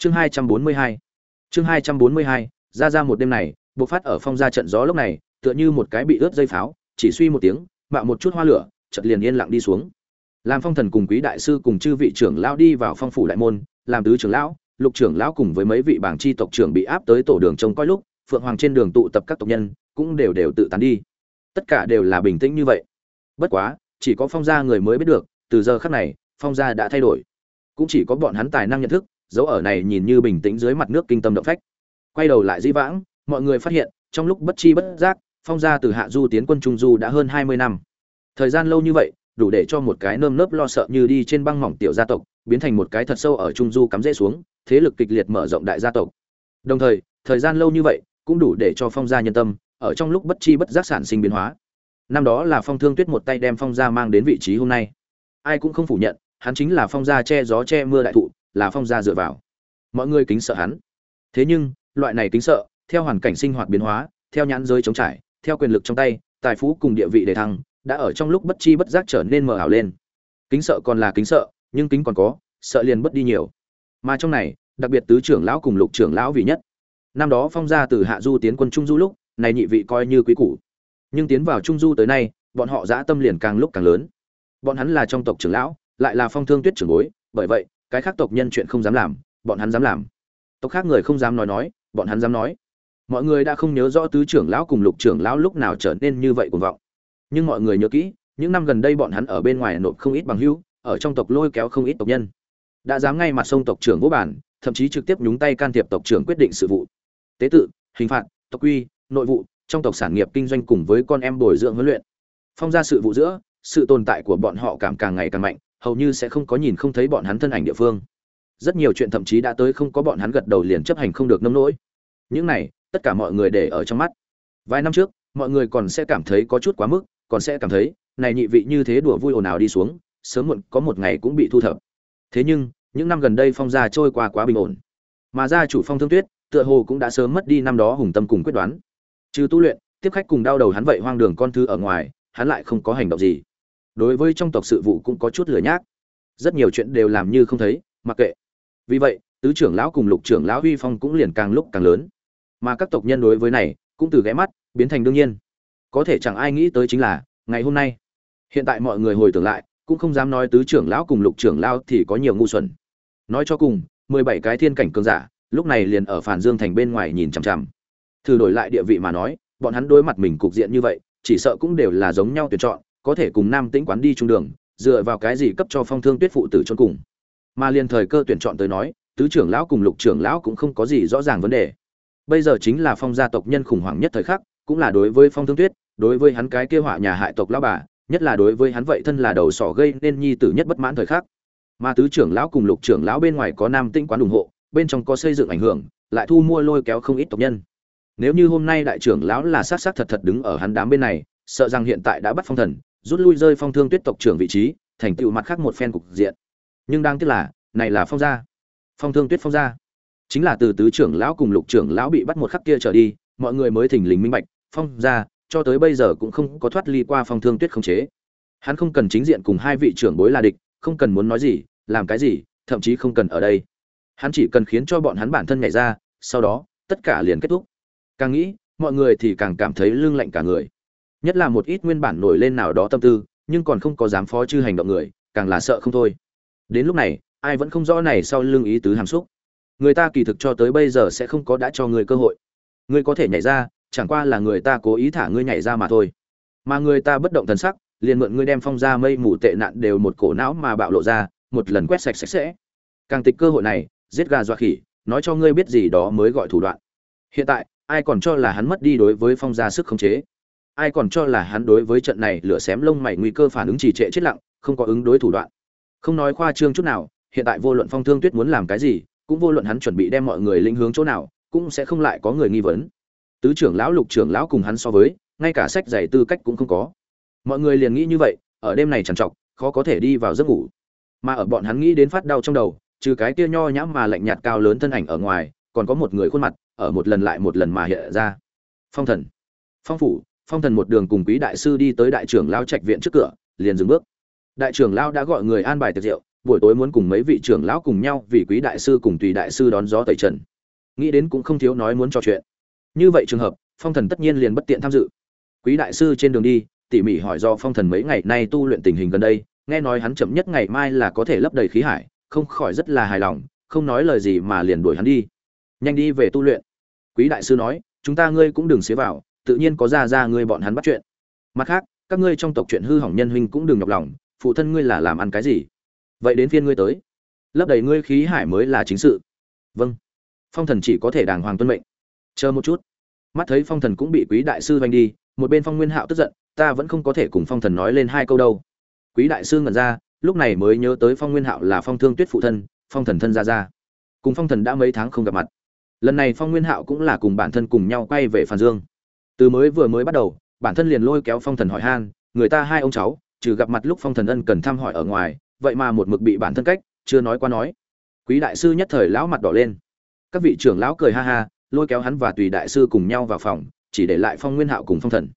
chương hai trăm bốn mươi hai. Chương hai trăm bốn mươi hai, ra ra một đêm này, bộc phát ở phong gia trận gió lúc này, tựa như một cái bị ướt dây pháo, chỉ suy một tiếng bạo một chút hoa lửa, chợt liền yên lặng đi xuống. Làm phong thần cùng quý đại sư cùng chư vị trưởng lão đi vào phong phủ đại môn, làm tứ trưởng lão, lục trưởng lão cùng với mấy vị bảng chi tộc trưởng bị áp tới tổ đường trông coi lúc, phượng hoàng trên đường tụ tập các tộc nhân, cũng đều đều tự tán đi. Tất cả đều là bình tĩnh như vậy. Bất quá, chỉ có phong gia người mới biết được, từ giờ khắc này, phong gia đã thay đổi. Cũng chỉ có bọn hắn tài năng nhận thức dấu ở này nhìn như bình tĩnh dưới mặt nước kinh tâm động phách. Quay đầu lại di vãng, mọi người phát hiện, trong lúc bất chi bất giác, phong gia từ hạ du tiến quân trung du đã hơn hai mươi năm. Thời gian lâu như vậy, đủ để cho một cái nơm nớp lo sợ như đi trên băng mỏng tiểu gia tộc, biến thành một cái thật sâu ở trung du cắm rễ xuống, thế lực kịch liệt mở rộng đại gia tộc. Đồng thời thời gian lâu như vậy, cũng đủ để cho phong gia nhân tâm, ở trong lúc bất chi bất giác sản sinh biến hóa. Năm đó là phong thương tuyết một tay đem phong gia mang đến vị trí hôm nay. Ai cũng không phủ nhận, hắn chính là phong gia che gió che mưa đại thụ là phong gia dựa vào. Mọi người kính sợ hắn. Thế nhưng, loại này kính sợ, theo hoàn cảnh sinh hoạt biến hóa, theo nhãn giới chống trải, theo quyền lực trong tay, tài phú cùng địa vị đề thăng, đã ở trong lúc bất chi bất giác trở nên mờ ảo lên. Kính sợ còn là kính sợ, nhưng kính còn có, sợ liền bất đi nhiều. Mà trong này, đặc biệt tứ trưởng lão cùng lục trưởng lão vì nhất. Năm đó phong gia từ hạ du tiến quân trung du lúc, này nhị vị coi như quý củ. Nhưng tiến vào trung du tới nay, bọn họ dã tâm liền càng lúc càng lớn. Bọn hắn là trong tộc trưởng lão, lại là phong thương tuyết trưởng bối, bởi vậy cái khác tộc nhân chuyện không dám làm, bọn hắn dám làm. Tộc khác người không dám nói nói, bọn hắn dám nói. Mọi người đã không nhớ rõ tứ trưởng lão cùng lục trưởng lão lúc nào trở nên như vậy cuồng vọng. Nhưng mọi người nhớ kỹ, những năm gần đây bọn hắn ở bên ngoài nộp không ít bằng hữu, ở trong tộc lôi kéo không ít tộc nhân. Đã dám ngay mặt sông tộc trưởng vô bản, thậm chí trực tiếp nhúng tay can thiệp tộc trưởng quyết định sự vụ. Tế tự, hình phạt, tộc quy, nội vụ, trong tộc sản nghiệp kinh doanh cùng với con em bồi dưỡng huấn luyện. Phong ra sự vụ giữa, sự tồn tại của bọn họ cảm càng ngày càng mạnh hầu như sẽ không có nhìn không thấy bọn hắn thân ảnh địa phương. Rất nhiều chuyện thậm chí đã tới không có bọn hắn gật đầu liền chấp hành không được nông nỗi. Những này, tất cả mọi người để ở trong mắt. Vài năm trước, mọi người còn sẽ cảm thấy có chút quá mức, còn sẽ cảm thấy, này nhị vị như thế đùa vui ồn ào đi xuống, sớm muộn có một ngày cũng bị thu thập. Thế nhưng, những năm gần đây phong gia trôi qua quá bình ổn. Mà gia chủ phong thương tuyết, tựa hồ cũng đã sớm mất đi năm đó hùng tâm cùng quyết đoán. Trừ tu luyện, tiếp khách cùng đau đầu hắn vậy hoang đường con thư ở ngoài, hắn lại không có hành động gì đối với trong tộc sự vụ cũng có chút lửa nhác. Rất nhiều chuyện đều làm như không thấy, mặc kệ. Vì vậy, tứ trưởng lão cùng lục trưởng lão huy phong cũng liền càng lúc càng lớn. Mà các tộc nhân đối với này, cũng từ ghé mắt, biến thành đương nhiên. Có thể chẳng ai nghĩ tới chính là, ngày hôm nay, hiện tại mọi người hồi tưởng lại, cũng không dám nói tứ trưởng lão cùng lục trưởng lão thì có nhiều ngu xuẩn. Nói cho cùng, mười bảy cái thiên cảnh cường giả, lúc này liền ở phản dương thành bên ngoài nhìn chằm chằm. Thử đổi lại địa vị mà nói, bọn hắn đối mặt mình cục diện như vậy, chỉ sợ cũng đều là giống nhau tuyển chọn có thể cùng nam tĩnh quán đi trung đường, dựa vào cái gì cấp cho phong thương tuyết phụ tử chôn cùng. Mà liền thời cơ tuyển chọn tới nói, tứ trưởng lão cùng lục trưởng lão cũng không có gì rõ ràng vấn đề. Bây giờ chính là phong gia tộc nhân khủng hoảng nhất thời khắc, cũng là đối với phong thương tuyết, đối với hắn cái kia họa nhà hại tộc lão bà, nhất là đối với hắn vậy thân là đầu sỏ gây nên nhi tử nhất bất mãn thời khắc. Mà tứ trưởng lão cùng lục trưởng lão bên ngoài có nam tĩnh quán ủng hộ, bên trong có xây dựng ảnh hưởng, lại thu mua lôi kéo không ít tộc nhân. Nếu như hôm nay đại trưởng lão là sát sát thật thật đứng ở hắn đám bên này, sợ rằng hiện tại đã bắt phong thần rút lui rơi phong thương tuyết tộc trưởng vị trí, thành tựu mặt khác một phen cục diện. Nhưng đang tiếc là, này là phong gia. Phong thương tuyết phong gia. Chính là từ tứ trưởng lão cùng lục trưởng lão bị bắt một khắc kia trở đi, mọi người mới thỉnh lình minh bạch, phong gia, cho tới bây giờ cũng không có thoát ly qua phong thương tuyết không chế. Hắn không cần chính diện cùng hai vị trưởng bối là địch, không cần muốn nói gì, làm cái gì, thậm chí không cần ở đây. Hắn chỉ cần khiến cho bọn hắn bản thân nhảy ra, sau đó, tất cả liền kết thúc. Càng nghĩ, mọi người thì càng cảm thấy lưng lạnh cả người nhất là một ít nguyên bản nổi lên nào đó tâm tư, nhưng còn không có dám phó chư hành động người, càng là sợ không thôi. Đến lúc này, ai vẫn không rõ này sau lưng ý tứ hàm xúc. Người ta kỳ thực cho tới bây giờ sẽ không có đã cho người cơ hội. Ngươi có thể nhảy ra, chẳng qua là người ta cố ý thả ngươi nhảy ra mà thôi. Mà người ta bất động thần sắc, liền mượn ngươi đem phong ra mây mù tệ nạn đều một cổ não mà bạo lộ ra, một lần quét sạch sạch sẽ. Càng tịch cơ hội này, giết gà dọa khỉ, nói cho ngươi biết gì đó mới gọi thủ đoạn. Hiện tại, ai còn cho là hắn mất đi đối với phong gia sức khống chế? Ai còn cho là hắn đối với trận này lửa xém lông mày nguy cơ phản ứng trì trệ chết lặng, không có ứng đối thủ đoạn. Không nói khoa trương chút nào, hiện tại vô luận phong thương tuyết muốn làm cái gì, cũng vô luận hắn chuẩn bị đem mọi người linh hướng chỗ nào, cũng sẽ không lại có người nghi vấn. Tứ trưởng lão, lục trưởng lão cùng hắn so với, ngay cả sách giày tư cách cũng không có. Mọi người liền nghĩ như vậy, ở đêm này trằn trọc, khó có thể đi vào giấc ngủ. Mà ở bọn hắn nghĩ đến phát đau trong đầu, trừ cái kia nho nhãm mà lạnh nhạt cao lớn thân ảnh ở ngoài, còn có một người khuôn mặt, ở một lần lại một lần mà hiện ra. Phong thần. Phong phủ phong thần một đường cùng quý đại sư đi tới đại trưởng lao trạch viện trước cửa, liền dừng bước. Đại trưởng lao đã gọi người an bài tiệc rượu, buổi tối muốn cùng mấy vị trưởng lão cùng nhau vì quý đại sư cùng tùy đại sư đón gió tẩy trần. Nghĩ đến cũng không thiếu nói muốn trò chuyện. Như vậy trường hợp, phong thần tất nhiên liền bất tiện tham dự. Quý đại sư trên đường đi, tỉ mỉ hỏi do phong thần mấy ngày nay tu luyện tình hình gần đây, nghe nói hắn chậm nhất ngày mai là có thể lấp đầy khí hải, không khỏi rất là hài lòng, không nói lời gì mà liền đuổi hắn đi. Nhanh đi về tu luyện. Quý đại sư nói, chúng ta ngươi cũng đừng xế vào tự nhiên có ra ra ngươi bọn hắn bắt chuyện. Mặt khác, các ngươi trong tộc chuyện hư hỏng nhân huynh cũng đừng nhọc lòng, phụ thân ngươi là làm ăn cái gì? Vậy đến phiên ngươi tới. Lấp đầy ngươi khí hải mới là chính sự. Vâng. Phong thần chỉ có thể đàng hoàng tuân mệnh. Chờ một chút. Mắt thấy phong thần cũng bị quý đại sư vanh đi, một bên phong nguyên hạo tức giận, ta vẫn không có thể cùng phong thần nói lên hai câu đâu. Quý đại sư ngẩn ra, lúc này mới nhớ tới phong nguyên hạo là phong thương tuyết phụ thân, phong thần thân ra ra cùng phong thần đã mấy tháng không gặp mặt. Lần này phong nguyên hạo cũng là cùng bản thân cùng nhau quay về phàn dương từ mới vừa mới bắt đầu, bản thân liền lôi kéo phong thần hỏi han, người ta hai ông cháu, trừ gặp mặt lúc phong thần ân cần thăm hỏi ở ngoài, vậy mà một mực bị bản thân cách, chưa nói qua nói. Quý đại sư nhất thời lão mặt đỏ lên. Các vị trưởng lão cười ha ha, lôi kéo hắn và tùy đại sư cùng nhau vào phòng, chỉ để lại phong nguyên hạo cùng phong thần.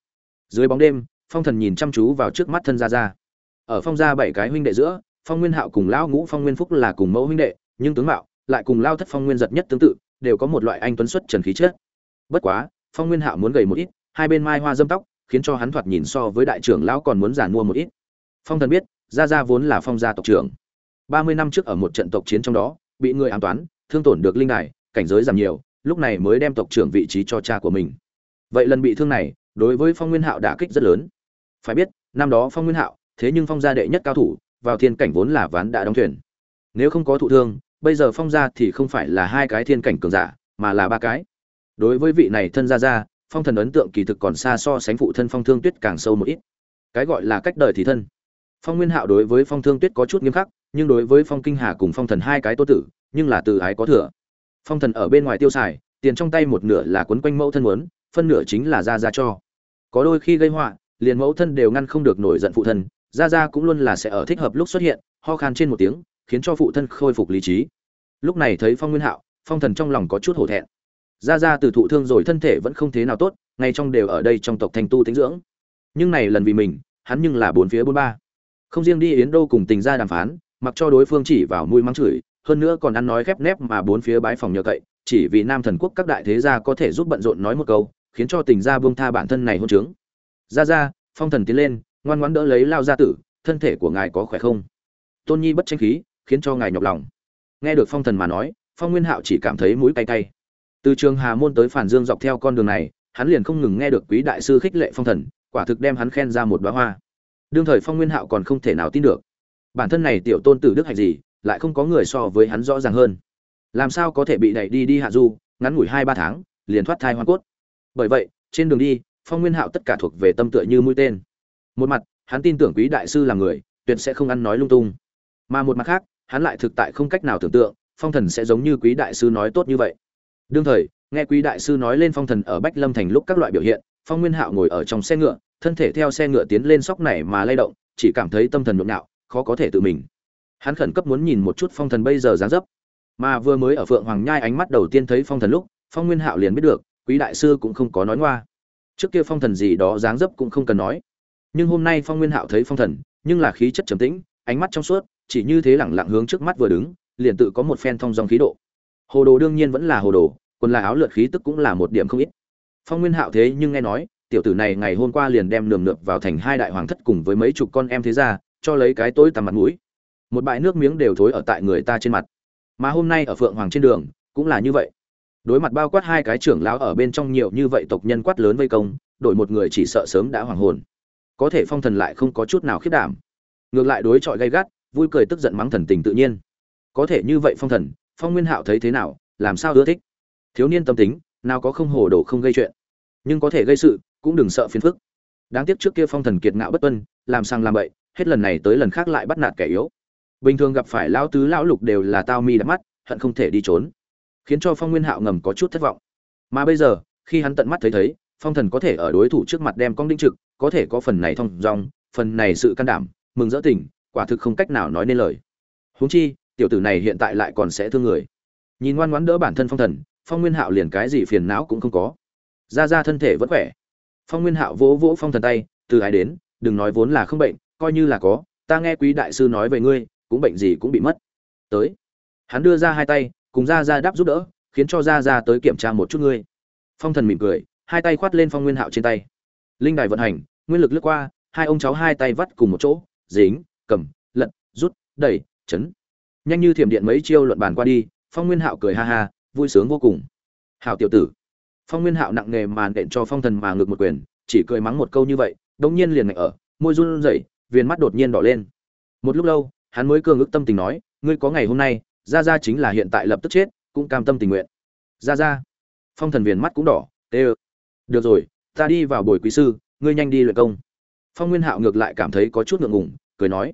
Dưới bóng đêm, phong thần nhìn chăm chú vào trước mắt thân gia gia. Ở phong gia bảy cái huynh đệ giữa, phong nguyên hạo cùng lão ngũ phong nguyên phúc là cùng mẫu huynh đệ, nhưng tướng mạo lại cùng lao thất phong nguyên giật nhất tương tự, đều có một loại anh tuấn xuất trần khí chất. Bất quá phong nguyên hạo muốn gầy một ít, hai bên mai hoa dâm tóc, khiến cho hắn thoạt nhìn so với đại trưởng lão còn muốn giản mua một ít. Phong thần biết, gia gia vốn là phong gia tộc trưởng. Ba mươi năm trước ở một trận tộc chiến trong đó, bị người ám toán, thương tổn được linh đài, cảnh giới giảm nhiều, lúc này mới đem tộc trưởng vị trí cho cha của mình. Vậy lần bị thương này, đối với phong nguyên hạo đả kích rất lớn. Phải biết, năm đó phong nguyên hạo, thế nhưng phong gia đệ nhất cao thủ, vào thiên cảnh vốn là ván đã đóng thuyền. Nếu không có thụ thương, bây giờ phong gia thì không phải là hai cái thiên cảnh cường giả, mà là ba cái đối với vị này thân gia gia, phong thần ấn tượng kỳ thực còn xa so sánh phụ thân phong thương tuyết càng sâu một ít. Cái gọi là cách đời thì thân. Phong nguyên hạo đối với phong thương tuyết có chút nghiêm khắc, nhưng đối với phong kinh hà cùng phong thần hai cái tô tử, nhưng là từ ái có thừa. Phong thần ở bên ngoài tiêu xài, tiền trong tay một nửa là quấn quanh mẫu thân muốn, phân nửa chính là ra ra cho. Có đôi khi gây họa, liền mẫu thân đều ngăn không được nổi giận phụ thân ra ra cũng luôn là sẽ ở thích hợp lúc xuất hiện, ho khan trên một tiếng, khiến cho phụ thân khôi phục lý trí. Lúc này thấy phong nguyên hạo, phong thần trong lòng có chút hổ thẹn ra ra từ thụ thương rồi thân thể vẫn không thế nào tốt, ngay trong đều ở đây trong tộc thành tu tính dưỡng. Nhưng này lần vì mình, hắn nhưng là bốn phía bốn ba. Không riêng đi yến đô cùng tình ra đàm phán, mặc cho đối phương chỉ vào mũi mắng chửi, hơn nữa còn ăn nói khép nép mà bốn phía bái phòng nhờ cậy, chỉ vì nam thần quốc các đại thế gia có thể giúp bận rộn nói một câu, khiến cho tình gia buông tha bản thân này hôn trướng. Ra ra, phong thần tiến lên, ngoan ngoãn đỡ lấy lao gia tử, thân thể của ngài có khỏe không? Tôn nhi bất tranh khí, khiến cho ngài nhọc lòng. Nghe được phong thần mà nói, phong nguyên hạo chỉ cảm thấy mũi cay cay từ trường hà môn tới phản dương dọc theo con đường này, hắn liền không ngừng nghe được quý đại sư khích lệ phong thần, quả thực đem hắn khen ra một bá hoa. Đương thời phong nguyên hạo còn không thể nào tin được. Bản thân này tiểu tôn tử đức hạch gì, lại không có người so với hắn rõ ràng hơn. Làm sao có thể bị đẩy đi đi hạ du, ngắn ngủi hai ba tháng, liền thoát thai hoa cốt? Bởi vậy, trên đường đi, phong nguyên hạo tất cả thuộc về tâm tựa như mũi tên. Một mặt, hắn tin tưởng quý đại sư là người, tuyệt sẽ không ăn nói lung tung. Mà một mặt khác, hắn lại thực tại không cách nào tưởng tượng, phong thần sẽ giống như quý đại sư nói tốt như vậy đương thời, nghe quý đại sư nói lên phong thần ở bách lâm thành lúc các loại biểu hiện, phong nguyên hạo ngồi ở trong xe ngựa, thân thể theo xe ngựa tiến lên sóc này mà lay động, chỉ cảm thấy tâm thần nhộn nhạo, khó có thể tự mình. Hắn khẩn cấp muốn nhìn một chút phong thần bây giờ dáng dấp. Mà vừa mới ở phượng hoàng nhai ánh mắt đầu tiên thấy phong thần lúc, phong nguyên hạo liền biết được, quý đại sư cũng không có nói ngoa. Trước kia phong thần gì đó dáng dấp cũng không cần nói. Nhưng hôm nay phong nguyên hạo thấy phong thần, nhưng là khí chất trầm tĩnh, ánh mắt trong suốt, chỉ như thế lẳng lặng hướng trước mắt vừa đứng, liền tự có một phen thong dong khí độ hồ đồ đương nhiên vẫn là hồ đồ, quần là áo lượt khí tức cũng là một điểm không ít. Phong nguyên hạo thế nhưng nghe nói, tiểu tử này ngày hôm qua liền đem nườm nượp vào thành hai đại hoàng thất cùng với mấy chục con em thế ra cho lấy cái tối tằm mặt mũi. Một bãi nước miếng đều thối ở tại người ta trên mặt. Mà hôm nay ở phượng hoàng trên đường, cũng là như vậy. Đối mặt bao quát hai cái trưởng lão ở bên trong nhiều như vậy tộc nhân quát lớn vây công, đổi một người chỉ sợ sớm đã hoàng hồn. Có thể phong thần lại không có chút nào khiết đảm. Ngược lại đối chọi gay gắt, vui cười tức giận mắng thần tình tự nhiên. Có thể như vậy phong thần phong nguyên hạo thấy thế nào, làm sao ưa thích? Thiếu niên tâm tính, nào có không hồ đồ không gây chuyện. Nhưng có thể gây sự, cũng đừng sợ phiền phức. Đáng tiếc trước kia phong thần kiệt ngạo bất tuân, làm sang làm bậy, hết lần này tới lần khác lại bắt nạt kẻ yếu. Bình thường gặp phải lão tứ lão lục đều là tao mi đắm mắt, hận không thể đi trốn, khiến cho phong nguyên hạo ngầm có chút thất vọng. Mà bây giờ, khi hắn tận mắt thấy thấy, phong thần có thể ở đối thủ trước mặt đem con đinh trực, có thể có phần này thông dong, phần này sự can đảm, mừng rỡ tình quả thực không cách nào nói nên lời. Huống chi tiểu tử này hiện tại lại còn sẽ thương người. Nhìn ngoan ngoãn đỡ bản thân phong thần, phong nguyên hạo liền cái gì phiền não cũng không có. Ra ra thân thể vẫn khỏe. Phong nguyên hạo vỗ vỗ phong thần tay, từ ai đến, đừng nói vốn là không bệnh, coi như là có, ta nghe quý đại sư nói về ngươi, cũng bệnh gì cũng bị mất. Tới. Hắn đưa ra hai tay, cùng ra ra đáp giúp đỡ, khiến cho ra ra tới kiểm tra một chút ngươi. Phong thần mỉm cười, hai tay khoát lên phong nguyên hạo trên tay. Linh đài vận hành, nguyên lực lướt qua, hai ông cháu hai tay vắt cùng một chỗ, dính, cầm, lật, rút, đẩy, chấn nhanh như thiểm điện mấy chiêu luận bàn qua đi, phong nguyên hạo cười ha ha, vui sướng vô cùng. Hảo tiểu tử, phong nguyên hạo nặng nề màn nện cho phong thần mà ngược một quyền, chỉ cười mắng một câu như vậy, đống nhiên liền ngạch ở, môi run rẩy, viền mắt đột nhiên đỏ lên. Một lúc lâu, hắn mới cường ức tâm tình nói, ngươi có ngày hôm nay ra ra chính là hiện tại lập tức chết, cũng cam tâm tình nguyện. Ra ra phong thần viền mắt cũng đỏ, tê ơ. Được rồi, ta đi vào bồi quý sư, ngươi nhanh đi luyện công. Phong nguyên hạo ngược lại cảm thấy có chút ngượng ngùng, cười nói.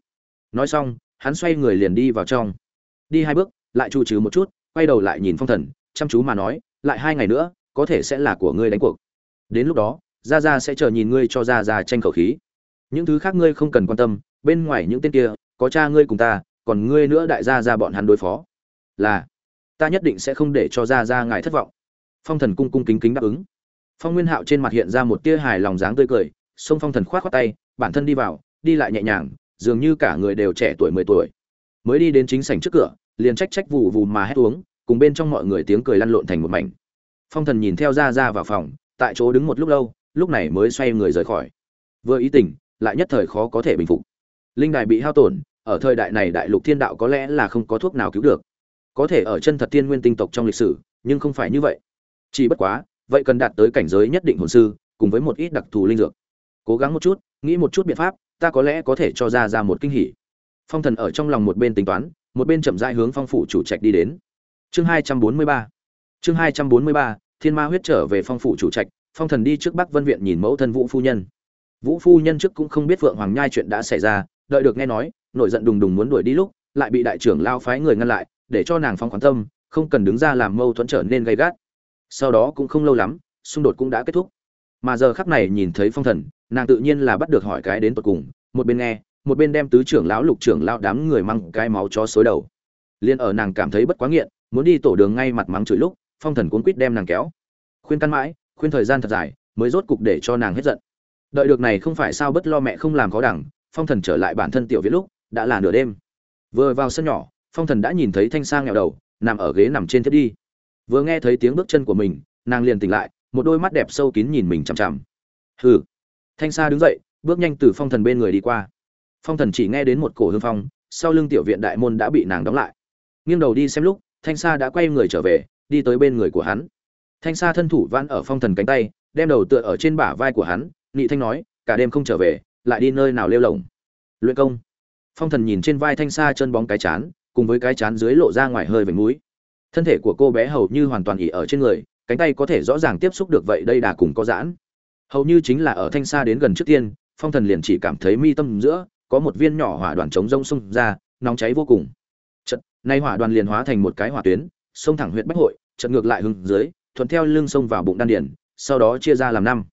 Nói xong hắn xoay người liền đi vào trong. Đi hai bước, lại trụ trừ một chút, quay đầu lại nhìn phong thần, chăm chú mà nói, lại hai ngày nữa, có thể sẽ là của ngươi đánh cuộc. Đến lúc đó ra ra sẽ chờ nhìn ngươi cho ra ra tranh khẩu khí. Những thứ khác ngươi không cần quan tâm, bên ngoài những tên kia, có cha ngươi cùng ta, còn ngươi nữa đại gia ra bọn hắn đối phó. Là, ta nhất định sẽ không để cho ra ra ngài thất vọng. Phong thần cung cung kính kính đáp ứng. Phong nguyên hạo trên mặt hiện ra một tia hài lòng dáng tươi cười, xông phong thần khoát khoát tay, bản thân đi vào, đi lại nhẹ nhàng dường như cả người đều trẻ tuổi mười tuổi. Mới đi đến chính sảnh trước cửa, liền trách trách vù vù mà hét uống, cùng bên trong mọi người tiếng cười lăn lộn thành một mảnh. Phong thần nhìn theo ra ra vào phòng, tại chỗ đứng một lúc lâu, lúc này mới xoay người rời khỏi. Vừa ý tình lại nhất thời khó có thể bình phục. Linh đài bị hao tổn, ở thời đại này đại lục thiên đạo có lẽ là không có thuốc nào cứu được. Có thể ở chân thật tiên nguyên tinh tộc trong lịch sử, nhưng không phải như vậy. Chỉ bất quá, vậy cần đạt tới cảnh giới nhất định hồn sư, cùng với một ít đặc thù linh dược. Cố gắng một chút, nghĩ một chút biện pháp ta có lẽ có thể cho ra ra một kinh hỉ. Phong thần ở trong lòng một bên tính toán, một bên chậm rãi hướng phong phủ chủ trạch đi đến. Chương hai trăm bốn mươi ba. Chương hai trăm bốn mươi ba, thiên ma huyết trở về phong phủ chủ trạch, phong thần đi trước bắc vân viện nhìn mẫu thân vũ phu nhân. Vũ phu nhân trước cũng không biết vượng hoàng nhai chuyện đã xảy ra, đợi được nghe nói, nổi giận đùng đùng muốn đuổi đi lúc, lại bị đại trưởng lao phái người ngăn lại, để cho nàng phong khoáng tâm, không cần đứng ra làm mâu thuẫn trở nên gay gắt. Sau đó cũng không lâu lắm, xung đột cũng đã kết thúc mà giờ khắc này nhìn thấy phong thần, nàng tự nhiên là bắt được hỏi cái đến tột cùng, một bên nghe, một bên đem tứ trưởng lão, lục trưởng lão đám người mang cái máu chó xối đầu. Liên ở nàng cảm thấy bất quá nghiện, muốn đi tổ đường ngay mặt mắng chửi lúc, phong thần cuốn quýt đem nàng kéo. Khuyên căn mãi, khuyên thời gian thật dài, mới rốt cục để cho nàng hết giận. Đợi được này không phải sao bất lo mẹ không làm khó đẳng phong thần trở lại bản thân tiểu viết lúc, đã là nửa đêm. Vừa vào sân nhỏ, phong thần đã nhìn thấy thanh sang nghèo đầu, nằm ở ghế nằm trên thiết đi. Vừa nghe thấy tiếng bước chân của mình, nàng liền tỉnh lại một đôi mắt đẹp sâu kín nhìn mình chằm chằm. Hừ. Thanh sa đứng dậy, bước nhanh từ phong thần bên người đi qua. Phong thần chỉ nghe đến một cổ hương phong, sau lưng tiểu viện đại môn đã bị nàng đóng lại. Nghiêng đầu đi xem lúc, thanh sa đã quay người trở về, đi tới bên người của hắn. Thanh sa thân thủ vãn ở phong thần cánh tay, đem đầu tựa ở trên bả vai của hắn nghị thanh nói, cả đêm không trở về, lại đi nơi nào lêu lồng? Luyện công. Phong thần nhìn trên vai thanh sa chân bóng cái chán, cùng với cái chán dưới lộ ra ngoài hơi vành mũi. Thân thể của cô bé hầu như hoàn toàn ỉ ở trên người cánh tay có thể rõ ràng tiếp xúc được vậy đây đà cùng có giãn. Hầu như chính là ở thanh xa đến gần trước tiên, phong thần liền chỉ cảm thấy mi tâm giữa, có một viên nhỏ hỏa đoàn chống rông xung ra, nóng cháy vô cùng. Trận nay hỏa đoàn liền hóa thành một cái hỏa tuyến, xông thẳng huyện bách hội trận ngược lại hướng dưới, thuận theo lưng xông vào bụng đan điển sau đó chia ra làm năm.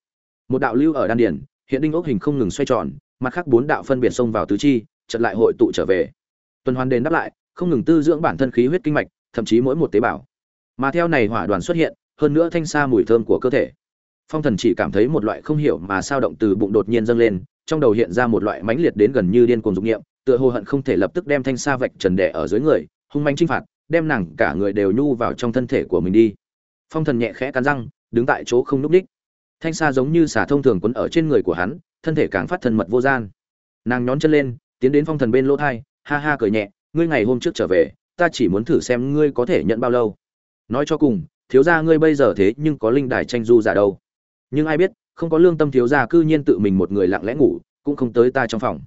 Một đạo lưu ở đan điển hiện đinh ốc hình không ngừng xoay tròn, mặt khác bốn đạo phân biệt xông vào tứ chi trận lại hội tụ trở về. Tuần hoàn đền đáp lại, không ngừng tư dưỡng bản thân khí huyết kinh mạch, thậm chí mỗi một tế bào. Mà theo này hỏa đoàn xuất hiện hơn nữa thanh xa mùi thơm của cơ thể. Phong thần chỉ cảm thấy một loại không hiểu mà sao động từ bụng đột nhiên dâng lên, trong đầu hiện ra một loại mãnh liệt đến gần như điên cuồng dục niệm, tựa hồ hận không thể lập tức đem thanh xa vạch trần đẻ ở dưới người, hung manh chinh phạt, đem nàng cả người đều nhu vào trong thân thể của mình đi. Phong thần nhẹ khẽ cắn răng, đứng tại chỗ không núp đích thanh xa giống như xả thông thường quấn ở trên người của hắn, thân thể càng phát thân mật vô gian. Nàng nhón chân lên, tiến đến phong thần bên lỗ thai, ha ha cười nhẹ, ngươi ngày hôm trước trở về, ta chỉ muốn thử xem ngươi có thể nhận bao lâu. Nói cho cùng thiếu gia ngươi bây giờ thế nhưng có linh đài tranh du giả đâu. Nhưng ai biết, không có lương tâm thiếu gia cư nhiên tự mình một người lặng lẽ ngủ, cũng không tới ta trong phòng.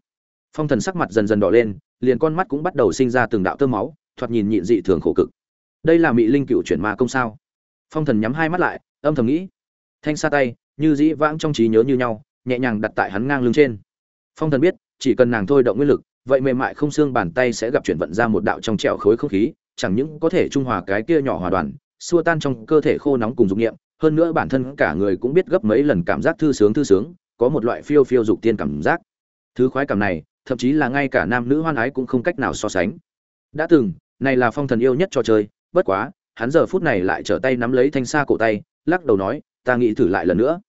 Phong thần sắc mặt dần dần đỏ lên, liền con mắt cũng bắt đầu sinh ra từng đạo tơ máu, thoạt nhìn nhịn dị thường khổ cực. Đây là mị linh cựu chuyển ma công sao? Phong thần nhắm hai mắt lại, âm thầm nghĩ. Thanh xa tay, như dĩ vãng trong trí nhớ như nhau, nhẹ nhàng đặt tại hắn ngang lưng trên. Phong thần biết, chỉ cần nàng thôi động nguyên lực, vậy mềm mại không xương bàn tay sẽ gặp chuyển vận ra một đạo trong trẻo khối không khí, chẳng những có thể trung hòa cái kia nhỏ hòa đoàn xua tan trong cơ thể khô nóng cùng dục nghiệm hơn nữa bản thân cả người cũng biết gấp mấy lần cảm giác thư sướng thư sướng, có một loại phiêu phiêu dục tiên cảm giác. Thứ khoái cảm này, thậm chí là ngay cả nam nữ hoan ái cũng không cách nào so sánh. Đã từng, này là phong thần yêu nhất cho chơi, bất quá, hắn giờ phút này lại trở tay nắm lấy thanh sa cổ tay, lắc đầu nói, ta nghĩ thử lại lần nữa.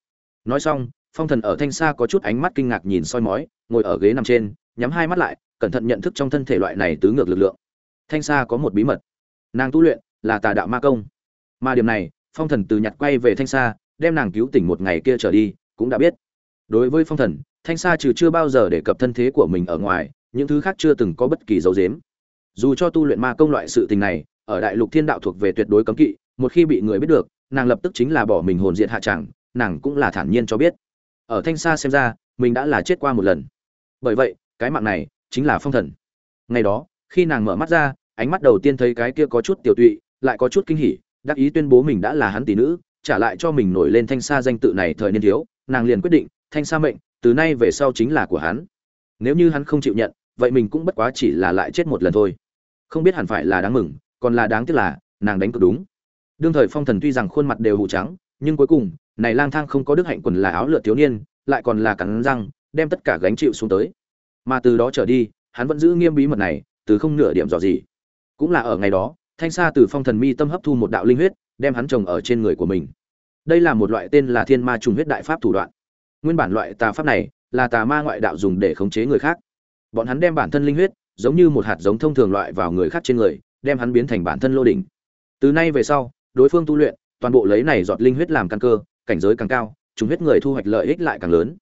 Nói xong, phong thần ở thanh sa có chút ánh mắt kinh ngạc nhìn soi mói, ngồi ở ghế nằm trên, nhắm hai mắt lại, cẩn thận nhận thức trong thân thể loại này tứ ngược lực lượng. Thanh sa có một bí mật. Nàng tu luyện là tà đạo ma công mà điểm này, phong thần từ nhặt quay về thanh sa, đem nàng cứu tỉnh một ngày kia trở đi, cũng đã biết. Đối với phong thần, thanh sa trừ chưa bao giờ đề cập thân thế của mình ở ngoài, những thứ khác chưa từng có bất kỳ dấu dếm dù cho tu luyện ma công loại sự tình này, ở đại lục thiên đạo thuộc về tuyệt đối cấm kỵ, một khi bị người biết được, nàng lập tức chính là bỏ mình hồn diện hạ chẳng, nàng cũng là thản nhiên cho biết. Ở thanh sa xem ra, mình đã là chết qua một lần. Bởi vậy, cái mạng này chính là phong thần. Ngày đó, khi nàng mở mắt ra, ánh mắt đầu tiên thấy cái kia có chút tiểu tụy, lại có chút kinh hỉ đắc ý tuyên bố mình đã là hắn tỷ nữ, trả lại cho mình nổi lên thanh sa danh tự này thời niên thiếu, nàng liền quyết định, thanh sa mệnh, từ nay về sau chính là của hắn. Nếu như hắn không chịu nhận, vậy mình cũng bất quá chỉ là lại chết một lần thôi. Không biết hẳn phải là đáng mừng, còn là đáng tiếc là, nàng đánh cực đúng. Đương thời phong thần tuy rằng khuôn mặt đều hụ trắng, nhưng cuối cùng, này lang thang không có đức hạnh quần là áo lựa thiếu niên, lại còn là cắn răng, đem tất cả gánh chịu xuống tới. Mà từ đó trở đi, hắn vẫn giữ nghiêm bí mật này, từ không nửa điểm dò gì cũng là ở ngày đó thanh sa từ phong thần mi tâm hấp thu một đạo linh huyết, đem hắn trồng ở trên người của mình. Đây là một loại tên là thiên ma trùng huyết đại pháp thủ đoạn. Nguyên bản loại tà pháp này là tà ma ngoại đạo dùng để khống chế người khác. Bọn hắn đem bản thân linh huyết giống như một hạt giống thông thường loại vào người khác trên người, đem hắn biến thành bản thân lô đỉnh. Từ nay về sau, đối phương tu luyện, toàn bộ lấy này giọt linh huyết làm căn cơ, cảnh giới càng cao, trùng huyết người thu hoạch lợi ích lại càng lớn.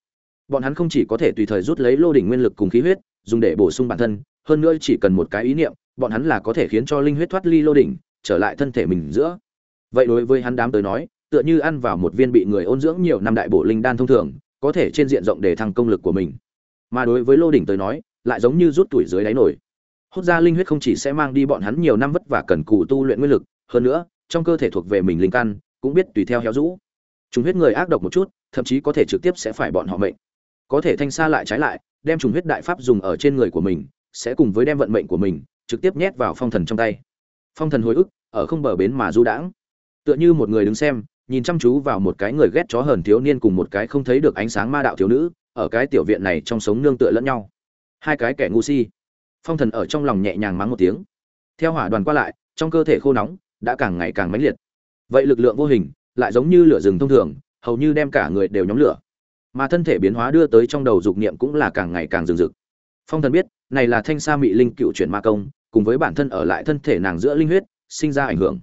Bọn hắn không chỉ có thể tùy thời rút lấy lô đỉnh nguyên lực cùng khí huyết, dùng để bổ sung bản thân, hơn nữa chỉ cần một cái ý niệm bọn hắn là có thể khiến cho linh huyết thoát ly lô đỉnh, trở lại thân thể mình giữa. Vậy đối với hắn đám tới nói, tựa như ăn vào một viên bị người ôn dưỡng nhiều năm đại bổ linh đan thông thường, có thể trên diện rộng để thăng công lực của mình. Mà đối với lô đỉnh tới nói, lại giống như rút tuổi dưới đáy nổi. Hút ra linh huyết không chỉ sẽ mang đi bọn hắn nhiều năm vất vả cần cù tu luyện nguyên lực, hơn nữa, trong cơ thể thuộc về mình linh căn, cũng biết tùy theo héo rũ. Chúng huyết người ác độc một chút, thậm chí có thể trực tiếp sẽ phải bọn họ mệnh. Có thể thanh xa lại trái lại, đem trùng huyết đại pháp dùng ở trên người của mình, sẽ cùng với đem vận mệnh của mình trực tiếp nhét vào phong thần trong tay. Phong thần hồi ức, ở không bờ bến mà du đãng. Tựa như một người đứng xem, nhìn chăm chú vào một cái người ghét chó hờn thiếu niên cùng một cái không thấy được ánh sáng ma đạo thiếu nữ, ở cái tiểu viện này trong sống nương tựa lẫn nhau. Hai cái kẻ ngu si. Phong thần ở trong lòng nhẹ nhàng mắng một tiếng. Theo hỏa đoàn qua lại, trong cơ thể khô nóng, đã càng ngày càng mãnh liệt. Vậy lực lượng vô hình, lại giống như lửa rừng thông thường, hầu như đem cả người đều nhóm lửa. Mà thân thể biến hóa đưa tới trong đầu dục niệm cũng là càng ngày càng rừng rực phong thần biết, này là thanh sa mị linh cựu chuyển ma công, cùng với bản thân ở lại thân thể nàng giữa linh huyết, sinh ra ảnh hưởng.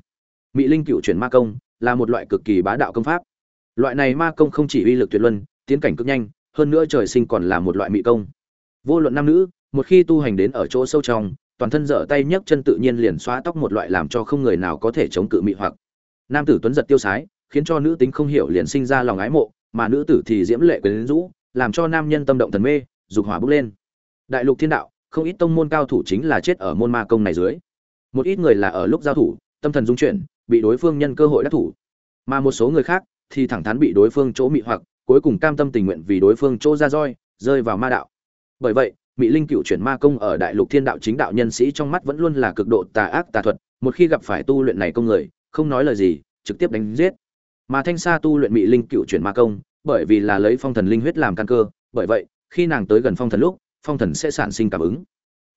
Mị linh cựu chuyển ma công là một loại cực kỳ bá đạo công pháp. Loại này ma công không chỉ uy lực tuyệt luân, tiến cảnh cực nhanh, hơn nữa trời sinh còn là một loại mị công. Vô luận nam nữ, một khi tu hành đến ở chỗ sâu trong, toàn thân dở tay nhấc chân tự nhiên liền xóa tóc một loại làm cho không người nào có thể chống cự mị hoặc. Nam tử tuấn giật tiêu sái, khiến cho nữ tính không hiểu liền sinh ra lòng ái mộ, mà nữ tử thì diễm lệ quyến rũ, làm cho nam nhân tâm động thần mê, dục hỏa bốc lên đại lục thiên đạo, không ít tông môn cao thủ chính là chết ở môn ma công này dưới. Một ít người là ở lúc giao thủ, tâm thần dung chuyển, bị đối phương nhân cơ hội đắc thủ. Mà một số người khác thì thẳng thắn bị đối phương chỗ mị hoặc, cuối cùng cam tâm tình nguyện vì đối phương chỗ ra roi, rơi vào ma đạo. Bởi vậy mỹ linh cựu chuyển ma công ở đại lục thiên đạo chính đạo nhân sĩ trong mắt vẫn luôn là cực độ tà ác tà thuật, một khi gặp phải tu luyện này công người, không nói lời gì, trực tiếp đánh giết. Mà thanh sa tu luyện mỹ linh cựu chuyển ma công, bởi vì là lấy phong thần linh huyết làm căn cơ, bởi vậy, khi nàng tới gần phong thần lúc phong thần sẽ sản sinh cảm ứng.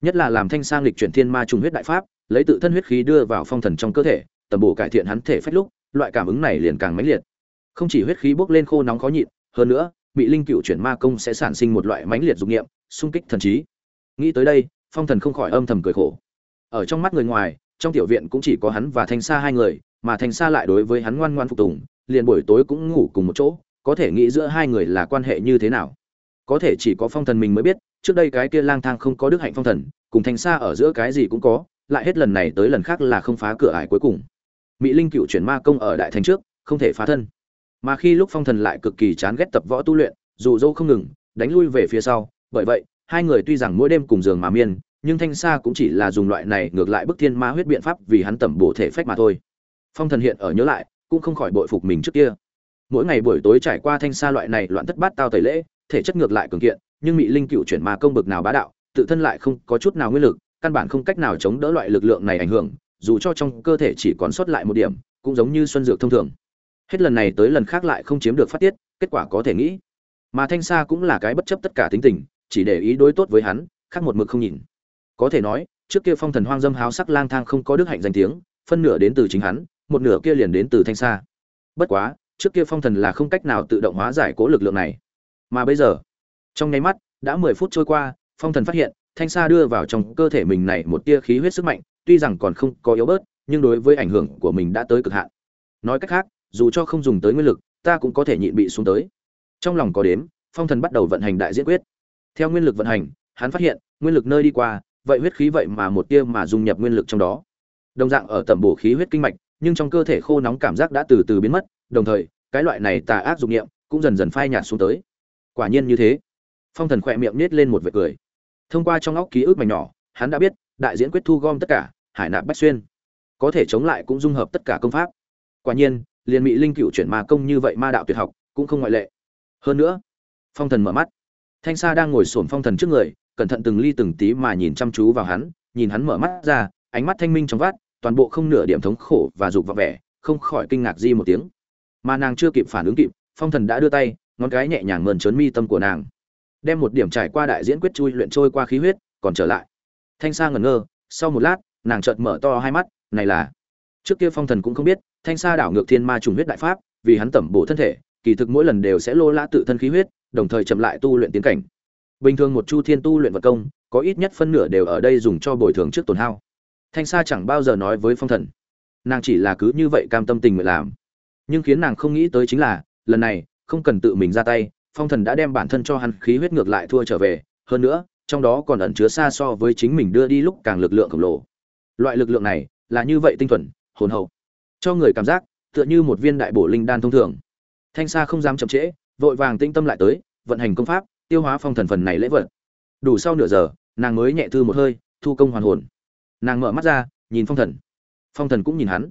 Nhất là làm thanh sang lịch chuyển thiên ma trùng huyết đại pháp, lấy tự thân huyết khí đưa vào phong thần trong cơ thể, tầm bổ cải thiện hắn thể phách lúc, loại cảm ứng này liền càng mãnh liệt. Không chỉ huyết khí bốc lên khô nóng khó nhịn, hơn nữa, bị linh cựu chuyển ma công sẽ sản sinh một loại mãnh liệt dục nghiệm xung kích thần trí. Nghĩ tới đây, phong thần không khỏi âm thầm cười khổ. Ở trong mắt người ngoài, trong tiểu viện cũng chỉ có hắn và thanh sa hai người, mà thanh sa lại đối với hắn ngoan ngoan phục tùng, liền buổi tối cũng ngủ cùng một chỗ, có thể nghĩ giữa hai người là quan hệ như thế nào. Có thể chỉ có phong thần mình mới biết trước đây cái kia lang thang không có đức hạnh phong thần, cùng thanh sa ở giữa cái gì cũng có, lại hết lần này tới lần khác là không phá cửa ải cuối cùng. Mỹ linh cựu chuyển ma công ở đại thành trước, không thể phá thân. Mà khi lúc phong thần lại cực kỳ chán ghét tập võ tu luyện, dù dâu không ngừng, đánh lui về phía sau, bởi vậy, hai người tuy rằng mỗi đêm cùng giường mà miên, nhưng thanh sa cũng chỉ là dùng loại này ngược lại bức thiên ma huyết biện pháp vì hắn tẩm bổ thể phách mà thôi. Phong thần hiện ở nhớ lại, cũng không khỏi bội phục mình trước kia. Mỗi ngày buổi tối trải qua thanh sa loại này loạn thất bát tao tẩy lễ, thể chất ngược lại cường kiện nhưng Mị linh cựu chuyển ma công bực nào bá đạo, tự thân lại không có chút nào nguyên lực, căn bản không cách nào chống đỡ loại lực lượng này ảnh hưởng, dù cho trong cơ thể chỉ còn sót lại một điểm, cũng giống như xuân dược thông thường. Hết lần này tới lần khác lại không chiếm được phát tiết, kết quả có thể nghĩ. Mà thanh sa cũng là cái bất chấp tất cả tính tình, chỉ để ý đối tốt với hắn, khác một mực không nhìn. Có thể nói, trước kia phong thần hoang dâm háo sắc lang thang không có đức hạnh danh tiếng, phân nửa đến từ chính hắn, một nửa kia liền đến từ thanh sa. Bất quá, trước kia phong thần là không cách nào tự động hóa giải cố lực lượng này. Mà bây giờ trong nháy mắt, đã mười phút trôi qua, phong thần phát hiện, thanh sa đưa vào trong cơ thể mình này một tia khí huyết sức mạnh, tuy rằng còn không có yếu bớt, nhưng đối với ảnh hưởng của mình đã tới cực hạn. Nói cách khác, dù cho không dùng tới nguyên lực, ta cũng có thể nhịn bị xuống tới. Trong lòng có đếm, phong thần bắt đầu vận hành đại diễn quyết. Theo nguyên lực vận hành, hắn phát hiện, nguyên lực nơi đi qua, vậy huyết khí vậy mà một tia mà dung nhập nguyên lực trong đó. Đồng dạng ở tầm bổ khí huyết kinh mạch, nhưng trong cơ thể khô nóng cảm giác đã từ từ biến mất, đồng thời, cái loại này tà ác dụng nghiệm cũng dần dần phai nhạt xuống tới. Quả nhiên như thế phong thần khỏe miệng nết lên một vệt cười. Thông qua trong óc ký ức mảnh nhỏ, hắn đã biết, đại diễn quyết thu gom tất cả, hải nạp bách xuyên. Có thể chống lại cũng dung hợp tất cả công pháp. Quả nhiên, liền mỹ linh cựu chuyển ma công như vậy ma đạo tuyệt học, cũng không ngoại lệ. Hơn nữa, phong thần mở mắt. Thanh sa đang ngồi sổm phong thần trước người, cẩn thận từng ly từng tí mà nhìn chăm chú vào hắn, nhìn hắn mở mắt ra, ánh mắt thanh minh trong vắt, toàn bộ không nửa điểm thống khổ và dục vọng vẻ, không khỏi kinh ngạc di một tiếng. Mà nàng chưa kịp phản ứng kịp, phong thần đã đưa tay, ngón cái nhẹ nhàng mơn trớn mi tâm của nàng đem một điểm trải qua đại diễn quyết chui luyện trôi qua khí huyết, còn trở lại. Thanh sa ngẩn ngơ, sau một lát, nàng chợt mở to hai mắt, này là, trước kia phong thần cũng không biết, thanh sa đảo ngược thiên ma trùng huyết đại pháp, vì hắn tẩm bổ thân thể, kỳ thực mỗi lần đều sẽ lô lã tự thân khí huyết, đồng thời chậm lại tu luyện tiến cảnh. Bình thường một chu thiên tu luyện vật công, có ít nhất phân nửa đều ở đây dùng cho bồi thường trước tổn hao. Thanh sa chẳng bao giờ nói với phong thần. Nàng chỉ là cứ như vậy cam tâm tình nguyện làm. Nhưng khiến nàng không nghĩ tới chính là, lần này, không cần tự mình ra tay phong thần đã đem bản thân cho hắn khí huyết ngược lại thua trở về. Hơn nữa, trong đó còn ẩn chứa xa so với chính mình đưa đi lúc càng lực lượng khổng lồ. Loại lực lượng này là như vậy tinh thuần, hồn hậu. Cho người cảm giác, tựa như một viên đại bổ linh đan thông thường. Thanh sa không dám chậm trễ, vội vàng tĩnh tâm lại tới, vận hành công pháp, tiêu hóa phong thần phần này lễ vật. Đủ sau nửa giờ, nàng mới nhẹ thư một hơi, thu công hoàn hồn. Nàng mở mắt ra, nhìn phong thần. Phong thần cũng nhìn hắn.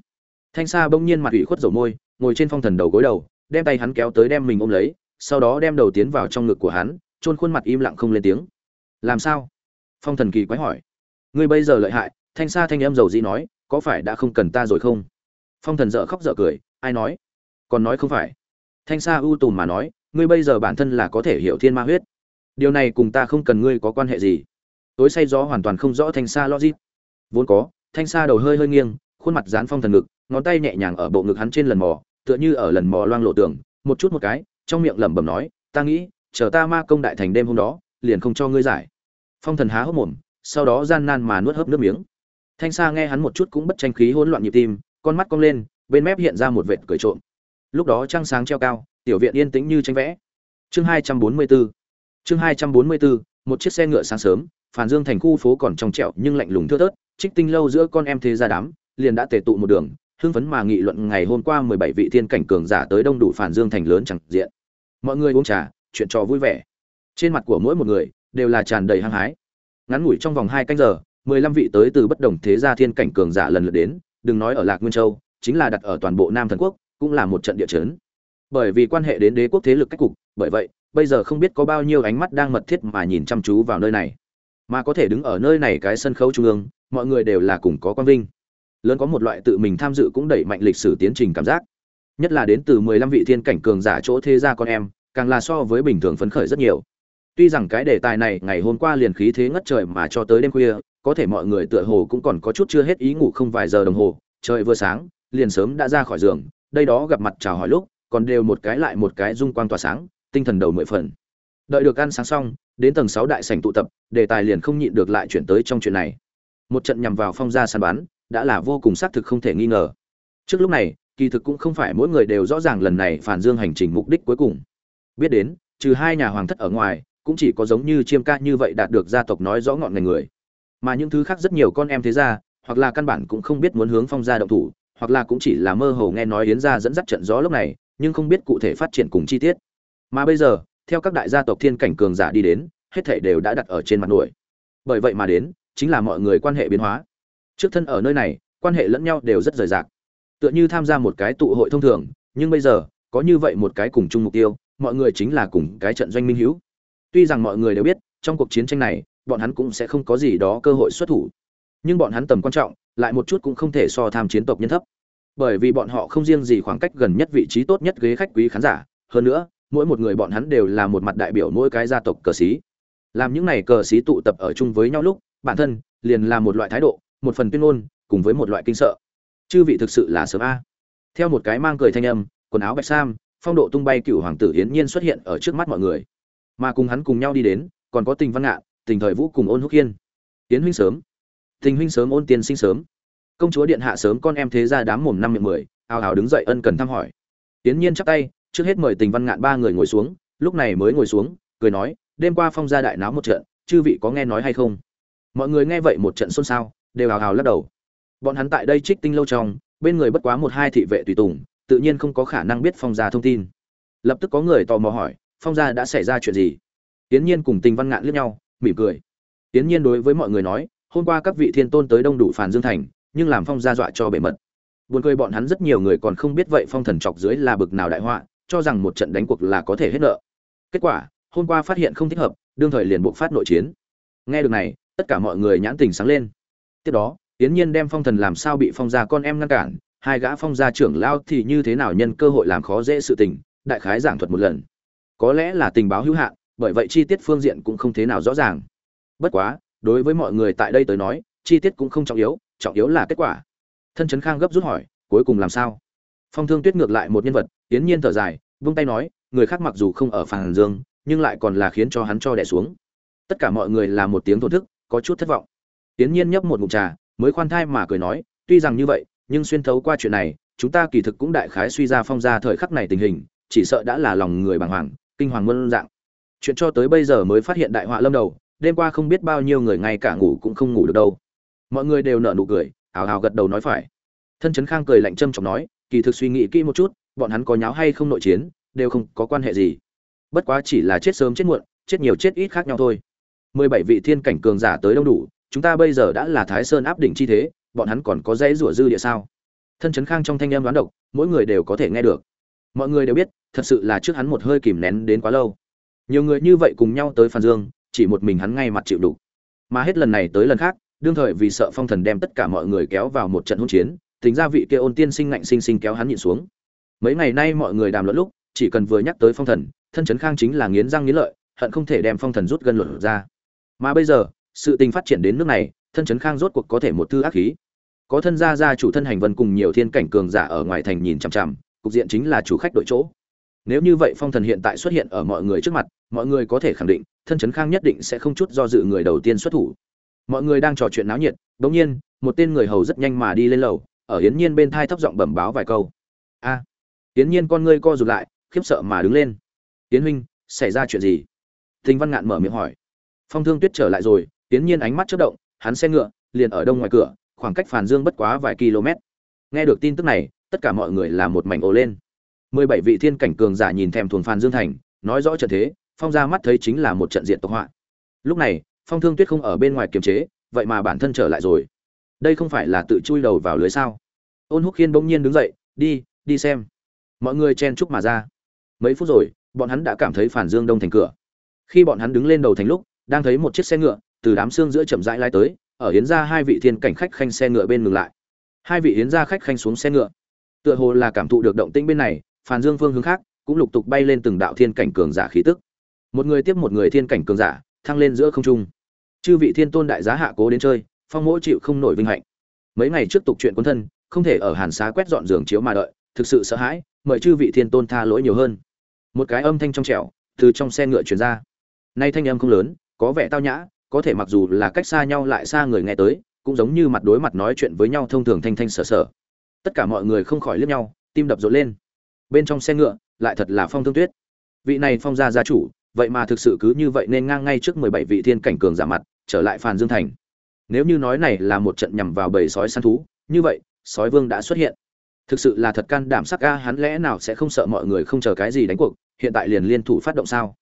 Thanh sa bỗng nhiên mặt ủy khuất dầu môi, ngồi trên phong thần đầu gối đầu, đem tay hắn kéo tới đem mình ôm lấy sau đó đem đầu tiến vào trong ngực của hắn, chôn khuôn mặt im lặng không lên tiếng. Làm sao? Phong thần kỳ quái hỏi. Ngươi bây giờ lợi hại, thanh sa thanh âm dầu dĩ nói, có phải đã không cần ta rồi không? Phong thần dợ khóc dợ cười, ai nói? Còn nói không phải. Thanh sa ưu tùm mà nói, ngươi bây giờ bản thân là có thể hiểu thiên ma huyết. Điều này cùng ta không cần ngươi có quan hệ gì. Tối say gió hoàn toàn không rõ thanh sa logic. Vốn có, thanh sa đầu hơi hơi nghiêng, khuôn mặt dán phong thần ngực, ngón tay nhẹ nhàng ở bộ ngực hắn trên lần mò, tựa như ở lần mò loang lộ tường, một chút một cái trong miệng lẩm bẩm nói, ta nghĩ, chờ ta ma công đại thành đêm hôm đó, liền không cho ngươi giải. Phong thần há hốc mồm, sau đó gian nan mà nuốt hớp nước miếng. Thanh sa nghe hắn một chút cũng bất tranh khí hỗn loạn nhịp tim, con mắt cong lên, bên mép hiện ra một vệt cười trộm. Lúc đó trăng sáng treo cao, tiểu viện yên tĩnh như tranh vẽ. Chương hai trăm bốn mươi bốn chương hai trăm bốn mươi bốn một chiếc xe ngựa sáng sớm phản dương thành khu phố còn trong trẹo nhưng lạnh lùng thưa thớt, trích tinh lâu giữa con em thế gia đám, liền đã tề tụ một đường hưng phấn mà nghị luận ngày hôm qua mười bảy vị thiên cảnh cường giả tới đông đủ phản dương thành lớn chẳng diện. Mọi người uống trà, chuyện trò vui vẻ. Trên mặt của mỗi một người, đều là tràn đầy hăng hái. Ngắn ngủi trong vòng hai canh giờ, mười lăm vị tới từ bất đồng thế gia thiên cảnh cường giả lần lượt đến, đừng nói ở lạc nguyên châu, chính là đặt ở toàn bộ nam thần quốc, cũng là một trận địa chấn. Bởi vì quan hệ đến đế quốc thế lực cách cục, bởi vậy, bây giờ không biết có bao nhiêu ánh mắt đang mật thiết mà nhìn chăm chú vào nơi này. Mà có thể đứng ở nơi này cái sân khấu trung ương, mọi người đều là cùng có quan vinh lớn có một loại tự mình tham dự cũng đẩy mạnh lịch sử tiến trình cảm giác. Nhất là đến từ mười lăm vị thiên cảnh cường giả chỗ thế gia con em, càng là so với bình thường phấn khởi rất nhiều. Tuy rằng cái đề tài này ngày hôm qua liền khí thế ngất trời mà cho tới đêm khuya, có thể mọi người tựa hồ cũng còn có chút chưa hết ý ngủ không vài giờ đồng hồ, trời vừa sáng, liền sớm đã ra khỏi giường, đây đó gặp mặt chào hỏi lúc, còn đều một cái lại một cái dung quang tỏa sáng, tinh thần đầu mười phần. Đợi được ăn sáng xong, đến tầng sáu đại sảnh tụ tập, đề tài liền không nhịn được lại chuyển tới trong chuyện này. Một trận nhằm vào phong gia săn bắn đã là vô cùng xác thực không thể nghi ngờ. Trước lúc này, kỳ thực cũng không phải mỗi người đều rõ ràng lần này phản dương hành trình mục đích cuối cùng. Biết đến, trừ hai nhà hoàng thất ở ngoài, cũng chỉ có giống như chiêm ca như vậy đạt được gia tộc nói rõ ngọn ngành người. Mà những thứ khác rất nhiều con em thế gia, hoặc là căn bản cũng không biết muốn hướng phong gia động thủ, hoặc là cũng chỉ là mơ hồ nghe nói yến gia dẫn dắt trận gió lúc này, nhưng không biết cụ thể phát triển cùng chi tiết. Mà bây giờ, theo các đại gia tộc thiên cảnh cường giả đi đến, hết thảy đều đã đặt ở trên mặt nổi. Bởi vậy mà đến, chính là mọi người quan hệ biến hóa trước thân ở nơi này, quan hệ lẫn nhau đều rất rời rạc. Tựa như tham gia một cái tụ hội thông thường, nhưng bây giờ, có như vậy một cái cùng chung mục tiêu, mọi người chính là cùng cái trận doanh minh hữu. Tuy rằng mọi người đều biết, trong cuộc chiến tranh này, bọn hắn cũng sẽ không có gì đó cơ hội xuất thủ. Nhưng bọn hắn tầm quan trọng, lại một chút cũng không thể so tham chiến tộc nhân thấp. Bởi vì bọn họ không riêng gì khoảng cách gần nhất vị trí tốt nhất ghế khách quý khán giả, hơn nữa, mỗi một người bọn hắn đều là một mặt đại biểu mỗi cái gia tộc cờ sĩ. Làm những này cờ sĩ tụ tập ở chung với nhau lúc, bản thân liền là một loại thái độ một phần tuyên ngôn, cùng với một loại kinh sợ. Chư vị thực sự là sớm a. Theo một cái mang cười thanh âm, quần áo bạch sam, phong độ tung bay cựu hoàng tử hiến nhiên xuất hiện ở trước mắt mọi người. Mà cùng hắn cùng nhau đi đến, còn có tình văn ngạn, tình thời vũ cùng ôn húc hiên. Tiến huynh sớm. Tình huynh sớm, ôn tiên sinh sớm. Công chúa điện hạ sớm, con em thế ra đám mồm năm miệng mười, ào ào đứng dậy ân cần thăm hỏi. Tiến nhiên chắp tay, trước hết mời tình văn ngạn ba người ngồi xuống, lúc này mới ngồi xuống, cười nói, đêm qua phong gia đại náo một trận, chư vị có nghe nói hay không? Mọi người nghe vậy một trận xôn xao đều hào hào lắc đầu. Bọn hắn tại đây trích tinh lâu trong, bên người bất quá một hai thị vệ tùy tùng, tự nhiên không có khả năng biết phong gia thông tin. Lập tức có người tò mò hỏi, phong gia đã xảy ra chuyện gì? Tiến nhiên cùng tình văn ngạn liếc nhau, mỉm cười. Tiến nhiên đối với mọi người nói, hôm qua các vị thiên tôn tới đông đủ phản dương thành, nhưng làm phong gia dọa cho bể mật. Buồn cười bọn hắn rất nhiều người còn không biết vậy phong thần chọc dưới là bực nào đại họa, cho rằng một trận đánh cuộc là có thể hết nợ. Kết quả, hôm qua phát hiện không thích hợp, đương thời liền buộc phát nội chiến. Nghe được này, tất cả mọi người nhãn tình sáng lên tiếp đó tiến nhiên đem phong thần làm sao bị phong gia con em ngăn cản, hai gã phong gia trưởng lao thì như thế nào nhân cơ hội làm khó dễ sự tình, đại khái giảng thuật một lần. Có lẽ là tình báo hữu hạn, bởi vậy chi tiết phương diện cũng không thế nào rõ ràng. Bất quá, đối với mọi người tại đây tới nói, chi tiết cũng không trọng yếu trọng yếu là kết quả. Thân trấn khang gấp rút hỏi, cuối cùng làm sao? Phong thương tuyết ngược lại một nhân vật tiến nhiên thở dài, vung tay nói, người khác mặc dù không ở phàn dương, nhưng lại còn là khiến cho hắn cho đẻ xuống. Tất cả mọi người là một tiếng thổn thức, có chút thất vọng tiến nhiên nhấp một ngụm trà, mới khoan thai mà cười nói, tuy rằng như vậy, nhưng xuyên thấu qua chuyện này, chúng ta kỳ thực cũng đại khái suy ra phong ra thời khắc này tình hình, chỉ sợ đã là lòng người bàng hoàng, kinh hoàng muôn dạng. Chuyện cho tới bây giờ mới phát hiện đại họa lâm đầu, đêm qua không biết bao nhiêu người ngay cả ngủ cũng không ngủ được đâu. Mọi người đều nở nụ cười, hào hào gật đầu nói phải. Thân trấn khang cười lạnh châm chọc nói, kỳ thực suy nghĩ kỹ một chút, bọn hắn có nháo hay không nội chiến, đều không có quan hệ gì. Bất quá chỉ là chết sớm chết muộn, chết nhiều chết ít khác nhau thôi. Mười bảy vị thiên cảnh cường giả tới đông đủ chúng ta bây giờ đã là thái sơn áp đỉnh chi thế, bọn hắn còn có dãy rủa dư địa sao? Thân trấn khang trong thanh âm đoán độc, mỗi người đều có thể nghe được. Mọi người đều biết, thật sự là trước hắn một hơi kìm nén đến quá lâu. Nhiều người như vậy cùng nhau tới phan dương, chỉ một mình hắn ngay mặt chịu đủ mà hết lần này tới lần khác, đương thời vì sợ phong thần đem tất cả mọi người kéo vào một trận hỗn chiến, tính ra vị kia ôn tiên sinh ngạnh sinh sinh kéo hắn nhịn xuống. Mấy ngày nay mọi người đàm luận lúc, chỉ cần vừa nhắc tới phong thần, thân trấn khang chính là nghiến răng nghiến lợi, hận không thể đem phong thần rút gân luận ra. Mà bây giờ sự tình phát triển đến nước này thân trấn khang rốt cuộc có thể một thư ác khí. Có thân gia gia chủ thân hành vân cùng nhiều thiên cảnh cường giả ở ngoài thành nhìn chằm chằm cục diện chính là chủ khách đội chỗ. Nếu như vậy phong thần hiện tại xuất hiện ở mọi người trước mặt mọi người có thể khẳng định thân trấn khang nhất định sẽ không chút do dự người đầu tiên xuất thủ. Mọi người đang trò chuyện náo nhiệt bỗng nhiên một tên người hầu rất nhanh mà đi lên lầu ở hiến nhiên bên thai thấp giọng bẩm báo vài câu. A à, hiến nhiên con ngươi co rụt lại khiếp sợ mà đứng lên. Tiến huynh xảy ra chuyện gì? Thinh văn ngạn mở miệng hỏi. Phong thương tuyết trở lại rồi tiến nhiên ánh mắt chớp động, hắn xe ngựa, liền ở đông ngoài cửa, khoảng cách phàn dương bất quá vài km. Nghe được tin tức này, tất cả mọi người là một mảnh ồ lên. Mười bảy vị thiên cảnh cường giả nhìn thèm thuồng phàn dương thành, nói rõ trận thế, phong ra mắt thấy chính là một trận diện tộc họa. Lúc này, phong thương tuyết không ở bên ngoài kiềm chế, vậy mà bản thân trở lại rồi. Đây không phải là tự chui đầu vào lưới sao? Ôn húc khiên bỗng nhiên đứng dậy, đi đi xem. Mọi người chen chúc mà ra. Mấy phút rồi, bọn hắn đã cảm thấy phản dương đông thành cửa. Khi bọn hắn đứng lên đầu thành lúc, đang thấy một chiếc xe ngựa từ đám xương giữa chậm rãi lái tới, ở hiến ra hai vị thiên cảnh khách khanh xe ngựa bên ngừng lại. Hai vị hiến ra khách khanh xuống xe ngựa. Tựa hồ là cảm thụ được động tĩnh bên này phản dương phương hướng khác, cũng lục tục bay lên từng đạo thiên cảnh cường giả khí tức. Một người tiếp một người thiên cảnh cường giả, thăng lên giữa không trung. Chư vị thiên tôn đại giá hạ cố đến chơi, phong mỗi chịu không nổi vinh hạnh. Mấy ngày trước tục chuyện quân thân, không thể ở hàn xá quét dọn giường chiếu mà đợi, thực sự sợ hãi, mời chư vị thiên tôn tha lỗi nhiều hơn. Một cái âm thanh trong trẻo, từ trong xe ngựa truyền ra. Nay thanh âm không lớn, có vẻ tao nhã có thể mặc dù là cách xa nhau lại xa người nghe tới, cũng giống như mặt đối mặt nói chuyện với nhau thông thường thanh thanh sở sở. Tất cả mọi người không khỏi liếc nhau, tim đập rộn lên. Bên trong xe ngựa, lại thật là phong thương tuyết. Vị này phong gia gia chủ, vậy mà thực sự cứ như vậy nên ngang ngay trước mười bảy vị thiên cảnh cường giả mặt, trở lại phàn dương thành. Nếu như nói này là một trận nhằm vào bầy sói săn thú, như vậy, sói vương đã xuất hiện. Thực sự là thật can đảm sắc ga hắn lẽ nào sẽ không sợ mọi người không chờ cái gì đánh cuộc, hiện tại liền liên thủ phát động sao?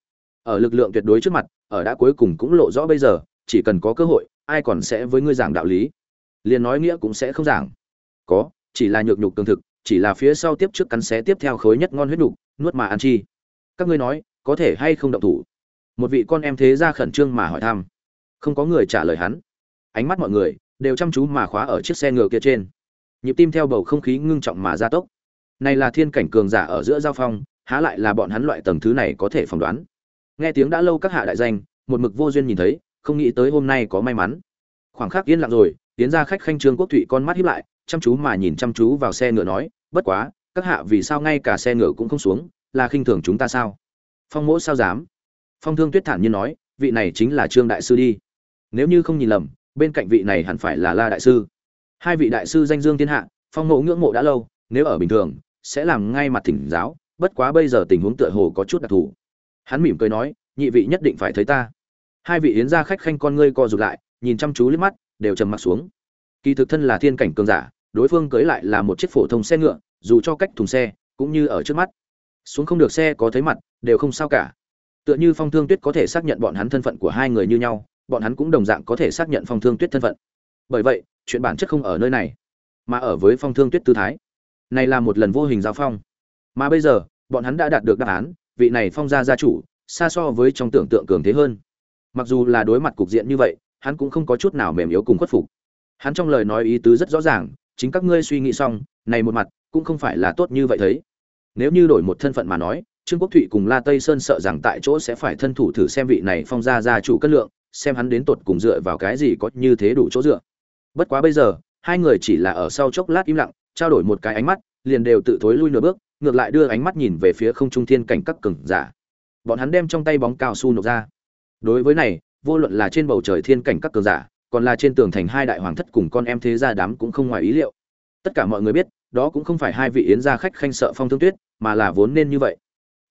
Ở lực lượng tuyệt đối trước mặt, ở đã cuối cùng cũng lộ rõ bây giờ, chỉ cần có cơ hội, ai còn sẽ với ngươi giảng đạo lý. Liền nói nghĩa cũng sẽ không giảng. Có, chỉ là nhược nhục tương thực, chỉ là phía sau tiếp trước cắn xé tiếp theo khối nhất ngon huyết nhục, nuốt mà ăn chi. Các ngươi nói, có thể hay không động thủ? Một vị con em thế ra khẩn trương mà hỏi thăm. Không có người trả lời hắn. Ánh mắt mọi người đều chăm chú mà khóa ở chiếc xe ngựa kia trên. Nhịp tim theo bầu không khí ngưng trọng mà gia tốc. Này là thiên cảnh cường giả ở giữa giao phong, há lại là bọn hắn loại tầng thứ này có thể phỏng đoán nghe tiếng đã lâu các hạ đại danh, một mực vô duyên nhìn thấy, không nghĩ tới hôm nay có may mắn. Khoảng khắc yên lặng rồi, tiến ra khách khanh trương quốc thụy con mắt hiếp lại, chăm chú mà nhìn chăm chú vào xe ngựa nói, bất quá, các hạ vì sao ngay cả xe ngựa cũng không xuống, là khinh thường chúng ta sao? Phong mỗ sao dám? Phong thương tuyết thản nhiên nói, vị này chính là trương đại sư đi. Nếu như không nhìn lầm, bên cạnh vị này hẳn phải là la đại sư. Hai vị đại sư danh dương thiên hạ, phong mộ ngưỡng mộ đã lâu, nếu ở bình thường, sẽ làm ngay mặt thỉnh giáo, bất quá bây giờ tình huống tựa hồ có chút đặc thù hắn mỉm cười nói, nhị vị nhất định phải thấy ta. Hai vị yến gia khách khanh con ngươi co rụt lại, nhìn chăm chú liếc mắt, đều trầm mặt xuống. Kỳ thực thân là thiên cảnh cường giả, đối phương cưới lại là một chiếc phổ thông xe ngựa, dù cho cách thùng xe, cũng như ở trước mắt. Xuống không được xe có thấy mặt, đều không sao cả. Tựa như phong thương tuyết có thể xác nhận bọn hắn thân phận của hai người như nhau, bọn hắn cũng đồng dạng có thể xác nhận phong thương tuyết thân phận. Bởi vậy, chuyện bản chất không ở nơi này, mà ở với phong thương tuyết tư thái. Này là một lần vô hình giao phong. Mà bây giờ, bọn hắn đã đạt được đáp án vị này phong gia gia chủ, xa so với trong tưởng tượng cường thế hơn. Mặc dù là đối mặt cục diện như vậy, hắn cũng không có chút nào mềm yếu cùng khuất phục. Hắn trong lời nói ý tứ rất rõ ràng, chính các ngươi suy nghĩ xong, này một mặt, cũng không phải là tốt như vậy thấy. Nếu như đổi một thân phận mà nói, trương quốc thụy cùng la tây sơn sợ rằng tại chỗ sẽ phải thân thủ thử xem vị này phong gia gia chủ cất lượng, xem hắn đến tột cùng dựa vào cái gì có như thế đủ chỗ dựa. Bất quá bây giờ, hai người chỉ là ở sau chốc lát im lặng, trao đổi một cái ánh mắt, liền đều tự thối lui nửa bước ngược lại đưa ánh mắt nhìn về phía không trung thiên cảnh các cường giả. Bọn hắn đem trong tay bóng cao su nộp ra. Đối với này, vô luận là trên bầu trời thiên cảnh các cường giả, còn là trên tường thành hai đại hoàng thất cùng con em thế gia đám cũng không ngoài ý liệu. Tất cả mọi người biết, đó cũng không phải hai vị yến gia khách khanh sợ phong thương tuyết, mà là vốn nên như vậy.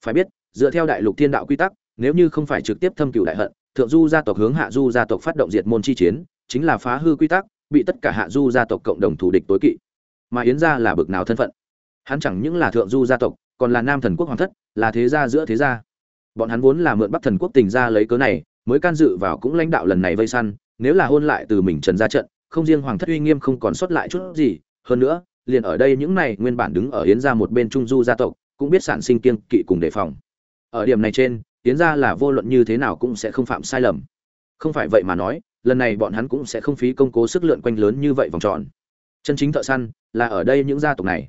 Phải biết, dựa theo đại lục thiên đạo quy tắc, nếu như không phải trực tiếp thâm cửu đại hận, thượng du gia tộc hướng hạ du gia tộc phát động diệt môn chi chiến, chính là phá hư quy tắc, bị tất cả hạ du gia tộc cộng đồng thủ địch tối kỵ. Mà yến gia là bực nào thân phận? Hắn chẳng những là thượng du gia tộc, còn là nam thần quốc hoàng thất, là thế gia giữa thế gia. Bọn hắn vốn là mượn bắc thần quốc tình ra lấy cớ này, mới can dự vào cũng lãnh đạo lần này vây săn, nếu là hôn lại từ mình trần ra trận, không riêng hoàng thất uy nghiêm không còn sót lại chút gì, hơn nữa, liền ở đây những này nguyên bản đứng ở yến gia một bên trung du gia tộc, cũng biết sản sinh kiêng kỵ cùng đề phòng. Ở điểm này trên, yến gia là vô luận như thế nào cũng sẽ không phạm sai lầm. Không phải vậy mà nói, lần này bọn hắn cũng sẽ không phí công cố sức lượn quanh lớn như vậy vòng tròn. Chân chính thợ săn là ở đây những gia tộc này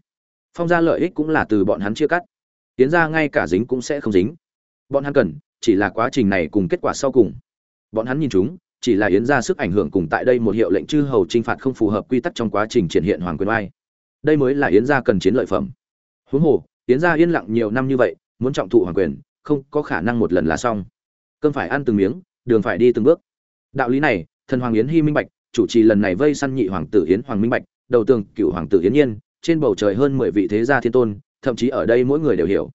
phong gia lợi ích cũng là từ bọn hắn chia cắt. Tiến ra ngay cả dính cũng sẽ không dính. Bọn hắn cần, chỉ là quá trình này cùng kết quả sau cùng. Bọn hắn nhìn chúng, chỉ là yến ra sức ảnh hưởng cùng tại đây một hiệu lệnh chư hầu t r i n h phạt không phù hợp quy tắc trong quá trình triển hiện hoàng quyền oai. Đây mới là yến gia cần chiến lợi phẩm. Huống hồ, yến gia yên lặng nhiều năm như vậy, muốn trọng thụ hoàng quyền, không có khả năng một lần là xong. Cơm phải ăn từng miếng, đường phải đi từng bước. Đạo lý này, thần hoàng yến hy minh bạch, chủ trì lần này vây săn nhị hoàng tử yến hoàng minh bạch, đầu tường cựu hoàng tử yến nhiên trên bầu trời hơn mười vị thế gia thiên tôn, thậm chí ở đây mỗi người đều hiểu.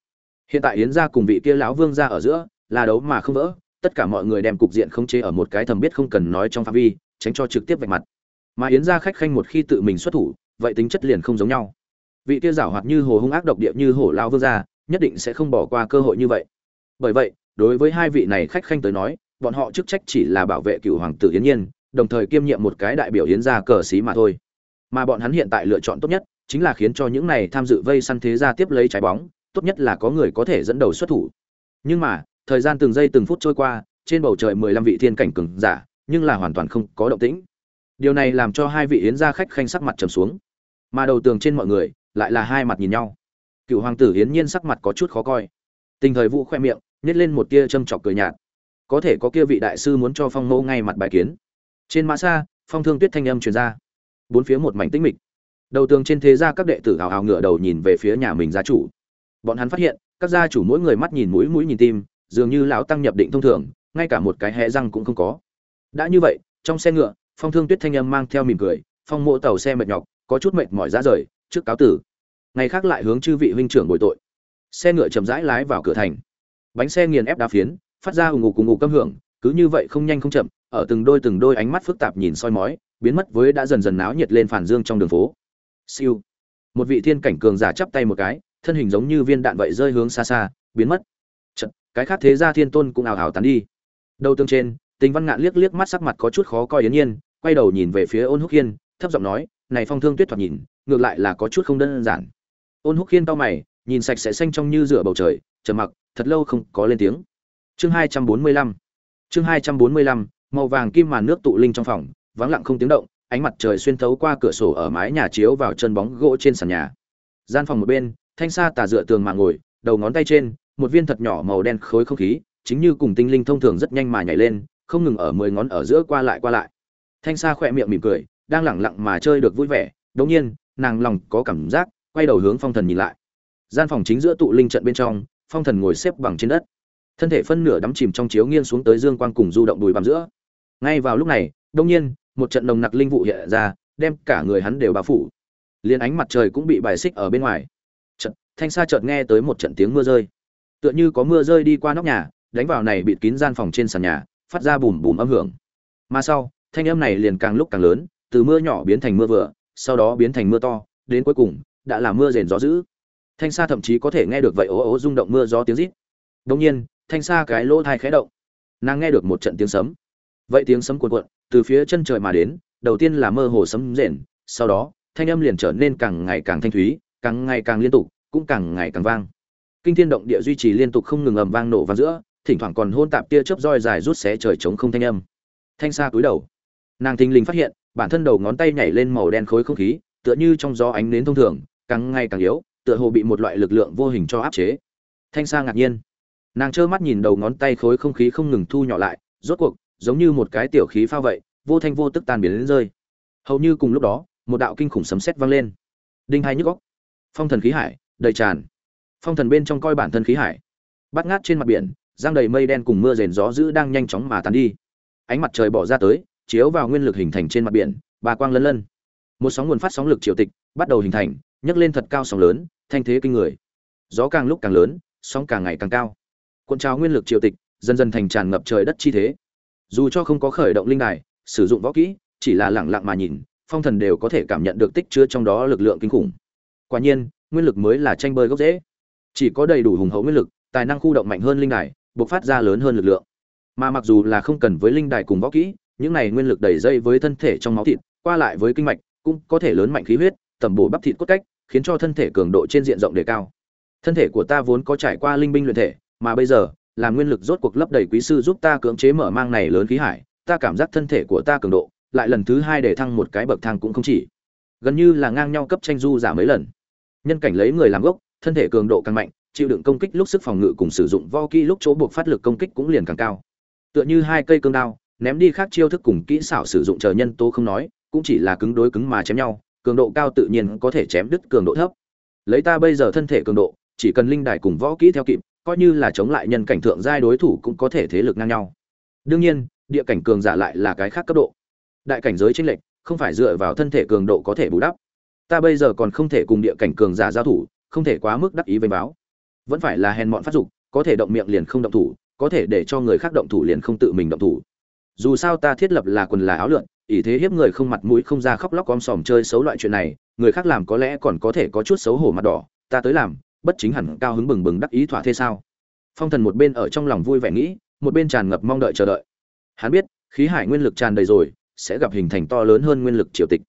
Hiện tại yến gia cùng vị kia lão vương gia ở giữa, là đấu mà không vỡ, tất cả mọi người đem cục diện khống chế ở một cái thầm biết không cần nói trong phạm vi, tránh cho trực tiếp vạch mặt. Mà yến gia khách khanh một khi tự mình xuất thủ, vậy tính chất liền không giống nhau. Vị kia giảo hoạt như hồ hung ác độc địa như hổ lão vương gia, nhất định sẽ không bỏ qua cơ hội như vậy. Bởi vậy, đối với hai vị này khách khanh tới nói, bọn họ chức trách chỉ là bảo vệ cựu hoàng tử yến nhiên, đồng thời kiêm nhiệm một cái đại biểu yến gia cờ sĩ mà thôi. Mà bọn hắn hiện tại lựa chọn tốt nhất chính là khiến cho những này tham dự vây săn thế gia tiếp lấy trái bóng, tốt nhất là có người có thể dẫn đầu xuất thủ. Nhưng mà, thời gian từng giây từng phút trôi qua, trên bầu trời mười lăm vị thiên cảnh cường giả, nhưng là hoàn toàn không có động tĩnh. Điều này làm cho hai vị yến gia khách khanh sắc mặt trầm xuống. Mà đầu tường trên mọi người, lại là hai mặt nhìn nhau. Cựu hoàng tử yến nhiên sắc mặt có chút khó coi. Tình thời vụ khoe miệng nhét lên một tia châm chọc cười nhạt. Có thể có kia vị đại sư muốn cho phong mẫu ngay mặt bài kiến. Trên mã xa, phong thương tuyết thanh âm truyền ra. Bốn phía một mảnh tĩnh mịch đầu tường trên thế gia các đệ tử hào hào ngửa đầu nhìn về phía nhà mình gia chủ. Bọn hắn phát hiện, các gia chủ mỗi người mắt nhìn mũi mũi nhìn tim, dường như lão tăng nhập định thông thường, ngay cả một cái hé răng cũng không có. Đã như vậy, trong xe ngựa, phong thương tuyết thanh âm mang theo mỉm cười, phong mộ tàu xe mệt nhọc, có chút mệt mỏi ra rời, trước cáo tử. Ngày khác lại hướng chư vị huynh trưởng bồi tội. Xe ngựa chậm rãi lái vào cửa thành. Bánh xe nghiền ép đá phiến, phát ra ù ngục cùng ngủ câm hưởng, cứ như vậy không nhanh không chậm, ở từng đôi từng đôi ánh mắt phức tạp nhìn soi mói, biến mất với đã dần dần náo nhiệt lên phản dương trong đường phố siêu. Một vị thiên cảnh cường giả chắp tay một cái thân hình giống như viên đạn vậy rơi hướng xa xa biến mất. Chợt, cái khác thế gia thiên tôn cũng ảo ảo tán đi. Đầu tương trên tình văn ngạn liếc liếc mắt sắc mặt có chút khó coi yến nhiên quay đầu nhìn về phía ôn húc hiên thấp giọng nói này phong thương tuyết thoạt nhìn ngược lại là có chút không đơn giản. Ôn húc hiên to mày nhìn sạch sẽ xanh trong như rửa bầu trời trầm mặc thật lâu không có lên tiếng. Chương hai trăm bốn mươi lăm chương hai trăm bốn mươi lăm màu vàng kim màn nước tụ linh trong phòng vắng lặng không tiếng động ánh mặt trời xuyên thấu qua cửa sổ ở mái nhà chiếu vào chân bóng gỗ trên sàn nhà. Gian phòng một bên, thanh sa tà dựa tường mà ngồi, đầu ngón tay trên, một viên thật nhỏ màu đen khối không khí, chính như cùng tinh linh thông thường rất nhanh mà nhảy lên, không ngừng ở mười ngón ở giữa qua lại qua lại. Thanh sa khỏe miệng mỉm cười, đang lẳng lặng mà chơi được vui vẻ đống nhiên, nàng lòng có cảm giác, quay đầu hướng phong thần nhìn lại. Gian phòng chính giữa tụ linh trận bên trong, phong thần ngồi xếp bằng trên đất. Thân thể phân nửa đắm chìm trong chiếu nghiêng xuống tới dương quang cùng du động đùi bằng giữa. Ngay vào lúc này đông nhiên một trận nồng nặc linh vụ hiện ra đem cả người hắn đều bao phủ. Liên ánh mặt trời cũng bị bài xích ở bên ngoài. Chợt, thanh sa chợt nghe tới một trận tiếng mưa rơi. Tựa như có mưa rơi đi qua nóc nhà đánh vào này bịt kín gian phòng trên sàn nhà phát ra bùm bùm âm hưởng. Mà sau thanh âm này liền càng lúc càng lớn từ mưa nhỏ biến thành mưa vừa sau đó biến thành mưa to đến cuối cùng đã là mưa rền gió dữ. Thanh sa thậm chí có thể nghe được vậy ố ố rung động mưa gió tiếng rít. Đương nhiên thanh sa cái lỗ tai khẽ động. Nàng nghe được một trận tiếng sấm vậy tiếng sấm cuộn cuộn, từ phía chân trời mà đến, đầu tiên là mơ hồ sấm rền, sau đó, thanh âm liền trở nên càng ngày càng thanh thúy, càng ngày càng liên tục, cũng càng ngày càng vang. Kinh thiên động địa duy trì liên tục không ngừng ầm vang nổ vang giữa, thỉnh thoảng còn hôn tạp tia chớp roi dài rút xé trời trống không thanh âm. Thanh sa cúi đầu. Nàng thình lình phát hiện, bản thân đầu ngón tay nhảy lên màu đen khối không khí, tựa như trong gió ánh nến thông thường, càng ngày càng yếu, tựa hồ bị một loại lực lượng vô hình cho áp chế. Thanh sa ngạc nhiên. Nàng trơ mắt nhìn đầu ngón tay khối không khí không ngừng thu nhỏ lại, rốt cuộc giống như một cái tiểu khí phao vậy, vô thanh vô tức tan biến đến rơi. Hầu như cùng lúc đó, một đạo kinh khủng sấm sét vang lên. Đinh hai nhức góc phong thần khí hải, đầy tràn. Phong thần bên trong coi bản thân khí hải. Bắt ngát trên mặt biển, giang đầy mây đen cùng mưa rền gió dữ đang nhanh chóng mà tàn đi. Ánh mặt trời bỏ ra tới, chiếu vào nguyên lực hình thành trên mặt biển bà quang lân lân. Một sóng nguồn phát sóng lực triều tịch, bắt đầu hình thành, nhấc lên thật cao sóng lớn, thanh thế kinh người. Gió càng lúc càng lớn, sóng càng ngày càng cao. Cuộn trào nguyên lực triều tịch, dần dần thành tràn ngập trời đất chi thế dù cho không có khởi động linh đài, sử dụng võ kỹ, chỉ là lẳng lặng mà nhìn, phong thần đều có thể cảm nhận được tích chứa trong đó lực lượng kinh khủng. Quả nhiên, nguyên lực mới là tranh bơi gốc dễ chỉ có đầy đủ hùng hậu nguyên lực, tài năng khu động mạnh hơn linh đài buộc phát ra lớn hơn lực lượng. Mà mặc dù là không cần với linh đài cùng võ kỹ, những này nguyên lực đầy dây với thân thể trong máu thịt, qua lại với kinh mạch, cũng có thể lớn mạnh khí huyết, tẩm bổ bắp thịt cốt cách, khiến cho thân thể cường độ trên diện rộng đề cao. Thân thể của ta vốn có trải qua linh binh luyện thể, mà bây giờ làm nguyên lực rốt cuộc lấp đầy quý sư giúp ta cưỡng chế mở mang này lớn khí hải, ta cảm giác thân thể của ta cường độ, lại lần thứ hai để thăng một cái bậc thang cũng không chỉ. Gần như là ngang nhau cấp tranh du giả mấy lần. Nhân cảnh lấy người làm gốc, thân thể cường độ càng mạnh, chịu đựng công kích lúc sức phòng ngự cùng sử dụng vo kỹ lúc chỗ buộc phát lực công kích cũng liền càng cao. Tựa như hai cây cương đao, ném đi khác chiêu thức cùng kỹ xảo sử dụng chờ nhân tố không nói, cũng chỉ là cứng đối cứng mà chém nhau, cường độ cao tự nhiên có thể chém đứt cường độ thấp. Lấy ta bây giờ thân thể cường độ, chỉ cần linh đài cùng võ kỹ theo kịp coi như là chống lại nhân cảnh thượng giai đối thủ cũng có thể thế lực ngang nhau. Đương nhiên, địa cảnh cường giả lại là cái khác cấp độ. Đại cảnh giới chênh lệch, không phải dựa vào thân thể cường độ có thể bù đắp. Ta bây giờ còn không thể cùng địa cảnh cường giả giao thủ, không thể quá mức đắc ý với báo. Vẫn phải là hèn mọn phát dục, có thể động miệng liền không động thủ, có thể để cho người khác động thủ liền không tự mình động thủ. Dù sao ta thiết lập là quần là áo lượn ý thế hiếp người không mặt mũi không ra khóc lóc om sòm chơi xấu loại chuyện này, người khác làm có lẽ còn có thể có chút xấu hổ mặt đỏ, ta tới làm bất chính hẳn cao hứng bừng bừng đắc ý thỏa thế sao? Phong thần một bên ở trong lòng vui vẻ nghĩ, một bên tràn ngập mong đợi chờ đợi. Hắn biết, khí hải nguyên lực tràn đầy rồi, sẽ gặp hình thành to lớn hơn nguyên lực triều tịch.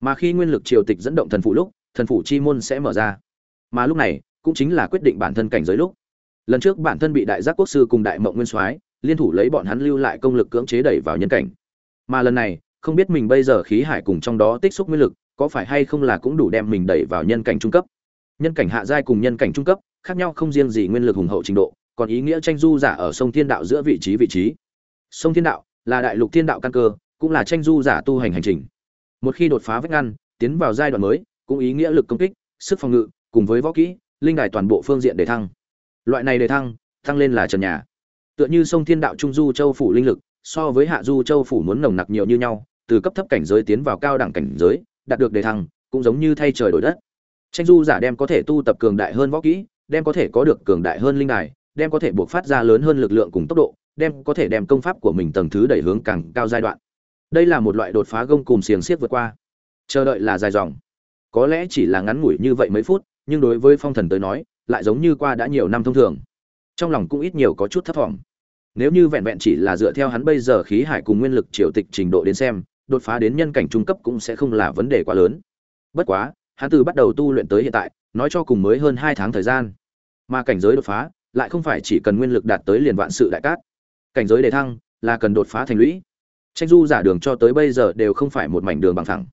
Mà khi nguyên lực triều tịch dẫn động thần phụ lúc, thần phụ chi môn sẽ mở ra. Mà lúc này, cũng chính là quyết định bản thân cảnh giới lúc. Lần trước bản thân bị đại giác quốc sư cùng đại mộng nguyên soái, liên thủ lấy bọn hắn lưu lại công lực cưỡng chế đẩy vào nhân cảnh. Mà lần này, không biết mình bây giờ khí hải cùng trong đó tích xúc nguyên lực, có phải hay không là cũng đủ đem mình đẩy vào nhân cảnh trung cấp? Nhân cảnh hạ giai cùng nhân cảnh trung cấp, khác nhau không riêng gì nguyên lực hùng hậu trình độ, còn ý nghĩa tranh du giả ở sông thiên đạo giữa vị trí vị trí. Sông thiên đạo là đại lục thiên đạo căn cơ, cũng là tranh du giả tu hành hành trình. Một khi đột phá vách ngăn, tiến vào giai đoạn mới, cũng ý nghĩa lực công kích, sức phòng ngự, cùng với võ kỹ, linh đài toàn bộ phương diện để thăng. Loại này để thăng tăng lên là trần nhà. Tựa như sông thiên đạo trung du châu phủ linh lực, so với hạ du châu phủ muốn nồng nặc nhiều như nhau, từ cấp thấp cảnh giới tiến vào cao đẳng cảnh giới, đạt được đề thăng, cũng giống như thay trời đổi đất tranh du giả đem có thể tu tập cường đại hơn võ kỹ, đem có thể có được cường đại hơn linh đài, đem có thể buộc phát ra lớn hơn lực lượng cùng tốc độ, đem có thể đem công pháp của mình tầng thứ đẩy hướng càng cao giai đoạn. Đây là một loại đột phá gông cùng xiềng xiết vượt qua. Chờ đợi là dài dòng. Có lẽ chỉ là ngắn ngủi như vậy mấy phút, nhưng đối với phong thần tới nói, lại giống như qua đã nhiều năm thông thường. Trong lòng cũng ít nhiều có chút thấp thỏm. Nếu như vẹn vẹn chỉ là dựa theo hắn bây giờ khí hải cùng nguyên lực triều tịch trình độ đến xem, đột phá đến nhân cảnh trung cấp cũng sẽ không là vấn đề quá lớn. Bất quá hắn từ bắt đầu tu luyện tới hiện tại nói cho cùng mới hơn hai tháng thời gian. Mà cảnh giới đột phá lại không phải chỉ cần nguyên lực đạt tới liền vạn sự đại cát. Cảnh giới đề thăng là cần đột phá thành lũy. Tranh du giả đường cho tới bây giờ đều không phải một mảnh đường bằng phẳng,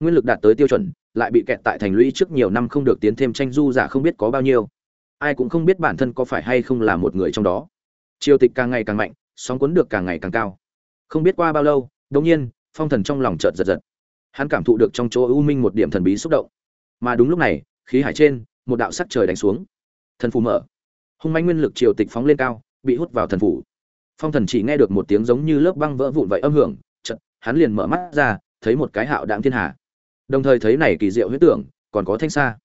nguyên lực đạt tới tiêu chuẩn lại bị kẹt tại thành lũy trước nhiều năm không được tiến thêm tranh du giả không biết có bao nhiêu. Ai cũng không biết bản thân có phải hay không là một người trong đó. Triều tịch càng ngày càng mạnh sóng cuốn được càng ngày càng cao. Không biết qua bao lâu đột nhiên phong thần trong lòng chợt giật giật. Hắn cảm thụ được trong chỗ u minh một điểm thần bí xúc động mà đúng lúc này, khí hải trên, một đạo sắc trời đánh xuống. Thần phù mở. Hung manh nguyên lực triều tịch phóng lên cao, bị hút vào thần phủ. Phong thần chỉ nghe được một tiếng giống như lớp băng vỡ vụn vậy âm hưởng, chợt, hắn liền mở mắt ra, thấy một cái hạo đạm thiên hà. Đồng thời thấy này kỳ diệu huyết tưởng, còn có thanh sa.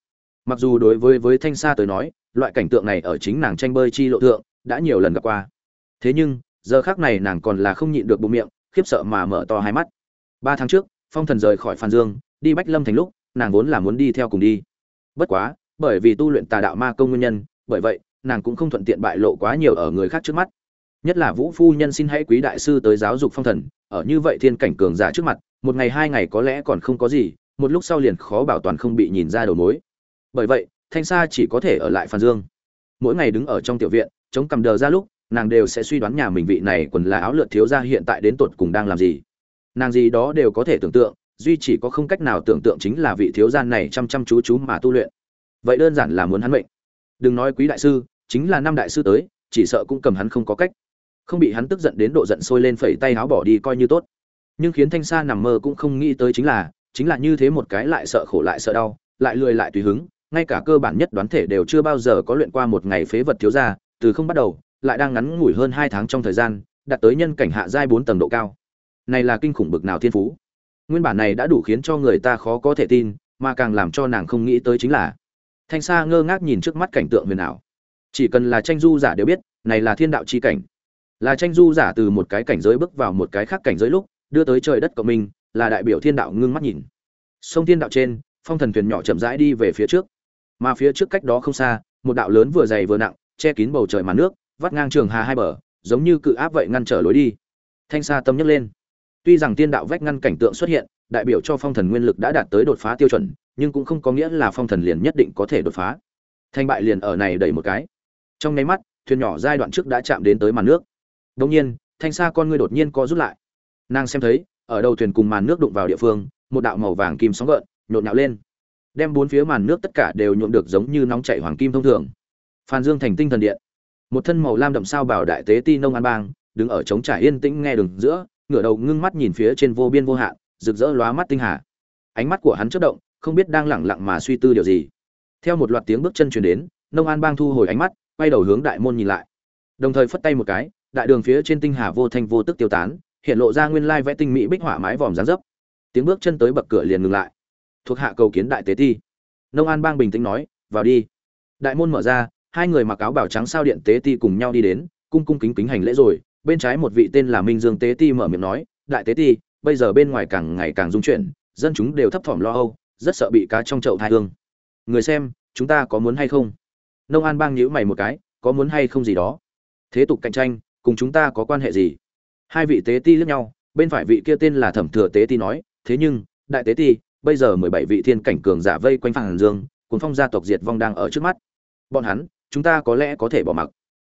Mặc dù đối với với thanh sa tới nói, loại cảnh tượng này ở chính nàng tranh bơi chi lộ thượng, đã nhiều lần gặp qua. Thế nhưng, giờ khác này nàng còn là không nhịn được bụng miệng, khiếp sợ mà mở to hai mắt. Ba tháng trước, phong thần rời khỏi phan dương, đi bách lâm thành lúc nàng vốn là muốn đi theo cùng đi. Bất quá, bởi vì tu luyện tà đạo ma công nguyên nhân, bởi vậy, nàng cũng không thuận tiện bại lộ quá nhiều ở người khác trước mắt. Nhất là vũ phu nhân xin hãy quý đại sư tới giáo dục phong thần, ở như vậy thiên cảnh cường giả trước mặt, một ngày hai ngày có lẽ còn không có gì, một lúc sau liền khó bảo toàn không bị nhìn ra đầu mối. Bởi vậy, thanh sa chỉ có thể ở lại phan dương. Mỗi ngày đứng ở trong tiểu viện, chống cầm đờ ra lúc, nàng đều sẽ suy đoán nhà mình vị này quần là áo lượt thiếu gia hiện tại đến tột cùng đang làm gì. Nàng gì đó đều có thể tưởng tượng duy chỉ có không cách nào tưởng tượng chính là vị thiếu gia này chăm chăm chú chú mà tu luyện. Vậy đơn giản là muốn hắn mệnh. Đừng nói quý đại sư, chính là năm đại sư tới, chỉ sợ cũng cầm hắn không có cách. Không bị hắn tức giận đến độ giận sôi lên phẩy tay áo bỏ đi coi như tốt. Nhưng khiến thanh sa nằm mơ cũng không nghĩ tới chính là chính là như thế một cái lại sợ khổ lại sợ đau, lại lười lại tùy hứng, ngay cả cơ bản nhất đoán thể đều chưa bao giờ có luyện qua một ngày phế vật thiếu gia, từ không bắt đầu, lại đang ngắn ngủi hơn hai tháng trong thời gian, đạt tới nhân cảnh hạ giai bốn tầng độ cao. Này là kinh khủng bực nào thiên phú nguyên bản này đã đủ khiến cho người ta khó có thể tin, mà càng làm cho nàng không nghĩ tới chính là, thanh sa ngơ ngác nhìn trước mắt cảnh tượng huyền ảo. Chỉ cần là tranh du giả đều biết, này là thiên đạo chi cảnh. Là tranh du giả từ một cái cảnh giới bước vào một cái khác cảnh giới lúc, đưa tới trời đất cộng minh, là đại biểu thiên đạo ngưng mắt nhìn. Sông thiên đạo trên, phong thần thuyền nhỏ chậm rãi đi về phía trước. Mà phía trước cách đó không xa, một đạo lớn vừa dày vừa nặng, che kín bầu trời màn nước, vắt ngang trường hà hai bờ, giống như cự áp vậy ngăn trở lối đi. Thanh sa tâm nhấc lên tuy rằng tiên đạo vách ngăn cảnh tượng xuất hiện, đại biểu cho phong thần nguyên lực đã đạt tới đột phá tiêu chuẩn, nhưng cũng không có nghĩa là phong thần liền nhất định có thể đột phá. Thành bại liền ở này đẩy một cái. Trong nháy mắt, thuyền nhỏ giai đoạn trước đã chạm đến tới màn nước. Đương nhiên, thanh sa con ngươi đột nhiên co rút lại. Nàng xem thấy, ở đầu thuyền cùng màn nước đụng vào địa phương, một đạo màu vàng kim sóng gợn, nhộn nhạo lên. Đem bốn phía màn nước tất cả đều nhuộm được giống như nóng chảy hoàng kim thông thường. Phan dương thành tinh thần điện. Một thân màu lam đậm sao bảo đại tế ti nông an bang, đứng ở trống trải yên tĩnh nghe đường giữa ngửa đầu ngưng mắt nhìn phía trên vô biên vô hạn, rực rỡ lóa mắt tinh hà. Ánh mắt của hắn chớp động, không biết đang lẳng lặng mà suy tư điều gì. Theo một loạt tiếng bước chân truyền đến, nông an bang thu hồi ánh mắt, quay đầu hướng đại môn nhìn lại. Đồng thời phất tay một cái, đại đường phía trên tinh hà vô thanh vô tức tiêu tán, hiện lộ ra nguyên lai vẽ tinh mỹ bích họa mái vòm dáng dấp. Tiếng bước chân tới bậc cửa liền ngừng lại. Thuộc hạ cầu kiến đại tế ti. Nông an bang bình tĩnh nói, vào đi. Đại môn mở ra, hai người mặc áo bảo trắng sao điện tế ti cùng nhau đi đến, cung cung kính kính hành lễ rồi bên trái một vị tên là minh dương tế ti mở miệng nói, đại tế ti, bây giờ bên ngoài càng ngày càng dung chuyển, dân chúng đều thấp thỏm lo âu, rất sợ bị cá trong chậu thai hương. Người xem, chúng ta có muốn hay không? Nông an bang nhíu mày một cái, có muốn hay không gì đó? Thế tục cạnh tranh, cùng chúng ta có quan hệ gì? Hai vị tế ti liếc nhau, bên phải vị kia tên là thẩm thừa tế ti nói, thế nhưng, đại tế ti, bây giờ mười bảy vị thiên cảnh cường giả vây quanh phản dương cuốn phong gia tộc diệt vong đang ở trước mắt. Bọn hắn, chúng ta có lẽ có thể bỏ mặc.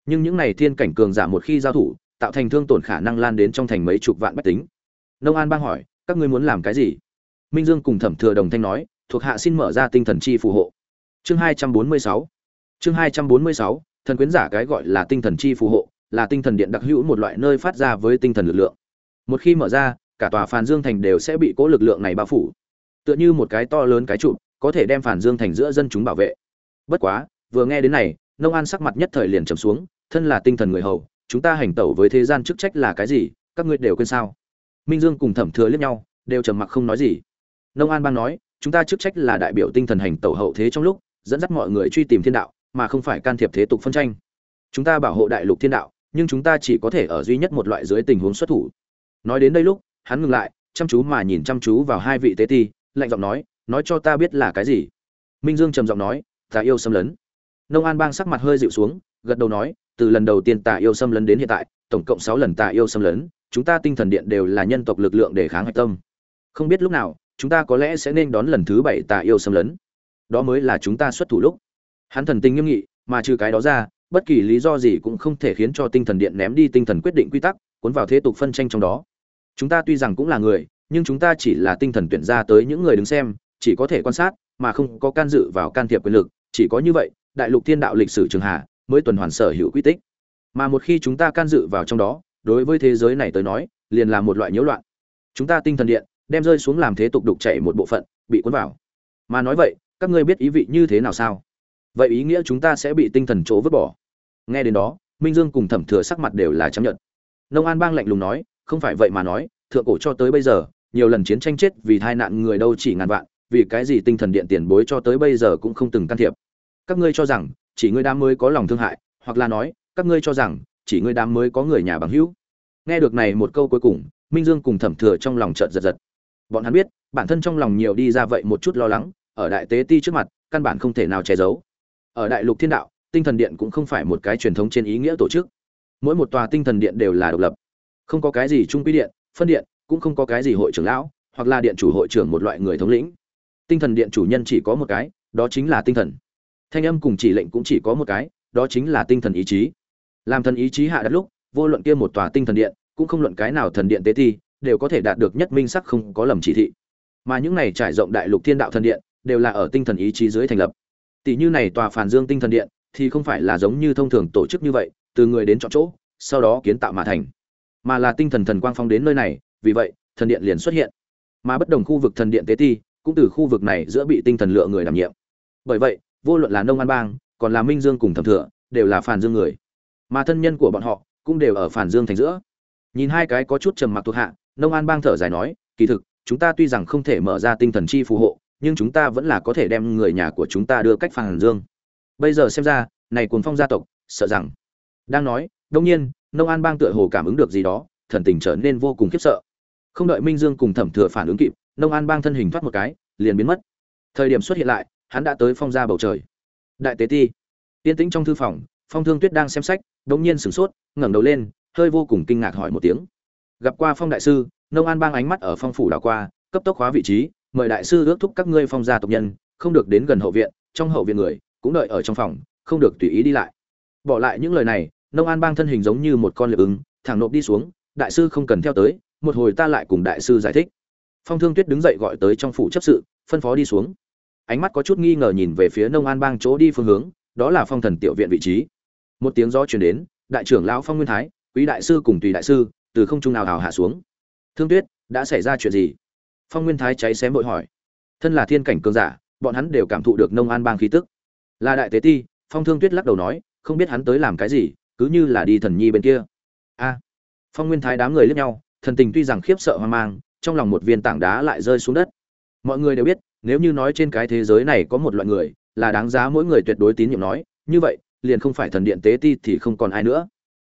Nhưng những này thiên cảnh cường giả một khi giao thủ tạo thành thương tổn khả năng lan đến trong thành mấy chục vạn bách tính. Nông an bang hỏi, các ngươi muốn làm cái gì? Minh dương cùng thẩm thừa đồng thanh nói, thuộc hạ xin mở ra tinh thần chi phù hộ. Chương hai trăm bốn mươi sáu. Chương hai trăm bốn mươi sáu, thần quyến giả cái gọi là tinh thần chi phù hộ, là tinh thần điện đặc hữu một loại nơi phát ra với tinh thần lực lượng. Một khi mở ra, cả tòa phàn dương thành đều sẽ bị cố lực lượng này bao phủ. Tựa như một cái to lớn cái trụ có thể đem phản dương thành giữa dân chúng bảo vệ. Bất quá, vừa nghe đến này, nông an sắc mặt nhất thời liền trầm xuống, thân là tinh thần người hầu chúng ta hành tẩu với thế gian chức trách là cái gì, các ngươi đều quên sao? Minh dương cùng thẩm thừa liếc nhau, đều trầm mặc không nói gì. Nông an bang nói, chúng ta chức trách là đại biểu tinh thần hành tẩu hậu thế trong lúc, dẫn dắt mọi người truy tìm thiên đạo, mà không phải can thiệp thế tục phân tranh. Chúng ta bảo hộ đại lục thiên đạo, nhưng chúng ta chỉ có thể ở duy nhất một loại dưới tình huống xuất thủ. Nói đến đây lúc, hắn ngừng lại, chăm chú mà nhìn chăm chú vào hai vị tế ti, lạnh giọng nói nói cho ta biết là cái gì? Minh dương trầm giọng nói, ta yêu xâm lấn. Nông an bang sắc mặt hơi dịu xuống, gật đầu nói từ lần đầu tiên tà yêu xâm lấn đến hiện tại, tổng cộng sáu lần tà yêu xâm lấn, chúng ta tinh thần điện đều là nhân tộc lực lượng để kháng hạch tâm. Không biết lúc nào, chúng ta có lẽ sẽ nên đón lần thứ bảy tà yêu xâm lấn. Đó mới là chúng ta xuất thủ lúc. Hắn thần tinh nghiêm nghị, mà trừ cái đó ra, bất kỳ lý do gì cũng không thể khiến cho tinh thần điện ném đi tinh thần quyết định quy tắc, cuốn vào thế tục phân tranh trong đó. Chúng ta tuy rằng cũng là người, nhưng chúng ta chỉ là tinh thần tuyển ra tới những người đứng xem, chỉ có thể quan sát, mà không có can dự vào can thiệp quyền lực, chỉ có như vậy, đại lục thiên đạo lịch sử trường hạ mới tuần hoàn sở hữu quy tích. Mà một khi chúng ta can dự vào trong đó, đối với thế giới này tới nói, liền là một loại nhiễu loạn. Chúng ta tinh thần điện, đem rơi xuống làm thế tục đục chảy một bộ phận, bị cuốn vào. Mà nói vậy, các ngươi biết ý vị như thế nào sao? Vậy ý nghĩa chúng ta sẽ bị tinh thần chỗ vứt bỏ. Nghe đến đó, minh dương cùng thẩm thừa sắc mặt đều là chấp nhận nông an bang lạnh lùng nói, không phải vậy mà nói, thượng cổ cho tới bây giờ, nhiều lần chiến tranh chết vì tai nạn người đâu chỉ ngàn vạn, vì cái gì tinh thần điện tiền bối cho tới bây giờ cũng không từng can thiệp. Các ngươi cho rằng chỉ ngươi đám mới có lòng thương hại, hoặc là nói, các ngươi cho rằng, chỉ ngươi đám mới có người nhà bằng hữu. Nghe được này một câu cuối cùng, minh dương cùng thẩm thừa trong lòng chợt giật giật. Bọn hắn biết, bản thân trong lòng nhiều đi ra vậy một chút lo lắng, ở đại tế ti trước mặt, căn bản không thể nào che giấu. Ở đại lục thiên đạo, tinh thần điện cũng không phải một cái truyền thống trên ý nghĩa tổ chức. Mỗi một tòa tinh thần điện đều là độc lập. Không có cái gì trung quy điện, phân điện, cũng không có cái gì hội trưởng lão, hoặc là điện chủ hội trưởng một loại người thống lĩnh. Tinh thần điện chủ nhân chỉ có một cái, đó chính là tinh thần thanh âm cùng chỉ lệnh cũng chỉ có một cái đó chính là tinh thần ý chí. Làm thần ý chí hạ đất lúc vô luận kia một tòa tinh thần điện cũng không luận cái nào thần điện tế thi, đều có thể đạt được nhất minh sắc không có lầm chỉ thị. Mà những này trải rộng đại lục thiên đạo thần điện đều là ở tinh thần ý chí dưới thành lập. Tỷ như này tòa phản dương tinh thần điện thì không phải là giống như thông thường tổ chức như vậy từ người đến chọn chỗ sau đó kiến tạo mà thành. Mà là tinh thần thần quang phong đến nơi này vì vậy thần điện liền xuất hiện. Mà bất đồng khu vực thần điện tế ti cũng từ khu vực này giữa bị tinh thần lựa người đảm nhiệm. Bởi vậy vô luận là nông an bang, còn là minh dương cùng thẩm thừa đều là phản dương người. Mà thân nhân của bọn họ cũng đều ở phản dương thành giữa. Nhìn hai cái có chút trầm mặc thuộc hạ, nông an bang thở dài nói, kỳ thực, chúng ta tuy rằng không thể mở ra tinh thần chi phù hộ, nhưng chúng ta vẫn là có thể đem người nhà của chúng ta đưa cách phản dương. Bây giờ xem ra, này cuồng phong gia tộc, sợ rằng đang nói đông nhiên, nông an bang tựa hồ cảm ứng được gì đó, thần tình trở nên vô cùng khiếp sợ. Không đợi minh dương cùng thẩm thừa phản ứng kịp, nông an bang thân hình thoát một cái, liền biến mất. Thời điểm xuất hiện lại hắn đã tới phong ra bầu trời. Đại tế ti, yên tĩnh trong thư phòng, phong thương tuyết đang xem sách, đống nhiên sửng sốt, ngẩng đầu lên, hơi vô cùng kinh ngạc hỏi một tiếng. Gặp qua phong đại sư, nông an bang ánh mắt ở phong phủ đảo qua, cấp tốc hóa vị trí, mời đại sư ước thúc các ngươi phong gia tộc nhân, không được đến gần hậu viện, trong hậu viện người, cũng đợi ở trong phòng, không được tùy ý đi lại. Bỏ lại những lời này, nông an bang thân hình giống như một con lợn ứng thẳng nộp đi xuống, đại sư không cần theo tới, một hồi ta lại cùng đại sư giải thích. Phong thương tuyết đứng dậy gọi tới trong phủ chấp sự, phân phó đi xuống ánh mắt có chút nghi ngờ nhìn về phía nông an bang chỗ đi phương hướng, đó là phong thần tiểu viện vị trí. Một tiếng gió truyền đến, đại trưởng lão phong nguyên thái, quý đại sư cùng tùy đại sư, từ không trung nào hào hạ xuống. Thương tuyết, đã xảy ra chuyện gì? Phong nguyên thái cháy xém bội hỏi. Thân là thiên cảnh cường giả, bọn hắn đều cảm thụ được nông an bang khí tức. Là đại tế ti, phong thương tuyết lắc đầu nói, không biết hắn tới làm cái gì, cứ như là đi thần nhi bên kia. A. Phong nguyên thái đám người liếc nhau, thần tình tuy rằng khiếp sợ hoang mang, trong lòng một viên tảng đá lại rơi xuống đất. Mọi người đều biết nếu như nói trên cái thế giới này có một loại người là đáng giá mỗi người tuyệt đối tín nhiệm nói, như vậy, liền không phải thần điện tế ti thì không còn ai nữa.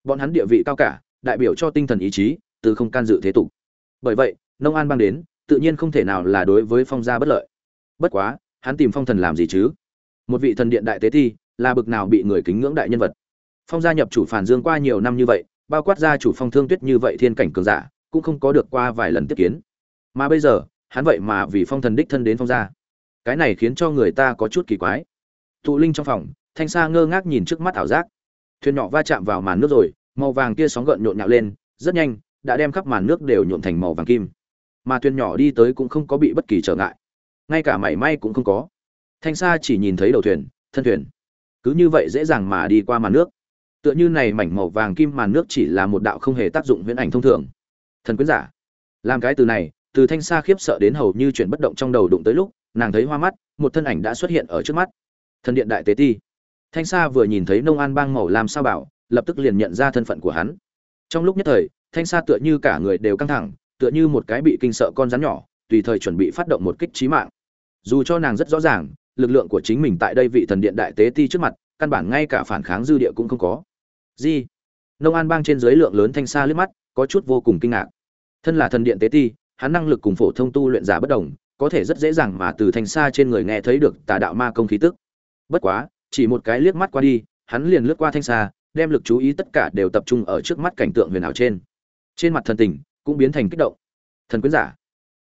Bọn hắn địa vị cao cả, đại biểu cho tinh thần ý chí, từ không can dự thế tục. Bởi vậy, nông an bang đến, tự nhiên không thể nào là đối với phong gia bất lợi. Bất quá, hắn tìm phong thần làm gì chứ? Một vị thần điện đại tế ti, là bực nào bị người kính ngưỡng đại nhân vật? Phong gia nhập chủ phản dương qua nhiều năm như vậy, bao quát gia chủ phong thương tuyết như vậy thiên cảnh cường giả, cũng không có được qua vài lần tiếp kiến. Mà bây giờ hắn vậy mà vì phong thần đích thân đến phong gia. Cái này khiến cho người ta có chút kỳ quái. Tụ linh trong phòng, thanh sa ngơ ngác nhìn trước mắt ảo giác. Thuyền nhỏ va chạm vào màn nước rồi, màu vàng kia sóng gợn nhộn nhạo lên, rất nhanh, đã đem khắp màn nước đều nhuộn thành màu vàng kim. Mà thuyền nhỏ đi tới cũng không có bị bất kỳ trở ngại. Ngay cả mảy may cũng không có. Thanh sa chỉ nhìn thấy đầu thuyền, thân thuyền. Cứ như vậy dễ dàng mà đi qua màn nước. Tựa như này mảnh màu vàng kim màn nước chỉ là một đạo không hề tác dụng huyễn ảnh thông thường. Thần quyến giả. Làm cái từ này từ thanh xa khiếp sợ đến hầu như chuyển bất động trong đầu đụng tới lúc, nàng thấy hoa mắt, một thân ảnh đã xuất hiện ở trước mắt. Thần điện đại tế ti. Thanh sa vừa nhìn thấy nông an bang màu làm sao bảo, lập tức liền nhận ra thân phận của hắn. Trong lúc nhất thời, thanh sa tựa như cả người đều căng thẳng, tựa như một cái bị kinh sợ con rắn nhỏ, tùy thời chuẩn bị phát động một kích trí mạng. Dù cho nàng rất rõ ràng, lực lượng của chính mình tại đây vị thần điện đại tế ti trước mặt, căn bản ngay cả phản kháng dư địa cũng không có. Gì? nông an bang trên dưới lượng lớn thanh sa liếc mắt, có chút vô cùng kinh ngạc. Thân là thần điện tế ti hắn năng lực cùng phổ thông tu luyện giả bất đồng có thể rất dễ dàng mà từ thành xa trên người nghe thấy được tà đạo ma công khí tức. Bất quá chỉ một cái liếc mắt qua đi hắn liền lướt qua thanh xa đem lực chú ý tất cả đều tập trung ở trước mắt cảnh tượng huyền ảo trên. Trên mặt thần tình cũng biến thành kích động. Thần quyến giả.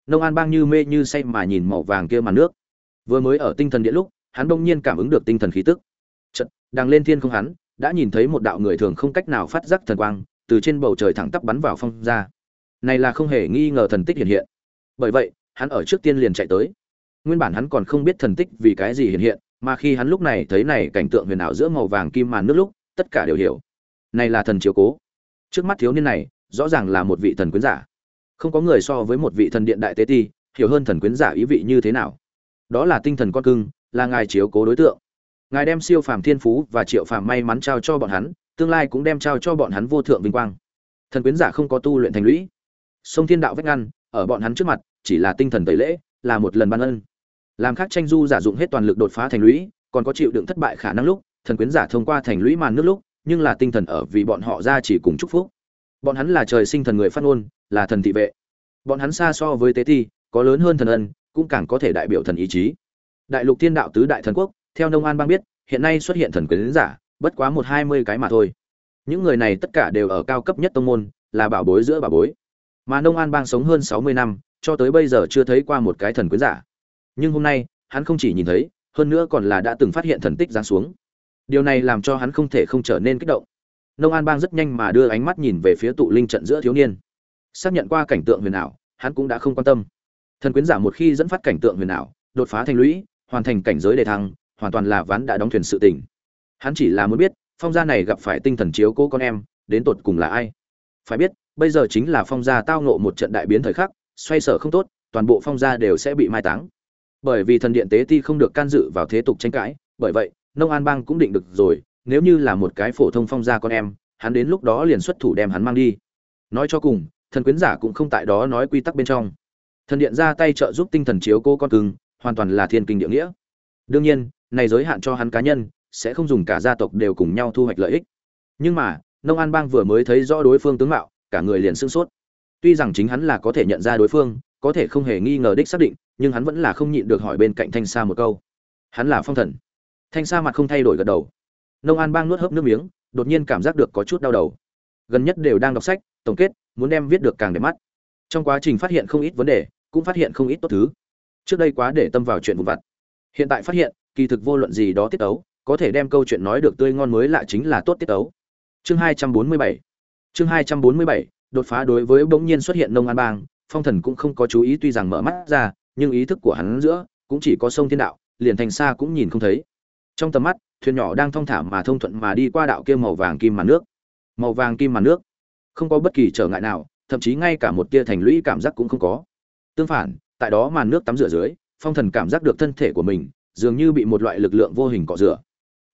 Nông an bang như mê như say mà nhìn màu vàng kia màn nước. Vừa mới ở tinh thần địa lúc hắn đông nhiên cảm ứng được tinh thần khí tức. Chợt, đang lên thiên không hắn đã nhìn thấy một đạo người thường không cách nào phát giác thần quang từ trên bầu trời thẳng tắp bắn vào phong ra này là không hề nghi ngờ thần tích hiện hiện. Bởi vậy, hắn ở trước tiên liền chạy tới. Nguyên bản hắn còn không biết thần tích vì cái gì hiện hiện, mà khi hắn lúc này thấy này cảnh tượng huyền ảo giữa màu vàng kim màn nước lúc, tất cả đều hiểu. Này là thần chiếu cố. Trước mắt thiếu niên này, rõ ràng là một vị thần quyến giả. Không có người so với một vị thần điện đại tế ti, hiểu hơn thần quyến giả ý vị như thế nào. Đó là tinh thần con cưng, là ngài chiếu cố đối tượng. Ngài đem siêu phàm thiên phú và triệu phàm may mắn trao cho bọn hắn, tương lai cũng đem trao cho bọn hắn vô thượng vinh quang. Thần quyến giả không có tu luyện thành lũy sông thiên đạo vách ngăn, ở bọn hắn trước mặt, chỉ là tinh thần tẩy lễ, là một lần ban ân. Làm khác tranh du giả dụng hết toàn lực đột phá thành lũy, còn có chịu đựng thất bại khả năng lúc, thần quyến giả thông qua thành lũy màn nước lúc, nhưng là tinh thần ở vì bọn họ ra chỉ cùng chúc phúc. Bọn hắn là trời sinh thần người phát ngôn, là thần thị vệ. Bọn hắn xa so với tế thi có lớn hơn thần ân, cũng càng có thể đại biểu thần ý chí. Đại lục thiên đạo tứ đại thần quốc, theo nông an bang biết, hiện nay xuất hiện thần quyến giả, bất quá một hai mươi cái mà thôi. Những người này tất cả đều ở cao cấp nhất tông môn, là bảo bối giữa bảo bối mà nông an bang sống hơn sáu mươi năm, cho tới bây giờ chưa thấy qua một cái thần quyến giả. Nhưng hôm nay, hắn không chỉ nhìn thấy, hơn nữa còn là đã từng phát hiện thần tích giáng xuống. Điều này làm cho hắn không thể không trở nên kích động. Nông an bang rất nhanh mà đưa ánh mắt nhìn về phía tụ linh trận giữa thiếu niên. Xác nhận qua cảnh tượng huyền ảo, hắn cũng đã không quan tâm. Thần quyến giả một khi dẫn phát cảnh tượng huyền ảo, đột phá thành lũy, hoàn thành cảnh giới đề thăng, hoàn toàn là ván đã đóng thuyền sự tình. Hắn chỉ là muốn biết, phong gia này gặp phải tinh thần chiếu cố con em, đến tột cùng là ai? Phải biết bây giờ chính là phong gia tao ngộ một trận đại biến thời khắc, xoay sở không tốt, toàn bộ phong gia đều sẽ bị mai táng. Bởi vì thần điện tế ti không được can dự vào thế tục tranh cãi, bởi vậy, nông an bang cũng định được rồi, nếu như là một cái phổ thông phong gia con em, hắn đến lúc đó liền xuất thủ đem hắn mang đi. Nói cho cùng, thần quyến giả cũng không tại đó nói quy tắc bên trong. Thần điện ra tay trợ giúp tinh thần chiếu cô con cưng, hoàn toàn là thiên kinh địa nghĩa. Đương nhiên, này giới hạn cho hắn cá nhân, sẽ không dùng cả gia tộc đều cùng nhau thu hoạch lợi ích. Nhưng mà, nông an bang vừa mới thấy rõ đối phương tướng mạo cả người liền sưng sốt. Tuy rằng chính hắn là có thể nhận ra đối phương, có thể không hề nghi ngờ đích xác định, nhưng hắn vẫn là không nhịn được hỏi bên cạnh thanh sa một câu. Hắn là phong thần. Thanh sa mặt không thay đổi gật đầu. Nông an bang nuốt hớp nước miếng, đột nhiên cảm giác được có chút đau đầu. Gần nhất đều đang đọc sách, tổng kết, muốn đem viết được càng đẹp mắt. Trong quá trình phát hiện không ít vấn đề, cũng phát hiện không ít tốt thứ. Trước đây quá để tâm vào chuyện vụn vặt. Hiện tại phát hiện, kỳ thực vô luận gì đó tiết ấu có thể đem câu chuyện nói được tươi ngon mới lạ chính là tốt tiết ấu chương hai trăm bốn mươi bảy chương hai trăm bốn mươi bảy, đột phá đối với bỗng nhiên xuất hiện nông an bang, phong thần cũng không có chú ý tuy rằng mở mắt ra, nhưng ý thức của hắn giữa cũng chỉ có sông thiên đạo, liền thành xa cũng nhìn không thấy. Trong tầm mắt, thuyền nhỏ đang thong thả mà thông thuận mà đi qua đạo kia màu vàng kim màn nước. Màu vàng kim màn nước, không có bất kỳ trở ngại nào, thậm chí ngay cả một tia thành lũy cảm giác cũng không có. Tương phản, tại đó màn nước tắm rửa dưới, phong thần cảm giác được thân thể của mình dường như bị một loại lực lượng vô hình cọ rửa.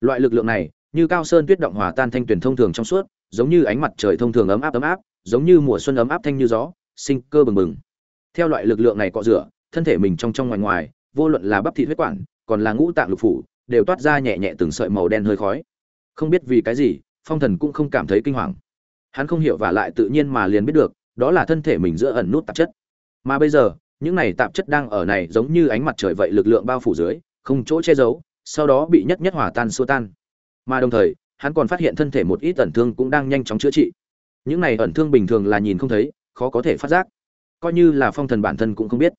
Loại lực lượng này, như cao sơn tuyết động hòa tan thanh tuyển thông thường trong suốt giống như ánh mặt trời thông thường ấm áp ấm áp, giống như mùa xuân ấm áp thanh như gió, sinh cơ bừng bừng. Theo loại lực lượng này cọ rửa, thân thể mình trong trong ngoài ngoài, vô luận là bắp thịt huyết quản, còn là ngũ tạng lục phủ, đều toát ra nhẹ nhẹ từng sợi màu đen hơi khói. Không biết vì cái gì, phong thần cũng không cảm thấy kinh hoàng. Hắn không hiểu và lại tự nhiên mà liền biết được, đó là thân thể mình giữa ẩn nút tạp chất. Mà bây giờ, những này tạp chất đang ở này giống như ánh mặt trời vậy lực lượng bao phủ dưới, không chỗ che giấu, sau đó bị nhất nhất hòa tan xua tan. Mà đồng thời hắn còn phát hiện thân thể một ít ẩn thương cũng đang nhanh chóng chữa trị. Những này ẩn thương bình thường là nhìn không thấy, khó có thể phát giác. Coi như là phong thần bản thân cũng không biết.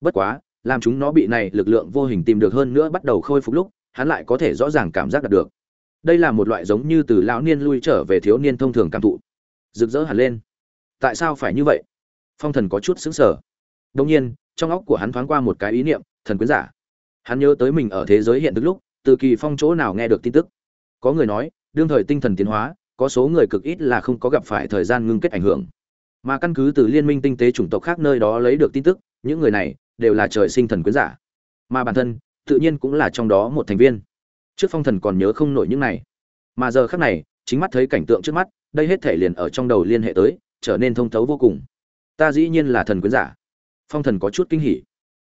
Bất quá, làm chúng nó bị này lực lượng vô hình tìm được hơn nữa bắt đầu khôi phục lúc, hắn lại có thể rõ ràng cảm giác đạt được. Đây là một loại giống như từ lão niên lui trở về thiếu niên thông thường cảm thụ. Rực rỡ hẳn lên. Tại sao phải như vậy? Phong thần có chút xứng sở đông nhiên, trong óc của hắn thoáng qua một cái ý niệm, thần quyến giả. Hắn nhớ tới mình ở thế giới hiện thực lúc, từ kỳ phong chỗ nào nghe được tin tức. Có người nói đương thời tinh thần tiến hóa, có số người cực ít là không có gặp phải thời gian ngưng kết ảnh hưởng. Mà căn cứ từ liên minh tinh tế chủng tộc khác nơi đó lấy được tin tức, những người này đều là trời sinh thần quyến giả. Mà bản thân, tự nhiên cũng là trong đó một thành viên. Trước phong thần còn nhớ không nổi những này. Mà giờ khác này, chính mắt thấy cảnh tượng trước mắt, đây hết thể liền ở trong đầu liên hệ tới, trở nên thông thấu vô cùng. Ta dĩ nhiên là thần quyến giả. Phong thần có chút kinh hỉ.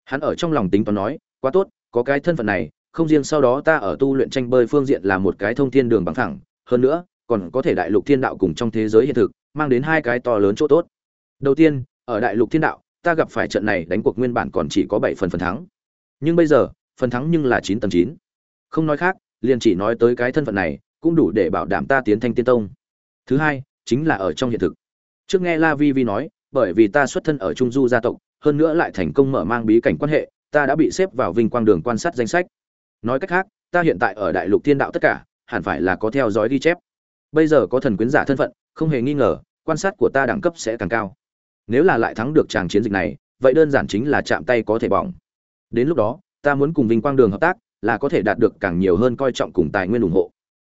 Hắn ở trong lòng tính toán nói, quá tốt, có cái thân phận này không riêng sau đó ta ở tu luyện tranh bơi phương diện là một cái thông thiên đường bằng thẳng hơn nữa, còn có thể đại lục thiên đạo cùng trong thế giới hiện thực, mang đến hai cái to lớn chỗ tốt. Đầu tiên, ở đại lục thiên đạo, ta gặp phải trận này đánh cuộc nguyên bản còn chỉ có bảy phần phần thắng. Nhưng bây giờ, phần thắng nhưng là chín tầng chín. Không nói khác, liền chỉ nói tới cái thân phận này, cũng đủ để bảo đảm ta tiến thanh tiên tông. Thứ hai, chính là ở trong hiện thực. Trước nghe la vi vi nói, bởi vì ta xuất thân ở trung du gia tộc, hơn nữa lại thành công mở mang bí cảnh quan hệ, ta đã bị xếp vào vinh quang đường quan sát danh sách nói cách khác, ta hiện tại ở đại lục thiên đạo tất cả, hẳn phải là có theo dõi ghi chép. Bây giờ có thần quyến giả thân phận, không hề nghi ngờ, quan sát của ta đẳng cấp sẽ càng cao. Nếu là lại thắng được tràng chiến dịch này, vậy đơn giản chính là chạm tay có thể bỏng. Đến lúc đó, ta muốn cùng vinh quang đường hợp tác, là có thể đạt được càng nhiều hơn coi trọng cùng tài nguyên ủng hộ.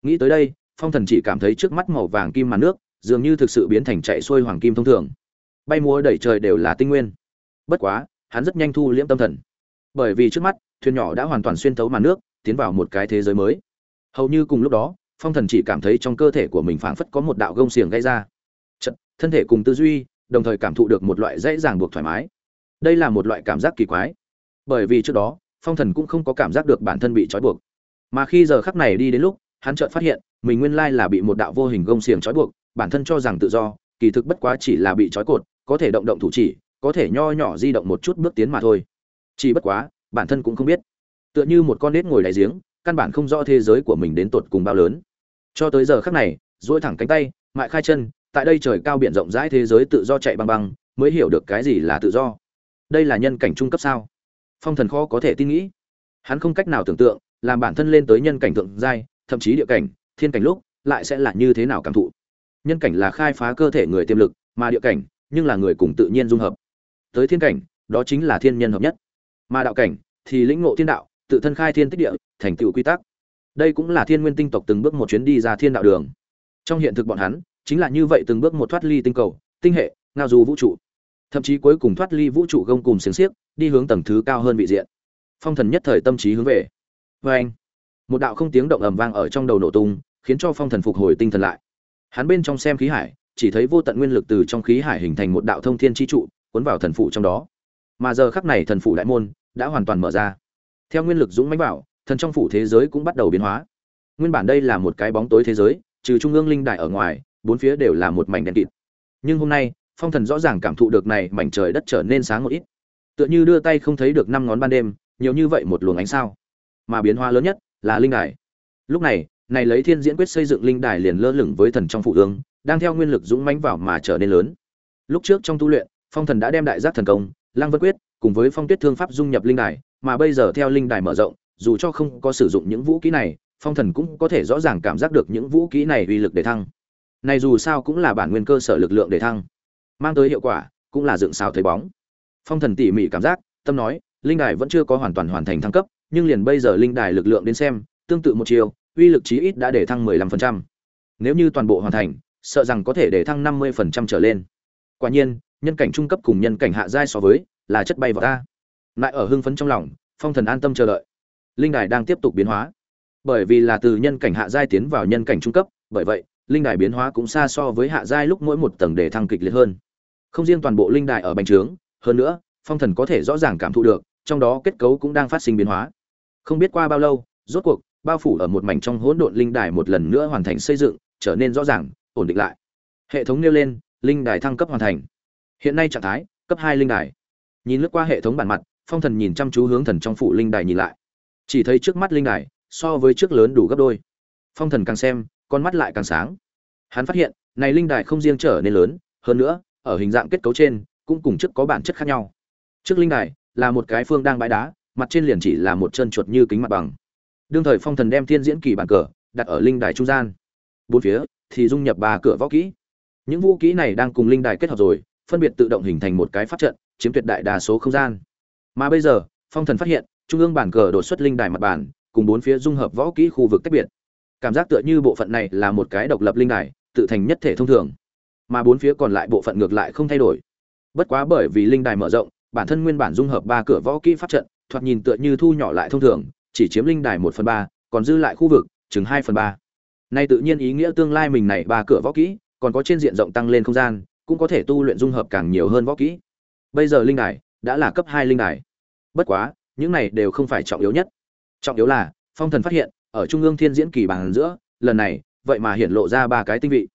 Nghĩ tới đây, phong thần chỉ cảm thấy trước mắt màu vàng kim màn nước, dường như thực sự biến thành chạy xuôi hoàng kim thông thường. Bay múa đẩy trời đều là tinh nguyên. Bất quá, hắn rất nhanh thu liễm tâm thần. Bởi vì trước mắt thuyền nhỏ đã hoàn toàn xuyên thấu màn nước tiến vào một cái thế giới mới. Hầu như cùng lúc đó phong thần chỉ cảm thấy trong cơ thể của mình phảng phất có một đạo gông xiềng gây ra. Chật, thân thể cùng tư duy đồng thời cảm thụ được một loại dễ dàng buộc thoải mái. Đây là một loại cảm giác kỳ quái. Bởi vì trước đó phong thần cũng không có cảm giác được bản thân bị trói buộc. Mà khi giờ khắc này đi đến lúc hắn chợt phát hiện mình nguyên lai là bị một đạo vô hình gông xiềng trói buộc bản thân cho rằng tự do kỳ thực bất quá chỉ là bị trói cột có thể động động thủ chỉ có thể nho nhỏ di động một chút bước tiến mà thôi. Chỉ bất quá bản thân cũng không biết. Tựa như một con nết ngồi đáy giếng, căn bản không rõ thế giới của mình đến tột cùng bao lớn. Cho tới giờ khắc này, duỗi thẳng cánh tay, mại khai chân, tại đây trời cao biển rộng rãi thế giới tự do chạy băng băng, mới hiểu được cái gì là tự do. Đây là nhân cảnh trung cấp sao? Phong thần khó có thể tin nghĩ. Hắn không cách nào tưởng tượng, làm bản thân lên tới nhân cảnh thượng giai, thậm chí địa cảnh, thiên cảnh lúc, lại sẽ là như thế nào cảm thụ. Nhân cảnh là khai phá cơ thể người tiềm lực, mà địa cảnh, nhưng là người cùng tự nhiên dung hợp. Tới thiên cảnh, đó chính là thiên nhân hợp nhất mà đạo cảnh thì lĩnh ngộ thiên đạo, tự thân khai thiên tích địa, thành tựu quy tắc. Đây cũng là thiên nguyên tinh tộc từng bước một chuyến đi ra thiên đạo đường. Trong hiện thực bọn hắn, chính là như vậy từng bước một thoát ly tinh cầu, tinh hệ, ngao du vũ trụ. Thậm chí cuối cùng thoát ly vũ trụ gông cùng xiềng xiếc, đi hướng tầng thứ cao hơn vị diện. Phong thần nhất thời tâm trí hướng về. Vê anh, một đạo không tiếng động ầm vang ở trong đầu nổ tung, khiến cho phong thần phục hồi tinh thần lại. Hắn bên trong xem khí hải, chỉ thấy vô tận nguyên lực từ trong khí hải hình thành một đạo thông thiên chi trụ, cuốn vào thần phụ trong đó. Mà giờ khắc này thần phụ đại môn đã hoàn toàn mở ra. Theo nguyên lực dũng mãnh bảo, thần trong phủ thế giới cũng bắt đầu biến hóa. Nguyên bản đây là một cái bóng tối thế giới, trừ trung ương linh đại ở ngoài, bốn phía đều là một mảnh đen kịt. Nhưng hôm nay, phong thần rõ ràng cảm thụ được này mảnh trời đất trở nên sáng một ít. Tựa như đưa tay không thấy được năm ngón ban đêm, nhiều như vậy một luồng ánh sao. Mà biến hóa lớn nhất là linh đài. Lúc này này lấy thiên diễn quyết xây dựng linh đài liền lơ lửng với thần trong phụ ương, đang theo nguyên lực dũng mãnh vào mà trở nên lớn. Lúc trước trong tu luyện, phong thần đã đem đại giác thần công lang vân quyết cùng với phong tuyết thương pháp dung nhập linh đài, mà bây giờ theo linh đài mở rộng, dù cho không có sử dụng những vũ kỹ này, phong thần cũng có thể rõ ràng cảm giác được những vũ kỹ này uy lực để thăng. Này dù sao cũng là bản nguyên cơ sở lực lượng để thăng, mang tới hiệu quả, cũng là dựng sao thấy bóng. Phong thần tỉ mỉ cảm giác, tâm nói, linh đài vẫn chưa có hoàn toàn hoàn thành thăng cấp, nhưng liền bây giờ linh đài lực lượng đến xem, tương tự một chiều, uy lực chí ít đã để thăng 15%. nếu như toàn bộ hoàn thành, sợ rằng có thể để thăng 50% trở lên. Quả nhiên, nhân cảnh trung cấp cùng nhân cảnh hạ giai so với là chất bay vào ta. Lại ở hưng phấn trong lòng, phong thần an tâm chờ đợi. Linh đài đang tiếp tục biến hóa. Bởi vì là từ nhân cảnh hạ giai tiến vào nhân cảnh trung cấp, bởi vậy, linh đài biến hóa cũng xa so với hạ giai lúc mỗi một tầng để thăng kịch liệt hơn. Không riêng toàn bộ linh đài ở bành trướng, hơn nữa, phong thần có thể rõ ràng cảm thụ được, trong đó kết cấu cũng đang phát sinh biến hóa. Không biết qua bao lâu, rốt cuộc, bao phủ ở một mảnh trong hỗn độn linh đài một lần nữa hoàn thành xây dựng, trở nên rõ ràng, ổn định lại. Hệ thống nêu lên, linh đài thăng cấp hoàn thành. Hiện nay trạng thái, cấp hai linh đài nhìn lướt qua hệ thống bản mặt, phong thần nhìn chăm chú hướng thần trong phủ linh đài nhìn lại. Chỉ thấy trước mắt linh đài, so với trước lớn đủ gấp đôi. Phong thần càng xem, con mắt lại càng sáng. Hắn phát hiện, này linh đài không riêng trở nên lớn, hơn nữa, ở hình dạng kết cấu trên, cũng cùng trước có bản chất khác nhau. Trước linh đài, là một cái phương đang bãi đá, mặt trên liền chỉ là một chân chuột như kính mặt bằng. Đương thời phong thần đem thiên diễn kỳ bản cờ, đặt ở linh đài trung gian. Bốn phía, thì dung nhập ba cửa võ kỹ. Những vũ kỹ này đang cùng linh đài kết hợp rồi phân biệt tự động hình thành một cái pháp trận, chiếm tuyệt đại đa số không gian. Mà bây giờ, phong thần phát hiện, trung ương bản cờ đột xuất linh đài mặt bản cùng bốn phía dung hợp võ kỹ khu vực tách biệt. Cảm giác tựa như bộ phận này là một cái độc lập linh đài, tự thành nhất thể thông thường. Mà bốn phía còn lại bộ phận ngược lại không thay đổi. Bất quá bởi vì linh đài mở rộng, bản thân nguyên bản dung hợp ba cửa võ kỹ pháp trận, thoạt nhìn tựa như thu nhỏ lại thông thường, chỉ chiếm linh đài một phần ba, còn dư lại khu vực, chừng hai phần ba. Nay tự nhiên ý nghĩa tương lai mình này ba cửa võ kỹ, còn có trên diện rộng tăng lên không gian cũng có thể tu luyện dung hợp càng nhiều hơn võ kỹ. Bây giờ linh đài đã là cấp hai linh đài. Bất quá, những này đều không phải trọng yếu nhất. Trọng yếu là, phong thần phát hiện, ở trung ương thiên diễn kỳ bảng giữa, lần này, vậy mà hiện lộ ra ba cái tinh vị.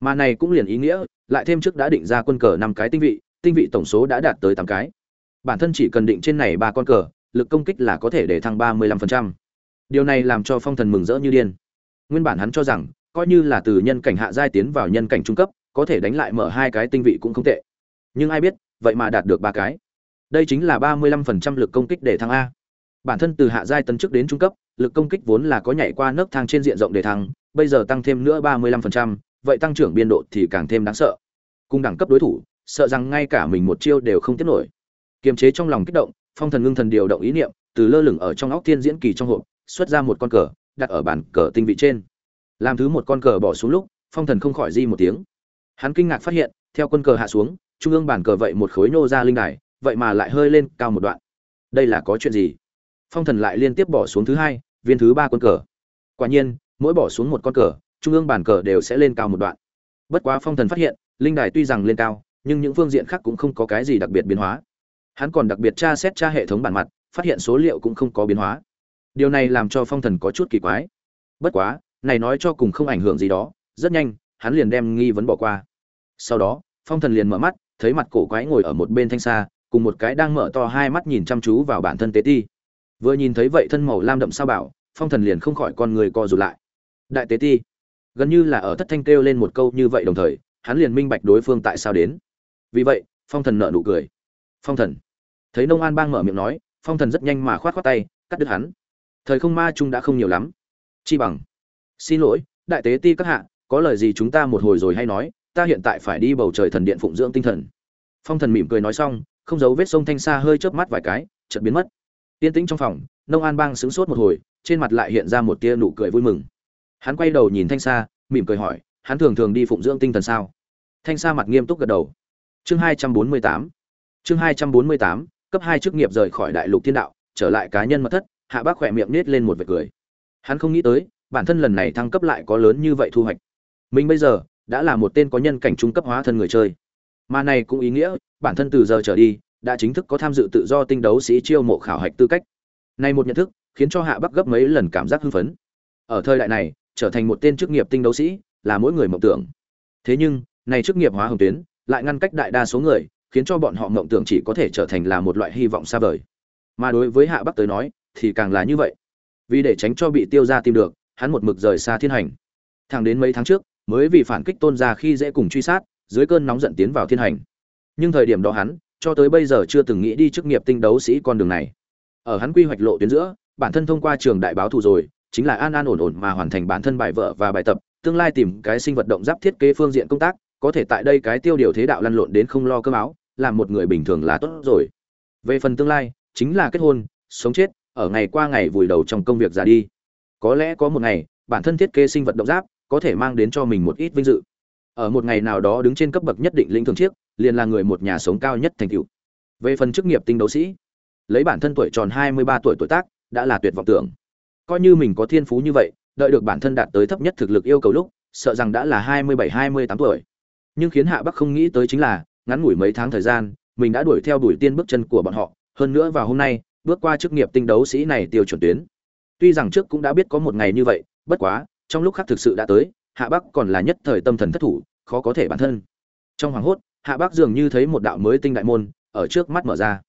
Mà này cũng liền ý nghĩa, lại thêm trước đã định ra quân cờ năm cái tinh vị tinh vị tổng số đã đạt tới tám cái. Bản thân chỉ cần định trên này ba con cờ, lực công kích là có thể để thăng ba mươi lăm phần trăm. Điều này làm cho phong thần mừng rỡ như điên. Nguyên bản hắn cho rằng, coi như là từ nhân cảnh hạ giai tiến vào nhân cảnh trung cấp có thể đánh lại mở hai cái tinh vị cũng không tệ. Nhưng ai biết, vậy mà đạt được ba cái. Đây chính là ba mươi lăm phần trăm lực công kích để thăng a. Bản thân từ hạ giai tấn chức đến trung cấp, lực công kích vốn là có nhảy qua nấc thang trên diện rộng để thăng, bây giờ tăng thêm nữa ba mươi lăm phần trăm, vậy tăng trưởng biên độ thì càng thêm đáng sợ. Cùng đẳng cấp đối thủ, sợ rằng ngay cả mình một chiêu đều không tiếp nổi. Kiềm chế trong lòng kích động, phong thần ngưng thần điều động ý niệm, từ lơ lửng ở trong óc thiên diễn kỳ trong hộp, xuất ra một con cờ, đặt ở bàn cờ tinh vị trên. Làm thứ một con cờ bỏ xuống lúc, phong thần không khỏi di một tiếng hắn kinh ngạc phát hiện, theo quân cờ hạ xuống, trung ương bàn cờ vậy một khối nô ra linh đài, vậy mà lại hơi lên cao một đoạn. Đây là có chuyện gì? Phong thần lại liên tiếp bỏ xuống thứ hai, viên thứ ba quân cờ. Quả nhiên, mỗi bỏ xuống một con cờ, trung ương bàn cờ đều sẽ lên cao một đoạn. Bất quá phong thần phát hiện, linh đài tuy rằng lên cao, nhưng những phương diện khác cũng không có cái gì đặc biệt biến hóa. Hắn còn đặc biệt tra xét tra hệ thống bản mặt, phát hiện số liệu cũng không có biến hóa. Điều này làm cho phong thần có chút kỳ quái. Bất quá, này nói cho cùng không ảnh hưởng gì đó, rất nhanh, hắn liền đem nghi vấn bỏ qua sau đó, phong thần liền mở mắt, thấy mặt cổ quái ngồi ở một bên thanh xa cùng một cái đang mở to hai mắt nhìn chăm chú vào bản thân tế ti. Vừa nhìn thấy vậy thân màu lam đậm sao bảo, phong thần liền không khỏi con người co rụt lại. Đại tế ti, gần như là ở thất thanh kêu lên một câu như vậy đồng thời, hắn liền minh bạch đối phương tại sao đến. Vì vậy, phong thần nợ nụ cười. Phong thần, thấy nông an bang mở miệng nói, phong thần rất nhanh mà khoát khoát tay, cắt đứt hắn. Thời không ma trung đã không nhiều lắm. Chi bằng. Xin lỗi, đại tế ti các hạ, có lời gì chúng ta một hồi rồi hay nói ta hiện tại phải đi bầu trời thần điện phụng dưỡng tinh thần. Phong thần mỉm cười nói xong, không giấu vết sông thanh xa hơi chớp mắt vài cái, chợt biến mất. Yên tĩnh trong phòng, nông an bang sững sốt một hồi, trên mặt lại hiện ra một tia nụ cười vui mừng. Hắn quay đầu nhìn thanh sa mỉm cười hỏi, hắn thường thường đi phụng dưỡng tinh thần sao? Thanh sa mặt nghiêm túc gật đầu. Chương hai trăm bốn mươi tám. Chương hai trăm bốn mươi tám, cấp hai chức nghiệp rời khỏi đại lục thiên đạo, trở lại cá nhân mật thất, hạ bác khỏe miệng nết lên một vệt cười. Hắn không nghĩ tới, bản thân lần này thăng cấp lại có lớn như vậy thu hoạch. Mình bây giờ đã là một tên có nhân cảnh trung cấp hóa thân người chơi. Mà này cũng ý nghĩa, bản thân từ giờ trở đi, đã chính thức có tham dự tự do tinh đấu sĩ chiêu mộ khảo hạch tư cách. Này một nhận thức, khiến cho hạ bắc gấp mấy lần cảm giác hưng phấn. Ở thời đại này, trở thành một tên chức nghiệp tinh đấu sĩ là mỗi người mộng tưởng. Thế nhưng, này chức nghiệp hóa hồng tuyến lại ngăn cách đại đa số người, khiến cho bọn họ mộng tưởng chỉ có thể trở thành là một loại hy vọng xa vời. Mà đối với hạ bắc tới nói, thì càng là như vậy. Vì để tránh cho bị tiêu ra tìm được, hắn một mực rời xa thiên hành. Thẳng đến mấy tháng trước mới vì phản kích tôn gia khi dễ cùng truy sát, dưới cơn nóng giận tiến vào thiên hành. Nhưng thời điểm đó hắn, cho tới bây giờ chưa từng nghĩ đi chức nghiệp tinh đấu sĩ con đường này. Ở hắn quy hoạch lộ tuyến giữa, bản thân thông qua trường đại báo thù rồi, chính là an an ổn ổn mà hoàn thành bản thân bài vợ và bài tập, tương lai tìm cái sinh vật động giáp thiết kế phương diện công tác, có thể tại đây cái tiêu điều thế đạo lăn lộn đến không lo cơm áo, làm một người bình thường là tốt rồi. Về phần tương lai, chính là kết hôn, sống chết, ở ngày qua ngày vùi đầu trong công việc già đi. Có lẽ có một ngày, bản thân thiết kế sinh vật động giáp có thể mang đến cho mình một ít vinh dự. Ở một ngày nào đó đứng trên cấp bậc nhất định lĩnh thường chiếc, liền là người một nhà sống cao nhất thành tựu. Về phần chức nghiệp tinh đấu sĩ, lấy bản thân tuổi tròn hai mươi ba tuổi tuổi tác, đã là tuyệt vọng tưởng. Coi như mình có thiên phú như vậy, đợi được bản thân đạt tới thấp nhất thực lực yêu cầu lúc, sợ rằng đã là hai mươi bảy, hai mươi tám tuổi. Nhưng khiến hạ bắc không nghĩ tới chính là, ngắn ngủi mấy tháng thời gian, mình đã đuổi theo đuổi tiên bước chân của bọn họ. Hơn nữa vào hôm nay, bước qua chức nghiệp tinh đấu sĩ này tiêu chuẩn tuyến. Tuy rằng trước cũng đã biết có một ngày như vậy, bất quá trong lúc khác thực sự đã tới, hạ bắc còn là nhất thời tâm thần thất thủ, khó có thể bản thân. Trong hoàng hốt, hạ bắc dường như thấy một đạo mới tinh đại môn, ở trước mắt mở ra.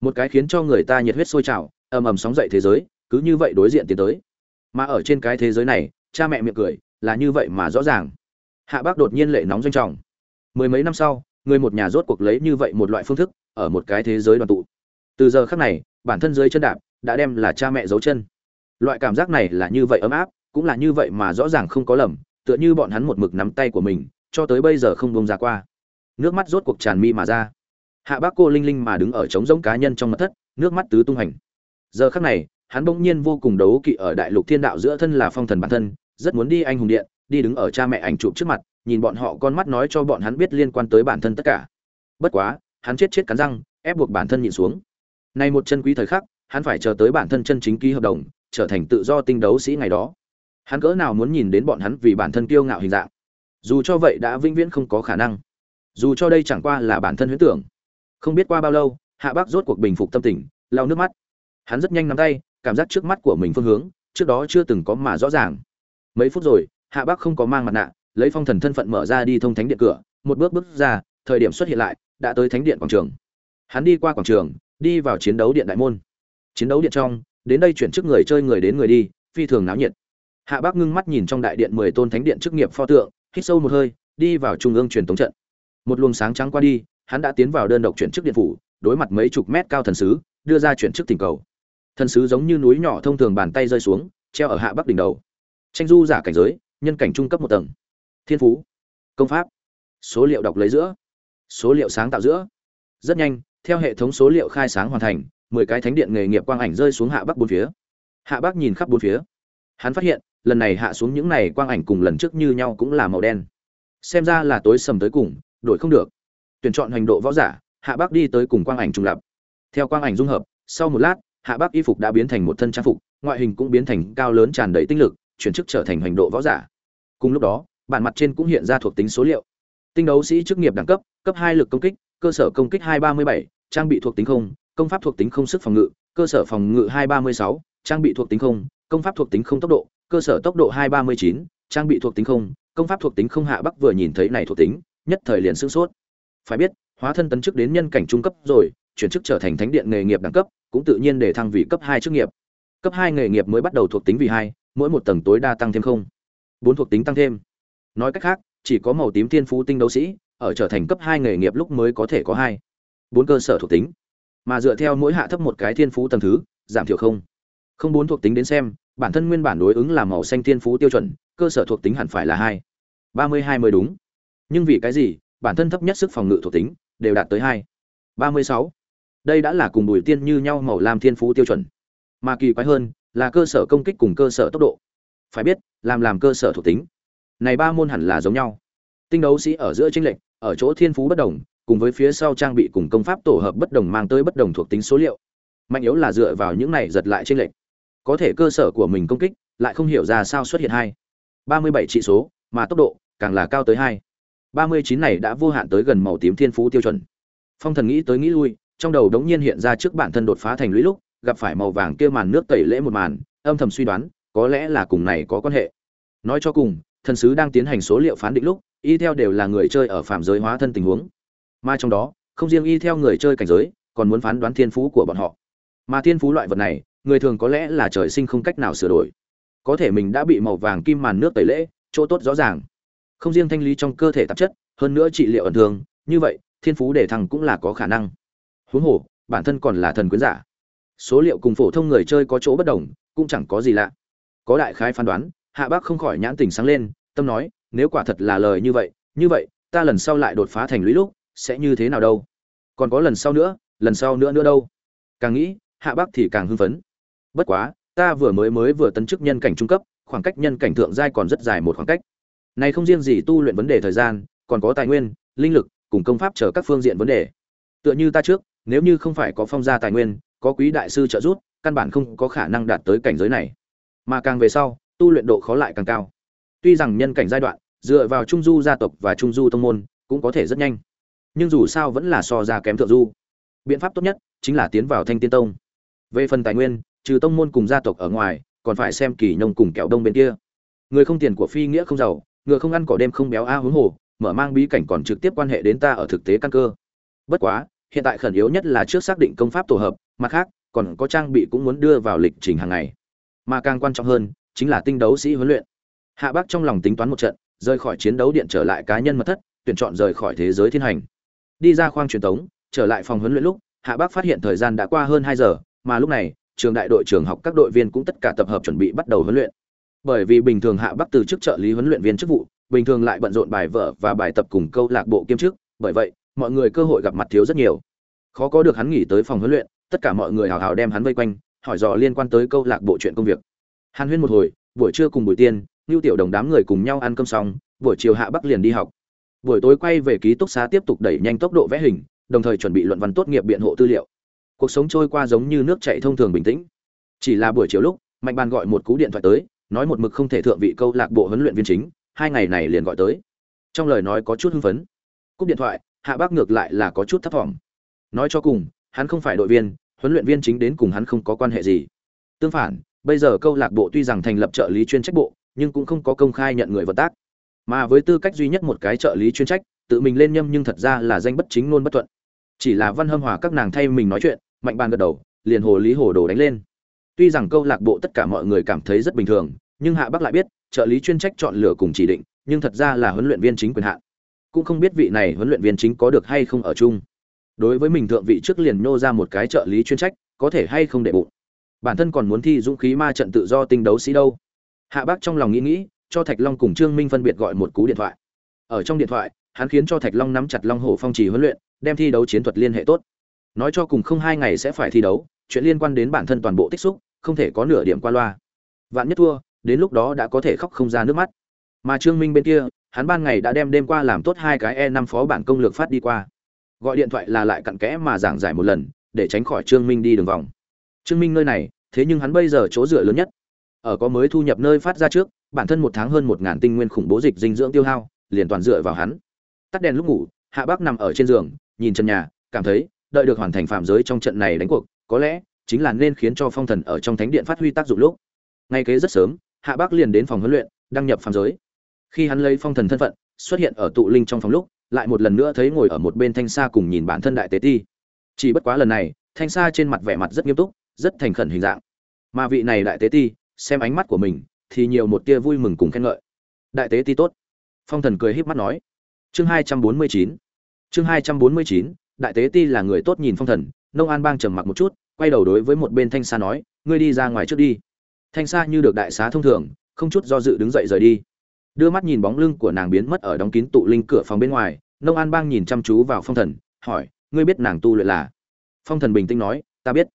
Một cái khiến cho người ta nhiệt huyết sôi trào, ầm ầm sóng dậy thế giới, cứ như vậy đối diện tiến tới. Mà ở trên cái thế giới này, cha mẹ miệng cười, là như vậy mà rõ ràng. Hạ bác đột nhiên lệ nóng doanh trọng. Mười mấy năm sau, người một nhà rốt cuộc lấy như vậy một loại phương thức, ở một cái thế giới đoàn tụ. Từ giờ khắc này, bản thân dưới chân đạp, đã đem là cha mẹ giấu chân. Loại cảm giác này là như vậy ấm áp cũng là như vậy mà rõ ràng không có lầm, tựa như bọn hắn một mực nắm tay của mình, cho tới bây giờ không bông ra qua. Nước mắt rốt cuộc tràn mi mà ra. Hạ bác cô linh linh mà đứng ở trống rỗng cá nhân trong mặt thất, nước mắt tứ tung hành. Giờ khắc này, hắn bỗng nhiên vô cùng đấu kỵ ở đại lục thiên đạo giữa thân là phong thần bản thân, rất muốn đi anh hùng điện, đi đứng ở cha mẹ ảnh chụp trước mặt, nhìn bọn họ con mắt nói cho bọn hắn biết liên quan tới bản thân tất cả. Bất quá, hắn chết chết cắn răng, ép buộc bản thân nhìn xuống. Nay một chân quý thời khắc, hắn phải chờ tới bản thân chân chính ký hợp đồng, trở thành tự do tinh đấu sĩ ngày đó hắn cỡ nào muốn nhìn đến bọn hắn vì bản thân kiêu ngạo hình dạng. Dù cho vậy đã vĩnh viễn không có khả năng. Dù cho đây chẳng qua là bản thân huyễn tưởng. Không biết qua bao lâu, hạ bác rốt cuộc bình phục tâm tình, lau nước mắt. Hắn rất nhanh nắm tay, cảm giác trước mắt của mình phương hướng, trước đó chưa từng có mà rõ ràng. Mấy phút rồi, hạ bác không có mang mặt nạ, lấy phong thần thân phận mở ra đi thông thánh điện cửa, một bước bước ra, thời điểm xuất hiện lại, đã tới thánh điện quảng trường. Hắn đi qua quảng trường, đi vào chiến đấu điện đại môn. Chiến đấu điện trong, đến đây chuyển chức người chơi người đến người đi, phi thường náo nhiệt hạ bác ngưng mắt nhìn trong đại điện mười tôn thánh điện chức nghiệp pho tượng, hít sâu một hơi, đi vào trung ương truyền tống trận. Một luồng sáng trắng qua đi, hắn đã tiến vào đơn độc chuyển chức điện phủ, đối mặt mấy chục mét cao thần sứ, đưa ra chuyển chức tình cầu. Thần sứ giống như núi nhỏ thông thường bàn tay rơi xuống, treo ở hạ bắc đỉnh đầu. Tranh du giả cảnh giới, nhân cảnh trung cấp một tầng. Thiên phú, công pháp, số liệu đọc lấy giữa, số liệu sáng tạo giữa. Rất nhanh, theo hệ thống số liệu khai sáng hoàn thành, mười cái thánh điện nghề nghiệp quang ảnh rơi xuống hạ bắc bốn phía. Hạ bắc nhìn khắp bốn phía. Hắn phát hiện lần này hạ xuống những này quang ảnh cùng lần trước như nhau cũng là màu đen. Xem ra là tối sầm tới cùng, đổi không được. Tuyển chọn hành độ võ giả, hạ bắc đi tới cùng quang ảnh trùng lập. Theo quang ảnh dung hợp, sau một lát, hạ bắc y phục đã biến thành một thân trang phục, ngoại hình cũng biến thành cao lớn tràn đầy tinh lực, chuyển chức trở thành hành độ võ giả. Cùng lúc đó, bản mặt trên cũng hiện ra thuộc tính số liệu. Tinh đấu sĩ chức nghiệp đẳng cấp cấp hai lực công kích, cơ sở công kích hai ba mươi bảy, trang bị thuộc tính không, công pháp thuộc tính không sức phòng ngự, cơ sở phòng ngự hai ba mươi sáu, trang bị thuộc tính không, công pháp thuộc tính không tốc độ cơ sở tốc độ hai ba mươi chín, trang bị thuộc tính không, công pháp thuộc tính không hạ bắc vừa nhìn thấy này thuộc tính, nhất thời liền sửng sốt. Phải biết, hóa thân tấn chức đến nhân cảnh trung cấp rồi, chuyển chức trở thành thánh điện nghề nghiệp đẳng cấp, cũng tự nhiên để thăng vì cấp hai chức nghiệp. Cấp hai nghề nghiệp mới bắt đầu thuộc tính vì hai, mỗi một tầng tối đa tăng thêm không. Bốn thuộc tính tăng thêm. Nói cách khác, chỉ có màu tím thiên phú tinh đấu sĩ, ở trở thành cấp hai nghề nghiệp lúc mới có thể có hai. Bốn cơ sở thuộc tính. Mà dựa theo mỗi hạ thấp một cái thiên phú tầng thứ, giảm thiểu không. Không bốn thuộc tính đến xem bản thân nguyên bản đối ứng là màu xanh thiên phú tiêu chuẩn, cơ sở thuộc tính hẳn phải là hai. ba mươi hai mới đúng. Nhưng vì cái gì, bản thân thấp nhất sức phòng ngự thuộc tính đều đạt tới hai. ba mươi sáu. Đây đã là cùng bùi tiên như nhau màu lam thiên phú tiêu chuẩn. Mà kỳ quái hơn là cơ sở công kích cùng cơ sở tốc độ. Phải biết, làm làm cơ sở thuộc tính. Này ba môn hẳn là giống nhau. Tinh đấu sĩ ở giữa tranh lệch, ở chỗ thiên phú bất đồng, cùng với phía sau trang bị cùng công pháp tổ hợp bất đồng mang tới bất đồng thuộc tính số liệu. Mạnh yếu là dựa vào những này giật lại tranh lệch có thể cơ sở của mình công kích, lại không hiểu ra sao xuất hiện hai. Ba mươi bảy trị số, mà tốc độ càng là cao tới hai. Ba mươi chín này đã vô hạn tới gần màu tím thiên phú tiêu chuẩn. Phong thần nghĩ tới nghĩ lui, trong đầu đống nhiên hiện ra trước bản thân đột phá thành lũy lúc, gặp phải màu vàng kia màn nước tẩy lễ một màn, âm thầm suy đoán, có lẽ là cùng này có quan hệ. Nói cho cùng, thần sứ đang tiến hành số liệu phán định lúc, y theo đều là người chơi ở phạm giới hóa thân tình huống. Mà trong đó, không riêng y theo người chơi cảnh giới, còn muốn phán đoán thiên phú của bọn họ. Mà thiên phú loại vật này người thường có lẽ là trời sinh không cách nào sửa đổi. Có thể mình đã bị màu vàng kim màn nước tẩy lễ, chỗ tốt rõ ràng. Không riêng thanh lý trong cơ thể tạp chất, hơn nữa trị liệu ẩn thường như vậy, thiên phú để thăng cũng là có khả năng. Huống hồ, bản thân còn là thần quyến giả. Số liệu cùng phổ thông người chơi có chỗ bất đồng, cũng chẳng có gì lạ. Có đại khái phán đoán, hạ bác không khỏi nhãn tình sáng lên, tâm nói, nếu quả thật là lời như vậy như vậy, ta lần sau lại đột phá thành lũy lúc, sẽ như thế nào đâu? Còn có lần sau nữa, lần sau nữa nữa đâu? Càng nghĩ, hạ bác thì càng hưng phấn bất quá, ta vừa mới mới vừa tấn chức nhân cảnh trung cấp, khoảng cách nhân cảnh thượng giai còn rất dài một khoảng cách. Này không riêng gì tu luyện vấn đề thời gian, còn có tài nguyên, linh lực, cùng công pháp chờ các phương diện vấn đề. Tựa như ta trước, nếu như không phải có phong gia tài nguyên, có quý đại sư trợ giúp, căn bản không có khả năng đạt tới cảnh giới này. Mà càng về sau, tu luyện độ khó lại càng cao. Tuy rằng nhân cảnh giai đoạn, dựa vào trung du gia tộc và trung du tông môn, cũng có thể rất nhanh. Nhưng dù sao vẫn là so ra kém thượng du. Biện pháp tốt nhất chính là tiến vào thanh tiên tông. Về phần tài nguyên trừ tông môn cùng gia tộc ở ngoài, còn phải xem kỳ nông cùng kẹo đông bên kia. Người không tiền của phi nghĩa không giàu, ngựa không ăn cỏ đêm không béo a huống hồ, mở mang bí cảnh còn trực tiếp quan hệ đến ta ở thực tế căn cơ. Bất quá, hiện tại khẩn yếu nhất là trước xác định công pháp tổ hợp, mặt khác, còn có trang bị cũng muốn đưa vào lịch trình hàng ngày. Mà càng quan trọng hơn, chính là tinh đấu sĩ huấn luyện. Hạ bác trong lòng tính toán một trận, rời khỏi chiến đấu điện trở lại cá nhân mật thất, tuyển chọn rời khỏi thế giới thiên hành. Đi ra khoang truyền tống trở lại phòng huấn luyện lúc, hạ bác phát hiện thời gian đã qua hơn hai giờ, mà lúc này trường đại đội trường học các đội viên cũng tất cả tập hợp chuẩn bị bắt đầu huấn luyện. Bởi vì bình thường hạ bắc từ chức trợ lý huấn luyện viên chức vụ, bình thường lại bận rộn bài vở và bài tập cùng câu lạc bộ kiêm chức, bởi vậy, mọi người cơ hội gặp mặt thiếu rất nhiều. Khó có được hắn nghỉ tới phòng huấn luyện, tất cả mọi người hào hào đem hắn vây quanh, hỏi dò liên quan tới câu lạc bộ chuyện công việc. Hàn huyên một hồi, buổi trưa cùng buổi tiên, ngưu tiểu đồng đám người cùng nhau ăn cơm xong, buổi chiều hạ bắc liền đi học. Buổi tối quay về ký túc xá tiếp tục đẩy nhanh tốc độ vẽ hình, đồng thời chuẩn bị luận văn tốt nghiệp biện hộ tư liệu cuộc sống trôi qua giống như nước chảy thông thường bình tĩnh. Chỉ là buổi chiều lúc, mạnh bàn gọi một cú điện thoại tới, nói một mực không thể thượng vị câu lạc bộ huấn luyện viên chính, hai ngày này liền gọi tới. Trong lời nói có chút hưng phấn. Cúp điện thoại, hạ bác ngược lại là có chút thấp thỏm. Nói cho cùng, hắn không phải đội viên, huấn luyện viên chính đến cùng hắn không có quan hệ gì. Tương phản, bây giờ câu lạc bộ tuy rằng thành lập trợ lý chuyên trách bộ, nhưng cũng không có công khai nhận người vận tác. Mà với tư cách duy nhất một cái trợ lý chuyên trách, tự mình lên nhâm nhưng thật ra là danh bất chính luôn bất thuận. Chỉ là văn hâm hòa các nàng thay mình nói chuyện mạnh bàn gật đầu, liền hồ lý hồ đồ đánh lên. Tuy rằng câu lạc bộ tất cả mọi người cảm thấy rất bình thường, nhưng hạ bắc lại biết, trợ lý chuyên trách chọn lựa cùng chỉ định, nhưng thật ra là huấn luyện viên chính quyền hạn cũng không biết vị này huấn luyện viên chính có được hay không ở chung. Đối với mình thượng vị trước liền nô ra một cái trợ lý chuyên trách, có thể hay không để bụng. Bản thân còn muốn thi dũng khí ma trận tự do tinh đấu sĩ đâu. Hạ bác trong lòng nghĩ nghĩ, cho thạch long cùng trương minh phân biệt gọi một cú điện thoại. Ở trong điện thoại, hắn khiến cho thạch long nắm chặt long Hổ phong trì huấn luyện, đem thi đấu chiến thuật liên hệ tốt nói cho cùng không hai ngày sẽ phải thi đấu, chuyện liên quan đến bản thân toàn bộ tích xúc, không thể có nửa điểm qua loa. Vạn nhất thua, đến lúc đó đã có thể khóc không ra nước mắt. Mà trương minh bên kia, hắn ban ngày đã đem đêm qua làm tốt hai cái e năm phó bản công lược phát đi qua. Gọi điện thoại là lại cặn kẽ mà giảng giải một lần, để tránh khỏi trương minh đi đường vòng. Trương minh nơi này, thế nhưng hắn bây giờ chỗ dựa lớn nhất. Ở có mới thu nhập nơi phát ra trước, bản thân một tháng hơn một ngàn tinh nguyên khủng bố dịch dinh dưỡng tiêu hao, liền toàn dựa vào hắn. Tắt đèn lúc ngủ, hạ bác nằm ở trên giường, nhìn trần nhà, cảm thấy đợi được hoàn thành phạm giới trong trận này đánh cuộc, có lẽ chính là nên khiến cho phong thần ở trong thánh điện phát huy tác dụng lúc. Ngay kế rất sớm, hạ bác liền đến phòng huấn luyện, đăng nhập phạm giới. Khi hắn lấy phong thần thân phận, xuất hiện ở tụ linh trong phòng lúc, lại một lần nữa thấy ngồi ở một bên thanh sa cùng nhìn bản thân đại tế ti. Chỉ bất quá lần này, thanh sa trên mặt vẻ mặt rất nghiêm túc, rất thành khẩn hình dạng. Mà vị này đại tế ti, xem ánh mắt của mình, thì nhiều một tia vui mừng cùng khen ngợi. Đại tế ti tốt. Phong thần cười híp mắt nói. Chương hai trăm bốn mươi chín. Chương hai trăm bốn mươi chín đại tế ti là người tốt nhìn phong thần, nông an bang trầm mặc một chút, quay đầu đối với một bên thanh sa nói, ngươi đi ra ngoài trước đi. Thanh sa như được đại xá thông thường, không chút do dự đứng dậy rời đi. Đưa mắt nhìn bóng lưng của nàng biến mất ở đóng kín tụ linh cửa phòng bên ngoài, nông an bang nhìn chăm chú vào phong thần, hỏi, ngươi biết nàng tu luyện là? Phong thần bình tĩnh nói, ta biết.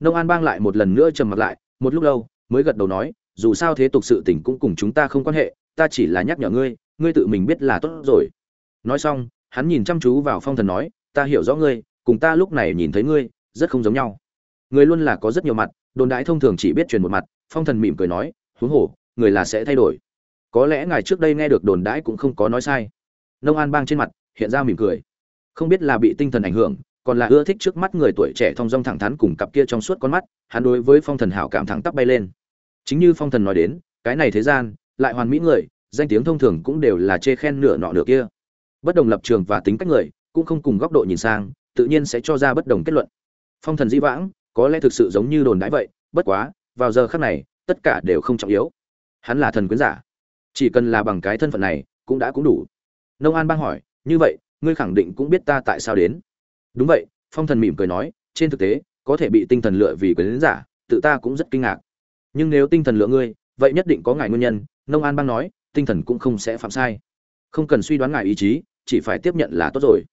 Nông an bang lại một lần nữa trầm mặc lại, một lúc lâu, mới gật đầu nói, dù sao thế tục sự tình cũng cùng chúng ta không quan hệ, ta chỉ là nhắc nhở ngươi ngươi tự mình biết là tốt rồi. Nói xong, hắn nhìn chăm chú vào phong thần nói ta hiểu rõ ngươi, cùng ta lúc này nhìn thấy ngươi, rất không giống nhau. Người luôn là có rất nhiều mặt, đồn đãi thông thường chỉ biết truyền một mặt, phong thần mỉm cười nói, huống hồ, người là sẽ thay đổi. Có lẽ ngài trước đây nghe được đồn đãi cũng không có nói sai. Nông an bang trên mặt, hiện ra mỉm cười. Không biết là bị tinh thần ảnh hưởng, còn là ưa thích trước mắt người tuổi trẻ thong dong thẳng thắn cùng cặp kia trong suốt con mắt, hắn đối với phong thần hảo cảm thẳng tắp bay lên. Chính như phong thần nói đến, cái này thế gian, lại hoàn mỹ người, danh tiếng thông thường cũng đều là chê khen nửa nọ nửa kia. Bất đồng lập trường và tính cách người cũng không cùng góc độ nhìn sang, tự nhiên sẽ cho ra bất đồng kết luận. Phong thần dĩ vãng, có lẽ thực sự giống như đồn đãi vậy, bất quá, vào giờ khác này, tất cả đều không trọng yếu. Hắn là thần quyến giả. Chỉ cần là bằng cái thân phận này, cũng đã cũng đủ. Nông an bang hỏi, như vậy, ngươi khẳng định cũng biết ta tại sao đến? Đúng vậy, phong thần mỉm cười nói, trên thực tế, có thể bị tinh thần lựa vì quyến giả, tự ta cũng rất kinh ngạc. Nhưng nếu tinh thần lựa ngươi, vậy nhất định có ngài nguyên nhân. Nông an bang nói, tinh thần cũng không sẽ phạm sai. Không cần suy đoán ngài ý chí, chỉ phải tiếp nhận là tốt rồi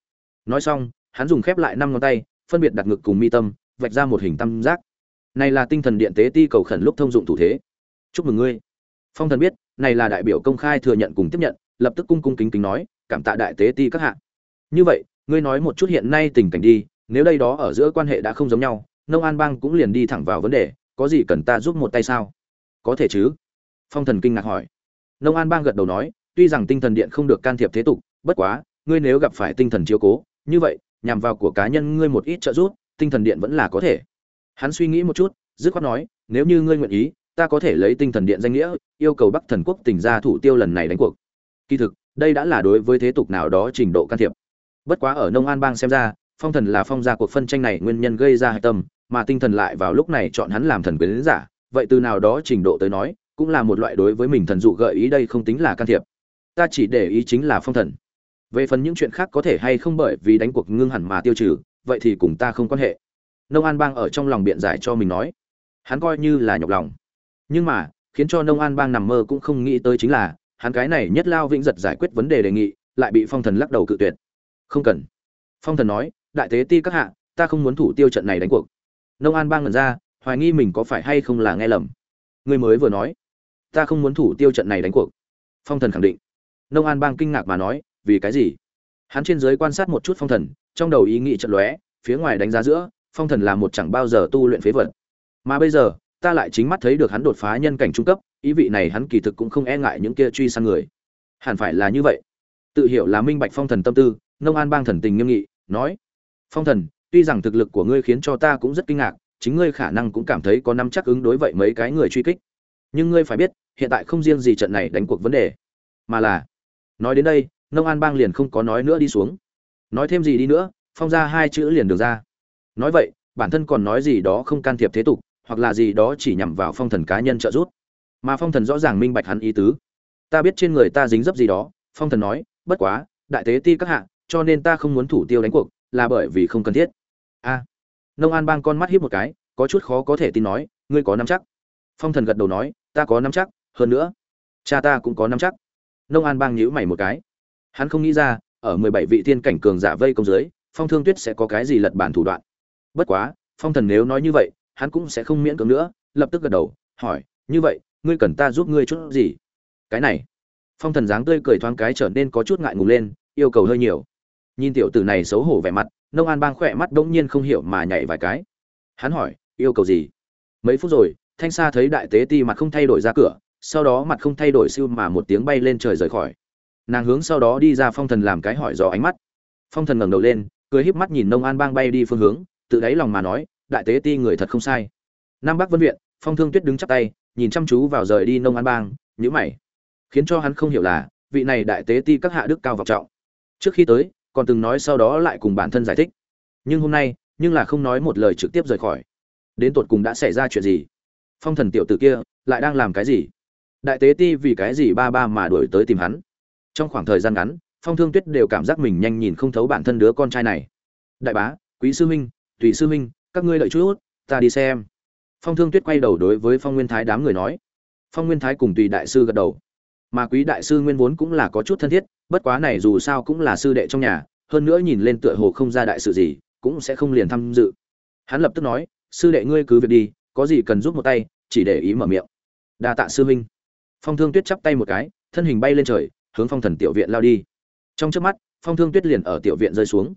nói xong, hắn dùng khép lại năm ngón tay, phân biệt đặt ngực cùng mi tâm, vạch ra một hình tam giác. Này là tinh thần điện tế ti cầu khẩn lúc thông dụng thủ thế. Chúc mừng ngươi. Phong thần biết, này là đại biểu công khai thừa nhận cùng tiếp nhận, lập tức cung cung kính kính nói, cảm tạ đại tế ti các hạ. Như vậy, ngươi nói một chút hiện nay tình cảnh đi, nếu đây đó ở giữa quan hệ đã không giống nhau, nông an bang cũng liền đi thẳng vào vấn đề, có gì cần ta giúp một tay sao? Có thể chứ? Phong thần kinh ngạc hỏi. Nông an bang gật đầu nói, tuy rằng tinh thần điện không được can thiệp thế tục, bất quá, ngươi nếu gặp phải tinh thần chiếu cố như vậy, nhằm vào của cá nhân ngươi một ít trợ giúp, tinh thần điện vẫn là có thể. Hắn suy nghĩ một chút, dứt khoát nói, nếu như ngươi nguyện ý, ta có thể lấy tinh thần điện danh nghĩa, yêu cầu bắc thần quốc tỉnh ra thủ tiêu lần này đánh cuộc. Kỳ thực, đây đã là đối với thế tục nào đó trình độ can thiệp. Bất quá ở nông an bang xem ra, phong thần là phong gia cuộc phân tranh này nguyên nhân gây ra hạch tâm, mà tinh thần lại vào lúc này chọn hắn làm thần quyến giả, vậy từ nào đó trình độ tới nói, cũng là một loại đối với mình thần dụ gợi ý đây không tính là can thiệp. Ta chỉ để ý chính là phong thần về phần những chuyện khác có thể hay không bởi vì đánh cuộc ngưng hẳn mà tiêu trừ, vậy thì cùng ta không quan hệ. Nông an bang ở trong lòng biện giải cho mình nói. Hắn coi như là nhọc lòng. Nhưng mà, khiến cho nông an bang nằm mơ cũng không nghĩ tới chính là, hắn cái này nhất lao vĩnh giật giải quyết vấn đề đề nghị, lại bị phong thần lắc đầu cự tuyệt. Không cần. Phong thần nói, đại tế ti các hạ, ta không muốn thủ tiêu trận này đánh cuộc. Nông an bang ngần ra, hoài nghi mình có phải hay không là nghe lầm. Người mới vừa nói, ta không muốn thủ tiêu trận này đánh cuộc. Phong thần khẳng định. Nông an bang kinh ngạc mà nói vì cái gì? Hắn trên giới quan sát một chút phong thần, trong đầu ý nghĩ trận lóe, phía ngoài đánh giá giữa, phong thần là một chẳng bao giờ tu luyện phế vật. Mà bây giờ, ta lại chính mắt thấy được hắn đột phá nhân cảnh trung cấp, ý vị này hắn kỳ thực cũng không e ngại những kia truy săn người. Hẳn phải là như vậy. Tự hiểu là minh bạch phong thần tâm tư nông an bang thần tình nghiêm nghị, nói, phong thần, tuy rằng thực lực của ngươi khiến cho ta cũng rất kinh ngạc, chính ngươi khả năng cũng cảm thấy có năm chắc ứng đối vậy mấy cái người truy kích. Nhưng ngươi phải biết, hiện tại không riêng gì trận này đánh cuộc vấn đề, mà là, nói đến đây nông an bang liền không có nói nữa đi xuống. Nói thêm gì đi nữa, phong ra hai chữ liền được ra. Nói vậy, bản thân còn nói gì đó không can thiệp thế tục, hoặc là gì đó chỉ nhằm vào phong thần cá nhân trợ giúp. Mà phong thần rõ ràng minh bạch hắn ý tứ. Ta biết trên người ta dính dấp gì đó, phong thần nói, bất quá, đại tế ti các hạ, cho nên ta không muốn thủ tiêu đánh cuộc, là bởi vì không cần thiết. A. Nông an bang con mắt hiếp một cái, có chút khó có thể tin nói, ngươi có nắm chắc? Phong thần gật đầu nói, ta có nắm chắc, hơn nữa, cha ta cũng có nắm chắc. Nông an bang nhíu mày một cái hắn không nghĩ ra, ở mười bảy vị thiên cảnh cường giả vây công dưới, phong thương tuyết sẽ có cái gì lật bản thủ đoạn. Bất quá, phong thần nếu nói như vậy, hắn cũng sẽ không miễn cưỡng nữa, lập tức gật đầu, hỏi, như vậy, ngươi cần ta giúp ngươi chút gì? Cái này, phong thần dáng tươi cười thoáng cái trở nên có chút ngại ngùng lên, yêu cầu hơi nhiều. Nhìn tiểu tử này xấu hổ vẻ mặt, nông an bang khỏe mắt bỗng nhiên không hiểu mà nhảy vài cái. Hắn hỏi, yêu cầu gì? Mấy phút rồi, thanh sa thấy đại tế ti mặt không thay đổi ra cửa, sau đó mặt không thay đổi siêu mà một tiếng bay lên trời rời khỏi nàng hướng sau đó đi ra phong thần làm cái hỏi dò ánh mắt. Phong thần ngẩng đầu lên, cười híp mắt nhìn nông an bang bay đi phương hướng, tự đáy lòng mà nói, đại tế ti người thật không sai. Nam bắc vân viện, phong thương tuyết đứng chắp tay, nhìn chăm chú vào rời đi nông an bang nhữ mày. Khiến cho hắn không hiểu là, vị này đại tế ti các hạ đức cao vọng trọng. Trước khi tới, còn từng nói sau đó lại cùng bản thân giải thích. Nhưng hôm nay, nhưng là không nói một lời trực tiếp rời khỏi. Đến tột cùng đã xảy ra chuyện gì? Phong thần tiểu tử kia, lại đang làm cái gì? Đại tế ti vì cái gì ba ba mà đuổi tới tìm hắn? Trong khoảng thời gian ngắn, phong thương tuyết đều cảm giác mình nhanh nhìn không thấu bản thân đứa con trai này. Đại bá, quý sư huynh, tùy sư huynh, các ngươi đợi chút ta đi xem. Phong thương tuyết quay đầu đối với phong nguyên thái đám người nói. Phong nguyên thái cùng tùy đại sư gật đầu. Mà quý đại sư nguyên vốn cũng là có chút thân thiết, bất quá này dù sao cũng là sư đệ trong nhà, hơn nữa nhìn lên tựa hồ không ra đại sự gì, cũng sẽ không liền tham dự. Hắn lập tức nói, sư đệ ngươi cứ việc đi, có gì cần giúp một tay, chỉ để ý mở miệng. Đa tạ sư huynh. Phong thương tuyết chắp tay một cái, thân hình bay lên trời hướng phong thần tiểu viện lao đi. Trong trước mắt, phong thương tuyết liền ở tiểu viện rơi xuống.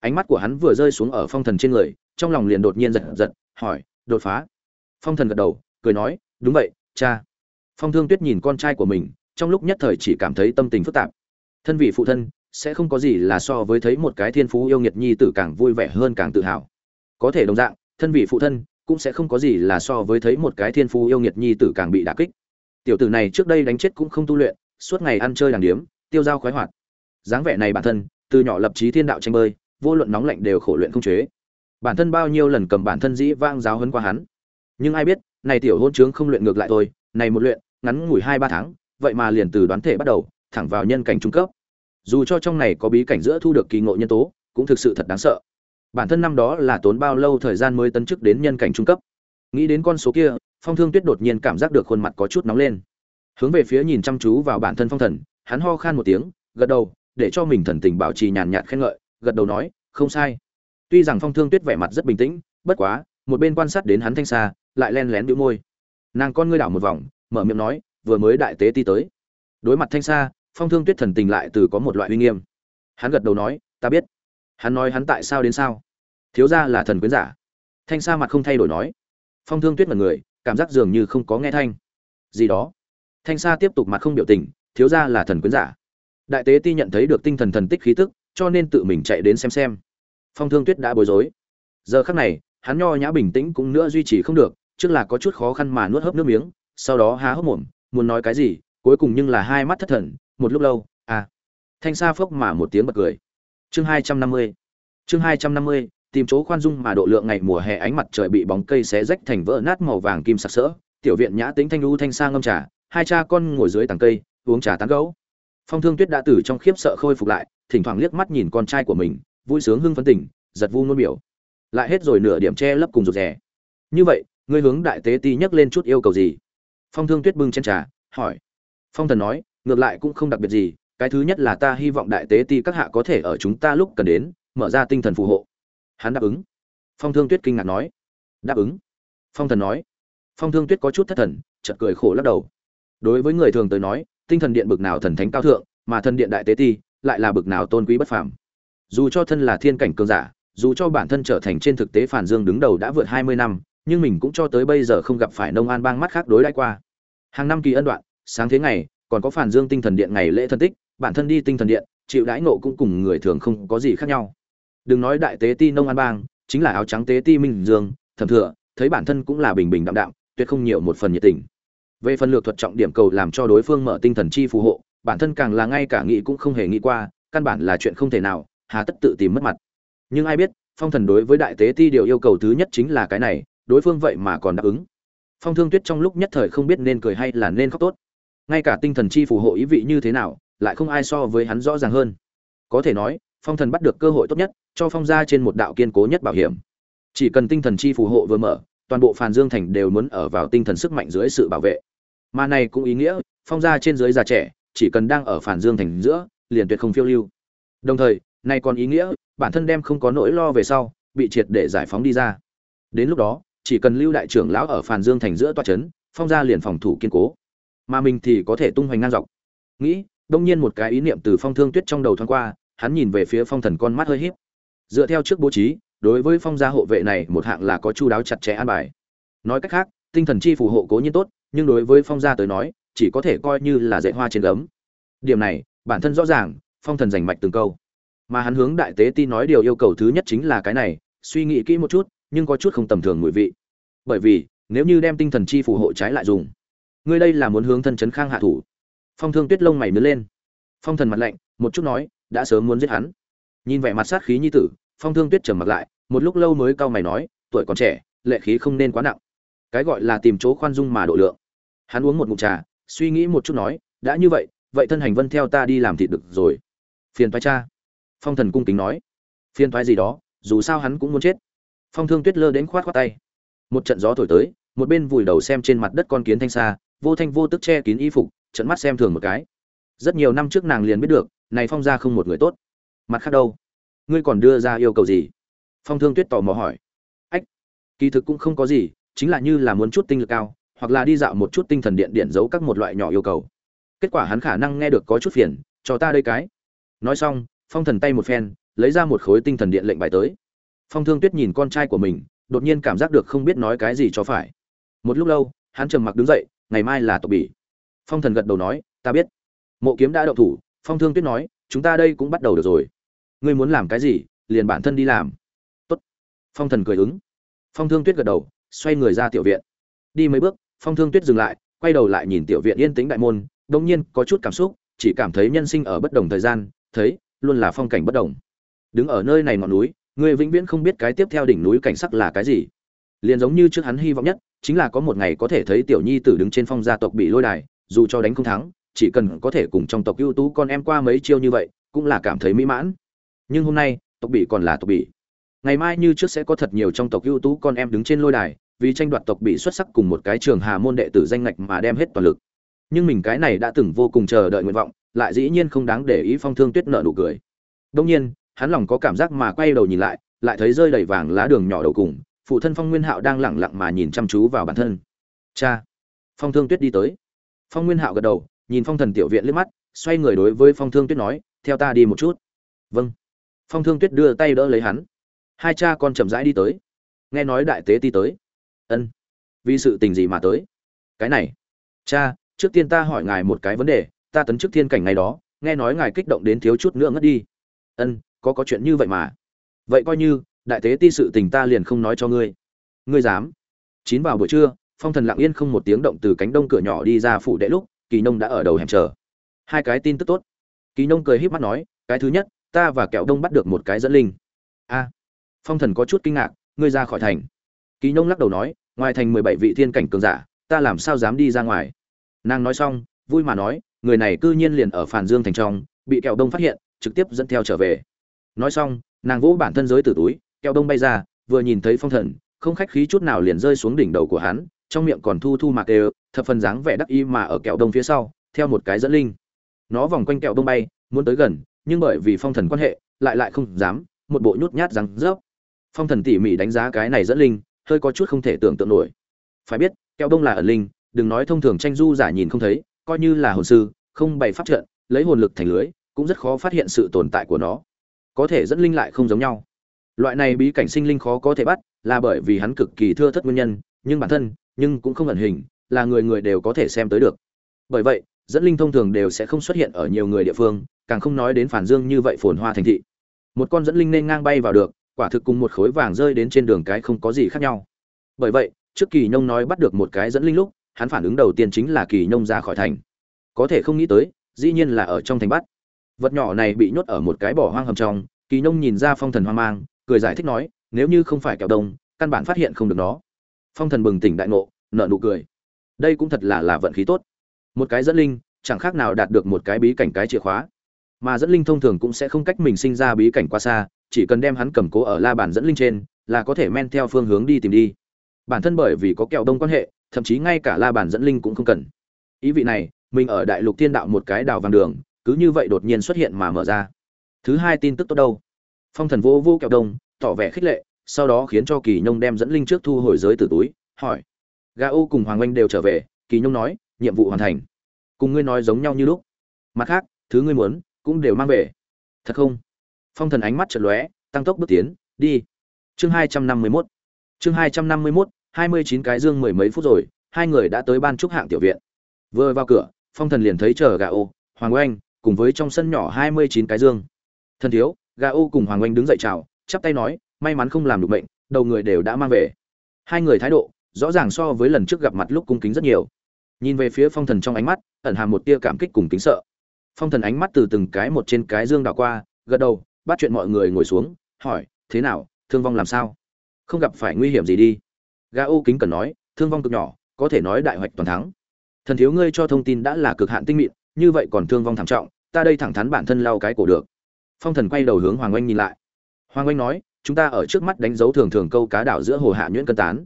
Ánh mắt của hắn vừa rơi xuống ở phong thần trên người, trong lòng liền đột nhiên giật giật, hỏi, đột phá? Phong thần gật đầu, cười nói, đúng vậy, cha. Phong thương tuyết nhìn con trai của mình, trong lúc nhất thời chỉ cảm thấy tâm tình phức tạp. Thân vị phụ thân, sẽ không có gì là so với thấy một cái thiên phú yêu nghiệt nhi tử càng vui vẻ hơn càng tự hào. Có thể đồng dạng, thân vị phụ thân cũng sẽ không có gì là so với thấy một cái thiên phú yêu nghiệt nhi tử càng bị đả kích. Tiểu tử này trước đây đánh chết cũng không tu luyện suốt ngày ăn chơi đàng điếm, tiêu dao khoái hoạt. Dáng vẻ này bản thân, từ nhỏ lập chí thiên đạo tranh bơi, vô luận nóng lạnh đều khổ luyện không chế. Bản thân bao nhiêu lần cầm bản thân dĩ vang giáo hấn qua hắn. Nhưng ai biết, này tiểu hôn trướng không luyện ngược lại thôi, này một luyện, ngắn ngủi hai ba tháng, vậy mà liền từ đoán thể bắt đầu, thẳng vào nhân cảnh trung cấp. Dù cho trong này có bí cảnh giữa thu được kỳ ngộ nhân tố, cũng thực sự thật đáng sợ. Bản thân năm đó là tốn bao lâu thời gian mới tấn chức đến nhân cảnh trung cấp? Nghĩ đến con số kia, phong thương tuyết đột nhiên cảm giác được khuôn mặt có chút nóng lên hướng về phía nhìn chăm chú vào bản thân phong thần, hắn ho khan một tiếng, gật đầu, để cho mình thần tình bảo trì nhàn nhạt khen ngợi, gật đầu nói, không sai. Tuy rằng phong thương tuyết vẻ mặt rất bình tĩnh, bất quá, một bên quan sát đến hắn thanh xa, lại len lén bĩu môi. Nàng con ngươi đảo một vòng, mở miệng nói, vừa mới đại tế ti tới. Đối mặt thanh xa, phong thương tuyết thần tình lại từ có một loại uy nghiêm. Hắn gật đầu nói, ta biết. Hắn nói hắn tại sao đến sao? Thiếu ra là thần quyến giả. Thanh sa mặt không thay đổi nói. Phong thương tuyết mật người, cảm giác dường như không có nghe thanh. Gì đó? Thanh sa tiếp tục mặt không biểu tình, thiếu ra là thần quyến giả. Đại tế ti nhận thấy được tinh thần thần tích khí tức, cho nên tự mình chạy đến xem xem. Phong thương tuyết đã bối rối. Giờ khắc này, hắn nho nhã bình tĩnh cũng nữa duy trì không được, trước là có chút khó khăn mà nuốt hớp nước miếng, sau đó há hốc mồm, muốn nói cái gì, cuối cùng nhưng là hai mắt thất thần, một lúc lâu à. Thanh sa phốc mà một tiếng bật cười. Chương hai trăm năm mươi. Chương hai trăm năm mươi, tìm chỗ khoan dung mà độ lượng ngày mùa hè ánh mặt trời bị bóng cây xé rách thành vỡ nát màu vàng kim sặc sỡ, tiểu viện nhã tính thanh lưu thanh sa ngâm trà hai cha con ngồi dưới tàng cây, uống trà tán gấu phong thương tuyết đã từ trong khiếp sợ khôi phục lại, thỉnh thoảng liếc mắt nhìn con trai của mình, vui sướng hưng phấn tỉnh, giật vu nôn biểu. Lại hết rồi nửa điểm che lấp cùng rụt rè. Như vậy, ngươi hướng đại tế ti nhắc lên chút yêu cầu gì? Phong thương tuyết bưng trên trà, hỏi. Phong thần nói, ngược lại cũng không đặc biệt gì, cái thứ nhất là ta hy vọng đại tế ti các hạ có thể ở chúng ta lúc cần đến, mở ra tinh thần phù hộ. Hắn đáp ứng. Phong thương tuyết kinh ngạc nói. Đáp ứng. Phong thần nói. Phong thương tuyết có chút thất thần, chợt cười khổ lắc đầu đối với người thường tới nói, tinh thần điện bực nào thần thánh cao thượng, mà thần điện đại tế ti lại là bực nào tôn quý bất phàm. Dù cho thân là thiên cảnh cường giả, dù cho bản thân trở thành trên thực tế phản dương đứng đầu đã vượt hai mươi năm, nhưng mình cũng cho tới bây giờ không gặp phải nông an bang mắt khác đối đãi qua. Hàng năm kỳ ân đoạn, sáng thế ngày, còn có phản dương tinh thần điện ngày lễ thân tích, bản thân đi tinh thần điện, chịu đãi nộ cũng cùng người thường không có gì khác nhau. Đừng nói đại tế ti nông an bang, chính là áo trắng tế ti minh dương, thẩm thừa, thấy bản thân cũng là bình bình đạm đạm, tuyệt không nhiều một phần nhiệt tình về phần lược thuật trọng điểm cầu làm cho đối phương mở tinh thần chi phù hộ, bản thân càng là ngay cả nghĩ cũng không hề nghĩ qua, căn bản là chuyện không thể nào, hà tất tự tìm mất mặt. Nhưng ai biết, phong thần đối với đại tế ti điều yêu cầu thứ nhất chính là cái này, đối phương vậy mà còn đáp ứng. Phong thương tuyết trong lúc nhất thời không biết nên cười hay là nên khóc tốt. Ngay cả tinh thần chi phù hộ ý vị như thế nào, lại không ai so với hắn rõ ràng hơn. Có thể nói, phong thần bắt được cơ hội tốt nhất, cho phong ra trên một đạo kiên cố nhất bảo hiểm. Chỉ cần tinh thần chi phù hộ vừa mở, toàn bộ phàn dương thành đều muốn ở vào tinh thần sức mạnh dưới sự bảo vệ mà này cũng ý nghĩa, phong gia trên dưới già trẻ, chỉ cần đang ở phản dương thành giữa, liền tuyệt không phiêu lưu. Đồng thời, này còn ý nghĩa, bản thân đem không có nỗi lo về sau, bị triệt để giải phóng đi ra. Đến lúc đó, chỉ cần lưu đại trưởng lão ở phản dương thành giữa toa trấn phong gia liền phòng thủ kiên cố. Mà mình thì có thể tung hoành ngang dọc. Nghĩ, đông nhiên một cái ý niệm từ phong thương tuyết trong đầu thoáng qua, hắn nhìn về phía phong thần con mắt hơi híp. Dựa theo trước bố trí, đối với phong gia hộ vệ này, một hạng là có chu đáo chặt chẽ an bài. Nói cách khác, tinh thần chi phù hộ cố nhiên tốt nhưng đối với phong gia tới nói, chỉ có thể coi như là dạy hoa trên gấm. Điểm này, bản thân rõ ràng, phong thần giành mạch từng câu. Mà hắn hướng đại tế ti nói điều yêu cầu thứ nhất chính là cái này, suy nghĩ kỹ một chút, nhưng có chút không tầm thường mùi vị. Bởi vì, nếu như đem tinh thần chi phù hộ trái lại dùng, ngươi đây là muốn hướng thân chấn khang hạ thủ. Phong thương tuyết lông mày nứa lên. Phong thần mặt lạnh, một chút nói, đã sớm muốn giết hắn. Nhìn vẻ mặt sát khí nhi tử, phong thương tuyết trầm mặt lại, một lúc lâu mới cau mày nói, tuổi còn trẻ, lệ khí không nên quá nặng. Cái gọi là tìm chỗ khoan dung mà độ lượng hắn uống một ngụm trà, suy nghĩ một chút nói, đã như vậy vậy thân hành vân theo ta đi làm thịt được rồi. Phiền thoái cha. Phong thần cung kính nói. Phiền thoái gì đó, dù sao hắn cũng muốn chết. Phong thương tuyết lơ đến khoát khoát tay. Một trận gió thổi tới, một bên vùi đầu xem trên mặt đất con kiến thanh xa vô thanh vô tức che kín y phục, trận mắt xem thường một cái. Rất nhiều năm trước nàng liền biết được, này phong ra không một người tốt. Mặt khác đâu? Ngươi còn đưa ra yêu cầu gì? Phong thương tuyết tò mò hỏi. Ách, kỳ thực cũng không có gì, chính là như là muốn chút tinh lực cao hoặc là đi dạo một chút tinh thần điện điện giấu các một loại nhỏ yêu cầu. Kết quả hắn khả năng nghe được có chút phiền, cho ta đây cái. Nói xong, phong thần tay một phen, lấy ra một khối tinh thần điện lệnh bài tới. Phong thương tuyết nhìn con trai của mình, đột nhiên cảm giác được không biết nói cái gì cho phải. Một lúc lâu, hắn trầm mặc đứng dậy, ngày mai là tộc bỉ. Phong thần gật đầu nói, ta biết. Mộ kiếm đã đậu thủ, phong thương tuyết nói, chúng ta đây cũng bắt đầu được rồi. Ngươi muốn làm cái gì, liền bản thân đi làm. Tốt. phong thần cười ứng. Phong thương tuyết gật đầu, xoay người ra tiểu viện. Đi mấy bước phong thương tuyết dừng lại, quay đầu lại nhìn tiểu viện yên tĩnh đại môn đông nhiên có chút cảm xúc, chỉ cảm thấy nhân sinh ở bất đồng thời gian, thấy, luôn là phong cảnh bất đồng. Đứng ở nơi này ngọn núi, người vĩnh viễn không biết cái tiếp theo đỉnh núi cảnh sắc là cái gì. Liền giống như trước hắn hy vọng nhất, chính là có một ngày có thể thấy tiểu nhi tử đứng trên phong gia tộc bị lôi đài, dù cho đánh không thắng, chỉ cần có thể cùng trong tộc ưu tú con em qua mấy chiêu như vậy, cũng là cảm thấy mỹ mãn. Nhưng hôm nay, tộc bị còn là tộc bị. Ngày mai như trước sẽ có thật nhiều trong tộc ưu tú con em đứng trên lôi đài vì tranh đoạt tộc bị xuất sắc cùng một cái trường hà môn đệ tử danh ngạch mà đem hết toàn lực. Nhưng mình cái này đã từng vô cùng chờ đợi nguyện vọng, lại dĩ nhiên không đáng để ý phong thương tuyết nợ nụ cười. Đông nhiên, hắn lòng có cảm giác mà quay đầu nhìn lại lại thấy rơi đầy vàng lá đường nhỏ đầu cùng, phụ thân phong nguyên hạo đang lẳng lặng mà nhìn chăm chú vào bản thân. Cha. Phong thương tuyết đi tới. Phong nguyên hạo gật đầu, nhìn phong thần tiểu viện liếc mắt, xoay người đối với phong thương tuyết nói, theo ta đi một chút. Vâng. Phong thương tuyết đưa tay đỡ lấy hắn. Hai cha con chậm rãi đi tới. Nghe nói đại tế ti tới ân. Vì sự tình gì mà tới? Cái này. Cha, trước tiên ta hỏi ngài một cái vấn đề, ta tấn chức thiên cảnh ngày đó, nghe nói ngài kích động đến thiếu chút nữa ngất đi. Ân, có có chuyện như vậy mà. Vậy coi như, đại tế ti sự tình ta liền không nói cho ngươi. Ngươi dám. Chín vào buổi trưa, phong thần lặng yên không một tiếng động từ cánh đông cửa nhỏ đi ra phủ đệ lúc, kỳ nông đã ở đầu hẻm chờ. Hai cái tin tức tốt. Kỳ nông cười híp mắt nói, cái thứ nhất, ta và kẹo đông bắt được một cái dẫn linh. A. Phong thần có chút kinh ngạc, ngươi ra khỏi thành kỳ nông lắc đầu nói, ngoài thành mười bảy vị thiên cảnh cường giả, ta làm sao dám đi ra ngoài? Nàng nói xong, vui mà nói, người này cư nhiên liền ở phàn dương thành trong, bị kẹo đông phát hiện, trực tiếp dẫn theo trở về. Nói xong, nàng vỗ bản thân giới từ túi, kẹo đông bay ra, vừa nhìn thấy phong thần, không khách khí chút nào liền rơi xuống đỉnh đầu của hắn, trong miệng còn thu thu mạc đều thập phần dáng vẻ đắc ý mà ở kẹo đông phía sau, theo một cái dẫn linh. Nó vòng quanh kẹo đông bay, muốn tới gần, nhưng bởi vì phong thần quan hệ, lại lại không dám, một bộ nhút nhát răng rớp. Phong thần tỉ mỉ đánh giá cái này dẫn linh hơi có chút không thể tưởng tượng nổi. Phải biết keo đông là ẩn linh, đừng nói thông thường tranh du giả nhìn không thấy, coi như là hồn sư, không bày pháp trận, lấy hồn lực thành lưới, cũng rất khó phát hiện sự tồn tại của nó. Có thể dẫn linh lại không giống nhau. Loại này bí cảnh sinh linh khó có thể bắt, là bởi vì hắn cực kỳ thưa thất nguyên nhân, nhưng bản thân, nhưng cũng không ẩn hình, là người người đều có thể xem tới được. Bởi vậy, dẫn linh thông thường đều sẽ không xuất hiện ở nhiều người địa phương, càng không nói đến phản dương như vậy phồn hoa thành thị. Một con dẫn linh nên ngang bay vào được quả thực cùng một khối vàng rơi đến trên đường cái không có gì khác nhau. Bởi vậy, trước kỳ nhông nói bắt được một cái dẫn linh lúc, hắn phản ứng đầu tiên chính là kỳ nhông ra khỏi thành. Có thể không nghĩ tới, dĩ nhiên là ở trong thành bắt. Vật nhỏ này bị nhốt ở một cái bỏ hoang hầm trong, kỳ nhông nhìn ra phong thần hoang mang, cười giải thích nói, nếu như không phải kẹo đông, căn bản phát hiện không được nó. Phong thần bừng tỉnh đại ngộ nợ nụ cười. Đây cũng thật là là vận khí tốt. Một cái dẫn linh, chẳng khác nào đạt được một cái bí cảnh cái chìa khóa. Mà dẫn linh thông thường cũng sẽ không cách mình sinh ra bí cảnh quá xa chỉ cần đem hắn cầm cố ở la bàn dẫn linh trên, là có thể men theo phương hướng đi tìm đi. Bản thân bởi vì có kẹo đông quan hệ, thậm chí ngay cả la bàn dẫn linh cũng không cần. Ý vị này, mình ở đại lục thiên đạo một cái đào vàng đường, cứ như vậy đột nhiên xuất hiện mà mở ra. Thứ hai tin tức tốt đâu? Phong thần vô vô kẹo đông, tỏ vẻ khích lệ, sau đó khiến cho kỳ nhông đem dẫn linh trước thu hồi giới từ túi, hỏi. Gà ô cùng hoàng oanh đều trở về, kỳ nhông nói, nhiệm vụ hoàn thành. Cùng ngươi nói giống nhau như lúc. Mặt khác, thứ ngươi muốn, cũng đều mang về. Thật không? Phong thần ánh mắt chật lóe, tăng tốc bước tiến, đi. Chương hai trăm năm mươi mốt. Chương hai trăm năm mươi mốt, hai mươi chín cái dương mười mấy phút rồi, hai người đã tới ban trúc hạng tiểu viện. Vừa vào cửa, phong thần liền thấy chờ gà ô, hoàng oanh, cùng với trong sân nhỏ hai mươi chín cái dương. Thần thiếu, gà ô cùng hoàng oanh đứng dậy chào, chắp tay nói, may mắn không làm được bệnh, đầu người đều đã mang về. Hai người thái độ, rõ ràng so với lần trước gặp mặt lúc cung kính rất nhiều. Nhìn về phía phong thần trong ánh mắt, ẩn hàm một tia cảm kích cùng kính sợ. Phong thần ánh mắt từ từng cái một trên cái dương đảo qua, gật đầu bắt chuyện mọi người ngồi xuống, hỏi, thế nào, thương vong làm sao? Không gặp phải nguy hiểm gì đi? Gao ô kính cần nói, thương vong cực nhỏ, có thể nói đại hoạch toàn thắng. Thần thiếu ngươi cho thông tin đã là cực hạn tinh mịn, như vậy còn thương vong thảm trọng, ta đây thẳng thắn bản thân lau cái cổ được. Phong thần quay đầu hướng hoàng oanh nhìn lại. Hoàng oanh nói, chúng ta ở trước mắt đánh dấu thường thường câu cá đảo giữa hồ hạ nhuyễn cân tán.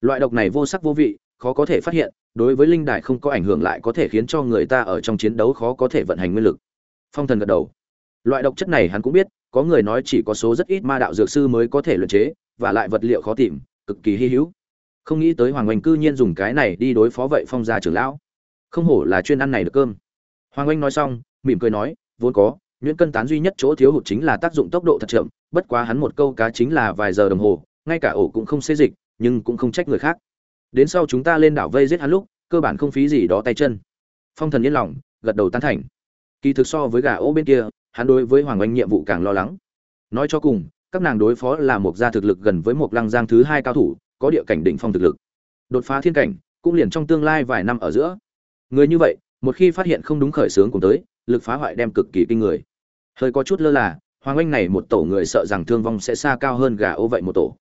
Loại độc này vô sắc vô vị, khó có thể phát hiện, đối với linh đài không có ảnh hưởng lại có thể khiến cho người ta ở trong chiến đấu khó có thể vận hành nguyên lực. Phong thần gật đầu. Loại độc chất này hắn cũng biết có người nói chỉ có số rất ít ma đạo dược sư mới có thể luyện chế, và lại vật liệu khó tìm, cực kỳ hy hữu. Không nghĩ tới hoàng oanh cư nhiên dùng cái này đi đối phó vậy phong gia trưởng lão. Không hổ là chuyên ăn này được cơm. Hoàng oanh nói xong, mỉm cười nói, vốn có, nhuyễn cân tán duy nhất chỗ thiếu hụt chính là tác dụng tốc độ thật chậm, bất quá hắn một câu cá chính là vài giờ đồng hồ, ngay cả ổ cũng không xê dịch, nhưng cũng không trách người khác. Đến sau chúng ta lên đảo vây giết hắn lúc, cơ bản không phí gì đó tay chân. Phong thần yên lòng, gật đầu tán thành. Kỳ thực so với gà ô bên kia hắn đối với hoàng oanh nhiệm vụ càng lo lắng. Nói cho cùng, các nàng đối phó là một gia thực lực gần với một lăng giang thứ hai cao thủ, có địa cảnh đỉnh phong thực lực. Đột phá thiên cảnh, cũng liền trong tương lai vài năm ở giữa. Người như vậy, một khi phát hiện không đúng khởi sướng cùng tới, lực phá hoại đem cực kỳ kinh người. Hơi có chút lơ là, hoàng oanh này một tổ người sợ rằng thương vong sẽ xa cao hơn gà ô vậy một tổ.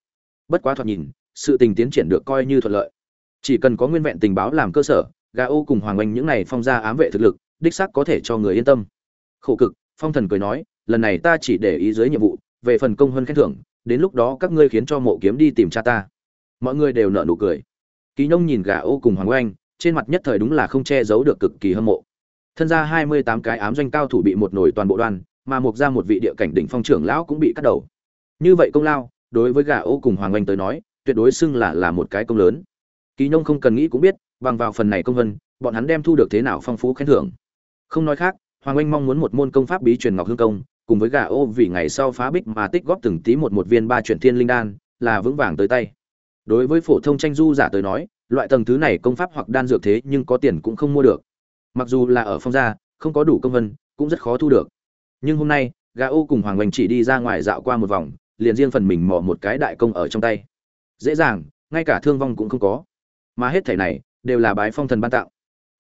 Bất quá thoạt nhìn, sự tình tiến triển được coi như thuận lợi. Chỉ cần có nguyên vẹn tình báo làm cơ sở, gà ô cùng hoàng oanh những này phong ra ám vệ thực lực, đích xác có thể cho người yên tâm. Khổ cực phong thần cười nói, lần này ta chỉ để ý dưới nhiệm vụ, về phần công hơn khen thưởng, đến lúc đó các ngươi khiến cho mộ kiếm đi tìm cha ta. Mọi người đều nở nụ cười. Kỳ nông nhìn gà ô cùng hoàng oanh, trên mặt nhất thời đúng là không che giấu được cực kỳ hâm mộ. Thân ra hai mươi tám cái ám doanh cao thủ bị một nổi toàn bộ đoàn, mà mục ra một vị địa cảnh đỉnh phong trưởng lão cũng bị cắt đầu. Như vậy công lao, đối với gà ô cùng hoàng oanh tới nói, tuyệt đối xưng là là một cái công lớn. Kỳ nông không cần nghĩ cũng biết, bằng vào phần này công vân bọn hắn đem thu được thế nào phong phú khen thưởng. Không nói khác hoàng Anh mong muốn một môn công pháp bí truyền ngọc hương công, cùng với gà ô vì ngày sau phá bích mà tích góp từng tí một một viên ba chuyển thiên linh đan, là vững vàng tới tay. Đối với phổ thông tranh du giả tới nói, loại tầng thứ này công pháp hoặc đan dược thế nhưng có tiền cũng không mua được. Mặc dù là ở phong gia, không có đủ công vân, cũng rất khó thu được. Nhưng hôm nay, gà ô cùng hoàng oanh chỉ đi ra ngoài dạo qua một vòng, liền riêng phần mình mò một cái đại công ở trong tay. Dễ dàng, ngay cả thương vong cũng không có. Mà hết thảy này, đều là bái phong thần ban tạo.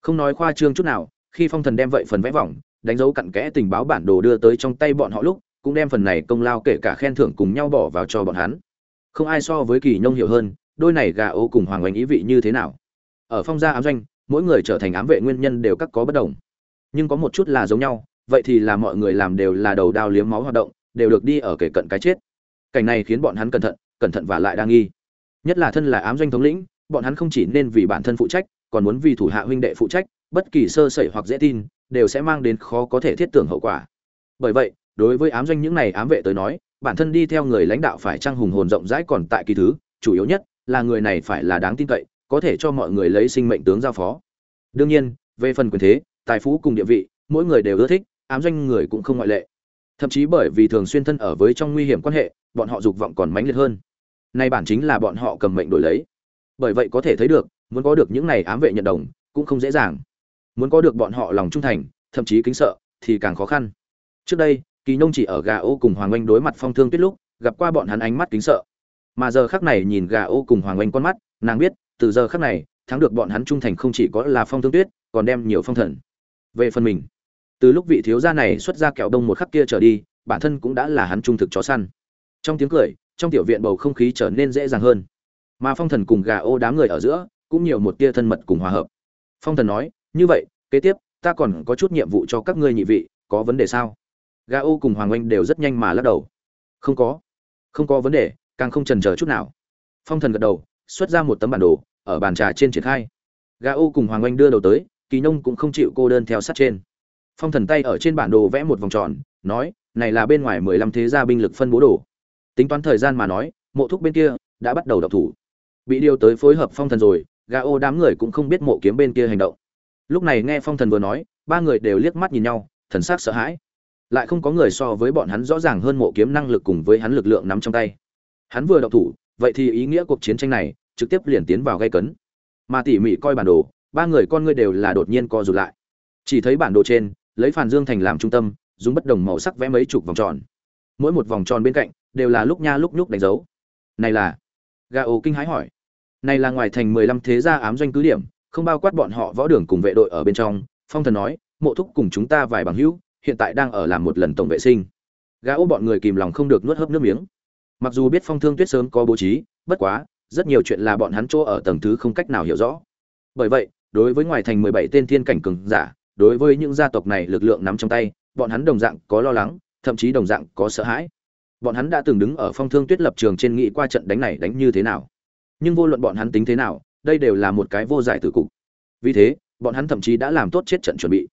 Không nói khoa trương chút nào, khi phong thần đem vậy phần vẽ vòng đánh dấu cặn kẽ tình báo bản đồ đưa tới trong tay bọn họ lúc, cũng đem phần này công lao kể cả khen thưởng cùng nhau bỏ vào cho bọn hắn. Không ai so với kỳ nhông hiểu hơn, đôi này gà ô cùng hoàng oanh ý vị như thế nào. Ở phong gia ám doanh, mỗi người trở thành ám vệ nguyên nhân đều các có bất đồng. Nhưng có một chút là giống nhau, vậy thì là mọi người làm đều là đầu đao liếm máu hoạt động, đều được đi ở kể cận cái chết. Cảnh này khiến bọn hắn cẩn thận cẩn thận và lại đa nghi. Nhất là thân là ám doanh thống lĩnh, bọn hắn không chỉ nên vì bản thân phụ trách, còn muốn vì thủ hạ huynh đệ phụ trách bất kỳ sơ sẩy hoặc dễ tin, đều sẽ mang đến khó có thể thiết tưởng hậu quả. Bởi vậy, đối với ám doanh những này ám vệ tới nói, bản thân đi theo người lãnh đạo phải trang hùng hồn rộng rãi còn tại kỳ thứ, chủ yếu nhất là người này phải là đáng tin cậy, có thể cho mọi người lấy sinh mệnh tướng giao phó. Đương nhiên, về phần quyền thế, tài phú cùng địa vị, mỗi người đều ưa thích, ám doanh người cũng không ngoại lệ. Thậm chí bởi vì thường xuyên thân ở với trong nguy hiểm quan hệ, bọn họ dục vọng còn mãnh liệt hơn. Nay bản chính là bọn họ cầm mệnh đổi lấy. Bởi vậy có thể thấy được, muốn có được những này ám vệ nhận đồng, cũng không dễ dàng muốn có được bọn họ lòng trung thành, thậm chí kính sợ, thì càng khó khăn. Trước đây, kỳ nông chỉ ở gà ô cùng hoàng oanh đối mặt phong thương tuyết lúc, gặp qua bọn hắn ánh mắt kính sợ. Mà giờ khắc này nhìn gà ô cùng hoàng oanh con mắt, nàng biết, từ giờ khắc này, thắng được bọn hắn trung thành không chỉ có là phong thương tuyết, còn đem nhiều phong thần về phần mình. Từ lúc vị thiếu gia này xuất ra kẹo đông một khắc kia trở đi, bản thân cũng đã là hắn trung thực chó săn. Trong tiếng cười, trong tiểu viện bầu không khí trở nên dễ dàng hơn. Mà phong thần cùng gà ô đám người ở giữa, cũng nhiều một tia thân mật cùng hòa hợp. Phong thần nói như vậy, kế tiếp, ta còn có chút nhiệm vụ cho các ngươi nhị vị, có vấn đề sao? Gà ô cùng hoàng oanh đều rất nhanh mà lắc đầu. Không có. Không có vấn đề, càng không trần chờ chút nào. Phong thần gật đầu, xuất ra một tấm bản đồ, ở bàn trà trên triển khai. Gà ô cùng hoàng oanh đưa đầu tới, kỳ nông cũng không chịu cô đơn theo sát trên. Phong thần tay ở trên bản đồ vẽ một vòng tròn, nói, này là bên ngoài mười lăm thế gia binh lực phân bố đồ. Tính toán thời gian mà nói, mộ thúc bên kia đã bắt đầu đọc thủ. Bị điều tới phối hợp phong thần rồi gà ô đám người cũng không biết mộ kiếm bên kia hành động lúc này nghe phong thần vừa nói, ba người đều liếc mắt nhìn nhau, thần sắc sợ hãi. Lại không có người so với bọn hắn rõ ràng hơn mộ kiếm năng lực cùng với hắn lực lượng nắm trong tay. Hắn vừa đọc thủ, vậy thì ý nghĩa cuộc chiến tranh này trực tiếp liền tiến vào gây cấn. Mà tỉ mỉ coi bản đồ, ba người con ngươi đều là đột nhiên co rụt lại. Chỉ thấy bản đồ trên, lấy phản dương thành làm trung tâm, dùng bất đồng màu sắc vẽ mấy chục vòng tròn. Mỗi một vòng tròn bên cạnh, đều là lúc nha lúc nhúc đánh dấu. Này là? Gà ồ kinh hãi hỏi. Này là ngoài thành mười lăm thế gia ám doanh cứ điểm không bao quát bọn họ võ đường cùng vệ đội ở bên trong, phong thần nói, mộ thúc cùng chúng ta vài bằng hữu, hiện tại đang ở làm một lần tổng vệ sinh. Gã ô bọn người kìm lòng không được nuốt hớp nước miếng. Mặc dù biết phong thương tuyết sớm có bố trí, bất quá, rất nhiều chuyện là bọn hắn chỗ ở tầng thứ không cách nào hiểu rõ. Bởi vậy, đối với ngoài thành mười bảy tên thiên cảnh cường giả, đối với những gia tộc này lực lượng nắm trong tay, bọn hắn đồng dạng có lo lắng, thậm chí đồng dạng có sợ hãi. Bọn hắn đã từng đứng ở phong thương tuyết lập trường trên nghị qua trận đánh này đánh như thế nào? Nhưng vô luận bọn hắn tính thế nào đây đều là một cái vô giải tử cục. Vì thế, bọn hắn thậm chí đã làm tốt chết trận chuẩn bị.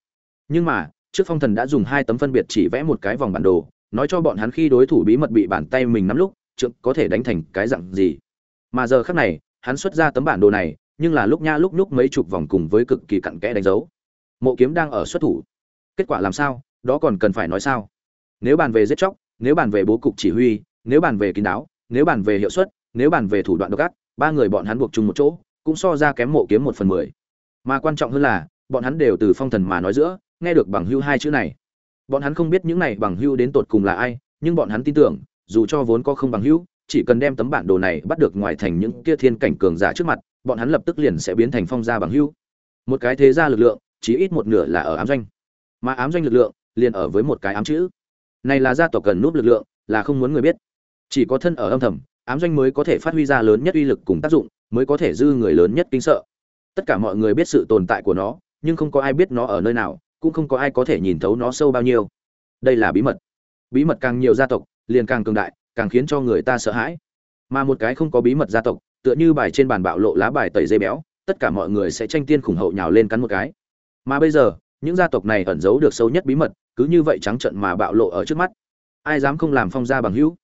Nhưng mà, trước phong thần đã dùng hai tấm phân biệt chỉ vẽ một cái vòng bản đồ, nói cho bọn hắn khi đối thủ bí mật bị bàn tay mình nắm lúc trượng có thể đánh thành cái dạng gì. Mà giờ khác này, hắn xuất ra tấm bản đồ này, nhưng là lúc nha lúc nhúc mấy chục vòng cùng với cực kỳ cặn kẽ đánh dấu. Mộ kiếm đang ở xuất thủ. Kết quả làm sao? Đó còn cần phải nói sao? Nếu bàn về giết chóc, nếu bàn về bố cục chỉ huy, nếu bàn về kín đáo, nếu bàn về hiệu suất, nếu bàn về thủ đoạn độc ác, ba người bọn hắn buộc chung một chỗ cũng so ra kém mộ kiếm một phần mười. Mà quan trọng hơn là, bọn hắn đều từ phong thần mà nói giữa, nghe được bằng hưu hai chữ này. Bọn hắn không biết những này bằng hưu đến tột cùng là ai, nhưng bọn hắn tin tưởng, dù cho vốn có không bằng hưu, chỉ cần đem tấm bản đồ này bắt được ngoài thành những kia thiên cảnh cường giả trước mặt, bọn hắn lập tức liền sẽ biến thành phong gia bằng hưu. Một cái thế gia lực lượng, chỉ ít một nửa là ở ám doanh. Mà ám doanh lực lượng, liền ở với một cái ám chữ. Này là gia tộc cần núp lực lượng, là không muốn người biết. Chỉ có thân ở âm thầm, ám doanh mới có thể phát huy ra lớn nhất uy lực cùng tác dụng mới có thể dư người lớn nhất kinh sợ. Tất cả mọi người biết sự tồn tại của nó, nhưng không có ai biết nó ở nơi nào, cũng không có ai có thể nhìn thấu nó sâu bao nhiêu. Đây là bí mật. Bí mật càng nhiều gia tộc, liền càng cường đại, càng khiến cho người ta sợ hãi. Mà một cái không có bí mật gia tộc, tựa như bài trên bàn bạo lộ lá bài tẩy dây béo, tất cả mọi người sẽ tranh tiên khủng hậu nhào lên cắn một cái. Mà bây giờ, những gia tộc này ẩn giấu được sâu nhất bí mật, cứ như vậy trắng trận mà bạo lộ ở trước mắt. Ai dám không làm phong gia bằng hữu?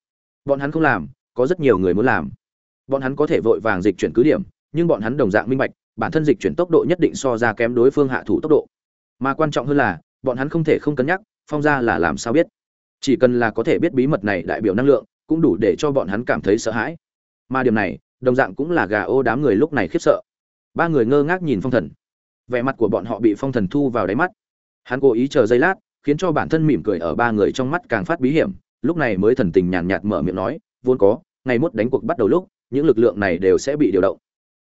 Bọn hắn không làm, có rất nhiều người muốn làm bọn hắn có thể vội vàng dịch chuyển cứ điểm, nhưng bọn hắn đồng dạng minh bạch, bản thân dịch chuyển tốc độ nhất định so ra kém đối phương hạ thủ tốc độ. Mà quan trọng hơn là, bọn hắn không thể không cân nhắc, phong gia là làm sao biết. Chỉ cần là có thể biết bí mật này đại biểu năng lượng, cũng đủ để cho bọn hắn cảm thấy sợ hãi. Mà điểm này, đồng dạng cũng là gà ô đám người lúc này khiếp sợ. Ba người ngơ ngác nhìn phong thần. Vẻ mặt của bọn họ bị phong thần thu vào đáy mắt. Hắn cố ý chờ giây lát, khiến cho bản thân mỉm cười ở ba người trong mắt càng phát bí hiểm. Lúc này mới thần tình nhàn nhạt mở miệng nói, vốn có, ngày mốt đánh cuộc bắt đầu lúc những lực lượng này đều sẽ bị điều động.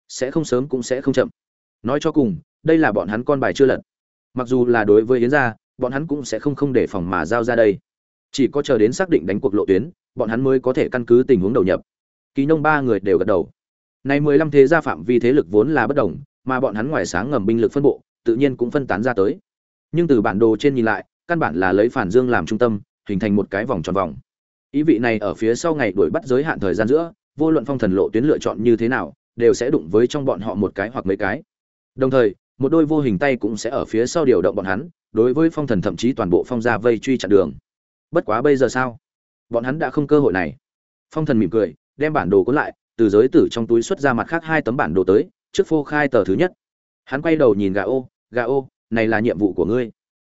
Sẽ không sớm cũng sẽ không chậm. Nói cho cùng, đây là bọn hắn con bài chưa lật. Mặc dù là đối với yến gia, bọn hắn cũng sẽ không không để phòng mà giao ra đây. Chỉ có chờ đến xác định đánh cuộc lộ tuyến, bọn hắn mới có thể căn cứ tình huống đầu nhập. Kỳ nông ba người đều gật đầu. Này mười lăm thế gia phạm vi thế lực vốn là bất đồng, mà bọn hắn ngoài sáng ngầm binh lực phân bộ, tự nhiên cũng phân tán ra tới. Nhưng từ bản đồ trên nhìn lại, căn bản là lấy phản dương làm trung tâm, hình thành một cái vòng tròn vòng. Ý vị này ở phía sau ngày đuổi bắt giới hạn thời gian giữa vô luận phong thần lộ tuyến lựa chọn như thế nào, đều sẽ đụng với trong bọn họ một cái hoặc mấy cái. Đồng thời, một đôi vô hình tay cũng sẽ ở phía sau điều động bọn hắn, đối với phong thần thậm chí toàn bộ phong gia vây truy chặn đường. Bất quá bây giờ sao? Bọn hắn đã không cơ hội này. Phong thần mỉm cười, đem bản đồ cuốn lại, từ giới tử trong túi xuất ra mặt khác hai tấm bản đồ tới, trước phô khai tờ thứ nhất. Hắn quay đầu nhìn gà ô gà ô, này là nhiệm vụ của ngươi.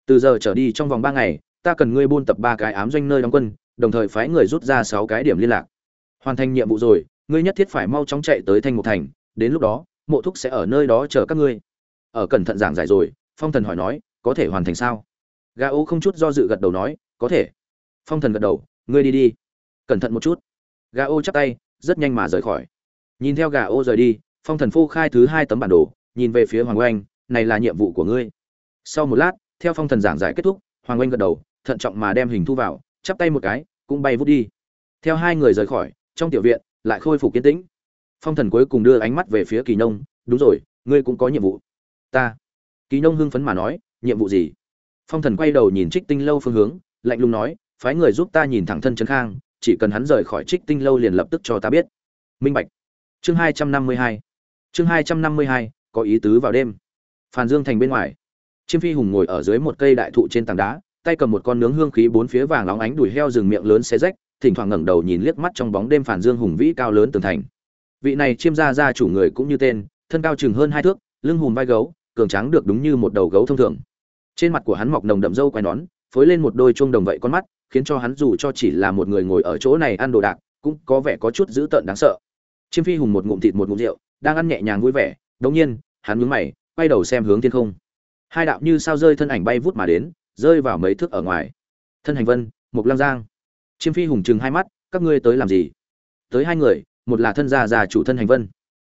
Từ giờ trở đi trong vòng ba ngày, ta cần ngươi buôn tập ba cái ám doanh nơi đóng quân, đồng thời phái người rút ra sáu cái điểm liên lạc hoàn thành nhiệm vụ rồi, ngươi nhất thiết phải mau chóng chạy tới thanh mục thành, đến lúc đó, mộ thúc sẽ ở nơi đó chờ các ngươi. Ở cẩn thận giảng giải rồi, phong thần hỏi nói, có thể hoàn thành sao? Gà ô không chút do dự gật đầu nói, có thể. Phong thần gật đầu, ngươi đi đi. Cẩn thận một chút. Gà ô chắp tay, rất nhanh mà rời khỏi. Nhìn theo gà ô rời đi, phong thần phô khai thứ hai tấm bản đồ, nhìn về phía hoàng oanh, này là nhiệm vụ của ngươi. Sau một lát, theo phong thần giảng giải kết thúc, hoàng oanh gật đầu, thận trọng mà đem hình thu vào, chắp tay một cái, cũng bay vút đi. Theo hai người rời khỏi trong tiểu viện, lại khôi phục kiên tĩnh. Phong thần cuối cùng đưa ánh mắt về phía kỳ nông đúng rồi, ngươi cũng có nhiệm vụ. Ta? Kỳ nông hưng phấn mà nói, nhiệm vụ gì? Phong thần quay đầu nhìn trích tinh lâu phương hướng, lạnh lùng nói, phái người giúp ta nhìn thẳng thân trấn khang, chỉ cần hắn rời khỏi trích tinh lâu liền lập tức cho ta biết. Minh bạch. Chương hai trăm năm mươi hai. Chương hai trăm năm mươi hai, có ý tứ vào đêm. Phàn dương thành bên ngoài. Chiêm phi hùng ngồi ở dưới một cây đại thụ trên tảng đá, tay cầm một con nướng hương khí bốn phía vàng óng ánh đùi heo rừng miệng lớn xé rách thỉnh thoảng ngẩng đầu nhìn liếc mắt trong bóng đêm phản dương hùng vĩ cao lớn tường thành. Vị này chiêm gia gia chủ người cũng như tên, thân cao chừng hơn hai thước, lưng hùm vai gấu, cường tráng được đúng như một đầu gấu thông thường. Trên mặt của hắn mọc nồng đậm râu quai nón, phối lên một đôi chuông đồng vậy con mắt, khiến cho hắn dù cho chỉ là một người ngồi ở chỗ này ăn đồ đạc, cũng có vẻ có chút dữ tợn đáng sợ. Chiêm phi hùng một ngụm thịt một ngụm rượu, đang ăn nhẹ nhàng vui vẻ, đống nhiên, hắn nhướng mày, quay đầu xem hướng thiên không. Hai đạo như sao rơi thân ảnh bay vút mà đến, rơi vào mấy thước ở ngoài. Thân hành vân, mục lăng giang chiêm phi hùng chừng hai mắt, các ngươi tới làm gì? Tới hai người, một là thân gia già chủ thân hành vân.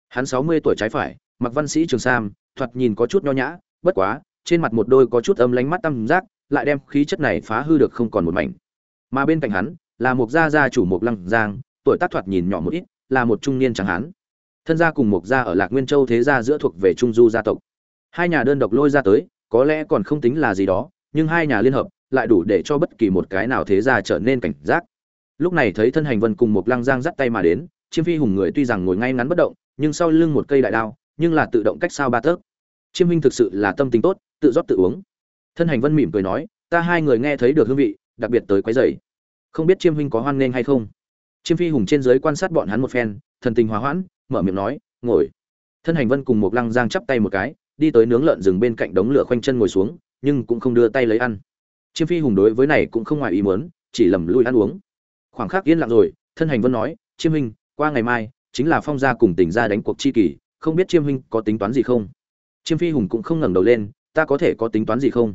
Hắn sáu mươi tuổi trái phải, mặc văn sĩ trường sam, thoạt nhìn có chút nho nhã, bất quá, trên mặt một đôi có chút âm lánh mắt tăm giác, lại đem khí chất này phá hư được không còn một mảnh. Mà bên cạnh hắn, là một gia gia chủ một lăng giang, tuổi tác thoạt nhìn nhỏ một ít, là một trung niên chẳng hắn thân gia cùng một gia ở lạc nguyên châu thế gia giữa thuộc về trung du gia tộc. Hai nhà đơn độc lôi ra tới, có lẽ còn không tính là gì đó, nhưng hai nhà liên hợp lại đủ để cho bất kỳ một cái nào thế gia trở nên cảnh giác. Lúc này thấy thân hành vân cùng một lăng giang dắt tay mà đến, chiêm phi hùng người tuy rằng ngồi ngay ngắn bất động, nhưng sau lưng một cây đại đao, nhưng là tự động cách sao ba tấc. Chiêm huynh thực sự là tâm tính tốt, tự rót tự uống. Thân hành vân mỉm cười nói, ta hai người nghe thấy được hương vị, đặc biệt tới quấy rầy. Không biết chiêm huynh có hoan nghênh hay không? Chiêm phi hùng trên dưới quan sát bọn hắn một phen, thần tình hòa hoãn, mở miệng nói, ngồi. Thân hành vân cùng một lăng giang chắp tay một cái, đi tới nướng lợn rừng bên cạnh đống lửa khoanh chân ngồi xuống, nhưng cũng không đưa tay lấy ăn chiêm phi hùng đối với này cũng không ngoài ý muốn, chỉ lầm lui ăn uống. Khoảng khắc yên lặng rồi, thân hành vân nói, chiêm huynh, qua ngày mai, chính là phong gia cùng tỉnh gia đánh cuộc chi kỳ không biết chiêm huynh có tính toán gì không? Chiêm phi hùng cũng không ngẩng đầu lên, ta có thể có tính toán gì không?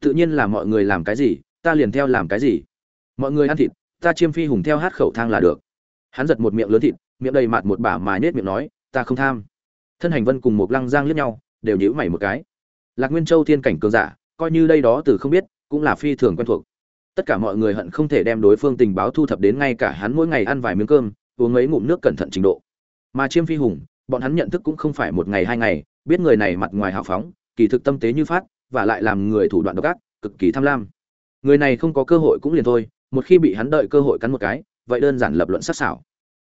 Tự nhiên là mọi người làm cái gì, ta liền theo làm cái gì. Mọi người ăn thịt, ta chiêm phi hùng theo hát khẩu thang là được. Hắn giật một miệng lớn thịt, miệng đầy mạt một bả mà nết miệng nói, ta không tham. Thân hành vân cùng một lăng giang liếc nhau, đều nhíu mày một cái. Lạc nguyên châu thiên cảnh cường giả, coi như đây đó từ không biết cũng là phi thường quen thuộc. Tất cả mọi người hận không thể đem đối phương tình báo thu thập đến ngay cả hắn mỗi ngày ăn vài miếng cơm, uống mấy ngụm nước cẩn thận trình độ. Mà chiêm phi hùng, bọn hắn nhận thức cũng không phải một ngày hai ngày, biết người này mặt ngoài hào phóng, kỳ thực tâm tế như phát, và lại làm người thủ đoạn độc ác, cực kỳ tham lam. Người này không có cơ hội cũng liền thôi, một khi bị hắn đợi cơ hội cắn một cái, vậy đơn giản lập luận sắc sảo.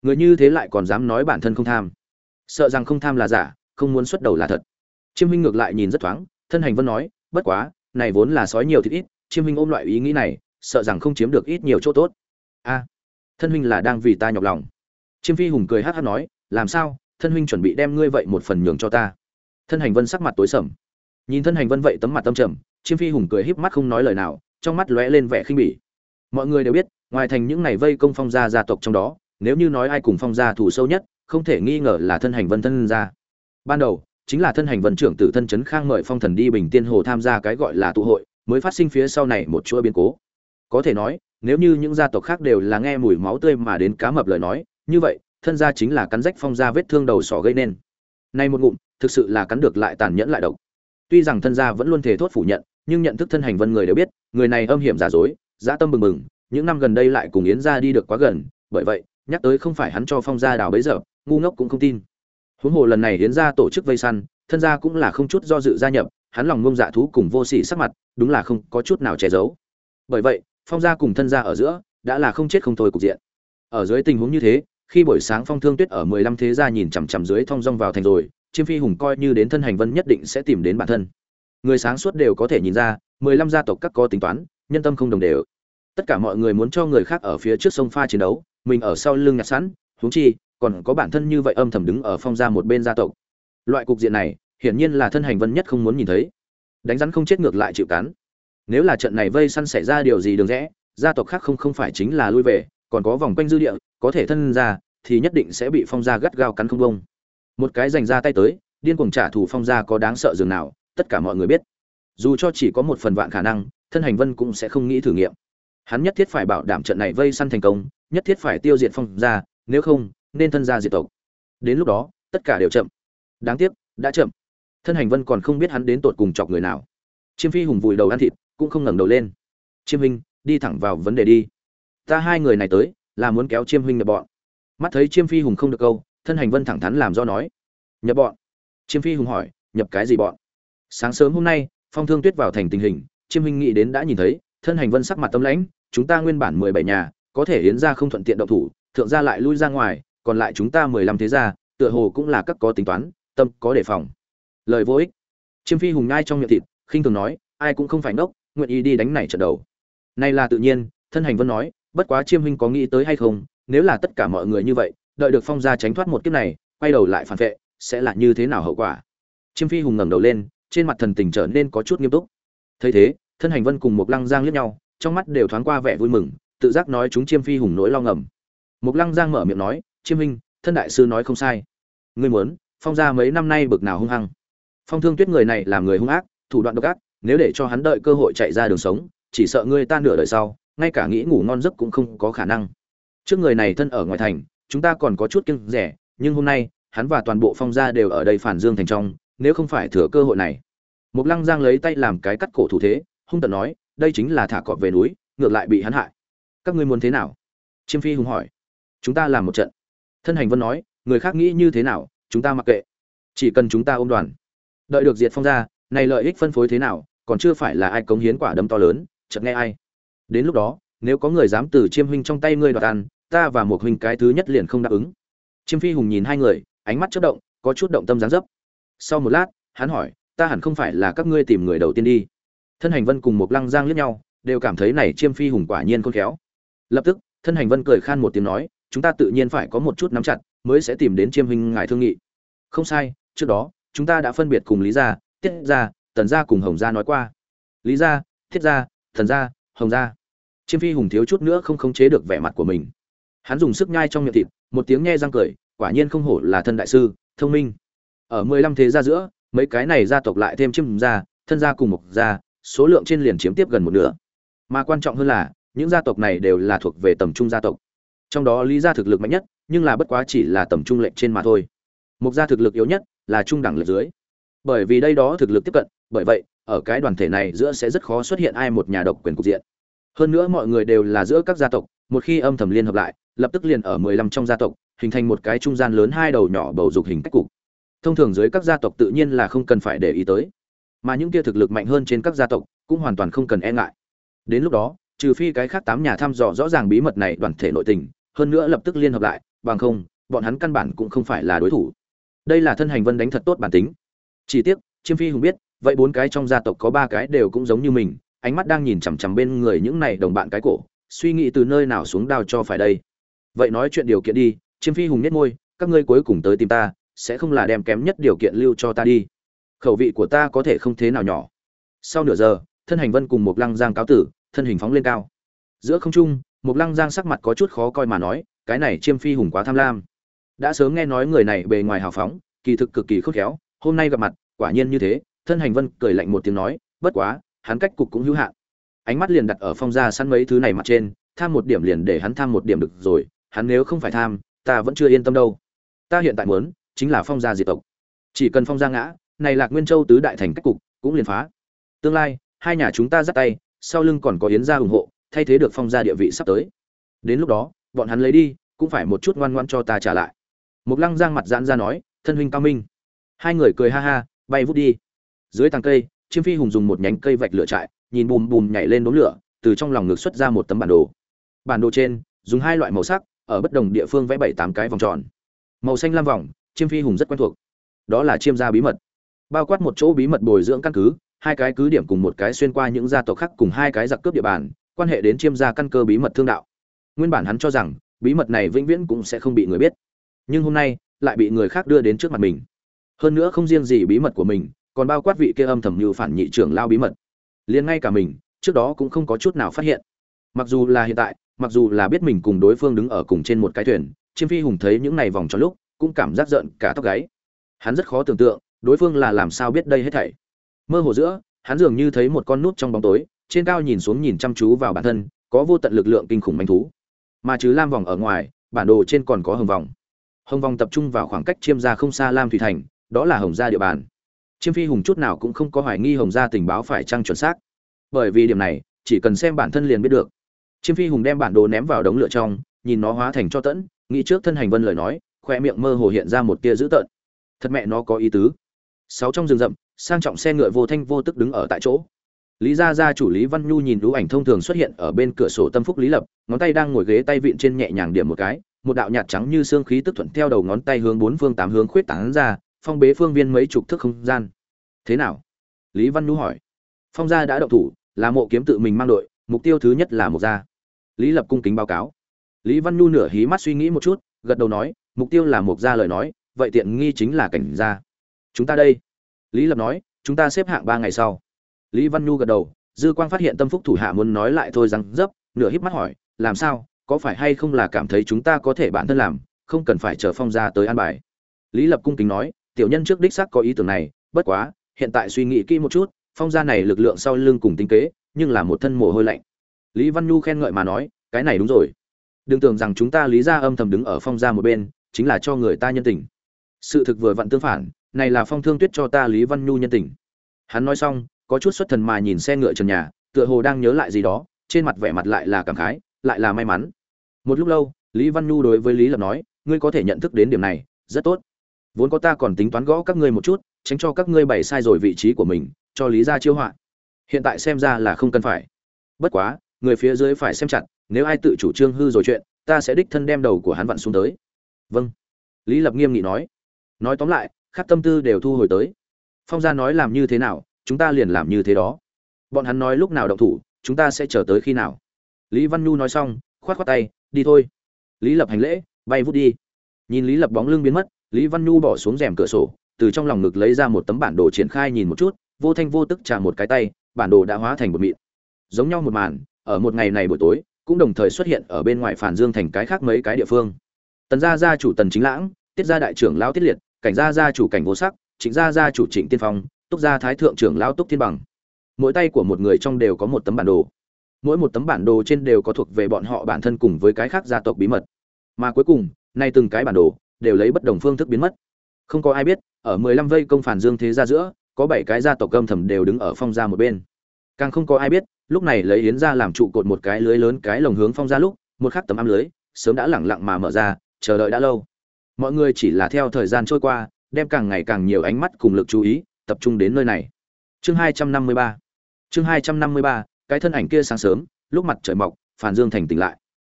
Người như thế lại còn dám nói bản thân không tham. Sợ rằng không tham là giả, không muốn xuất đầu là thật. Chiêm huynh ngược lại nhìn rất thoáng, thân hành vân nói, bất quá này vốn là sói nhiều thịt ít, chiêm huynh ôm loại ý nghĩ này, sợ rằng không chiếm được ít nhiều chỗ tốt. A, thân huynh là đang vì ta nhọc lòng. Chiêm phi hùng cười hát hát nói, làm sao, thân huynh chuẩn bị đem ngươi vậy một phần nhường cho ta. Thân hành vân sắc mặt tối sầm. Nhìn thân hành vân vậy tấm mặt tâm trầm, chiêm phi hùng cười híp mắt không nói lời nào, trong mắt lóe lên vẻ khinh bỉ. Mọi người đều biết, ngoài thành những này vây công phong gia gia tộc trong đó, nếu như nói ai cùng phong gia thủ sâu nhất, không thể nghi ngờ là thân hành vân thân gia. Ban đầu chính là thân hành vân trưởng tử thân trấn khang mời phong thần đi bình tiên hồ tham gia cái gọi là tụ hội, mới phát sinh phía sau này một chuỗi biến cố. Có thể nói, nếu như những gia tộc khác đều là nghe mùi máu tươi mà đến cá mập lời nói, như vậy, thân gia chính là cắn rách phong gia vết thương đầu sỏ gây nên. Nay một ngụm, thực sự là cắn được lại tàn nhẫn lại độc. Tuy rằng thân gia vẫn luôn thể thốt phủ nhận, nhưng nhận thức thân hành vân người đều biết, người này âm hiểm giả dối, dã tâm bừng bừng, những năm gần đây lại cùng yến gia đi được quá gần, bởi vậy, nhắc tới không phải hắn cho phong gia đào bấy giờ, ngu ngốc cũng không tin huống hồ lần này hiến gia tổ chức vây săn, thân gia cũng là không chút do dự gia nhập, hắn lòng ngông dạ thú cùng vô sỉ sắc mặt, đúng là không có chút nào che giấu. Bởi vậy, phong gia cùng thân gia ở giữa, đã là không chết không thôi cục diện. Ở dưới tình huống như thế, khi buổi sáng phong thương tuyết ở mười lăm thế gia nhìn chằm chằm dưới thong dong vào thành rồi, chiêm phi hùng coi như đến thân hành vân nhất định sẽ tìm đến bản thân. Người sáng suốt đều có thể nhìn ra, mười lăm gia tộc các có tính toán, nhân tâm không đồng đều. Tất cả mọi người muốn cho người khác ở phía trước sông pha chiến đấu, mình ở sau lưng nhặt sẵn, huống chi còn có bản thân như vậy âm thầm đứng ở phong gia một bên gia tộc. Loại cục diện này, hiển nhiên là thân hành vân nhất không muốn nhìn thấy. Đánh rắn không chết ngược lại chịu cắn. Nếu là trận này vây săn xảy ra điều gì đường rẽ, gia tộc khác không không phải chính là lui về, còn có vòng quanh dư địa, có thể thân ra, thì nhất định sẽ bị phong gia gắt gao cắn không bông một cái dành ra tay tới, điên cuồng trả thù phong gia có đáng sợ dường nào, tất cả mọi người biết. Dù cho chỉ có một phần vạn khả năng, thân hành vân cũng sẽ không nghĩ thử nghiệm. Hắn nhất thiết phải bảo đảm trận này vây săn thành công, nhất thiết phải tiêu diệt phong gia, nếu không nên thân gia diệt tộc. Đến lúc đó, tất cả đều chậm. Đáng tiếc, đã chậm. Thân hành vân còn không biết hắn đến tột cùng chọc người nào. Chiêm phi hùng vùi đầu ăn thịt, cũng không ngẩng đầu lên. Chiêm huynh, đi thẳng vào vấn đề đi. Ta hai người này tới, là muốn kéo chiêm huynh nhập bọn. Mắt thấy chiêm phi hùng không được câu, thân hành vân thẳng thắn làm do nói. Nhập bọn. Chiêm phi hùng hỏi, nhập cái gì bọn? Sáng sớm hôm nay, phong thương tuyết vào thành tình hình, chiêm huynh nghĩ đến đã nhìn thấy, thân hành vân sắc mặt tâm lãnh, chúng ta nguyên bản mười bảy nhà, có thể yến ra không thuận tiện động thủ, thượng gia lại lui ra ngoài còn lại chúng ta mười lăm thế gia, tựa hồ cũng là các có tính toán, tâm có đề phòng. Lời vô ích. Chiêm phi hùng ngai trong miệng thịt, khinh thường nói, ai cũng không phải ngốc, nguyện ý đi đánh này trận đầu. Nay là tự nhiên, thân hành vân nói, bất quá chiêm huynh có nghĩ tới hay không, nếu là tất cả mọi người như vậy, đợi được phong gia tránh thoát một kiếp này, quay đầu lại phản vệ, sẽ là như thế nào hậu quả? Chiêm phi hùng ngẩng đầu lên, trên mặt thần tình trở nên có chút nghiêm túc. Thấy thế, thân hành vân cùng một lăng giang liếc nhau, trong mắt đều thoáng qua vẻ vui mừng, tự giác nói chúng chiêm phi hùng nỗi lo ngầm. Một lăng giang mở miệng nói chiêm Minh, thân đại sư nói không sai. Ngươi muốn phong gia mấy năm nay bực nào hung hăng. Phong thương tuyết người này làm người hung ác thủ đoạn độc ác nếu để cho hắn đợi cơ hội chạy ra đường sống chỉ sợ ngươi ta nửa đời sau ngay cả nghĩ ngủ ngon giấc cũng không có khả năng. Trước người này thân ở ngoài thành chúng ta còn có chút kiêng rẻ nhưng hôm nay hắn và toàn bộ phong gia đều ở đây phản dương thành trong nếu không phải thừa cơ hội này. Mục lăng giang lấy tay làm cái cắt cổ thủ thế hung tận nói đây chính là thả cọp về núi ngược lại bị hắn hại. Các ngươi muốn thế nào? Chiêm phi hùng hỏi. Chúng ta làm một trận thân hành vân nói người khác nghĩ như thế nào chúng ta mặc kệ. Chỉ cần chúng ta ôm đoàn. Đợi được diệt phong ra, này lợi ích phân phối thế nào còn chưa phải là ai cống hiến quả đấm to lớn chợt nghe ai. Đến lúc đó nếu có người dám từ chiêm huynh trong tay ngươi đoạt ăn ta và một huynh cái thứ nhất liền không đáp ứng. Chiêm phi hùng nhìn hai người ánh mắt chớp động có chút động tâm dáng dấp. Sau một lát hắn hỏi ta hẳn không phải là các ngươi tìm người đầu tiên đi. Thân hành vân cùng một lăng giang liếc nhau đều cảm thấy này chiêm phi hùng quả nhiên khôn khéo. Lập tức thân hành vân cười khan một tiếng nói chúng ta tự nhiên phải có một chút nắm chặt, mới sẽ tìm đến chiêm huynh ngài thương nghị. Không sai, trước đó, chúng ta đã phân biệt cùng lý gia, tiết gia, tần gia cùng hồng gia nói qua. Lý gia thiết gia thần gia, hồng gia. Chiêm phi hùng thiếu chút nữa không khống chế được vẻ mặt của mình. Hắn dùng sức nhai trong miệng thịt, một tiếng nghe răng cười, quả nhiên không hổ là thân đại sư, thông minh. Ở mười lăm thế gia giữa, mấy cái này gia tộc lại thêm chiêm gia, thân gia cùng một gia, số lượng trên liền chiếm tiếp gần một nửa. Mà quan trọng hơn là, những gia tộc này đều là thuộc về tầm trung gia tộc trong đó lý gia thực lực mạnh nhất, nhưng là bất quá chỉ là tầm trung lệnh trên mà thôi. Mục gia thực lực yếu nhất là trung đẳng lệch dưới. Bởi vì đây đó thực lực tiếp cận, bởi vậy, ở cái đoàn thể này giữa sẽ rất khó xuất hiện ai một nhà độc quyền cục diện. Hơn nữa mọi người đều là giữa các gia tộc, một khi âm thầm liên hợp lại, lập tức liền ở mười lăm trong gia tộc, hình thành một cái trung gian lớn hai đầu nhỏ bầu dục hình cách cục. Thông thường dưới các gia tộc tự nhiên là không cần phải để ý tới. Mà những kia thực lực mạnh hơn trên các gia tộc, cũng hoàn toàn không cần e ngại. Đến lúc đó, trừ phi cái khác tám nhà thăm dò rõ ràng bí mật này đoàn thể nội tình hơn nữa lập tức liên hợp lại, bằng không, bọn hắn căn bản cũng không phải là đối thủ. Đây là thân hành vân đánh thật tốt bản tính. Chỉ tiếc, chiêm phi hùng biết, vậy bốn cái trong gia tộc có ba cái đều cũng giống như mình, ánh mắt đang nhìn chằm chằm bên người những này đồng bạn cái cổ, suy nghĩ từ nơi nào xuống đao cho phải đây. Vậy nói chuyện điều kiện đi, chiêm phi hùng nhét môi, các ngươi cuối cùng tới tìm ta, sẽ không là đem kém nhất điều kiện lưu cho ta đi. Khẩu vị của ta có thể không thế nào nhỏ. Sau nửa giờ, thân hành vân cùng một lăng giang cáo tử, thân hình phóng lên cao. Giữa không trung Mục lăng giang sắc mặt có chút khó coi mà nói, cái này chiêm phi hùng quá tham lam. Đã sớm nghe nói người này bề ngoài hào phóng, kỳ thực cực kỳ khôn khéo, hôm nay gặp mặt, quả nhiên như thế. Thân hành vân cười lạnh một tiếng nói, bất quá, hắn cách cục cũng hữu hạn. Ánh mắt liền đặt ở phong gia săn mấy thứ này mặt trên, tham một điểm liền để hắn tham một điểm được rồi, hắn nếu không phải tham, ta vẫn chưa yên tâm đâu. Ta hiện tại muốn, chính là phong gia diệt tộc. Chỉ cần phong gia ngã, này lạc nguyên châu tứ đại thành cách cục cũng liền phá. Tương lai, hai nhà chúng ta giắt tay, sau lưng còn có yến gia ủng hộ thay thế được phong gia địa vị sắp tới. Đến lúc đó, bọn hắn lấy đi, cũng phải một chút ngoan ngoan cho ta trả lại. Một lăng giang mặt giãn ra nói, thân huynh cao minh. Hai người cười ha ha, bay vút đi. Dưới tàng cây, chiêm phi hùng dùng một nhánh cây vạch lửa trại, nhìn bùm bùm nhảy lên đốm lửa, từ trong lòng ngực xuất ra một tấm bản đồ. Bản đồ trên, dùng hai loại màu sắc, ở bất đồng địa phương vẽ bảy tám cái vòng tròn. Màu xanh lam vòng, chiêm phi hùng rất quen thuộc. Đó là chiêm gia bí mật. Bao quát một chỗ bí mật bồi dưỡng căn cứ, hai cái cứ điểm cùng một cái xuyên qua những gia tộc khác cùng hai cái giặc cướp địa bàn quan hệ đến chiêm gia căn cơ bí mật thương đạo. Nguyên bản hắn cho rằng, bí mật này vĩnh viễn cũng sẽ không bị người biết. Nhưng hôm nay, lại bị người khác đưa đến trước mặt mình. Hơn nữa không riêng gì bí mật của mình, còn bao quát vị kia âm thầm như phản nhị trưởng lao bí mật. Liền ngay cả mình, trước đó cũng không có chút nào phát hiện. Mặc dù là hiện tại, mặc dù là biết mình cùng đối phương đứng ở cùng trên một cái thuyền, chiêm phi hùng thấy những này vòng cho lúc, cũng cảm giác giận cả tóc gáy. Hắn rất khó tưởng tượng, đối phương là làm sao biết đây hết thảy. Mơ hồ giữa, hắn dường như thấy một con nút trong bóng tối trên cao nhìn xuống nhìn chăm chú vào bản thân, có vô tận lực lượng kinh khủng manh thú. Mà chứ lam vòng ở ngoài, bản đồ trên còn có hồng vòng. Hồng vòng tập trung vào khoảng cách chiêm gia không xa lam thủy thành, đó là hồng gia địa bàn. Chiêm phi hùng chút nào cũng không có hoài nghi hồng gia tình báo phải trăng chuẩn xác. Bởi vì điểm này, chỉ cần xem bản thân liền biết được. Chiêm phi hùng đem bản đồ ném vào đống lửa trong, nhìn nó hóa thành cho tẫn, nghĩ trước thân hành vân lời nói khoe miệng mơ hồ hiện ra một tia dữ tợn. Thật mẹ nó có ý tứ. Sáu trong rừng rậm, sang trọng xe ngựa vô thanh vô tức đứng ở tại chỗ lý gia gia chủ lý văn nhu nhìn lũ ảnh thông thường xuất hiện ở bên cửa sổ tâm phúc lý lập, ngón tay đang ngồi ghế tay vịn trên nhẹ nhàng điểm một cái, một đạo nhạt trắng như xương khí tức thuận theo đầu ngón tay hướng bốn phương tám hướng khuyết tán ra, phong bế phương viên mấy chục thước không gian. Thế nào? Lý văn nhu hỏi. Phong gia đã động thủ, là mộ kiếm tự mình mang đội, mục tiêu thứ nhất là một gia. Lý lập cung kính báo cáo. Lý văn nhu nửa hí mắt suy nghĩ một chút, gật đầu nói, mục tiêu là một gia lời nói, vậy tiện nghi chính là cảnh gia. Chúng ta đây. Lý lập nói, chúng ta xếp hạng ba ngày sau lý văn nhu gật đầu, dư quang phát hiện tâm phúc thủ hạ muốn nói lại thôi rằng dấp, nửa híp mắt hỏi, làm sao? Có phải hay không là cảm thấy chúng ta có thể bản thân làm, không cần phải chờ phong gia tới an bài? Lý lập cung kính nói, tiểu nhân trước đích xác có ý tưởng này, bất quá, hiện tại suy nghĩ kỹ một chút, phong gia này lực lượng sau lưng cùng tính kế, nhưng là một thân mồ hôi lạnh. Lý văn nhu khen ngợi mà nói, cái này đúng rồi. Đừng tưởng rằng chúng ta lý ra âm thầm đứng ở phong gia một bên, chính là cho người ta nhân tình. Sự thực vừa vặn tương phản, này là phong thương tuyết cho ta lý văn nhu nhân tình. Hắn nói xong có chút xuất thần mà nhìn xe ngựa trần nhà, tựa hồ đang nhớ lại gì đó, trên mặt vẻ mặt lại là cảm khái, lại là may mắn. Một lúc lâu, lý văn nhu đối với lý lập nói, ngươi có thể nhận thức đến điểm này, rất tốt. Vốn có ta còn tính toán gõ các ngươi một chút, tránh cho các ngươi bày sai rồi vị trí của mình, cho lý ra chiêu họa. Hiện tại xem ra là không cần phải. Bất quá, người phía dưới phải xem chặt, nếu ai tự chủ trương hư rồi chuyện, ta sẽ đích thân đem đầu của hắn vặn xuống tới. Vâng. Lý lập nghiêm nghị nói. Nói tóm lại khắc tâm tư đều thu hồi tới. Phong gia nói làm như thế nào chúng ta liền làm như thế đó. Bọn hắn nói lúc nào động thủ, chúng ta sẽ chờ tới khi nào? Lý văn nhu nói xong, khoát khoát tay, đi thôi. Lý lập hành lễ, bay vút đi. Nhìn lý lập bóng lưng biến mất, lý văn nhu bỏ xuống rèm cửa sổ, từ trong lòng ngực lấy ra một tấm bản đồ triển khai nhìn một chút, vô thanh vô tức trả một cái tay, bản đồ đã hóa thành một mịn. Giống nhau một màn, ở một ngày này buổi tối, cũng đồng thời xuất hiện ở bên ngoài phản dương thành cái khác mấy cái địa phương. Tần gia gia chủ tần chính lãng, tiết gia đại trưởng lão tiết liệt, cảnh gia gia chủ cảnh vô sắc, trịnh gia gia chủ trịnh tiên phong túc gia thái thượng trưởng lão túc thiên bằng. Mỗi tay của một người trong đều có một tấm bản đồ. Mỗi một tấm bản đồ trên đều có thuộc về bọn họ bản thân cùng với cái khác gia tộc bí mật. Mà cuối cùng, nay từng cái bản đồ đều lấy bất đồng phương thức biến mất. Không có ai biết, ở mười lăm vây công phản dương thế gia giữa, có bảy cái gia tộc âm thầm đều đứng ở phong gia một bên. Càng không có ai biết, lúc này lấy yến ra làm trụ cột một cái lưới lớn cái lồng hướng phong gia lúc, một khắc tấm ám lưới sớm đã lẳng lặng mà mở ra, chờ đợi đã lâu. Mọi người chỉ là theo thời gian trôi qua, đem càng ngày càng nhiều ánh mắt cùng lực chú ý tập trung đến nơi này. Chương hai trăm năm mươi ba. Chương hai trăm năm mươi ba, cái thân ảnh kia sáng sớm, lúc mặt trời mọc phản dương thành tỉnh lại.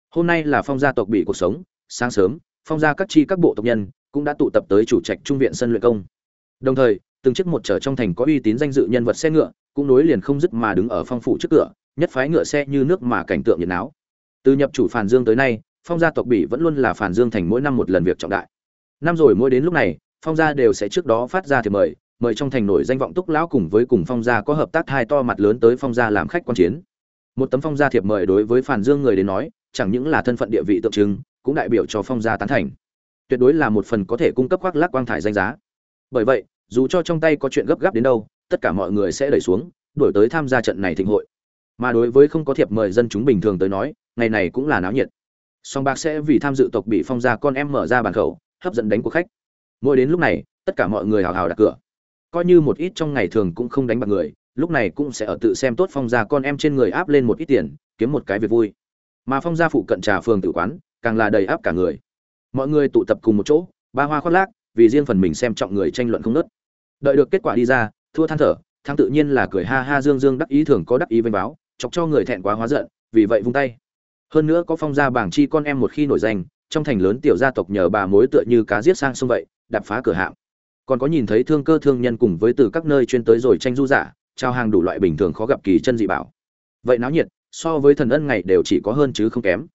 Hôm nay là phong gia tộc bị cuộc sống, sáng sớm, phong gia các chi các bộ tộc nhân cũng đã tụ tập tới chủ trạch trung viện sân luyện công. Đồng thời, từng chiếc một trở trong thành có uy tín danh dự nhân vật xe ngựa, cũng nối liền không dứt mà đứng ở phong phủ trước cửa, nhất phái ngựa xe như nước mà cảnh tượng nhiệt náo. Từ nhập chủ phản dương tới nay, phong gia tộc bỉ vẫn luôn là phản dương thành mỗi năm một lần việc trọng đại. Năm rồi mỗi đến lúc này, phong gia đều sẽ trước đó phát ra thiệp mời mời trong thành nổi danh vọng túc lão cùng với cùng phong gia có hợp tác hai to mặt lớn tới phong gia làm khách quan chiến. Một tấm phong gia thiệp mời đối với phản dương người đến nói, chẳng những là thân phận địa vị tượng trưng, cũng đại biểu cho phong gia tán thành. Tuyệt đối là một phần có thể cung cấp khoác lác quang thải danh giá. Bởi vậy, dù cho trong tay có chuyện gấp gáp đến đâu, tất cả mọi người sẽ đẩy xuống, đuổi tới tham gia trận này thịnh hội. Mà đối với không có thiệp mời dân chúng bình thường tới nói, ngày này cũng là náo nhiệt. Song bạc sẽ vì tham dự tộc bị phong gia con em mở ra bàn khẩu, hấp dẫn đánh của khách. Mỗi đến lúc này, tất cả mọi người hào hào đặt cửa coi như một ít trong ngày thường cũng không đánh bạc người, lúc này cũng sẽ ở tự xem tốt phong gia con em trên người áp lên một ít tiền, kiếm một cái việc vui. Mà phong gia phụ cận trà phường tự quán, càng là đầy áp cả người. Mọi người tụ tập cùng một chỗ, ba hoa khoác lác, vì riêng phần mình xem trọng người tranh luận không nớt đợi được kết quả đi ra, thua than thở, thắng tự nhiên là cười ha ha dương dương đắc ý thường có đắc ý vênh báo, chọc cho người thẹn quá hóa giận, vì vậy vung tay. Hơn nữa có phong gia bảng chi con em một khi nổi danh, trong thành lớn tiểu gia tộc nhờ bà mối tựa như cá giết sang sông vậy đập phá cửa hạm còn có nhìn thấy thương cơ thương nhân cùng với từ các nơi chuyên tới rồi tranh du giả, trao hàng đủ loại bình thường khó gặp kỳ chân dị bảo. Vậy náo nhiệt, so với thần ân ngày đều chỉ có hơn chứ không kém.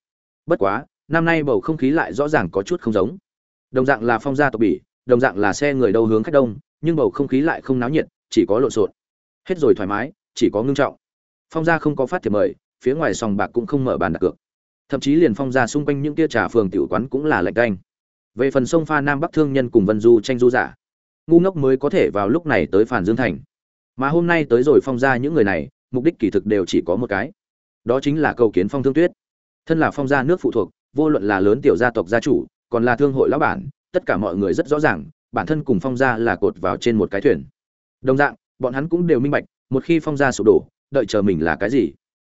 Bất quá, năm nay bầu không khí lại rõ ràng có chút không giống. Đồng dạng là phong gia tộc bỉ, đồng dạng là xe người đâu hướng khách đông, nhưng bầu không khí lại không náo nhiệt, chỉ có lộn xộn. Hết rồi thoải mái, chỉ có ngưng trọng. Phong gia không có phát thiệp mời, phía ngoài sòng bạc cũng không mở bàn đặt cược. Thậm chí liền phong gia xung quanh những tia trà phường tiểu quán cũng là lạnh canh. Về phần sông pha nam bắc thương nhân cùng vân du tranh du giả ngu ngốc mới có thể vào lúc này tới phản dương thành. Mà hôm nay tới rồi phong gia những người này, mục đích kỳ thực đều chỉ có một cái. Đó chính là cầu kiến phong thương tuyết. Thân là phong gia nước phụ thuộc, vô luận là lớn tiểu gia tộc gia chủ, còn là thương hội lão bản, tất cả mọi người rất rõ ràng, bản thân cùng phong gia là cột vào trên một cái thuyền. Đồng dạng, bọn hắn cũng đều minh bạch, một khi phong gia sụp đổ, đợi chờ mình là cái gì.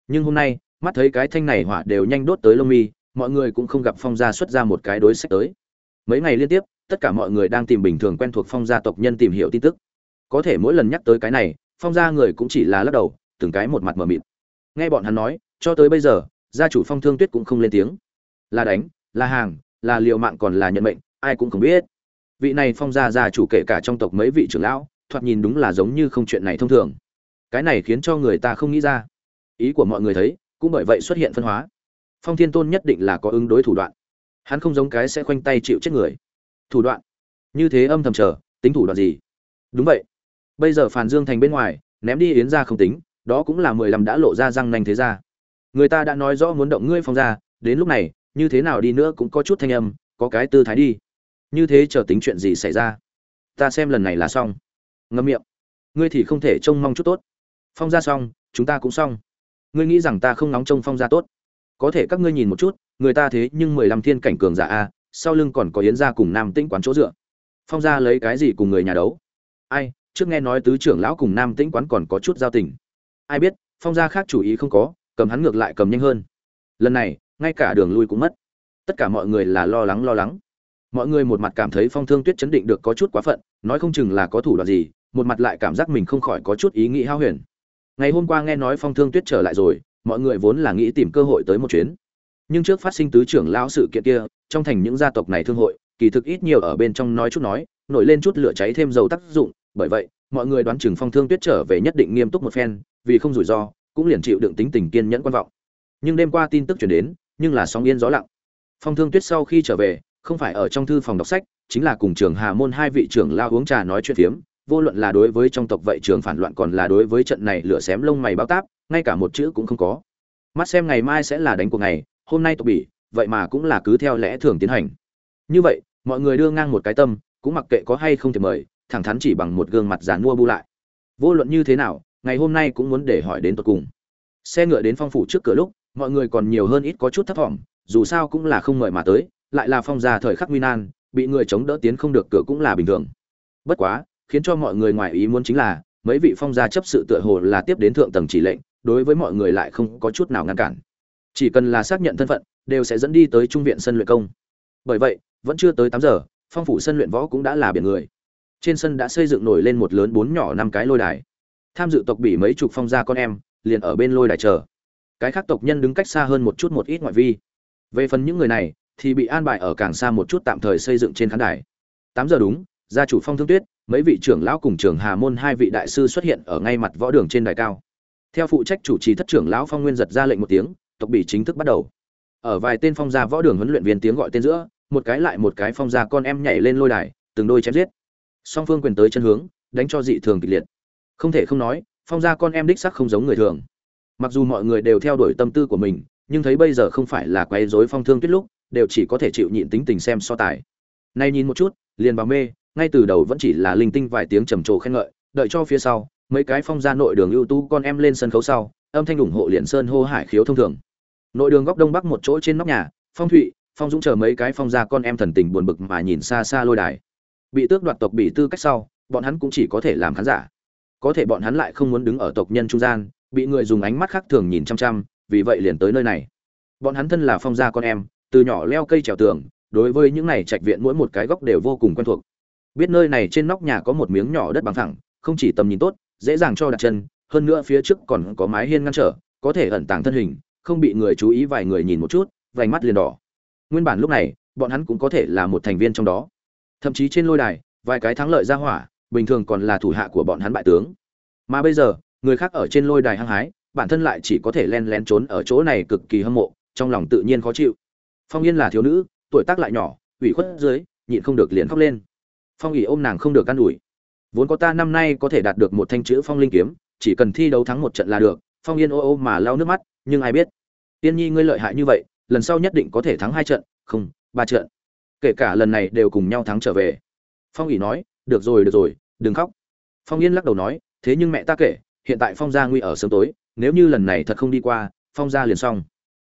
Nhưng hôm nay, mắt thấy cái thanh này hỏa đều nhanh đốt tới lông mi, mọi người cũng không gặp phong gia xuất ra một cái đối sách tới. Mấy ngày liên tiếp tất cả mọi người đang tìm bình thường quen thuộc phong gia tộc nhân tìm hiểu tin tức. Có thể mỗi lần nhắc tới cái này, phong gia người cũng chỉ là lắc đầu, từng cái một mặt mờ mịt. Nghe bọn hắn nói, cho tới bây giờ, gia chủ phong thương tuyết cũng không lên tiếng. Là đánh, là hàng, là liệu mạng còn là nhận mệnh, ai cũng không biết. Vị này phong gia gia chủ kể cả trong tộc mấy vị trưởng lão, thoạt nhìn đúng là giống như không chuyện này thông thường. Cái này khiến cho người ta không nghĩ ra. Ý của mọi người thấy, cũng bởi vậy xuất hiện phân hóa. Phong thiên tôn nhất định là có ứng đối thủ đoạn. Hắn không giống cái sẽ khoanh tay chịu chết người thủ đoạn. Như thế âm thầm chờ, tính thủ đoạn gì? Đúng vậy. Bây giờ phàn dương thành bên ngoài, ném đi yến ra không tính, đó cũng là mười lăm đã lộ ra răng nanh thế ra người ta đã nói rõ muốn động ngươi phong ra, đến lúc này, như thế nào đi nữa cũng có chút thanh âm, có cái tư thái đi. Như thế chờ tính chuyện gì xảy ra? Ta xem lần này là xong. Ngâm miệng. Ngươi thì không thể trông mong chút tốt. Phong ra xong, chúng ta cũng xong. Ngươi nghĩ rằng ta không nóng trông phong ra tốt. Có thể các ngươi nhìn một chút, người ta thế nhưng mười lăm thiên cảnh cường giả a sau lưng còn có yến gia cùng nam tĩnh quán chỗ dựa. Phong gia lấy cái gì cùng người nhà đấu? Ai, trước nghe nói tứ trưởng lão cùng nam tĩnh quán còn có chút giao tình. Ai biết, phong gia khác chủ ý không có, cầm hắn ngược lại cầm nhanh hơn. Lần này, ngay cả đường lui cũng mất. Tất cả mọi người là lo lắng lo lắng. Mọi người một mặt cảm thấy phong thương tuyết chấn định được có chút quá phận, nói không chừng là có thủ đoạn gì, một mặt lại cảm giác mình không khỏi có chút ý nghĩ hao huyền. Ngày hôm qua nghe nói phong thương tuyết trở lại rồi, mọi người vốn là nghĩ tìm cơ hội tới một chuyến nhưng trước phát sinh tứ trưởng lão sự kiện kia, trong thành những gia tộc này thương hội, kỳ thực ít nhiều ở bên trong nói chút nói, nổi lên chút lửa cháy thêm dầu tác dụng, bởi vậy, mọi người đoán chừng phong thương tuyết trở về nhất định nghiêm túc một phen, vì không rủi ro, cũng liền chịu đựng tính tình kiên nhẫn quan vọng. Nhưng đêm qua tin tức chuyển đến, nhưng là sóng yên gió lặng. Phong thương tuyết sau khi trở về, không phải ở trong thư phòng đọc sách, chính là cùng trường hà môn hai vị trưởng lao uống trà nói chuyện phiếm, vô luận là đối với trong tộc vậy trường phản loạn còn là đối với trận này lửa xém lông mày bao táp, ngay cả một chữ cũng không có. Mắt xem ngày mai sẽ là đánh cuộc ngày hôm nay tộc bỉ, vậy mà cũng là cứ theo lẽ thường tiến hành. Như vậy, mọi người đưa ngang một cái tâm, cũng mặc kệ có hay không thể mời, thẳng thắn chỉ bằng một gương mặt giàn mua bu lại. Vô luận như thế nào, ngày hôm nay cũng muốn để hỏi đến tột cùng. Xe ngựa đến phong phủ trước cửa lúc, mọi người còn nhiều hơn ít có chút thấp thỏm, dù sao cũng là không mời mà tới, lại là phong gia thời khắc nguy nan, bị người chống đỡ tiến không được cửa cũng là bình thường. Bất quá, khiến cho mọi người ngoài ý muốn chính là, mấy vị phong gia chấp sự tựa hồ là tiếp đến thượng tầng chỉ lệnh, đối với mọi người lại không có chút nào ngăn cản chỉ cần là xác nhận thân phận, đều sẽ dẫn đi tới trung viện sân luyện công. Bởi vậy, vẫn chưa tới tám giờ, phong phủ sân luyện võ cũng đã là biển người. Trên sân đã xây dựng nổi lên một lớn bốn nhỏ năm cái lôi đài. Tham dự tộc bị mấy chục phong gia con em, liền ở bên lôi đài chờ. Cái khác tộc nhân đứng cách xa hơn một chút một ít ngoại vi. Về phần những người này, thì bị an bài ở càng xa một chút tạm thời xây dựng trên khán đài. Tám giờ đúng, gia chủ phong thương tuyết, mấy vị trưởng lão cùng trưởng hà môn hai vị đại sư xuất hiện ở ngay mặt võ đường trên đài cao. Theo phụ trách chủ trì thất trưởng lão phong nguyên giật ra lệnh một tiếng tộc bị chính thức bắt đầu. Ở vài tên phong gia võ đường huấn luyện viên tiếng gọi tên giữa, một cái lại một cái phong gia con em nhảy lên lôi đài, từng đôi chém giết. Song phương quyền tới chân hướng, đánh cho dị thường kịch liệt. Không thể không nói, phong gia con em đích sắc không giống người thường. Mặc dù mọi người đều theo đuổi tâm tư của mình, nhưng thấy bây giờ không phải là quấy rối phong thương tuyết lúc, đều chỉ có thể chịu nhịn tính tình xem so tài. Nay nhìn một chút, liền vào mê, ngay từ đầu vẫn chỉ là linh tinh vài tiếng trầm trồ khen ngợi, đợi cho phía sau, mấy cái phong gia nội đường ưu tú con em lên sân khấu sau, âm thanh ủng hộ liền sơn hô hải khiếu thông thường nội đường góc đông bắc một chỗ trên nóc nhà, phong thụy, phong dũng chờ mấy cái phong gia con em thần tình buồn bực mà nhìn xa xa lôi đài. Bị tước đoạt tộc bị tư cách sau, bọn hắn cũng chỉ có thể làm khán giả. Có thể bọn hắn lại không muốn đứng ở tộc nhân trung gian, bị người dùng ánh mắt khác thường nhìn chăm chăm, vì vậy liền tới nơi này. Bọn hắn thân là phong gia con em, từ nhỏ leo cây trèo tường, đối với những này trạch viện mỗi một cái góc đều vô cùng quen thuộc. Biết nơi này trên nóc nhà có một miếng nhỏ đất bằng thẳng, không chỉ tầm nhìn tốt, dễ dàng cho đặt chân, hơn nữa phía trước còn có mái hiên ngăn trở, có thể ẩn tàng thân hình không bị người chú ý vài người nhìn một chút, vành mắt liền đỏ. Nguyên bản lúc này, bọn hắn cũng có thể là một thành viên trong đó. Thậm chí trên lôi đài, vài cái thắng lợi ra hỏa, bình thường còn là thủ hạ của bọn hắn bại tướng. Mà bây giờ, người khác ở trên lôi đài hăng hái, bản thân lại chỉ có thể len lén trốn ở chỗ này cực kỳ hâm mộ, trong lòng tự nhiên khó chịu. Phong yên là thiếu nữ, tuổi tác lại nhỏ, ủy khuất dưới, nhịn không được liền khóc lên. Phong ỉ ôm nàng không được can ủi. Vốn có ta năm nay có thể đạt được một thanh chữ phong linh kiếm, chỉ cần thi đấu thắng một trận là được, phong yên ô ô mà lau nước mắt nhưng ai biết? Tiên nhi ngươi lợi hại như vậy, lần sau nhất định có thể thắng hai trận, không, ba trận. Kể cả lần này đều cùng nhau thắng trở về. Phong ỉ nói, được rồi được rồi, đừng khóc. Phong yên lắc đầu nói, thế nhưng mẹ ta kể, hiện tại phong gia nguy ở sớm tối, nếu như lần này thật không đi qua, phong gia liền xong.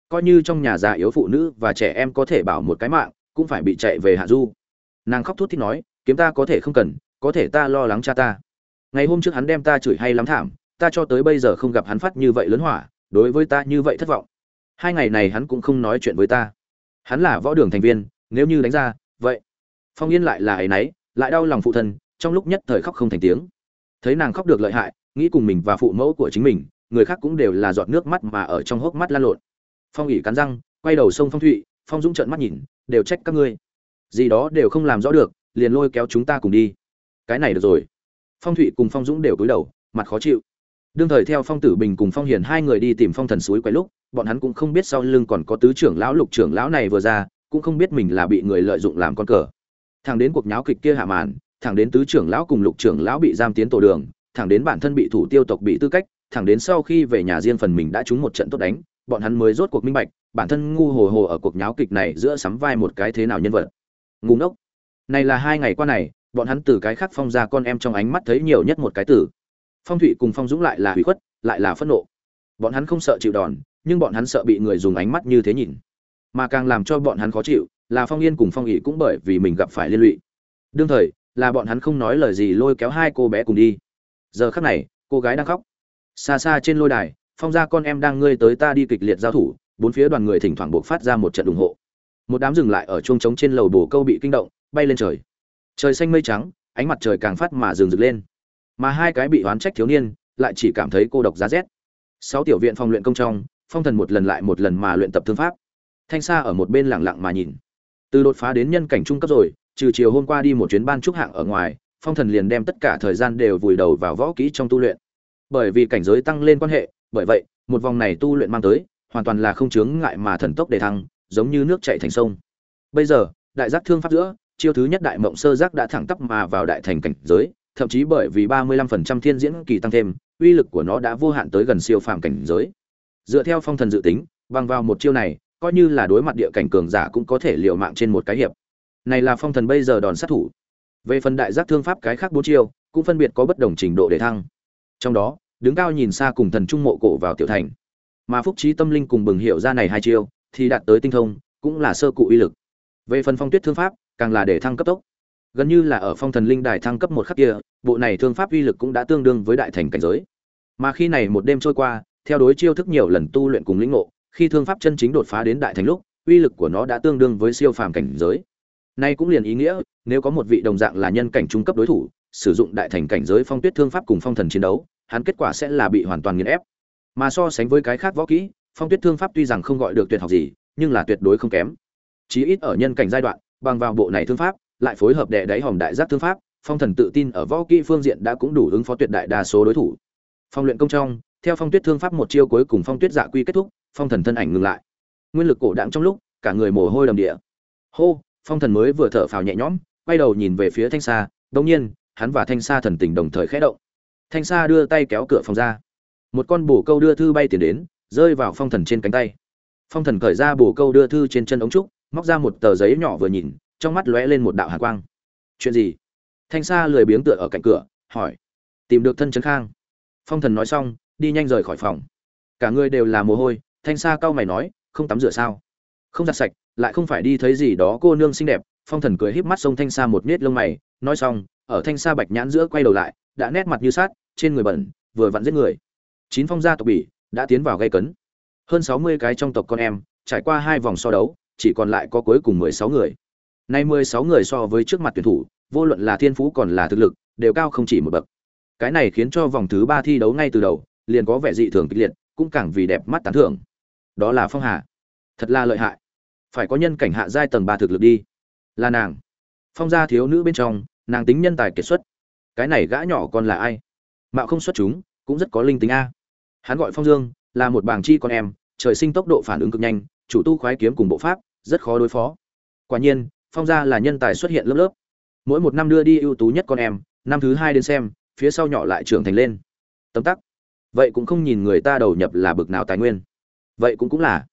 Coi như trong nhà già yếu phụ nữ và trẻ em có thể bảo một cái mạng, cũng phải bị chạy về hạ du. Nàng khóc thút thít nói, kiếm ta có thể không cần, có thể ta lo lắng cha ta. Ngày hôm trước hắn đem ta chửi hay lắm thảm, ta cho tới bây giờ không gặp hắn phát như vậy lớn hỏa đối với ta như vậy thất vọng. Hai ngày này hắn cũng không nói chuyện với ta. Hắn là võ đường thành viên, nếu như đánh ra, vậy. Phong yên lại là ấ y náy lại đau lòng phụ thân, trong lúc nhất thời khóc không thành tiếng. Thấy nàng khóc được lợi hại, nghĩ cùng mình và phụ mẫu của chính mình, người khác cũng đều là giọt nước mắt mà ở trong hốc mắt lan lộn. Phong ỉ cắn răng, quay đầu sông phong thụy, phong dũng trợn mắt nhìn, đều trách các ngươi. Gì đó đều không làm rõ được, liền lôi kéo chúng ta cùng đi. Cái này được rồi. Phong thụy cùng phong dũng đều cúi đầu, mặt khó chịu đương thời theo phong tử bình cùng phong hiền hai người đi tìm phong thần suối quay lúc, bọn hắn cũng không biết sau lưng còn có tứ trưởng lão, lục trưởng lão này vừa ra, cũng không biết mình là bị người lợi dụng làm con cờ. Thẳng đến cuộc nháo kịch kia hạ màn, thẳng đến tứ trưởng lão cùng lục trưởng lão bị giam tiến tổ đường, thẳng đến bản thân bị thủ tiêu tộc bị tư cách, thẳng đến sau khi về nhà riêng phần mình đã trúng một trận tốt đánh, bọn hắn mới rốt cuộc minh bạch, bản thân ngu hồ hồ ở cuộc nháo kịch này giữa sắm vai một cái thế nào nhân vật. Ngu ngốc. Này là hai ngày qua này, bọn hắn từ cái khác phong ra con em trong ánh mắt thấy nhiều nhất một cái tử phong thụy cùng phong dũng lại là hủy khuất, lại là phẫn nộ. Bọn hắn không sợ chịu đòn, nhưng bọn hắn sợ bị người dùng ánh mắt như thế nhìn. Mà càng làm cho bọn hắn khó chịu là phong yên cùng phong ỉ cũng bởi vì mình gặp phải liên lụy. Đương thời, là bọn hắn không nói lời gì lôi kéo hai cô bé cùng đi. Giờ khắc này, cô gái đang khóc. Xa xa trên lôi đài, phong gia con em đang ngươi tới ta đi kịch liệt giao thủ, bốn phía đoàn người thỉnh thoảng buộc phát ra một trận ủng hộ. Một đám dừng lại ở chuông trống trên lầu bồ câu bị kinh động, bay lên trời. Trời xanh mây trắng, ánh mặt trời càng phát mà rừng rực lên mà hai cái bị oán trách thiếu niên lại chỉ cảm thấy cô độc giá rét. Sáu tiểu viện phòng luyện công trong, phong thần một lần lại một lần mà luyện tập thương pháp. Thanh sa ở một bên lẳng lặng mà nhìn. Từ đột phá đến nhân cảnh trung cấp rồi, trừ chiều hôm qua đi một chuyến ban trúc hạng ở ngoài, phong thần liền đem tất cả thời gian đều vùi đầu vào võ kỹ trong tu luyện. Bởi vì cảnh giới tăng lên quan hệ, bởi vậy, một vòng này tu luyện mang tới, hoàn toàn là không chướng ngại mà thần tốc để thăng, giống như nước chảy thành sông. Bây giờ, đại giác thương pháp giữa, chiêu thứ nhất đại mộng sơ giác đã thẳng tắp mà vào đại thành cảnh giới thậm chí bởi vì ba mươi lăm phần trăm thiên diễn kỳ tăng thêm, uy lực của nó đã vô hạn tới gần siêu phàm cảnh giới. Dựa theo phong thần dự tính, bằng vào một chiêu này, coi như là đối mặt địa cảnh cường giả cũng có thể liều mạng trên một cái hiệp. Này là phong thần bây giờ đòn sát thủ. Về phần đại giác thương pháp cái khác bốn chiêu, cũng phân biệt có bất đồng trình độ để thăng. Trong đó, đứng cao nhìn xa cùng thần trung mộ cổ vào tiểu thành. Mà phúc trí tâm linh cùng bừng hiệu ra này hai chiêu, thì đạt tới tinh thông, cũng là sơ cụ uy lực. Về phần phong tuyết thương pháp, càng là để thăng cấp tốc gần như là ở phong thần linh đài thăng cấp một khắc kia, bộ này thương pháp uy lực cũng đã tương đương với đại thành cảnh giới. Mà khi này một đêm trôi qua, theo đối chiêu thức nhiều lần tu luyện cùng lĩnh ngộ, khi thương pháp chân chính đột phá đến đại thành lúc, uy lực của nó đã tương đương với siêu phàm cảnh giới. Nay cũng liền ý nghĩa, nếu có một vị đồng dạng là nhân cảnh trung cấp đối thủ, sử dụng đại thành cảnh giới phong tuyết thương pháp cùng phong thần chiến đấu, hắn kết quả sẽ là bị hoàn toàn nghiền ép. Mà so sánh với cái khác võ kỹ, phong tuyết thương pháp tuy rằng không gọi được tuyệt học gì, nhưng là tuyệt đối không kém. Chí ít ở nhân cảnh giai đoạn, bằng vào bộ này thương pháp lại phối hợp đè đáy hòm đại giác thương pháp, phong thần tự tin ở võ kỹ phương diện đã cũng đủ ứng phó tuyệt đại đa số đối thủ. Phong luyện công trong, theo phong tuyết thương pháp một chiêu cuối cùng phong tuyết dạ quy kết thúc, phong thần thân ảnh ngừng lại. Nguyên lực cổ đạm trong lúc, cả người mồ hôi đầm địa. Hô, phong thần mới vừa thở phào nhẹ nhõm, quay đầu nhìn về phía thanh sa đông nhiên, hắn và thanh sa thần tình đồng thời khẽ động. Thanh sa đưa tay kéo cửa phòng ra. Một con bổ câu đưa thư bay tiền đến, rơi vào phong thần trên cánh tay. Phong thần cởi ra bổ câu đưa thư trên chân ống trúc, móc ra một tờ giấy nhỏ vừa nhìn trong mắt lóe lên một đạo hàn quang. Chuyện gì? Thanh sa lười biếng tựa ở cạnh cửa, hỏi. Tìm được thân trấn khang. Phong thần nói xong, đi nhanh rời khỏi phòng. Cả người đều là mồ hôi, thanh sa cau mày nói, không tắm rửa sao? Không giặt sạch, lại không phải đi thấy gì đó cô nương xinh đẹp. Phong thần cười híp mắt xông thanh sa một nết lông mày, nói xong, ở thanh sa bạch nhãn giữa quay đầu lại, đã nét mặt như sát trên người bẩn, vừa vặn giết người. Chín phong gia tộc bỉ, đã tiến vào gây cấn. Hơn sáu mươi cái trong tộc con em, trải qua hai vòng so đấu, chỉ còn lại có cuối cùng mười sáu người nay mười sáu người so với trước mặt tuyển thủ, vô luận là thiên phú còn là thực lực, đều cao không chỉ một bậc. Cái này khiến cho vòng thứ ba thi đấu ngay từ đầu, liền có vẻ dị thường kịch liệt, cũng càng vì đẹp mắt tán thưởng. Đó là phong hà. Thật là lợi hại. Phải có nhân cảnh hạ giai tầng ba thực lực đi. Là nàng. Phong gia thiếu nữ bên trong, nàng tính nhân tài kiệt xuất. Cái này gã nhỏ còn là ai? Mạo không xuất chúng, cũng rất có linh tính a. Hắn gọi phong dương, là một bảng chi con em, trời sinh tốc độ phản ứng cực nhanh, chủ tu khoái kiếm cùng bộ pháp, rất khó đối phó. Quả nhiên phong gia là nhân tài xuất hiện lớp lớp. Mỗi một năm đưa đi ưu tú nhất con em năm thứ hai đến xem phía sau nhỏ lại trưởng thành lên. Tấm tắc. Vậy cũng không nhìn người ta đầu nhập là bực nào tài nguyên. Vậy cũng cũng là.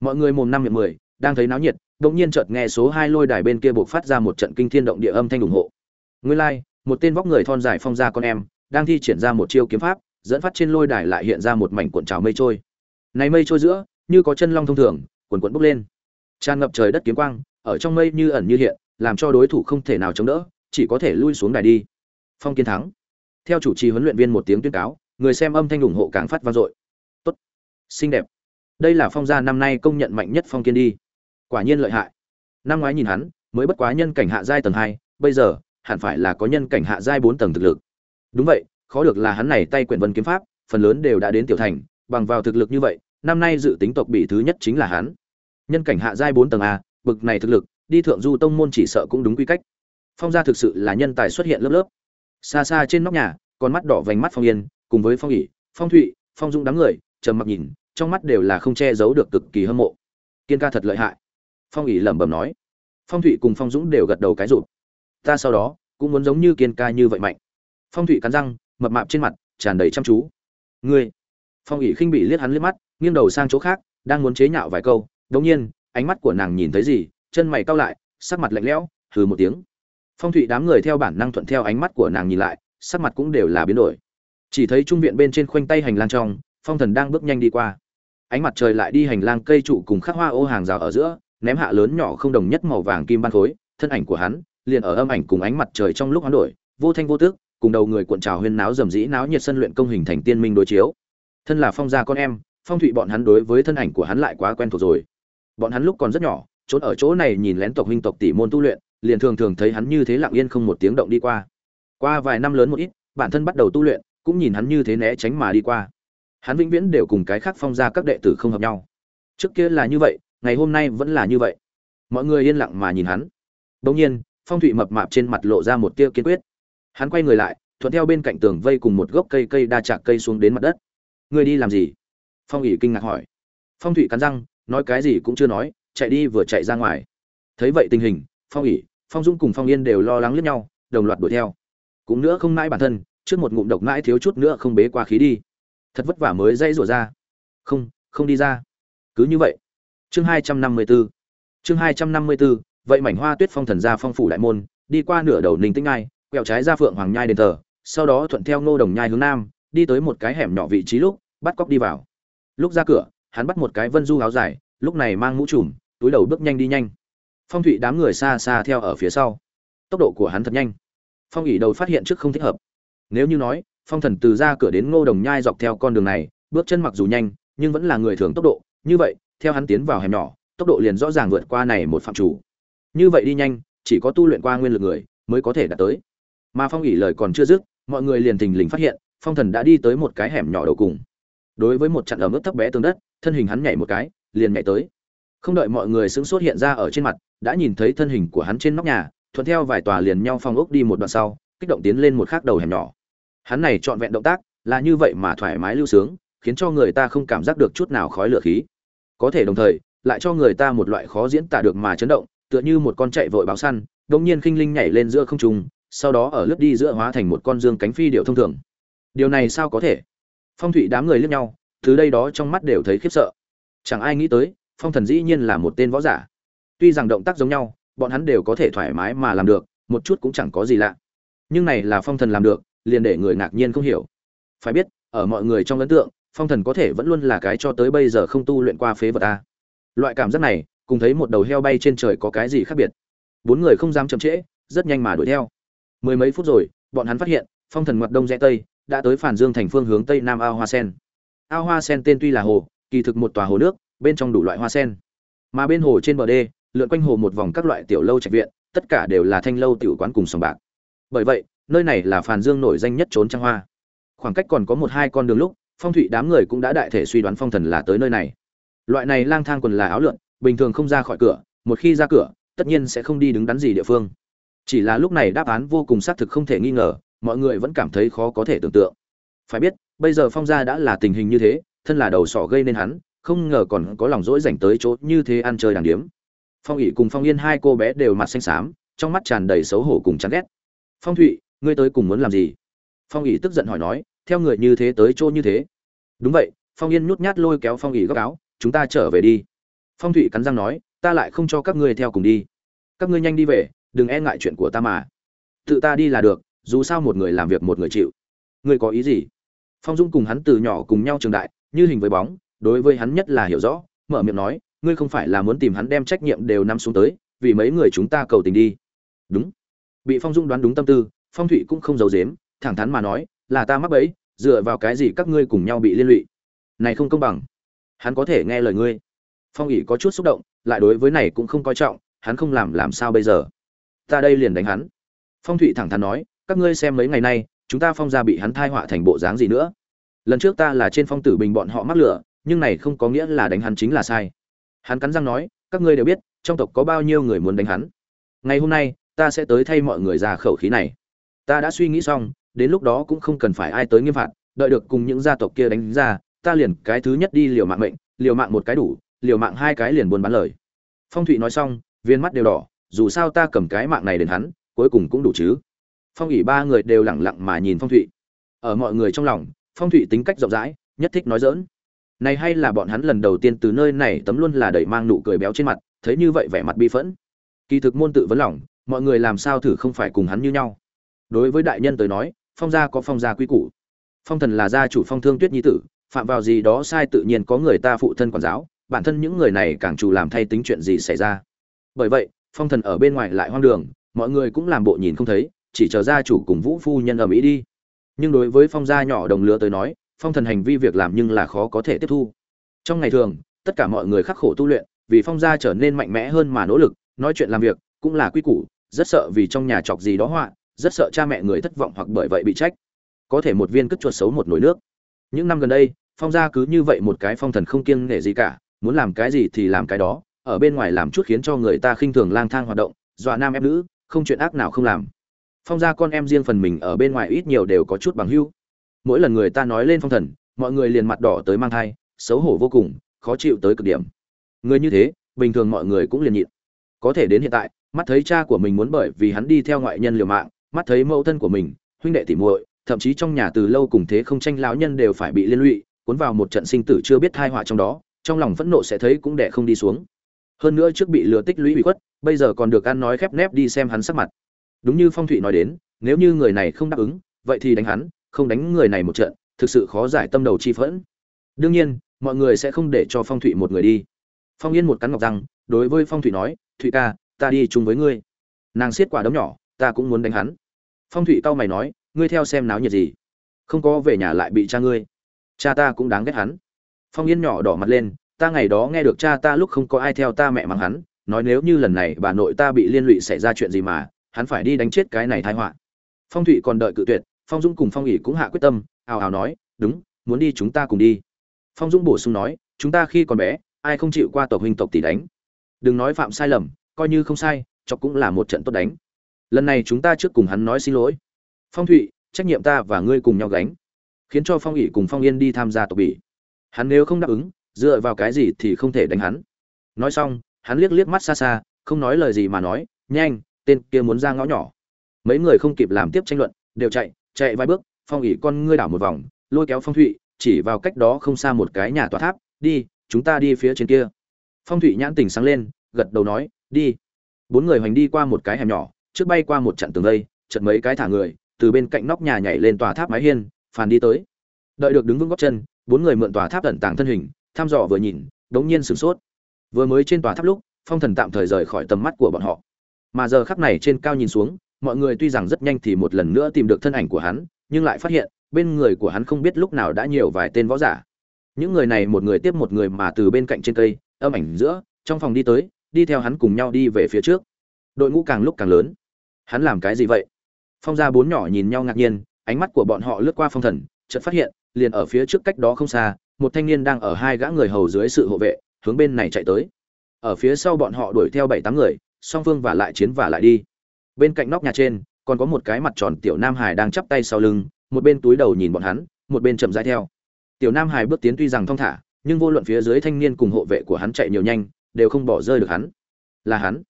Mọi người mồm năm miệng mười đang thấy náo nhiệt đột nhiên chợt nghe số hai lôi đài bên kia buộc phát ra một trận kinh thiên động địa âm thanh ủng hộ. Nguyên lai、like, một tên vóc người thon dài phong gia con em đang thi triển ra một chiêu kiếm pháp dẫn phát trên lôi đài lại hiện ra một mảnh cuộn trào mây trôi. Này mây trôi giữa như có chân long thông thường cuộn cuộn bốc lên. Tràn ngập trời đất kiếm quang ở trong mây như ẩn như hiện, làm cho đối thủ không thể nào chống đỡ, chỉ có thể lui xuống đài đi. Phong kiến thắng. Theo chủ trì huấn luyện viên một tiếng tuyên cáo, người xem âm thanh ủng hộ càng phát vang dội. Tốt. Xinh đẹp. Đây là phong gia năm nay công nhận mạnh nhất phong kiên đi. Quả nhiên lợi hại. Năm ngoái nhìn hắn, mới bất quá nhân cảnh hạ giai tầng hai, bây giờ, hẳn phải là có nhân cảnh hạ giai bốn tầng thực lực. Đúng vậy, khó được là hắn này tay quyển vân kiếm pháp, phần lớn đều đã đến tiểu thành, bằng vào thực lực như vậy, năm nay dự tính tộc bị thứ nhất chính là hắn. Nhân cảnh hạ giai bốn tầng a bực này thực lực, đi thượng du tông môn chỉ sợ cũng đúng quy cách. Phong gia thực sự là nhân tài xuất hiện lớp lớp. Xa xa trên nóc nhà, con mắt đỏ vành mắt phong yên, cùng với phong ỉ phong thụy, phong dung đám người, trầm mặc nhìn, trong mắt đều là không che giấu được cực kỳ hâm mộ. Kiên ca thật lợi hại. Phong ỉ lẩm bẩm nói. Phong thụy cùng phong dũng đều gật đầu cái rụt. Ta sau đó, cũng muốn giống như kiên ca như vậy mạnh. Phong thụy cắn răng, mập mạp trên mặt, tràn đầy chăm chú. Ngươi. Phong ỉ khinh bị liếc hắn liếc mắt, nghiêng đầu sang chỗ khác, đang muốn chế nhạo vài câu. Đột nhiên ánh mắt của nàng nhìn thấy gì, chân mày cau lại, sắc mặt lạnh lẽo, hừ một tiếng. Phong thụy đám người theo bản năng thuận theo ánh mắt của nàng nhìn lại, sắc mặt cũng đều là biến đổi. Chỉ thấy trung viện bên trên khoanh tay hành lang trong, phong thần đang bước nhanh đi qua. Ánh mặt trời lại đi hành lang cây trụ cùng khắc hoa ô hàng rào ở giữa, ném hạ lớn nhỏ không đồng nhất màu vàng kim ban khối, thân ảnh của hắn liền ở âm ảnh cùng ánh mặt trời trong lúc hoán đổi, vô thanh vô tước cùng đầu người cuộn trào huyên náo rầm rĩ náo nhiệt sân luyện công hình thành tiên minh đối chiếu. Thân là phong gia con em, phong thụy bọn hắn đối với thân ảnh của hắn lại quá quen thuộc rồi bọn hắn lúc còn rất nhỏ, trốn ở chỗ này nhìn lén tộc huynh tộc tỷ môn tu luyện, liền thường thường thấy hắn như thế lặng yên không một tiếng động đi qua. Qua vài năm lớn một ít, bản thân bắt đầu tu luyện, cũng nhìn hắn như thế né tránh mà đi qua. Hắn vĩnh viễn đều cùng cái khác phong ra các đệ tử không hợp nhau. Trước kia là như vậy, ngày hôm nay vẫn là như vậy. Mọi người yên lặng mà nhìn hắn. Bỗng nhiên, phong thụy mập mạp trên mặt lộ ra một tia kiên quyết. Hắn quay người lại, thuận theo bên cạnh tường vây cùng một gốc cây cây đa chạc cây xuống đến mặt đất. Người đi làm gì? Phong ỉ kinh ngạc hỏi. Phong thụy cắn răng nói cái gì cũng chưa nói, chạy đi vừa chạy ra ngoài. Thấy vậy tình hình, phong ỉ, phong dung cùng phong yên đều lo lắng lẫn nhau, đồng loạt đuổi theo. Cũng nữa không mãi bản thân, trước một ngụm độc mãi thiếu chút nữa không bế qua khí đi. Thật vất vả mới dãy rủa ra. Không không đi ra. Cứ như vậy. Chương hai trăm năm mươi b ố chương hai trăm năm mươi b ố vậy mảnh hoa tuyết phong thần ra phong phủ đại môn, đi qua nửa đầu ninh tĩnh ngai quẹo trái ra phượng hoàng nhai đền thờ, sau đó thuận theo ngô đồng nhai hướng nam, đi tới một cái hẻm nhỏ vị trí lúc, bắt cóc đi vào. Lúc ra cửa hắn bắt một cái vân du áo dài, lúc này mang mũ trùm, túi đầu bước nhanh đi nhanh. Phong thụy đám người xa xa theo ở phía sau. Tốc độ của hắn thật nhanh. Phong ỉ đầu phát hiện trước không thích hợp. Nếu như nói, phong thần từ ra cửa đến ngô đồng nhai dọc theo con đường này, bước chân mặc dù nhanh, nhưng vẫn là người thường tốc độ. Như vậy, theo hắn tiến vào hẻm nhỏ, tốc độ liền rõ ràng vượt qua này một phạm chủ. Như vậy đi nhanh, chỉ có tu luyện qua nguyên lực người mới có thể đạt tới. Mà phong ỉ lời còn chưa dứt, mọi người liền thình lình phát hiện, phong thần đã đi tới một cái hẻm nhỏ đầu cùng đối với một trận ẩm ướt thấp bé tương đất, thân hình hắn nhảy một cái, liền nhảy tới. Không đợi mọi người sững sốt hiện ra ở trên mặt, đã nhìn thấy thân hình của hắn trên nóc nhà, thuận theo vài tòa liền nhau phong ốc đi một đoạn sau, kích động tiến lên một khác đầu hẻm nhỏ. Hắn này trọn vẹn động tác, là như vậy mà thoải mái lưu sướng, khiến cho người ta không cảm giác được chút nào khói lửa khí. Có thể đồng thời, lại cho người ta một loại khó diễn tả được mà chấn động, tựa như một con chạy vội báo săn, đột nhiên khinh linh nhảy lên giữa không trung, sau đó ở lướt đi giữa hóa thành một con dương cánh phi điệu thông thường. Điều này sao có thể? Phong thủy đám người liếc nhau, từ đây đó trong mắt đều thấy khiếp sợ. Chẳng ai nghĩ tới, phong thần dĩ nhiên là một tên võ giả. Tuy rằng động tác giống nhau, bọn hắn đều có thể thoải mái mà làm được, một chút cũng chẳng có gì lạ. Nhưng này là phong thần làm được, liền để người ngạc nhiên không hiểu. Phải biết, ở mọi người trong ấn tượng, phong thần có thể vẫn luôn là cái cho tới bây giờ không tu luyện qua phế vật ta loại cảm giác này, cùng thấy một đầu heo bay trên trời có cái gì khác biệt? Bốn người không dám chậm trễ, rất nhanh mà đuổi theo. Mười mấy phút rồi, bọn hắn phát hiện, phong thần ngoặt đông rẽ tây đã tới phản dương thành phương hướng tây nam ao hoa sen. Ao hoa sen tên tuy là hồ, kỳ thực một tòa hồ nước, bên trong đủ loại hoa sen. Mà bên hồ trên bờ đê, lượn quanh hồ một vòng các loại tiểu lâu trạch viện, tất cả đều là thanh lâu tiểu quán cùng sòng bạc. Bởi vậy, nơi này là phản dương nổi danh nhất trốn trăng hoa. Khoảng cách còn có một hai con đường lúc, phong thủy đám người cũng đã đại thể suy đoán phong thần là tới nơi này. Loại này lang thang quần là áo lượn, bình thường không ra khỏi cửa, một khi ra cửa, tất nhiên sẽ không đi đứng đắn gì địa phương. Chỉ là lúc này đáp án vô cùng xác thực không thể nghi ngờ mọi người vẫn cảm thấy khó có thể tưởng tượng. Phải biết, bây giờ phong gia đã là tình hình như thế, thân là đầu sỏ gây nên hắn, không ngờ còn có lòng dỗi dành tới chỗ như thế ăn chơi đàng điếm. Phong ỉ cùng phong yên hai cô bé đều mặt xanh xám, trong mắt tràn đầy xấu hổ cùng chán ghét. Phong thụy, ngươi tới cùng muốn làm gì? Phong ỉ tức giận hỏi nói, theo người như thế tới chỗ như thế? Đúng vậy, phong yên nhút nhát lôi kéo phong ỉ góc áo, chúng ta trở về đi. Phong thụy cắn răng nói, ta lại không cho các ngươi theo cùng đi. Các ngươi nhanh đi về, đừng e ngại chuyện của ta mà. Tự ta đi là được dù sao một người làm việc một người chịu. Người có ý gì? Phong dung cùng hắn từ nhỏ cùng nhau trường đại, như hình với bóng, đối với hắn nhất là hiểu rõ, mở miệng nói, ngươi không phải là muốn tìm hắn đem trách nhiệm đều nắm xuống tới, vì mấy người chúng ta cầu tình đi. Đúng. Bị phong dung đoán đúng tâm tư, phong thụy cũng không giấu dếm thẳng thắn mà nói, là ta mắc bẫy, dựa vào cái gì các ngươi cùng nhau bị liên lụy? Này không công bằng. Hắn có thể nghe lời ngươi. Phong ỉ có chút xúc động, lại đối với này cũng không coi trọng, hắn không làm làm sao bây giờ? Ta đây liền đánh hắn. Phong thụy thẳng thắn nói các ngươi xem mấy ngày nay, chúng ta phong gia bị hắn thai họa thành bộ dáng gì nữa? Lần trước ta là trên phong tử bình bọn họ mắc lửa, nhưng này không có nghĩa là đánh hắn chính là sai. Hắn cắn răng nói, các ngươi đều biết, trong tộc có bao nhiêu người muốn đánh hắn. Ngày hôm nay, ta sẽ tới thay mọi người ra khẩu khí này. Ta đã suy nghĩ xong, đến lúc đó cũng không cần phải ai tới nghiêm phạt, đợi được cùng những gia tộc kia đánh ra, ta liền cái thứ nhất đi liều mạng mệnh, liều mạng một cái đủ, liều mạng hai cái liền buôn bán lời. Phong thụy nói xong, viên mắt đều đỏ, dù sao ta cầm cái mạng này đến hắn, cuối cùng cũng đủ chứ phong ủy ba người đều lẳng lặng mà nhìn phong thụy. Ở mọi người trong lòng, phong thụy tính cách rộng rãi, nhất thích nói dỡn này hay là bọn hắn lần đầu tiên từ nơi này tấm luôn là đầy mang nụ cười béo trên mặt, thấy như vậy vẻ mặt bi phẫn. Kỳ thực môn tự vấn lòng, mọi người làm sao thử không phải cùng hắn như nhau. Đối với đại nhân tới nói, phong gia có phong gia quy củ. Phong thần là gia chủ phong thương tuyết nhi tử, phạm vào gì đó sai tự nhiên có người ta phụ thân quản giáo, bản thân những người này càng chủ làm thay tính chuyện gì xảy ra. Bởi vậy, phong thần ở bên ngoài lại hoang đường, mọi người cũng làm bộ nhìn không thấy chỉ chờ gia chủ cùng vũ phu nhân ở mỹ đi. Nhưng đối với phong gia nhỏ đồng lứa tới nói, phong thần hành vi việc làm nhưng là khó có thể tiếp thu. Trong ngày thường, tất cả mọi người khắc khổ tu luyện, vì phong gia trở nên mạnh mẽ hơn mà nỗ lực, nói chuyện làm việc, cũng là quy củ, rất sợ vì trong nhà chọc gì đó họa, rất sợ cha mẹ người thất vọng hoặc bởi vậy bị trách. Có thể một viên cất chuột xấu một nồi nước. Những năm gần đây, phong gia cứ như vậy một cái phong thần không kiêng nể gì cả, muốn làm cái gì thì làm cái đó, ở bên ngoài làm chút khiến cho người ta khinh thường lang thang hoạt động, dọa nam ép nữ, không chuyện ác nào không làm phong gia con em riêng phần mình ở bên ngoài ít nhiều đều có chút bằng hữu. mỗi lần người ta nói lên phong thần, mọi người liền mặt đỏ tới mang thai, xấu hổ vô cùng, khó chịu tới cực điểm. Người như thế, bình thường mọi người cũng liền nhịn. Có thể đến hiện tại, mắt thấy cha của mình muốn bởi vì hắn đi theo ngoại nhân liều mạng, mắt thấy mẫu thân của mình, huynh đệ tỉ muội, thậm chí trong nhà từ lâu cùng thế không tranh lão nhân đều phải bị liên lụy, cuốn vào một trận sinh tử chưa biết thai họa trong đó, trong lòng phẫn nộ sẽ thấy cũng đẻ không đi xuống. Hơn nữa trước bị lừa tích lũy bị khuất, bây giờ còn được ăn nói khép nép đi xem hắn sắc mặt đúng như phong thụy nói đến, nếu như người này không đáp ứng, vậy thì đánh hắn, không đánh người này một trận, thực sự khó giải tâm đầu chi phẫn. Đương nhiên, mọi người sẽ không để cho phong thụy một người đi. Phong yên một cắn ngọc răng, đối với phong thụy nói, thụy ca, ta đi chung với ngươi. Nàng siết quả đấm nhỏ, ta cũng muốn đánh hắn. Phong thụy cau mày nói, ngươi theo xem náo nhiệt gì? Không có về nhà lại bị cha ngươi. Cha ta cũng đáng ghét hắn. Phong yên nhỏ đỏ mặt lên, ta ngày đó nghe được cha ta lúc không có ai theo ta mẹ mắng hắn, nói nếu như lần này bà nội ta bị liên lụy xảy ra chuyện gì mà hắn phải đi đánh chết cái này thái họa. Phong thụy còn đợi cự tuyệt, phong dũng cùng phong ỉ cũng hạ quyết tâm, ào ào nói, đúng, muốn đi chúng ta cùng đi. Phong dũng bổ sung nói, chúng ta khi còn bé, ai không chịu qua tộc huynh tộc tỷ đánh? Đừng nói phạm sai lầm, coi như không sai, chọc cũng là một trận tốt đánh. Lần này chúng ta trước cùng hắn nói xin lỗi. Phong thụy, trách nhiệm ta và ngươi cùng nhau gánh, khiến cho phong ỉ cùng phong yên đi tham gia tộc bỉ. Hắn nếu không đáp ứng, dựa vào cái gì thì không thể đánh hắn. Nói xong, hắn liếc liếc mắt xa xa, không nói lời gì mà nói, nhanh tên kia muốn ra ngõ nhỏ. Mấy người không kịp làm tiếp tranh luận, đều chạy chạy vài bước, phong ỉ con ngươi đảo một vòng, lôi kéo phong thụy, chỉ vào cách đó không xa một cái nhà tòa tháp, đi, chúng ta đi phía trên kia. Phong thụy nhãn tình sáng lên, gật đầu nói, đi. Bốn người hoành đi qua một cái hẻm nhỏ, trước bay qua một trận tường lây chật mấy cái thả người, từ bên cạnh nóc nhà nhảy lên tòa tháp mái hiên, phàn đi tới. Đợi được đứng vững góc chân, bốn người mượn tòa tháp tận tàng thân hình, thăm dò vừa nhìn, đống nhiên sửng sốt. Vừa mới trên tòa tháp lúc, phong thần tạm thời rời khỏi tầm mắt của bọn họ mà giờ khắc này trên cao nhìn xuống, mọi người tuy rằng rất nhanh thì một lần nữa tìm được thân ảnh của hắn, nhưng lại phát hiện, bên người của hắn không biết lúc nào đã nhiều vài tên võ giả. Những người này một người tiếp một người mà từ bên cạnh trên cây, âm ảnh giữa, trong phòng đi tới, đi theo hắn cùng nhau đi về phía trước. Đội ngũ càng lúc càng lớn. Hắn làm cái gì vậy? Phong gia bốn nhỏ nhìn nhau ngạc nhiên, ánh mắt của bọn họ lướt qua phong thần, chợt phát hiện, liền ở phía trước cách đó không xa, một thanh niên đang ở hai gã người hầu dưới sự hộ vệ, hướng bên này chạy tới. Ở phía sau bọn họ đuổi theo bảy tám người song phương và lại chiến và lại đi. Bên cạnh nóc nhà trên, còn có một cái mặt tròn tiểu nam hải đang chắp tay sau lưng, một bên túi đầu nhìn bọn hắn, một bên chậm rãi theo. Tiểu nam hải bước tiến tuy rằng thong thả, nhưng vô luận phía dưới thanh niên cùng hộ vệ của hắn chạy nhiều nhanh, đều không bỏ rơi được hắn. Là hắn.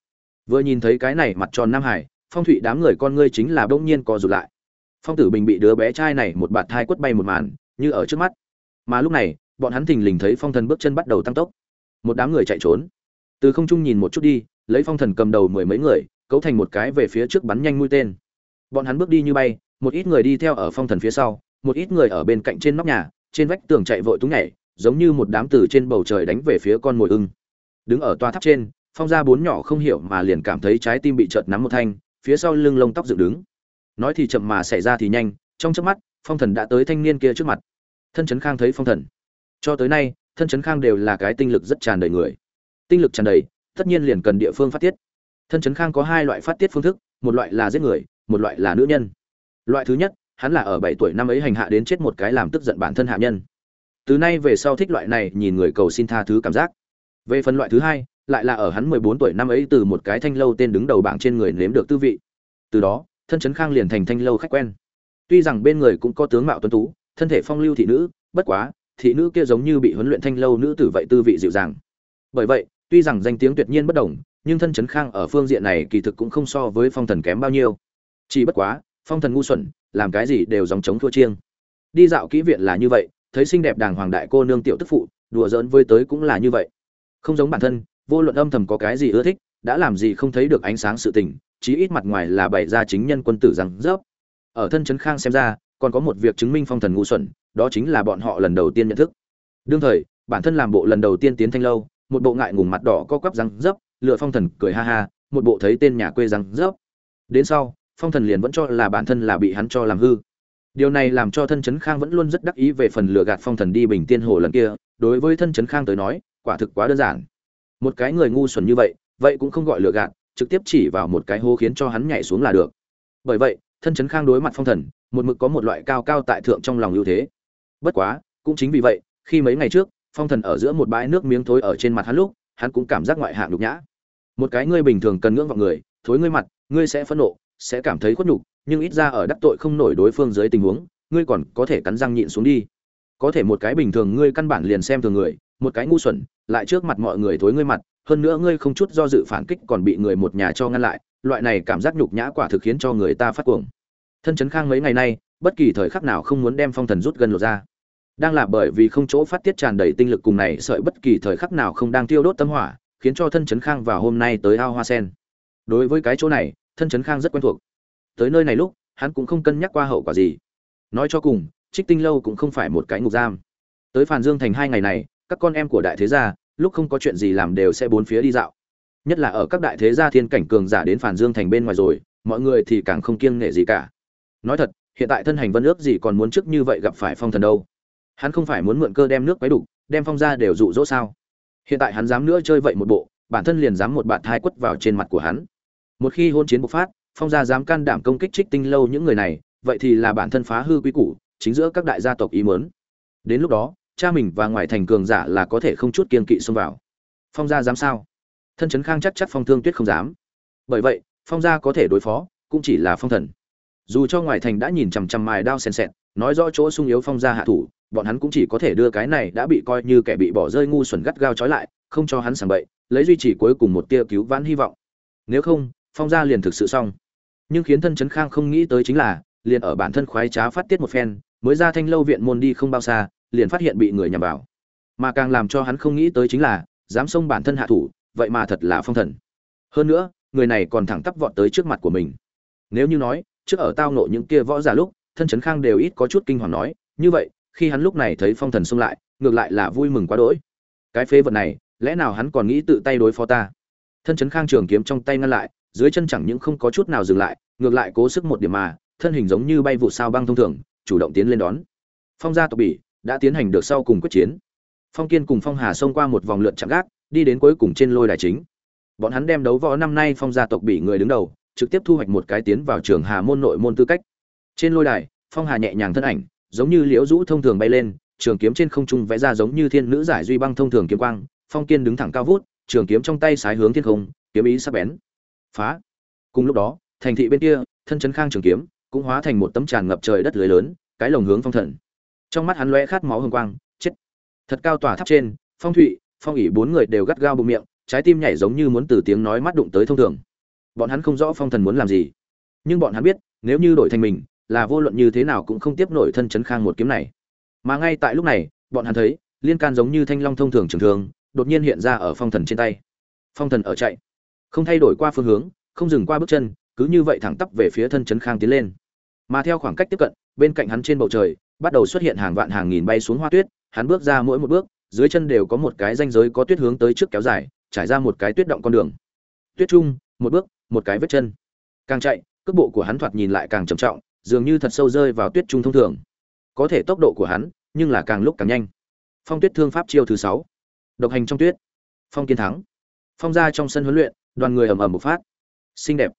Vừa nhìn thấy cái này mặt tròn nam hải, phong thụy đám người con ngươi chính là bỗng nhiên co rụt lại. Phong tử bình bị đứa bé trai này một bạt thai quất bay một màn, như ở trước mắt. Mà lúc này, bọn hắn thình lình thấy phong thần bước chân bắt đầu tăng tốc. Một đám người chạy trốn. Từ không trung nhìn một chút đi lấy phong thần cầm đầu mười mấy người, cấu thành một cái về phía trước bắn nhanh mũi tên. Bọn hắn bước đi như bay, một ít người đi theo ở phong thần phía sau, một ít người ở bên cạnh trên nóc nhà, trên vách tường chạy vội túng nhảy, giống như một đám từ trên bầu trời đánh về phía con mồi ưng. Đứng ở toa tháp trên, phong ra bốn nhỏ không hiểu mà liền cảm thấy trái tim bị chợt nắm một thanh, phía sau lưng lông tóc dựng đứng. Nói thì chậm mà xảy ra thì nhanh, trong chớp mắt, phong thần đã tới thanh niên kia trước mặt. Thân trấn khang thấy phong thần. Cho tới nay, thân trấn khang đều là cái tinh lực rất tràn đầy người. Tinh lực tràn đầy tất nhiên liền cần địa phương phát tiết. Thân trấn khang có hai loại phát tiết phương thức, một loại là giết người, một loại là nữ nhân. Loại thứ nhất, hắn là ở bảy tuổi năm ấy hành hạ đến chết một cái làm tức giận bản thân hạ nhân. Từ nay về sau thích loại này nhìn người cầu xin tha thứ cảm giác. Về phần loại thứ hai, lại là ở hắn mười bốn tuổi năm ấy từ một cái thanh lâu tên đứng đầu bảng trên người nếm được tư vị. Từ đó, thân trấn khang liền thành thanh lâu khách quen. Tuy rằng bên người cũng có tướng mạo tuấn tú, thân thể phong lưu thị nữ, bất quá, thị nữ kia giống như bị huấn luyện thanh lâu nữ tử vậy tư vị dịu dàng. Bởi vậy tuy rằng danh tiếng tuyệt nhiên bất đồng, nhưng thân trấn khang ở phương diện này kỳ thực cũng không so với phong thần kém bao nhiêu. Chỉ bất quá, phong thần ngu xuẩn, làm cái gì đều dòng chống thua chiêng. Đi dạo kỹ viện là như vậy, thấy xinh đẹp đàng hoàng đại cô nương tiểu tức phụ, đùa giỡn với tới cũng là như vậy. Không giống bản thân, vô luận âm thầm có cái gì ưa thích, đã làm gì không thấy được ánh sáng sự tình, chí ít mặt ngoài là bày ra chính nhân quân tử rằng rớp. Ở thân trấn khang xem ra, còn có một việc chứng minh phong thần ngu xuẩn, đó chính là bọn họ lần đầu tiên nhận thức. Đương thời, bản thân làm bộ lần đầu tiên tiến thanh lâu một bộ ngại ngùng mặt đỏ co quắp răng dấp lựa phong thần cười ha ha, một bộ thấy tên nhà quê răng dấp. Đến sau, phong thần liền vẫn cho là bản thân là bị hắn cho làm hư. Điều này làm cho thân chấn khang vẫn luôn rất đắc ý về phần lừa gạt phong thần đi bình tiên hồ lần kia, đối với thân chấn khang tới nói, quả thực quá đơn giản. Một cái người ngu xuẩn như vậy vậy cũng không gọi lừa gạt, trực tiếp chỉ vào một cái hố khiến cho hắn nhảy xuống là được. Bởi vậy, thân chấn khang đối mặt phong thần, một mực có một loại cao cao tại thượng trong lòng ưu thế. Bất quá, cũng chính vì vậy, khi mấy ngày trước phong thần ở giữa một bãi nước miếng thối ở trên mặt hắn lúc, hắn cũng cảm giác ngoại hạng nhục nhã. Một cái ngươi bình thường cần ngưỡng vào người, thối ngươi mặt, ngươi sẽ phẫn nộ, sẽ cảm thấy khuất nhục, nhưng ít ra ở đắc tội không nổi đối phương dưới tình huống, ngươi còn có thể cắn răng nhịn xuống đi. Có thể một cái bình thường ngươi căn bản liền xem thường người, một cái ngu xuẩn, lại trước mặt mọi người thối ngươi mặt, hơn nữa ngươi không chút do dự phản kích còn bị người một nhà cho ngăn lại, loại này cảm giác nhục nhã quả thực khiến cho người ta phát cuồng. Thân chấn khang mấy ngày nay, bất kỳ thời khắc nào không muốn đem phong thần rút gần lột ra đang là bởi vì không chỗ phát tiết tràn đầy tinh lực cùng này, sợi bất kỳ thời khắc nào không đang tiêu đốt tâm hỏa, khiến cho thân chấn khang vào hôm nay tới ao hoa sen. Đối với cái chỗ này, thân chấn khang rất quen thuộc. Tới nơi này lúc, hắn cũng không cân nhắc qua hậu quả gì. Nói cho cùng, trích tinh lâu cũng không phải một cái ngục giam. Tới phàn dương thành hai ngày này, các con em của đại thế gia, lúc không có chuyện gì làm đều sẽ bốn phía đi dạo. Nhất là ở các đại thế gia thiên cảnh cường giả đến phàn dương thành bên ngoài rồi, mọi người thì càng không kiêng nể gì cả. Nói thật, hiện tại thân hành vân ước gì còn muốn trước như vậy gặp phải phong thần đâu hắn không phải muốn mượn cơ đem nước quấy đủ đem phong ra đều dụ dỗ sao? Hiện tại hắn dám nữa chơi vậy một bộ, bản thân liền dám một bạn thai quất vào trên mặt của hắn. Một khi hôn chiến bộc phát, phong gia dám can đảm công kích trích tinh lâu những người này, vậy thì là bản thân phá hư quy củ, chính giữa các đại gia tộc ý mớn đến lúc đó, cha mình và ngoài thành cường giả là có thể không chút kiên kỵ xông vào. Phong gia dám sao? Thân chấn khang chắc chắc phong thương tuyết không dám. Bởi vậy, phong gia có thể đối phó, cũng chỉ là phong thần. Dù cho ngoài thành đã nhìn chằm chằm mài đao xèn xẹt nói rõ chỗ sung yếu phong gia hạ thủ bọn hắn cũng chỉ có thể đưa cái này đã bị coi như kẻ bị bỏ rơi ngu xuẩn gắt gao trói lại, không cho hắn sảng bậy, lấy duy trì cuối cùng một tia cứu vãn hy vọng. Nếu không, phong gia liền thực sự xong. Nhưng khiến thân chấn khang không nghĩ tới chính là, liền ở bản thân khoái trá phát tiết một phen, mới ra thanh lâu viện môn đi không bao xa, liền phát hiện bị người nhằm vào. Mà càng làm cho hắn không nghĩ tới chính là, dám xông bản thân hạ thủ, vậy mà thật là phong thần. Hơn nữa, người này còn thẳng tắp vọt tới trước mặt của mình. Nếu như nói, trước ở tao nộ những kia võ giả lúc, thân chấn khang đều ít có chút kinh hoàng nói, như vậy khi hắn lúc này thấy phong thần xông lại, ngược lại là vui mừng quá đỗi. Cái phế vật này, lẽ nào hắn còn nghĩ tự tay đối phó ta? Thân chấn khang trường kiếm trong tay ngăn lại, dưới chân chẳng những không có chút nào dừng lại, ngược lại cố sức một điểm mà, thân hình giống như bay vụ sao băng thông thường, chủ động tiến lên đón. Phong gia tộc bỉ, đã tiến hành được sau cùng quyết chiến. Phong kiên cùng phong hà xông qua một vòng lượn chạm gác, đi đến cuối cùng trên lôi đài chính. Bọn hắn đem đấu võ năm nay phong gia tộc bỉ người đứng đầu, trực tiếp thu hoạch một cái tiến vào trường hà môn nội môn tư cách. Trên lôi đài, phong hà nhẹ nhàng thân ảnh giống như liễu rũ thông thường bay lên, trường kiếm trên không trung vẽ ra giống như thiên nữ giải duy băng thông thường kiếm quang, phong kiên đứng thẳng cao vút, trường kiếm trong tay sái hướng thiên không, kiếm ý sắc bén. Phá. Cùng lúc đó, thành thị bên kia, thân chấn khang trường kiếm, cũng hóa thành một tấm tràn ngập trời đất lưới lớn, cái lồng hướng phong thần. Trong mắt hắn lóe khát máu hương quang, chết. Thật cao tỏa tháp trên, phong thụy, phong ỉ bốn người đều gắt gao bụng miệng, trái tim nhảy giống như muốn từ tiếng nói mắt đụng tới thông thường. Bọn hắn không rõ phong thần muốn làm gì. Nhưng bọn hắn biết, nếu như đổi thành mình là vô luận như thế nào cũng không tiếp nổi thân chấn khang một kiếm này. Mà ngay tại lúc này, bọn hắn thấy, liên can giống như thanh long thông thường trường thường, đột nhiên hiện ra ở phong thần trên tay. Phong thần ở chạy. Không thay đổi qua phương hướng, không dừng qua bước chân, cứ như vậy thẳng tắp về phía thân chấn khang tiến lên. Mà theo khoảng cách tiếp cận, bên cạnh hắn trên bầu trời, bắt đầu xuất hiện hàng vạn hàng nghìn bay xuống hoa tuyết, hắn bước ra mỗi một bước, dưới chân đều có một cái ranh giới có tuyết hướng tới trước kéo dài, trải ra một cái tuyết động con đường. Tuyết trung, một bước, một cái vết chân. Càng chạy, cước bộ của hắn thoạt nhìn lại càng trầm trọng dường như thật sâu rơi vào tuyết trung thông thường. Có thể tốc độ của hắn, nhưng là càng lúc càng nhanh. Phong tuyết thương pháp chiêu thứ sáu. Độc hành trong tuyết. Phong kiên thắng. Phong ra trong sân huấn luyện, đoàn người ầm ầm một phát. Xinh đẹp.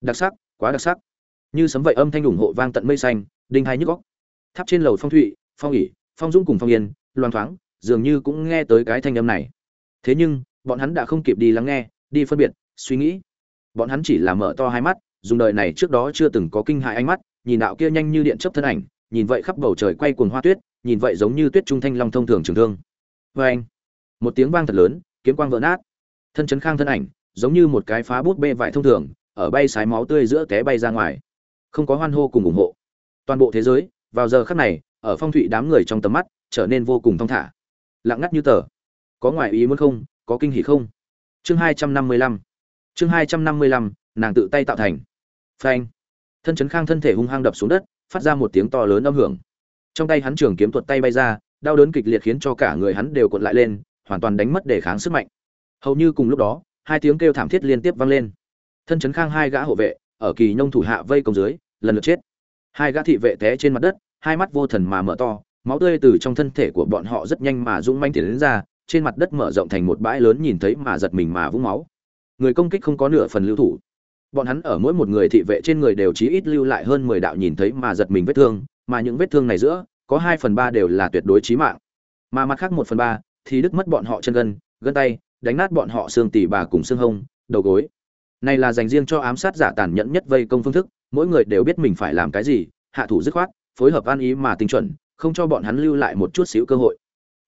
Đặc sắc, quá đặc sắc. Như sấm vậy âm thanh ủng hộ vang tận mây xanh, đinh hai nhức góc. Tháp trên lầu phong thụy, phong ỉ, phong dũng cùng phong yên loan thoáng, dường như cũng nghe tới cái thanh âm này. Thế nhưng, bọn hắn đã không kịp đi lắng nghe, đi phân biệt, suy nghĩ. Bọn hắn chỉ là mở to hai mắt, dùng đời này trước đó chưa từng có kinh hại ánh mắt nhìn đạo kia nhanh như điện chớp thân ảnh, nhìn vậy khắp bầu trời quay cuồng hoa tuyết, nhìn vậy giống như tuyết trung thanh long thông thường trường thương. Vê anh, một tiếng vang thật lớn, kiếm quang vỡ nát. Thân chấn khang thân ảnh, giống như một cái phá bút bê vải thông thường, ở bay sái máu tươi giữa té bay ra ngoài. Không có hoan hô cùng ủng hộ. Toàn bộ thế giới, vào giờ khắc này, ở phong thủy đám người trong tầm mắt, trở nên vô cùng thong thả. Lặng ngắt như tờ. Có ngoại ý muốn không, có kinh hỉ không? Chương hai trăm năm mươi lăm. Chương hai trăm năm mươi lăm, nàng tự tay tạo thành. Phanh thân chấn khang thân thể hung hăng đập xuống đất, phát ra một tiếng to lớn âm hưởng. Trong tay hắn trường kiếm tuột tay bay ra, đau đớn kịch liệt khiến cho cả người hắn đều cuộn lại lên, hoàn toàn đánh mất để kháng sức mạnh. Hầu như cùng lúc đó, hai tiếng kêu thảm thiết liên tiếp vang lên. Thân chấn khang hai gã hộ vệ, ở kỳ nông thủ hạ vây công dưới, lần lượt chết. Hai gã thị vệ té trên mặt đất, hai mắt vô thần mà mở to, máu tươi từ trong thân thể của bọn họ rất nhanh mà dũng manh tiến đến ra, trên mặt đất mở rộng thành một bãi lớn nhìn thấy mà giật mình mà vũng máu. Người công kích không có nửa phần lưu thủ bọn hắn ở mỗi một người thị vệ trên người đều chí ít lưu lại hơn mười đạo nhìn thấy mà giật mình vết thương, mà những vết thương này giữa, có hai phần ba đều là tuyệt đối chí mạng. Mà mặt khác một phần ba, thì đứt mất bọn họ chân gân gân tay, đánh nát bọn họ xương tỉ bà cùng xương hông, đầu gối. Này là dành riêng cho ám sát giả tàn nhẫn nhất vây công phương thức, mỗi người đều biết mình phải làm cái gì, hạ thủ dứt khoát, phối hợp ăn ý mà tinh chuẩn, không cho bọn hắn lưu lại một chút xíu cơ hội.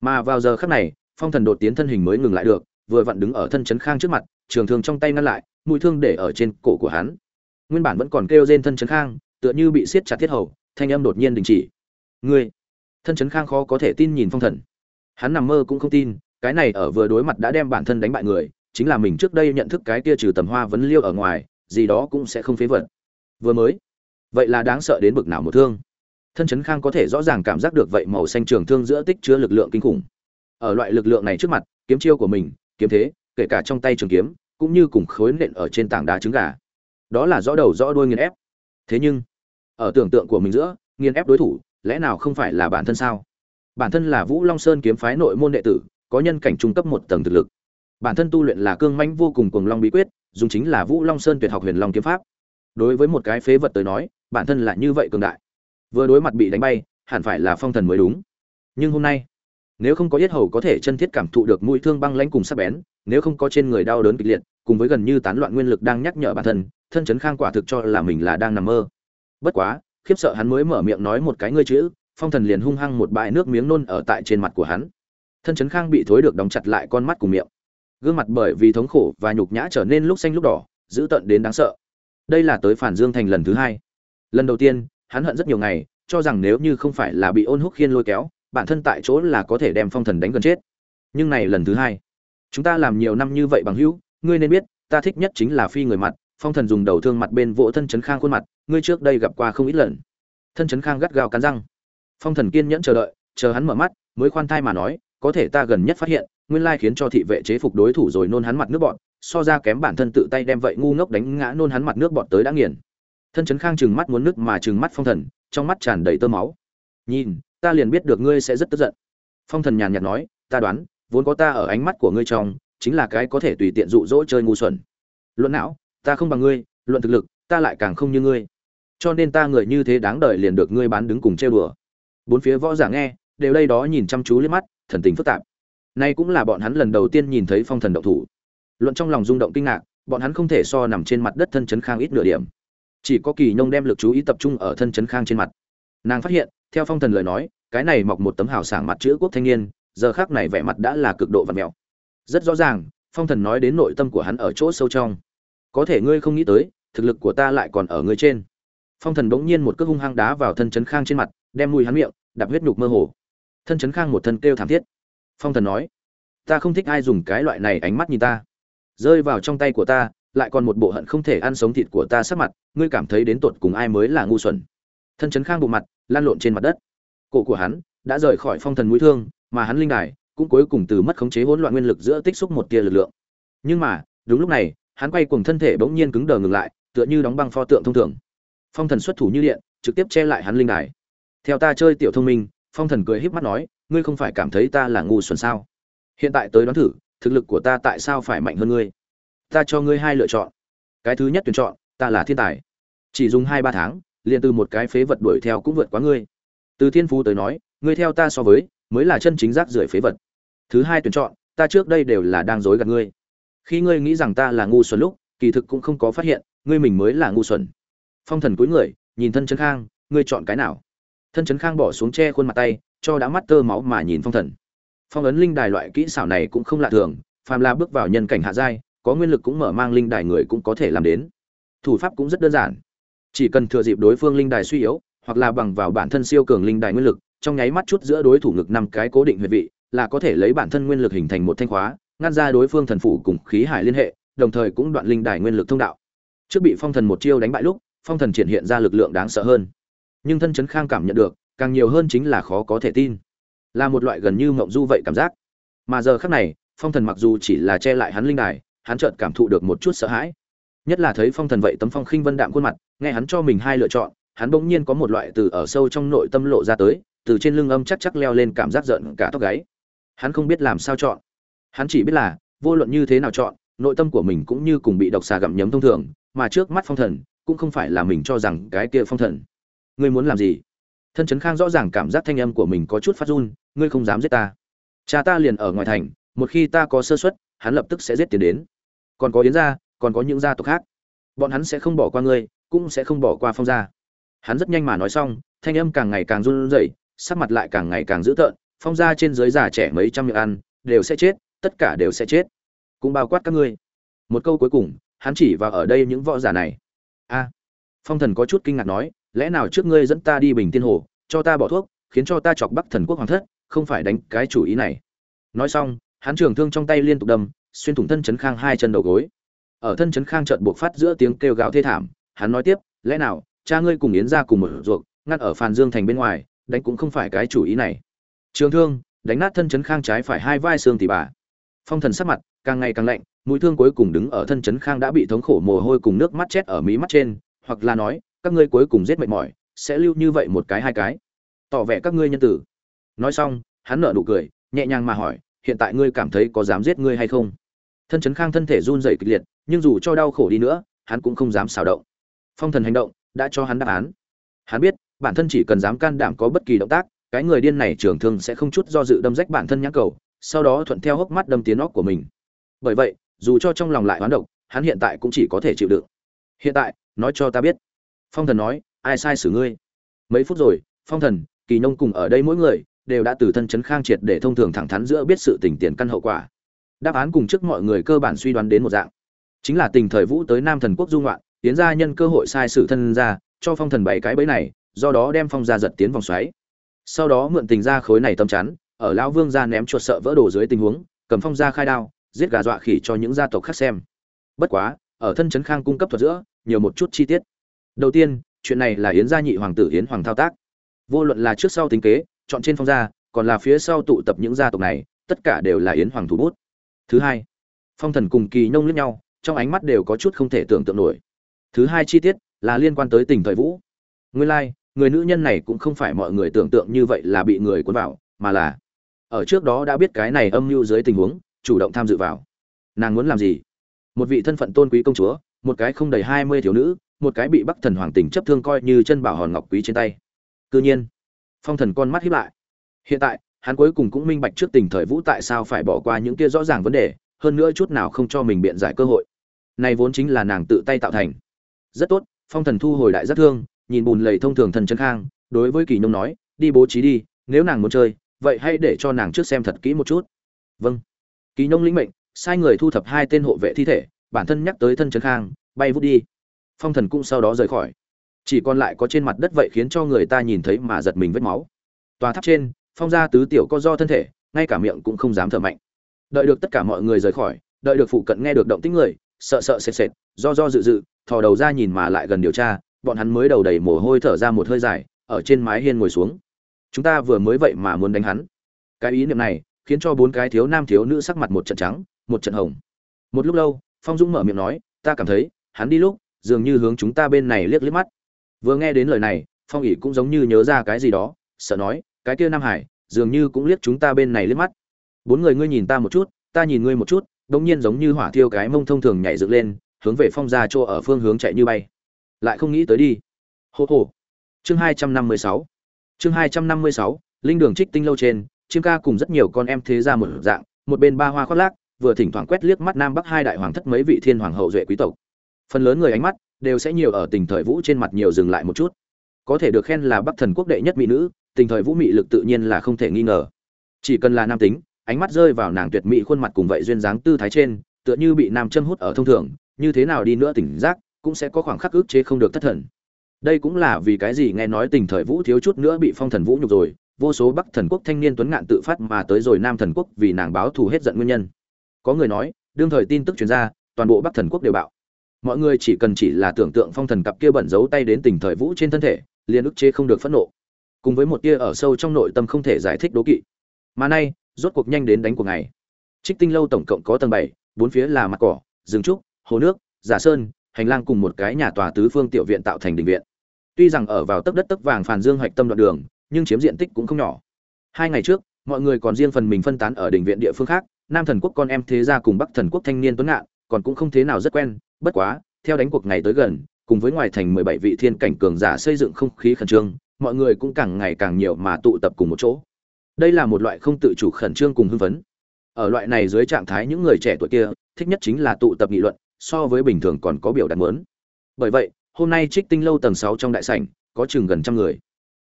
Mà vào giờ khắc này, phong thần đột tiến thân hình mới ngừng lại được, vừa vặn đứng ở thân chấn khang trước mặt, trường thương trong tay ngăn lại mũi thương để ở trên cổ của hắn. Nguyên bản vẫn còn kêu rên thân chấn khang, tựa như bị siết chặt thiết hầu, thanh âm đột nhiên đình chỉ. Ngươi! Thân chấn khang khó có thể tin nhìn phong thần. Hắn nằm mơ cũng không tin, cái này ở vừa đối mặt đã đem bản thân đánh bại người, chính là mình trước đây nhận thức cái kia trừ tầm hoa vấn liêu ở ngoài, gì đó cũng sẽ không phế vật. Vừa mới, vậy là đáng sợ đến bực nào một thương. Thân chấn khang có thể rõ ràng cảm giác được vậy màu xanh trường thương giữa tích chứa lực lượng kinh khủng. Ở loại lực lượng này trước mặt, kiếm chiêu của mình, kiếm thế, kể cả trong tay trường kiếm cũng như cùng khối nện ở trên tảng đá trứng gà. Đó là rõ đầu rõ đuôi nghiền ép. Thế nhưng, ở tưởng tượng của mình giữa, nghiền ép đối thủ, lẽ nào không phải là bản thân sao? Bản thân là vũ long sơn kiếm phái nội môn đệ tử, có nhân cảnh trung cấp một tầng thực lực. Bản thân tu luyện là cương mãnh vô cùng cuồng long bí quyết, dùng chính là vũ long sơn tuyệt học huyền long kiếm pháp. Đối với một cái phế vật tới nói, bản thân là như vậy cường đại. Vừa đối mặt bị đánh bay, hẳn phải là phong thần mới đúng. Nhưng hôm nay nếu không có yết hầu có thể chân thiết cảm thụ được mũi thương băng lãnh cùng sắc bén, nếu không có trên người đau đớn kịch liệt, cùng với gần như tán loạn nguyên lực đang nhắc nhở bản thân thân chấn khang quả thực cho là mình là đang nằm mơ. Bất quá, khiếp sợ hắn mới mở miệng nói một cái ngươi chữ, phong thần liền hung hăng một bãi nước miếng nôn ở tại trên mặt của hắn. Thân chấn khang bị thối được đóng chặt lại con mắt cùng miệng. Gương mặt bởi vì thống khổ và nhục nhã trở nên lúc xanh lúc đỏ, dữ tợn đến đáng sợ. Đây là tới phản dương thành lần thứ hai. Lần đầu tiên, hắn hận rất nhiều ngày, cho rằng nếu như không phải là bị ôn húc khiên lôi kéo bản thân tại chỗ là có thể đem phong thần đánh gần chết. Nhưng này lần thứ hai, chúng ta làm nhiều năm như vậy bằng hữu, ngươi nên biết, ta thích nhất chính là phi người mặt, phong thần dùng đầu thương mặt bên vỗ thân chấn khang khuôn mặt, ngươi trước đây gặp qua không ít lần. Thân chấn khang gắt gao cắn răng. Phong thần kiên nhẫn chờ đợi, chờ hắn mở mắt, mới khoan thai mà nói, có thể ta gần nhất phát hiện, nguyên lai khiến cho thị vệ chế phục đối thủ rồi nôn hắn mặt nước bọn so ra kém bản thân tự tay đem vậy ngu ngốc đánh ngã nôn hắn mặt nước bọn tới đã nghiền. Thân chấn khang chừng mắt muốn nước mà chừng mắt phong thần, trong mắt tràn đầy tơ máu. Nhìn ta liền biết được ngươi sẽ rất tức giận. Phong thần nhàn nhạt nói, ta đoán, vốn có ta ở ánh mắt của ngươi trong, chính là cái có thể tùy tiện dụ dỗ chơi ngu xuẩn. Luận não, ta không bằng ngươi, luận thực lực, ta lại càng không như ngươi. Cho nên ta người như thế đáng đời liền được ngươi bán đứng cùng trêu đùa. Bốn phía võ giả nghe, đều đây đó nhìn chăm chú lên mắt, thần tình phức tạp. Nay cũng là bọn hắn lần đầu tiên nhìn thấy phong thần động thủ. Luận trong lòng rung động kinh ngạc, bọn hắn không thể so nằm trên mặt đất thân chấn khang ít nửa điểm. Chỉ có kỳ nhông đem lực chú ý tập trung ở thân chấn khang trên mặt. Nàng phát hiện theo phong thần lời nói, cái này mọc một tấm hào sảng mặt chữ quốc thanh niên, giờ khác này vẻ mặt đã là cực độ và mèo. Rất rõ ràng, phong thần nói đến nội tâm của hắn ở chỗ sâu trong. Có thể ngươi không nghĩ tới, thực lực của ta lại còn ở ngươi trên. Phong thần bỗng nhiên một cước hung hăng đá vào thân chấn khang trên mặt, đem mùi hắn miệng, đạp huyết nhục mơ hồ. Thân chấn khang một thân kêu thảm thiết. Phong thần nói, ta không thích ai dùng cái loại này ánh mắt nhìn ta. Rơi vào trong tay của ta, lại còn một bộ hận không thể ăn sống thịt của ta sắc mặt, ngươi cảm thấy đến tột cùng ai mới là ngu xuẩn. Thân chấn khang bộ mặt lan lộn trên mặt đất. Cổ của hắn đã rời khỏi phong thần mũi thương, mà hắn linh đài cũng cuối cùng từ mất khống chế hỗn loạn nguyên lực giữa tích xúc một tia lực lượng. Nhưng mà, đúng lúc này, hắn quay cùng thân thể bỗng nhiên cứng đờ ngừng lại, tựa như đóng băng pho tượng thông thường. Phong thần xuất thủ như điện, trực tiếp che lại hắn linh đài. Theo ta chơi tiểu thông minh, phong thần cười híp mắt nói, ngươi không phải cảm thấy ta là ngu xuẩn sao? Hiện tại tới đoán thử, thực lực của ta tại sao phải mạnh hơn ngươi? Ta cho ngươi hai lựa chọn. Cái thứ nhất tuyển chọn, ta là thiên tài. Chỉ dùng hai ba tháng liền từ một cái phế vật đuổi theo cũng vượt quá ngươi. Từ thiên phú tới nói, ngươi theo ta so với, mới là chân chính rác rưởi phế vật. Thứ hai tuyển chọn, ta trước đây đều là đang dối gạt ngươi. Khi ngươi nghĩ rằng ta là ngu xuẩn lúc, kỳ thực cũng không có phát hiện, ngươi mình mới là ngu xuẩn. Phong thần cúi người, nhìn thân chấn khang, ngươi chọn cái nào? Thân chấn khang bỏ xuống che khuôn mặt tay, cho đã mắt tơ máu mà nhìn phong thần. Phong ấn linh đài loại kỹ xảo này cũng không lạ thường, phàm là bước vào nhân cảnh hạ giai, có nguyên lực cũng mở mang linh đài người cũng có thể làm đến. Thủ pháp cũng rất đơn giản chỉ cần thừa dịp đối phương linh đài suy yếu, hoặc là bằng vào bản thân siêu cường linh đài nguyên lực, trong nháy mắt chút giữa đối thủ ngực năm cái cố định huyệt vị, là có thể lấy bản thân nguyên lực hình thành một thanh khóa, ngăn ra đối phương thần phủ cùng khí hải liên hệ, đồng thời cũng đoạn linh đài nguyên lực thông đạo. Trước bị phong thần một chiêu đánh bại lúc, phong thần triển hiện ra lực lượng đáng sợ hơn. Nhưng thân chấn khang cảm nhận được, càng nhiều hơn chính là khó có thể tin. Là một loại gần như mộng du vậy cảm giác. Mà giờ khác này, phong thần mặc dù chỉ là che lại hắn linh đài, hắn chợt cảm thụ được một chút sợ hãi. Nhất là thấy phong thần vậy tấm phong khinh vân đạm khuôn mặt nghe hắn cho mình hai lựa chọn, hắn bỗng nhiên có một loại từ ở sâu trong nội tâm lộ ra tới, từ trên lưng âm chắc chắc leo lên cảm giác giận cả tóc gáy. Hắn không biết làm sao chọn. Hắn chỉ biết là, vô luận như thế nào chọn, nội tâm của mình cũng như cùng bị độc xà gặm nhấm thông thường, mà trước mắt phong thần, cũng không phải là mình cho rằng cái kia phong thần. Ngươi muốn làm gì? Thân trấn khang rõ ràng cảm giác thanh âm của mình có chút phát run, ngươi không dám giết ta. Cha ta liền ở ngoài thành, một khi ta có sơ suất, hắn lập tức sẽ giết tiền đến. Còn có yến gia, còn có những gia tộc khác. Bọn hắn sẽ không bỏ qua ngươi cũng sẽ không bỏ qua phong gia. Hắn rất nhanh mà nói xong, thanh âm càng ngày càng run rẩy, sắc mặt lại càng ngày càng dữ tợn, phong gia trên dưới già trẻ mấy trăm miệng ăn, đều sẽ chết, tất cả đều sẽ chết. Cũng bao quát các ngươi. Một câu cuối cùng, hắn chỉ vào ở đây những võ giả này. A. Phong thần có chút kinh ngạc nói, lẽ nào trước ngươi dẫn ta đi bình tiên hồ, cho ta bỏ thuốc, khiến cho ta chọc bắc thần quốc hoàng thất, không phải đánh cái chủ ý này. Nói xong, hắn trường thương trong tay liên tục đâm, xuyên thủng thân chấn khang hai chân đầu gối. Ở thân chấn khang chợt buộc phát giữa tiếng kêu gào thê thảm hắn nói tiếp, lẽ nào, cha ngươi cùng yến ra cùng một ruột, ngắt ở phàn dương thành bên ngoài, đánh cũng không phải cái chủ ý này. Trường thương, đánh nát thân chấn khang trái phải hai vai xương thì bà. Phong thần sắc mặt càng ngày càng lạnh, mũi thương cuối cùng đứng ở thân chấn khang đã bị thống khổ mồ hôi cùng nước mắt chết ở mí mắt trên, hoặc là nói, các ngươi cuối cùng giết mệt mỏi, sẽ lưu như vậy một cái hai cái. Tỏ vẻ các ngươi nhân tử. Nói xong, hắn nở nụ cười, nhẹ nhàng mà hỏi, hiện tại ngươi cảm thấy có dám giết ngươi hay không? Thân chấn khang thân thể run rẩy kịch liệt, nhưng dù cho đau khổ đi nữa, hắn cũng không dám xào động phong thần hành động đã cho hắn đáp án. Hắn biết, bản thân chỉ cần dám can đảm có bất kỳ động tác, cái người điên này trưởng thương sẽ không chút do dự đâm rách bản thân nhãn cầu, sau đó thuận theo hốc mắt đâm tiến óc của mình. Bởi vậy, dù cho trong lòng lại hoán độc, hắn hiện tại cũng chỉ có thể chịu đựng. Hiện tại, nói cho ta biết. Phong thần nói, ai sai xử ngươi? Mấy phút rồi, phong thần, kỳ nông cùng ở đây mỗi người đều đã từ thân chấn khang triệt để thông thường thẳng thắn giữa biết sự tình tiền căn hậu quả. Đáp án cùng trước mọi người cơ bản suy đoán đến một dạng. Chính là tình thời vũ tới nam thần quốc du ngoạn tiến ra nhân cơ hội sai sự thân ra cho phong thần bảy cái bẫy này, do đó đem phong ra giật tiến vòng xoáy. Sau đó mượn tình ra khối này tâm chắn, ở lão vương ra ném chuột sợ vỡ đổ dưới tình huống, cầm phong ra khai đao, giết gà dọa khỉ cho những gia tộc khác xem. Bất quá, ở thân trấn khang cung cấp thuật giữa, nhiều một chút chi tiết. Đầu tiên, chuyện này là yến gia nhị hoàng tử yến hoàng thao tác. Vô luận là trước sau tính kế, chọn trên phong gia, còn là phía sau tụ tập những gia tộc này, tất cả đều là yến hoàng thủ bút. Thứ hai, phong thần cùng kỳ nông lẫn nhau, trong ánh mắt đều có chút không thể tưởng tượng nổi thứ hai chi tiết là liên quan tới tình thời vũ. Nguyên lai like, người nữ nhân này cũng không phải mọi người tưởng tượng như vậy là bị người cuốn vào mà là ở trước đó đã biết cái này âm mưu dưới tình huống chủ động tham dự vào. Nàng muốn làm gì? Một vị thân phận tôn quý công chúa một cái không đầy hai mươi thiếu nữ một cái bị bắc thần hoàng tình chấp thương coi như chân bảo hòn ngọc quý trên tay. Cứ nhiên phong thần con mắt hiếp lại. Hiện tại hắn cuối cùng cũng minh bạch trước tình thời vũ tại sao phải bỏ qua những kia rõ ràng vấn đề hơn nữa chút nào không cho mình biện giải cơ hội. Này vốn chính là nàng tự tay tạo thành rất tốt, phong thần thu hồi đại rất thương, nhìn bùn lầy thông thường thần chân khang, đối với kỳ nông nói, đi bố trí đi, nếu nàng muốn chơi, vậy hãy để cho nàng trước xem thật kỹ một chút. Vâng. Kỳ nông lĩnh mệnh, sai người thu thập hai tên hộ vệ thi thể, bản thân nhắc tới thân trấn khang, bay vút đi. Phong thần cũng sau đó rời khỏi. Chỉ còn lại có trên mặt đất vậy khiến cho người ta nhìn thấy mà giật mình vết máu. Tòa tháp trên, phong gia tứ tiểu co do thân thể, ngay cả miệng cũng không dám thở mạnh. Đợi được tất cả mọi người rời khỏi, đợi được phụ cận nghe được động tĩnh người sợ sợ sệt sệt, do do dự dự, thò đầu ra nhìn mà lại gần điều tra, bọn hắn mới đầu đầy mồ hôi thở ra một hơi dài, ở trên mái hiên ngồi xuống. Chúng ta vừa mới vậy mà muốn đánh hắn. Cái ý niệm này khiến cho bốn cái thiếu nam thiếu nữ sắc mặt một trận trắng, một trận hồng. Một lúc lâu, phong dũng mở miệng nói, ta cảm thấy, hắn đi lúc, dường như hướng chúng ta bên này liếc liếc mắt. Vừa nghe đến lời này, phong ỉ cũng giống như nhớ ra cái gì đó, sợ nói, cái kia nam hải, dường như cũng liếc chúng ta bên này liếc mắt. Bốn người ngươi nhìn ta một chút, ta nhìn ngươi một chút đống nhiên giống như hỏa thiêu cái mông thông thường nhảy dựng lên, hướng về phong gia chỗ ở phương hướng chạy như bay. Lại không nghĩ tới đi. Hô hô. Chương hai trăm năm mươi sáu. Chương hai trăm năm mươi sáu, linh đường trích tinh lâu trên, chim ca cùng rất nhiều con em thế ra một dạng, một bên ba hoa khoác lác, vừa thỉnh thoảng quét liếc mắt nam bắc hai đại hoàng thất mấy vị thiên hoàng hậu duệ quý tộc. Phần lớn người ánh mắt đều sẽ nhiều ở tình thời vũ trên mặt nhiều dừng lại một chút. Có thể được khen là bắc thần quốc đệ nhất mỹ nữ, tình thời vũ mị lực tự nhiên là không thể nghi ngờ. Chỉ cần là nam tính ánh mắt rơi vào nàng tuyệt mỹ khuôn mặt cùng vậy duyên dáng tư thái trên, tựa như bị nam châm hút ở thông thường, như thế nào đi nữa tỉnh giác, cũng sẽ có khoảng khắc ức chế không được thất thần. Đây cũng là vì cái gì nghe nói tình thời vũ thiếu chút nữa bị phong thần vũ nhục rồi, vô số bắc thần quốc thanh niên tuấn ngạn tự phát mà tới rồi nam thần quốc vì nàng báo thù hết giận nguyên nhân. Có người nói, đương thời tin tức truyền ra, toàn bộ bắc thần quốc đều bạo. Mọi người chỉ cần chỉ là tưởng tượng phong thần cặp kia bẩn giấu tay đến tình thời vũ trên thân thể, liền ức chế không được phẫn nộ. Cùng với một tia ở sâu trong nội tâm không thể giải thích đố kỵ. Mà nay rốt cuộc nhanh đến đánh của ngày. Trích tinh lâu tổng cộng có tầng bảy, bốn phía là mặt cỏ, rừng trúc, hồ nước, giả sơn, hành lang cùng một cái nhà tòa tứ phương tiểu viện tạo thành đình viện. Tuy rằng ở vào tấc đất tấc vàng phàn dương hoạch tâm đoạn đường, nhưng chiếm diện tích cũng không nhỏ. Hai ngày trước, mọi người còn riêng phần mình phân tán ở đình viện địa phương khác, nam thần quốc con em thế gia cùng bắc thần quốc thanh niên tuấn ngạn, còn cũng không thế nào rất quen, bất quá, theo đánh cuộc ngày tới gần, cùng với ngoài thành mười bảy vị thiên cảnh cường giả xây dựng không khí khẩn trương, mọi người cũng càng ngày càng nhiều mà tụ tập cùng một chỗ đây là một loại không tự chủ khẩn trương cùng hưng phấn. Ở loại này dưới trạng thái những người trẻ tuổi kia, thích nhất chính là tụ tập nghị luận, so với bình thường còn có biểu đạt muốn. Bởi vậy, hôm nay trích tinh lâu tầng sáu trong đại sảnh, có chừng gần trăm người.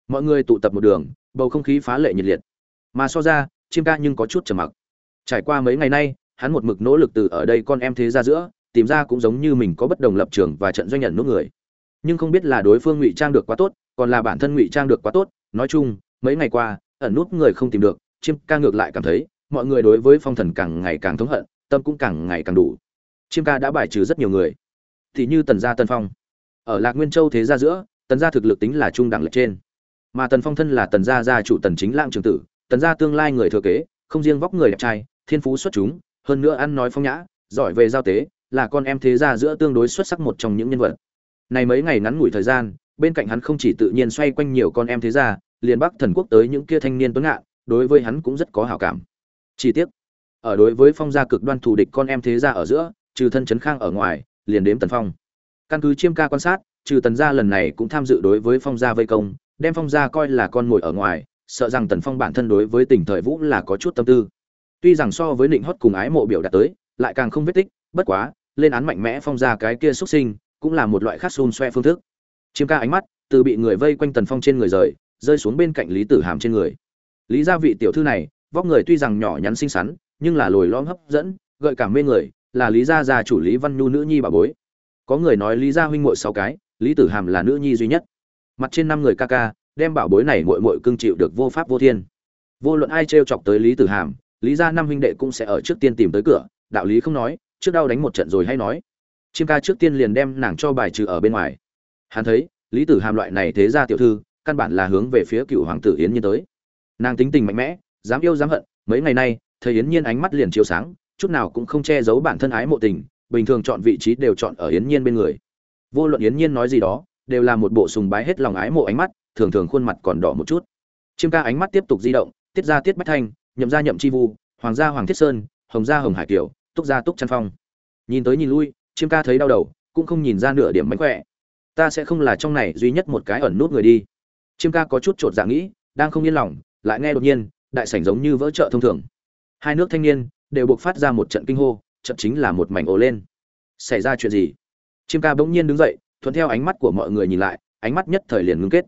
Mọi người tụ tập một đường, bầu không khí phá lệ nhiệt liệt. Mà so ra, chiêm ca nhưng có chút trầm mặc. Trải qua mấy ngày nay, hắn một mực nỗ lực từ ở đây con em thế ra giữa, tìm ra cũng giống như mình có bất đồng lập trường và trận doanh nhận nút người. Nhưng không biết là đối phương ngụy trang được quá tốt, còn là bản thân ngụy trang được quá tốt, nói chung, mấy ngày qua ẩn nút người không tìm được, chiêm ca ngược lại cảm thấy, mọi người đối với phong thần càng ngày càng thống hận, tâm cũng càng ngày càng đủ. Chiêm ca đã bài trừ rất nhiều người. Thì như tần gia tân phong. Ở lạc nguyên châu thế gia giữa, tần gia thực lực tính là trung đẳng lệch trên. Mà tần phong thân là tần gia gia chủ tần chính lãng trường tử, tần gia tương lai người thừa kế, không riêng vóc người đẹp trai, thiên phú xuất chúng, hơn nữa ăn nói phong nhã, giỏi về giao tế, là con em thế gia giữa tương đối xuất sắc một trong những nhân vật. Này mấy ngày ngắn ngủi thời gian, bên cạnh hắn không chỉ tự nhiên xoay quanh nhiều con em thế gia liền bắc thần quốc tới những kia thanh niên tuấn ngạn, đối với hắn cũng rất có hảo cảm. Chi tiết ở đối với phong gia cực đoan thù địch con em thế gia ở giữa, trừ thân chấn khang ở ngoài, liền đếm tần phong. Căn cứ chiêm ca quan sát, trừ tần gia lần này cũng tham dự đối với phong gia vây công, đem phong gia coi là con mồi ở ngoài, sợ rằng tần phong bản thân đối với tình thời vũ là có chút tâm tư. Tuy rằng so với định hót cùng ái mộ biểu đạt tới, lại càng không vết tích, bất quá, lên án mạnh mẽ phong gia cái kia xuất sinh, cũng là một loại khác xun xoe phương thức. Chiêm ca ánh mắt từ bị người vây quanh tần phong trên người rời rơi xuống bên cạnh lý tử hàm trên người. Lý gia vị tiểu thư này, vóc người tuy rằng nhỏ nhắn xinh xắn, nhưng là lồi lõm hấp dẫn, gợi cảm mê người, là lý gia gia chủ lý văn nhu nữ nhi bà bối. Có người nói lý gia huynh muội sáu cái, lý tử hàm là nữ nhi duy nhất. Mặt trên năm người ca ca, đem bảo bối này muội muội cưng chịu được vô pháp vô thiên. Vô luận ai trêu chọc tới lý tử hàm, lý gia năm huynh đệ cũng sẽ ở trước tiên tìm tới cửa, đạo lý không nói, trước đau đánh một trận rồi hay nói. Chim ca trước tiên liền đem nàng cho bài trừ ở bên ngoài. Hắn thấy, lý tử hàm loại này thế gia tiểu thư căn bản là hướng về phía cựu hoàng tử yến nhiên tới. Nàng tính tình mạnh mẽ, dám yêu dám hận, mấy ngày nay thầy yến nhiên ánh mắt liền chiếu sáng, chút nào cũng không che giấu bản thân ái mộ tình, bình thường chọn vị trí đều chọn ở yến nhiên bên người. Vô luận yến nhiên nói gì đó, đều là một bộ sùng bái hết lòng ái mộ ánh mắt, thường thường khuôn mặt còn đỏ một chút. Chiêm ca ánh mắt tiếp tục di động, tiết ra tiết bách thanh, nhậm ra nhậm chi vu, hoàng gia hoàng thiết sơn, hồng gia hồng hải kiều, túc gia túc trăn phong. Nhìn tới nhìn lui, chiêm ca thấy đau đầu, cũng không nhìn ra nửa điểm mánh khỏe. Ta sẽ không là trong này duy nhất một cái ẩn nút người đi chiêm ca có chút chột dạ nghĩ, đang không yên lòng, lại nghe đột nhiên, đại sảnh giống như vỡ chợ thông thường. Hai nước thanh niên đều buộc phát ra một trận kinh hô, trận chính là một mảnh ồ lên. Xảy ra chuyện gì? Chiêm ca bỗng nhiên đứng dậy, thuận theo ánh mắt của mọi người nhìn lại, ánh mắt nhất thời liền ngưng kết.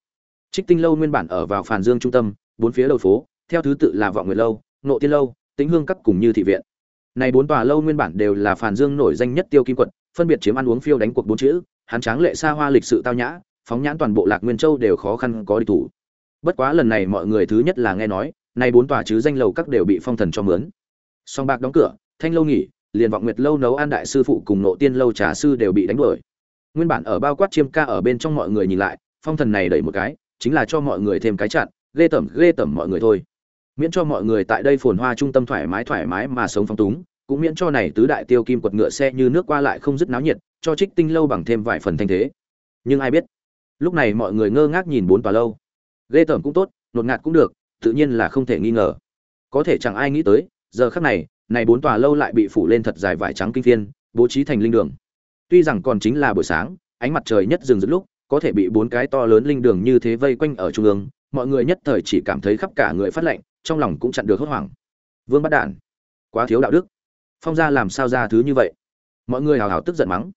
Trích tinh lâu nguyên bản ở vào phàn dương trung tâm, bốn phía đầu phố, theo thứ tự là vọng nguyệt lâu, nộ tiên lâu, tĩnh hương các cùng như thị viện. Này bốn tòa lâu nguyên bản đều là phàn dương nổi danh nhất tiêu kim quận, phân biệt chiếm ăn uống phiêu đánh cuộc bốn chữ, hắn tráng lệ xa hoa lịch sự tao nhã phóng nhãn toàn bộ lạc nguyên châu đều khó khăn có đi thủ. Bất quá lần này mọi người thứ nhất là nghe nói, nay bốn tòa chứ danh lầu các đều bị phong thần cho mướn. Song bạc đóng cửa, thanh lâu nghỉ, liền vọng nguyệt lâu nấu an đại sư phụ cùng nộ tiên lâu trà sư đều bị đánh đuổi. Nguyên bản ở bao quát chiêm ca ở bên trong mọi người nhìn lại, phong thần này đẩy một cái, chính là cho mọi người thêm cái chặn, ghê tẩm ghê tẩm mọi người thôi. Miễn cho mọi người tại đây phồn hoa trung tâm thoải mái thoải mái mà sống phong túng, cũng miễn cho này tứ đại tiêu kim quật ngựa xe như nước qua lại không dứt náo nhiệt, cho trích tinh lâu bằng thêm vài phần thanh thế. Nhưng ai biết lúc này mọi người ngơ ngác nhìn bốn tòa lâu. Ghê tởm cũng tốt, nột ngạt cũng được, tự nhiên là không thể nghi ngờ. Có thể chẳng ai nghĩ tới, giờ khắc này này bốn tòa lâu lại bị phủ lên thật dài vải trắng kinh phiên bố trí thành linh đường. Tuy rằng còn chính là buổi sáng, ánh mặt trời nhất dừng giữa lúc, có thể bị bốn cái to lớn linh đường như thế vây quanh ở trung ương, mọi người nhất thời chỉ cảm thấy khắp cả người phát lạnh, trong lòng cũng chặn được hốt hoảng. Vương bắt đản, quá thiếu đạo đức. Phong gia làm sao ra thứ như vậy? Mọi người hào hào tức giận mắng.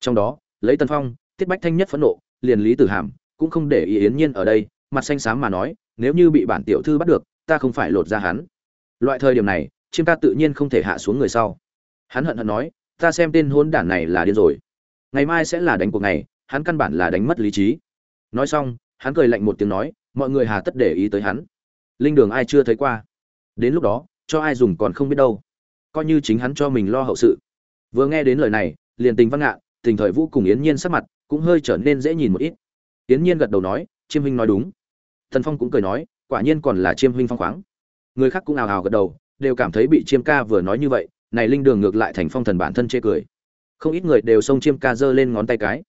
Trong đó, lấy tân phong, tiết bách thanh nhất phẫn nộ liền lý tử hàm cũng không để ý yến nhiên ở đây, mặt xanh xám mà nói, nếu như bị bản tiểu thư bắt được, ta không phải lột ra hắn. Loại thời điểm này, chiêm ca tự nhiên không thể hạ xuống người sau. Hắn hận hận nói, ta xem tên hôn đản này là điên rồi. Ngày mai sẽ là đánh cuộc ngày, hắn căn bản là đánh mất lý trí. Nói xong, hắn cười lạnh một tiếng nói, mọi người hà tất để ý tới hắn. Linh đường ai chưa thấy qua. Đến lúc đó, cho ai dùng còn không biết đâu. Coi như chính hắn cho mình lo hậu sự. Vừa nghe đến lời này, liền tình văn ngạn tình thời vũ cùng yến nhiên sắc mặt cũng hơi trở nên dễ nhìn một ít. Tiễn nhiên gật đầu nói, chiêm huynh nói đúng. Thần phong cũng cười nói, quả nhiên còn là chiêm huynh phong khoáng. Người khác cũng ào ào gật đầu, đều cảm thấy bị chiêm ca vừa nói như vậy, này linh đường ngược lại thành phong thần bản thân chê cười. Không ít người đều xông chiêm ca giơ lên ngón tay cái.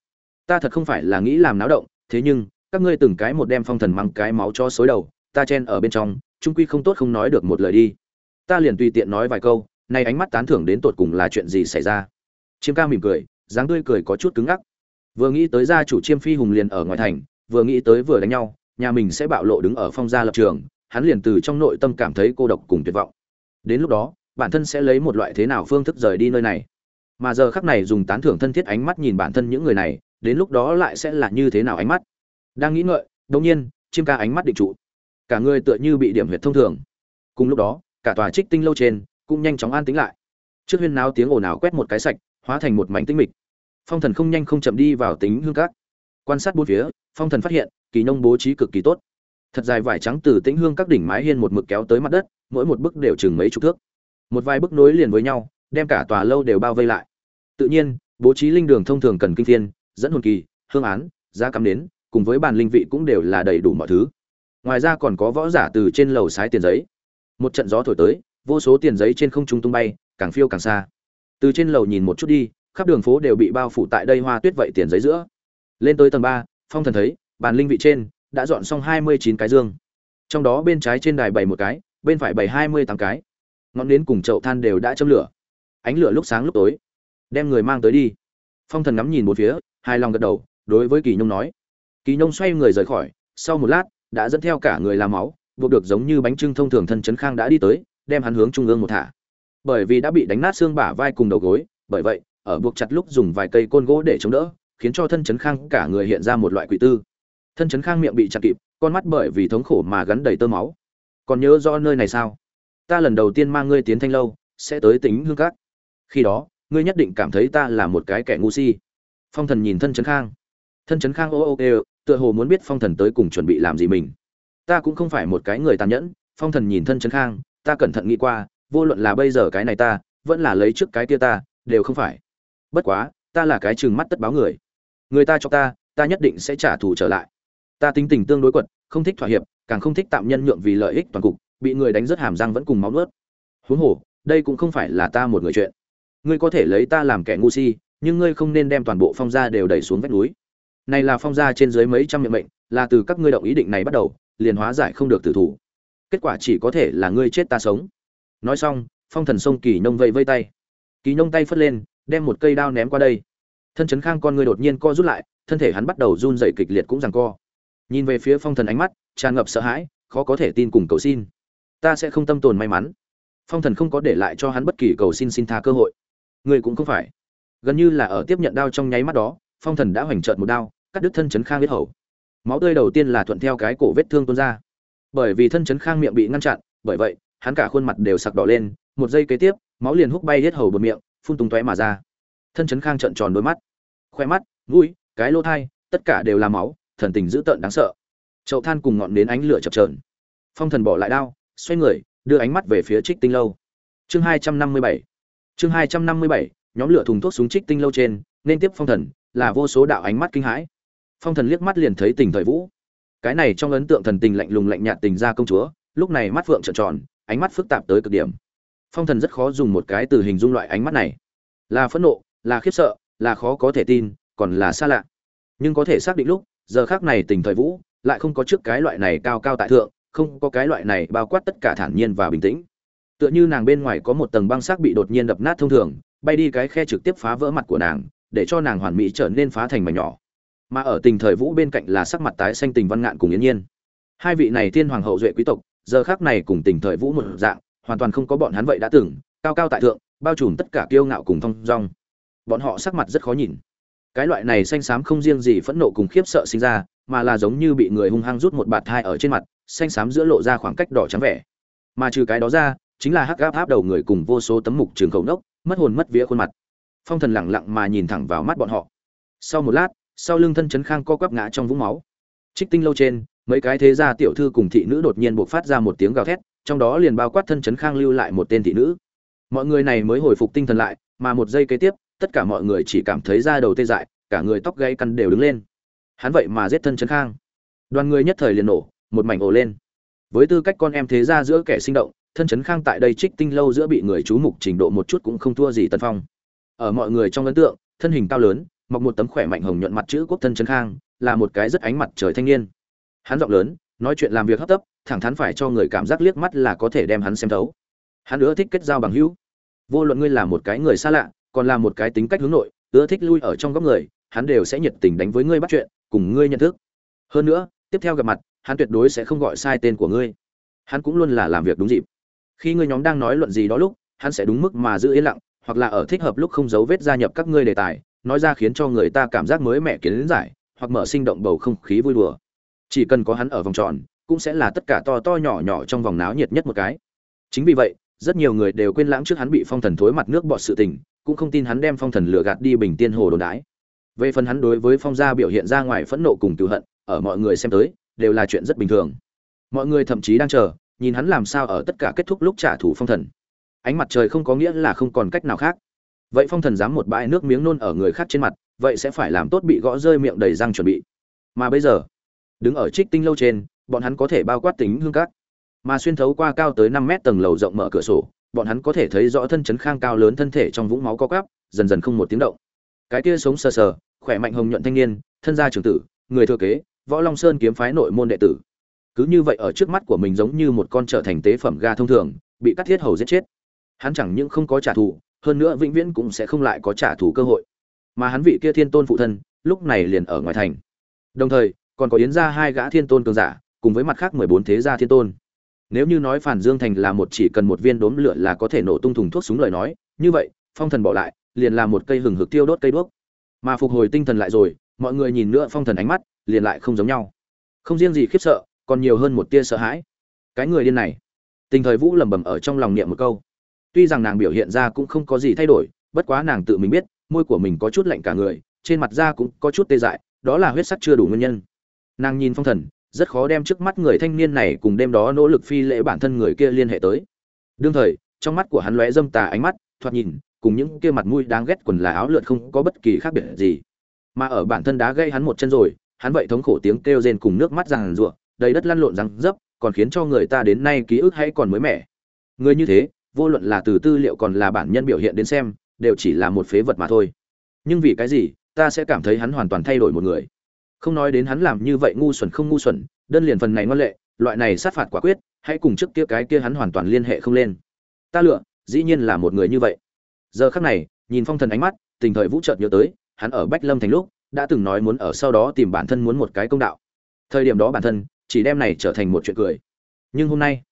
Ta thật không phải là nghĩ làm náo động, thế nhưng, các ngươi từng cái một đem phong thần mang cái máu cho xối đầu, ta chen ở bên trong, trung quy không tốt không nói được một lời đi. Ta liền tùy tiện nói vài câu nay ánh mắt tán thưởng đến tột cùng là chuyện gì xảy ra. Chiêm ca mỉm cười, dáng tươi cười có chút cứng ngắc vừa nghĩ tới gia chủ chiêm phi hùng liền ở ngoài thành, vừa nghĩ tới vừa đánh nhau, nhà mình sẽ bạo lộ đứng ở phong gia lập trường, hắn liền từ trong nội tâm cảm thấy cô độc cùng tuyệt vọng. Đến lúc đó, bản thân sẽ lấy một loại thế nào phương thức rời đi nơi này? Mà giờ khắc này dùng tán thưởng thân thiết ánh mắt nhìn bản thân những người này, đến lúc đó lại sẽ là như thế nào ánh mắt? Đang nghĩ ngợi, đột nhiên, chiêm ca ánh mắt định trụ. Cả người tựa như bị điểm huyệt thông thường. Cùng lúc đó, cả tòa trích tinh lâu trên cũng nhanh chóng an tĩnh lại. Trước huyên náo tiếng ồn ào quét một cái sạch, hóa thành một mảnh tinh mịch phong thần không nhanh không chậm đi vào tính hương các quan sát bốn phía, phong thần phát hiện, kỳ nông bố trí cực kỳ tốt. Thật dài vải trắng từ tĩnh hương các đỉnh mái hiên một mực kéo tới mặt đất, mỗi một bức đều chừng mấy chục thước. Một vài bức nối liền với nhau, đem cả tòa lâu đều bao vây lại. Tự nhiên, bố trí linh đường thông thường cần kinh thiên, dẫn hồn kỳ, hương án, giá cắm đến cùng với bàn linh vị cũng đều là đầy đủ mọi thứ. Ngoài ra còn có võ giả từ trên lầu sái tiền giấy. Một trận gió thổi tới, vô số tiền giấy trên không trung tung bay, càng phiêu càng xa. Từ trên lầu nhìn một chút đi khắp đường phố đều bị bao phủ tại đây hoa tuyết vậy tiền giấy giữa. Lên tới tầng ba, phong thần thấy, bàn linh vị trên, đã dọn xong hai mươi chín cái dương. Trong đó bên trái trên đài bảy một cái, bên phải bảy hai mươi tám cái. Ngọn nến cùng chậu than đều đã châm lửa. Ánh lửa lúc sáng lúc tối, đem người mang tới đi. Phong thần ngắm nhìn một phía hai lòng gật đầu, đối với kỳ nhông nói. Kỳ nhông xoay người rời khỏi, sau một lát, đã dẫn theo cả người làm máu, buộc được giống như bánh trưng thông thường thân chấn khang đã đi tới, đem hắn hướng trung ương một thả. Bởi vì đã bị đánh nát xương bả vai cùng đầu gối, bởi vậy ở buộc chặt lúc dùng vài cây côn gỗ để chống đỡ, khiến cho thân chấn khang cả người hiện ra một loại quỷ tư. Thân chấn khang miệng bị chặt kịp, con mắt bởi vì thống khổ mà gắn đầy tơ máu. Còn nhớ rõ nơi này sao? Ta lần đầu tiên mang ngươi tiến thanh lâu, sẽ tới tính hương cát khi đó, ngươi nhất định cảm thấy ta là một cái kẻ ngu si. Phong thần nhìn thân chấn khang. Thân chấn khang ô ô ô tựa hồ muốn biết phong thần tới cùng chuẩn bị làm gì mình. Ta cũng không phải một cái người tàn nhẫn, phong thần nhìn thân chấn khang, ta cẩn thận nghĩ qua, vô luận là bây giờ cái này ta, vẫn là lấy trước cái kia ta, đều không phải bất quá, ta là cái chừng mắt tất báo người. Người ta cho ta ta nhất định sẽ trả thù trở lại. Ta tính tình tương đối quật, không thích thỏa hiệp, càng không thích tạm nhân nhượng vì lợi ích toàn cục, bị người đánh rất hàm răng vẫn cùng máu nuốt. Huống hồ, đây cũng không phải là ta một người chuyện. Ngươi có thể lấy ta làm kẻ ngu si, nhưng ngươi không nên đem toàn bộ phong gia đều đẩy xuống vách núi. Này là phong gia trên dưới mấy trăm miệng mệnh, là từ các ngươi động ý định này bắt đầu, liền hóa giải không được tử thủ. Kết quả chỉ có thể là ngươi chết ta sống. Nói xong, phong thần sông kỳ nông vây vây tay. Kỳ nông tay phất lên đem một cây đao ném qua đây. Thân chấn khang con người đột nhiên co rút lại, thân thể hắn bắt đầu run rẩy kịch liệt cũng rằng co. Nhìn về phía phong thần ánh mắt, tràn ngập sợ hãi, khó có thể tin cùng cầu xin. Ta sẽ không tâm tồn may mắn. Phong thần không có để lại cho hắn bất kỳ cầu xin xin tha cơ hội. Người cũng không phải. Gần như là ở tiếp nhận đao trong nháy mắt đó, phong thần đã hoành trợn một đao, cắt đứt thân chấn khang huyết hầu. Máu tươi đầu tiên là thuận theo cái cổ vết thương tuôn ra. Bởi vì thân chấn khang miệng bị ngăn chặn, bởi vậy, hắn cả khuôn mặt đều sặc đỏ lên, một giây kế tiếp, máu liền hút bay hết hầu bờ miệng phun tung tóe mà ra. Thân chấn khang trợn tròn đôi mắt. Khoe mắt, mũi, cái lỗ thai, tất cả đều là máu, thần tình dữ tợn đáng sợ. Chậu than cùng ngọn nến ánh lửa chập trờn phong thần bỏ lại đao, xoay người, đưa ánh mắt về phía trích tinh lâu. Chương hai trăm năm mươi bảy. Chương hai trăm năm mươi bảy, nhóm lửa thùng thuốc súng trích tinh lâu trên, nên tiếp phong thần, là vô số đạo ánh mắt kinh hãi. Phong thần liếc mắt liền thấy tình thời vũ. Cái này trong ấn tượng thần tình lạnh lùng lạnh nhạt tình ra công chúa, lúc này mắt phượng trợn tròn, ánh mắt phức tạp tới cực điểm phong thần rất khó dùng một cái từ hình dung loại ánh mắt này. Là phẫn nộ, là khiếp sợ, là khó có thể tin, còn là xa lạ. Nhưng có thể xác định lúc, giờ khác này tình thời vũ, lại không có trước cái loại này cao cao tại thượng, không có cái loại này bao quát tất cả thản nhiên và bình tĩnh. Tựa như nàng bên ngoài có một tầng băng sắc bị đột nhiên đập nát thông thường, bay đi cái khe trực tiếp phá vỡ mặt của nàng, để cho nàng hoàn mỹ trở nên phá thành mảnh nhỏ. Mà ở tình thời vũ bên cạnh là sắc mặt tái xanh tình văn ngạn cùng yến nhiên. Hai vị này thiên hoàng hậu duệ quý tộc, giờ khác này cùng tình thời vũ một dạng hoàn toàn không có bọn hắn vậy đã từng, cao cao tại thượng, bao trùm tất cả kiêu ngạo cùng thong dong. Bọn họ sắc mặt rất khó nhìn. Cái loại này xanh xám không riêng gì phẫn nộ cùng khiếp sợ sinh ra, mà là giống như bị người hung hăng rút một bạt thai ở trên mặt, xanh xám giữa lộ ra khoảng cách đỏ trắng vẻ. Mà trừ cái đó ra, chính là hắc gáp áp đầu người cùng vô số tấm mục trường khẩu nốc, mất hồn mất vía khuôn mặt. Phong thần lẳng lặng mà nhìn thẳng vào mắt bọn họ. Sau một lát, sau lưng thân chấn khang co quắp ngã trong vũng máu. Trích tinh lâu trên, mấy cái thế gia tiểu thư cùng thị nữ đột nhiên buộc phát ra một tiếng gào thét trong đó liền bao quát thân chấn khang lưu lại một tên thị nữ. Mọi người này mới hồi phục tinh thần lại, mà một giây kế tiếp, tất cả mọi người chỉ cảm thấy da đầu tê dại, cả người tóc gây căn đều đứng lên. Hắn vậy mà giết thân chấn khang. Đoàn người nhất thời liền nổ, một mảnh ồ lên. Với tư cách con em thế ra giữa kẻ sinh động, thân chấn khang tại đây trích tinh lâu giữa bị người chú mục trình độ một chút cũng không thua gì tân phong. Ở mọi người trong ấn tượng, thân hình cao lớn mọc một tấm khỏe mạnh hồng nhuận mặt chữ quốc thân chấn khang, là một cái rất ánh mặt trời thanh niên. Hắn giọng lớn, nói chuyện làm việc hấp tấp thẳng thắn phải cho người cảm giác liếc mắt là có thể đem hắn xem thấu. Hắn ưa thích kết giao bằng hữu. Vô luận ngươi là một cái người xa lạ, còn là một cái tính cách hướng nội, ưa thích lui ở trong góc người, hắn đều sẽ nhiệt tình đánh với ngươi bắt chuyện, cùng ngươi nhận thức. Hơn nữa, tiếp theo gặp mặt, hắn tuyệt đối sẽ không gọi sai tên của ngươi. Hắn cũng luôn là làm việc đúng dịp. Khi ngươi nhóm đang nói luận gì đó lúc, hắn sẽ đúng mức mà giữ yên lặng, hoặc là ở thích hợp lúc không giấu vết gia nhập các ngươi đề tài, nói ra khiến cho người ta cảm giác mới mẻ kiến giải, hoặc mở sinh động bầu không khí vui đùa. Chỉ cần có hắn ở vòng tròn cũng sẽ là tất cả to to nhỏ nhỏ trong vòng náo nhiệt nhất một cái. Chính vì vậy, rất nhiều người đều quên lãng trước hắn bị phong thần thối mặt nước bọt sự tình, cũng không tin hắn đem phong thần lừa gạt đi bình tiên hồ đồn đái về phần hắn đối với phong gia biểu hiện ra ngoài phẫn nộ cùng tự hận, ở mọi người xem tới, đều là chuyện rất bình thường. Mọi người thậm chí đang chờ, nhìn hắn làm sao ở tất cả kết thúc lúc trả thù phong thần. Ánh mặt trời không có nghĩa là không còn cách nào khác. Vậy phong thần dám một bãi nước miếng nôn ở người khác trên mặt, vậy sẽ phải làm tốt bị gõ rơi miệng đầy răng chuẩn bị. Mà bây giờ, đứng ở trích tinh lâu trên bọn hắn có thể bao quát tính hương cát. Mà xuyên thấu qua cao tới năm mét tầng lầu rộng mở cửa sổ, bọn hắn có thể thấy rõ thân chấn khang cao lớn thân thể trong vũng máu co cắp dần dần không một tiếng động. Cái kia sống sờ sờ, khỏe mạnh hồng nhuận thanh niên, thân gia trưởng tử, người thừa kế, võ long sơn kiếm phái nội môn đệ tử. Cứ như vậy ở trước mắt của mình giống như một con trở thành tế phẩm ga thông thường, bị cắt thiết hầu giết chết. Hắn chẳng những không có trả thù, hơn nữa vĩnh viễn cũng sẽ không lại có trả thù cơ hội. Mà hắn vị kia thiên tôn phụ thân, lúc này liền ở ngoài thành. Đồng thời, còn có yến ra hai gã thiên tôn cường giả cùng với mặt khác mười bốn thế gia thiên tôn. Nếu như nói phản dương thành là một chỉ cần một viên đốm lửa là có thể nổ tung thùng thuốc súng lời nói, như vậy, phong thần bỏ lại, liền là một cây hừng hực tiêu đốt cây đuốc. Mà phục hồi tinh thần lại rồi, mọi người nhìn nữa phong thần ánh mắt, liền lại không giống nhau. Không riêng gì khiếp sợ, còn nhiều hơn một tia sợ hãi. Cái người điên này, tình thời vũ lẩm bẩm ở trong lòng niệm một câu. Tuy rằng nàng biểu hiện ra cũng không có gì thay đổi, bất quá nàng tự mình biết, môi của mình có chút lạnh cả người, trên mặt da cũng có chút tê dại, đó là huyết sắc chưa đủ nguyên nhân. Nàng nhìn phong thần rất khó đem trước mắt người thanh niên này cùng đêm đó nỗ lực phi lễ bản thân người kia liên hệ tới. Đương thời, trong mắt của hắn lóe dâm tà ánh mắt, thoạt nhìn, cùng những kia mặt mũi đáng ghét quần là áo lượn không có bất kỳ khác biệt gì. Mà ở bản thân đá gây hắn một chân rồi, hắn vậy thống khổ tiếng kêu rên cùng nước mắt ràng rụa, đầy đất lăn lộn răng dấp, còn khiến cho người ta đến nay ký ức hay còn mới mẻ. Người như thế, vô luận là từ tư liệu còn là bản nhân biểu hiện đến xem, đều chỉ là một phế vật mà thôi. Nhưng vì cái gì, ta sẽ cảm thấy hắn hoàn toàn thay đổi một người? Không nói đến hắn làm như vậy ngu xuẩn không ngu xuẩn, đơn liền phần này ngoan lệ, loại này sát phạt quả quyết, hãy cùng trước kia cái kia hắn hoàn toàn liên hệ không lên. Ta lựa, dĩ nhiên là một người như vậy. Giờ khắc này, nhìn phong thần ánh mắt, tình thời vũ chợt nhớ tới, hắn ở bách lâm thành lúc, đã từng nói muốn ở sau đó tìm bản thân muốn một cái công đạo. Thời điểm đó bản thân, chỉ đem này trở thành một chuyện cười. Nhưng hôm nay,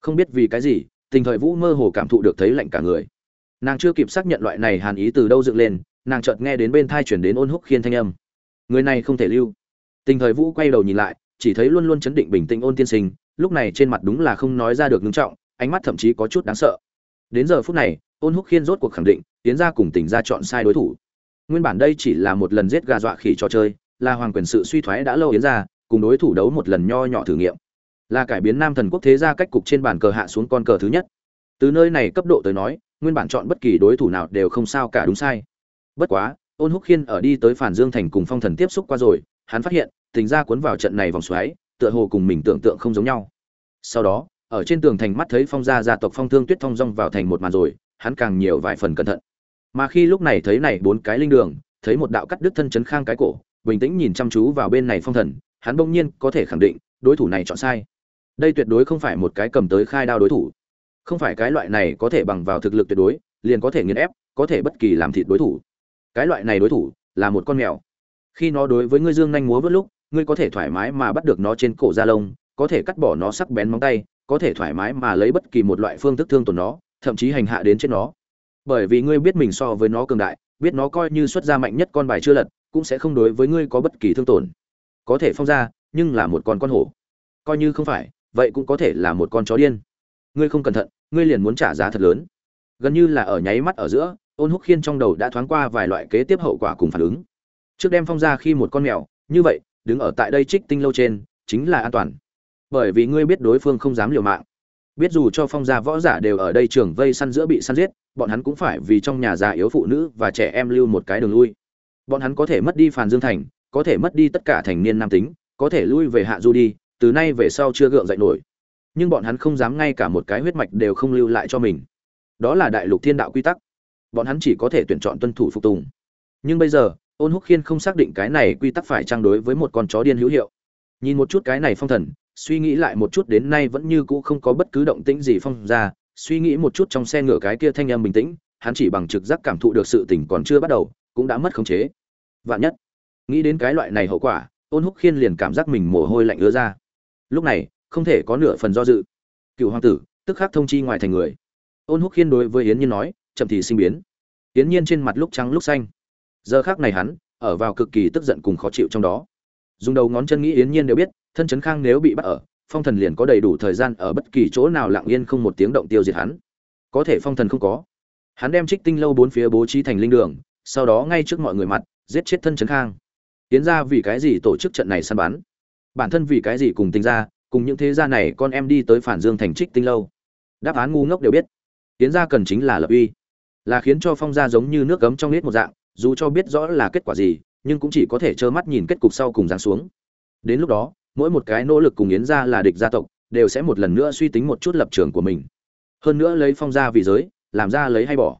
không biết vì cái gì, tình thời vũ mơ hồ cảm thụ được thấy lạnh cả người. Nàng chưa kịp xác nhận loại này hàn ý từ đâu dựng lên, nàng chợt nghe đến bên thai chuyển đến ôn húc khiên thanh âm người này không thể lưu. Tình thời vũ quay đầu nhìn lại, chỉ thấy luôn luôn chấn định bình tĩnh ôn tiên sinh, lúc này trên mặt đúng là không nói ra được ngưng trọng, ánh mắt thậm chí có chút đáng sợ. Đến giờ phút này, ôn húc khiên rốt cuộc khẳng định, tiến ra cùng tỉnh ra chọn sai đối thủ. Nguyên bản đây chỉ là một lần giết gà dọa khỉ trò chơi, là hoàng quyền sự suy thoái đã lâu yến ra, cùng đối thủ đấu một lần nho nhỏ thử nghiệm. Là cải biến nam thần quốc thế gia cách cục trên bàn cờ hạ xuống con cờ thứ nhất. Từ nơi này cấp độ tới nói, nguyên bản chọn bất kỳ đối thủ nào đều không sao cả đúng sai. Bất quá ôn húc khiên ở đi tới phản dương thành cùng phong thần tiếp xúc qua rồi, hắn phát hiện, tình ra cuốn vào trận này vòng xoáy, tựa hồ cùng mình tưởng tượng không giống nhau. Sau đó, ở trên tường thành mắt thấy phong gia gia tộc phong thương tuyết thông rong vào thành một màn rồi, hắn càng nhiều vài phần cẩn thận. Mà khi lúc này thấy này bốn cái linh đường, thấy một đạo cắt đứt thân chấn khang cái cổ, bình tĩnh nhìn chăm chú vào bên này phong thần, hắn bỗng nhiên có thể khẳng định, đối thủ này chọn sai. Đây tuyệt đối không phải một cái cầm tới khai đao đối thủ. Không phải cái loại này có thể bằng vào thực lực tuyệt đối, liền có thể nghiền ép, có thể bất kỳ làm thịt đối thủ cái loại này đối thủ là một con mèo. Khi nó đối với ngươi dương nhanh múa vớt lúc, ngươi có thể thoải mái mà bắt được nó trên cổ da lông, có thể cắt bỏ nó sắc bén móng tay, có thể thoải mái mà lấy bất kỳ một loại phương thức thương tổn nó, thậm chí hành hạ đến chết nó. Bởi vì ngươi biết mình so với nó cường đại, biết nó coi như xuất ra mạnh nhất con bài chưa lật, cũng sẽ không đối với ngươi có bất kỳ thương tổn. Có thể phong ra, nhưng là một con con hổ. Coi như không phải, vậy cũng có thể là một con chó điên. Ngươi không cẩn thận, ngươi liền muốn trả giá thật lớn. Gần như là ở nháy mắt ở giữa ôn húc khiên trong đầu đã thoáng qua vài loại kế tiếp hậu quả cùng phản ứng. Trước đem phong ra khi một con mèo, như vậy, đứng ở tại đây trích tinh lâu trên, chính là an toàn. Bởi vì ngươi biết đối phương không dám liều mạng. Biết dù cho phong gia võ giả đều ở đây trường vây săn giữa bị săn giết, bọn hắn cũng phải vì trong nhà già yếu phụ nữ và trẻ em lưu một cái đường lui. Bọn hắn có thể mất đi phàn dương thành, có thể mất đi tất cả thành niên nam tính, có thể lui về hạ du đi, từ nay về sau chưa gượng dậy nổi. Nhưng bọn hắn không dám ngay cả một cái huyết mạch đều không lưu lại cho mình. Đó là đại lục thiên đạo quy tắc bọn hắn chỉ có thể tuyển chọn tuân thủ phục tùng. Nhưng bây giờ, ôn húc khiên không xác định cái này quy tắc phải trang đối với một con chó điên hữu hiệu. Nhìn một chút cái này phong thần, suy nghĩ lại một chút đến nay vẫn như cũ không có bất cứ động tĩnh gì phong ra, suy nghĩ một chút trong xe ngựa cái kia thanh âm bình tĩnh, hắn chỉ bằng trực giác cảm thụ được sự tỉnh còn chưa bắt đầu, cũng đã mất khống chế. Vạn nhất, nghĩ đến cái loại này hậu quả, ôn húc khiên liền cảm giác mình mồ hôi lạnh ứa ra. Lúc này, không thể có nửa phần do dự. Cựu hoàng tử, tức khắc thông chi ngoài thành người. Ôn húc khiên đối với yến nhiên nói chậm thì sinh biến. Yến nhiên trên mặt lúc trắng lúc xanh. Giờ khác này hắn, ở vào cực kỳ tức giận cùng khó chịu trong đó. Dùng đầu ngón chân nghĩ yến nhiên đều biết, thân chấn khang nếu bị bắt ở, phong thần liền có đầy đủ thời gian ở bất kỳ chỗ nào lặng yên không một tiếng động tiêu diệt hắn. Có thể phong thần không có. Hắn đem trích tinh lâu bốn phía bố trí thành linh đường, sau đó ngay trước mọi người mặt, giết chết thân chấn khang. Tiến ra vì cái gì tổ chức trận này săn bắn? Bản thân vì cái gì cùng tinh ra cùng những thế gia này con em đi tới phản dương thành trích tinh lâu? Đáp án ngu ngốc đều biết. Tiến ra cần chính là lập uy là khiến cho phong gia giống như nước cấm trong nết một dạng, dù cho biết rõ là kết quả gì, nhưng cũng chỉ có thể trơ mắt nhìn kết cục sau cùng giáng xuống. Đến lúc đó, mỗi một cái nỗ lực cùng yến gia là địch gia tộc, đều sẽ một lần nữa suy tính một chút lập trường của mình. Hơn nữa lấy phong gia vì giới, làm ra lấy hay bỏ.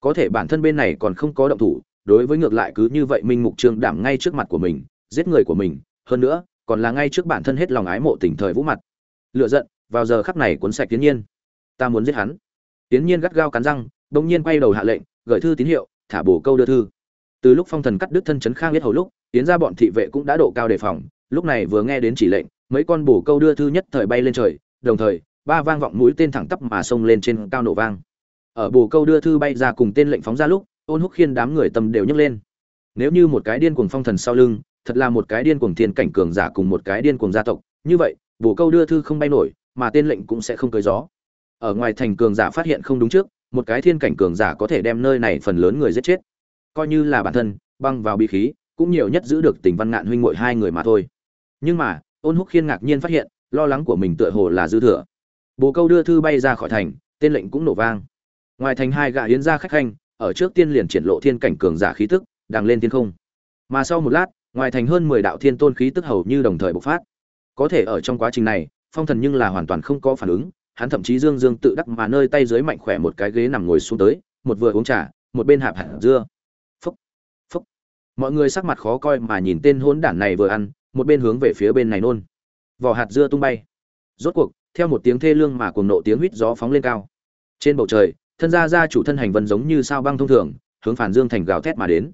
Có thể bản thân bên này còn không có động thủ, đối với ngược lại cứ như vậy minh mục trương đảm ngay trước mặt của mình, giết người của mình, hơn nữa, còn là ngay trước bản thân hết lòng ái mộ tình thời vũ mặt. Lựa giận, vào giờ khắc này cuốn sạch tiến nhiên. Ta muốn giết hắn. Tiến nhiên gắt gao cắn răng bỗng nhiên quay đầu hạ lệnh, gửi thư tín hiệu, thả bổ câu đưa thư. Từ lúc phong thần cắt đứt thân chấn khang biết hầu lúc, tiến ra bọn thị vệ cũng đã độ cao đề phòng, lúc này vừa nghe đến chỉ lệnh, mấy con bổ câu đưa thư nhất thời bay lên trời, đồng thời, ba vang vọng mũi tên thẳng tắp mà xông lên trên cao nổ vang. Ở bổ câu đưa thư bay ra cùng tên lệnh phóng ra lúc, ôn húc khiên đám người tâm đều nhấc lên. Nếu như một cái điên cuồng phong thần sau lưng, thật là một cái điên cuồng thiên cảnh cường giả cùng một cái điên cuồng gia tộc, như vậy, bổ câu đưa thư không bay nổi, mà tên lệnh cũng sẽ không cưới gió. Ở ngoài thành cường giả phát hiện không đúng trước một cái thiên cảnh cường giả có thể đem nơi này phần lớn người giết chết. Coi như là bản thân, băng vào bí khí, cũng nhiều nhất giữ được tình văn ngạn huynh muội hai người mà thôi. Nhưng mà, ôn húc khiên ngạc nhiên phát hiện, lo lắng của mình tựa hồ là dư thừa. Bồ câu đưa thư bay ra khỏi thành, tên lệnh cũng nổ vang. Ngoài thành hai gã yến gia khách khanh, ở trước tiên liền triển lộ thiên cảnh cường giả khí tức đang lên thiên không. Mà sau một lát, ngoài thành hơn mười đạo thiên tôn khí tức hầu như đồng thời bộc phát. Có thể ở trong quá trình này, phong thần nhưng là hoàn toàn không có phản ứng hắn thậm chí dương dương tự đắc mà nơi tay dưới mạnh khỏe một cái ghế nằm ngồi xuống tới, một vừa uống trà, một bên hạp hạt dưa. Phúc phúc. Mọi người sắc mặt khó coi mà nhìn tên hỗn đản này vừa ăn, một bên hướng về phía bên này nôn. Vỏ hạt dưa tung bay. Rốt cuộc, theo một tiếng thê lương mà cuồng nộ tiếng huýt gió phóng lên cao. Trên bầu trời, thân gia gia chủ thân hành vân giống như sao băng thông thường, hướng phản dương thành gào thét mà đến.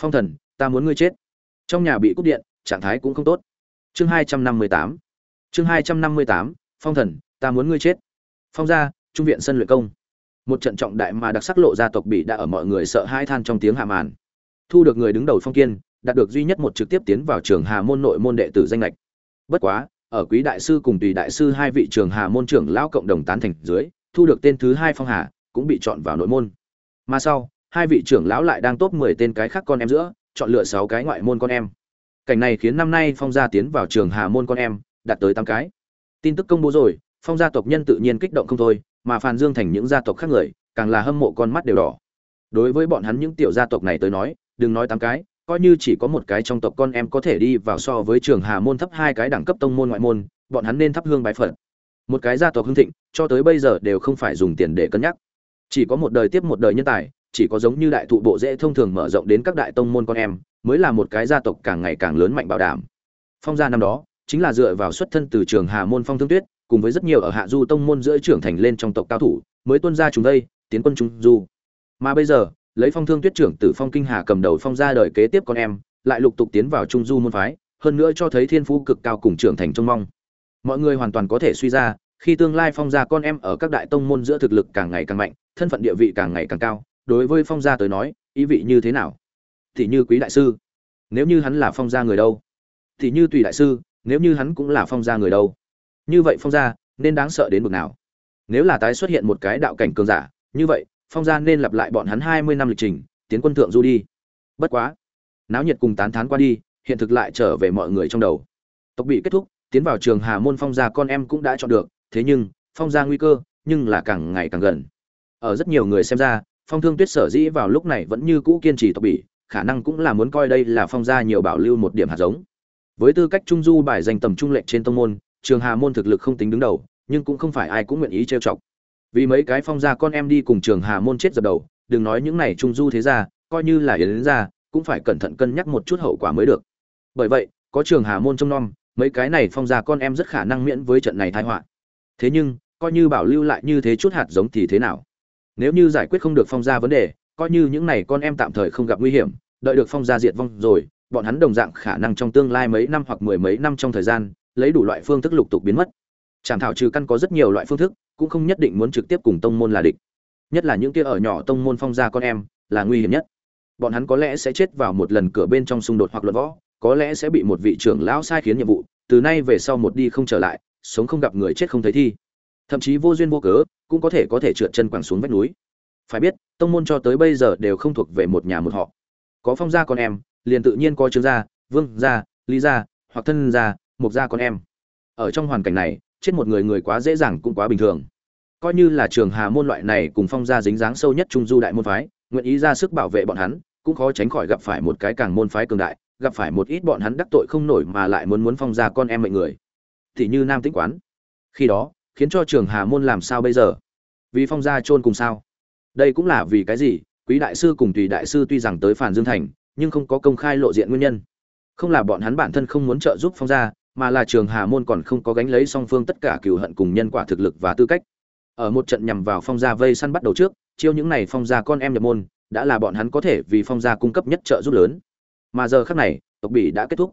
Phong thần, ta muốn ngươi chết. Trong nhà bị cúp điện, trạng thái cũng không tốt. Chương hai trăm năm mươi tám. Chương hai trăm năm mươi tám, phong thần ta muốn ngươi chết phong gia trung viện sân luyện công một trận trọng đại mà đặc sắc lộ gia tộc bị đã ở mọi người sợ hai than trong tiếng hạ màn thu được người đứng đầu phong kiên đạt được duy nhất một trực tiếp tiến vào trường Hà môn nội môn đệ tử danh lệch. Bất quá, ở Quý đại sư cùng Tùy đại sư hai vị trường Hà môn trưởng lão cộng đồng tán thành dưới, thu được tên thứ hai Phong Hà, cũng bị chọn vào nội môn. Mà sau, hai vị trưởng lão lại đang top 10 tên cái khác con em giữa, chọn lựa 6 cái ngoại môn con em. Cảnh này khiến năm nay Phong gia tiến vào trường Hà môn con em, đạt tới 8 cái. Tin tức công bố rồi, Phong gia tộc nhân tự nhiên kích động không thôi, mà phàn Dương thành những gia tộc khác người, càng là hâm mộ con mắt đều đỏ. Đối với bọn hắn những tiểu gia tộc này tới nói, đừng nói tám cái, coi như chỉ có một cái trong tộc con em có thể đi vào so với trường Hà môn thấp hai cái đẳng cấp tông môn ngoại môn, bọn hắn nên thắp hương bái phật. Một cái gia tộc hưng thịnh, cho tới bây giờ đều không phải dùng tiền để cân nhắc. Chỉ có một đời tiếp một đời nhân tài, chỉ có giống như đại thụ bộ dễ thông thường mở rộng đến các đại tông môn con em, mới là một cái gia tộc càng ngày càng lớn mạnh bảo đảm. Phong gia năm đó, chính là dựa vào xuất thân từ trường Hà môn Phong Thương Tuyết, cùng với rất nhiều ở Hạ Du tông môn giữa trưởng thành lên trong tộc cao thủ, mới tuân ra chúng đây, tiến quân chúng du. Mà bây giờ, lấy phong thương tuyết trưởng tử phong kinh hà cầm đầu phong ra đời kế tiếp con em lại lục tục tiến vào trung du môn phái hơn nữa cho thấy thiên phú cực cao cùng trưởng thành trông mong. Mọi người hoàn toàn có thể suy ra khi tương lai phong gia con em ở các đại tông môn giữa thực lực càng ngày càng mạnh thân phận địa vị càng ngày càng cao đối với phong gia tới nói ý vị như thế nào? Thì như quý đại sư nếu như hắn là phong gia người đâu? Thì như tùy đại sư nếu như hắn cũng là phong gia người đâu? Như vậy phong gia nên đáng sợ đến mức nào? Nếu là tái xuất hiện một cái đạo cảnh cường giả, như vậy, phong gia nên lặp lại bọn hắn hai mươi năm lịch trình, tiến quân thượng du đi. Bất quá, náo nhiệt cùng tán thán qua đi, hiện thực lại trở về mọi người trong đầu. Tộc bị kết thúc, tiến vào trường hà môn phong gia con em cũng đã chọn được, thế nhưng, phong gia nguy cơ, nhưng là càng ngày càng gần. Ở rất nhiều người xem ra, phong thương tuyết sở dĩ vào lúc này vẫn như cũ kiên trì tộc bỉ khả năng cũng là muốn coi đây là phong gia nhiều bảo lưu một điểm hạt giống. Với tư cách trung du bài danh tầm trung lệnh trên tông môn trường hà môn thực lực không tính đứng đầu, nhưng cũng không phải ai cũng nguyện ý trêu chọc. Vì mấy cái phong gia con em đi cùng trường hà môn chết dập đầu, đừng nói những này trung du thế ra coi như là yến ra cũng phải cẩn thận cân nhắc một chút hậu quả mới được. Bởi vậy, có trường hà môn trông nom, mấy cái này phong gia con em rất khả năng miễn với trận này tai họa. Thế nhưng, coi như bảo lưu lại như thế chút hạt giống thì thế nào? Nếu như giải quyết không được phong gia vấn đề, coi như những này con em tạm thời không gặp nguy hiểm, đợi được phong gia diệt vong rồi, bọn hắn đồng dạng khả năng trong tương lai mấy năm hoặc mười mấy năm trong thời gian lấy đủ loại phương thức lục tục biến mất Trảm thảo trừ căn có rất nhiều loại phương thức, cũng không nhất định muốn trực tiếp cùng tông môn là địch. Nhất là những kia ở nhỏ tông môn phong gia con em, là nguy hiểm nhất. Bọn hắn có lẽ sẽ chết vào một lần cửa bên trong xung đột hoặc luận võ, có lẽ sẽ bị một vị trưởng lão sai khiến nhiệm vụ, từ nay về sau một đi không trở lại, sống không gặp người chết không thấy thi. Thậm chí vô duyên vô cớ, cũng có thể có thể trượt chân quẳng xuống vách núi. Phải biết, tông môn cho tới bây giờ đều không thuộc về một nhà một họ. Có phong gia con em, liền tự nhiên có trương gia, vương gia, lý gia, hoặc thân gia, mục gia con em. Ở trong hoàn cảnh này, chết một người người quá dễ dàng cũng quá bình thường. Coi như là trường hà môn loại này cùng phong gia dính dáng sâu nhất trung du đại môn phái nguyện ý ra sức bảo vệ bọn hắn cũng khó tránh khỏi gặp phải một cái càng môn phái cường đại gặp phải một ít bọn hắn đắc tội không nổi mà lại muốn muốn phong gia con em mệnh người. Thì như nam tĩnh quán. Khi đó khiến cho trường hà môn làm sao bây giờ? Vì phong gia chôn cùng sao? Đây cũng là vì cái gì? Quý đại sư cùng tùy đại sư tuy rằng tới phản dương thành nhưng không có công khai lộ diện nguyên nhân. Không là bọn hắn bản thân không muốn trợ giúp phong gia mà là trường hà môn còn không có gánh lấy song phương tất cả cừu hận cùng nhân quả thực lực và tư cách. Ở một trận nhằm vào phong gia vây săn bắt đầu trước, chiêu những này phong gia con em nhập môn, đã là bọn hắn có thể vì phong gia cung cấp nhất trợ giúp lớn. Mà giờ khác này, tộc bỉ đã kết thúc.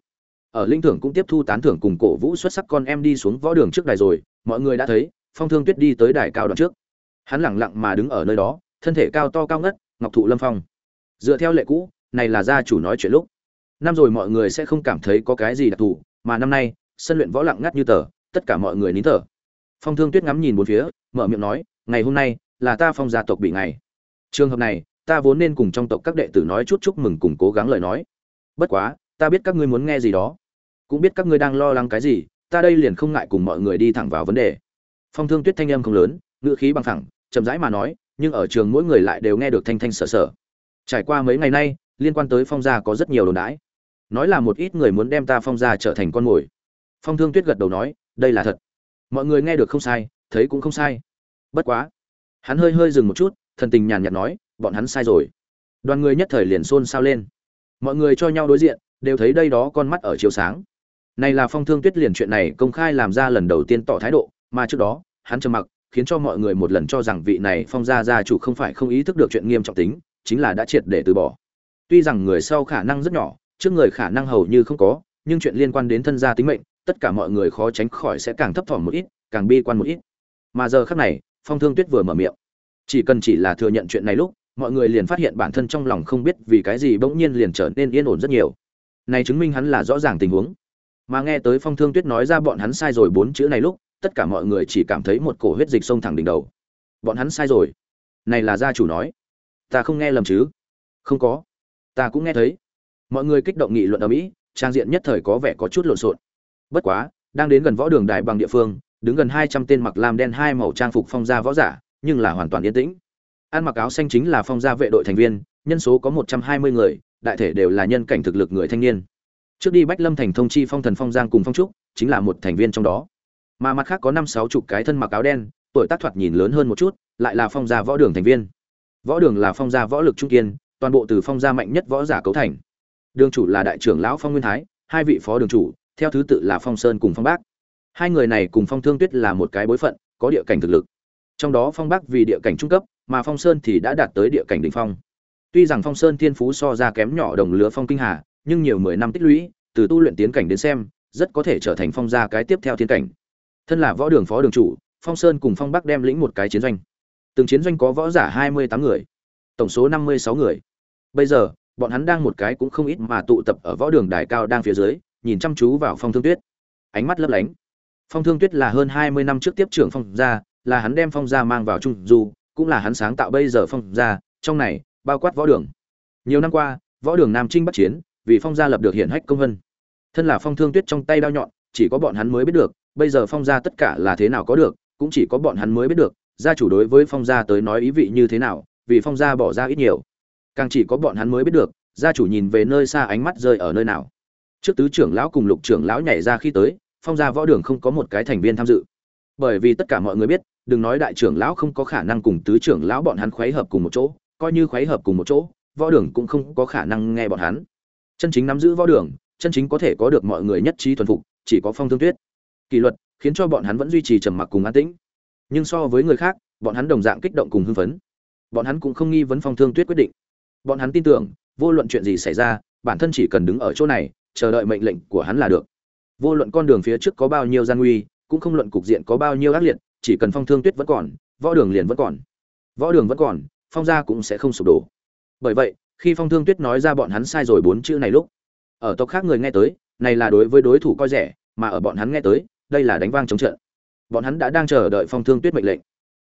Ở linh thưởng cũng tiếp thu tán thưởng cùng cổ vũ xuất sắc con em đi xuống võ đường trước đài rồi, mọi người đã thấy, phong thương tuyết đi tới đài cao đoạn trước. Hắn lẳng lặng mà đứng ở nơi đó, thân thể cao to cao ngất, ngọc thụ lâm phong. Dựa theo lệ cũ, này là gia chủ nói chuyện lúc. Năm rồi mọi người sẽ không cảm thấy có cái gì đặc thù mà năm nay, sân luyện võ lặng ngắt như tờ, tất cả mọi người nín thở. Phong thương tuyết ngắm nhìn bốn phía, mở miệng nói, ngày hôm nay là ta phong gia tộc bị ngày. Trường hợp này, ta vốn nên cùng trong tộc các đệ tử nói chút chúc mừng cùng cố gắng lời nói. Bất quá, ta biết các ngươi muốn nghe gì đó. Cũng biết các ngươi đang lo lắng cái gì, ta đây liền không ngại cùng mọi người đi thẳng vào vấn đề. Phong thương tuyết thanh âm không lớn, ngữ khí bằng thẳng chậm rãi mà nói, nhưng ở trường mỗi người lại đều nghe được thanh thanh sở sở. Trải qua mấy ngày nay, liên quan tới phong gia có rất nhiều đồn đãi nói là một ít người muốn đem ta phong gia trở thành con mồi. Phong thương tuyết gật đầu nói, đây là thật. Mọi người nghe được không sai, thấy cũng không sai. Bất quá. Hắn hơi hơi dừng một chút, thần tình nhàn nhạt nói, bọn hắn sai rồi. Đoàn người nhất thời liền xôn xao lên. Mọi người cho nhau đối diện, đều thấy đây đó con mắt ở chiếu sáng. Này là phong thương tuyết liền chuyện này công khai làm ra lần đầu tiên tỏ thái độ, mà trước đó, hắn trầm mặc, khiến cho mọi người một lần cho rằng vị này phong gia gia chủ không phải không ý thức được chuyện nghiêm trọng tính, chính là đã triệt để từ bỏ. Tuy rằng người sau khả năng rất nhỏ trước người khả năng hầu như không có, nhưng chuyện liên quan đến thân gia tính mệnh, tất cả mọi người khó tránh khỏi sẽ càng thấp thỏm một ít, càng bi quan một ít. Mà giờ khác này, phong thương tuyết vừa mở miệng. Chỉ cần chỉ là thừa nhận chuyện này lúc, mọi người liền phát hiện bản thân trong lòng không biết vì cái gì bỗng nhiên liền trở nên yên ổn rất nhiều. Này chứng minh hắn là rõ ràng tình huống. Mà nghe tới phong thương tuyết nói ra bọn hắn sai rồi bốn chữ này lúc, tất cả mọi người chỉ cảm thấy một cổ huyết dịch xông thẳng đỉnh đầu. Bọn hắn sai rồi. Này là gia chủ nói. Ta không nghe lầm chứ? Không có. Ta cũng nghe thấy mọi người kích động nghị luận ở mỹ, trang diện nhất thời có vẻ có chút lộn xộn. Bất quá, đang đến gần võ đường đài bằng địa phương, đứng gần hai trăm tên mặc lam đen hai màu trang phục phong gia võ giả, nhưng là hoàn toàn yên tĩnh. Ăn mặc áo xanh chính là phong gia vệ đội thành viên, nhân số có một trăm hai mươi người, đại thể đều là nhân cảnh thực lực người thanh niên. Trước đi bách lâm thành thông chi phong thần phong giang cùng phong trúc, chính là một thành viên trong đó. Mà mặt khác có năm sáu chục cái thân mặc áo đen, tuổi tác thoạt nhìn lớn hơn một chút, lại là phong gia võ đường thành viên. Võ đường là phong gia võ lực trung kiên, toàn bộ từ phong gia mạnh nhất võ giả cấu thành đường chủ là đại trưởng lão phong nguyên thái, hai vị phó đường chủ, theo thứ tự là phong sơn cùng phong bác. Hai người này cùng phong thương tuyết là một cái bối phận, có địa cảnh thực lực. Trong đó phong bác vì địa cảnh trung cấp, mà phong sơn thì đã đạt tới địa cảnh đ ỉ n h phong. Tuy rằng phong sơn thiên phú so ra kém nhỏ đồng lứa phong kinh hà, nhưng nhiều mười năm tích lũy, từ tu luyện tiến cảnh đến xem, rất có thể trở thành phong gia cái tiếp theo thiên cảnh. Thân là võ đường phó đường chủ, phong sơn cùng phong bắc đem lĩnh một cái chiến doanh. Từng chiến doanh có võ giả hai mươi tám người, tổng số năm mươi sáu người. Bây giờ bọn hắn đang một cái cũng không ít mà tụ tập ở võ đường đài cao đang phía dưới, nhìn chăm chú vào phong thương tuyết. Ánh mắt lấp lánh. Phong thương tuyết là hơn hai mươi năm trước tiếp trưởng phong gia, là hắn đem phong gia mang vào trung du, cũng là hắn sáng tạo bây giờ phong gia, trong này, bao quát võ đường. Nhiều năm qua, võ đường nam trinh bắt chiến, vì phong gia lập được hiển hách công vân. Thân là phong thương tuyết trong tay đao nhọn, chỉ có bọn hắn mới biết được, bây giờ phong gia tất cả là thế nào có được, cũng chỉ có bọn hắn mới biết được, gia chủ đối với phong gia tới nói ý vị như thế nào, vì phong gia bỏ ra ít nhiều càng chỉ có bọn hắn mới biết được, gia chủ nhìn về nơi xa ánh mắt rơi ở nơi nào. Trước tứ trưởng lão cùng lục trưởng lão nhảy ra khi tới, phong gia võ đường không có một cái thành viên tham dự. Bởi vì tất cả mọi người biết, đừng nói đại trưởng lão không có khả năng cùng tứ trưởng lão bọn hắn khuấy hợp cùng một chỗ, coi như khuấy hợp cùng một chỗ, võ đường cũng không có khả năng nghe bọn hắn. Chân chính nắm giữ võ đường, chân chính có thể có được mọi người nhất trí thuần phục, chỉ có phong thương tuyết. Kỷ luật khiến cho bọn hắn vẫn duy trì trầm mặc cùng an tĩnh. Nhưng so với người khác, bọn hắn đồng dạng kích động cùng hưng phấn. Bọn hắn cũng không nghi vấn phong thương tuyết quyết định bọn hắn tin tưởng, vô luận chuyện gì xảy ra, bản thân chỉ cần đứng ở chỗ này, chờ đợi mệnh lệnh của hắn là được. Vô luận con đường phía trước có bao nhiêu gian nguy, cũng không luận cục diện có bao nhiêu ác liệt, chỉ cần phong thương tuyết vẫn còn, võ đường liền vẫn còn. Võ đường vẫn còn, phong gia cũng sẽ không sụp đổ. Bởi vậy, khi phong thương tuyết nói ra bọn hắn sai rồi bốn chữ này lúc, ở tộc khác người nghe tới, này là đối với đối thủ coi rẻ, mà ở bọn hắn nghe tới, đây là đánh vang chống trận. Bọn hắn đã đang chờ đợi phong thương tuyết mệnh lệnh.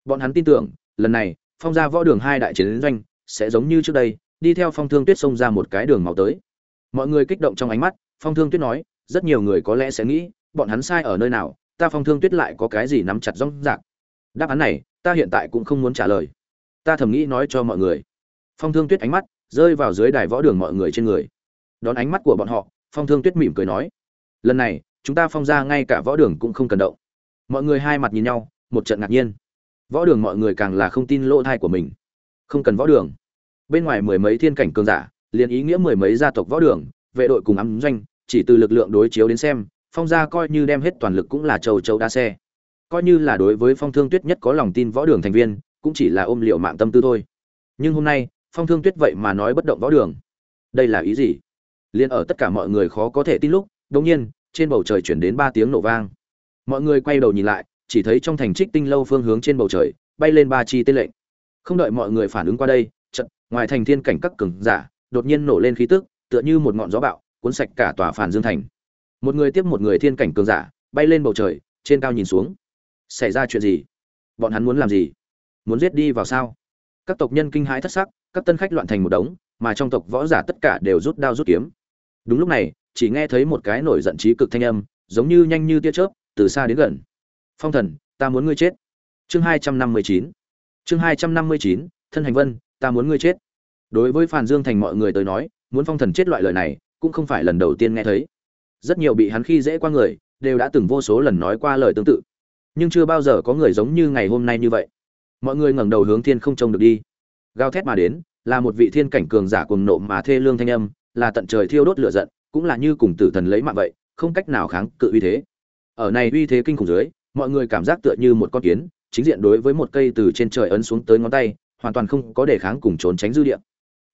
Bọn hắn tin tưởng, lần này, phong gia võ đường hai đại chiến doanh, sẽ giống như trước đây đi theo phong thương tuyết xông ra một cái đường máu tới. Mọi người kích động trong ánh mắt, phong thương tuyết nói, rất nhiều người có lẽ sẽ nghĩ, bọn hắn sai ở nơi nào, ta phong thương tuyết lại có cái gì nắm chặt rong rạc? Đáp án này, ta hiện tại cũng không muốn trả lời. Ta thầm nghĩ nói cho mọi người. Phong thương tuyết ánh mắt rơi vào dưới đài võ đường mọi người trên người. Đón ánh mắt của bọn họ, phong thương tuyết mỉm cười nói, lần này, chúng ta phong ra ngay cả võ đường cũng không cần động. Mọi người hai mặt nhìn nhau, một trận ngạc nhiên. Võ đường mọi người càng là không tin lỗ thai của mình. Không cần võ đường bên ngoài mười mấy thiên cảnh cường giả, liền ý nghĩa mười mấy gia tộc võ đường, vệ đội cùng ám doanh, chỉ từ lực lượng đối chiếu đến xem, phong gia coi như đem hết toàn lực cũng là châu châu đa xe. Coi như là đối với phong thương tuyết nhất có lòng tin võ đường thành viên, cũng chỉ là ôm liệu mạng tâm tư thôi. Nhưng hôm nay, phong thương tuyết vậy mà nói bất động võ đường. Đây là ý gì? Liền ở tất cả mọi người khó có thể tin lúc, đột nhiên, trên bầu trời chuyển đến ba tiếng nổ vang. Mọi người quay đầu nhìn lại, chỉ thấy trong thành trích tinh lâu phương hướng trên bầu trời, bay lên ba chi tên lệnh. Không đợi mọi người phản ứng qua đây ngoài thành thiên cảnh các cường giả, đột nhiên nổ lên khí tức, tựa như một ngọn gió bạo, cuốn sạch cả tòa phản dương thành. Một người tiếp một người thiên cảnh cường giả, bay lên bầu trời, trên cao nhìn xuống. Xảy ra chuyện gì? Bọn hắn muốn làm gì? Muốn giết đi vào sao? Các tộc nhân kinh hãi thất sắc, các tân khách loạn thành một đống, mà trong tộc võ giả tất cả đều rút đao rút kiếm. Đúng lúc này, chỉ nghe thấy một cái nổi giận trí cực thanh âm, giống như nhanh như tia chớp, từ xa đến gần. Phong thần, ta muốn ngươi chết. Chương hai trăm năm mươi chín. Chương hai trăm năm mươi chín, thân hành vân ta muốn ngươi chết. Đối với phàn dương thành mọi người tới nói, muốn phong thần chết loại lời này, cũng không phải lần đầu tiên nghe thấy. Rất nhiều bị hắn khi dễ qua người, đều đã từng vô số lần nói qua lời tương tự. Nhưng chưa bao giờ có người giống như ngày hôm nay như vậy. Mọi người ngẩng đầu hướng thiên không trông được đi. Gào thét mà đến, là một vị thiên cảnh cường giả cuồng nộ mà thê lương thanh âm, là tận trời thiêu đốt lửa giận, cũng là như cùng tử thần lấy mạng vậy, không cách nào kháng cự uy thế. Ở này uy thế kinh khủng dưới, mọi người cảm giác tựa như một con kiến, chính diện đối với một cây từ trên trời ấn xuống tới ngón tay hoàn toàn không có đề kháng cùng trốn tránh dư địa.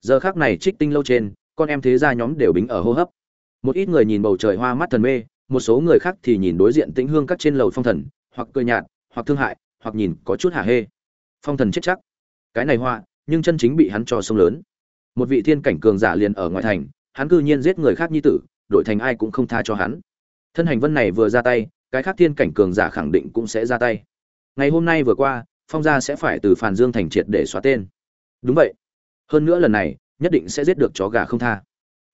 Giờ khác này trích tinh lâu trên, con em thế gia nhóm đều bính ở hô hấp. Một ít người nhìn bầu trời hoa mắt thần mê, một số người khác thì nhìn đối diện tĩnh hương các trên lầu phong thần, hoặc cười nhạt, hoặc thương hại, hoặc nhìn có chút hả hê. Phong thần chết chắc. Cái này hoa, nhưng chân chính bị hắn cho sông lớn. Một vị thiên cảnh cường giả liền ở ngoài thành, hắn cư nhiên giết người khác như tử, đổi thành ai cũng không tha cho hắn. Thân hành vân này vừa ra tay, cái khác thiên cảnh cường giả khẳng định cũng sẽ ra tay. Ngày hôm nay vừa qua phong gia sẽ phải từ phàn dương thành triệt để xóa tên. Đúng vậy. Hơn nữa lần này, nhất định sẽ giết được chó gà không tha.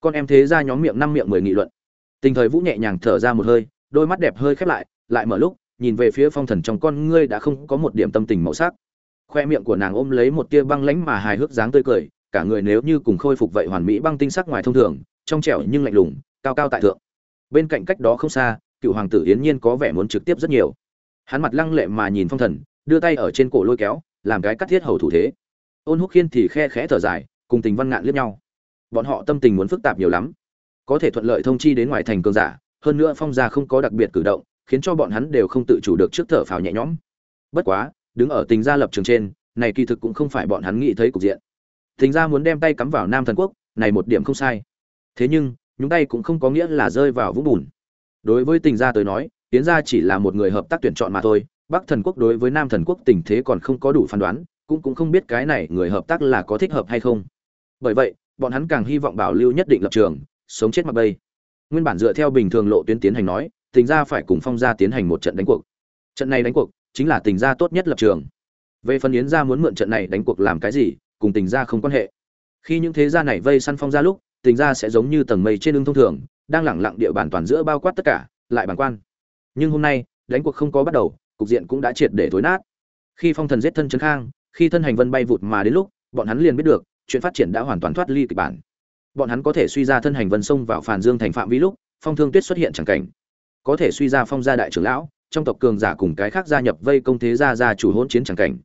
Con em thế ra nhóm miệng năm miệng mười nghị luận. Tình thời vũ nhẹ nhàng thở ra một hơi, đôi mắt đẹp hơi khép lại lại mở lúc, nhìn về phía phong thần trong con ngươi đã không có một điểm tâm tình màu sắc. Khoe miệng của nàng ôm lấy một tia băng lánh mà hài hước dáng tươi cười, cả người nếu như cùng khôi phục vậy hoàn mỹ băng tinh sắc ngoài thông thường, trong trẻo nhưng lạnh lùng, cao cao tại thượng. Bên cạnh cách đó không xa, cựu hoàng tử yến nhiên có vẻ muốn trực tiếp rất nhiều. Hắn mặt lăng lệ mà nhìn phong thần đưa tay ở trên cổ lôi kéo, làm cái cắt thiết hầu thủ thế. Ôn húc khiên thì khe khẽ thở dài, cùng tình văn ngạn liếc nhau. Bọn họ tâm tình muốn phức tạp nhiều lắm. Có thể thuận lợi thông chi đến ngoài thành cường giả, hơn nữa phong gia không có đặc biệt cử động, khiến cho bọn hắn đều không tự chủ được trước thở phào nhẹ nhõm. Bất quá, đứng ở tình gia lập trường trên, này kỳ thực cũng không phải bọn hắn nghĩ thấy cục diện. Tình gia muốn đem tay cắm vào nam thần quốc, này một điểm không sai. Thế nhưng, nhúng tay cũng không có nghĩa là rơi vào vũng bùn. Đối với tình gia tới nói tiến gia chỉ là một người hợp tác tuyển chọn mà thôi bắc thần quốc đối với nam thần quốc tình thế còn không có đủ phán đoán, cũng cũng không biết cái này người hợp tác là có thích hợp hay không. Bởi vậy, bọn hắn càng hy vọng bảo lưu nhất định lập trường, sống chết mặc bây nguyên bản dựa theo bình thường lộ tuyến tiến hành nói, tình gia phải cùng phong gia tiến hành một trận đánh cuộc. Trận này đánh cuộc chính là tình gia tốt nhất lập trường. Về phần yến gia muốn mượn trận này đánh cuộc làm cái gì, cùng tình gia không quan hệ. Khi những thế gia này vây săn phong gia lúc, tình gia sẽ giống như tầng mây trên lưng thông thường, đang lẳng lặng địa bàn toàn giữa bao quát tất cả, lại bản quan. Nhưng hôm nay, đánh cuộc không có bắt đầu cục diện cũng đã triệt để thối nát. Khi phong thần giết thân trấn khang, khi thân hành vân bay vụt mà đến lúc, bọn hắn liền biết được, chuyện phát triển đã hoàn toàn thoát ly kịch bản. Bọn hắn có thể suy ra thân hành vân xông vào phản dương thành phạm vi lúc, phong thương tuyết xuất hiện chẳng cảnh. Có thể suy ra phong gia đại trưởng lão, trong tộc cường giả cùng cái khác gia nhập vây công thế gia gia chủ hỗn chiến chẳng cảnh.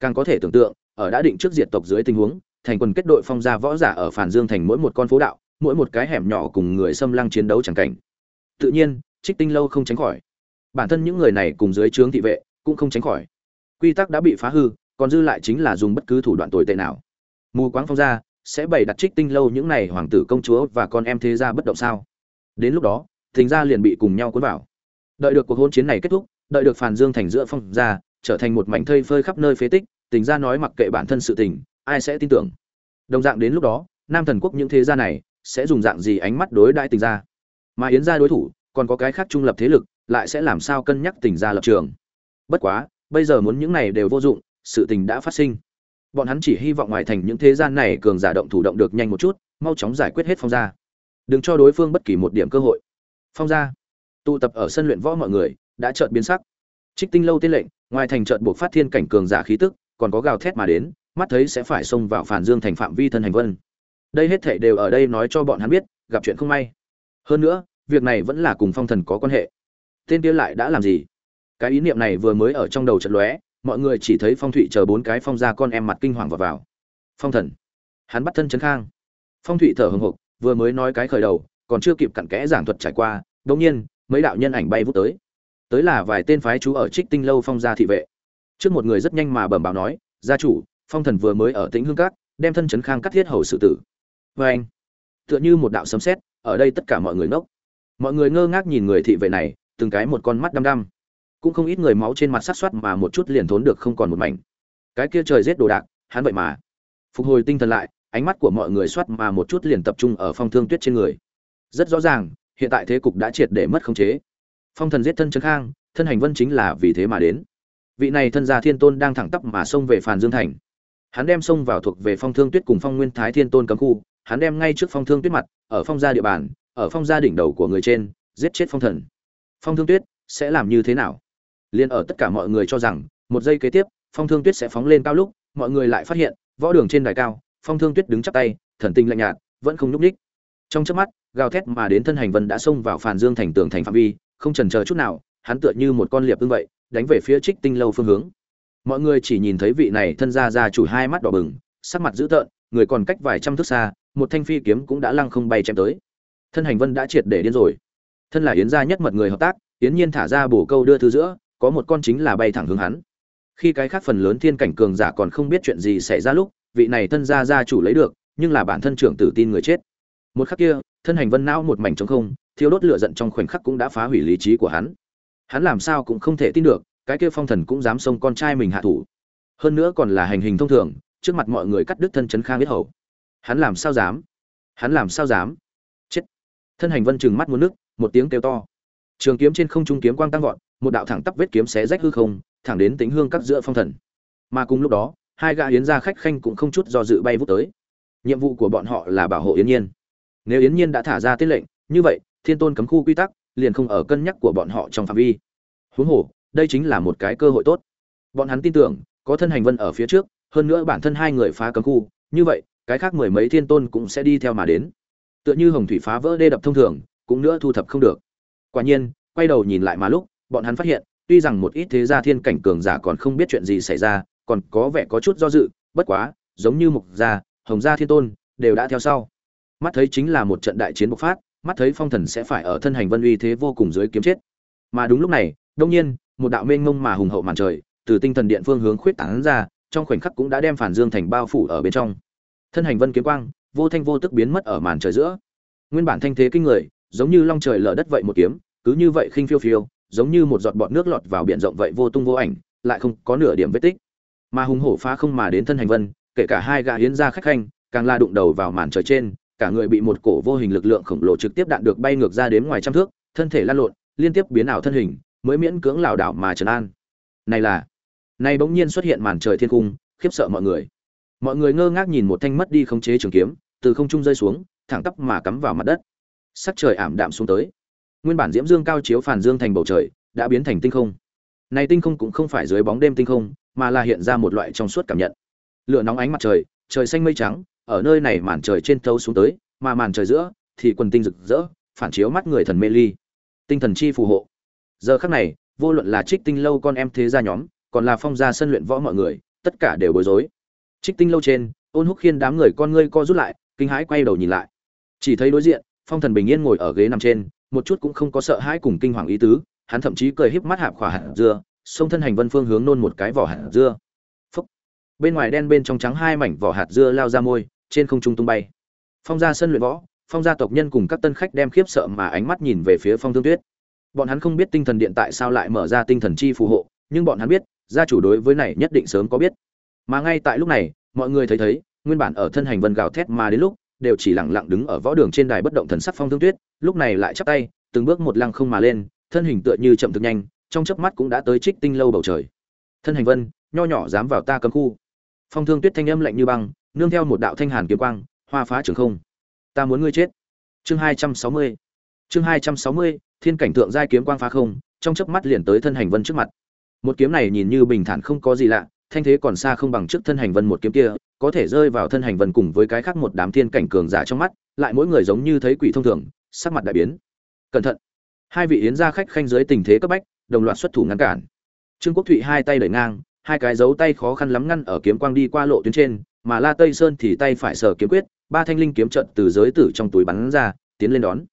Càng có thể tưởng tượng, ở đã định trước diệt tộc dưới tình huống, thành quần kết đội phong gia võ giả ở phản dương thành mỗi một con phố đạo, mỗi một cái hẻm nhỏ cùng người xâm lăng chiến đấu chẳng cảnh. Tự nhiên, trích tinh lâu không tránh khỏi bản thân những người này cùng dưới trướng thị vệ cũng không tránh khỏi. Quy tắc đã bị phá hư, còn dư lại chính là dùng bất cứ thủ đoạn tồi tệ nào. Mù quáng phong gia sẽ bày đặt trích tinh lâu những này hoàng tử công chúa và con em thế gia bất động sao? Đến lúc đó, thình gia liền bị cùng nhau cuốn vào. Đợi được cuộc hôn chiến này kết thúc, đợi được phản dương thành giữa phong gia, trở thành một mảnh thây phơi khắp nơi phế tích tình gia nói mặc kệ bản thân sự tình, ai sẽ tin tưởng. Đồng dạng đến lúc đó, nam thần quốc những thế gia này sẽ dùng dạng gì ánh mắt đối đãi tình gia? Mà yến gia đối thủ còn có cái khác trung lập thế lực lại sẽ làm sao cân nhắc tình gia lập trường. Bất quá, bây giờ muốn những này đều vô dụng, sự tình đã phát sinh. Bọn hắn chỉ hy vọng ngoài thành những thế gian này cường giả động thủ động được nhanh một chút, mau chóng giải quyết hết phong gia. Đừng cho đối phương bất kỳ một điểm cơ hội. Phong gia, tụ tập ở sân luyện võ mọi người, đã chợt biến sắc. Trích tinh lâu tên lệnh, ngoài thành chợt buộc phát thiên cảnh cường giả khí tức, còn có gào thét mà đến, mắt thấy sẽ phải xông vào phản dương thành phạm vi thân hành vân. Đây hết thảy đều ở đây nói cho bọn hắn biết, gặp chuyện không may. Hơn nữa, việc này vẫn là cùng phong thần có quan hệ tên kia lại đã làm gì? Cái ý niệm này vừa mới ở trong đầu trận lóe, mọi người chỉ thấy phong thụy chờ bốn cái phong ra con em mặt kinh hoàng vào vào. Phong thần. Hắn bắt thân trấn khang. Phong thụy thở hồng hộc vừa mới nói cái khởi đầu, còn chưa kịp cặn kẽ giảng thuật trải qua đ nhiên, mấy đạo nhân ảnh bay vút tới. Tới là vài tên phái chú ở trích tinh lâu phong gia thị vệ. Trước một người rất nhanh mà bẩm báo nói, gia chủ, phong thần vừa mới ở tĩnh hương cát đem thân trấn khang cắt thiết hầu sự tử. Vê anh, tựa như một đạo sấm sét, ở đây tất cả mọi người ngốc. Mọi người ngơ ngác nhìn người thị vệ này từng cái một con mắt đăm đăm. Cũng không ít người máu trên mặt sát soát mà một chút liền thốn được không còn một mảnh. Cái kia trời rét đồ đạc, hắn vậy mà. Phục hồi tinh thần lại, ánh mắt của mọi người soát mà một chút liền tập trung ở phong thương tuyết trên người. Rất rõ ràng, hiện tại thế cục đã triệt để mất khống chế. Phong thần giết thân trấn khang, thân hành vân chính là vì thế mà đến. Vị này thân gia thiên tôn đang thẳng tắp mà xông về phàn dương thành. Hắn đem xông vào thuộc về phong thương tuyết cùng phong nguyên thái thiên tôn cấm khu. Hắn đem ngay trước phong thương tuyết mặt, ở phong gia địa bàn, ở phong gia đỉnh đầu của người trên, giết chết phong thần phong thương tuyết sẽ làm như thế nào? Liền ở tất cả mọi người cho rằng, một giây kế tiếp, phong thương tuyết sẽ phóng lên cao lúc, mọi người lại phát hiện, võ đường trên đài cao, phong thương tuyết đứng chắp tay, thần tinh lạnh nhạt, vẫn không nhúc ních trong chớp mắt, gào thét mà đến thân hành vân đã xông vào phàn dương thành tường thành phạm vi, không chần chờ chút nào, hắn tựa như một con liệp tương vậy, đánh về phía trích tinh lâu phương hướng. Mọi người chỉ nhìn thấy vị này thân ra ra chủ hai mắt đỏ bừng, sắc mặt dữ tợn, người còn cách vài trăm thước xa, một thanh phi kiếm cũng đã lăng không bay chém tới. Thân hành vân đã triệt để điên rồi thân là yến gia nhất mật người hợp tác, yến nhiên thả ra bổ câu đưa thư giữa, có một con chính là bay thẳng hướng hắn. Khi cái khác phần lớn thiên cảnh cường giả còn không biết chuyện gì xảy ra lúc, vị này thân gia gia chủ lấy được, nhưng là bản thân trưởng tử tin người chết. Một khắc kia, thân hành vân não một mảnh trống không thiếu đốt lửa giận trong khoảnh khắc cũng đã phá hủy lý trí của hắn. Hắn làm sao cũng không thể tin được, cái kia phong thần cũng dám xông con trai mình hạ thủ. Hơn nữa còn là hành hình thông thường, trước mặt mọi người cắt đứt thân chấn khang biết hầu. Hắn làm sao dám? Hắn làm sao dám? Chết. Thân hành vân trừng mắt muốn nước một tiếng kêu to. Trường kiếm trên không trung kiếm quang tăng vọt, một đạo thẳng tắp vết kiếm xé rách hư không, thẳng đến tính hương cắt giữa phong thần. Mà cùng lúc đó, hai gã yến gia khách khanh cũng không chút do dự bay vút tới. Nhiệm vụ của bọn họ là bảo hộ yến nhiên. Nếu yến nhiên đã thả ra tiết lệnh, như vậy, thiên tôn cấm khu quy tắc liền không ở cân nhắc của bọn họ trong phạm vi. Huống hồ, đây chính là một cái cơ hội tốt. Bọn hắn tin tưởng, có thân hành vân ở phía trước, hơn nữa bản thân hai người phá cấm khu, như vậy, cái khác mười mấy thiên tôn cũng sẽ đi theo mà đến. Tựa như hồng thủy phá vỡ đê đập thông thường cũng nữa thu thập không được. Quả nhiên, quay đầu nhìn lại mà lúc, bọn hắn phát hiện, tuy rằng một ít thế gia thiên cảnh cường giả còn không biết chuyện gì xảy ra, còn có vẻ có chút do dự, bất quá, giống như mục gia, hồng gia thiên tôn, đều đã theo sau. Mắt thấy chính là một trận đại chiến bộc phát, mắt thấy phong thần sẽ phải ở thân hành vân uy thế vô cùng dưới kiếm chết. Mà đúng lúc này, đông nhiên, một đạo mênh mông mà hùng hậu màn trời, từ tinh thần điện phương hướng khuyết tán ra, trong khoảnh khắc cũng đã đem phản dương thành bao phủ ở bên trong. Thân hành vân kiếm quang, vô thanh vô tức biến mất ở màn trời giữa. Nguyên bản thanh thế kinh người giống như long trời lở đất vậy một kiếm, cứ như vậy khinh phiêu phiêu, giống như một giọt bọt nước lọt vào biển rộng vậy vô tung vô ảnh, lại không có nửa điểm vết tích. Mà hùng hổ phá không mà đến thân hành vân, kể cả hai gã hiến ra khách khanh, càng la đụng đầu vào màn trời trên, cả người bị một cổ vô hình lực lượng khổng lồ trực tiếp đạn được bay ngược ra đến ngoài trăm thước, thân thể lăn lộn, liên tiếp biến ảo thân hình, mới miễn cưỡng lảo đảo mà trấn an. Này là, này bỗng nhiên xuất hiện màn trời thiên cung, khiếp sợ mọi người. Mọi người ngơ ngác nhìn một thanh mất đi khống chế trường kiếm, từ không trung rơi xuống, thẳng tắp mà cắm vào mặt đất sắc trời ảm đạm xuống tới. Nguyên bản diễm dương cao chiếu phản dương thành bầu trời, đã biến thành tinh không. Này tinh không cũng không phải dưới bóng đêm tinh không, mà là hiện ra một loại trong suốt cảm nhận. Lửa nóng ánh mặt trời trời xanh mây trắng, ở nơi này màn trời trên thấu xuống tới, mà màn trời giữa, thì quần tinh rực rỡ, phản chiếu mắt người thần mê ly. Tinh thần chi phù hộ. Giờ khắc này, vô luận là trích tinh lâu con em thế gia nhóm, còn là phong gia sân luyện võ mọi người, tất cả đều bối rối. Trích tinh lâu trên, ôn húc khiên đám người con ngươi co rút lại, kinh hãi quay đầu nhìn lại. Chỉ thấy đối diện phong thần bình yên ngồi ở ghế nằm trên, một chút cũng không có sợ hãi cùng kinh hoàng ý tứ, hắn thậm chí cười híp mắt hạp khỏa hạt dưa xông thân hành vân phương hướng nôn một cái vỏ hạt dưa. Phúc. bên ngoài đen bên trong trắng hai mảnh vỏ hạt dưa lao ra môi, trên không trung tung bay. Phong gia sân luyện võ, phong gia tộc nhân cùng các tân khách đem khiếp sợ mà ánh mắt nhìn về phía phong thương tuyết. Bọn hắn không biết tinh thần điện tại sao lại mở ra tinh thần chi phù hộ, nhưng bọn hắn biết, gia chủ đối với này nhất định sớm có biết. Mà ngay tại lúc này, mọi người thấy thấy, nguyên bản ở thân hành vân gào thét mà đến lúc đều chỉ lặng lặng đứng ở võ đường trên đài bất động thần sắc phong thương tuyết, lúc này lại chắp tay, từng bước một lăng không mà lên, thân hình tựa như chậm thực nhanh, trong chớp mắt cũng đã tới trích tinh lâu bầu trời. Thân hành vân, nho nhỏ dám vào ta cấm khu. Phong thương tuyết thanh âm lạnh như băng, nương theo một đạo thanh hàn kiếm quang, hoa phá trường không. Ta muốn ngươi chết. Chương hai trăm sáu mươi. Chương hai trăm sáu mươi, thiên cảnh tượng giai kiếm quang phá không, trong chớp mắt liền tới thân hành vân trước mặt. Một kiếm này nhìn như bình thản không có gì lạ thanh thế còn xa không bằng trước thân hành vân một kiếm kia, có thể rơi vào thân hành vân cùng với cái khác một đám thiên cảnh cường giả trong mắt, lại mỗi người giống như thấy quỷ thông thường, sắc mặt đại biến. Cẩn thận. Hai vị yến gia khách khanh dưới tình thế cấp bách, đồng loạt xuất thủ ngăn cản. Trương quốc thụy hai tay đẩy ngang, hai cái dấu tay khó khăn lắm ngăn ở kiếm quang đi qua lộ tuyến trên, mà la tây sơn thì tay phải sở kiếm quyết, ba thanh linh kiếm trận từ giới tử trong túi bắn ra, tiến lên đón.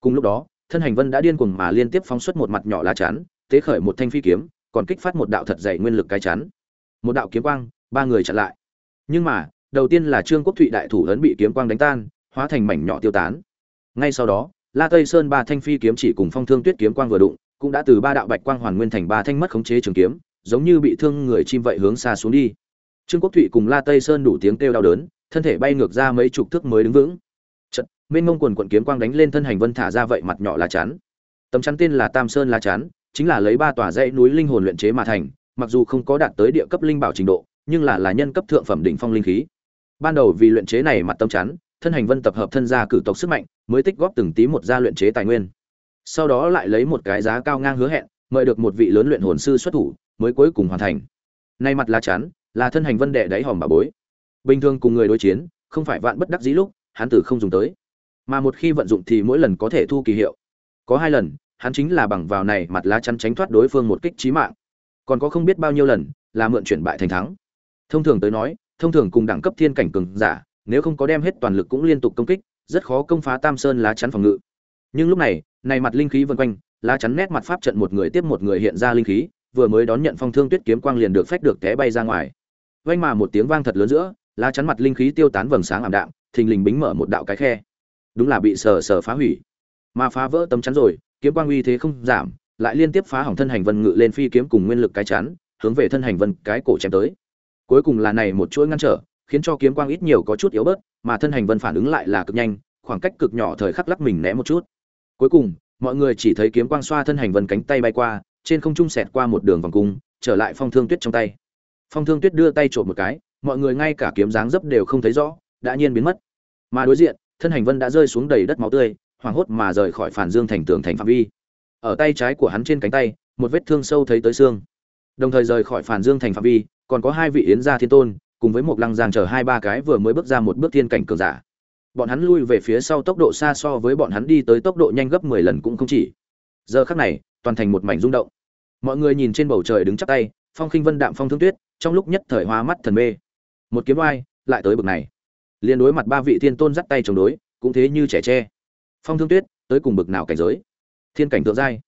Cùng lúc đó, thân hành vân đã điên cuồng mà liên tiếp phóng xuất một mặt nhỏ lá chắn, tế khởi một thanh phi kiếm, còn kích phát một đạo thật dày nguyên lực cái chắn một đạo kiếm quang, ba người chặn lại. Nhưng mà, đầu tiên là trương quốc thụy đại thủ ấn bị kiếm quang đánh tan, hóa thành mảnh nhỏ tiêu tán. Ngay sau đó, la tây sơn ba thanh phi kiếm chỉ cùng phong thương tuyết kiếm quang vừa đụng, cũng đã từ ba đạo bạch quang hoàn nguyên thành ba thanh mất khống chế trường kiếm, giống như bị thương người chim vậy hướng xa xuống đi. Trương quốc thụy cùng la tây sơn đủ tiếng kêu đau đớn, thân thể bay ngược ra mấy chục thước mới đứng vững. Trận mênh mông quần quận kiếm quang đánh lên thân hành vân thả ra vậy mặt nhỏ lá chắn. Tấm chắn tên là tam sơn lá chắn, chính là lấy ba tòa dãy núi linh hồn luyện chế mà thành mặc dù không có đạt tới địa cấp linh bảo trình độ, nhưng là là nhân cấp thượng phẩm đỉnh phong linh khí. Ban đầu vì luyện chế này mặt tâm chắn, thân hành vân tập hợp thân gia cử tộc sức mạnh, mới tích góp từng tí một gia luyện chế tài nguyên. Sau đó lại lấy một cái giá cao ngang hứa hẹn, mời được một vị lớn luyện hồn sư xuất thủ, mới cuối cùng hoàn thành. Nay mặt lá chắn, là thân hành vân đệ đáy hòm bà bối. Bình thường cùng người đối chiến, không phải vạn bất đắc dĩ lúc, hắn tử không dùng tới. Mà một khi vận dụng thì mỗi lần có thể thu kỳ hiệu. Có hai lần, hắn chính là bằng vào này mặt lá chắn tránh thoát đối phương một kích chí mạng còn có không biết bao nhiêu lần, là mượn chuyển bại thành thắng. Thông thường tới nói, thông thường cùng đẳng cấp thiên cảnh cường giả, nếu không có đem hết toàn lực cũng liên tục công kích, rất khó công phá tam sơn lá chắn phòng ngự. Nhưng lúc này này mặt linh khí vân quanh, lá chắn nét mặt pháp trận một người tiếp một người hiện ra linh khí, vừa mới đón nhận phong thương tuyết kiếm quang liền được phách được té bay ra ngoài. Vanh mà một tiếng vang thật lớn giữa, lá chắn mặt linh khí tiêu tán vầng sáng ảm đạm, thình lình bính mở một đạo cái khe. Đúng là bị sờ sờ phá hủy. Mà phá vỡ tấm chắn rồi, kiếm quang uy thế không giảm lại liên tiếp phá hỏng thân hành vân ngự lên phi kiếm cùng nguyên lực cái chắn, hướng về thân hành vân cái cổ chém tới. Cuối cùng là này một chuỗi ngăn trở, khiến cho kiếm quang ít nhiều có chút yếu bớt, mà thân hành vân phản ứng lại là cực nhanh, khoảng cách cực nhỏ thời khắc lắc mình né một chút. Cuối cùng, mọi người chỉ thấy kiếm quang xoa thân hành vân cánh tay bay qua, trên không trung xẹt qua một đường vòng cung, trở lại phong thương tuyết trong tay. Phong thương tuyết đưa tay trộm một cái, mọi người ngay cả kiếm dáng dấp đều không thấy rõ, đã nhiên biến mất. Mà đối diện, thân hành vân đã rơi xuống đầy đất máu tươi, hoảng hốt mà rời khỏi phản dương thành tường thành phạm vi ở tay trái của hắn trên cánh tay, một vết thương sâu thấy tới xương. Đồng thời rời khỏi phản dương thành phạm vi, còn có hai vị yến gia thiên tôn, cùng với một lăng giang chờ hai ba cái vừa mới bước ra một bước thiên cảnh cường giả. Bọn hắn lui về phía sau tốc độ xa so với bọn hắn đi tới tốc độ nhanh gấp mười lần cũng không chỉ. Giờ khắc này, toàn thành một mảnh rung động. Mọi người nhìn trên bầu trời đứng chắp tay, phong khinh vân đạm phong thương tuyết, trong lúc nhất thời hóa mắt thần mê. Một kiếm oai, lại tới bực này. Liền đối mặt ba vị thiên tôn dắt tay chống đối, cũng thế như trẻ tre. Phong thương tuyết, tới cùng bực nào cảnh giới? Thiên cảnh tượng giai.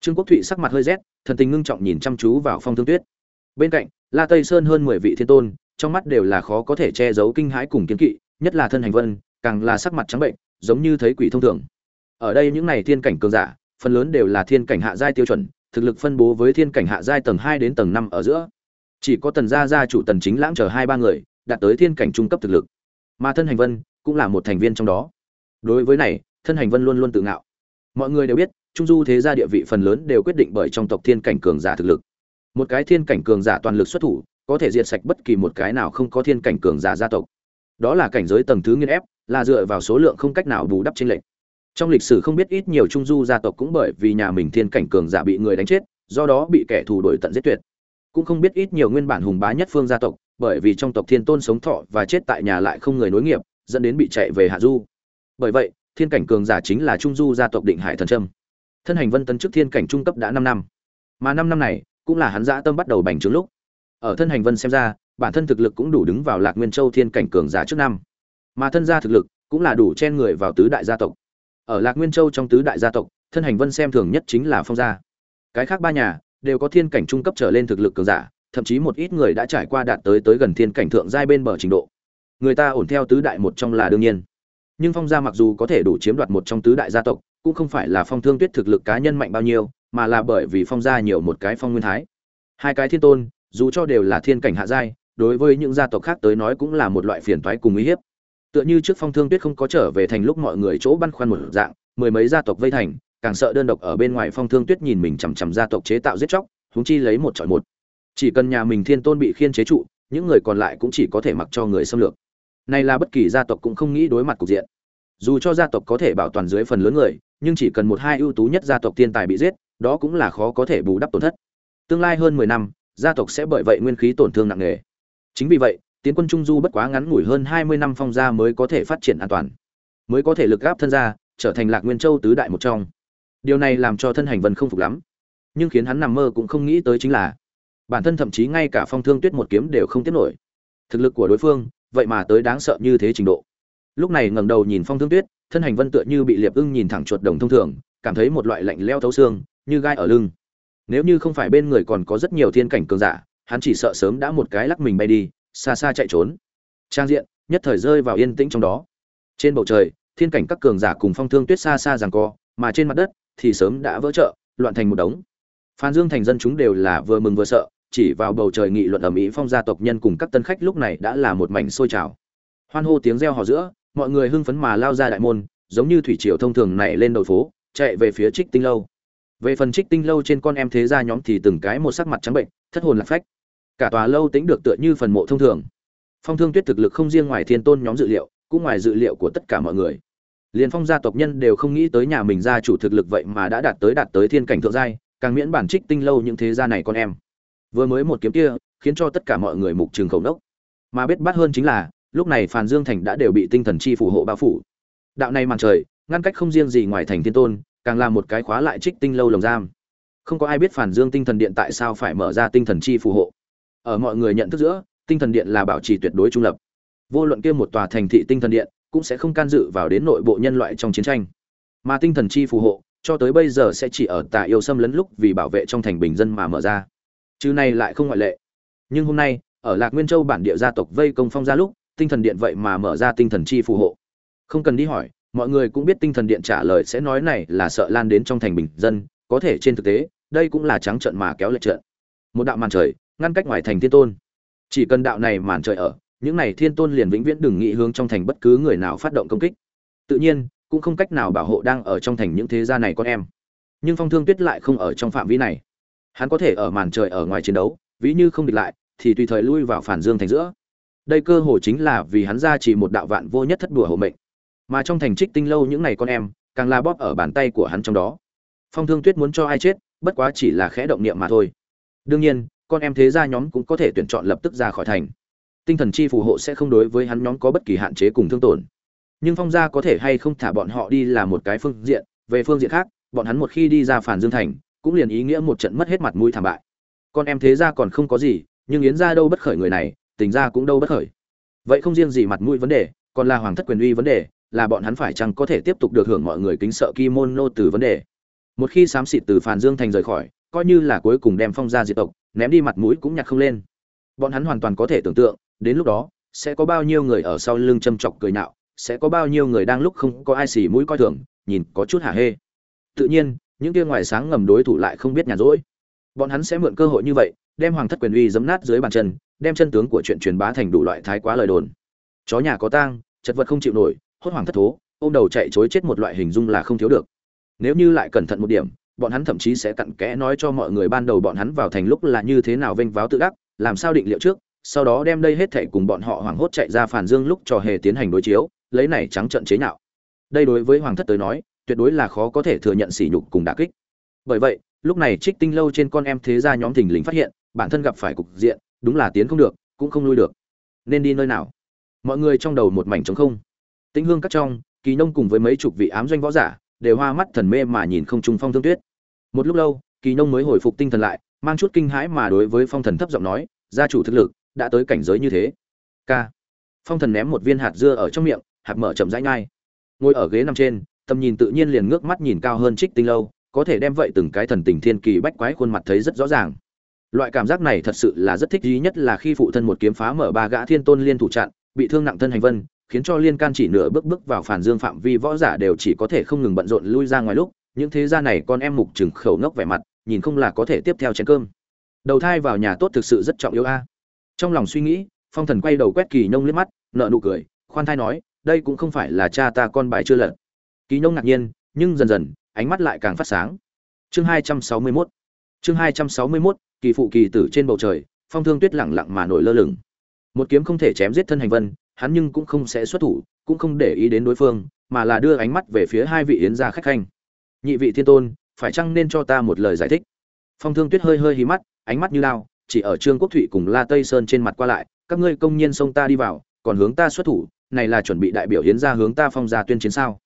Trương quốc thụy sắc mặt hơi rét, thần tình ngưng trọng nhìn chăm chú vào phong thương tuyết. Bên cạnh, la tây sơn hơn mười vị thiên tôn, trong mắt đều là khó có thể che giấu kinh hãi cùng kiến kỵ, nhất là thân hành vân, càng là sắc mặt trắng bệnh, giống như thấy quỷ thông thường. Ở đây những này thiên cảnh cường giả, phần lớn đều là thiên cảnh hạ giai tiêu chuẩn, thực lực phân bố với thiên cảnh hạ giai tầng hai đến tầng năm ở giữa. Chỉ có tần gia gia chủ tần chính lãng chờ hai ba người, đạt tới thiên cảnh trung cấp thực lực. Mà thân hành vân cũng là một thành viên trong đó. Đối với này, thân hành vân luôn luôn tự ngạo. Mọi người đều biết trung du thế gia địa vị phần lớn đều quyết định bởi trong tộc thiên cảnh cường giả thực lực. Một cái thiên cảnh cường giả toàn lực xuất thủ, có thể diệt sạch bất kỳ một cái nào không có thiên cảnh cường giả gia tộc. Đó là cảnh giới tầng thứ nghiên ép, là dựa vào số lượng không cách nào bù đắp trên lệnh trong lịch sử không biết ít nhiều trung du gia tộc cũng bởi vì nhà mình thiên cảnh cường giả bị người đánh chết, do đó bị kẻ thù đổi tận giết tuyệt. Cũng không biết ít nhiều nguyên bản hùng bá nhất phương gia tộc, bởi vì trong tộc thiên tôn sống thọ và chết tại nhà lại không người nối nghiệp, dẫn đến bị chạy về hạ du. Bởi vậy, thiên cảnh cường giả chính là trung du gia tộc định hải thần trâm thân hành vân tấn trước thiên cảnh trung cấp đã năm năm. Mà năm năm này, cũng là hắn dã tâm bắt đầu bành trướng lúc. Ở thân hành vân xem ra, bản thân thực lực cũng đủ đứng vào lạc nguyên châu thiên cảnh cường giả trước năm. Mà thân gia thực lực cũng là đủ chen người vào tứ đại gia tộc. Ở lạc nguyên châu trong tứ đại gia tộc, thân hành vân xem thường nhất chính là phong gia. Cái khác ba nhà đều có thiên cảnh trung cấp trở lên thực lực cường giả, thậm chí một ít người đã trải qua đạt tới tới gần thiên cảnh thượng giai bên bờ trình độ. Người ta ổn theo tứ đại một trong là đương nhiên. Nhưng phong gia mặc dù có thể đủ chiếm đoạt một trong tứ đại gia tộc cũng không phải là phong thương tuyết thực lực cá nhân mạnh bao nhiêu, mà là bởi vì phong gia nhiều một cái phong nguyên thái. Hai cái thiên tôn, dù cho đều là thiên cảnh hạ giai, đối với những gia tộc khác tới nói cũng là một loại phiền toái cùng uy hiếp. Tựa như trước phong thương tuyết không có trở về thành lúc mọi người chỗ băn khoăn một dạng, mười mấy gia tộc vây thành, càng sợ đơn độc ở bên ngoài phong thương tuyết nhìn mình chằm chằm gia tộc chế tạo giết chóc húng chi lấy một chọi một. Chỉ cần nhà mình thiên tôn bị khiên chế trụ, những người còn lại cũng chỉ có thể mặc cho người xâm lược. Này là bất kỳ gia tộc cũng không nghĩ đối mặt cục diện. Dù cho gia tộc có thể bảo toàn dưới phần lớn người nhưng chỉ cần một hai ưu tú nhất gia tộc thiên tài bị giết, đó cũng là khó có thể bù đắp tổn thất. Tương lai hơn mười năm, gia tộc sẽ bởi vậy nguyên khí tổn thương nặng nề. Chính vì vậy, tiến quân trung du bất quá ngắn ngủi hơn hai mươi năm phong gia mới có thể phát triển an toàn, mới có thể lực gáp thân gia, trở thành lạc nguyên châu tứ đại một trong. Điều này làm cho thân hành vân không phục lắm, nhưng khiến hắn nằm mơ cũng không nghĩ tới chính là, bản thân thậm chí ngay cả phong thương tuyết một kiếm đều không tiếp nổi. Thực lực của đối phương, vậy mà tới đáng sợ như thế trình độ. Lúc này ngẩng đầu nhìn phong thương tuyết thân hành vân tựa như bị liệp ưng nhìn thẳng chuột đồng thông thường, cảm thấy một loại lạnh leo thấu xương, như gai ở lưng. Nếu như không phải bên người còn có rất nhiều thiên cảnh cường giả, hắn chỉ sợ sớm đã một cái lắc mình bay đi, xa xa chạy trốn. Trang diện, nhất thời rơi vào yên tĩnh trong đó. Trên bầu trời, thiên cảnh các cường giả cùng phong thương tuyết xa xa giằng co, mà trên mặt đất thì sớm đã vỡ trợ loạn thành một đống. Phan dương thành dân chúng đều là vừa mừng vừa sợ, chỉ vào bầu trời nghị luận ầm ĩ phong gia tộc nhân cùng các tân khách lúc này đã là một mảnh sôi trào. Hoan hô tiếng reo hò giữa mọi người hưng phấn mà lao ra đại môn, giống như thủy triều thông thường này lên đầu phố, chạy về phía trích tinh lâu. Về phần trích tinh lâu trên con em thế gia nhóm thì từng cái một sắc mặt trắng bệnh, thất hồn lạc phách. Cả tòa lâu tính được tựa như phần mộ thông thường. Phong thương tuyết thực lực không riêng ngoài thiên tôn nhóm dự liệu, cũng ngoài dự liệu của tất cả mọi người. Liền phong gia tộc nhân đều không nghĩ tới nhà mình gia chủ thực lực vậy mà đã đạt tới đạt tới thiên cảnh thượng giai, càng miễn bản trích tinh lâu những thế gia này con em. Vừa mới một kiếm kia, khiến cho tất cả mọi người mục trường khẩu đốc mà biết bắt hơn chính là lúc này phàn dương thành đã đều bị tinh thần chi phù hộ bao phủ. Đạo này màn trời, ngăn cách không riêng gì ngoài thành thiên tôn, càng là một cái khóa lại trích tinh lâu lồng giam. Không có ai biết phản dương tinh thần điện tại sao phải mở ra tinh thần chi phù hộ. Ở mọi người nhận thức giữa, tinh thần điện là bảo trì tuyệt đối trung lập. Vô luận kia một tòa thành thị tinh thần điện, cũng sẽ không can dự vào đến nội bộ nhân loại trong chiến tranh. Mà tinh thần chi phù hộ, cho tới bây giờ sẽ chỉ ở tà yêu xâm lấn lúc vì bảo vệ trong thành bình dân mà mở ra. Chứ này lại không ngoại lệ. Nhưng hôm nay, ở lạc nguyên châu bản địa gia tộc vây công phong gia lúc tinh thần điện vậy mà mở ra tinh thần chi phù hộ. Không cần đi hỏi, mọi người cũng biết tinh thần điện trả lời sẽ nói này là sợ lan đến trong thành bình dân, có thể trên thực tế, đây cũng là trắng trận mà kéo lệch trận một đạo màn trời, ngăn cách ngoài thành thiên tôn. Chỉ cần đạo này màn trời ở, những này thiên tôn liền vĩnh viễn đừng nghĩ hướng trong thành bất cứ người nào phát động công kích. Tự nhiên, cũng không cách nào bảo hộ đang ở trong thành những thế gia này con em. Nhưng phong thương tuyết lại không ở trong phạm vi này. Hắn có thể ở màn trời ở ngoài chiến đấu, ví như không địch lại, thì tùy thời lui vào phản dương thành giữa đây cơ hồ chính là vì hắn ra chỉ một đạo vạn vô nhất thất đùa hộ mệnh. Mà trong thành trích tinh lâu những ngày con em, càng la bóp ở bàn tay của hắn trong đó. Phong thương tuyết muốn cho ai chết, bất quá chỉ là khẽ động niệm mà thôi. Đương nhiên, con em thế gia nhóm cũng có thể tuyển chọn lập tức ra khỏi thành. Tinh thần chi phù hộ sẽ không đối với hắn nhóm có bất kỳ hạn chế cùng thương tổn. Nhưng phong gia có thể hay không thả bọn họ đi là một cái phương diện, về phương diện khác, bọn hắn một khi đi ra phản dương thành, cũng liền ý nghĩa một trận mất hết mặt mũi thảm bại. Con em thế gia còn không có gì, nhưng yến gia đâu bất khởi người này tình gia cũng đâu bất khởi. Vậy không riêng gì mặt mũi vấn đề, còn là hoàng thất quyền uy vấn đề, là bọn hắn phải chăng có thể tiếp tục được hưởng mọi người kính sợ kimono từ vấn đề. Một khi xám xịt từ phàn dương thành rời khỏi, coi như là cuối cùng đem phong gia diệt tộc, ném đi mặt mũi cũng nhặt không lên. Bọn hắn hoàn toàn có thể tưởng tượng, đến lúc đó, sẽ có bao nhiêu người ở sau lưng châm chọc cười nạo sẽ có bao nhiêu người đang lúc không có ai xỉ mũi coi thường, nhìn có chút hả hê. Tự nhiên, những kia ngoài sáng ngầm đối thủ lại không biết nhàn rỗi bọn hắn sẽ mượn cơ hội như vậy, đem hoàng thất quyền uy giấm nát dưới bàn chân, đem chân tướng của chuyện truyền bá thành đủ loại thái quá lời đồn. Chó nhà có tang, chật vật không chịu nổi, hốt hoảng thất thố, ôm đầu chạy chối chết một loại hình dung là không thiếu được. Nếu như lại cẩn thận một điểm, bọn hắn thậm chí sẽ cặn kẽ nói cho mọi người ban đầu bọn hắn vào thành lúc là như thế nào vênh váo tự đắc, làm sao định liệu trước, sau đó đem đây hết thảy cùng bọn họ hoảng hốt chạy ra phản dương lúc trò hề tiến hành đối chiếu, lấy này trắng trận chế nhạo. Đây đối với hoàng thất tới nói, tuyệt đối là khó có thể thừa nhận sỉ nhục cùng đả kích. Bởi vậy lúc này trích tinh lâu trên con em thế gia nhóm thình lình phát hiện, bản thân gặp phải cục diện, đúng là tiến không được, cũng không lui được. Nên đi nơi nào? Mọi người trong đầu một mảnh trống không. Tĩnh hương cắt trong, kỳ nông cùng với mấy chục vị ám doanh võ giả, đều hoa mắt thần mê mà nhìn không trung phong thương tuyết. Một lúc lâu, kỳ nông mới hồi phục tinh thần lại, mang chút kinh hãi mà đối với phong thần thấp giọng nói, gia chủ thực lực, đã tới cảnh giới như thế. K phong thần ném một viên hạt dưa ở trong miệng, hạt mở chậm rãi ngay. Ngồi ở ghế nằm trên, tầm nhìn tự nhiên liền ngước mắt nhìn cao hơn trích tinh lâu có thể đem vậy từng cái thần tình thiên kỳ bách quái khuôn mặt thấy rất rõ ràng. Loại cảm giác này thật sự là rất thích ý nhất là khi phụ thân một kiếm phá mở ba gã thiên tôn liên thủ chặn, bị thương nặng thân hành vân, khiến cho liên can chỉ nửa bước bước vào phản dương phạm vi võ giả đều chỉ có thể không ngừng bận rộn lui ra ngoài lúc, những thế gia này con em mục trừng khẩu ngốc vẻ mặt, nhìn không là có thể tiếp theo chén cơm. Đầu thai vào nhà tốt thực sự rất trọng yếu a. Trong lòng suy nghĩ, phong thần quay đầu quét kỳ nông liếc mắt nợ nụ cười, khoan thai nói, đây cũng không phải là cha ta con bài chưa lật. Kỳ nông ngạc nhiên, nhưng dần dần ánh mắt lại càng phát sáng. Chương hai trăm sáu mươi 261 chương hai trăm sáu mươi 261, kỳ phụ kỳ tử trên bầu trời phong thương tuyết lẳng lặng mà nổi lơ lửng. Một kiếm không thể chém giết thân hành vân hắn nhưng cũng không sẽ xuất thủ cũng không để ý đến đối phương mà là đưa ánh mắt về phía hai vị yến gia khách khanh. Nhị vị thiên tôn phải chăng nên cho ta một lời giải thích? Phong thương tuyết hơi hơi hí mắt ánh mắt như lao chỉ ở trương quốc thụy cùng la tây sơn trên mặt qua lại các ngươi công nhiên xông ta đi vào còn hướng ta xuất thủ này là chuẩn bị đại biểu hiến gia hướng ta phong gia tuyên chiến sao?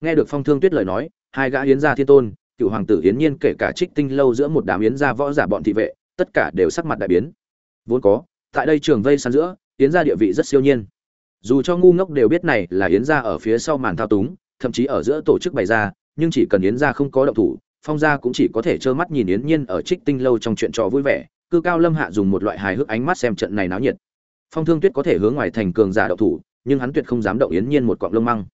Nghe được phong thương tuyết lời nói hai gã yến gia thiên tôn, cựu hoàng tử hiến nhiên kể cả trích tinh lâu giữa một đám yến gia võ giả bọn thị vệ, tất cả đều sắc mặt đại biến. Vốn có, tại đây trường vây săn giữa yến gia địa vị rất siêu nhiên. Dù cho ngu ngốc đều biết này là yến gia ở phía sau màn thao túng, thậm chí ở giữa tổ chức bày ra, nhưng chỉ cần yến gia không có động thủ, phong gia cũng chỉ có thể trơ mắt nhìn yến nhiên ở trích tinh lâu trong chuyện trò vui vẻ, cư cao lâm hạ dùng một loại hài hước ánh mắt xem trận này náo nhiệt. Phong thương tuyết có thể hướng ngoài thành cường giả động thủ, nhưng hắn tuyệt không dám động yến nhiên một quặng lông măng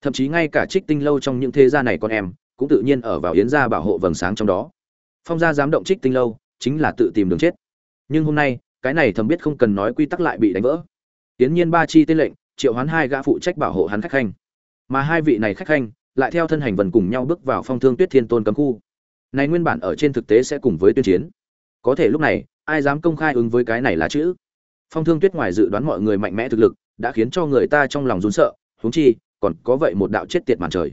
thậm chí ngay cả trích tinh lâu trong những thế gia này con em cũng tự nhiên ở vào yến gia bảo hộ vầng sáng trong đó phong gia dám động trích tinh lâu chính là tự tìm đường chết nhưng hôm nay cái này thầm biết không cần nói quy tắc lại bị đánh vỡ Tiến nhiên ba chi tên lệnh, triệu hoán hai gã phụ trách bảo hộ hắn khách khanh. Mà hai vị này khách khanh lại theo thân hành vần cùng nhau bước vào Phong Thương Tuyết Thiên Tôn cấm khu. Này nguyên bản ở trên thực tế sẽ cùng với tuyên chiến. Có thể lúc này, ai dám công khai ứng với cái này là chữ? Phong Thương Tuyết ngoài dự đoán mọi người mạnh mẽ thực lực, đã khiến cho người ta trong lòng run sợ, huống chi, còn có vậy một đạo chết tiệt màn trời.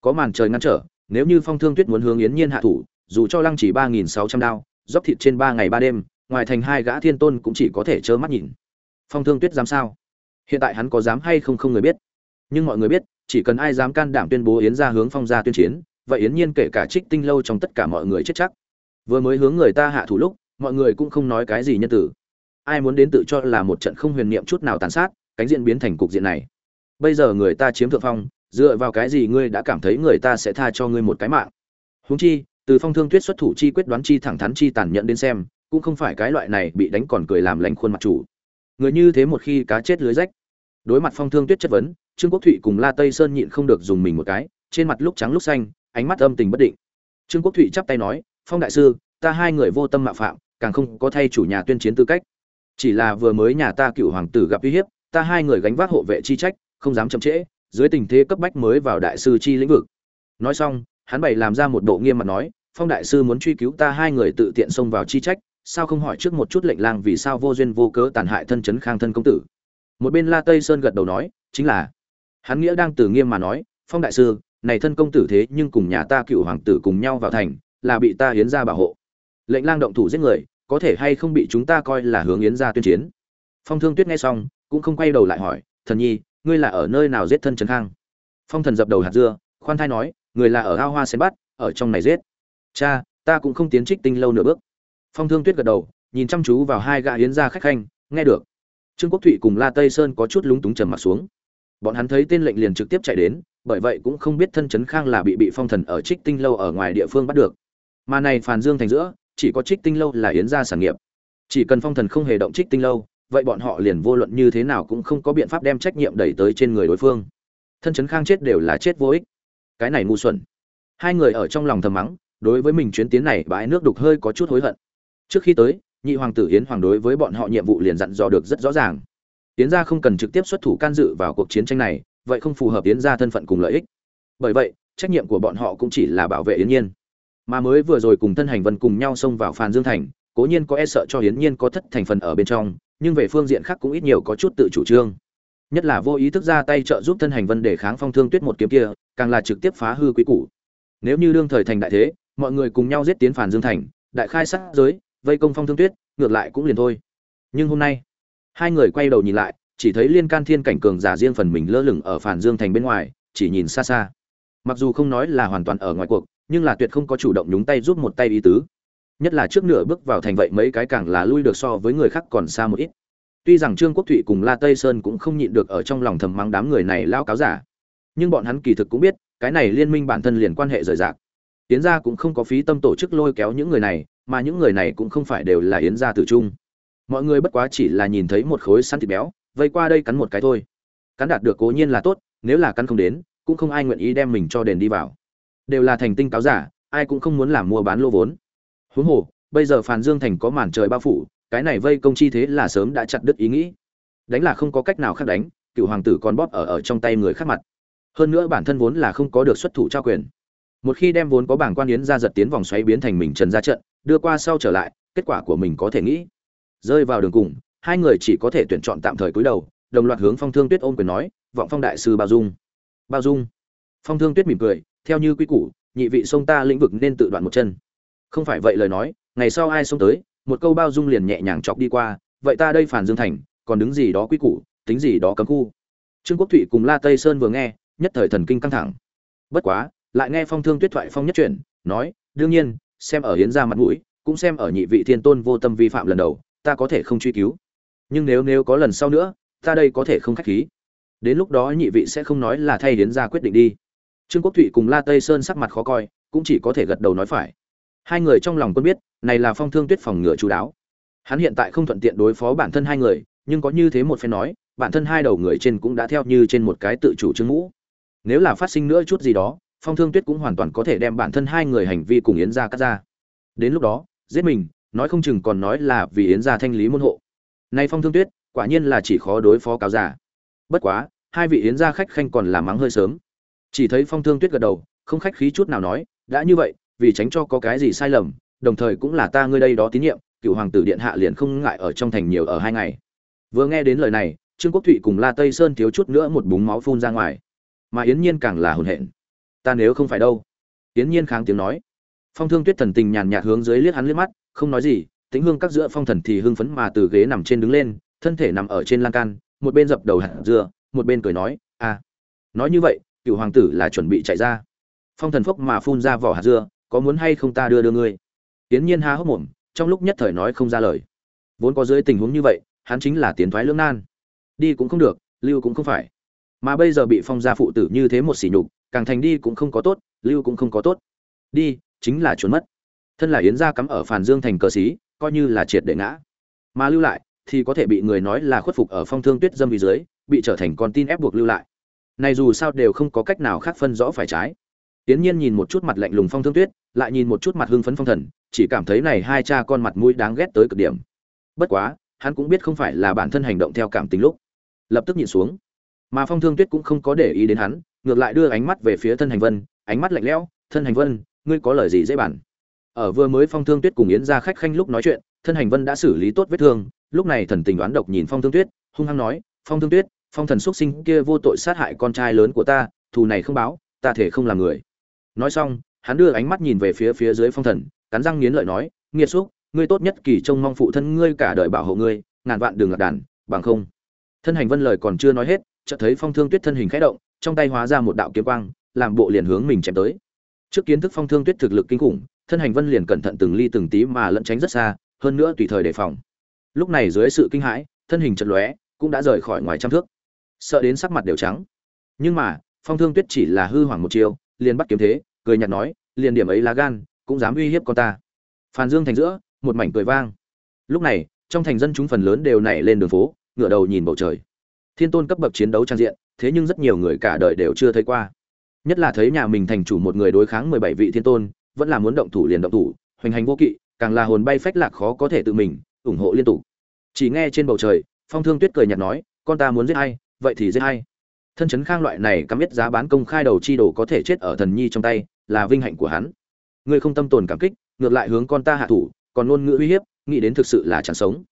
Có màn trời ngăn trở, nếu như Phong Thương Tuyết muốn hướng Yến Nhiên hạ thủ, dù cho lăng chỉ 3600 đao, dốc thịt trên 3 ngày 3 đêm, ngoài thành hai gã thiên tôn cũng chỉ có thể trơ mắt nhìn. Phong thương tuyết dám sao? Hiện tại hắn có dám hay không không người biết. Nhưng mọi người biết chỉ cần ai dám can đảm tuyên bố yến ra hướng phong gia tuyên chiến vậy yến nhiên kể cả trích tinh lâu trong tất cả mọi người chết chắc. Vừa mới hướng người ta hạ thủ lúc mọi người cũng không nói cái gì nhân tử. Ai muốn đến tự cho là một trận không huyền niệm chút nào tàn sát cánh diện biến thành cục diện này bây giờ người ta chiếm thượng phong, dựa vào cái gì ngươi đã cảm thấy người ta sẽ tha cho ngươi một cái mạng? Huống chi, từ phong thương tuyết xuất thủ chi quyết đoán chi thẳng thắn chi tàn nhẫn đến xem, cũng không phải cái loại này bị đánh còn cười làm lành khuôn mặt chủ. Người như thế một khi cá chết lưới rách. Đối mặt phong thương tuyết chất vấn, trương quốc thụy cùng la tây sơn nhịn không được dùng mình một cái, trên mặt lúc trắng lúc xanh, ánh mắt âm tình bất định. Trương quốc thụy chắp tay nói, phong đại sư, ta hai người vô tâm mạo phạm, càng không có thay chủ nhà tuyên chiến tư cách. Chỉ là vừa mới nhà ta cựu hoàng tử gặp uy hiếp, ta hai người gánh vác hộ vệ chi trách không dám chậm trễ, dưới tình thế cấp bách mới vào đại sư chi lĩnh vực. Nói xong, hắn bày làm ra một bộ nghiêm mặt nói, phong đại sư muốn truy cứu ta hai người tự tiện xông vào chi trách, sao không hỏi trước một chút lệnh lang vì sao vô duyên vô cớ tàn hại thân chấn khang thân công tử? Một bên la tây sơn gật đầu nói, chính là. Hắn nghĩa đang từ nghiêm mà nói, phong đại sư, này thân công tử thế nhưng cùng nhà ta cựu hoàng tử cùng nhau vào thành, là bị ta hiến ra bảo hộ. Lệnh lang động thủ giết người, có thể hay không bị chúng ta coi là hướng yến ra tuyên chiến? Phong thương tuyết nghe xong, cũng không quay đầu lại hỏi, thần nhi ngươi là ở nơi nào giết thân trấn khang? Phong thần dập đầu hạt dưa, khoan thai nói, người là ở ao hoa sen bắt ở trong này giết. Cha, ta cũng không tiến trích tinh lâu nửa bước. Phong thương tuyết gật đầu, nhìn chăm chú vào hai gã yến gia khách khanh, nghe được. Trương quốc thụy cùng la tây sơn có chút lúng túng trầm mặt xuống. Bọn hắn thấy tên lệnh liền trực tiếp chạy đến, bởi vậy cũng không biết thân trấn khang là bị bị phong thần ở trích tinh lâu ở ngoài địa phương bắt được. Mà này phàn dương thành giữa, chỉ có trích tinh lâu là yến gia sản nghiệp. Chỉ cần phong thần không hề động trích tinh lâu vậy bọn họ liền vô luận như thế nào cũng không có biện pháp đem trách nhiệm đẩy tới trên người đối phương. Thân chấn khang chết đều là chết vô ích. Cái này ngu xuẩn. Hai người ở trong lòng thầm mắng, đối với mình chuyến tiến này, bãi nước đục hơi có chút hối hận. Trước khi tới, nhị hoàng tử yến hoàng đối với bọn họ nhiệm vụ liền dặn dò được rất rõ ràng. Yến gia không cần trực tiếp xuất thủ can dự vào cuộc chiến tranh này, vậy không phù hợp yến gia thân phận cùng lợi ích. Bởi vậy, trách nhiệm của bọn họ cũng chỉ là bảo vệ yến nhiên. Mà mới vừa rồi cùng thân hành vân cùng nhau xông vào phàn dương thành, cố nhiên có e sợ cho yến nhiên có thất thành phần ở bên trong nhưng về phương diện khác cũng ít nhiều có chút tự chủ trương. Nhất là vô ý thức ra tay trợ giúp thân hành vân để kháng phong thương tuyết một kiếm kia, càng là trực tiếp phá hư quý củ. Nếu như đương thời thành đại thế, mọi người cùng nhau giết tiến phản dương thành, đại khai sát giới, vây công phong thương tuyết, ngược lại cũng liền thôi. Nhưng hôm nay, hai người quay đầu nhìn lại, chỉ thấy liên can thiên cảnh cường giả riêng phần mình lơ lửng ở phản dương thành bên ngoài, chỉ nhìn xa xa. Mặc dù không nói là hoàn toàn ở ngoài cuộc, nhưng là tuyệt không có chủ động nhúng tay giúp một tay ý tứ nhất là trước nửa bước vào thành vậy mấy cái càng là lui được so với người khác còn xa một ít. Tuy rằng trương quốc thụy cùng la tây sơn cũng không nhịn được ở trong lòng thầm mắng đám người này lao cáo giả. Nhưng bọn hắn kỳ thực cũng biết, cái này liên minh bản thân liền quan hệ rời rạc. Yến gia cũng không có phí tâm tổ chức lôi kéo những người này, mà những người này cũng không phải đều là yến gia tử trung. Mọi người bất quá chỉ là nhìn thấy một khối săn thịt béo, vây qua đây cắn một cái thôi. Cắn đạt được cố nhiên là tốt, nếu là cắn không đến, cũng không ai nguyện ý đem mình cho đền đi vào. Đều là thành tinh cáo giả, ai cũng không muốn làm mua bán lô vốn huống hồ, bây giờ phàn dương thành có màn trời bao phủ, cái này vây công chi thế là sớm đã chặt đứt ý nghĩ. Đánh là không có cách nào khác đánh, cựu hoàng tử còn bóp ở ở trong tay người khác mặt. Hơn nữa bản thân vốn là không có được xuất thủ trao quyền. Một khi đem vốn có bảng quan yến ra giật tiến vòng xoáy biến thành mình trần ra trận, đưa qua sau trở lại, kết quả của mình có thể nghĩ. Rơi vào đường cùng, hai người chỉ có thể tuyển chọn tạm thời cúi đầu, đồng loạt hướng phong thương tuyết ôm quyền nói, vọng phong đại sư bao dung. Bao dung? Phong thương tuyết mỉm cười, theo như quy củ, nhị vị sông ta lĩnh vực nên tự đoạn một chân không phải vậy lời nói, ngày sau ai xông tới, một câu bao dung liền nhẹ nhàng chọc đi qua, vậy ta đây phản dương thành, còn đứng gì đó quy củ, tính gì đó cấm khu. Trương quốc thụy cùng la tây sơn vừa nghe, nhất thời thần kinh căng thẳng. Bất quá, lại nghe phong thương tuyết thoại phong nhất chuyển, nói, đương nhiên, xem ở hiến ra mặt mũi, cũng xem ở nhị vị thiên tôn vô tâm vi phạm lần đầu, ta có thể không truy cứu. Nhưng nếu nếu có lần sau nữa, ta đây có thể không khách khí. Đến lúc đó nhị vị sẽ không nói là thay hiến ra quyết định đi. Trương quốc thụy cùng la tây sơn sắc mặt khó coi, cũng chỉ có thể gật đầu nói phải hai người trong lòng quân biết, này là phong thương tuyết phòng ngừa chú đáo. Hắn hiện tại không thuận tiện đối phó bản thân hai người, nhưng có như thế một phen nói, bản thân hai đầu người trên cũng đã theo như trên một cái tự chủ trương mũ nếu là phát sinh nữa chút gì đó, phong thương tuyết cũng hoàn toàn có thể đem bản thân hai người hành vi cùng yến gia cắt ra. Đến lúc đó, giết mình, nói không chừng còn nói là vì yến gia thanh lý môn hộ. Nay phong thương tuyết, quả nhiên là chỉ khó đối phó cáo giả bất quá, hai vị yến gia khách khanh còn làm mắng hơi sớm. Chỉ thấy phong thương tuyết gật đầu, không khách khí chút nào nói, đã như vậy vì tránh cho có cái gì sai lầm, đồng thời cũng là ta ngươi đây đó tín nhiệm, cựu hoàng tử điện hạ liền không ngại ở trong thành nhiều ở hai ngày. Vừa nghe đến lời này, trương quốc thụy cùng la tây sơn thiếu chút nữa một búng máu phun ra ngoài. Mà yến nhiên càng là hồn hện. Ta nếu không phải đâu? Yến nhiên kháng tiếng nói. Phong thương tuyết thần tình nhàn nhạt hướng dưới liếc hắn liếc mắt, không nói gì, tĩnh hương các giữa phong thần thì hưng phấn mà từ ghế nằm trên đứng lên, thân thể nằm ở trên lan can, một bên dập đầu hạt dưa, một bên cười nói a à. nói như vậy, cựu hoàng tử là chuẩn bị chạy ra. Phong thần phốc mà phun ra vỏ hạt dưa có muốn hay không ta đưa đưa ngươi? Tiến nhiên há hốc mồm, trong lúc nhất thời nói không ra lời. Vốn có dưới tình huống như vậy, hắn chính là tiến thoái lưỡng nan. Đi cũng không được, lưu cũng không phải. Mà bây giờ bị phong gia phụ tử như thế một sỉ nhục, càng thành đi cũng không có tốt, lưu cũng không có tốt. Đi, chính là trốn mất. Thân là yến gia cắm ở phàn dương thành cờ xí, coi như là triệt để ngã. Mà lưu lại, thì có thể bị người nói là khuất phục ở phong thương tuyết dâm vì dưới, bị trở thành con tin ép buộc lưu lại. Này dù sao đều không có cách nào khác phân rõ phải trái. Tiến Nhiên nhìn một chút mặt lạnh lùng Phong Thương Tuyết, lại nhìn một chút mặt hưng phấn Phong Thần, chỉ cảm thấy này hai cha con mặt mũi đáng ghét tới cực điểm. Bất quá, hắn cũng biết không phải là bản thân hành động theo cảm tình lúc, lập tức nhìn xuống. Mà Phong Thương Tuyết cũng không có để ý đến hắn, ngược lại đưa ánh mắt về phía Thân Hành Vân, ánh mắt lạnh lẽo, "Thân Hành Vân, ngươi có lời gì dễ bản?" Ở vừa mới Phong Thương Tuyết cùng Yến gia khách khanh lúc nói chuyện, Thân Hành Vân đã xử lý tốt vết thương, lúc này thần tình đoán độc nhìn Phong Thương Tuyết, hung hăng nói, "Phong Thương Tuyết, Phong thần xuất sinh kia vô tội sát hại con trai lớn của ta, thù này không báo, ta thể không làm người." Nói xong, hắn đưa ánh mắt nhìn về phía phía dưới phong thần, cắn răng nghiến lợi nói, nghiệt xúc, ngươi tốt nhất kỳ trông mong phụ thân ngươi cả đời bảo hộ ngươi, ngàn vạn đường lạc đàn, bằng không. Thân hành vân lời còn chưa nói hết, chợt thấy phong thương tuyết thân hình khẽ động, trong tay hóa ra một đạo kiếm quang, làm bộ liền hướng mình chém tới. Trước kiến thức phong thương tuyết thực lực kinh khủng, thân hành vân liền cẩn thận từng ly từng tí mà lẫn tránh rất xa, hơn nữa tùy thời đề phòng. Lúc này dưới sự kinh hãi, thân hình chật lóe, cũng đã rời khỏi ngoài trăm thước. Sợ đến sắc mặt đều trắng. Nhưng mà, phong thương tuyết chỉ là hư hoảng một chiều liền bắt kiếm thế, cười nhạt nói, liền điểm ấy lá gan, cũng dám uy hiếp con ta. Phan dương thành giữa, một mảnh cười vang. Lúc này, trong thành dân chúng phần lớn đều nảy lên đường phố, ngửa đầu nhìn bầu trời. Thiên tôn cấp bậc chiến đấu trang diện, thế nhưng rất nhiều người cả đời đều chưa thấy qua. Nhất là thấy nhà mình thành chủ một người đối kháng mười bảy vị thiên tôn, vẫn là muốn động thủ liền động thủ, hoành hành vô kỵ, càng là hồn bay phách lạc khó có thể tự mình, ủng hộ liên tục. Chỉ nghe trên bầu trời, phong thương tuyết cười nhạt nói, con ta muốn giết hay vậy thì giết hay thân chấn khang loại này cắm biết giá bán công khai đầu chi đồ có thể chết ở thần nhi trong tay, là vinh hạnh của hắn. Ngươi không tâm tồn cảm kích, ngược lại hướng con ta hạ thủ, còn ngôn ngữ uy hiếp, nghĩ đến thực sự là chẳng sống.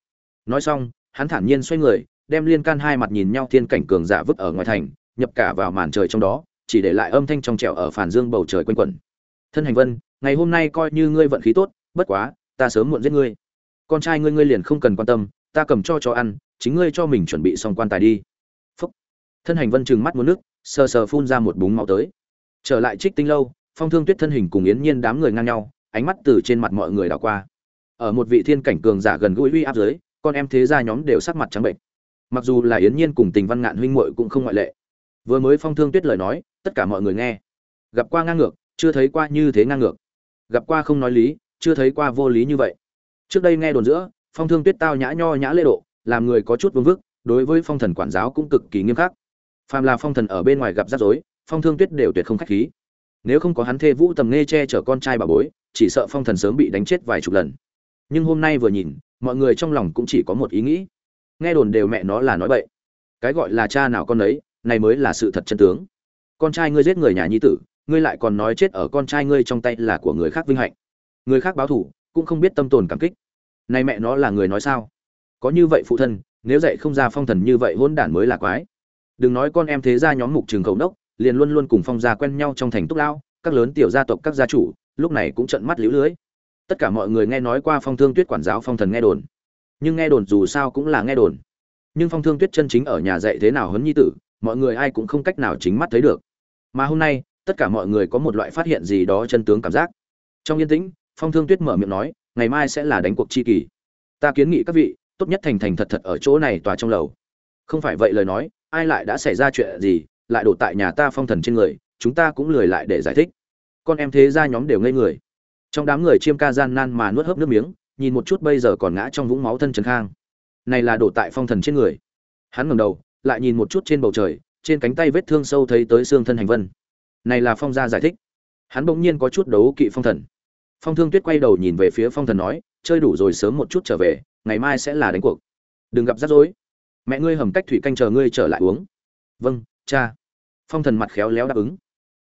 Nói xong, hắn thản nhiên xoay người, đem liên can hai mặt nhìn nhau thiên cảnh cường giả vứt ở ngoài thành, nhập cả vào màn trời trong đó, chỉ để lại âm thanh trong trẻo ở phản dương bầu trời quanh quẩn. Thân hành vân, ngày hôm nay coi như ngươi vận khí tốt, bất quá, ta sớm muộn giết ngươi. Con trai ngươi ngươi liền không cần quan tâm, ta cầm cho cho ăn, chính ngươi cho mình chuẩn bị xong quan tài đi thân hành vân chừng mắt muốn nước, sờ sờ phun ra một búng máu tới. Trở lại trích tinh lâu, phong thương tuyết thân hình cùng yến nhiên đám người ngang nhau, ánh mắt từ trên mặt mọi người đảo qua. Ở một vị thiên cảnh cường giả gần gũi uy áp dưới, con em thế gia nhóm đều sắc mặt trắng bệnh mặc dù là yến nhiên cùng tình văn ngạn huynh muội cũng không ngoại lệ. Vừa mới phong thương tuyết lời nói, tất cả mọi người nghe. Gặp qua ngang ngược, chưa thấy qua như thế ngang ngược. Gặp qua không nói lý, chưa thấy qua vô lý như vậy. Trước đây nghe đồn giữa, phong thương tuyết tao nhã nho nhã lễ độ, làm người có chút vương vức, đối với phong thần quản giáo cũng cực kỳ nghiêm khắc phàm là phong thần ở bên ngoài gặp rắc rối, phong thương tuyết đều tuyệt không khách khí. Nếu không có hắn thê vũ tầm nghe che chở con trai bà bối, chỉ sợ phong thần sớm bị đánh chết vài chục lần. Nhưng hôm nay vừa nhìn, mọi người trong lòng cũng chỉ có một ý nghĩ. Nghe đồn đều mẹ nó là nói bậy. Cái gọi là cha nào con ấy này mới là sự thật chân tướng. Con trai ngươi giết người nhà nhi tử, ngươi lại còn nói chết ở con trai ngươi trong tay là của người khác vinh hạnh. Người khác báo thủ cũng không biết tâm tồn cảm kích. Này mẹ nó là người nói sao? Có như vậy phụ thân, nếu dạy không ra phong thần như vậy hôn đản mới là quái đừng nói con em thế gia nhóm mục trường khẩu đốc liền luôn luôn cùng phong gia quen nhau trong thành túc lao, các lớn tiểu gia tộc, các gia chủ, lúc này cũng trận mắt liễu lưới. Tất cả mọi người nghe nói qua phong thương tuyết quản giáo phong thần nghe đồn. Nhưng nghe đồn dù sao cũng là nghe đồn. Nhưng phong thương tuyết chân chính ở nhà dạy thế nào huấn nhi tử, mọi người ai cũng không cách nào chính mắt thấy được. Mà hôm nay, tất cả mọi người có một loại phát hiện gì đó chân tướng cảm giác. Trong yên tĩnh, phong thương tuyết mở miệng nói, ngày mai sẽ là đánh cuộc chi kỳ. Ta kiến nghị các vị, tốt nhất thành thành thật thật ở chỗ này tòa trong lầu. Không phải vậy lời nói ai lại đã xảy ra chuyện gì, lại đổ tại nhà ta phong thần trên người, chúng ta cũng lười lại để giải thích. Con em thế ra nhóm đều ngây người. Trong đám người chiêm ca gian nan mà nuốt hớp nước miếng, nhìn một chút bây giờ còn ngã trong vũng máu thân trần khang. Này là đổ tại phong thần trên người. Hắn ngẩng đầu, lại nhìn một chút trên bầu trời, trên cánh tay vết thương sâu thấy tới xương thân hành vân. Này là phong gia giải thích. Hắn bỗng nhiên có chút đấu kỵ phong thần. Phong thương tuyết quay đầu nhìn về phía phong thần nói, chơi đủ rồi sớm một chút trở về, ngày mai sẽ là đánh cuộc. Đừng gặp rắc rối mẹ ngươi hầm cách thủy canh chờ ngươi trở lại uống. Vâng cha. Phong thần mặt khéo léo đáp ứng.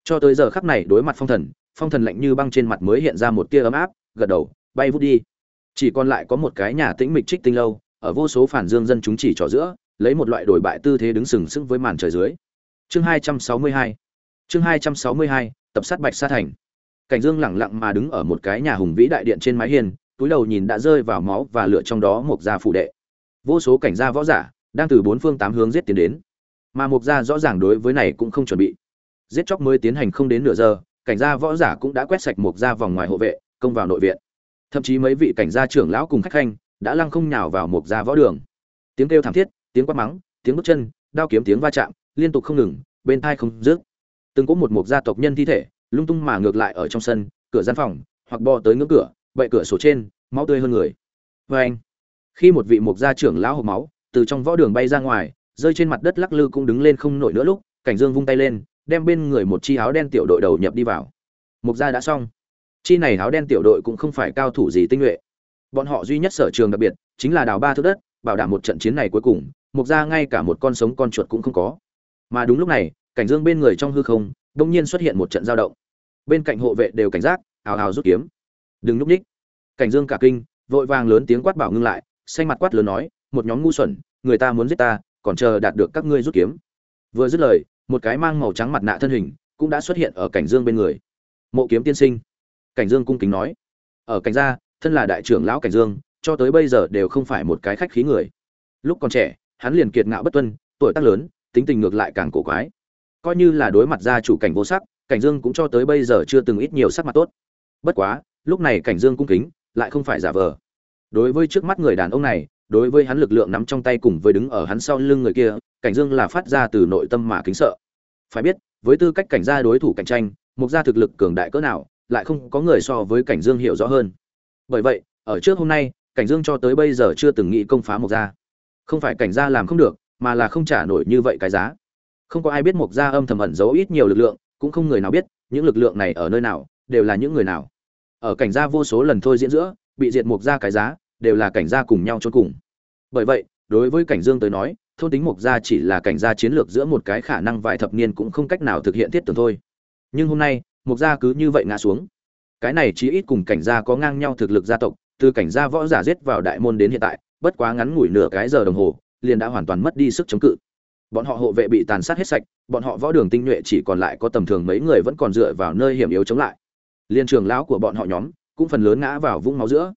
Cho tới giờ khắc này đối mặt phong thần phong thần lạnh như băng trên mặt mới hiện ra một tia ấm áp, gật đầu, bay vút đi. Chỉ còn lại có một cái nhà tĩnh mịch trích tinh lâu, ở vô số phản dương dân chúng chỉ trỏ giữa, lấy một loại đổi bại tư thế đứng sừng sững với màn trời dưới. Chương hai trăm sáu mươi hai. Chương hai trăm sáu mươi hai, tập sát bạch sa thành. Cảnh dương lẳng lặng mà đứng ở một cái nhà hùng vĩ đại điện trên mái hiên, túi đầu nhìn đã rơi vào máu và lửa trong đó một gia phủ đệ. Vô số cảnh gia võ giả đang từ bốn phương tám hướng giết tiến đến. Mà mục gia rõ ràng đối với này cũng không chuẩn bị. Giết chóc mới tiến hành không đến nửa giờ, cảnh gia võ giả cũng đã quét sạch mục gia vòng ngoài hộ vệ, công vào nội viện. Thậm chí mấy vị cảnh gia trưởng lão cùng khách khanh đã lăng không nhào vào mục gia võ đường. Tiếng kêu thảm thiết, tiếng quát mắng, tiếng bước chân, đao kiếm tiếng va chạm liên tục không ngừng, bên thai không dứt. Từng có một mục gia tộc nhân thi thể lung tung mà ngược lại ở trong sân, cửa gian phòng, hoặc bò tới ngưỡng cửa, bậy cửa sổ trên, máu tươi hơn người. Vê anh khi một vị mục gia trưởng lão hộp máu từ trong võ đường bay ra ngoài, rơi trên mặt đất lắc lư cũng đứng lên không nổi nữa lúc, cảnh dương vung tay lên, đem bên người một chi áo đen tiểu đội đầu nhập đi vào. Mục gia đã xong. Chi này áo đen tiểu đội cũng không phải cao thủ gì tinh nhuệ. Bọn họ duy nhất sở trường đặc biệt chính là đào ba thước đất, bảo đảm một trận chiến này cuối cùng, mục gia ngay cả một con sống con chuột cũng không có. Mà đúng lúc này, cảnh dương bên người trong hư không đông nhiên xuất hiện một trận giao động. Bên cạnh hộ vệ đều cảnh giác ào ào rút kiếm. Đừng núp ních. Cảnh dương cả kinh, vội vàng lớn tiếng quát bảo ngưng lại, xanh mặt quát lớn nói một nhóm ngu xuẩn, người ta muốn giết ta, còn chờ đạt được các ngươi rút kiếm. Vừa dứt lời, một cái mang màu trắng mặt nạ thân hình cũng đã xuất hiện ở cảnh dương bên người. Mộ kiếm tiên sinh. Cảnh dương cung kính nói. Ở cảnh gia, thân là đại trưởng lão cảnh dương, cho tới bây giờ đều không phải một cái khách khí người. Lúc còn trẻ, hắn liền kiệt ngạo bất tuân, tuổi tác lớn, tính tình ngược lại càng cổ quái. Coi như là đối mặt gia chủ cảnh vô sắc, cảnh dương cũng cho tới bây giờ chưa từng ít nhiều sắc mặt tốt. Bất quá, lúc này cảnh dương cung kính lại không phải giả vờ. Đối với trước mắt người đàn ông này đối với hắn lực lượng nắm trong tay cùng với đứng ở hắn sau lưng người kia, cảnh dương là phát ra từ nội tâm mà kính sợ. Phải biết, với tư cách cảnh gia đối thủ cạnh tranh, mục gia thực lực cường đại cỡ nào, lại không có người so với cảnh dương hiểu rõ hơn. Bởi vậy, ở trước hôm nay, cảnh dương cho tới bây giờ chưa từng nghĩ công phá mục gia. Không phải cảnh gia làm không được, mà là không trả nổi như vậy cái giá. Không có ai biết mục gia âm thầm ẩn giấu ít nhiều lực lượng, cũng không người nào biết những lực lượng này ở nơi nào, đều là những người nào. Ở cảnh gia vô số lần thôi diễn giữa, bị diệt mục gia cái giá, đều là cảnh gia cùng nhau trốn cùng bởi vậy, đối với cảnh dương tới nói, thôn tính mục gia chỉ là cảnh gia chiến lược giữa một cái khả năng vài thập niên cũng không cách nào thực hiện thiết tưởng thôi. Nhưng hôm nay, mục gia cứ như vậy ngã xuống. Cái này chí ít cùng cảnh gia có ngang nhau thực lực gia tộc, từ cảnh gia võ giả giết vào đại môn đến hiện tại, bất quá ngắn ngủi nửa cái giờ đồng hồ, liền đã hoàn toàn mất đi sức chống cự. Bọn họ hộ vệ bị tàn sát hết sạch, bọn họ võ đường tinh nhuệ chỉ còn lại có tầm thường mấy người vẫn còn dựa vào nơi hiểm yếu chống lại. Liên trường lão của bọn họ nhóm cũng phần lớn ngã vào vũng máu giữa.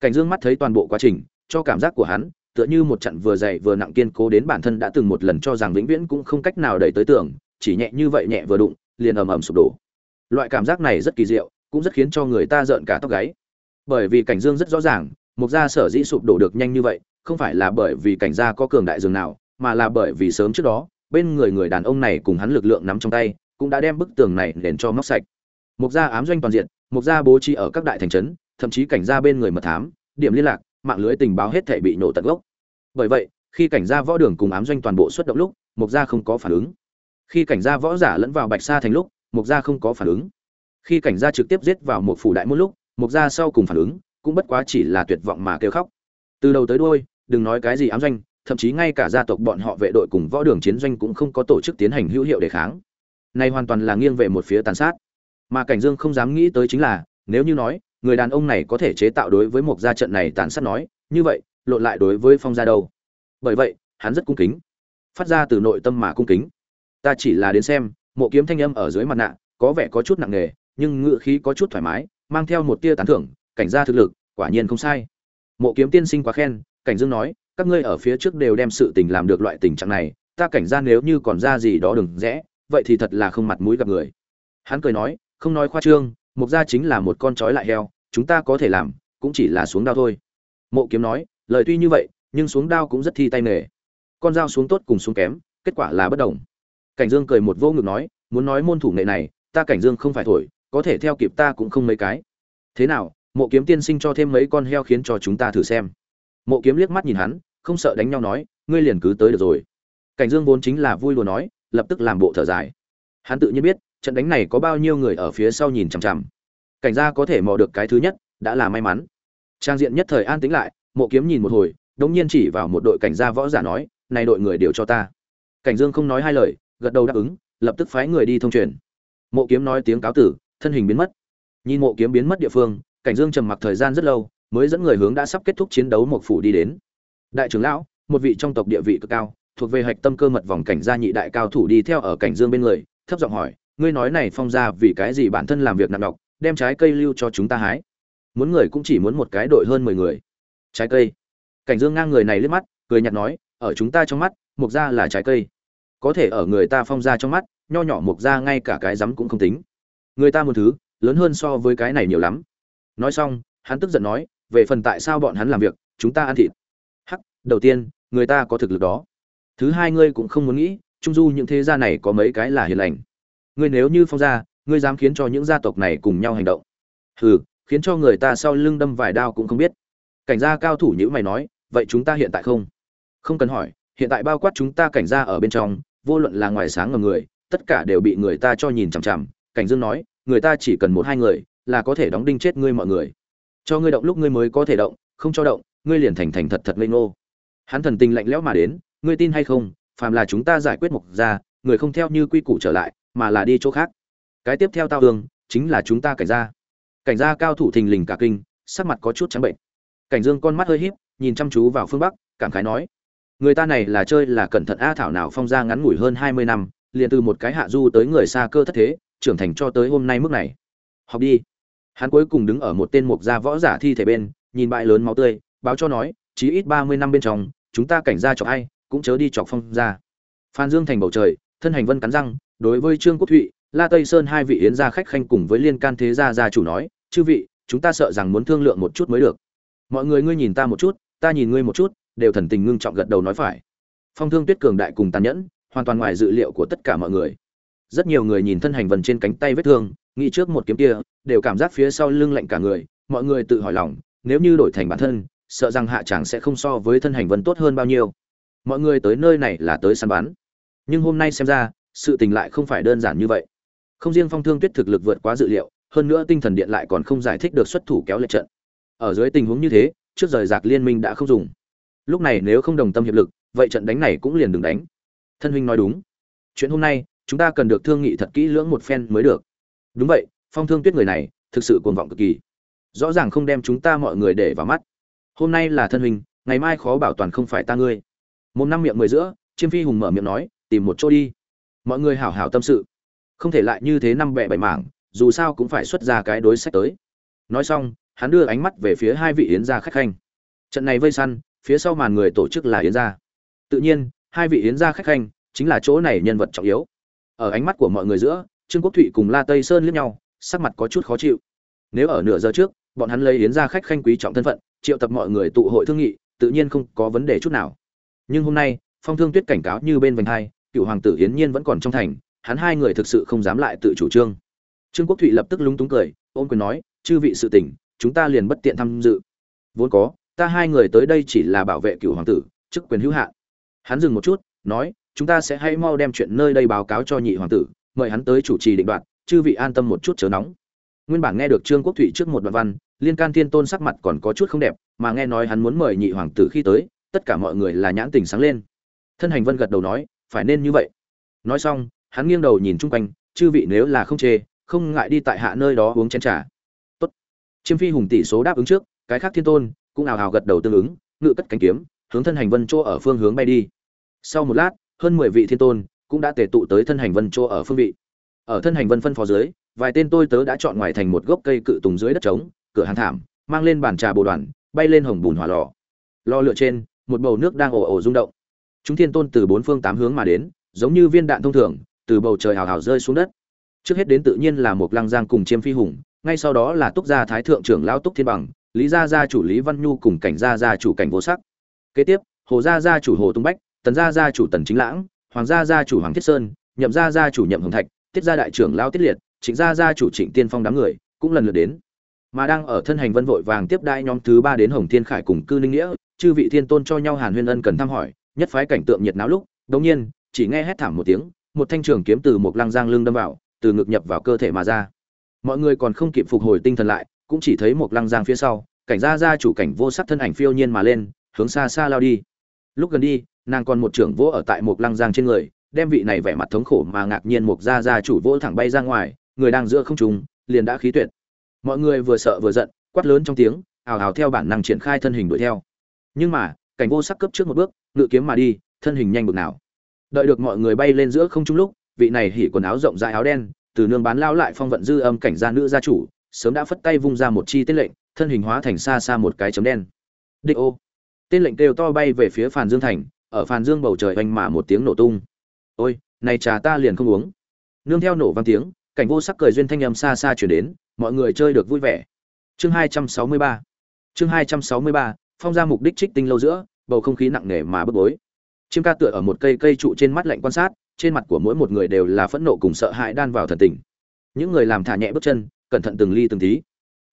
Cảnh dương mắt thấy toàn bộ quá trình, cho cảm giác của hắn tựa như một trận vừa dày vừa nặng kiên cố đến bản thân đã từng một lần cho rằng vĩnh viễn cũng không cách nào đẩy tới tưởng chỉ nhẹ như vậy nhẹ vừa đụng, liền ầm ầm sụp đổ. Loại cảm giác này rất kỳ diệu, cũng rất khiến cho người ta rợn cả tóc gáy. Bởi vì cảnh dương rất rõ ràng, mục gia sở dĩ sụp đổ được nhanh như vậy, không phải là bởi vì cảnh gia có cường đại dường nào, mà là bởi vì sớm trước đó, bên người người đàn ông này cùng hắn lực lượng nắm trong tay, cũng đã đem bức tường này đến cho móc sạch. Mục gia ám doanh toàn diện, mục gia bố trí ở các đại thành trấn, thậm chí cảnh gia bên người mật thám, điểm liên lạc, mạng lưới tình báo hết thể bị nổ tận gốc bởi vậy, khi cảnh gia võ đường cùng ám doanh toàn bộ xuất động lúc mục gia không có phản ứng. Khi cảnh gia võ giả lẫn vào bạch sa thành lúc mục gia không có phản ứng. Khi cảnh gia trực tiếp giết vào một phủ đại môn lúc mục gia sau cùng phản ứng cũng bất quá chỉ là tuyệt vọng mà kêu khóc. Từ đầu tới đuôi, đừng nói cái gì ám doanh, thậm chí ngay cả gia tộc bọn họ vệ đội cùng võ đường chiến doanh cũng không có tổ chức tiến hành hữu hiệu đề kháng. Này hoàn toàn là nghiêng về một phía tàn sát. Mà cảnh dương không dám nghĩ tới chính là, nếu như nói, người đàn ông này có thể chế tạo đối với một gia trận này tàn sát nói, như vậy lộn lại đối với phong gia đâu. Bởi vậy, hắn rất cung kính. Phát ra từ nội tâm mà cung kính. Ta chỉ là đến xem, mộ kiếm thanh âm ở dưới mặt nạ có vẻ có chút nặng nề, nhưng ngựa khí có chút thoải mái, mang theo một tia tán thưởng, cảnh gia thực lực, quả nhiên không sai. Mộ kiếm tiên sinh quá khen, cảnh dương nói, các ngươi ở phía trước đều đem sự tình làm được loại tình trạng này, ta cảnh gia nếu như còn ra gì đó đừng rẽ, vậy thì thật là không mặt mũi gặp người. Hắn cười nói, không nói khoa trương, mục gia chính là một con chói lại heo, chúng ta có thể làm, cũng chỉ là xuống đao thôi. Mộ kiếm nói lời tuy như vậy, nhưng xuống đao cũng rất thi tay nghề. Con dao xuống tốt cùng xuống kém, kết quả là bất đồng. Cảnh dương cười một vô ngực nói, muốn nói môn thủ nghệ này, ta cảnh dương không phải thổi, có thể theo kịp ta cũng không mấy cái. Thế nào, mộ kiếm tiên sinh cho thêm mấy con heo khiến cho chúng ta thử xem. Mộ kiếm liếc mắt nhìn hắn, không sợ đánh nhau nói, ngươi liền cứ tới được rồi. Cảnh dương vốn chính là vui đùa nói, lập tức làm bộ thở dài. Hắn tự nhiên biết, trận đánh này có bao nhiêu người ở phía sau nhìn chằm chằm. Cảnh gia có thể mò được cái thứ nhất, đã là may mắn. Trang diện nhất thời an tĩnh lại mộ kiếm nhìn một hồi đống nhiên chỉ vào một đội cảnh gia võ giả nói này đội người đều cho ta. Cảnh dương không nói hai lời gật đầu đáp ứng lập tức phái người đi thông truyền. Mộ kiếm nói tiếng cáo tử thân hình biến mất. Nhìn mộ kiếm biến mất địa phương cảnh dương trầm mặc thời gian rất lâu mới dẫn người hướng đã sắp kết thúc chiến đấu một phủ đi đến. Đại trưởng lão một vị trong tộc địa vị cực cao thuộc về hạch tâm cơ mật vòng cảnh gia nhị đại cao thủ đi theo ở cảnh dương bên người thấp giọng hỏi ngươi nói này phong gia vì cái gì bản thân làm việc nặng độc, đem trái cây lưu cho chúng ta hái? Muốn người cũng chỉ muốn một cái đội hơn mười người trái cây. Cảnh dương ngang người này liếc mắt, cười nhạt nói, ở chúng ta trong mắt mục gia là trái cây. Có thể ở người ta phong gia trong mắt, nho nhỏ mục gia ngay cả cái rắm cũng không tính. Người ta một thứ, lớn hơn so với cái này nhiều lắm. Nói xong, hắn tức giận nói, về phần tại sao bọn hắn làm việc, chúng ta ăn thịt. Hắc, đầu tiên, người ta có thực lực đó. Thứ hai, ngươi cũng không muốn nghĩ, trung du những thế gia này có mấy cái là hiền lành. Ngươi nếu như phong gia ngươi dám khiến cho những gia tộc này cùng nhau hành động. Hừ, khiến cho người ta sau lưng đâm vài đao cũng không biết cảnh gia cao thủ như mày nói, vậy chúng ta hiện tại không? Không cần hỏi, hiện tại bao quát chúng ta cảnh gia ở bên trong, vô luận là ngoài sáng ngầm người, tất cả đều bị người ta cho nhìn chằm chằm. Cảnh dương nói, người ta chỉ cần một hai người, là có thể đóng đinh chết ngươi mọi người. Cho ngươi động lúc ngươi mới có thể động, không cho động, ngươi liền thành thành thật thật ngây ngô. Hắn thần tình lạnh lẽo mà đến, ngươi tin hay không, phàm là chúng ta giải quyết mục ra người không theo như quy củ trở lại, mà là đi chỗ khác. Cái tiếp theo tao hương, chính là chúng ta cảnh gia. Cảnh gia cao thủ thình lình cả kinh, sắc mặt có chút trắng bệnh cảnh dương con mắt hơi híp, nhìn chăm chú vào phương bắc, cảm khái nói, người ta này là chơi là cẩn thận a thảo nào phong ra ngắn ngủi hơn hai mươi năm, liền từ một cái hạ du tới người xa cơ thất thế, trưởng thành cho tới hôm nay mức này. Học đi. Hắn cuối cùng đứng ở một tên mục gia võ giả thi thể bên, nhìn bãi lớn máu tươi, báo cho nói, chí ít ba mươi năm bên trong, chúng ta cảnh gia chọc ai, cũng chớ đi chọc phong ra phan dương thành bầu trời, thân hành vân cắn răng, đối với trương quốc thụy, la tây sơn hai vị yến gia khách khanh cùng với liên can thế gia gia chủ nói, chư vị, chúng ta sợ rằng muốn thương lượng một chút mới được mọi người ngươi nhìn ta một chút, ta nhìn ngươi một chút, đều thần tình ngưng trọng gật đầu nói phải. Phong thương tuyết cường đại cùng tàn nhẫn, hoàn toàn ngoài dự liệu của tất cả mọi người. Rất nhiều người nhìn thân hành vân trên cánh tay vết thương, nghĩ trước một kiếm kia, đều cảm giác phía sau lưng lạnh cả người, mọi người tự hỏi lòng, nếu như đổi thành bản thân, sợ rằng hạ chàng sẽ không so với thân hành vân tốt hơn bao nhiêu. Mọi người tới nơi này là tới săn bắn. Nhưng hôm nay xem ra, sự tình lại không phải đơn giản như vậy. Không riêng phong thương tuyết thực lực vượt quá dự liệu, hơn nữa tinh thần điện lại còn không giải thích được xuất thủ kéo lệ trận ở dưới tình huống như thế, trước rời giặc liên minh đã không dùng. Lúc này nếu không đồng tâm hiệp lực, vậy trận đánh này cũng liền đừng đánh. Thân huynh nói đúng. Chuyện hôm nay, chúng ta cần được thương nghị thật kỹ lưỡng một phen mới được. Đúng vậy, phong thương tuyết người này, thực sự cuồng vọng cực kỳ. Rõ ràng không đem chúng ta mọi người để vào mắt. Hôm nay là thân huynh, ngày mai khó bảo toàn không phải ta ngươi. Một năm miệng mười giữa, chiêm phi hùng mở miệng nói, tìm một chỗ đi. Mọi người hảo hảo tâm sự. Không thể lại như thế năm bẹ bảy mảng, dù sao cũng phải xuất ra cái đối sách tới. Nói xong hắn đưa ánh mắt về phía hai vị yến gia khách khanh. Trận này vây săn, phía sau màn người tổ chức là yến gia. Tự nhiên, hai vị yến gia khách khanh chính là chỗ này nhân vật trọng yếu. Ở ánh mắt của mọi người giữa, trương quốc thụy cùng la tây sơn liếc nhau, sắc mặt có chút khó chịu. Nếu ở nửa giờ trước, bọn hắn lấy yến gia khách khanh quý trọng thân phận, triệu tập mọi người tụ hội thương nghị, tự nhiên không có vấn đề chút nào. Nhưng hôm nay, phong thương tuyết cảnh cáo như bên vành hai, cựu hoàng tử yến nhiên vẫn còn trong thành, hắn hai người thực sự không dám lại tự chủ trương. Trương quốc thụy lập tức lúng túng cười, ôm quyền nói, chư vị sự tỉnh chúng ta liền bất tiện tham dự. Vốn có, ta hai người tới đây chỉ là bảo vệ cựu hoàng tử, chức quyền hữu hạn. Hắn dừng một chút, nói, chúng ta sẽ hãy mau đem chuyện nơi đây báo cáo cho nhị hoàng tử, mời hắn tới chủ trì định đoạt, chư vị an tâm một chút chớ nóng. Nguyên bản nghe được trương quốc thụy trước một đoạn văn, liên can thiên tôn sắc mặt còn có chút không đẹp, mà nghe nói hắn muốn mời nhị hoàng tử khi tới, tất cả mọi người là nhãn tình sáng lên. Thân hành vân gật đầu nói, phải nên như vậy. Nói xong, hắn nghiêng đầu nhìn chung quanh, chư vị nếu là không chê, không ngại đi tại hạ nơi đó uống chén trà chiêm phi hùng tỷ số đáp ứng trước, cái khác thiên tôn cũng ào ào gật đầu tương ứng, ngự cất cánh kiếm, hướng thân hành vân chỗ ở phương hướng bay đi. Sau một lát, hơn mười vị thiên tôn cũng đã tề tụ tới thân hành vân chỗ ở phương vị. Ở thân hành vân phân phó dưới, vài tên tôi tớ đã chọn ngoài thành một gốc cây cự tùng dưới đất trống, cửa hàng thảm, mang lên bàn trà bồ đoàn, bay lên hồng bùn hỏa lò. Lò lửa trên, một bầu nước đang ồ ồ rung động. Chúng thiên tôn từ bốn phương tám hướng mà đến, giống như viên đạn thông thường, từ bầu trời hào hào rơi xuống đất. Trước hết đến tự nhiên là một lăng giang cùng chiêm phi hùng ngay sau đó là túc gia thái thượng trưởng lão túc thiên bằng, lý gia gia chủ lý văn nhu cùng cảnh gia gia chủ cảnh vô sắc. Kế tiếp, hồ gia gia chủ hồ tung bách, tần gia gia chủ tần chính lãng, hoàng gia gia chủ hoàng thiết sơn, nhậm gia gia chủ nhậm hồng thạch, tiết gia đại trưởng lão tiết liệt, trịnh gia gia chủ trịnh tiên phong đám người cũng lần lượt đến. Mà đang ở thân hành vân vội vàng tiếp đai nhóm thứ ba đến hồng thiên khải cùng cư ninh nghĩa, chư vị thiên tôn cho nhau hàn huyên ân cần thăm hỏi, nhất phái cảnh tượng nhiệt náo lúc, đống nhiên, chỉ nghe hét thảm một tiếng, một thanh trường kiếm từ một lăng giang lưng đâm vào, từ ngực nhập vào cơ thể mà ra mọi người còn không kịp phục hồi tinh thần lại, cũng chỉ thấy một lăng giang phía sau, cảnh gia gia chủ cảnh vô sắc thân ảnh phiêu nhiên mà lên, hướng xa xa lao đi. Lúc gần đi, nàng còn một trưởng vỗ ở tại một lăng giang trên người, đem vị này vẻ mặt thống khổ mà ngạc nhiên một gia gia chủ vỗ thẳng bay ra ngoài, người đang giữa không trung, liền đã khí tuyệt. Mọi người vừa sợ vừa giận, quát lớn trong tiếng, ào ào theo bản năng triển khai thân hình đuổi theo. Nhưng mà, cảnh vô sắc cấp trước một bước, ngự kiếm mà đi, thân hình nhanh bực nào. Đợi được mọi người bay lên giữa không trung lúc, vị này hỉ quần áo rộng rãi áo đen từ nương bán lao lại phong vận dư âm cảnh gia nữ gia chủ, sớm đã phất tay vung ra một chi tên lệnh, thân hình hóa thành xa xa một cái chấm đen. Địch ô. Tên lệnh kêu to bay về phía phàn dương thành, ở phàn dương bầu trời oanh mà một tiếng nổ tung. Ôi, này trà ta liền không uống. Nương theo nổ vang tiếng, cảnh vô sắc cười duyên thanh âm xa xa chuyển đến, mọi người chơi được vui vẻ. Chương hai trăm sáu mươi ba. Chương hai trăm sáu mươi ba, phong ra mục đích trích tinh lâu giữa, bầu không khí nặng nề mà bức bối. Chiêm ca tựa ở một cây cây trụ trên mắt lạnh quan sát trên mặt của mỗi một người đều là phẫn nộ cùng sợ hãi đan vào thần tình. Những người làm thả nhẹ bước chân, cẩn thận từng ly từng tí.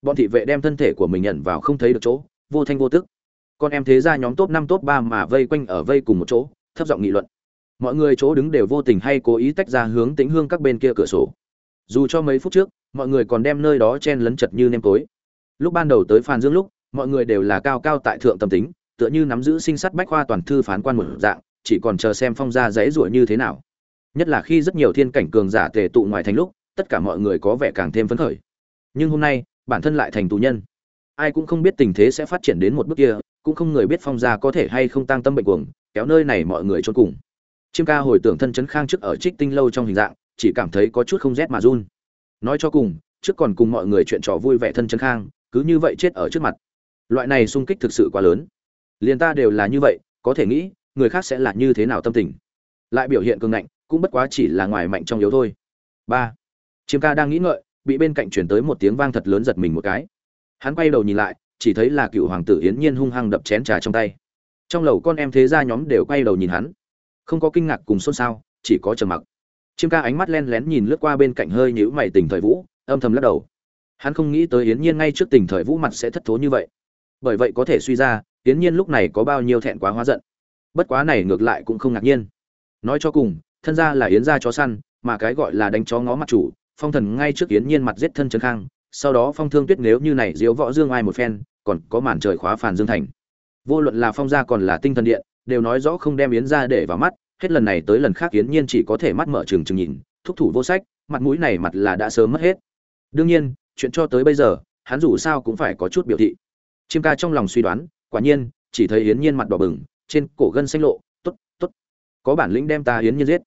Bọn thị vệ đem thân thể của mình nhận vào không thấy được chỗ, vô thanh vô tức. Con em thế ra nhóm top năm, top ba mà vây quanh ở vây cùng một chỗ, thấp giọng nghị luận. Mọi người chỗ đứng đều vô tình hay cố ý tách ra hướng tĩnh hương các bên kia cửa sổ. Dù cho mấy phút trước, mọi người còn đem nơi đó chen lấn chật như nêm tối. Lúc ban đầu tới phan dương lúc, mọi người đều là cao cao tại thượng tâm tính, tựa như nắm giữ sinh sát bách khoa toàn thư phán quan một dạng, chỉ còn chờ xem phong gia dãy ruổi như thế nào nhất là khi rất nhiều thiên cảnh cường giả tề tụ ngoài thành lúc, tất cả mọi người có vẻ càng thêm phấn khởi. Nhưng hôm nay, bản thân lại thành tù nhân. Ai cũng không biết tình thế sẽ phát triển đến một bước kia, cũng không người biết phong gia có thể hay không tăng tâm bệnh cuồng, kéo nơi này mọi người trốn cùng. Chiêm ca hồi tưởng thân chấn khang trước ở trích tinh lâu trong hình dạng, chỉ cảm thấy có chút không rét mà run. Nói cho cùng, trước còn cùng mọi người chuyện trò vui vẻ thân chấn khang, cứ như vậy chết ở trước mặt. Loại này sung kích thực sự quá lớn. Liền ta đều là như vậy, có thể nghĩ, người khác sẽ là như thế nào tâm tình. Lại biểu hiện cường ngạnh cũng bất quá chỉ là ngoài mạnh trong yếu thôi. Ba, chiêm ca đang nghĩ ngợi, bị bên cạnh chuyển tới một tiếng vang thật lớn giật mình một cái. Hắn quay đầu nhìn lại, chỉ thấy là cựu hoàng tử yến nhiên hung hăng đập chén trà trong tay. Trong lầu con em thế ra nhóm đều quay đầu nhìn hắn. Không có kinh ngạc cùng xôn xao, chỉ có trầm mặc. Chiêm ca ánh mắt len lén nhìn lướt qua bên cạnh hơi nhữ mày tình thời vũ, âm thầm lắc đầu. Hắn không nghĩ tới yến nhiên ngay trước tình thời vũ mặt sẽ thất thố như vậy. Bởi vậy có thể suy ra, yến nhiên lúc này có bao nhiêu thẹn quá hóa giận. Bất quá này ngược lại cũng không ngạc nhiên. Nói cho cùng thân ra là yến gia chó săn, mà cái gọi là đánh chó ngó mặt chủ, phong thần ngay trước yến nhiên mặt giết thân trấn khang, sau đó phong thương tuyết nếu như này diếu võ dương ai một phen, còn có màn trời khóa phản dương thành. Vô luận là phong gia còn là tinh thần điện, đều nói rõ không đem yến ra để vào mắt, hết lần này tới lần khác yến nhiên chỉ có thể mắt mở trừng trừng nhìn, thúc thủ vô sách, mặt mũi này mặt là đã sớm mất hết. Đương nhiên, chuyện cho tới bây giờ, hắn dù sao cũng phải có chút biểu thị. Chiêm ca trong lòng suy đoán, quả nhiên, chỉ thấy yến nhiên mặt đỏ bừng, trên cổ gân xanh lộ t ố t t ố t có bản lĩnh đem ta yến nhiên giết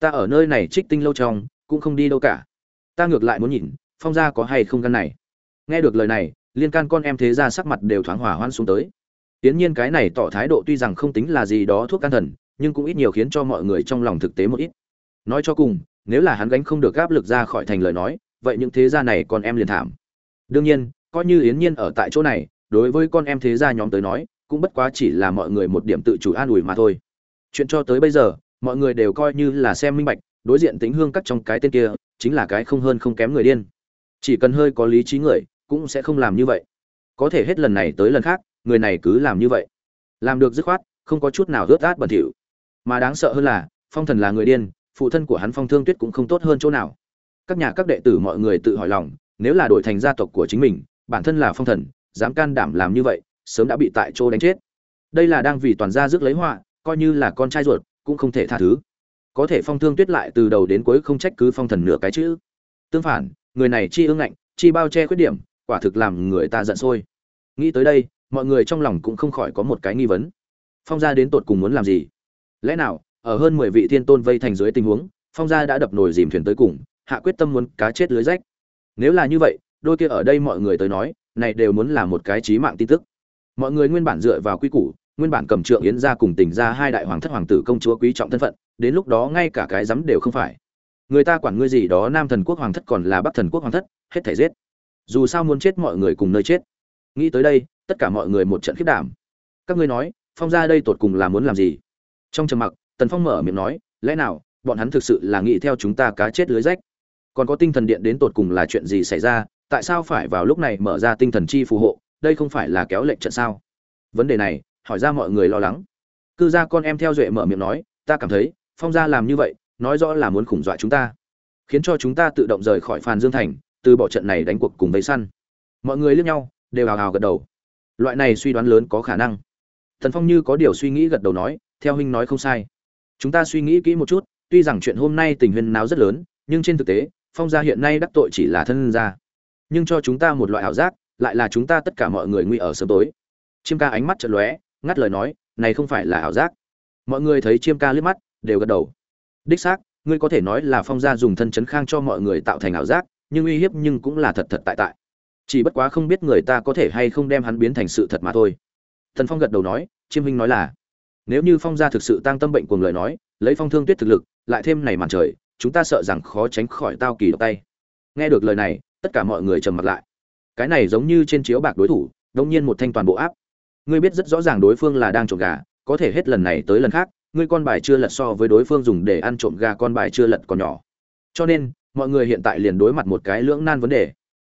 ta ở nơi này trích tinh lâu trong, cũng không đi đâu cả. Ta ngược lại muốn nhìn, phong gia có hay không căn này. Nghe được lời này, liên can con em thế ra sắc mặt đều thoáng hỏa hoan xuống tới. Tiến nhiên cái này tỏ thái độ tuy rằng không tính là gì đó thuốc can thần, nhưng cũng ít nhiều khiến cho mọi người trong lòng thực tế một ít. Nói cho cùng, nếu là hắn gánh không được áp lực ra khỏi thành lời nói, vậy những thế gia này con em liền thảm. Đương nhiên, coi như yến nhiên ở tại chỗ này, đối với con em thế gia nhóm tới nói, cũng bất quá chỉ là mọi người một điểm tự chủ an ủi mà thôi. Chuyện cho tới bây giờ mọi người đều coi như là xem minh bạch, đối diện tính hương cắt trong cái tên kia, chính là cái không hơn không kém người điên. Chỉ cần hơi có lý trí người, cũng sẽ không làm như vậy. Có thể hết lần này tới lần khác, người này cứ làm như vậy. Làm được dứt khoát, không có chút nào ướt át bẩn thỉu. Mà đáng sợ hơn là, phong thần là người điên, phụ thân của hắn phong thương tuyết cũng không tốt hơn chỗ nào. Các nhà các đệ tử mọi người tự hỏi lòng, nếu là đổi thành gia tộc của chính mình, bản thân là phong thần, dám can đảm làm như vậy, sớm đã bị tại chỗ đánh chết. Đây là đang vì toàn gia rước lấy họa, coi như là con trai ruột cũng không thể tha thứ. Có thể phong thương tuyết lại từ đầu đến cuối không trách cứ phong thần nửa cái chữ. Tương phản, người này chi ương ngạnh, chi bao che khuyết điểm, quả thực làm người ta giận sôi. Nghĩ tới đây, mọi người trong lòng cũng không khỏi có một cái nghi vấn. Phong gia đến tột cùng muốn làm gì? Lẽ nào, ở hơn mười vị thiên tôn vây thành dưới tình huống, phong gia đã đập nồi dìm thuyền tới cùng, hạ quyết tâm muốn cá chết lưới rách? Nếu là như vậy, đôi kia ở đây mọi người tới nói, này đều muốn là một cái chí mạng tin tức. Mọi người nguyên bản dựa vào quy củ nguyên bản cầm trượng yến gia cùng tình gia hai đại hoàng thất hoàng tử công chúa quý trọng thân phận, đến lúc đó ngay cả cái dám đều không phải. Người ta quản ngươi gì đó nam thần quốc hoàng thất còn là bắc thần quốc hoàng thất, hết thể giết. Dù sao muốn chết mọi người cùng nơi chết. Nghĩ tới đây, tất cả mọi người một trận khiết đảm. Các ngươi nói, phong gia đây tột cùng là muốn làm gì? Trong trầm mặc, tần phong mở miệng nói, lẽ nào, bọn hắn thực sự là nghĩ theo chúng ta cá chết lưới rách? Còn có tinh thần điện đến tột cùng là chuyện gì xảy ra? Tại sao phải vào lúc này mở ra tinh thần chi phù hộ? Đây không phải là kéo lệnh trận sao? Vấn đề này hỏi ra mọi người lo lắng. Cư gia con em theo duệ mở miệng nói, ta cảm thấy, phong gia làm như vậy, nói rõ là muốn khủng dọa chúng ta, khiến cho chúng ta tự động rời khỏi phàn dương thành, từ bỏ trận này đánh cuộc cùng vây săn. Mọi người liếc nhau, đều hào hào gật đầu. Loại này suy đoán lớn có khả năng. Thần phong như có điều suy nghĩ gật đầu nói, theo huynh nói không sai. Chúng ta suy nghĩ kỹ một chút, tuy rằng chuyện hôm nay tình huyên náo rất lớn, nhưng trên thực tế, phong gia hiện nay đắc tội chỉ là thân gia. Nhưng cho chúng ta một loại ảo giác, lại là chúng ta tất cả mọi người nguy ở sớm tối. Chiêm ca ánh mắt chợt lóe ngắt lời nói, này không phải là ảo giác. Mọi người thấy chiêm ca liếc mắt, đều gật đầu. Đích xác, ngươi có thể nói là phong gia dùng thân chấn khang cho mọi người tạo thành ảo giác, nhưng uy hiếp nhưng cũng là thật thật tại tại. Chỉ bất quá không biết người ta có thể hay không đem hắn biến thành sự thật mà thôi. Thần phong gật đầu nói, chiêm huynh nói là, nếu như phong gia thực sự tăng tâm bệnh cuồng lời nói, lấy phong thương tuyết thực lực, lại thêm này màn trời, chúng ta sợ rằng khó tránh khỏi tao kỳ độc tay. Nghe được lời này, tất cả mọi người trầm mặt lại. Cái này giống như trên chiếu bạc đối thủ, đông nhiên một thanh toàn bộ áp ngươi biết rất rõ ràng đối phương là đang trộm gà, có thể hết lần này tới lần khác, ngươi con bài chưa lật so với đối phương dùng để ăn trộm gà con bài chưa lật còn nhỏ. Cho nên, mọi người hiện tại liền đối mặt một cái lưỡng nan vấn đề.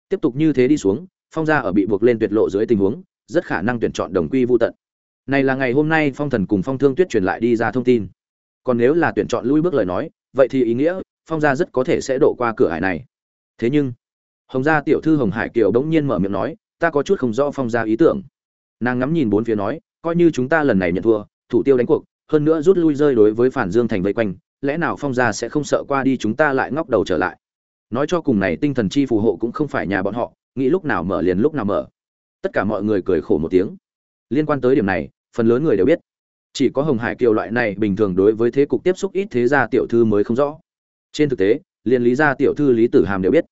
Tiếp tục như thế đi xuống, phong gia ở bị buộc lên tuyệt lộ dưới tình huống, rất khả năng tuyển chọn đồng quy vô tận. Này là ngày hôm nay phong thần cùng phong thương tuyết truyền lại đi ra thông tin. Còn nếu là tuyển chọn lui bước lời nói, vậy thì ý nghĩa, phong gia rất có thể sẽ đổ qua cửa hải này. Thế nhưng, hồng gia tiểu thư hồng hải kiều đống nhiên mở miệng nói, ta có chút không rõ phong gia ý tưởng nàng ngắm nhìn bốn phía nói, coi như chúng ta lần này nhận thua, thủ tiêu đánh cuộc, hơn nữa rút lui rơi đối với phản dương thành vây quanh, lẽ nào phong gia sẽ không sợ qua đi chúng ta lại ngóc đầu trở lại? Nói cho cùng này tinh thần chi phù hộ cũng không phải nhà bọn họ, nghĩ lúc nào mở liền lúc nào mở. Tất cả mọi người cười khổ một tiếng. Liên quan tới điểm này, phần lớn người đều biết. Chỉ có hồng hải kiều loại này bình thường đối với thế cục tiếp xúc ít thế gia tiểu thư mới không rõ. Trên thực tế, liền lý gia tiểu thư lý tử hàm đều biết.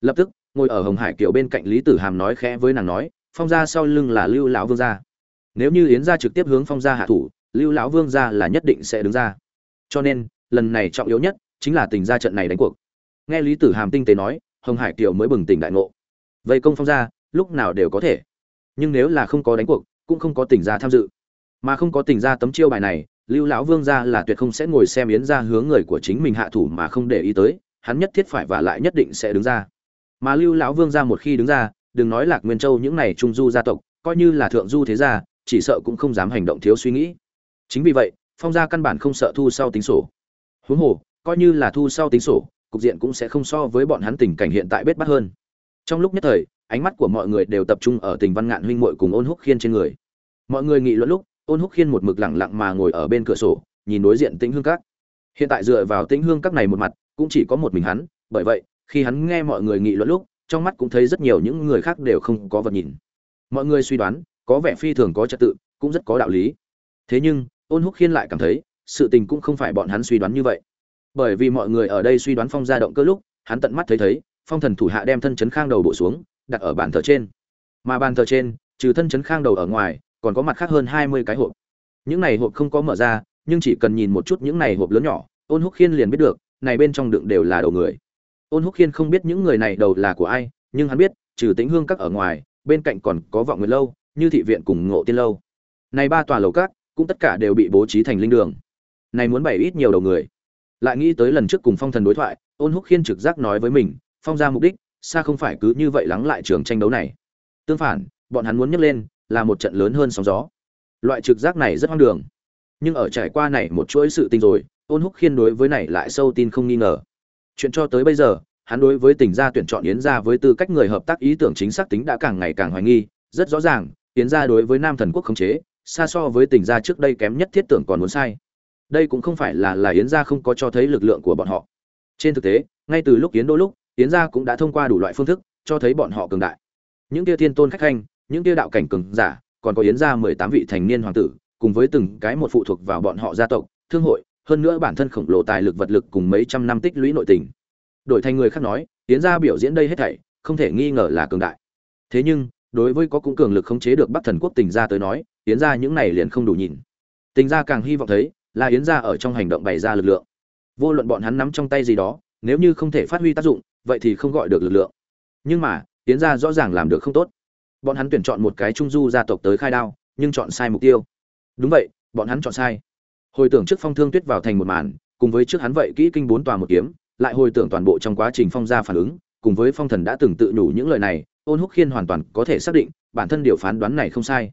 Lập tức, ngồi ở hồng hải kiều bên cạnh lý tử hàm nói khẽ với nàng nói phong gia sau lưng là lưu lão vương gia. Nếu như yến gia trực tiếp hướng phong gia hạ thủ, lưu lão vương gia là nhất định sẽ đứng ra. Cho nên, lần này trọng yếu nhất chính là tình gia trận này đánh cuộc. Nghe lý tử hàm tinh tế nói, hồng hải kiều mới bừng tỉnh đại ngộ. Vậy công phong gia, lúc nào đều có thể. Nhưng nếu là không có đánh cuộc, cũng không có tình gia tham dự. Mà không có tình gia tấm chiêu bài này, lưu lão vương gia là tuyệt không sẽ ngồi xem yến gia hướng người của chính mình hạ thủ mà không để ý tới, hắn nhất thiết phải và lại nhất định sẽ đứng ra. Mà lưu lão vương gia một khi đứng ra đừng nói lạc nguyên châu những này trung du gia tộc, coi như là thượng du thế gia, chỉ sợ cũng không dám hành động thiếu suy nghĩ. Chính vì vậy, phong gia căn bản không sợ thu sau tính sổ. Huống hồ, coi như là thu sau tính sổ, cục diện cũng sẽ không so với bọn hắn tình cảnh hiện tại bết bắt hơn. Trong lúc nhất thời, ánh mắt của mọi người đều tập trung ở tình văn ngạn huynh muội cùng ôn húc khiên trên người. Mọi người nghị luận lúc, ôn húc khiên một mực lặng lặng mà ngồi ở bên cửa sổ, nhìn đối diện tĩnh hương các. Hiện tại dựa vào tĩnh hương các này một mặt, cũng chỉ có một mình hắn, bởi vậy, khi hắn nghe mọi người nghị luận lúc trong mắt cũng thấy rất nhiều những người khác đều không có vật nhìn. Mọi người suy đoán, có vẻ phi thường có trật tự, cũng rất có đạo lý. Thế nhưng, ôn húc khiên lại cảm thấy, sự tình cũng không phải bọn hắn suy đoán như vậy. Bởi vì mọi người ở đây suy đoán phong gia động cơ lúc, hắn tận mắt thấy thấy, phong thần thủ hạ đem thân chấn khang đầu bộ xuống, đặt ở bàn thờ trên. Mà bàn thờ trên, trừ thân chấn khang đầu ở ngoài, còn có mặt khác hơn hai mươi cái hộp. Những này hộp không có mở ra, nhưng chỉ cần nhìn một chút những này hộp lớn nhỏ, ôn húc khiên liền biết được, này bên trong đựng đều là đầu người ôn húc khiên không biết những người này đầu là của ai, nhưng hắn biết, trừ tính hương các ở ngoài, bên cạnh còn có vọng nguyệt lâu, như thị viện cùng ngộ tiên lâu. Này ba tòa lầu các, cũng tất cả đều bị bố trí thành linh đường. Này muốn bày ít nhiều đầu người. Lại nghĩ tới lần trước cùng phong thần đối thoại, ôn húc khiên trực giác nói với mình, phong ra mục đích, xa không phải cứ như vậy lắng lại trường tranh đấu này. Tương phản, bọn hắn muốn nhấc lên, là một trận lớn hơn sóng gió. Loại trực giác này rất hoang đường. Nhưng ở trải qua này một chuỗi sự tình rồi, ôn húc khiên đối với này lại sâu tin không nghi ngờ chuyện cho tới bây giờ, hắn đối với tỉnh gia tuyển chọn yến gia với tư cách người hợp tác ý tưởng chính xác tính đã càng ngày càng hoài nghi, rất rõ ràng, yến gia đối với nam thần quốc khống chế, xa so với tỉnh gia trước đây kém nhất thiết tưởng còn muốn sai. Đây cũng không phải là là yến gia không có cho thấy lực lượng của bọn họ. Trên thực tế, ngay từ lúc yến đôi lúc, yến gia cũng đã thông qua đủ loại phương thức, cho thấy bọn họ cường đại. Những tia thiên tôn khách khanh, những tia đạo cảnh cường giả, còn có yến gia mười tám vị thành niên hoàng tử, cùng với từng cái một phụ thuộc vào bọn họ gia tộc, thương hội hơn nữa bản thân khổng lồ tài lực vật lực cùng mấy trăm năm tích lũy nội tình. Đổi thành người khác nói, yến gia biểu diễn đây hết thảy, không thể nghi ngờ là cường đại. Thế nhưng, đối với có cũng cường lực khống chế được bắc thần quốc tình gia tới nói, yến gia những này liền không đủ nhìn. Tình gia càng hy vọng thấy, là yến gia ở trong hành động bày ra lực lượng. Vô luận bọn hắn nắm trong tay gì đó, nếu như không thể phát huy tác dụng, vậy thì không gọi được lực lượng. Nhưng mà, yến gia rõ ràng làm được không tốt. Bọn hắn tuyển chọn một cái trung du gia tộc tới khai đao, nhưng chọn sai mục tiêu. Đúng vậy, bọn hắn chọn sai hồi tưởng trước phong thương tuyết vào thành một màn, cùng với trước hắn vậy kỹ kinh bốn tòa một kiếm, lại hồi tưởng toàn bộ trong quá trình phong ra phản ứng, cùng với phong thần đã từng tự nhủ những lời này, ôn húc khiên hoàn toàn có thể xác định, bản thân điều phán đoán này không sai.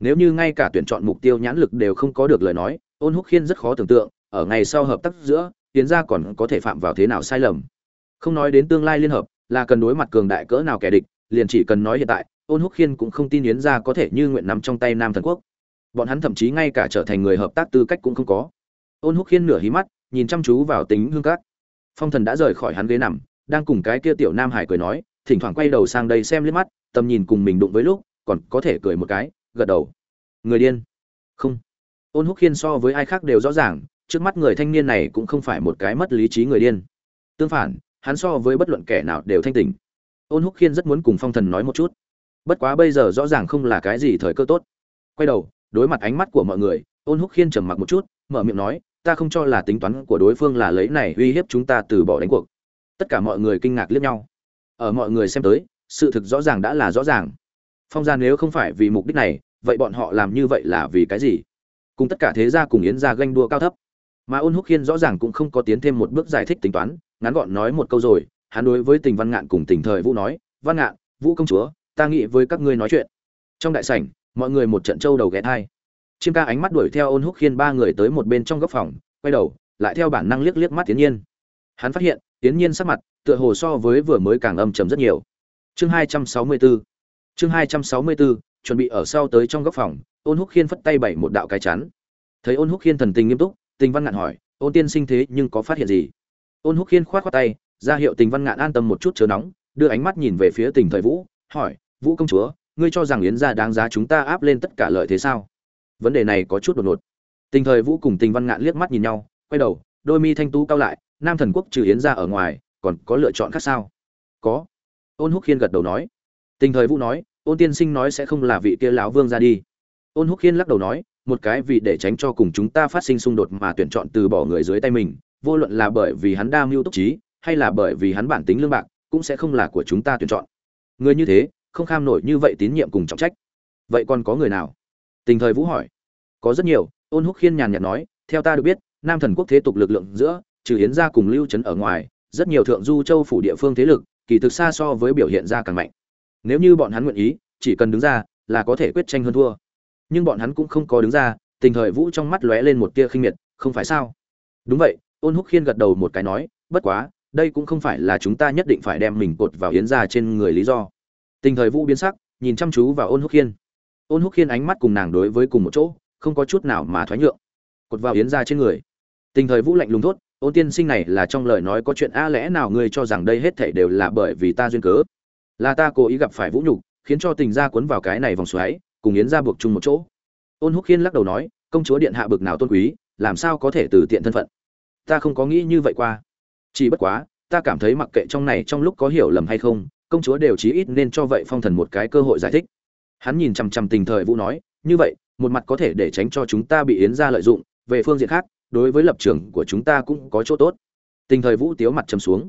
Nếu như ngay cả tuyển chọn mục tiêu nhãn lực đều không có được lời nói, ôn húc khiên rất khó tưởng tượng, ở ngày sau hợp tác giữa tiến gia còn có thể phạm vào thế nào sai lầm. Không nói đến tương lai liên hợp, là cần đối mặt cường đại cỡ nào kẻ địch, liền chỉ cần nói hiện tại, ôn húc khiên cũng không tin yến gia có thể như nguyện nắm trong tay nam thần quốc bọn hắn thậm chí ngay cả trở thành người hợp tác tư cách cũng không có. Ôn húc khiên nửa hí mắt, nhìn chăm chú vào tính hương cát phong thần đã rời khỏi hắn ghế nằm, đang cùng cái kia tiểu nam hải cười nói, thỉnh thoảng quay đầu sang đây xem liếc mắt, tầm nhìn cùng mình đụng với lúc, còn có thể cười một cái, gật đầu. Người điên. Không. Ôn húc khiên so với ai khác đều rõ ràng, trước mắt người thanh niên này cũng không phải một cái mất lý trí người điên. Tương phản, hắn so với bất luận kẻ nào đều thanh tỉnh. Ôn húc khiên rất muốn cùng phong thần nói một chút. Bất quá bây giờ rõ ràng không là cái gì thời cơ tốt. Quay đầu đối mặt ánh mắt của mọi người, ôn húc khiên trầm mặc một chút, mở miệng nói, ta không cho là tính toán của đối phương là lấy này uy hiếp chúng ta từ bỏ đánh cuộc. Tất cả mọi người kinh ngạc liếc nhau. Ở mọi người xem tới, sự thực rõ ràng đã là rõ ràng. Phong gia nếu không phải vì mục đích này, vậy bọn họ làm như vậy là vì cái gì? Cùng tất cả thế gia cùng yến gia ganh đua cao thấp. Mà ôn húc khiên rõ ràng cũng không có tiến thêm một bước giải thích tính toán, ngắn gọn nói một câu rồi, hắn đối với tình văn ngạn cùng tình thời vũ nói, văn ngạn, vũ công chúa, ta nghĩ với các ngươi nói chuyện. Trong đại sảnh mọi người một trận trâu đầu ghé thai. Chiêm ca ánh mắt đuổi theo ôn húc khiên ba người tới một bên trong góc phòng quay đầu lại theo bản năng liếc liếc mắt tiến nhiên. Hắn phát hiện tiến nhiên sắc mặt tựa hồ so với vừa mới càng âm trầm rất nhiều. Chương hai trăm sáu mươi 264 chương hai trăm sáu mươi 264, chuẩn bị ở sau tới trong góc phòng ôn húc khiên phất tay bảy một đạo cái chắn. Thấy ôn húc khiên thần tình nghiêm túc tình văn ngạn hỏi ôn tiên sinh thế nhưng có phát hiện gì? Ôn húc khiên khoát khoát tay ra hiệu tình văn ngạn an tâm một chút chớ nóng đưa ánh mắt nhìn về phía tình thời vũ hỏi vũ công chúa ngươi cho rằng yến gia đáng giá chúng ta áp lên tất cả lợi thế sao? Vấn đề này có chút đột ngột. Tình thời vũ cùng tình văn ngạn liếc mắt nhìn nhau, quay đầu, đôi mi thanh tú cao lại, nam thần quốc trừ yến gia ở ngoài, còn có lựa chọn khác sao? Có. Ôn húc khiên gật đầu nói. Tình thời vũ nói, ôn tiên sinh nói sẽ không là vị kia lão vương ra đi. Ôn húc khiên lắc đầu nói, một cái vì để tránh cho cùng chúng ta phát sinh xung đột mà tuyển chọn từ bỏ người dưới tay mình, vô luận là bởi vì hắn đa mưu túc trí, hay là bởi vì hắn bản tính lương bạc, cũng sẽ không là của chúng ta tuyển chọn. Người như thế không kham nổi như vậy tín nhiệm cùng trọng trách. Vậy còn có người nào? Tình thời vũ hỏi. Có rất nhiều, ôn húc khiên nhàn nhạt nói, theo ta được biết, nam thần quốc thế tục lực lượng giữa, trừ hiến gia cùng lưu trấn ở ngoài, rất nhiều thượng du châu phủ địa phương thế lực, kỳ thực xa so với biểu hiện ra càng mạnh. Nếu như bọn hắn nguyện ý, chỉ cần đứng ra, là có thể quyết tranh hơn thua. Nhưng bọn hắn cũng không có đứng ra, tình thời vũ trong mắt lóe lên một tia khinh miệt, không phải sao? Đúng vậy, ôn húc khiên gật đầu một cái nói, bất quá, đây cũng không phải là chúng ta nhất định phải đem mình cột vào yến gia trên người lý do tình thời vũ biến sắc, nhìn chăm chú vào ôn húc khiên. Ôn húc khiên ánh mắt cùng nàng đối với cùng một chỗ, không có chút nào mà thoái nhượng. Cột vào yến gia trên người. Tình thời vũ lạnh lùng thốt, ôn tiên sinh này là trong lời nói có chuyện a, lẽ nào ngươi cho rằng đây hết thảy đều là bởi vì ta duyên cớ? Là ta cố ý gặp phải vũ nhục, khiến cho tình gia cuốn vào cái này vòng xoáy, cùng yến gia buộc chung một chỗ. Ôn húc khiên lắc đầu nói, công chúa điện hạ bực nào tôn quý, làm sao có thể từ tiện thân phận? Ta không có nghĩ như vậy qua. Chỉ bất quá, ta cảm thấy mặc kệ trong này trong lúc có hiểu lầm hay không công chúa đều chí ít nên cho vậy phong thần một cái cơ hội giải thích. Hắn nhìn chằm chằm tình thời vũ nói, như vậy, một mặt có thể để tránh cho chúng ta bị yến gia lợi dụng, về phương diện khác, đối với lập trường của chúng ta cũng có chỗ tốt. Tình thời vũ tiếu mặt chầm xuống.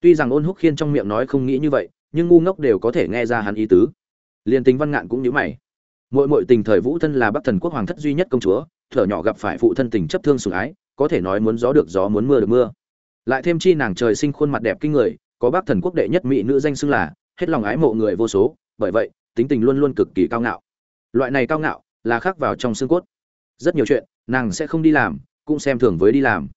Tuy rằng ôn húc khiên trong miệng nói không nghĩ như vậy, nhưng ngu ngốc đều có thể nghe ra hắn ý tứ. Liền tính văn ngạn cũng nhíu mày. Mỗi mỗi tình thời vũ thân là bắc thần quốc hoàng thất duy nhất công chúa, thở nhỏ gặp phải phụ thân tình chấp thương sủng ái, có thể nói muốn gió được gió, muốn mưa được mưa. Lại thêm chi nàng trời sinh khuôn mặt đẹp kinh người có bắc thần quốc đệ nhất mỹ nữ danh xưng là, hết lòng ái mộ người vô số, bởi vậy, tính tình luôn luôn cực kỳ cao ngạo. Loại này cao ngạo là khắc vào trong xương cốt. Rất nhiều chuyện, nàng sẽ không đi làm, cũng xem thường với đi làm.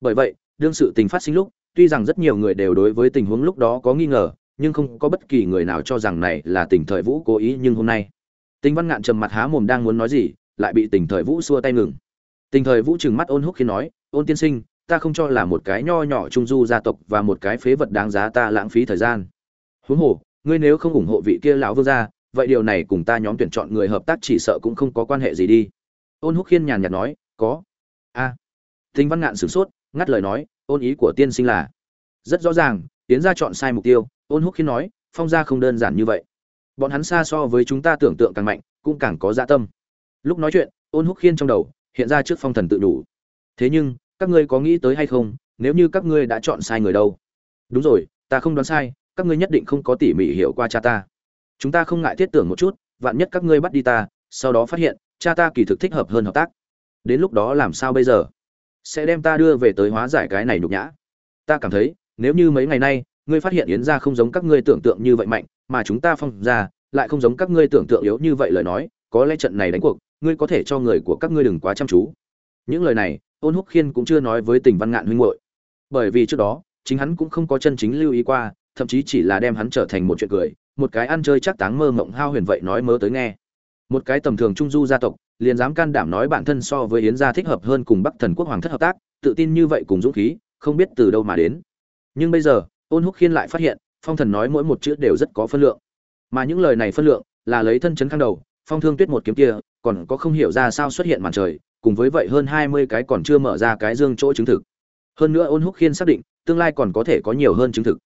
Bởi vậy, đương sự tình phát sinh lúc, tuy rằng rất nhiều người đều đối với tình huống lúc đó có nghi ngờ, nhưng không có bất kỳ người nào cho rằng này là tình thời vũ cố ý nhưng hôm nay, tình văn ngạn trầm mặt há mồm đang muốn nói gì, lại bị tình thời vũ xua tay ngừng. Tình thời vũ trừng mắt ôn húc khi nói, ôn tiên sinh ta không cho là một cái nho nhỏ trung du gia tộc và một cái phế vật đáng giá ta lãng phí thời gian. Huống hồ, ngươi nếu không ủng hộ vị kia lão vương gia, vậy điều này cùng ta nhóm tuyển chọn người hợp tác chỉ sợ cũng không có quan hệ gì đi. Ôn húc khiên nhàn nhạt nói, có. A. À. thinh văn ngạn sửng sốt, ngắt lời nói, ôn ý của tiên sinh là rất rõ ràng tiến ra chọn sai mục tiêu. Ôn húc khiên nói, phong gia không đơn giản như vậy. Bọn hắn xa so với chúng ta tưởng tượng càng mạnh, cũng càng có dạ tâm. Lúc nói chuyện, ôn húc khiên trong đầu hiện ra trước phong thần tự đủ. Thế nhưng các ngươi có nghĩ tới hay không, nếu như các ngươi đã chọn sai người đâu? Đúng rồi, ta không đoán sai, các ngươi nhất định không có tỉ mỉ hiểu qua cha ta. Chúng ta không ngại thiết tưởng một chút, vạn nhất các ngươi bắt đi ta, sau đó phát hiện, cha ta kỳ thực thích hợp hơn hợp tác. Đến lúc đó làm sao bây giờ? Sẽ đem ta đưa về tới hóa giải cái này nhục nhã. Ta cảm thấy, nếu như mấy ngày nay, ngươi phát hiện yến gia không giống các ngươi tưởng tượng như vậy mạnh, mà chúng ta phong ra, lại không giống các ngươi tưởng tượng yếu như vậy lời nói, có lẽ trận này đánh cuộc, ngươi có thể cho người của các ngươi đừng quá chăm chú. Những lời này ôn húc khiên cũng chưa nói với tình văn ngạn huynh hội bởi vì trước đó, chính hắn cũng không có chân chính lưu ý qua, thậm chí chỉ là đem hắn trở thành một chuyện cười, một cái ăn chơi chắc táng mơ mộng hao huyền vậy nói mơ tới nghe. Một cái tầm thường trung du gia tộc, liền dám can đảm nói bản thân so với yến gia thích hợp hơn cùng bắc thần quốc hoàng thất hợp tác, tự tin như vậy cùng dũng khí, không biết từ đâu mà đến. Nhưng bây giờ, ôn húc khiên lại phát hiện, phong thần nói mỗi một chữ đều rất có phân lượng. Mà những lời này phân lượng là lấy thân chấn khang đầu, phong thương tuyết một kiếm kia, còn có không hiểu ra sao xuất hiện màn trời cùng với vậy hơn hai mươi cái còn chưa mở ra cái dương chỗ chứng thực. Hơn nữa ôn húc khiên xác định, tương lai còn có thể có nhiều hơn chứng thực.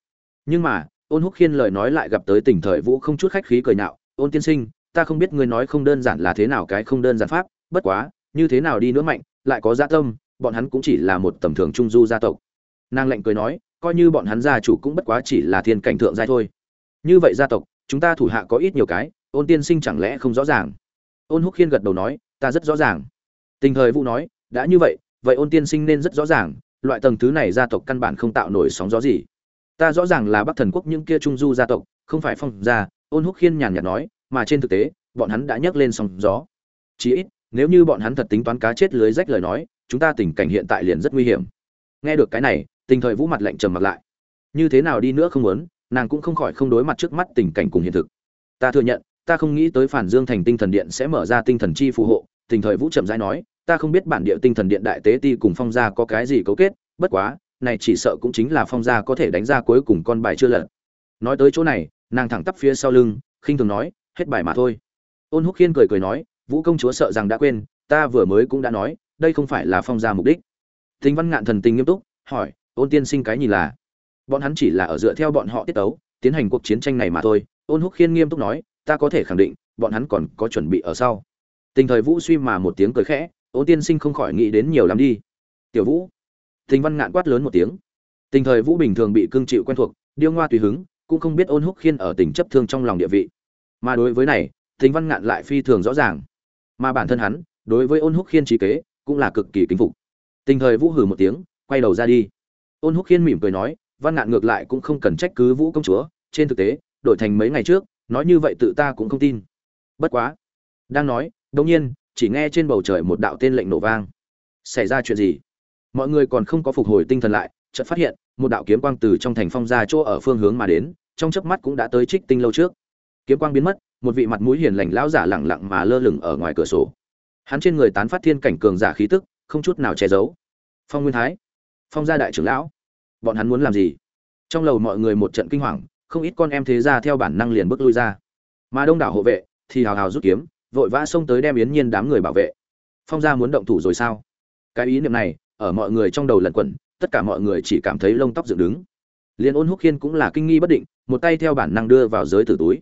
Nhưng mà, ôn húc khiên lời nói lại gặp tới tình thời vũ không chút khách khí cười nhạo, ôn tiên sinh, ta không biết ngươi nói không đơn giản là thế nào cái không đơn giản pháp, bất quá, như thế nào đi nữa mạnh, lại có gia tâm, bọn hắn cũng chỉ là một tầm thường trung du gia tộc. Nàng lạnh cười nói, coi như bọn hắn gia chủ cũng bất quá chỉ là thiên cảnh thượng giai thôi. Như vậy gia tộc, chúng ta thủ hạ có ít nhiều cái, ôn tiên sinh chẳng lẽ không rõ ràng? Ôn húc khiên gật đầu nói, ta rất rõ ràng tình thời vũ nói, đã như vậy vậy ôn tiên sinh nên rất rõ ràng, loại tầng thứ này gia tộc căn bản không tạo nổi sóng gió gì. Ta rõ ràng là bắc thần quốc những kia trung du gia tộc, không phải phong gia. Ôn húc khiên nhàn nhạt nói, mà trên thực tế, bọn hắn đã nhấc lên sóng gió. Chỉ ít, nếu như bọn hắn thật tính toán cá chết lưới rách lời nói, chúng ta tình cảnh hiện tại liền rất nguy hiểm. Nghe được cái này, tình thời vũ mặt lạnh trầm mặt lại. Như thế nào đi nữa không muốn, nàng cũng không khỏi không đối mặt trước mắt tình cảnh cùng hiện thực. Ta thừa nhận, ta không nghĩ tới phản dương thành tinh thần điện sẽ mở ra tinh thần chi phù hộ, tình thời vũ chậm rãi nói ta không biết bản địa tinh thần điện đại tế ti cùng phong gia có cái gì cấu kết, bất quá, này chỉ sợ cũng chính là phong gia có thể đánh ra cuối cùng con bài chưa lật. Nói tới chỗ này, nàng thẳng tắp phía sau lưng, khinh thường nói, hết bài mà thôi. Ôn húc khiên cười cười nói, vũ công chúa sợ rằng đã quên, ta vừa mới cũng đã nói, đây không phải là phong gia mục đích. Thính văn ngạn thần tình nghiêm túc, hỏi, ôn tiên sinh cái nhìn là? Bọn hắn chỉ là ở dựa theo bọn họ tiết tấu, tiến hành cuộc chiến tranh này mà thôi. Ôn húc khiên nghiêm túc nói, ta có thể khẳng định, bọn hắn còn có chuẩn bị ở sau. Tình thời vũ suy mà một tiếng cười khẽ ôn tiên sinh không khỏi nghĩ đến nhiều lắm đi. Tiểu vũ. Tình văn ngạn quát lớn một tiếng. Tình thời vũ bình thường bị cương chịu quen thuộc, điêu ngoa tùy hứng, cũng không biết ôn húc khiên ở tình chấp thương trong lòng địa vị. Mà đối với này tình văn ngạn lại phi thường rõ ràng. Mà bản thân hắn, đối với ôn húc khiên trí kế, cũng là cực kỳ kính phục. Tình thời vũ hử một tiếng, quay đầu ra đi. Ôn húc khiên mỉm cười nói, văn ngạn ngược lại cũng không cần trách cứ vũ công chúa, trên thực tế, đổi thành mấy ngày trước, nói như vậy tự ta cũng không tin. Bất quá. Đang nói, đột nhiên chỉ nghe trên bầu trời một đạo tên lệnh nổ vang. Xảy ra chuyện gì? Mọi người còn không có phục hồi tinh thần lại, chợt phát hiện, một đạo kiếm quang từ trong thành phong ra chỗ ở phương hướng mà đến, trong chớp mắt cũng đã tới trích tinh lâu trước. Kiếm quang biến mất, một vị mặt mũi hiền lành lão giả lẳng lặng mà lơ lửng ở ngoài cửa sổ. Hắn trên người tán phát thiên cảnh cường giả khí tức, không chút nào che giấu. Phong nguyên thái, phong gia đại trưởng lão, bọn hắn muốn làm gì? Trong lầu mọi người một trận kinh hoàng, không ít con em thế ra theo bản năng liền bước lui ra. Mà đông đảo hộ vệ thì hào hào rút kiếm vội vã xông tới đem yến nhiên đám người bảo vệ. Phong gia muốn động thủ rồi sao? Cái ý niệm này, ở mọi người trong đầu lẩn quẩn, tất cả mọi người chỉ cảm thấy lông tóc dựng đứng. Liền ôn húc khiên cũng là kinh nghi bất định, một tay theo bản năng đưa vào giới tử túi.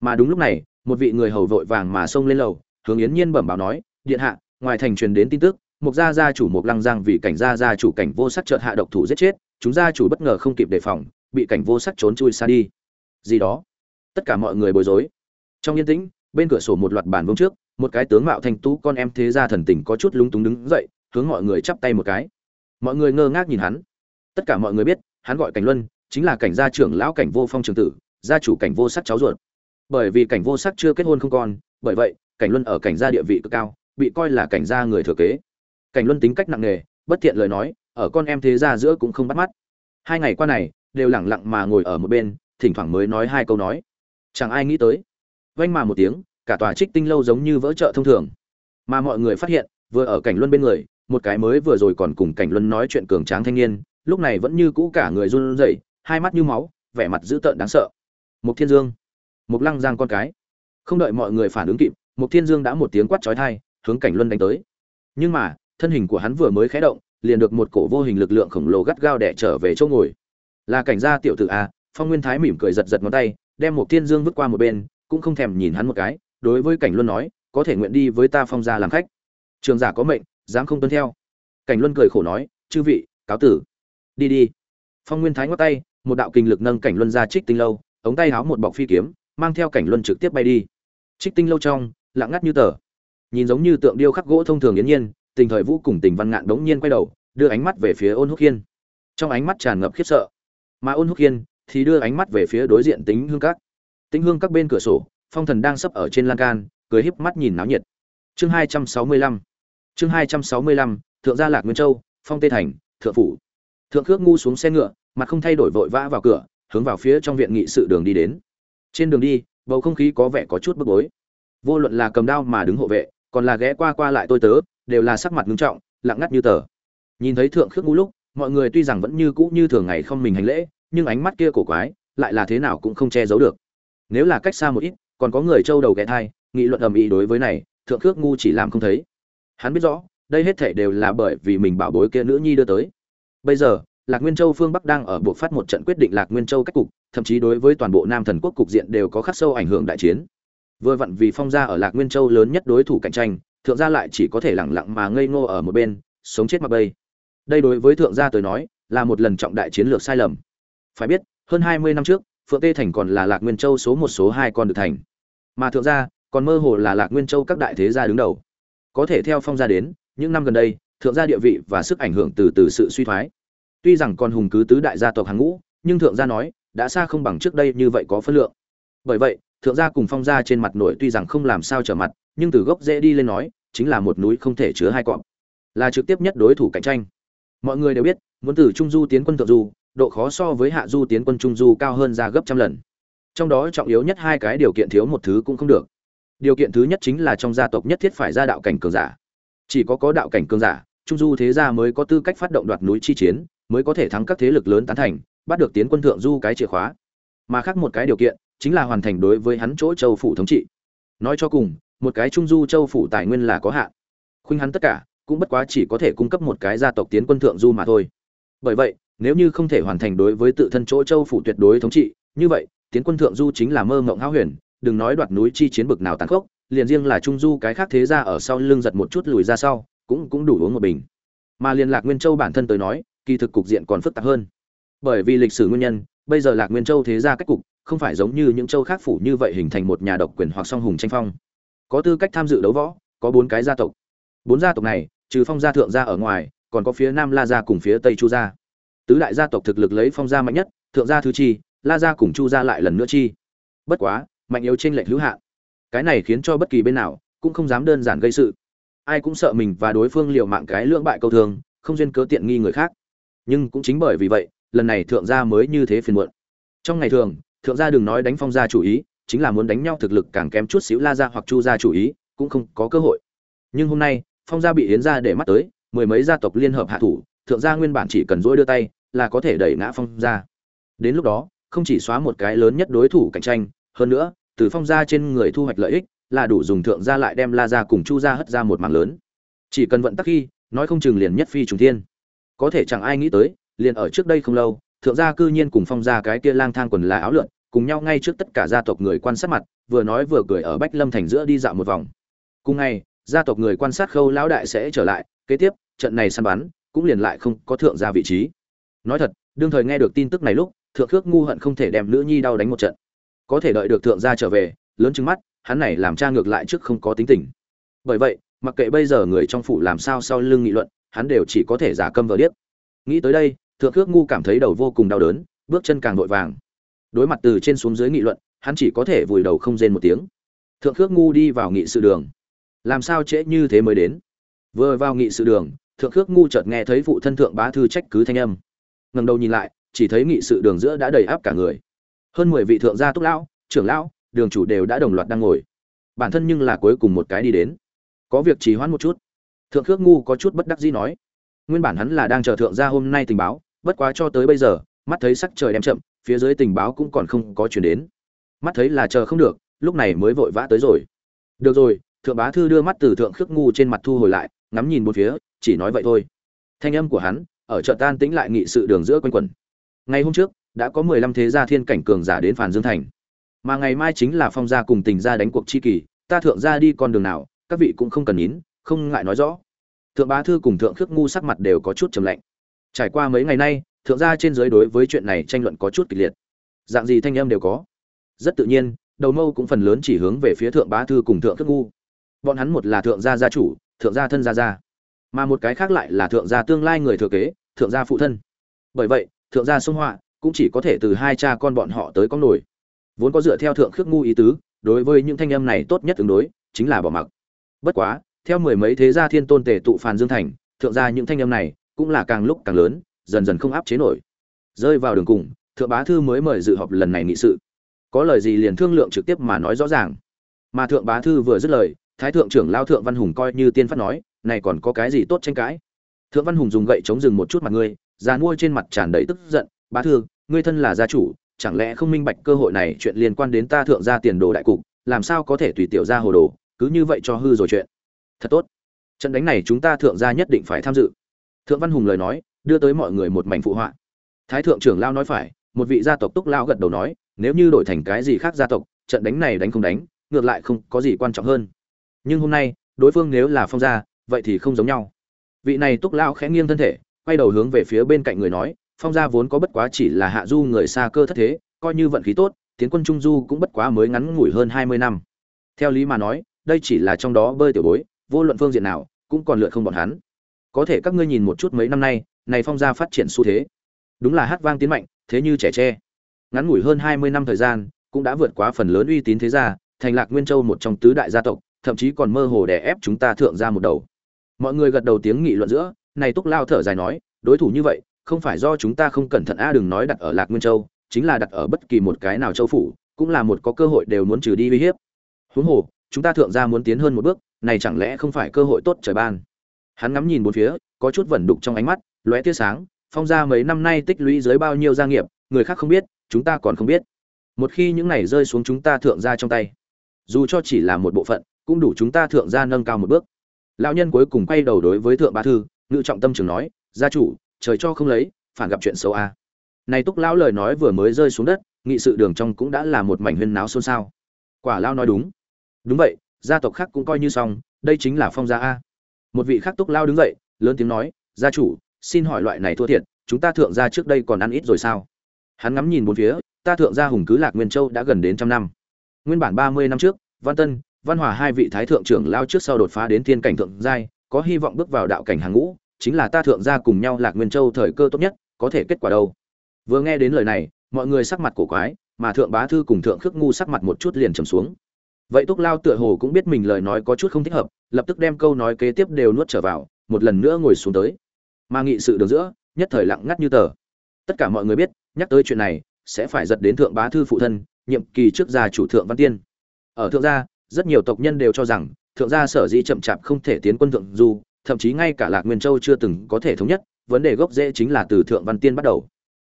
Mà đúng lúc này, một vị người hầu vội vàng mà xông lên lầu, hướng yến nhiên bẩm báo nói, điện hạ, ngoài thành truyền đến tin tức, mục gia gia chủ mục lăng giang vì cảnh gia gia chủ cảnh vô sắc chợt hạ độc thủ giết chết, chúng gia chủ bất ngờ không kịp đề phòng, bị cảnh vô sắc trốn chui xa đi. Gì đó? Tất cả mọi người bối rối. Trong yên tĩnh bên cửa sổ một loạt bàn vương trước, một cái tướng mạo thanh tú con em thế gia thần tình có chút lúng túng đứng dậy, hướng mọi người chắp tay một cái. Mọi người ngơ ngác nhìn hắn. Tất cả mọi người biết, hắn gọi cảnh luân, chính là cảnh gia trưởng lão cảnh vô phong trường tử, gia chủ cảnh vô sắc cháu ruột. Bởi vì cảnh vô sắc chưa kết hôn không con bởi vậy, cảnh luân ở cảnh gia địa vị cực cao, bị coi là cảnh gia người thừa kế. Cảnh luân tính cách nặng nề, bất thiện lời nói, ở con em thế gia giữa cũng không bắt mắt. Hai ngày qua này, đều lẳng lặng mà ngồi ở một bên, thỉnh thoảng mới nói hai câu nói. Chẳng ai nghĩ tới vang mà một tiếng, cả tòa trích tinh lâu giống như vỡ chợ thông thường. Mà mọi người phát hiện, vừa ở cảnh luân bên người, một cái mới vừa rồi còn cùng cảnh luân nói chuyện cường tráng thanh niên, lúc này vẫn như cũ cả người run rẩy, hai mắt như máu, vẻ mặt dữ tợn đáng sợ. Mục thiên dương. Mục lăng giang con cái. Không đợi mọi người phản ứng kịp, mục thiên dương đã một tiếng quát chói tai, hướng cảnh luân đánh tới. Nhưng mà, thân hình của hắn vừa mới khé động, liền được một cổ vô hình lực lượng khổng lồ gắt gao đè trở về chỗ ngồi. Là cảnh gia tiểu tử a, phong nguyên thái mỉm cười giật giật ngón tay, đem Mục thiên dương vứt qua một bên cũng không thèm nhìn hắn một cái, đối với cảnh luân nói, có thể nguyện đi với ta phong gia làm khách. Trường giả có mệnh, dám không tuân theo. Cảnh luân cười khổ nói, chư vị, cáo tử. Đi đi. Phong nguyên thái ngót tay, một đạo kinh lực nâng cảnh luân ra trích tinh lâu, ống tay háo một bọc phi kiếm, mang theo cảnh luân trực tiếp bay đi. Trích tinh lâu trong, lặng ngắt như tờ. Nhìn giống như tượng điêu khắc gỗ thông thường yến nhiên, tình thời vũ cùng tình văn ngạn đống nhiên quay đầu, đưa ánh mắt về phía ôn húc hiên. Trong ánh mắt tràn ngập khiếp sợ. Mà ôn húc hiên thì đưa ánh mắt về phía đối diện tính hương các tĩnh hương các bên cửa sổ, phong thần đang sấp ở trên lan can, cười híp mắt nhìn náo nhiệt. Chương hai trăm sáu mươi lăm, chương hai trăm sáu mươi lăm, thượng gia lạc nguyên châu, phong tê thành, thượng phủ. Thượng khước ngu xuống xe ngựa, mặt không thay đổi vội vã vào cửa, hướng vào phía trong viện nghị sự đường đi đến. Trên đường đi, bầu không khí có vẻ có chút bức bối. Vô luận là cầm đao mà đứng hộ vệ, còn là ghé qua qua lại tôi tớ, đều là sắc mặt ngưng trọng, lặng ngắt như tờ. Nhìn thấy thượng khước ngu lúc, mọi người tuy rằng vẫn như cũ như thường ngày không mình hành lễ, nhưng ánh mắt kia cổ quái, lại là thế nào cũng không che giấu được nếu là cách xa một ít, còn có người trâu đầu ghé thai, nghị luận ầm ĩ đối với này, thượng khước ngu chỉ làm không thấy. Hắn biết rõ, đây hết thể đều là bởi vì mình bảo bối kia nữ nhi đưa tới. Bây giờ, lạc nguyên châu phương bắc đang ở buộc phát một trận quyết định lạc nguyên châu cách cục, thậm chí đối với toàn bộ nam thần quốc cục diện đều có khắc sâu ảnh hưởng đại chiến. Vừa vặn vì phong gia ở lạc nguyên châu lớn nhất đối thủ cạnh tranh, thượng gia lại chỉ có thể lẳng lặng mà ngây ngô ở một bên, sống chết mặc bây đây đối với thượng gia tới nói, là một lần trọng đại chiến lược sai lầm. Phải biết, hơn hai mươi năm trước phượng tê thành còn là lạc nguyên châu số một, số hai con được thành. Mà thượng gia, còn mơ hồ là lạc nguyên châu các đại thế gia đứng đầu. Có thể theo phong gia đến, những năm gần đây, thượng gia địa vị và sức ảnh hưởng từ từ sự suy thoái. Tuy rằng còn hùng cứ tứ đại gia tộc hàng ngũ, nhưng thượng gia nói, đã xa không bằng trước đây như vậy có phân lượng. Bởi vậy, thượng gia cùng phong gia trên mặt nổi tuy rằng không làm sao trở mặt, nhưng từ gốc dễ đi lên nói, chính là một núi không thể chứa hai cọp. Là trực tiếp nhất đối thủ cạnh tranh. Mọi người đều biết, muốn từ trung du tiến quân thượng du độ khó so với hạ du tiến quân trung du cao hơn ra gấp trăm lần. Trong đó trọng yếu nhất hai cái điều kiện thiếu một thứ cũng không được. Điều kiện thứ nhất chính là trong gia tộc nhất thiết phải ra đạo cảnh cường giả. Chỉ có có đạo cảnh cường giả, trung du thế gia mới có tư cách phát động đoạt núi chi chiến, mới có thể thắng các thế lực lớn tán thành, bắt được tiến quân thượng du cái chìa khóa. Mà khác một cái điều kiện, chính là hoàn thành đối với hắn chỗ châu phủ thống trị. Nói cho cùng, một cái trung du châu phủ tài nguyên là có hạn. Khuynh hắn tất cả, cũng bất quá chỉ có thể cung cấp một cái gia tộc tiến quân thượng du mà thôi. Bởi vậy nếu như không thể hoàn thành đối với tự thân chỗ châu phủ tuyệt đối thống trị, như vậy, tiến quân thượng du chính là mơ mộng hão huyền, đừng nói đoạt núi chi chiến bực nào tàn khốc, liền riêng là trung du cái khác thế ra ở sau lưng giật một chút lùi ra sau, cũng cũng đủ uống một bình. Mà liên lạc nguyên châu bản thân tới nói, kỳ thực cục diện còn phức tạp hơn. Bởi vì lịch sử nguyên nhân, bây giờ lạc nguyên châu thế ra cách cục, không phải giống như những châu khác phủ như vậy hình thành một nhà độc quyền hoặc song hùng tranh phong. Có tư cách tham dự đấu võ, có bốn cái gia tộc. Bốn gia tộc này, trừ phong gia thượng gia ở ngoài, còn có phía nam la gia cùng phía tây chu gia tứ đại gia tộc thực lực lấy phong gia mạnh nhất, thượng gia thứ chi, la gia cùng chu gia lại lần nữa chi. Bất quá, mạnh yếu trên lệnh hữu hạn. Cái này khiến cho bất kỳ bên nào cũng không dám đơn giản gây sự. Ai cũng sợ mình và đối phương liều mạng cái lưỡng bại câu thường không duyên cớ tiện nghi người khác. Nhưng cũng chính bởi vì vậy, lần này thượng gia mới như thế phiền muộn. Trong ngày thường, thượng gia đừng nói đánh phong gia chủ ý, chính là muốn đánh nhau thực lực càng kém chút xíu la gia hoặc chu gia chủ ý, cũng không có cơ hội. Nhưng hôm nay, phong gia bị hiến gia để mắt tới, mười mấy gia tộc liên hợp hạ thủ, thượng gia nguyên bản chỉ cần dỗi đưa tay là có thể đẩy ngã phong gia. Đến lúc đó, không chỉ xóa một cái lớn nhất đối thủ cạnh tranh, hơn nữa, từ phong gia trên người thu hoạch lợi ích là đủ dùng thượng gia lại đem la gia cùng chu gia hất ra một mảng lớn. Chỉ cần vận tắc khi, nói không chừng liền nhất phi trùng thiên. Có thể chẳng ai nghĩ tới, liền ở trước đây không lâu, thượng gia cư nhiên cùng phong gia cái kia lang thang quần là áo lượn, cùng nhau ngay trước tất cả gia tộc người quan sát mặt, vừa nói vừa cười ở bách lâm thành giữa đi dạo một vòng. Cùng ngày, gia tộc người quan sát khâu lão đại sẽ trở lại, kế tiếp, trận này săn bắn, cũng liền lại không có thượng gia vị trí nói thật, đương thời nghe được tin tức này lúc, thượng khước ngu hận không thể đem nữ nhi đau đánh một trận. Có thể đợi được thượng gia trở về, lớn trứng mắt, hắn này làm cha ngược lại trước không có tính tình. Bởi vậy, mặc kệ bây giờ người trong phủ làm sao sau lưng nghị luận, hắn đều chỉ có thể giả câm vờ điếc. Nghĩ tới đây, thượng khước ngu cảm thấy đầu vô cùng đau đớn, bước chân càng vội vàng. Đối mặt từ trên xuống dưới nghị luận, hắn chỉ có thể vùi đầu không rên một tiếng. Thượng khước ngu đi vào nghị sự đường. Làm sao trễ như thế mới đến? Vừa vào nghị sự đường, thượng khước ngu chợt nghe thấy phụ thân thượng bá thư trách cứ thanh âm ngẩng đầu nhìn lại, chỉ thấy nghị sự đường giữa đã đầy áp cả người. Hơn mười vị thượng gia túc lão, trưởng lão, đường chủ đều đã đồng loạt đang ngồi. Bản thân nhưng là cuối cùng một cái đi đến. Có việc trì hoãn một chút. Thượng khước ngu có chút bất đắc dĩ nói. Nguyên bản hắn là đang chờ thượng gia hôm nay tình báo, bất quá cho tới bây giờ, mắt thấy sắc trời đem chậm, phía dưới tình báo cũng còn không có truyền đến. Mắt thấy là chờ không được, lúc này mới vội vã tới rồi. Được rồi, thượng bá thư đưa mắt từ thượng khước ngu trên mặt thu hồi lại, ngắm nhìn một phía, chỉ nói vậy thôi. Thanh âm của hắn ở chợ tan tĩnh lại nghị sự đường giữa quanh quẩn. Ngày hôm trước, đã có mười lăm thế gia thiên cảnh cường giả đến phản dương thành. Mà ngày mai chính là phong gia cùng tình gia đánh cuộc chi kỳ, ta thượng gia đi con đường nào, các vị cũng không cần nín, không ngại nói rõ. Thượng bá thư cùng thượng khước ngu sắc mặt đều có chút trầm lạnh. Trải qua mấy ngày nay, thượng gia trên dưới đối với chuyện này tranh luận có chút kịch liệt. Dạng gì thanh âm đều có. Rất tự nhiên, đầu mâu cũng phần lớn chỉ hướng về phía thượng bá thư cùng thượng khước ngu. Bọn hắn một là thượng gia gia chủ, thượng gia thân gia gia mà một cái khác lại là thượng gia tương lai người thừa kế, thượng gia phụ thân. Bởi vậy, thượng gia sông họa cũng chỉ có thể từ hai cha con bọn họ tới con nổi. Vốn có dựa theo thượng khước ngu ý tứ, đối với những thanh âm này tốt nhất ứng đối, chính là bỏ mặc. Bất quá, theo mười mấy thế gia thiên tôn tề tụ phàn dương thành, thượng gia những thanh âm này cũng là càng lúc càng lớn, dần dần không áp chế nổi. Rơi vào đường cùng, thượng bá thư mới mời dự họp lần này nghị sự. Có lời gì liền thương lượng trực tiếp mà nói rõ ràng. Mà thượng bá thư vừa dứt lời, thái thượng trưởng lao thượng văn hùng coi như tiên phát nói này còn có cái gì tốt tranh cãi? Thượng văn hùng dùng gậy chống dừng một chút mặt ngươi già nuôi trên mặt tràn đầy tức giận, bá thư, ngươi thân là gia chủ, chẳng lẽ không minh bạch cơ hội này chuyện liên quan đến ta thượng gia tiền đồ đại cục, làm sao có thể tùy tiểu ra hồ đồ, cứ như vậy cho hư rồi chuyện. Thật tốt. Trận đánh này chúng ta thượng gia nhất định phải tham dự. Thượng văn hùng lời nói, đưa tới mọi người một mảnh phụ họa. Thái thượng trưởng lao nói phải, một vị gia tộc túc lao gật đầu nói, nếu như đổi thành cái gì khác gia tộc, trận đánh này đánh không đánh, ngược lại không có gì quan trọng hơn. Nhưng hôm nay, đối phương nếu là phong gia vậy thì không giống nhau. Vị này túc lao khẽ nghiêng thân thể, quay đầu hướng về phía bên cạnh người nói, phong gia vốn có bất quá chỉ là hạ du người xa cơ thất thế, coi như vận khí tốt, tiến quân trung du cũng bất quá mới ngắn ngủi hơn hai mươi năm. Theo lý mà nói, đây chỉ là trong đó bơi tiểu bối, vô luận phương diện nào, cũng còn lượt không bọn hắn. Có thể các ngươi nhìn một chút mấy năm nay, này phong gia phát triển xu thế. Đúng là hát vang tiến mạnh, thế như trẻ tre. Ngắn ngủi hơn hai mươi năm thời gian, cũng đã vượt quá phần lớn uy tín thế gia, thành lạc nguyên châu một trong tứ đại gia tộc, thậm chí còn mơ hồ đè ép chúng ta thượng ra một đầu mọi người gật đầu tiếng nghị luận giữa, này túc lao thở dài nói, đối thủ như vậy, không phải do chúng ta không cẩn thận a, đừng nói đặt ở lạc nguyên châu, chính là đặt ở bất kỳ một cái nào châu phủ, cũng là một có cơ hội đều muốn trừ đi uy hiếp. Huống hồ, chúng ta thượng ra muốn tiến hơn một bước, này chẳng lẽ không phải cơ hội tốt trời ban? Hắn ngắm nhìn bốn phía, có chút vẩn đục trong ánh mắt, lóe tia sáng, phong gia mấy năm nay tích lũy dưới bao nhiêu gia nghiệp, người khác không biết, chúng ta còn không biết. Một khi những này rơi xuống chúng ta thượng gia trong tay, dù cho chỉ là một bộ phận, cũng đủ chúng ta thượng gia nâng cao một bước lão nhân cuối cùng quay đầu đối với thượng bá thư, ngự trọng tâm trường nói, gia chủ, trời cho không lấy, phản gặp chuyện xấu a à. này túc lão lời nói vừa mới rơi xuống đất, nghị sự đường trong cũng đã là một mảnh huyên náo xôn xao. Quả lão nói đúng. Đúng vậy, gia tộc khác cũng coi như xong, đây chính là phong gia a. Một vị khác túc lao đứng dậy, lớn tiếng nói, gia chủ, xin hỏi loại này thua thiệt, chúng ta thượng gia trước đây còn ăn ít rồi sao? Hắn ngắm nhìn bốn phía, ta thượng gia hùng cứ lạc nguyên châu đã gần đến trăm năm. Nguyên bản ba mươi năm trước, văn tân văn hòa hai vị thái thượng trưởng lao trước sau đột phá đến thiên cảnh thượng giai, có hy vọng bước vào đạo cảnh hàng ngũ, chính là ta thượng gia cùng nhau lạc nguyên châu thời cơ tốt nhất, có thể kết quả đâu? Vừa nghe đến lời này, mọi người sắc mặt cổ quái, mà thượng bá thư cùng thượng khước ngu sắc mặt một chút liền trầm xuống. Vậy túc lao tựa hồ cũng biết mình lời nói có chút không thích hợp, lập tức đem câu nói kế tiếp đều nuốt trở vào, một lần nữa ngồi xuống tới. Mà nghị sự đường giữa, nhất thời lặng ngắt như tờ. Tất cả mọi người biết, nhắc tới chuyện này, sẽ phải giật đến thượng bá thư phụ thân, nhiệm kỳ trước gia chủ thượng văn tiên. Ở thượng gia rất nhiều tộc nhân đều cho rằng, thượng gia sở dĩ chậm chạp không thể tiến quân thượng du, thậm chí ngay cả lạc nguyên châu chưa từng có thể thống nhất, vấn đề gốc rễ chính là từ thượng văn tiên bắt đầu.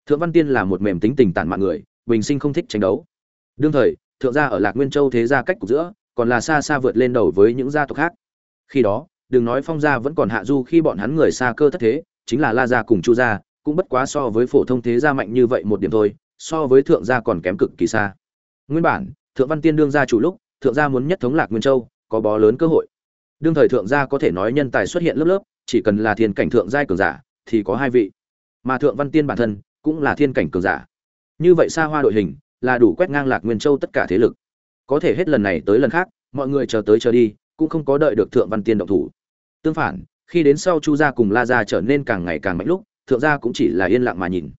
Thượng văn tiên là một mềm tính tình tản mạng người, bình sinh không thích tranh đấu. Đương thời, thượng gia ở lạc nguyên châu thế gia cách cục giữa, còn là xa xa vượt lên đầu với những gia tộc khác. Khi đó, đừng nói phong gia vẫn còn hạ du khi bọn hắn người xa cơ thất thế, chính là la gia cùng chu gia, cũng bất quá so với phổ thông thế gia mạnh như vậy một điểm thôi, so với thượng gia còn kém cực kỳ xa. Nguyên bản, thượng văn tiên đương gia chủ lúc thượng gia muốn nhất thống lạc nguyên châu, có bó lớn cơ hội. Đương thời thượng gia có thể nói nhân tài xuất hiện lớp lớp, chỉ cần là thiên cảnh thượng giai cường giả, thì có hai vị. Mà thượng văn tiên bản thân, cũng là thiên cảnh cường giả. Như vậy xa hoa đội hình, là đủ quét ngang lạc nguyên châu tất cả thế lực. Có thể hết lần này tới lần khác, mọi người chờ tới chờ đi, cũng không có đợi được thượng văn tiên động thủ. Tương phản, khi đến sau chu gia cùng la gia trở nên càng ngày càng mạnh lúc, thượng gia cũng chỉ là yên lặng mà nhìn.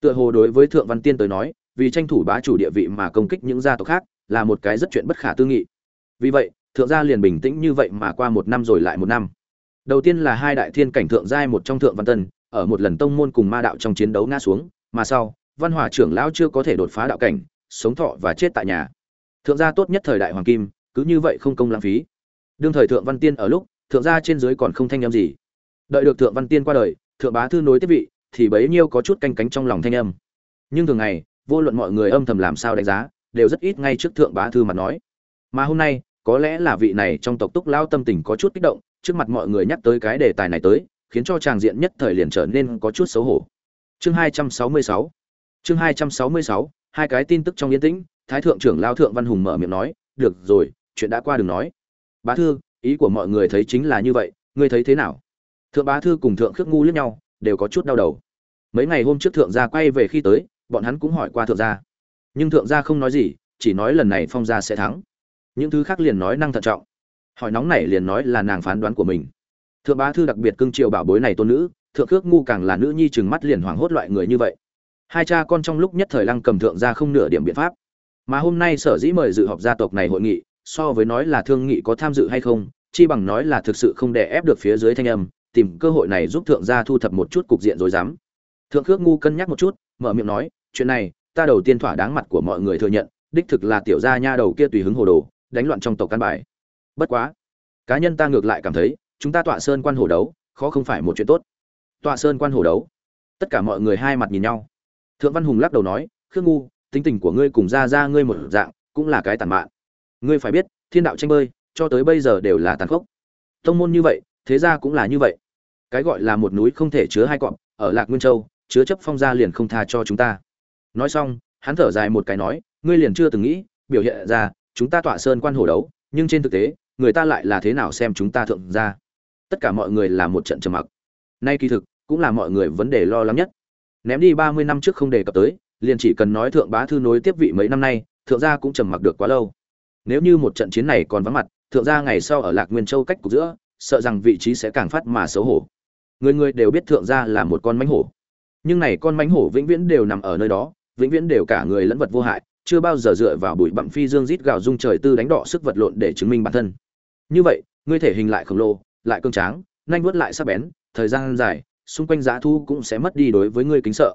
Tựa hồ đối với thượng văn tiên tới nói, vì tranh thủ bá chủ địa vị mà công kích những gia tộc khác là một cái rất chuyện bất khả tư nghị. Vì vậy, thượng gia liền bình tĩnh như vậy mà qua một năm rồi lại một năm. Đầu tiên là hai đại thiên cảnh thượng giai một trong thượng văn tân, ở một lần tông môn cùng ma đạo trong chiến đấu ngã xuống, mà sau, văn hòa trưởng lão chưa có thể đột phá đạo cảnh, sống thọ và chết tại nhà. Thượng gia tốt nhất thời đại hoàng kim, cứ như vậy không công lãng phí. Đương thời thượng văn tiên ở lúc, thượng gia trên dưới còn không thanh âm gì. Đợi được thượng văn tiên qua đời, thượng bá thư nối tiếp vị, thì bấy nhiêu có chút canh cánh trong lòng thanh âm. Nhưng thường ngày, vô luận mọi người âm thầm làm sao đánh giá đều rất ít ngay trước thượng bá thư mà nói. Mà hôm nay, có lẽ là vị này trong tộc túc lao tâm tình có chút kích động, trước mặt mọi người nhắc tới cái đề tài này tới, khiến cho tràng diện nhất thời liền trở nên có chút xấu hổ. Chương hai trăm sáu mươi sáu. Chương hai trăm sáu mươi sáu, hai cái tin tức trong yên tĩnh, thái thượng trưởng lao thượng văn hùng mở miệng nói, được rồi, chuyện đã qua đừng nói. Bá thư, ý của mọi người thấy chính là như vậy, ngươi thấy thế nào? Thượng bá thư cùng thượng khước ngu liếc nhau, đều có chút đau đầu. Mấy ngày hôm trước thượng gia quay về khi tới, bọn hắn cũng hỏi qua thượng gia nhưng thượng gia không nói gì, chỉ nói lần này phong gia sẽ thắng. Những thứ khác liền nói năng thận trọng. Hỏi nóng này liền nói là nàng phán đoán của mình. Thượng bá thư đặc biệt cưng triều bảo bối này tôn nữ, thượng khước ngu càng là nữ nhi chừng mắt liền hoảng hốt loại người như vậy. Hai cha con trong lúc nhất thời lăng cầm thượng gia không nửa điểm biện pháp. Mà hôm nay sở dĩ mời dự họp gia tộc này hội nghị, so với nói là thương nghị có tham dự hay không, chi bằng nói là thực sự không đè ép được phía dưới thanh âm, tìm cơ hội này giúp thượng gia thu thập một chút cục diện rồi dám thượng khước ngu cân nhắc một chút, mở miệng nói, chuyện này ta đầu tiên thỏa đáng mặt của mọi người thừa nhận, đích thực là tiểu gia nha đầu kia tùy hứng hồ đồ, đánh loạn trong tộc căn bài. Bất quá, cá nhân ta ngược lại cảm thấy, chúng ta tọa sơn quan hồ đấu, khó không phải một chuyện tốt. Tọa sơn quan hồ đấu. Tất cả mọi người hai mặt nhìn nhau. Thượng văn hùng lắc đầu nói, khương ngu, tính tình của ngươi cùng ra ra ngươi một dạng, cũng là cái tàn mạn. Ngươi phải biết, thiên đạo tranh bơi, cho tới bây giờ đều là tàn khốc. Tông môn như vậy, thế ra cũng là như vậy. Cái gọi là một núi không thể chứa hai cọp, ở lạc nguyên châu, chứa chấp phong gia liền không tha cho chúng ta nói xong, hắn thở dài một cái nói, ngươi liền chưa từng nghĩ, biểu hiện ra, chúng ta tọa sơn quan hồ đấu, nhưng trên thực tế, người ta lại là thế nào xem chúng ta thượng ra tất cả mọi người là một trận trầm mặc. Nay kỳ thực, cũng là mọi người vấn đề lo lắng nhất. Ném đi ba mươi năm trước không đề cập tới, liền chỉ cần nói thượng bá thư nối tiếp vị mấy năm nay, thượng gia cũng trầm mặc được quá lâu. Nếu như một trận chiến này còn vắng mặt, thượng gia ngày sau ở lạc nguyên châu cách cục giữa, sợ rằng vị trí sẽ càng phát mà xấu hổ. Người người đều biết thượng gia là một con mánh hổ. Nhưng này con mánh hổ vĩnh viễn đều nằm ở nơi đó vĩnh viễn đều cả người lẫn vật vô hại, chưa bao giờ dựa vào bụi bặm phi dương rít gào dung trời tư đánh đỏ sức vật lộn để chứng minh bản thân. Như vậy, ngươi thể hình lại khổng lồ, lại cương tráng, nhanh vuốt lại sắc bén, thời gian dài, xung quanh giá thu cũng sẽ mất đi đối với ngươi kính sợ.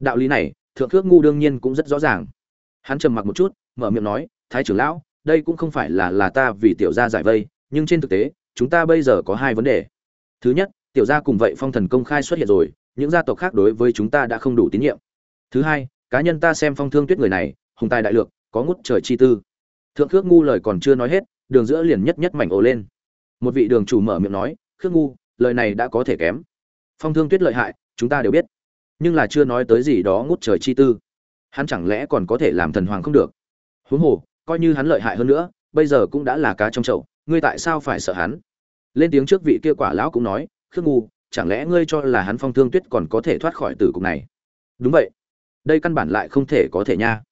Đạo lý này, thượng thước ngu đương nhiên cũng rất rõ ràng. Hắn trầm mặc một chút, mở miệng nói, thái trưởng lão, đây cũng không phải là là ta vì tiểu gia giải vây, nhưng trên thực tế, chúng ta bây giờ có hai vấn đề. Thứ nhất, tiểu gia cùng vậy phong thần công khai xuất hiện rồi, những gia tộc khác đối với chúng ta đã không đủ tín nhiệm. Thứ hai cá nhân ta xem phong thương tuyết người này, hùng tài đại lược, có ngút trời chi tư. Thượng khước ngu lời còn chưa nói hết, đường giữa liền nhất nhất mảnh ồ lên. Một vị đường chủ mở miệng nói, khước ngu, lời này đã có thể kém. Phong thương tuyết lợi hại, chúng ta đều biết. Nhưng là chưa nói tới gì đó ngút trời chi tư. Hắn chẳng lẽ còn có thể làm thần hoàng không được? Huống hồ, coi như hắn lợi hại hơn nữa, bây giờ cũng đã là cá trong chậu, ngươi tại sao phải sợ hắn? Lên tiếng trước vị kia quả lão cũng nói, khước ngu, chẳng lẽ ngươi cho là hắn phong thương tuyết còn có thể thoát khỏi tử cục này? Đúng vậy đây căn bản lại không thể có thể nha.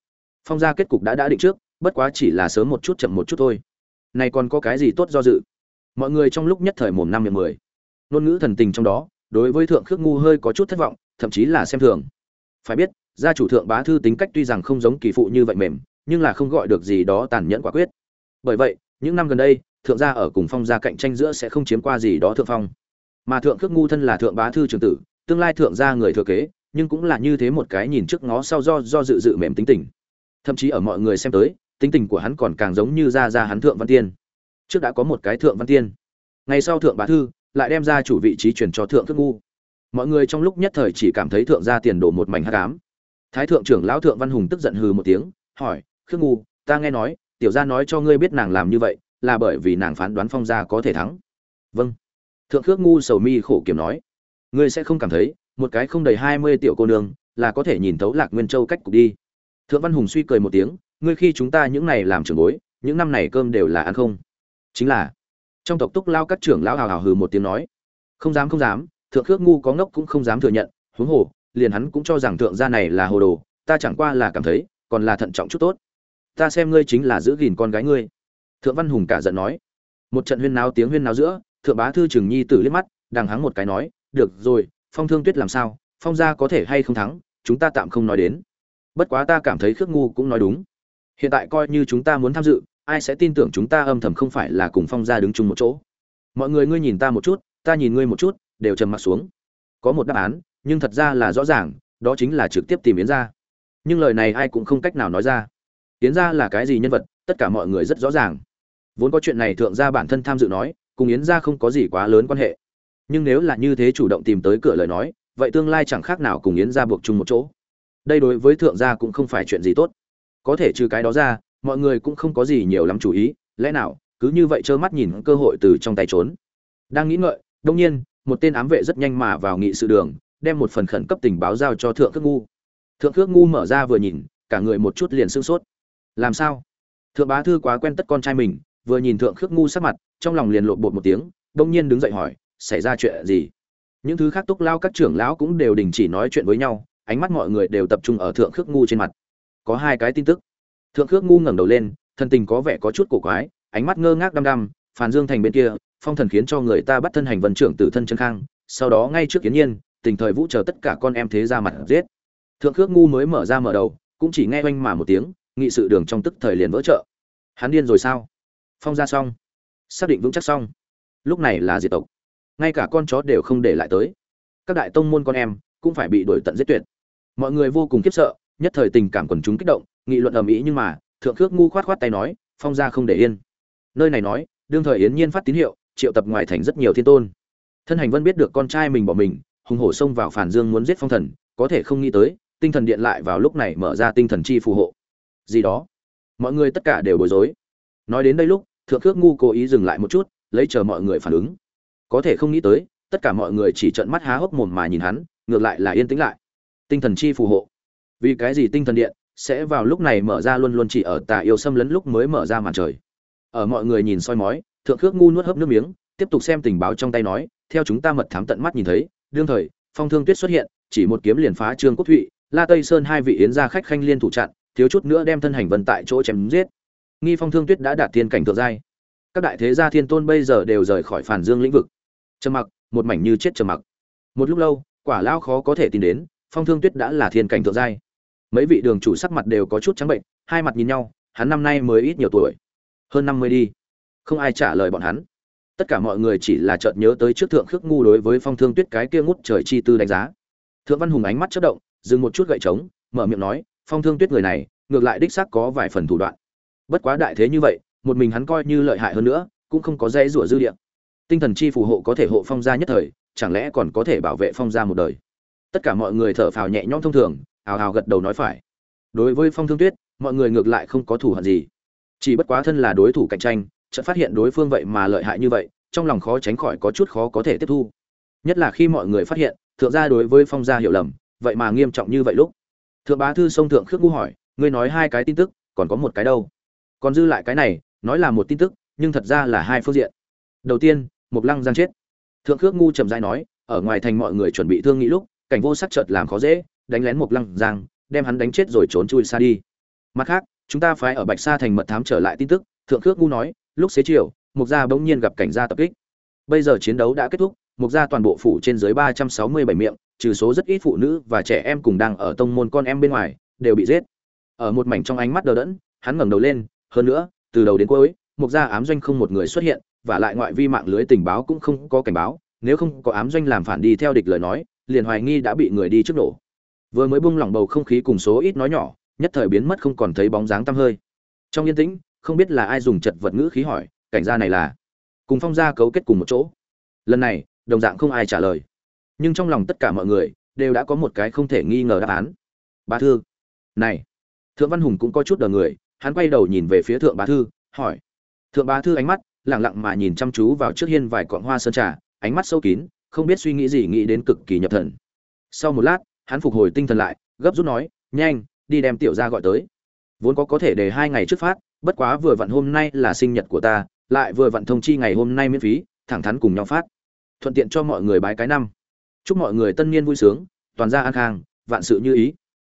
Phong gia kết cục đã đã định trước, bất quá chỉ là sớm một chút chậm một chút thôi. Này còn có cái gì tốt do dự? Mọi người trong lúc nhất thời mồm năm miệng mười. Ngôn ngữ thần tình trong đó, đối với thượng khước ngu hơi có chút thất vọng, thậm chí là xem thường. Phải biết, gia chủ thượng bá thư tính cách tuy rằng không giống kỳ phụ như vậy mềm, nhưng là không gọi được gì đó tàn nhẫn quả quyết. Bởi vậy, những năm gần đây, thượng gia ở cùng phong gia cạnh tranh giữa sẽ không chiếm qua gì đó thượng phong. Mà thượng khước ngu thân là thượng bá thư trường tử, tương lai thượng gia người thừa kế nhưng cũng là như thế một cái nhìn trước ngó sau do do dự dự mềm tính tình. Thậm chí ở mọi người xem tới, tính tình của hắn còn càng giống như ra ra hắn thượng văn tiên. Trước đã có một cái thượng văn tiên. Ngày sau thượng bá thư lại đem ra chủ vị trí chuyển cho thượng thức ngu. Mọi người trong lúc nhất thời chỉ cảm thấy thượng gia tiền đổ một mảnh hắc ám. Thái thượng trưởng lão thượng văn hùng tức giận hừ một tiếng, hỏi khước ngu, ta nghe nói, tiểu gia nói cho ngươi biết nàng làm như vậy, là bởi vì nàng phán đoán phong gia có thể thắng. Vâng. Thượng khước ngu sầu mi khổ kiểm nói, ngươi sẽ không cảm thấy một cái không đầy hai mươi tiểu cô nương, là có thể nhìn thấu lạc nguyên châu cách cục đi. Thượng văn hùng suy cười một tiếng, ngươi khi chúng ta những này làm trưởng bối, những năm này cơm đều là ăn không? Chính là, trong tộc túc lao các trưởng lão hào hào hừ một tiếng nói, không dám không dám, thượng khước ngu có ngốc cũng không dám thừa nhận, huống hồ, liền hắn cũng cho rằng thượng gia này là hồ đồ, ta chẳng qua là cảm thấy, còn là thận trọng chút tốt. Ta xem ngươi chính là giữ gìn con gái ngươi. Thượng văn hùng cả giận nói. Một trận huyên náo tiếng huyên náo giữa, thượng bá thư trường nhi tử liếc mắt, đằng hắng một cái nói, được rồi phong thương tuyết làm sao, phong gia có thể hay không thắng, chúng ta tạm không nói đến. Bất quá ta cảm thấy khước ngu cũng nói đúng. Hiện tại coi như chúng ta muốn tham dự, ai sẽ tin tưởng chúng ta âm thầm không phải là cùng phong gia đứng chung một chỗ. Mọi người ngươi nhìn ta một chút, ta nhìn ngươi một chút, đều trầm mặt xuống. Có một đáp án, nhưng thật ra là rõ ràng, đó chính là trực tiếp tìm yến ra nhưng lời này ai cũng không cách nào nói ra. Yến ra là cái gì nhân vật, tất cả mọi người rất rõ ràng. Vốn có chuyện này thượng gia bản thân tham dự nói, cùng yến ra không có gì quá lớn quan hệ nhưng nếu là như thế chủ động tìm tới cửa lời nói, vậy tương lai chẳng khác nào cùng yến ra buộc chung một chỗ. Đây đối với thượng gia cũng không phải chuyện gì tốt. Có thể trừ cái đó ra, mọi người cũng không có gì nhiều lắm chú ý, lẽ nào, cứ như vậy trơ mắt nhìn cơ hội từ trong tay trốn. Đang nghĩ ngợi đông nhiên, một tên ám vệ rất nhanh mà vào nghị sự đường, đem một phần khẩn cấp tình báo giao cho thượng khước ngu. Thượng khước ngu mở ra vừa nhìn, cả người một chút liền sưng sốt. Làm sao? Thượng bá thư quá quen tất con trai mình, vừa nhìn thượng khước ngu sắc mặt, trong lòng liền lộn bột một tiếng đông nhiên đứng dậy hỏi xảy ra chuyện gì. Những thứ khác túc lao các trưởng lão cũng đều đình chỉ nói chuyện với nhau, ánh mắt mọi người đều tập trung ở thượng khước ngu trên mặt. Có hai cái tin tức. Thượng khước ngu ngẩng đầu lên thân tình có vẻ có chút cổ quái, ánh mắt ngơ ngác đăm đăm, phàn dương thành bên kia, phong thần khiến cho người ta bắt thân hành vân trưởng tử thân chân khang, sau đó ngay trước kiến nhiên, tình thời vũ chờ tất cả con em thế ra mặt giết. Thượng khước ngu mới mở ra mở đầu, cũng chỉ nghe oanh mà một tiếng, nghị sự đường trong tức thời liền vỡ trợ hắn điên rồi sao? Phong ra xong. Xác định vững chắc xong. Lúc này là diệt tộc ngay cả con chó đều không để lại tới. Các đại tông môn con em cũng phải bị đuổi tận giết tuyệt. Mọi người vô cùng khiếp sợ, nhất thời tình cảm quần chúng kích động, nghị luận ầm ĩ nhưng mà, thượng khước ngu khoát khoát tay nói, phong gia không để yên. Nơi này nói, đương thời yến nhiên phát tín hiệu, triệu tập ngoài thành rất nhiều thiên tôn. Thân hành vân biết được con trai mình bỏ mình, hùng hổ xông vào phản dương muốn giết phong thần, có thể không nghĩ tới, tinh thần điện lại vào lúc này mở ra tinh thần chi phù hộ. Gì đó. Mọi người tất cả đều bối rối. Nói đến đây lúc, thượng khước ngu cố ý dừng lại một chút, lấy chờ mọi người phản ứng có thể không nghĩ tới, tất cả mọi người chỉ trợn mắt há hốc mồm mà nhìn hắn, ngược lại là yên tĩnh lại. Tinh thần chi phù hộ. Vì cái gì tinh thần điện sẽ vào lúc này mở ra luôn luôn chỉ ở tà yêu xâm lấn lúc mới mở ra màn trời? Ở mọi người nhìn soi mói, thượng khước ngu nuốt hớp nước miếng, tiếp tục xem tình báo trong tay nói, theo chúng ta mật thám tận mắt nhìn thấy, đương thời, phong thương tuyết xuất hiện, chỉ một kiếm liền phá trương quốc thụy, la tây sơn hai vị yến gia khách khanh liên thủ chặn, thiếu chút nữa đem thân hành vân tại chỗ chém giết. Nghi phong thương tuyết đã đạt thiên cảnh thượng giai. Các đại thế gia thiên tôn bây giờ đều rời khỏi phản dương lĩnh vực trầm mặc, một mảnh như chết trầm mặc. Một lúc lâu, quả lao khó có thể tin đến, phong thương tuyết đã là thiên cảnh thượng giai. Mấy vị đường chủ sắc mặt đều có chút trắng bệnh, hai mặt nhìn nhau, hắn năm nay mới ít nhiều tuổi. Hơn năm mươi đi. Không ai trả lời bọn hắn. Tất cả mọi người chỉ là chợt nhớ tới trước thượng khước ngu đối với phong thương tuyết cái kia ngút trời chi tư đánh giá. Thượng văn hùng ánh mắt chất động, dừng một chút gậy trống, mở miệng nói, phong thương tuyết người này, ngược lại đích xác có vài phần thủ đoạn. Bất quá đại thế như vậy, một mình hắn coi như lợi hại hơn nữa, cũng không có dễ rủa dư địa tinh thần chi phù hộ có thể hộ phong gia nhất thời, chẳng lẽ còn có thể bảo vệ phong gia một đời? Tất cả mọi người thở phào nhẹ nhõm thông thường, hào hào gật đầu nói phải. Đối với phong thương tuyết, mọi người ngược lại không có thủ hận gì. Chỉ bất quá thân là đối thủ cạnh tranh, chợt phát hiện đối phương vậy mà lợi hại như vậy, trong lòng khó tránh khỏi có chút khó có thể tiếp thu. Nhất là khi mọi người phát hiện, thượng gia đối với phong gia hiểu lầm, vậy mà nghiêm trọng như vậy lúc. Thượng bá thư sông thượng khước ngu hỏi, ngươi nói hai cái tin tức, còn có một cái đâu? Còn dư lại cái này, nói là một tin tức, nhưng thật ra là hai phương diện. Đầu tiên mục lăng giang chết. Thượng khước ngu trầm dai nói, ở ngoài thành mọi người chuẩn bị thương nghĩ lúc, cảnh vô sắc chợt làm khó dễ, đánh lén mục lăng giang, đem hắn đánh chết rồi trốn chui xa đi. Mặt khác, chúng ta phải ở bạch sa thành mật thám trở lại tin tức, thượng khước ngu nói, lúc xế chiều mục gia bỗng nhiên gặp cảnh gia tập kích. Bây giờ chiến đấu đã kết thúc mục gia toàn bộ phủ trên dưới ba trăm sáu mươi bảy miệng, trừ số rất ít phụ nữ và trẻ em cùng đang ở tông môn con em bên ngoài, đều bị giết. Ở một mảnh trong ánh mắt đờ đẫn, hắn ngẩng đầu lên, hơn nữa, từ đầu đến cuối mục gia ám doanh không một người xuất hiện, và lại ngoại vi mạng lưới tình báo cũng không có cảnh báo, nếu không có ám doanh làm phản đi theo địch lời nói, liền hoài nghi đã bị người đi trước nổ. Vừa mới bung lỏng bầu không khí cùng số ít nói nhỏ, nhất thời biến mất không còn thấy bóng dáng tăm hơi. Trong yên tĩnh, không biết là ai dùng chật vật ngữ khí hỏi, cảnh gia này là? Cùng phong gia cấu kết cùng một chỗ. Lần này, đồng dạng không ai trả lời. Nhưng trong lòng tất cả mọi người, đều đã có một cái không thể nghi ngờ đáp án. Bá thư. Này. Thượng văn hùng cũng có chút đờ người, hắn quay đầu nhìn về phía thượng bá thư, hỏi thượng bá thư ánh mắt lẳng lặng mà nhìn chăm chú vào trước hiên vài cọng hoa sơn trà, ánh mắt sâu kín, không biết suy nghĩ gì nghĩ đến cực kỳ nhập thần. Sau một lát, hắn phục hồi tinh thần lại, gấp rút nói, nhanh, đi đem tiểu gia gọi tới. Vốn có có thể để hai ngày trước phát, bất quá vừa vặn hôm nay là sinh nhật của ta, lại vừa vặn thông chi ngày hôm nay miễn phí, thẳng thắn cùng nhau phát. Thuận tiện cho mọi người bái cái năm. Chúc mọi người tân niên vui sướng, toàn gia an khang, vạn sự như ý.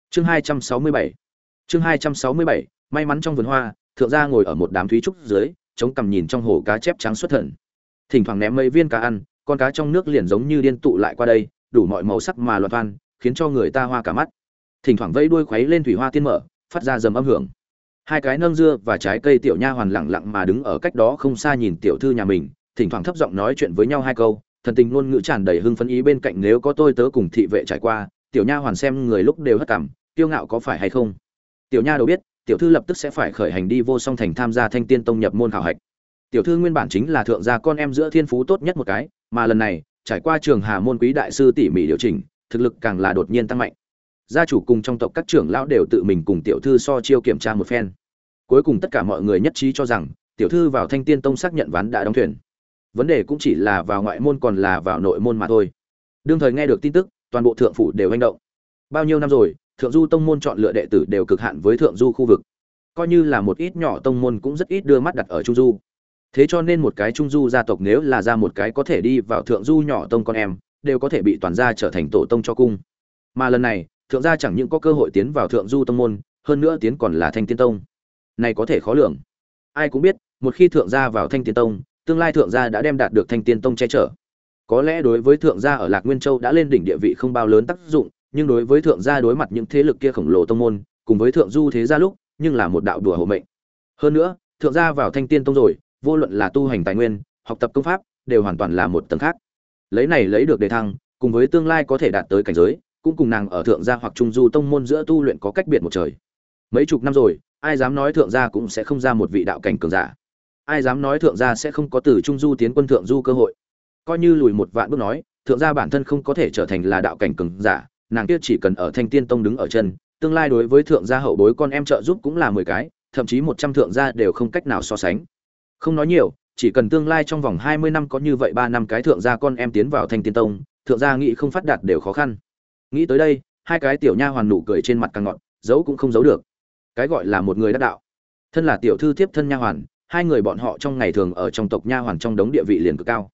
Chương hai trăm sáu mươi bảy. Chương hai trăm sáu mươi bảy, may mắn trong vườn hoa, thượng gia ngồi ở một đám thúy trúc dưới chống cằm nhìn trong hồ cá chép trắng xuất thần. Thỉnh thoảng ném mấy viên cá ăn, con cá trong nước liền giống như điên tụ lại qua đây, đủ mọi màu sắc mà loạn toan khiến cho người ta hoa cả mắt. Thỉnh thoảng vẫy đuôi khuấy lên thủy hoa tiên mở, phát ra dầm âm hưởng. Hai cái nâng dưa và trái cây tiểu nha hoàn lặng lặng mà đứng ở cách đó không xa nhìn tiểu thư nhà mình, thỉnh thoảng thấp giọng nói chuyện với nhau hai câu, thần tình ngôn ngữ tràn đầy hưng phấn ý bên cạnh nếu có tôi tớ cùng thị vệ trải qua, tiểu nha hoàn xem người lúc đều hất cảm kiêu ngạo có phải hay không? Tiểu nha đâu biết tiểu thư lập tức sẽ phải khởi hành đi vô song thành tham gia thanh tiên tông nhập môn khảo hạch. Tiểu thư nguyên bản chính là thượng gia con em giữa thiên phú tốt nhất một cái, mà lần này, trải qua trường hà môn quý đại sư tỉ mỉ điều chỉnh, thực lực càng là đột nhiên tăng mạnh. Gia chủ cùng trong tộc các trưởng lão đều tự mình cùng tiểu thư so chiêu kiểm tra một phen. Cuối cùng tất cả mọi người nhất trí cho rằng, tiểu thư vào thanh tiên tông xác nhận ván đã đóng thuyền. Vấn đề cũng chỉ là vào ngoại môn còn là vào nội môn mà thôi. Đương thời nghe được tin tức, toàn bộ thượng phủ đều hành động. Bao nhiêu năm rồi thượng du tông môn chọn lựa đệ tử đều cực hạn với thượng du khu vực. Coi như là một ít nhỏ tông môn cũng rất ít đưa mắt đặt ở trung du. Thế cho nên một cái trung du gia tộc nếu là ra một cái có thể đi vào thượng du nhỏ tông con em, đều có thể bị toàn gia trở thành tổ tông cho cung. Mà lần này, thượng gia chẳng những có cơ hội tiến vào thượng du tông môn, hơn nữa tiến còn là thanh tiên tông. Này có thể khó lường. Ai cũng biết, một khi thượng gia vào thanh tiên tông, tương lai thượng gia đã đem đạt được thanh tiên tông che chở. Có lẽ đối với thượng gia ở lạc nguyên châu đã lên đỉnh địa vị không bao lớn tác dụng nhưng đối với thượng gia đối mặt những thế lực kia khổng lồ tông môn, cùng với thượng du thế gia lúc, nhưng là một đạo đùa hộ mệnh. Hơn nữa, thượng gia vào thanh tiên tông rồi, vô luận là tu hành tài nguyên, học tập công pháp, đều hoàn toàn là một tầng khác. Lấy này lấy được đề thăng, cùng với tương lai có thể đạt tới cảnh giới, cũng cùng nàng ở thượng gia hoặc trung du tông môn giữa tu luyện có cách biệt một trời. Mấy chục năm rồi, ai dám nói thượng gia cũng sẽ không ra một vị đạo cảnh cường giả. Ai dám nói thượng gia sẽ không có từ trung du tiến quân thượng du cơ hội. Coi như lùi một vạn bước nói, thượng gia bản thân không có thể trở thành là đạo cảnh cường giả nàng kia chỉ cần ở thanh tiên tông đứng ở chân, tương lai đối với thượng gia hậu bối con em trợ giúp cũng là mười cái, thậm chí một trăm thượng gia đều không cách nào so sánh. Không nói nhiều, chỉ cần tương lai trong vòng hai mươi năm có như vậy ba năm cái thượng gia con em tiến vào thanh tiên tông, thượng gia nghĩ không phát đạt đều khó khăn. Nghĩ tới đây, hai cái tiểu nha hoàn nụ cười trên mặt càng ngọn giấu cũng không giấu được. Cái gọi là một người đắc đạo. Thân là tiểu thư tiếp thân nha hoàn, hai người bọn họ trong ngày thường ở trong tộc nha hoàn trong đống địa vị liền cực cao.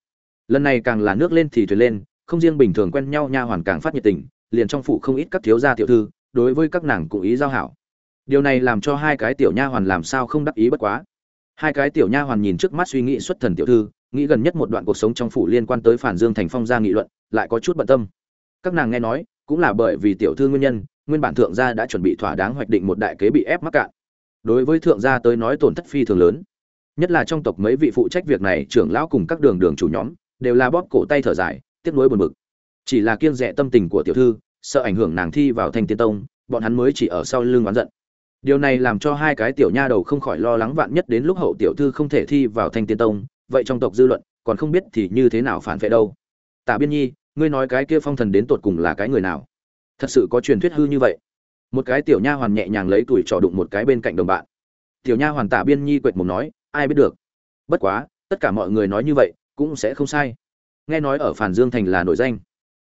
Lần này càng là nước lên thì thuyền lên, không riêng bình thường quen nhau nha hoàn càng phát nhiệt tình liền trong phủ không ít các thiếu gia tiểu thư, đối với các nàng cũng ý giao hảo. Điều này làm cho hai cái tiểu nha hoàn làm sao không đắc ý bất quá. Hai cái tiểu nha hoàn nhìn trước mắt suy nghĩ xuất thần tiểu thư, nghĩ gần nhất một đoạn cuộc sống trong phủ liên quan tới phản dương thành phong gia nghị luận, lại có chút bận tâm. Các nàng nghe nói, cũng là bởi vì tiểu thư nguyên nhân, nguyên bản thượng gia đã chuẩn bị thỏa đáng hoạch định một đại kế bị ép mắc cạn. Đối với thượng gia tới nói tổn thất phi thường lớn. Nhất là trong tộc mấy vị phụ trách việc này, trưởng lão cùng các đường đường chủ nhóm, đều là bóp cổ tay thở dài, tiếc nuối buồn bực. Chỉ là kiêng dè tâm tình của tiểu thư sợ ảnh hưởng nàng thi vào thanh tiên tông, bọn hắn mới chỉ ở sau lưng oán giận. Điều này làm cho hai cái tiểu nha đầu không khỏi lo lắng vạn nhất đến lúc hậu tiểu thư không thể thi vào thanh tiên tông, vậy trong tộc dư luận, còn không biết thì như thế nào phản vệ đâu. Tả biên nhi, ngươi nói cái kia phong thần đến tột cùng là cái người nào? Thật sự có truyền thuyết hư như vậy. Một cái tiểu nha hoàn nhẹ nhàng lấy tuổi trò đụng một cái bên cạnh đồng bạn. Tiểu nha hoàn Tả biên nhi quệt mồm nói, ai biết được. Bất quá, tất cả mọi người nói như vậy, cũng sẽ không sai. Nghe nói ở phản dương thành là nổi danh.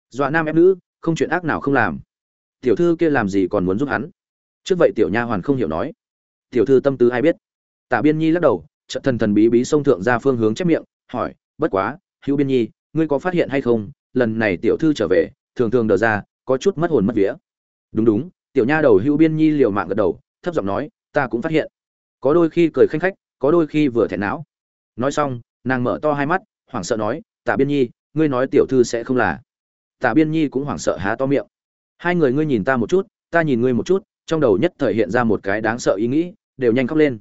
Dọa nam ép nữ không chuyện ác nào không làm. Tiểu thư kia làm gì còn muốn giúp hắn? Trước vậy tiểu nha hoàn không hiểu nói. Tiểu thư tâm tư ai biết? Tạ biên nhi lắc đầu trận thần thần bí bí xông thượng ra phương hướng chép miệng, hỏi, bất quá, hữu biên nhi, ngươi có phát hiện hay không? Lần này tiểu thư trở về, thường thường đờ ra, có chút mất hồn mất vía. Đúng đúng. Tiểu nha đầu hữu biên nhi liều mạng gật đầu, thấp giọng nói, ta cũng phát hiện. Có đôi khi cười khanh khách, có đôi khi vừa thẹn não. Nói xong, nàng mở to hai mắt, hoảng sợ nói tạ biên nhi, ngươi nói tiểu thư sẽ không là tạ biên nhi cũng hoảng sợ há to miệng. Hai người ngươi nhìn ta một chút, ta nhìn ngươi một chút, trong đầu nhất thời hiện ra một cái đáng sợ ý nghĩ, đều nhanh khóc lên.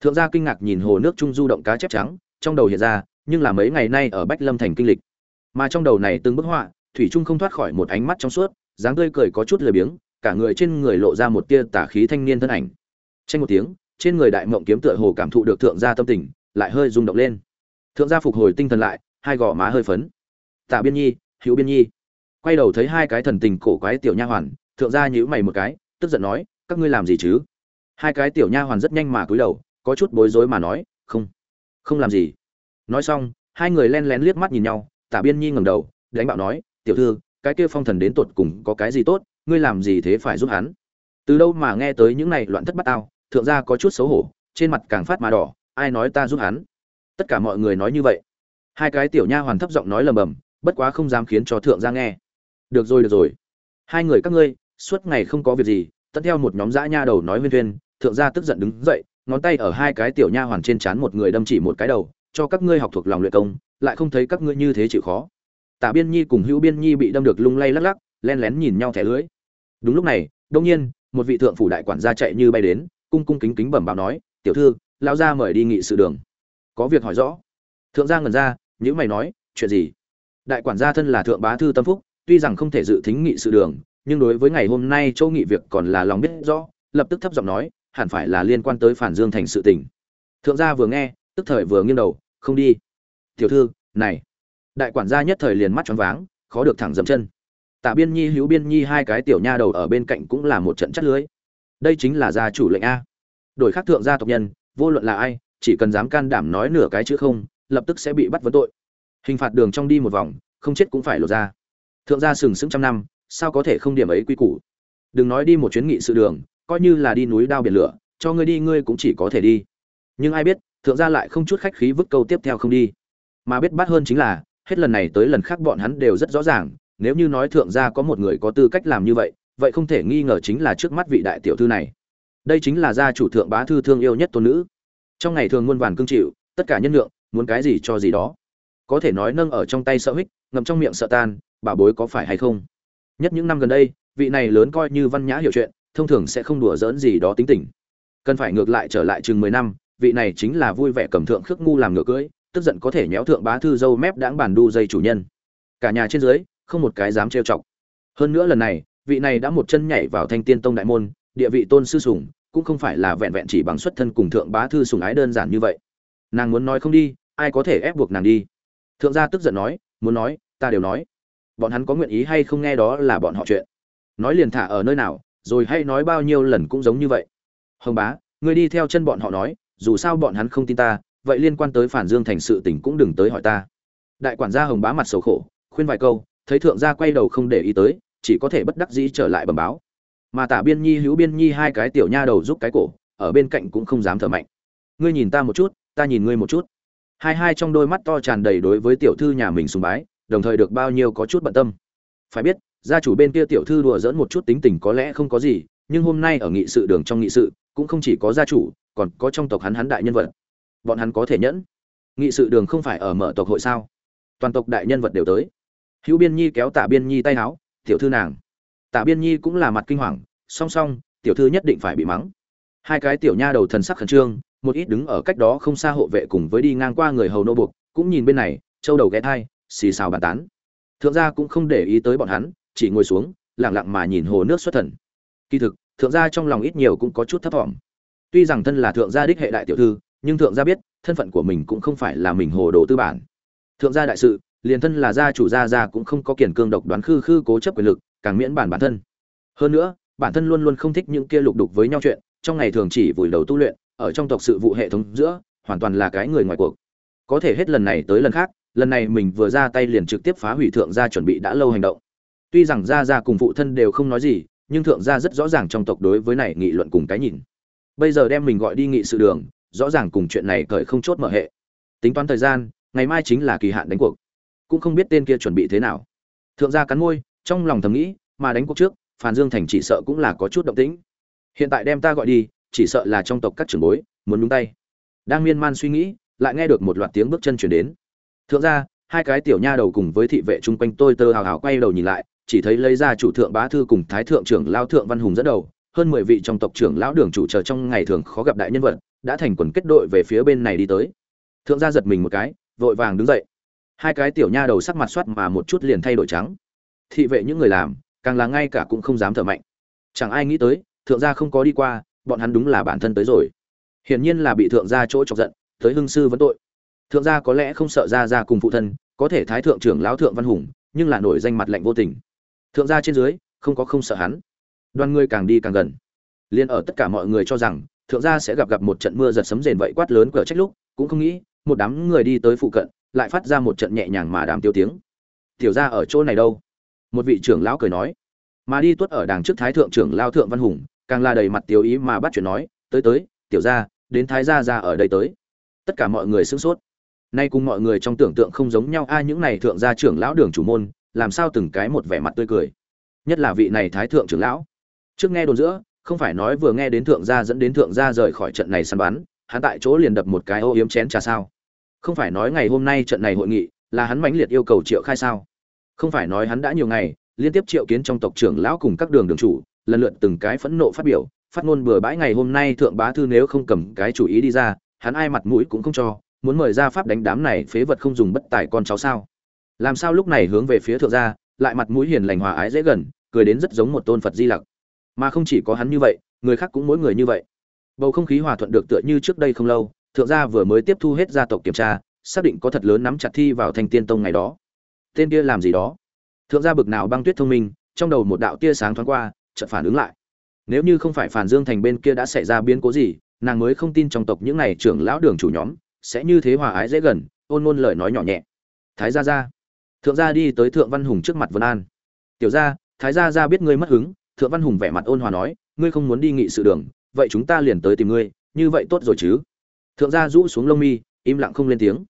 Thượng gia kinh ngạc nhìn hồ nước trung du động cá chép trắng, trong đầu hiện ra, nhưng là mấy ngày nay ở bách lâm thành kinh lịch. Mà trong đầu này từng bức họa, thủy trung không thoát khỏi một ánh mắt trong suốt, dáng tươi cười có chút lười biếng, cả người trên người lộ ra một tia tả khí thanh niên thân ảnh. Tranh một tiếng, trên người đại mộng kiếm tựa hồ cảm thụ được thượng gia tâm tình, lại hơi rung động lên. Thượng gia phục hồi tinh thần lại, hai gò má hơi phấn. Tạ biên nhi, hữu biên nhi quay đầu thấy hai cái thần tình cổ quái tiểu nha hoàn, thượng gia nhíu mày một cái, tức giận nói, các ngươi làm gì chứ? Hai cái tiểu nha hoàn rất nhanh mà cúi đầu, có chút bối rối mà nói, không không làm gì. Nói xong, hai người len lén liếc mắt nhìn nhau, tả biên nhi ngẩng đầu, đánh bạo nói, tiểu thư, cái kia phong thần đến tột cùng có cái gì tốt, ngươi làm gì thế phải giúp hắn? Từ đâu mà nghe tới những này loạn thất bát ao thượng gia có chút xấu hổ, trên mặt càng phát mà đỏ, ai nói ta giúp hắn? Tất cả mọi người nói như vậy. Hai cái tiểu nha hoàn thấp giọng nói lầm bầm, bất quá không dám khiến cho thượng gia nghe được rồi được rồi. Hai người các ngươi, suốt ngày không có việc gì, tận theo một nhóm dã nha đầu nói huyên thuyên, thượng gia tức giận đứng dậy, ngón tay ở hai cái tiểu nha hoàn trên trán một người đâm chỉ một cái đầu, cho các ngươi học thuộc lòng luyện công, lại không thấy các ngươi như thế chịu khó. Tả biên nhi cùng hữu biên nhi bị đâm được lung lay lắc lắc, len lén nhìn nhau thẻ lưới. Đúng lúc này, đông nhiên, một vị thượng phủ đại quản gia chạy như bay đến, cung cung kính kính bẩm báo nói, tiểu thư lao ra mời đi nghị sự đường. Có việc hỏi rõ. Thượng gia ngần ra nhữ mày nói, chuyện gì? Đại quản gia thân là thượng bá thư tâm phúc tuy rằng không thể dự thính nghị sự đường, nhưng đối với ngày hôm nay châu nghị việc còn là lòng biết rõ, lập tức thấp giọng nói, hẳn phải là liên quan tới phản dương thành sự tình. Thượng gia vừa nghe, tức thời vừa nghiêng đầu, không đi. Tiểu thư, này. Đại quản gia nhất thời liền mắt choáng váng, khó được thẳng dậm chân. Tạ biên nhi, hữu biên nhi hai cái tiểu nha đầu ở bên cạnh cũng là một trận chất lưới. Đây chính là gia chủ lệnh a. Đổi khác thượng gia tộc nhân, vô luận là ai, chỉ cần dám can đảm nói nửa cái chữ không, lập tức sẽ bị bắt vấn tội. Hình phạt đường trong đi một vòng, không chết cũng phải lộ ra thượng gia sừng sững trăm năm, sao có thể không điểm ấy quy củ? Đừng nói đi một chuyến nghị sự đường, coi như là đi núi đao biển lửa, cho ngươi đi ngươi cũng chỉ có thể đi. Nhưng ai biết, thượng gia lại không chút khách khí vứt câu tiếp theo không đi. Mà biết bắt hơn chính là, hết lần này tới lần khác bọn hắn đều rất rõ ràng, nếu như nói thượng gia có một người có tư cách làm như vậy vậy không thể nghi ngờ chính là trước mắt vị đại tiểu thư này. Đây chính là gia chủ thượng bá thư thương yêu nhất tôn nữ. Trong ngày thường muôn vàn cương chịu, tất cả nhân lượng, muốn cái gì cho gì đó. Có thể nói nâng ở trong tay sợ hích, ngậm trong miệng sợ tan bà bối có phải hay không? Nhất những năm gần đây, vị này lớn coi như văn nhã hiểu chuyện, thông thường sẽ không đùa giỡn gì đó tính tình. Cần phải ngược lại trở lại chừng mười năm, vị này chính là vui vẻ cầm thượng khước ngu làm ngựa cưỡi, tức giận có thể nhéo thượng bá thư dâu mép đãng bàn đu dây chủ nhân. Cả nhà trên dưới, không một cái dám trêu chọc. Hơn nữa lần này, vị này đã một chân nhảy vào thanh tiên tông đại môn, địa vị tôn sư sủng, cũng không phải là vẹn vẹn chỉ bằng xuất thân cùng thượng bá thư sủng ái đơn giản như vậy. Nàng muốn nói không đi, ai có thể ép buộc nàng đi? Thượng gia tức giận nói, muốn nói, ta đều nói bọn hắn có nguyện ý hay không nghe đó là bọn họ chuyện. Nói liền thả ở nơi nào, rồi hay nói bao nhiêu lần cũng giống như vậy. Hồng bá, ngươi đi theo chân bọn họ nói, dù sao bọn hắn không tin ta, vậy liên quan tới phản dương thành sự tình cũng đừng tới hỏi ta. Đại quản gia hồng bá mặt sầu khổ, khuyên vài câu, thấy thượng gia quay đầu không để ý tới, chỉ có thể bất đắc dĩ trở lại bẩm báo. Mà tả biên nhi, hữu biên nhi hai cái tiểu nha đầu giúp cái cổ, ở bên cạnh cũng không dám thở mạnh. Ngươi nhìn ta một chút, ta nhìn ngươi một chút. Hai hai trong đôi mắt to tràn đầy đối với tiểu thư nhà mình sùng bái đồng thời được bao nhiêu có chút bận tâm. Phải biết, gia chủ bên kia tiểu thư đùa dỡn một chút tính tình có lẽ không có gì, nhưng hôm nay ở nghị sự đường trong nghị sự, cũng không chỉ có gia chủ, còn có trong tộc hắn hắn đại nhân vật. Bọn hắn có thể nhẫn. Nghị sự đường không phải ở mở tộc hội sao? Toàn tộc đại nhân vật đều tới. Hữu biên nhi kéo tạ biên nhi tay áo, tiểu thư nàng. Tạ biên nhi cũng là mặt kinh hoàng, song song, tiểu thư nhất định phải bị mắng. Hai cái tiểu nha đầu thần sắc khẩn trương, một ít đứng ở cách đó không xa hộ vệ cùng với đi ngang qua người hầu nô buộc, cũng nhìn bên này, châu đầu ghé thai xì xào bàn tán. Thượng gia cũng không để ý tới bọn hắn, chỉ ngồi xuống lẳng lặng mà nhìn hồ nước xuất thần. Kỳ thực, thượng gia trong lòng ít nhiều cũng có chút thấp thỏm. Tuy rằng thân là thượng gia đích hệ đại tiểu thư, nhưng thượng gia biết, thân phận của mình cũng không phải là mình hồ đồ tư bản. Thượng gia đại sự, liền thân là gia chủ gia gia cũng không có kiển cương độc đoán khư khư cố chấp quyền lực, càng miễn bản bản thân. Hơn nữa, bản thân luôn luôn không thích những kia lục đục với nhau chuyện, trong ngày thường chỉ vùi đầu tu luyện, ở trong tộc sự vụ hệ thống giữa, hoàn toàn là cái người ngoài cuộc. Có thể hết lần này tới lần khác lần này mình vừa ra tay liền trực tiếp phá hủy thượng gia chuẩn bị đã lâu hành động. Tuy rằng gia gia cùng phụ thân đều không nói gì, nhưng thượng gia rất rõ ràng trong tộc đối với này nghị luận cùng cái nhìn. Bây giờ đem mình gọi đi nghị sự đường, rõ ràng cùng chuyện này cởi không chốt mở hệ. Tính toán thời gian, ngày mai chính là kỳ hạn đánh cuộc. Cũng không biết tên kia chuẩn bị thế nào. Thượng gia cắn môi, trong lòng thầm nghĩ, mà đánh cuộc trước phan dương thành chỉ sợ cũng là có chút động tĩnh. Hiện tại đem ta gọi đi, chỉ sợ là trong tộc các trưởng bối, muốn nhúng tay. Đang miên man suy nghĩ, lại nghe được một loạt tiếng bước chân chuyển đến thượng gia, hai cái tiểu nha đầu cùng với thị vệ chung quanh tôi tơ hào hào quay đầu nhìn lại, chỉ thấy lấy ra chủ thượng bá thư cùng thái thượng trưởng lao thượng văn hùng dẫn đầu, hơn mười vị trong tộc trưởng lão đường chủ chờ trong ngày thường khó gặp đại nhân vật, đã thành quần kết đội về phía bên này đi tới. Thượng gia giật mình một cái, vội vàng đứng dậy. Hai cái tiểu nha đầu sắc mặt soát mà một chút liền thay đổi trắng. Thị vệ những người làm, càng là ngay cả cũng không dám thở mạnh. Chẳng ai nghĩ tới, thượng gia không có đi qua, bọn hắn đúng là bản thân tới rồi. Hiển nhiên là bị thượng gia chỗ chọc giận, tới hưng sư vấn tội thượng gia có lẽ không sợ gia gia cùng phụ thân, có thể thái thượng trưởng lão thượng văn hùng, nhưng là nổi danh mặt lạnh vô tình. Thượng gia trên dưới, không có không sợ hắn. Đoàn người càng đi càng gần. Liền ở tất cả mọi người cho rằng, thượng gia sẽ gặp gặp một trận mưa giật sấm rền vậy quát lớn cửa trách lúc, cũng không nghĩ, một đám người đi tới phụ cận, lại phát ra một trận nhẹ nhàng mà đàm tiêu tiếng. Tiểu gia ở chỗ này đâu? Một vị trưởng lão cười nói. Mà đi tuất ở đằng trước thái thượng trưởng lao thượng văn hùng, càng là đầy mặt tiểu ý mà bắt chuyện nói, tới tới, tiểu gia, đến thái gia gia ở đây tới. Tất cả mọi người sững sốt nay cùng mọi người trong tưởng tượng không giống nhau, ai những này thượng gia trưởng lão đường chủ môn, làm sao từng cái một vẻ mặt tươi cười. Nhất là vị này thái thượng trưởng lão. Trước nghe đồn giữa, không phải nói vừa nghe đến thượng gia dẫn đến thượng gia rời khỏi trận này săn bắn, hắn tại chỗ liền đập một cái ô yếm chén trà sao? Không phải nói ngày hôm nay trận này hội nghị là hắn mãnh liệt yêu cầu triệu khai sao? Không phải nói hắn đã nhiều ngày liên tiếp triệu kiến trong tộc trưởng lão cùng các đường đường chủ, lần lượt từng cái phẫn nộ phát biểu, phát ngôn bừa bãi ngày hôm nay thượng bá thư nếu không cầm cái chủ ý đi ra, hắn ai mặt mũi cũng không cho muốn mời ra pháp đánh đám này phế vật không dùng bất tài con cháu sao? Làm sao lúc này hướng về phía thượng gia, lại mặt mũi hiền lành hòa ái dễ gần, cười đến rất giống một tôn phật di lặc. Mà không chỉ có hắn như vậy, người khác cũng mỗi người như vậy. Bầu không khí hòa thuận được tựa như trước đây không lâu, thượng gia vừa mới tiếp thu hết gia tộc kiểm tra, xác định có thật lớn nắm chặt thi vào thanh tiên tông ngày đó. Tên kia làm gì đó? Thượng gia bực nào băng tuyết thông minh, trong đầu một đạo tia sáng thoáng qua, chợt phản ứng lại. Nếu như không phải phản dương thành bên kia đã xảy ra biến cố gì, nàng mới không tin trong tộc những này trưởng lão đường chủ nhóm sẽ như thế hòa ái dễ gần, ôn ngôn lời nói nhỏ nhẹ. Thái gia gia. Thượng gia đi tới thượng văn hùng trước mặt vân an. Tiểu gia, thái gia gia biết ngươi mất hứng, thượng văn hùng vẻ mặt ôn hòa nói, ngươi không muốn đi nghị sự đường, vậy chúng ta liền tới tìm ngươi, như vậy tốt rồi chứ. Thượng gia rũ xuống lông mi, im lặng không lên tiếng.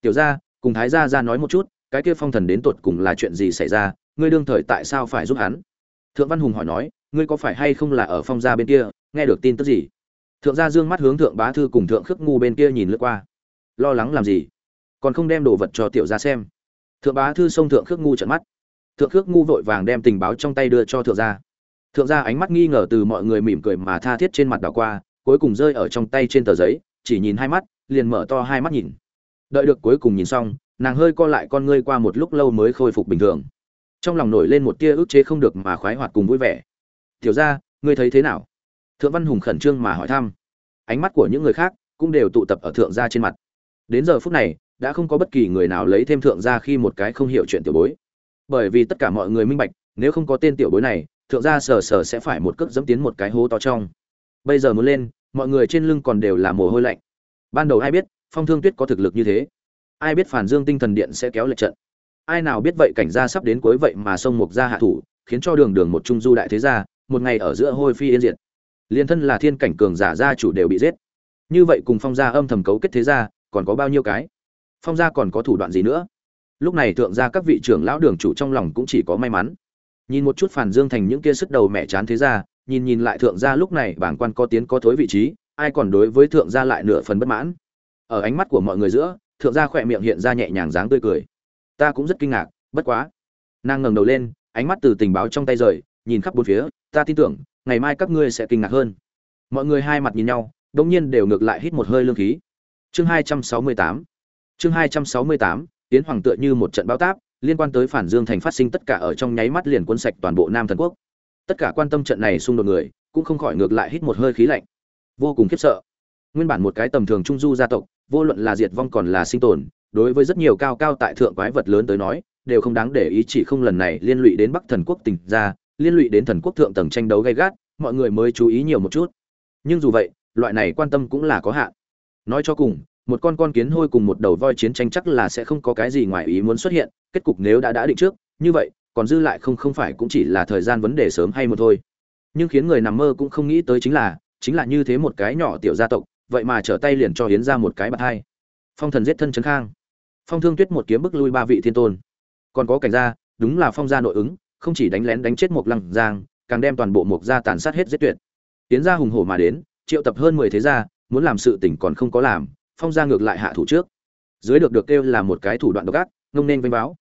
Tiểu gia, cùng thái gia gia nói một chút, cái kia phong thần đến tột cùng là chuyện gì xảy ra, ngươi đương thời tại sao phải giúp hắn? Thượng văn hùng hỏi nói, ngươi có phải hay không là ở phong gia bên kia, nghe được tin tức gì? Thượng gia dương mắt hướng thượng bá thư cùng thượng khước ngu bên kia nhìn lướt qua lo lắng làm gì? Còn không đem đồ vật cho tiểu gia xem. Thượng bá thư xông thượng khước ngu trận mắt. Thượng khước ngu vội vàng đem tình báo trong tay đưa cho thượng gia. Thượng gia ánh mắt nghi ngờ từ mọi người mỉm cười mà tha thiết trên mặt đảo qua, cuối cùng rơi ở trong tay trên tờ giấy, chỉ nhìn hai mắt, liền mở to hai mắt nhìn. Đợi được cuối cùng nhìn xong, nàng hơi co lại con ngươi qua một lúc lâu mới khôi phục bình thường. Trong lòng nổi lên một tia ức chế không được mà khoái hoạt cùng vui vẻ. Tiểu ra ngươi thấy thế nào? Thượng văn hùng khẩn trương mà hỏi thăm. Ánh mắt của những người khác cũng đều tụ tập ở thượng gia trên mặt đến giờ phút này, đã không có bất kỳ người nào lấy thêm thượng gia khi một cái không hiểu chuyện tiểu bối. Bởi vì tất cả mọi người minh bạch, nếu không có tên tiểu bối này, thượng gia sờ sờ sẽ phải một cước dẫm tiến một cái hố to trong. Bây giờ muốn lên, mọi người trên lưng còn đều là mồ hôi lạnh. Ban đầu ai biết, phong thương tuyết có thực lực như thế? Ai biết phản dương tinh thần điện sẽ kéo lệch trận? Ai nào biết vậy cảnh gia sắp đến cuối vậy mà sông mục gia hạ thủ, khiến cho đường đường một trung du đại thế gia, một ngày ở giữa hôi phi yên diệt. Liên thân là thiên cảnh cường giả gia chủ đều bị giết. Như vậy cùng phong gia âm thầm cấu kết thế gia còn có bao nhiêu cái? Phong gia còn có thủ đoạn gì nữa? Lúc này thượng gia các vị trưởng lão đường chủ trong lòng cũng chỉ có may mắn. Nhìn một chút phản dương thành những kia sức đầu mẹ chán thế ra nhìn nhìn lại thượng gia lúc này bảng quan có tiến có thối vị trí, ai còn đối với thượng gia lại nửa phần bất mãn. Ở ánh mắt của mọi người giữa, thượng gia khỏe miệng hiện ra nhẹ nhàng dáng tươi cười. Ta cũng rất kinh ngạc, bất quá. Nàng ngẩng đầu lên, ánh mắt từ tình báo trong tay rời, nhìn khắp bốn phía, ta tin tưởng, ngày mai các ngươi sẽ kinh ngạc hơn. Mọi người hai mặt nhìn nhau, đống nhiên đều ngược lại hít một hơi lương khí chương hai trăm sáu mươi tám. Chương hai trăm sáu mươi tám tiến hoàng tựa như một trận bão táp, liên quan tới phản dương thành phát sinh tất cả ở trong nháy mắt liền cuốn sạch toàn bộ nam thần quốc. Tất cả quan tâm trận này xung đột người, cũng không khỏi ngược lại hít một hơi khí lạnh. Vô cùng khiếp sợ. Nguyên bản một cái tầm thường trung du gia tộc, vô luận là diệt vong còn là sinh tồn, đối với rất nhiều cao cao tại thượng quái vật lớn tới nói, đều không đáng để ý chỉ không lần này liên lụy đến bắc thần quốc tỉnh ra, liên lụy đến thần quốc thượng tầng tranh đấu gay gắt, mọi người mới chú ý nhiều một chút. Nhưng dù vậy, loại này quan tâm cũng là có hạn nói cho cùng, một con con kiến hôi cùng một đầu voi chiến tranh chắc là sẽ không có cái gì ngoài ý muốn xuất hiện, kết cục nếu đã đã định trước, như vậy, còn dư lại không không phải cũng chỉ là thời gian vấn đề sớm hay một thôi. Nhưng khiến người nằm mơ cũng không nghĩ tới chính là chính là như thế một cái nhỏ tiểu gia tộc, vậy mà trở tay liền cho hiến ra một cái bạc hai. Phong thần giết thân trấn khang. Phong thương tuyết một kiếm bức lui ba vị thiên tôn. Còn có cảnh gia, đúng là phong gia nội ứng, không chỉ đánh lén đánh chết một lăng giang, càng đem toàn bộ mục gia tàn sát hết giết tuyệt. Tiến gia hùng hổ mà đến, triệu tập hơn mười thế gia muốn làm sự tình còn không có làm, phong gia ngược lại hạ thủ trước. Dưới được được kêu là một cái thủ đoạn độc ác, ngông nên vênh báo.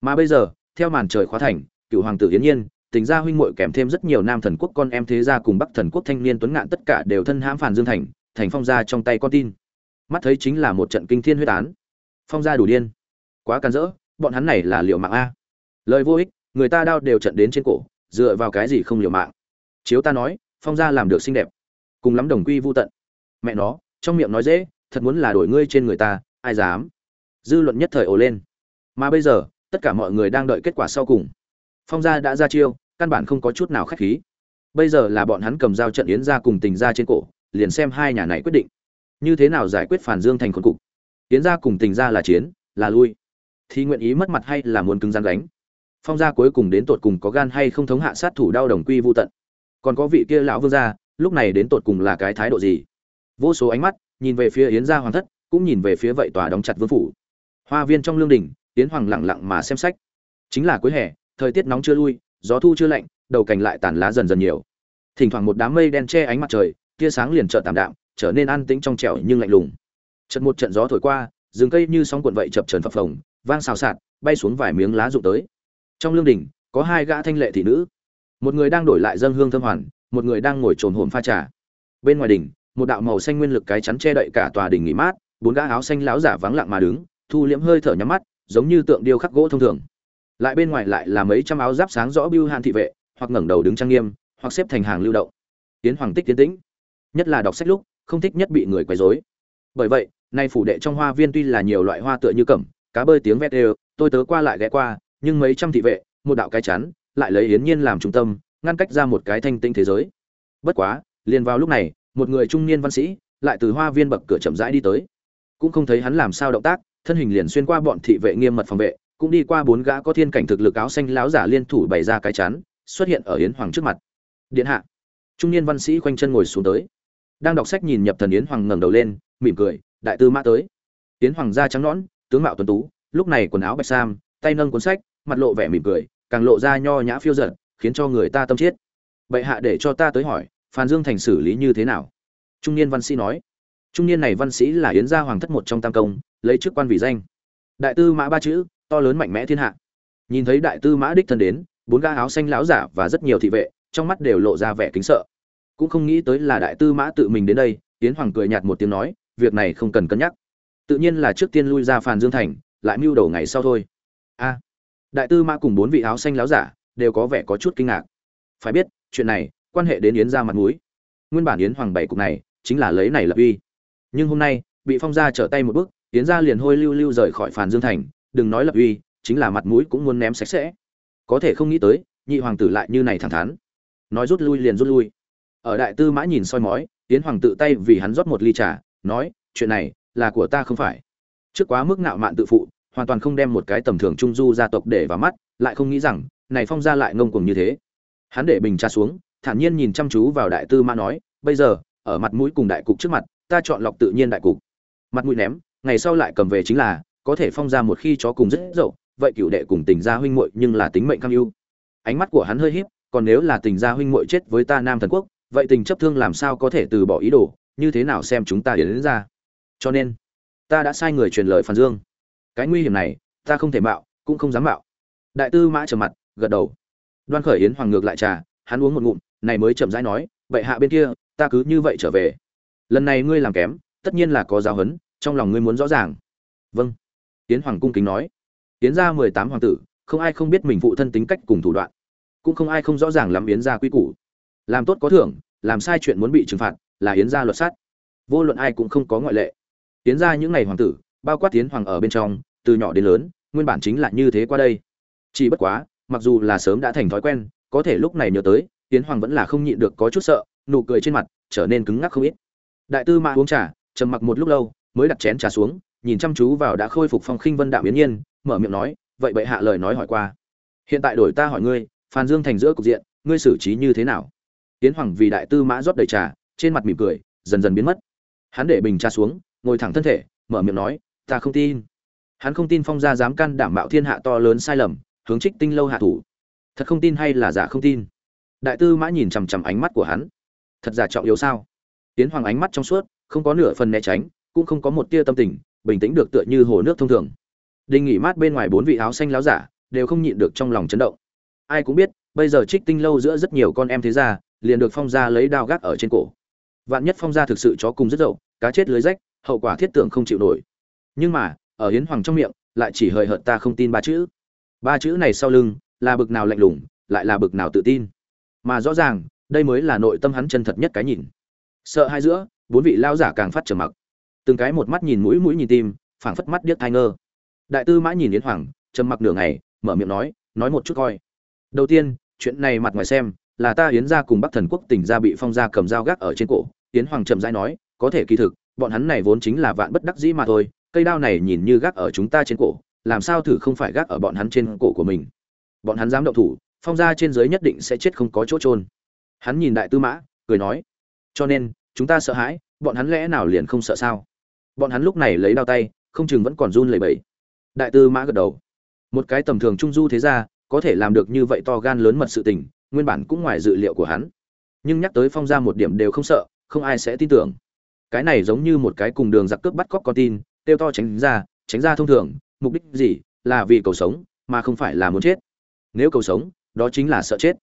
Mà bây giờ, theo màn trời khóa thành, cựu hoàng tử yến nhiên, tình gia huynh muội kèm thêm rất nhiều nam thần quốc con em thế gia cùng bắc thần quốc thanh niên tuấn ngạn tất cả đều thân hãm phản dương thành thành phong gia trong tay con tin. Mắt thấy chính là một trận kinh thiên huyết án. Phong gia đủ điên. Quá càn rỡ, bọn hắn này là liệu mạng a. Lời vô ích, người ta đao đều trận đến trên cổ, dựa vào cái gì không liều mạng? Chiếu ta nói, phong gia làm được xinh đẹp. Cùng lắm đồng quy vô tận mẹ nó, trong miệng nói dễ, thật muốn là đổi ngươi trên người ta, ai dám? Dư luận nhất thời ồ lên. Mà bây giờ, tất cả mọi người đang đợi kết quả sau cùng. Phong gia đã ra chiêu, căn bản không có chút nào khách khí. Bây giờ là bọn hắn cầm dao trận yến ra cùng tình ra trên cổ, liền xem hai nhà này quyết định. Như thế nào giải quyết phản dương thành khốn cục? Yến ra cùng tình ra là chiến, là lui. Thì nguyện ý mất mặt hay là muốn cứng rắn đánh phong gia cuối cùng đến tột cùng có gan hay không thống hạ sát thủ đau đồng quy vô tận? Còn có vị kia lão vương gia, lúc này đến tột cùng là cái thái độ gì? Vô số ánh mắt, nhìn về phía yến gia hoàng thất, cũng nhìn về phía vậy tòa đóng chặt vương phủ. Hoa viên trong lương đình, yến hoàng lặng lặng mà xem sách. Chính là cuối hè, thời tiết nóng chưa lui, gió thu chưa lạnh, đầu cành lại tàn lá dần dần nhiều. Thỉnh thoảng một đám mây đen che ánh mặt trời, tia sáng liền chợt tạm đạm, trở nên an tĩnh trong trẻo nhưng lạnh lùng. Chợt một trận gió thổi qua, rừng cây như sóng cuộn vậy chập trần phập phồng, vang xào xạc, bay xuống vài miếng lá rụng tới. Trong lương đình, có hai gã thanh lệ thị nữ. Một người đang đổi lại dân hương thơm hoàn, một người đang ngồi trồn hồn pha trà. Bên ngoài đình một đạo màu xanh nguyên lực cái chắn che đậy cả tòa đỉnh nghỉ mát, bốn gã áo xanh láo giả vắng lặng mà đứng, thu liễm hơi thở nhắm mắt, giống như tượng điêu khắc gỗ thông thường. Lại bên ngoài lại là mấy trăm áo giáp sáng rõ bưu hàn thị vệ, hoặc ngẩng đầu đứng trang nghiêm, hoặc xếp thành hàng lưu động. Tiến hoàng tích tiến tĩnh. Nhất là đọc sách lúc, không thích nhất bị người quấy rối. Bởi vậy, nay phủ đệ trong hoa viên tuy là nhiều loại hoa tựa như cẩm, cá bơi tiếng vét đều, tôi tớ qua lại ghé qua, nhưng mấy trăm thị vệ, một đạo cái chắn, lại lấy yến nhiên làm trung tâm, ngăn cách ra một cái thanh tinh thế giới. Bất quá, liền vào lúc này một người trung niên văn sĩ lại từ hoa viên bậc cửa chậm rãi đi tới. Cũng không thấy hắn làm sao động tác, thân hình liền xuyên qua bọn thị vệ nghiêm mật phòng vệ, cũng đi qua bốn gã có thiên cảnh thực lực áo xanh láo giả liên thủ bày ra cái chắn, xuất hiện ở yến hoàng trước mặt. Điện hạ. Trung niên văn sĩ khoanh chân ngồi xuống tới. Đang đọc sách nhìn nhập thần yến hoàng ngẩng đầu lên, mỉm cười, đại tư mã tới. Yến hoàng da trắng nõn, tướng mạo tuấn tú, lúc này quần áo bạch sam, tay nâng cuốn sách, mặt lộ vẻ mỉm cười, càng lộ ra nho nhã phiêu giật khiến cho người ta tâm chết. Bệ hạ để cho ta tới hỏi phan dương thành xử lý như thế nào? Trung niên văn sĩ nói. Trung niên này văn sĩ là yến gia hoàng thất một trong tam công, lấy chức quan vị danh. Đại tư mã ba chữ, to lớn mạnh mẽ thiên hạ. Nhìn thấy đại tư mã đích thân đến, bốn ga áo xanh lão giả và rất nhiều thị vệ, trong mắt đều lộ ra vẻ kính sợ. Cũng không nghĩ tới là đại tư mã tự mình đến đây, yến hoàng cười nhạt một tiếng nói, việc này không cần cân nhắc. Tự nhiên là trước tiên lui ra Phan dương thành, lại mưu đầu ngày sau thôi. A. Đại tư mã cùng bốn vị áo xanh láo giả đều có vẻ có chút kinh ngạc. Phải biết, chuyện này quan hệ đến yến gia mặt mũi. Nguyên bản yến hoàng bảy cục này chính là lấy này lập uy. Nhưng hôm nay, bị phong gia trở tay một bước, yến gia liền hôi lưu lưu rời khỏi phàn dương thành, đừng nói lập uy, chính là mặt mũi cũng muốn ném sạch sẽ. Có thể không nghĩ tới, nhị hoàng tử lại như này thẳng thắn. Nói rút lui liền rút lui. Ở đại tư mã nhìn soi mói, yến hoàng tự tay vì hắn rót một ly trà, nói, chuyện này là của ta không phải. Trước quá mức ngạo mạn tự phụ, hoàn toàn không đem một cái tầm thường trung du gia tộc để vào mắt, lại không nghĩ rằng, này phong gia lại ngông cuồng như thế. Hắn để bình trà xuống thản nhiên nhìn chăm chú vào đại tư mã nói bây giờ ở mặt mũi cùng đại cục trước mặt ta chọn lọc tự nhiên đại cục. Mặt mũi ném ngày sau lại cầm về chính là có thể phong ra một khi chó cùng rất dậu vậy cựu đệ cùng tình gia huynh muội nhưng là tính mệnh cam ưu ánh mắt của hắn hơi híp còn nếu là tình gia huynh muội chết với ta nam thần quốc vậy tình chấp thương làm sao có thể từ bỏ ý đồ như thế nào xem chúng ta đến, đến ra? Cho nên ta đã sai người truyền lời phản dương. Cái nguy hiểm này ta không thể mạo cũng không dám mạo. Đại tư mã trầm mặt gật đầu. Đoan khởi yến hoàng ngược lại trà hắn uống một ngụm này mới chậm rãi nói, vậy hạ bên kia, ta cứ như vậy trở về. Lần này ngươi làm kém, tất nhiên là có giáo huấn, trong lòng ngươi muốn rõ ràng. Vâng. Tiến hoàng cung kính nói. Tiến ra mười tám hoàng tử, không ai không biết mình phụ thân tính cách cùng thủ đoạn. Cũng không ai không rõ ràng lắm yến ra quy củ. Làm tốt có thưởng, làm sai chuyện muốn bị trừng phạt, là yến gia luật sát. Vô luận ai cũng không có ngoại lệ. Yến gia những ngày hoàng tử, bao quát tiến hoàng ở bên trong, từ nhỏ đến lớn, nguyên bản chính là như thế qua đây. Chỉ bất quá, mặc dù là sớm đã thành thói quen, có thể lúc này nhớ tới tiến hoàng vẫn là không nhịn được có chút sợ, nụ cười trên mặt trở nên cứng ngắc không ít. Đại tư mã uống trà, trầm mặc một lúc lâu, mới đặt chén trà xuống, nhìn chăm chú vào đã khôi phục phong khinh vân đạm yến nhiên, mở miệng nói, vậy bệ hạ lời nói hỏi qua. Hiện tại đổi ta hỏi ngươi, phan dương thành giữa cục diện, ngươi xử trí như thế nào? Tiến hoàng vì đại tư mã rót đầy trà, trên mặt mỉm cười, dần dần biến mất. Hắn để bình trà xuống, ngồi thẳng thân thể, mở miệng nói, ta không tin. Hắn không tin phong gia dám can đảm bạo thiên hạ to lớn sai lầm, hướng trích tinh lâu hạ thủ. Thật không tin hay là giả không tin? Đại tư mã nhìn chằm chằm ánh mắt của hắn. Thật giả trọng yếu sao? Tiến hoàng ánh mắt trong suốt, không có nửa phần né tránh, cũng không có một tia tâm tình, bình tĩnh được tựa như hồ nước thông thường. Đình nghỉ mát bên ngoài bốn vị áo xanh láo giả đều không nhịn được trong lòng chấn động. Ai cũng biết, bây giờ trích tinh lâu giữa rất nhiều con em thế gia, liền được phong gia lấy đao gác ở trên cổ. Vạn nhất phong gia thực sự chó cùng rất dậu, cá chết lưới rách, hậu quả thiết tưởng không chịu nổi. Nhưng mà, ở hiến hoàng trong miệng, lại chỉ hời hợt ta không tin ba chữ. Ba chữ này sau lưng, là bực nào lạnh lùng, lại là bực nào tự tin mà rõ ràng, đây mới là nội tâm hắn chân thật nhất cái nhìn. Sợ hai giữa, bốn vị lao giả càng phát trầm mặc. Từng cái một mắt nhìn mũi mũi nhìn tim, phảng phất mắt điếc thai ngơ. Đại tư mã nhìn yến hoàng, trầm mặc nửa ngày, mở miệng nói nói một chút coi. Đầu tiên, chuyện này mặt ngoài xem, là ta yến gia cùng bắc thần quốc tỉnh gia bị phong gia cầm dao gác ở trên cổ. Yến hoàng trầm rãi nói, có thể kỳ thực, bọn hắn này vốn chính là vạn bất đắc dĩ mà thôi, cây đao này nhìn như gác ở chúng ta trên cổ, làm sao thử không phải gác ở bọn hắn trên cổ của mình? Bọn hắn dám động thủ phong gia trên dưới nhất định sẽ chết không có chỗ trôn hắn nhìn đại tư mã, cười nói, cho nên, chúng ta sợ hãi, bọn hắn lẽ nào liền không sợ sao? Bọn hắn lúc này lấy đao tay, không chừng vẫn còn run lẩy bẩy. Đại tư mã gật đầu. Một cái tầm thường trung du thế ra có thể làm được như vậy to gan lớn mật sự tình, nguyên bản cũng ngoài dự liệu của hắn. Nhưng nhắc tới phong gia một điểm đều không sợ, không ai sẽ tin tưởng. Cái này giống như một cái cùng đường giặc cướp bắt cóc con tin tiêu to tránh ra tránh ra thông thường, mục đích gì, là vì cầu sống, mà không phải là muốn chết. Nếu cầu sống đó chính là sợ chết.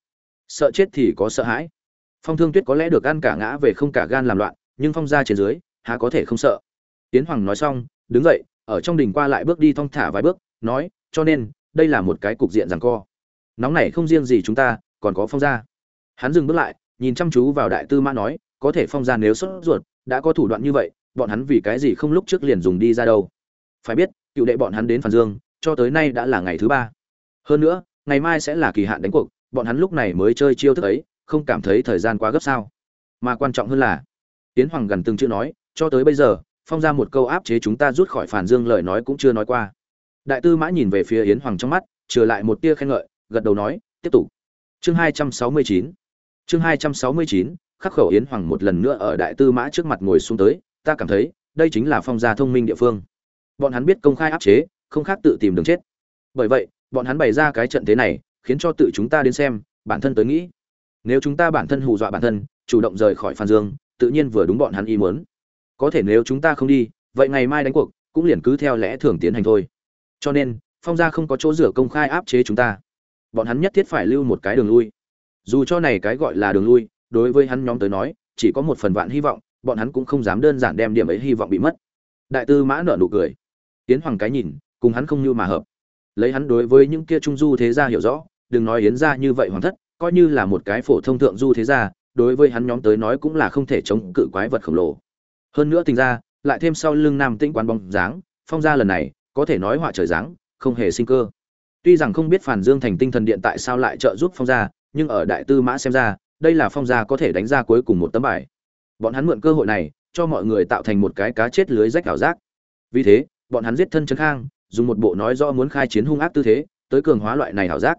Sợ chết thì có sợ hãi. Phong thương tuyết có lẽ được ăn cả ngã về không cả gan làm loạn, nhưng phong gia trên dưới, há có thể không sợ. Tiến hoàng nói xong, đứng dậy, ở trong đình qua lại bước đi thong thả vài bước, nói, cho nên, đây là một cái cục diện rằng co. Nóng này không riêng gì chúng ta, còn có phong gia. Hắn dừng bước lại, nhìn chăm chú vào đại tư mã nói, có thể phong gia nếu sốt ruột, đã có thủ đoạn như vậy, bọn hắn vì cái gì không lúc trước liền dùng đi ra đâu? Phải biết, cựu đệ bọn hắn đến phản dương, cho tới nay đã là ngày thứ ba. Hơn nữa ngày mai sẽ là kỳ hạn đánh cuộc, bọn hắn lúc này mới chơi chiêu thức ấy, không cảm thấy thời gian quá gấp sao. Mà quan trọng hơn là tiến hoàng gần từng chữ nói, cho tới bây giờ, phong ra một câu áp chế chúng ta rút khỏi phản dương lời nói cũng chưa nói qua. Đại tư mã nhìn về phía yến hoàng trong mắt, trừ lại một tia khen ngợi, gật đầu nói, tiếp tục. Chương hai trăm sáu mươi chín, chương hai trăm sáu mươi chín, khắc khẩu yến hoàng một lần nữa ở đại tư mã trước mặt ngồi xuống tới, ta cảm thấy, đây chính là phong gia thông minh địa phương. Bọn hắn biết công khai áp chế, không khác tự tìm đường chết. Bởi vậy bọn hắn bày ra cái trận thế này, khiến cho tự chúng ta đến xem, bản thân tới nghĩ. Nếu chúng ta bản thân hù dọa bản thân, chủ động rời khỏi phan dương, tự nhiên vừa đúng bọn hắn ý muốn. Có thể nếu chúng ta không đi, vậy ngày mai đánh cuộc, cũng liền cứ theo lẽ thường tiến hành thôi. Cho nên, phong gia không có chỗ rửa công khai áp chế chúng ta. Bọn hắn nhất thiết phải lưu một cái đường lui. Dù cho này cái gọi là đường lui, đối với hắn nhóm tới nói, chỉ có một phần vạn hy vọng, bọn hắn cũng không dám đơn giản đem điểm ấy hy vọng bị mất. Đại tư mã nở nụ cười. Tiến hoàng cái nhìn, cùng hắn không như mà hợp lấy hắn đối với những kia trung du thế gia hiểu rõ, đừng nói yến gia như vậy hoàng thất, coi như là một cái phổ thông thượng du thế gia, đối với hắn nhóm tới nói cũng là không thể chống cự quái vật khổng lồ. Hơn nữa tình ra, lại thêm sau lưng nam tĩnh quán bóng dáng, phong gia lần này, có thể nói họa trời dáng không hề sinh cơ. Tuy rằng không biết phản dương thành tinh thần điện tại sao lại trợ giúp phong gia, nhưng ở đại tư mã xem ra, đây là phong gia có thể đánh ra cuối cùng một tấm bài. Bọn hắn mượn cơ hội này, cho mọi người tạo thành một cái cá chết lưới rách ảo giác. Vì thế, bọn hắn giết thân trấn khang dùng một bộ nói rõ muốn khai chiến hung ác tư thế, tới cường hóa loại này hảo giác.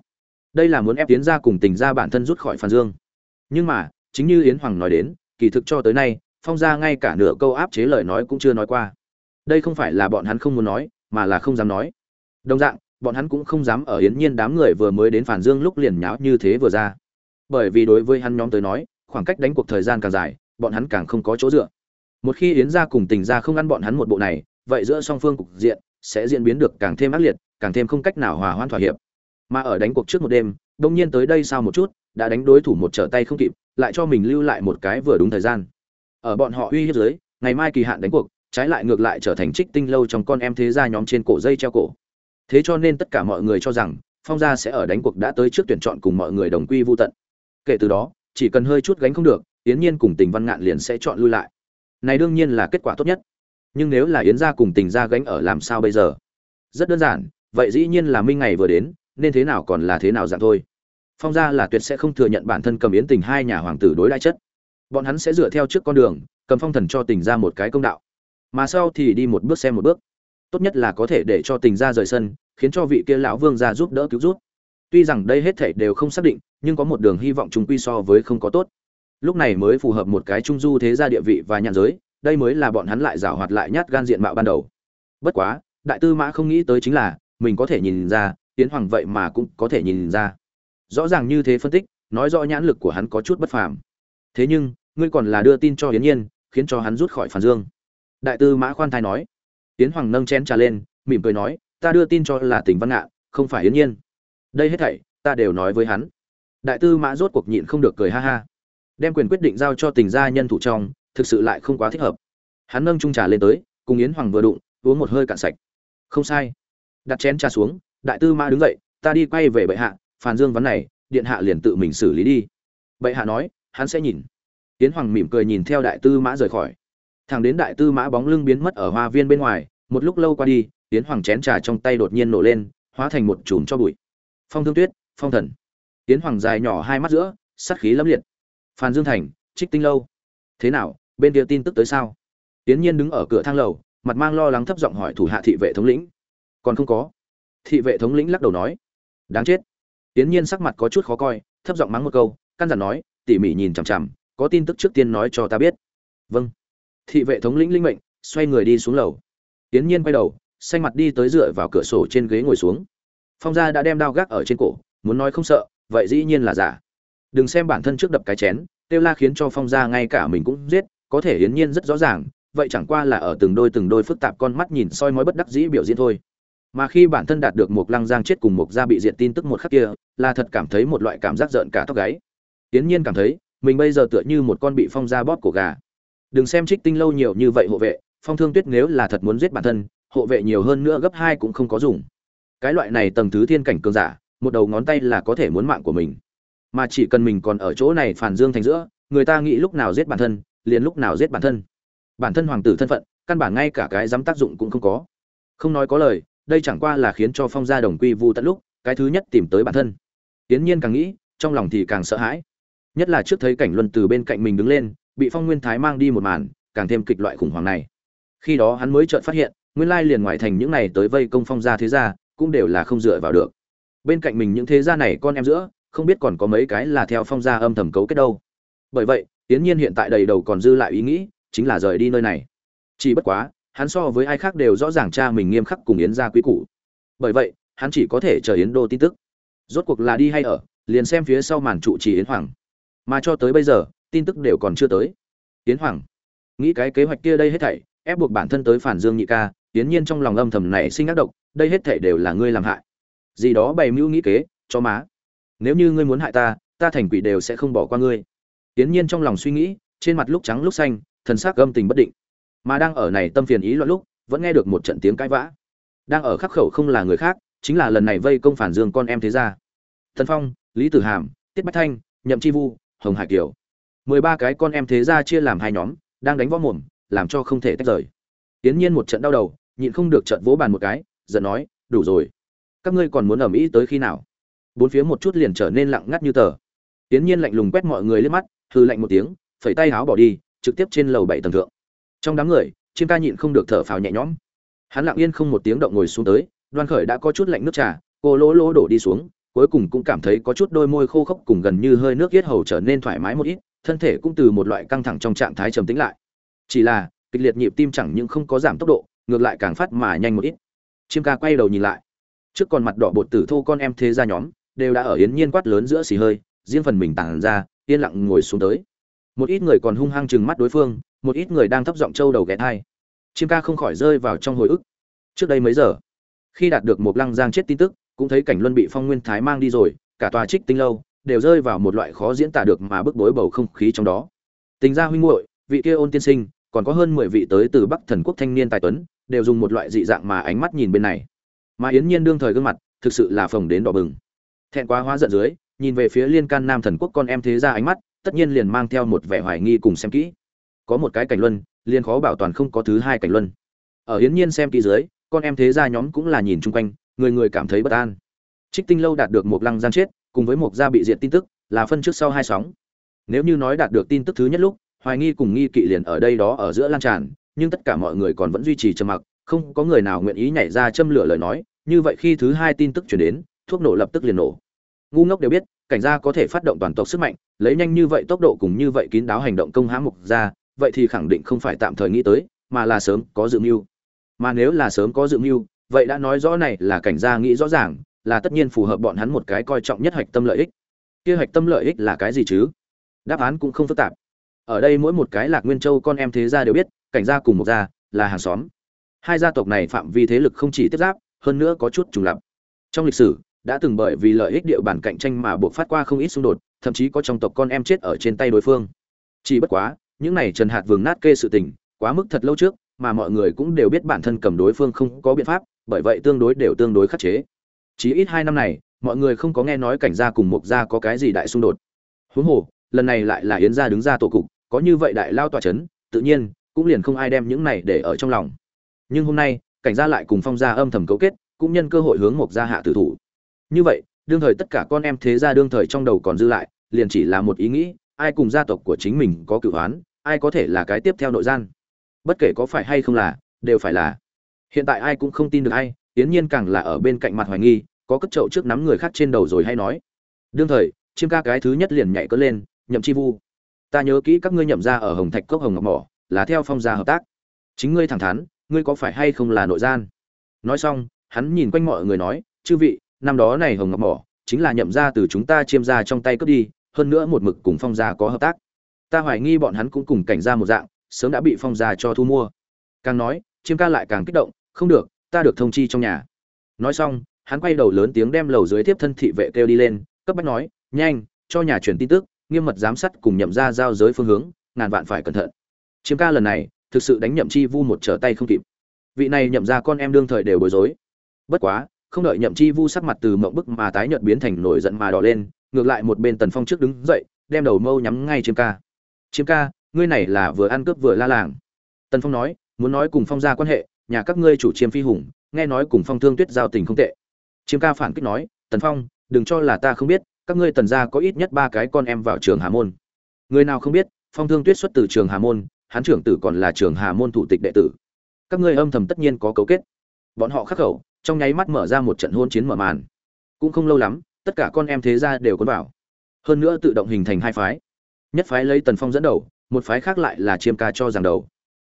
Đây là muốn ép tiến ra cùng tình ra bản thân rút khỏi phản dương. Nhưng mà, chính như yến hoàng nói đến, kỳ thực cho tới nay, phong gia ngay cả nửa câu áp chế lời nói cũng chưa nói qua. Đây không phải là bọn hắn không muốn nói, mà là không dám nói. Đồng dạng, bọn hắn cũng không dám ở yến nhiên đám người vừa mới đến phản dương lúc liền nháo như thế vừa ra. Bởi vì đối với hắn nhóm tới nói, khoảng cách đánh cuộc thời gian càng dài, bọn hắn càng không có chỗ dựa. Một khi yến gia cùng tình gia không ăn bọn hắn một bộ này, vậy giữa song phương cục diện sẽ diễn biến được càng thêm ác liệt, càng thêm không cách nào hòa hoãn thỏa hiệp. Mà ở đánh cuộc trước một đêm đông nhiên tới đây sao một chút, đã đánh đối thủ một trở tay không kịp, lại cho mình lưu lại một cái vừa đúng thời gian. Ở bọn họ uy hiếp dưới, ngày mai kỳ hạn đánh cuộc, trái lại ngược lại trở thành trích tinh lâu trong con em thế gia nhóm trên cổ dây treo cổ. Thế cho nên tất cả mọi người cho rằng, phong gia sẽ ở đánh cuộc đã tới trước tuyển chọn cùng mọi người đồng quy vu tận. Kể từ đó, chỉ cần hơi chút gánh không được, yến nhiên cùng tình văn ngạn liền sẽ chọn lui lại. Này đương nhiên là kết quả tốt nhất nhưng nếu là yến gia cùng tình gia gánh ở làm sao bây giờ? Rất đơn giản, vậy dĩ nhiên là minh ngày vừa đến, nên thế nào còn là thế nào dạng thôi. Phong gia là tuyệt sẽ không thừa nhận bản thân cầm yến tình hai nhà hoàng tử đối đãi chất. Bọn hắn sẽ dựa theo trước con đường, cầm phong thần cho tình ra một cái công đạo. Mà sau thì đi một bước xem một bước. Tốt nhất là có thể để cho tình ra rời sân, khiến cho vị kia lão vương ra giúp đỡ cứu rút tuy rằng đây hết thảy đều không xác định, nhưng có một đường hy vọng chúng quy so với không có tốt. Lúc này mới phù hợp một cái trung du thế gia địa vị và nhãn giới đây mới là bọn hắn lại giảo hoạt lại nhát gan diện mạo ban đầu. Bất quá, đại tư mã không nghĩ tới chính là, mình có thể nhìn ra, tiến hoàng vậy mà cũng có thể nhìn ra. Rõ ràng như thế phân tích, nói rõ nhãn lực của hắn có chút bất phàm. Thế nhưng, ngươi còn là đưa tin cho hiến nhiên, khiến cho hắn rút khỏi phản dương. Đại tư mã khoan thai nói. Tiến hoàng nâng chén trà lên, mỉm cười nói, ta đưa tin cho là tỉnh văn ngạn, không phải hiến nhiên. Đây hết thảy, ta đều nói với hắn. Đại tư mã rốt cuộc nhịn không được cười ha ha. Đem quyền quyết định giao cho tình gia nhân thủ trong thực sự lại không quá thích hợp. Hắn nâng chung trà lên tới, cùng yến hoàng vừa đụng, uống một hơi cạn sạch. Không sai. Đặt chén trà xuống, đại tư mã đứng dậy, ta đi quay về bệ hạ, phàn dương vấn này, điện hạ liền tự mình xử lý đi. Bệ hạ nói, hắn sẽ nhìn. Yến hoàng mỉm cười nhìn theo đại tư mã rời khỏi. Thằng đến đại tư mã bóng lưng biến mất ở hoa viên bên ngoài, một lúc lâu qua đi, yến hoàng chén trà trong tay đột nhiên nổ lên, hóa thành một chùm cho bụi. Phong thương tuyết, phong thần. Yến hoàng dài nhỏ hai mắt giữa, sát khí lẫm liệt. Phan dương thành, trích tinh lâu. Thế nào? Bên kia tin tức tới sao? Tiến nhiên đứng ở cửa thang lầu, mặt mang lo lắng thấp giọng hỏi thủ hạ thị vệ thống lĩnh. Còn không có. Thị vệ thống lĩnh lắc đầu nói. Đáng chết. Tiến nhiên sắc mặt có chút khó coi, thấp giọng mắng một câu, căn dặn nói, tỉ mỉ nhìn chằm chằm, có tin tức trước tiên nói cho ta biết. Vâng. Thị vệ thống lĩnh linh mệnh, xoay người đi xuống lầu. Tiến nhiên quay đầu, xanh mặt đi tới dựa vào cửa sổ trên ghế ngồi xuống. Phong gia đã đem đao gác ở trên cổ, muốn nói không sợ, vậy dĩ nhiên là giả. Đừng xem bản thân trước đập cái chén, kêu la khiến cho phong gia ngay cả mình cũng giết có thể hiển nhiên rất rõ ràng, vậy chẳng qua là ở từng đôi từng đôi phức tạp con mắt nhìn soi mói bất đắc dĩ biểu diễn thôi. Mà khi bản thân đạt được một lăng giang chết cùng một gia bị diệt tin tức một khắc kia, là thật cảm thấy một loại cảm giác giận cả tóc gáy. Hiển nhiên cảm thấy, mình bây giờ tựa như một con bị phong ra bóp cổ gà. Đừng xem trích tinh lâu nhiều như vậy hộ vệ, phong thương tuyết nếu là thật muốn giết bản thân, hộ vệ nhiều hơn nữa gấp hai cũng không có dùng. Cái loại này tầng thứ thiên cảnh cường giả, một đầu ngón tay là có thể muốn mạng của mình. Mà chỉ cần mình còn ở chỗ này phản dương thành giữa, người ta nghĩ lúc nào giết bản thân liền lúc nào giết bản thân. Bản thân hoàng tử thân phận, căn bản ngay cả cái dám tác dụng cũng không có. Không nói có lời, đây chẳng qua là khiến cho phong gia đồng quy vu tận lúc, cái thứ nhất tìm tới bản thân. Tiến nhiên càng nghĩ, trong lòng thì càng sợ hãi. Nhất là trước thấy cảnh luân từ bên cạnh mình đứng lên, bị phong nguyên thái mang đi một màn, càng thêm kịch loại khủng hoảng này. Khi đó hắn mới chợt phát hiện, nguyên lai liền ngoại thành những này tới vây công phong gia thế gia, cũng đều là không dựa vào được. Bên cạnh mình những thế gia này con em giữa, không biết còn có mấy cái là theo phong gia âm thầm cấu kết đâu. Bởi vậy tiến nhiên hiện tại đầy đầu còn dư lại ý nghĩ, chính là rời đi nơi này. Chỉ bất quá, hắn so với ai khác đều rõ ràng cha mình nghiêm khắc cùng yến gia quý cũ. bởi vậy, hắn chỉ có thể chờ yến đô tin tức. Rốt cuộc là đi hay ở, liền xem phía sau màn trụ trì yến hoàng. Mà cho tới bây giờ, tin tức đều còn chưa tới. Yến hoàng, nghĩ cái kế hoạch kia đây hết thảy, ép buộc bản thân tới phản dương nhị ca tiến nhiên trong lòng âm thầm này sinh ác độc, đây hết thảy đều là ngươi làm hại. Gì đó bày mưu nghĩ kế, cho má. Nếu như ngươi muốn hại ta ta thành quỷ đều sẽ không bỏ qua ngươi tiến nhiên trong lòng suy nghĩ, trên mặt lúc trắng lúc xanh, thần sắc âm tình bất định. Mà đang ở này tâm phiền ý loạn lúc, vẫn nghe được một trận tiếng cãi vã. Đang ở khắc khẩu không là người khác, chính là lần này vây công phản dương con em thế gia. Thần phong, lý tử hàm, tiết bách thanh, nhậm chi vu, hồng hải kiều. Mười ba cái con em thế gia chia làm hai nhóm, đang đánh võ mồm, làm cho không thể tách rời. Tiến nhiên một trận đau đầu, nhịn không được trận vỗ bàn một cái, giận nói, đủ rồi. Các ngươi còn muốn ở mỹ tới khi nào? Bốn phía một chút liền trở nên lặng ngắt như tờ. Tiến nhiên lạnh lùng quét mọi người lên mắt hư lạnh một tiếng, phẩy tay háo bỏ đi, trực tiếp trên lầu bảy tầng thượng. Trong đám người, chiêm ca nhịn không được thở phào nhẹ nhõm. Hắn lặng yên không một tiếng động ngồi xuống tới, đoan khởi đã có chút lạnh nước trà, cô lỗ lỗ đổ đi xuống, cuối cùng cũng cảm thấy có chút đôi môi khô khốc cùng gần như hơi nước yết hầu trở nên thoải mái một ít, thân thể cũng từ một loại căng thẳng trong trạng thái trầm tĩnh lại. Chỉ là, kịch liệt nhịp tim chẳng những không có giảm tốc độ, ngược lại càng phát mà nhanh một ít. Chiêm ca quay đầu nhìn lại. Trước còn mặt đỏ bột tử thô con em thế ra nhóm, đều đã ở yến nhiên quát lớn giữa xì hơi, riêng phần mình tàng ra yên lặng ngồi xuống tới. Một ít người còn hung hăng chừng mắt đối phương, một ít người đang thấp giọng trâu đầu ghé thai. Chim ca không khỏi rơi vào trong hồi ức. Trước đây mấy giờ, khi đạt được một lăng giang chết tin tức, cũng thấy cảnh luân bị phong nguyên thái mang đi rồi, cả tòa trích tinh lâu đều rơi vào một loại khó diễn tả được mà bức bối bầu không khí trong đó. Tình gia huynh muội, vị kia ôn tiên sinh, còn có hơn mười vị tới từ bắc thần quốc thanh niên tài tuấn, đều dùng một loại dị dạng mà ánh mắt nhìn bên này. Mà yến nhiên đương thời gương mặt, thực sự là phồng đến đỏ bừng. Thẹn quá hóa giận dưới nhìn về phía liên can nam thần quốc con em thế ra ánh mắt, tất nhiên liền mang theo một vẻ hoài nghi cùng xem kỹ. Có một cái cảnh luân, liền khó bảo toàn không có thứ hai cảnh luân. Ở hiến nhiên xem kỹ dưới, con em thế gia nhóm cũng là nhìn chung quanh, người người cảm thấy bất an. Trích tinh lâu đạt được một lăng gian chết, cùng với một gia bị diệt tin tức, là phân trước sau hai sóng. Nếu như nói đạt được tin tức thứ nhất lúc, hoài nghi cùng nghi kỵ liền ở đây đó ở giữa lan tràn, nhưng tất cả mọi người còn vẫn duy trì trầm mặc, không có người nào nguyện ý nhảy ra châm lửa lời nói, như vậy khi thứ hai tin tức chuyển đến, thuốc nổ lập tức liền nổ ngu ngốc đều biết, cảnh gia có thể phát động toàn tộc sức mạnh, lấy nhanh như vậy tốc độ cùng như vậy kín đáo hành động công hãm mục gia, vậy thì khẳng định không phải tạm thời nghĩ tới, mà là sớm có dự mưu. Mà nếu là sớm có dự mưu, vậy đã nói rõ này là cảnh gia nghĩ rõ ràng, là tất nhiên phù hợp bọn hắn một cái coi trọng nhất hạch tâm lợi ích. Kia hạch tâm lợi ích là cái gì chứ? Đáp án cũng không phức tạp. Ở đây mỗi một cái lạc nguyên châu con em thế gia đều biết, cảnh gia cùng một gia là hàng xóm. Hai gia tộc này phạm vi thế lực không chỉ tiếp giáp, hơn nữa có chút trùng lập. Trong lịch sử đã từng bởi vì lợi ích địa bàn cạnh tranh mà buộc phát qua không ít xung đột, thậm chí có trong tộc con em chết ở trên tay đối phương. Chỉ bất quá, những này trần hạt vương nát kê sự tình, quá mức thật lâu trước, mà mọi người cũng đều biết bản thân cầm đối phương không có biện pháp, bởi vậy tương đối đều tương đối khắc chế. Chỉ ít hai năm này, mọi người không có nghe nói cảnh gia cùng mục gia có cái gì đại xung đột. Huống hồ, lần này lại là yến gia đứng ra tổ cục, có như vậy đại lao tòa chấn, tự nhiên, cũng liền không ai đem những này để ở trong lòng. Nhưng hôm nay, cảnh gia lại cùng phong gia âm thầm cấu kết, cũng nhân cơ hội hướng mục gia hạ tử thủ như vậy, đương thời tất cả con em thế gia đương thời trong đầu còn dư lại, liền chỉ là một ý nghĩ, ai cùng gia tộc của chính mình có cửu hoán ai có thể là cái tiếp theo nội gian. Bất kể có phải hay không là, đều phải là. Hiện tại ai cũng không tin được ai tiến nhiên càng là ở bên cạnh mặt hoài nghi, có cất chậu trước nắm người khác trên đầu rồi hay nói. Đương thời, chiêm ca cái thứ nhất liền nhảy cỡ lên, nhậm chi vu. Ta nhớ kỹ các ngươi nhậm ra ở hồng thạch cốc hồng ngọc mỏ, là theo phong gia hợp tác. Chính ngươi thẳng thắn, ngươi có phải hay không là nội gian? Nói xong, hắn nhìn quanh mọi người nói, chư vị năm đó này hồng ngọc mỏ, chính là nhậm ra từ chúng ta chiêm ra trong tay cướp đi, hơn nữa một mực cùng phong gia có hợp tác. Ta hoài nghi bọn hắn cũng cùng cảnh ra một dạng, sớm đã bị phong gia cho thu mua. Càng nói, chiêm ca lại càng kích động, không được, ta được thông chi trong nhà. Nói xong, hắn quay đầu lớn tiếng đem lầu dưới tiếp thân thị vệ kêu đi lên, cấp bách nói, nhanh, cho nhà truyền tin tức, nghiêm mật giám sát cùng nhậm ra giao giới phương hướng, ngàn vạn phải cẩn thận. Chiêm ca lần này, thực sự đánh nhậm chi vu một trở tay không kịp. Vị này nhậm ra con em đương thời đều bối rối. Bất quá không đợi nhậm chi vu sắc mặt từ mộng bức mà tái nhợt biến thành nổi giận mà đỏ lên, ngược lại một bên tần phong trước đứng dậy, đem đầu mâu nhắm ngay chiêm ca. Chiêm ca, ngươi này là vừa ăn cướp vừa la làng. Tần phong nói, muốn nói cùng phong gia quan hệ, nhà các ngươi chủ chiêm phi hùng, nghe nói cùng phong thương tuyết giao tình không tệ. Chiêm ca phản kích nói, tần phong, đừng cho là ta không biết, các ngươi tần gia có ít nhất ba cái con em vào trường hà môn. Người nào không biết, phong thương tuyết xuất từ trường hà môn hán trưởng tử còn là trường hà môn thủ tịch đệ tử. Các ngươi âm thầm tất nhiên có cấu kết. Bọn họ khắc khẩu trong nháy mắt mở ra một trận hôn chiến mở màn. Cũng không lâu lắm, tất cả con em thế gia đều cuốn vào. Hơn nữa tự động hình thành hai phái. Nhất phái lấy tần phong dẫn đầu, một phái khác lại là chiêm ca cho rằng đầu.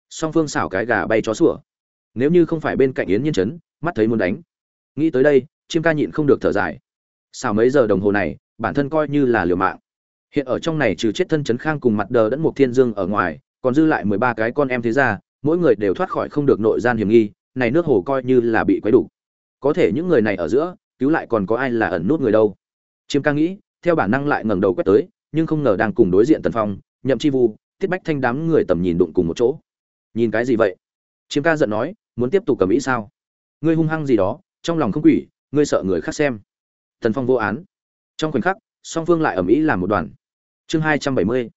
Song phương xảo cái gà bay chó sủa. Nếu như không phải bên cạnh yến nhiên chấn mắt thấy muốn đánh. Nghĩ tới đây, chiêm ca nhịn không được thở dài. Xảo mấy giờ đồng hồ này, bản thân coi như là liều mạng. Hiện ở trong này trừ chết thân chấn khang cùng mặt đờ đẫn mục thiên dương ở ngoài, còn dư lại mười ba cái con em thế ra mỗi người đều thoát khỏi không được nội gian hiểm nghi, này nước hồ coi như là bị quấy đủ có thể những người này ở giữa, cứu lại còn có ai là ẩn nút người đâu. Chiêm ca nghĩ, theo bản năng lại ngẩng đầu quét tới, nhưng không ngờ đang cùng đối diện tần phong, nhậm chi vu tiết bách thanh đám người tầm nhìn đụng cùng một chỗ. Nhìn cái gì vậy? Chiêm ca giận nói, muốn tiếp tục cầm ý sao? Ngươi hung hăng gì đó, trong lòng không quỷ, ngươi sợ người khác xem. Tần phong vô án. Trong khoảnh khắc, song phương lại ầm ĩ làm một đoàn. Chương hai trăm bảy mươi.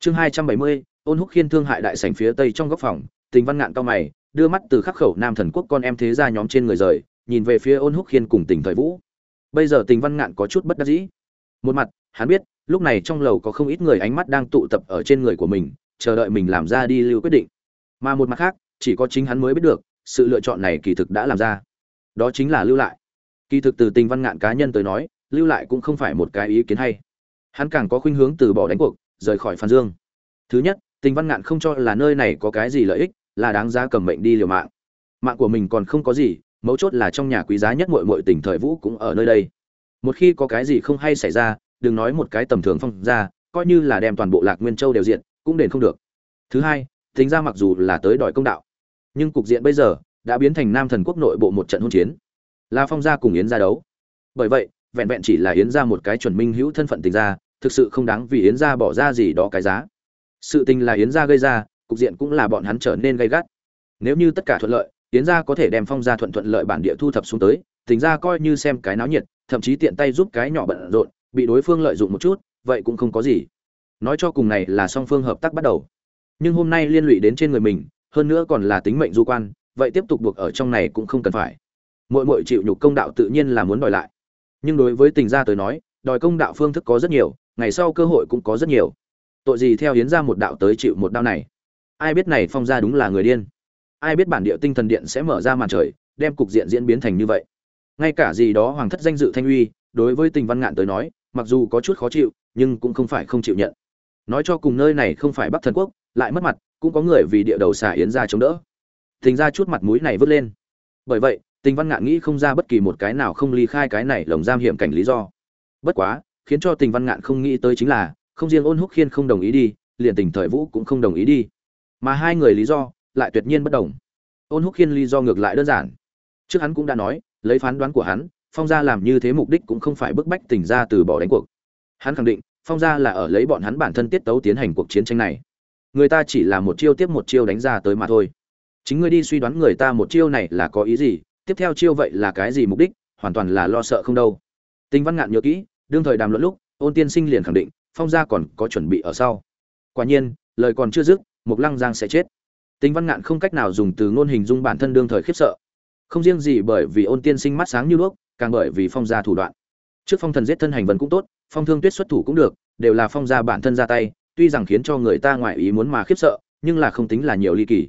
Chương hai trăm bảy mươi, ôn húc khiên thương hại đại sảnh phía tây trong góc phòng, tình văn ngạn cao mày, đưa mắt từ khắc khẩu nam thần quốc con em thế ra nhóm trên người rời nhìn về phía ôn húc khiên cùng tình thời vũ. Bây giờ tình văn ngạn có chút bất đắc dĩ. Một mặt, hắn biết, lúc này trong lầu có không ít người ánh mắt đang tụ tập ở trên người của mình, chờ đợi mình làm ra đi lưu quyết định. Mà một mặt khác, chỉ có chính hắn mới biết được, sự lựa chọn này kỳ thực đã làm ra. Đó chính là lưu lại. Kỳ thực từ tình văn ngạn cá nhân tới nói, lưu lại cũng không phải một cái ý kiến hay. Hắn càng có khuynh hướng từ bỏ đánh cuộc, rời khỏi phan dương. Thứ nhất, tình văn ngạn không cho là nơi này có cái gì lợi ích, là đáng giá cầm mệnh đi liều mạng. Mạng của mình còn không có gì mấu chốt là trong nhà quý giá nhất muội muội tình thời vũ cũng ở nơi đây. Một khi có cái gì không hay xảy ra, đừng nói một cái tầm thường phong ra, coi như là đem toàn bộ lạc nguyên châu đều diện cũng đền không được. Thứ hai, tính ra mặc dù là tới đòi công đạo, nhưng cục diện bây giờ đã biến thành nam thần quốc nội bộ một trận hôn chiến. Là phong gia cùng yến gia đấu. Bởi vậy, vẹn vẹn chỉ là yến gia một cái chuẩn minh hữu thân phận tình gia thực sự không đáng vì yến gia bỏ ra gì đó cái giá. Sự tình là yến gia gây ra, cục diện cũng là bọn hắn trở nên gay gắt. Nếu như tất cả thuận lợi yến gia có thể đem phong gia thuận thuận lợi bản địa thu thập xuống tới tình gia coi như xem cái náo nhiệt, thậm chí tiện tay giúp cái nhỏ bận rộn, bị đối phương lợi dụng một chút, vậy cũng không có gì. Nói cho cùng này là song phương hợp tác bắt đầu. Nhưng hôm nay liên lụy đến trên người mình, hơn nữa còn là tính mệnh du quan, vậy tiếp tục buộc ở trong này cũng không cần phải. Mỗi mỗi chịu nhục công đạo tự nhiên là muốn đòi lại. Nhưng đối với tình gia tới nói, đòi công đạo phương thức có rất nhiều, ngày sau cơ hội cũng có rất nhiều. Tội gì theo hiến ra một đạo tới chịu một đao này? Ai biết này phong gia đúng là người điên? Ai biết bản địa tinh thần điện sẽ mở ra màn trời, đem cục diện diễn biến thành như vậy. Ngay cả gì đó hoàng thất danh dự thanh uy, đối với tình văn ngạn tới nói, mặc dù có chút khó chịu, nhưng cũng không phải không chịu nhận. Nói cho cùng nơi này không phải bắc thần quốc, lại mất mặt, cũng có người vì địa đầu xả yến ra chống đỡ. Tình ra chút mặt mũi này vứt lên. Bởi vậy, tình văn ngạn nghĩ không ra bất kỳ một cái nào không ly khai cái này lồng giam hiểm cảnh lý do. Bất quá, khiến cho tình văn ngạn không nghĩ tới chính là, không riêng ôn húc khiên không đồng ý đi, liền tình thời vũ cũng không đồng ý đi. Mà hai người lý do lại tuyệt nhiên bất đồng. Ôn húc khiên lý do ngược lại đơn giản. Trước hắn cũng đã nói, lấy phán đoán của hắn, phong gia làm như thế mục đích cũng không phải bức bách tỉnh ra từ bỏ đánh cuộc. Hắn khẳng định, phong gia là ở lấy bọn hắn bản thân tiết tấu tiến hành cuộc chiến tranh này. Người ta chỉ là một chiêu tiếp một chiêu đánh ra tới mà thôi. Chính ngươi đi suy đoán người ta một chiêu này là có ý gì, tiếp theo chiêu vậy là cái gì mục đích, hoàn toàn là lo sợ không đâu. Tinh văn ngạn nhớ kỹ, đương thời đàm luận lúc, ôn tiên sinh liền khẳng định, phong gia còn có chuẩn bị ở sau. Quả nhiên, lời còn chưa dứt, mục lăng giang sẽ chết. Tình văn ngạn không cách nào dùng từ ngôn hình dung bản thân đương thời khiếp sợ. Không riêng gì bởi vì ôn tiên sinh mắt sáng như đuốc, càng bởi vì phong gia thủ đoạn. Trước phong thần giết thân hành vần cũng tốt, phong thương tuyết xuất thủ cũng được, đều là phong gia bản thân ra tay, tuy rằng khiến cho người ta ngoại ý muốn mà khiếp sợ, nhưng là không tính là nhiều ly kỳ.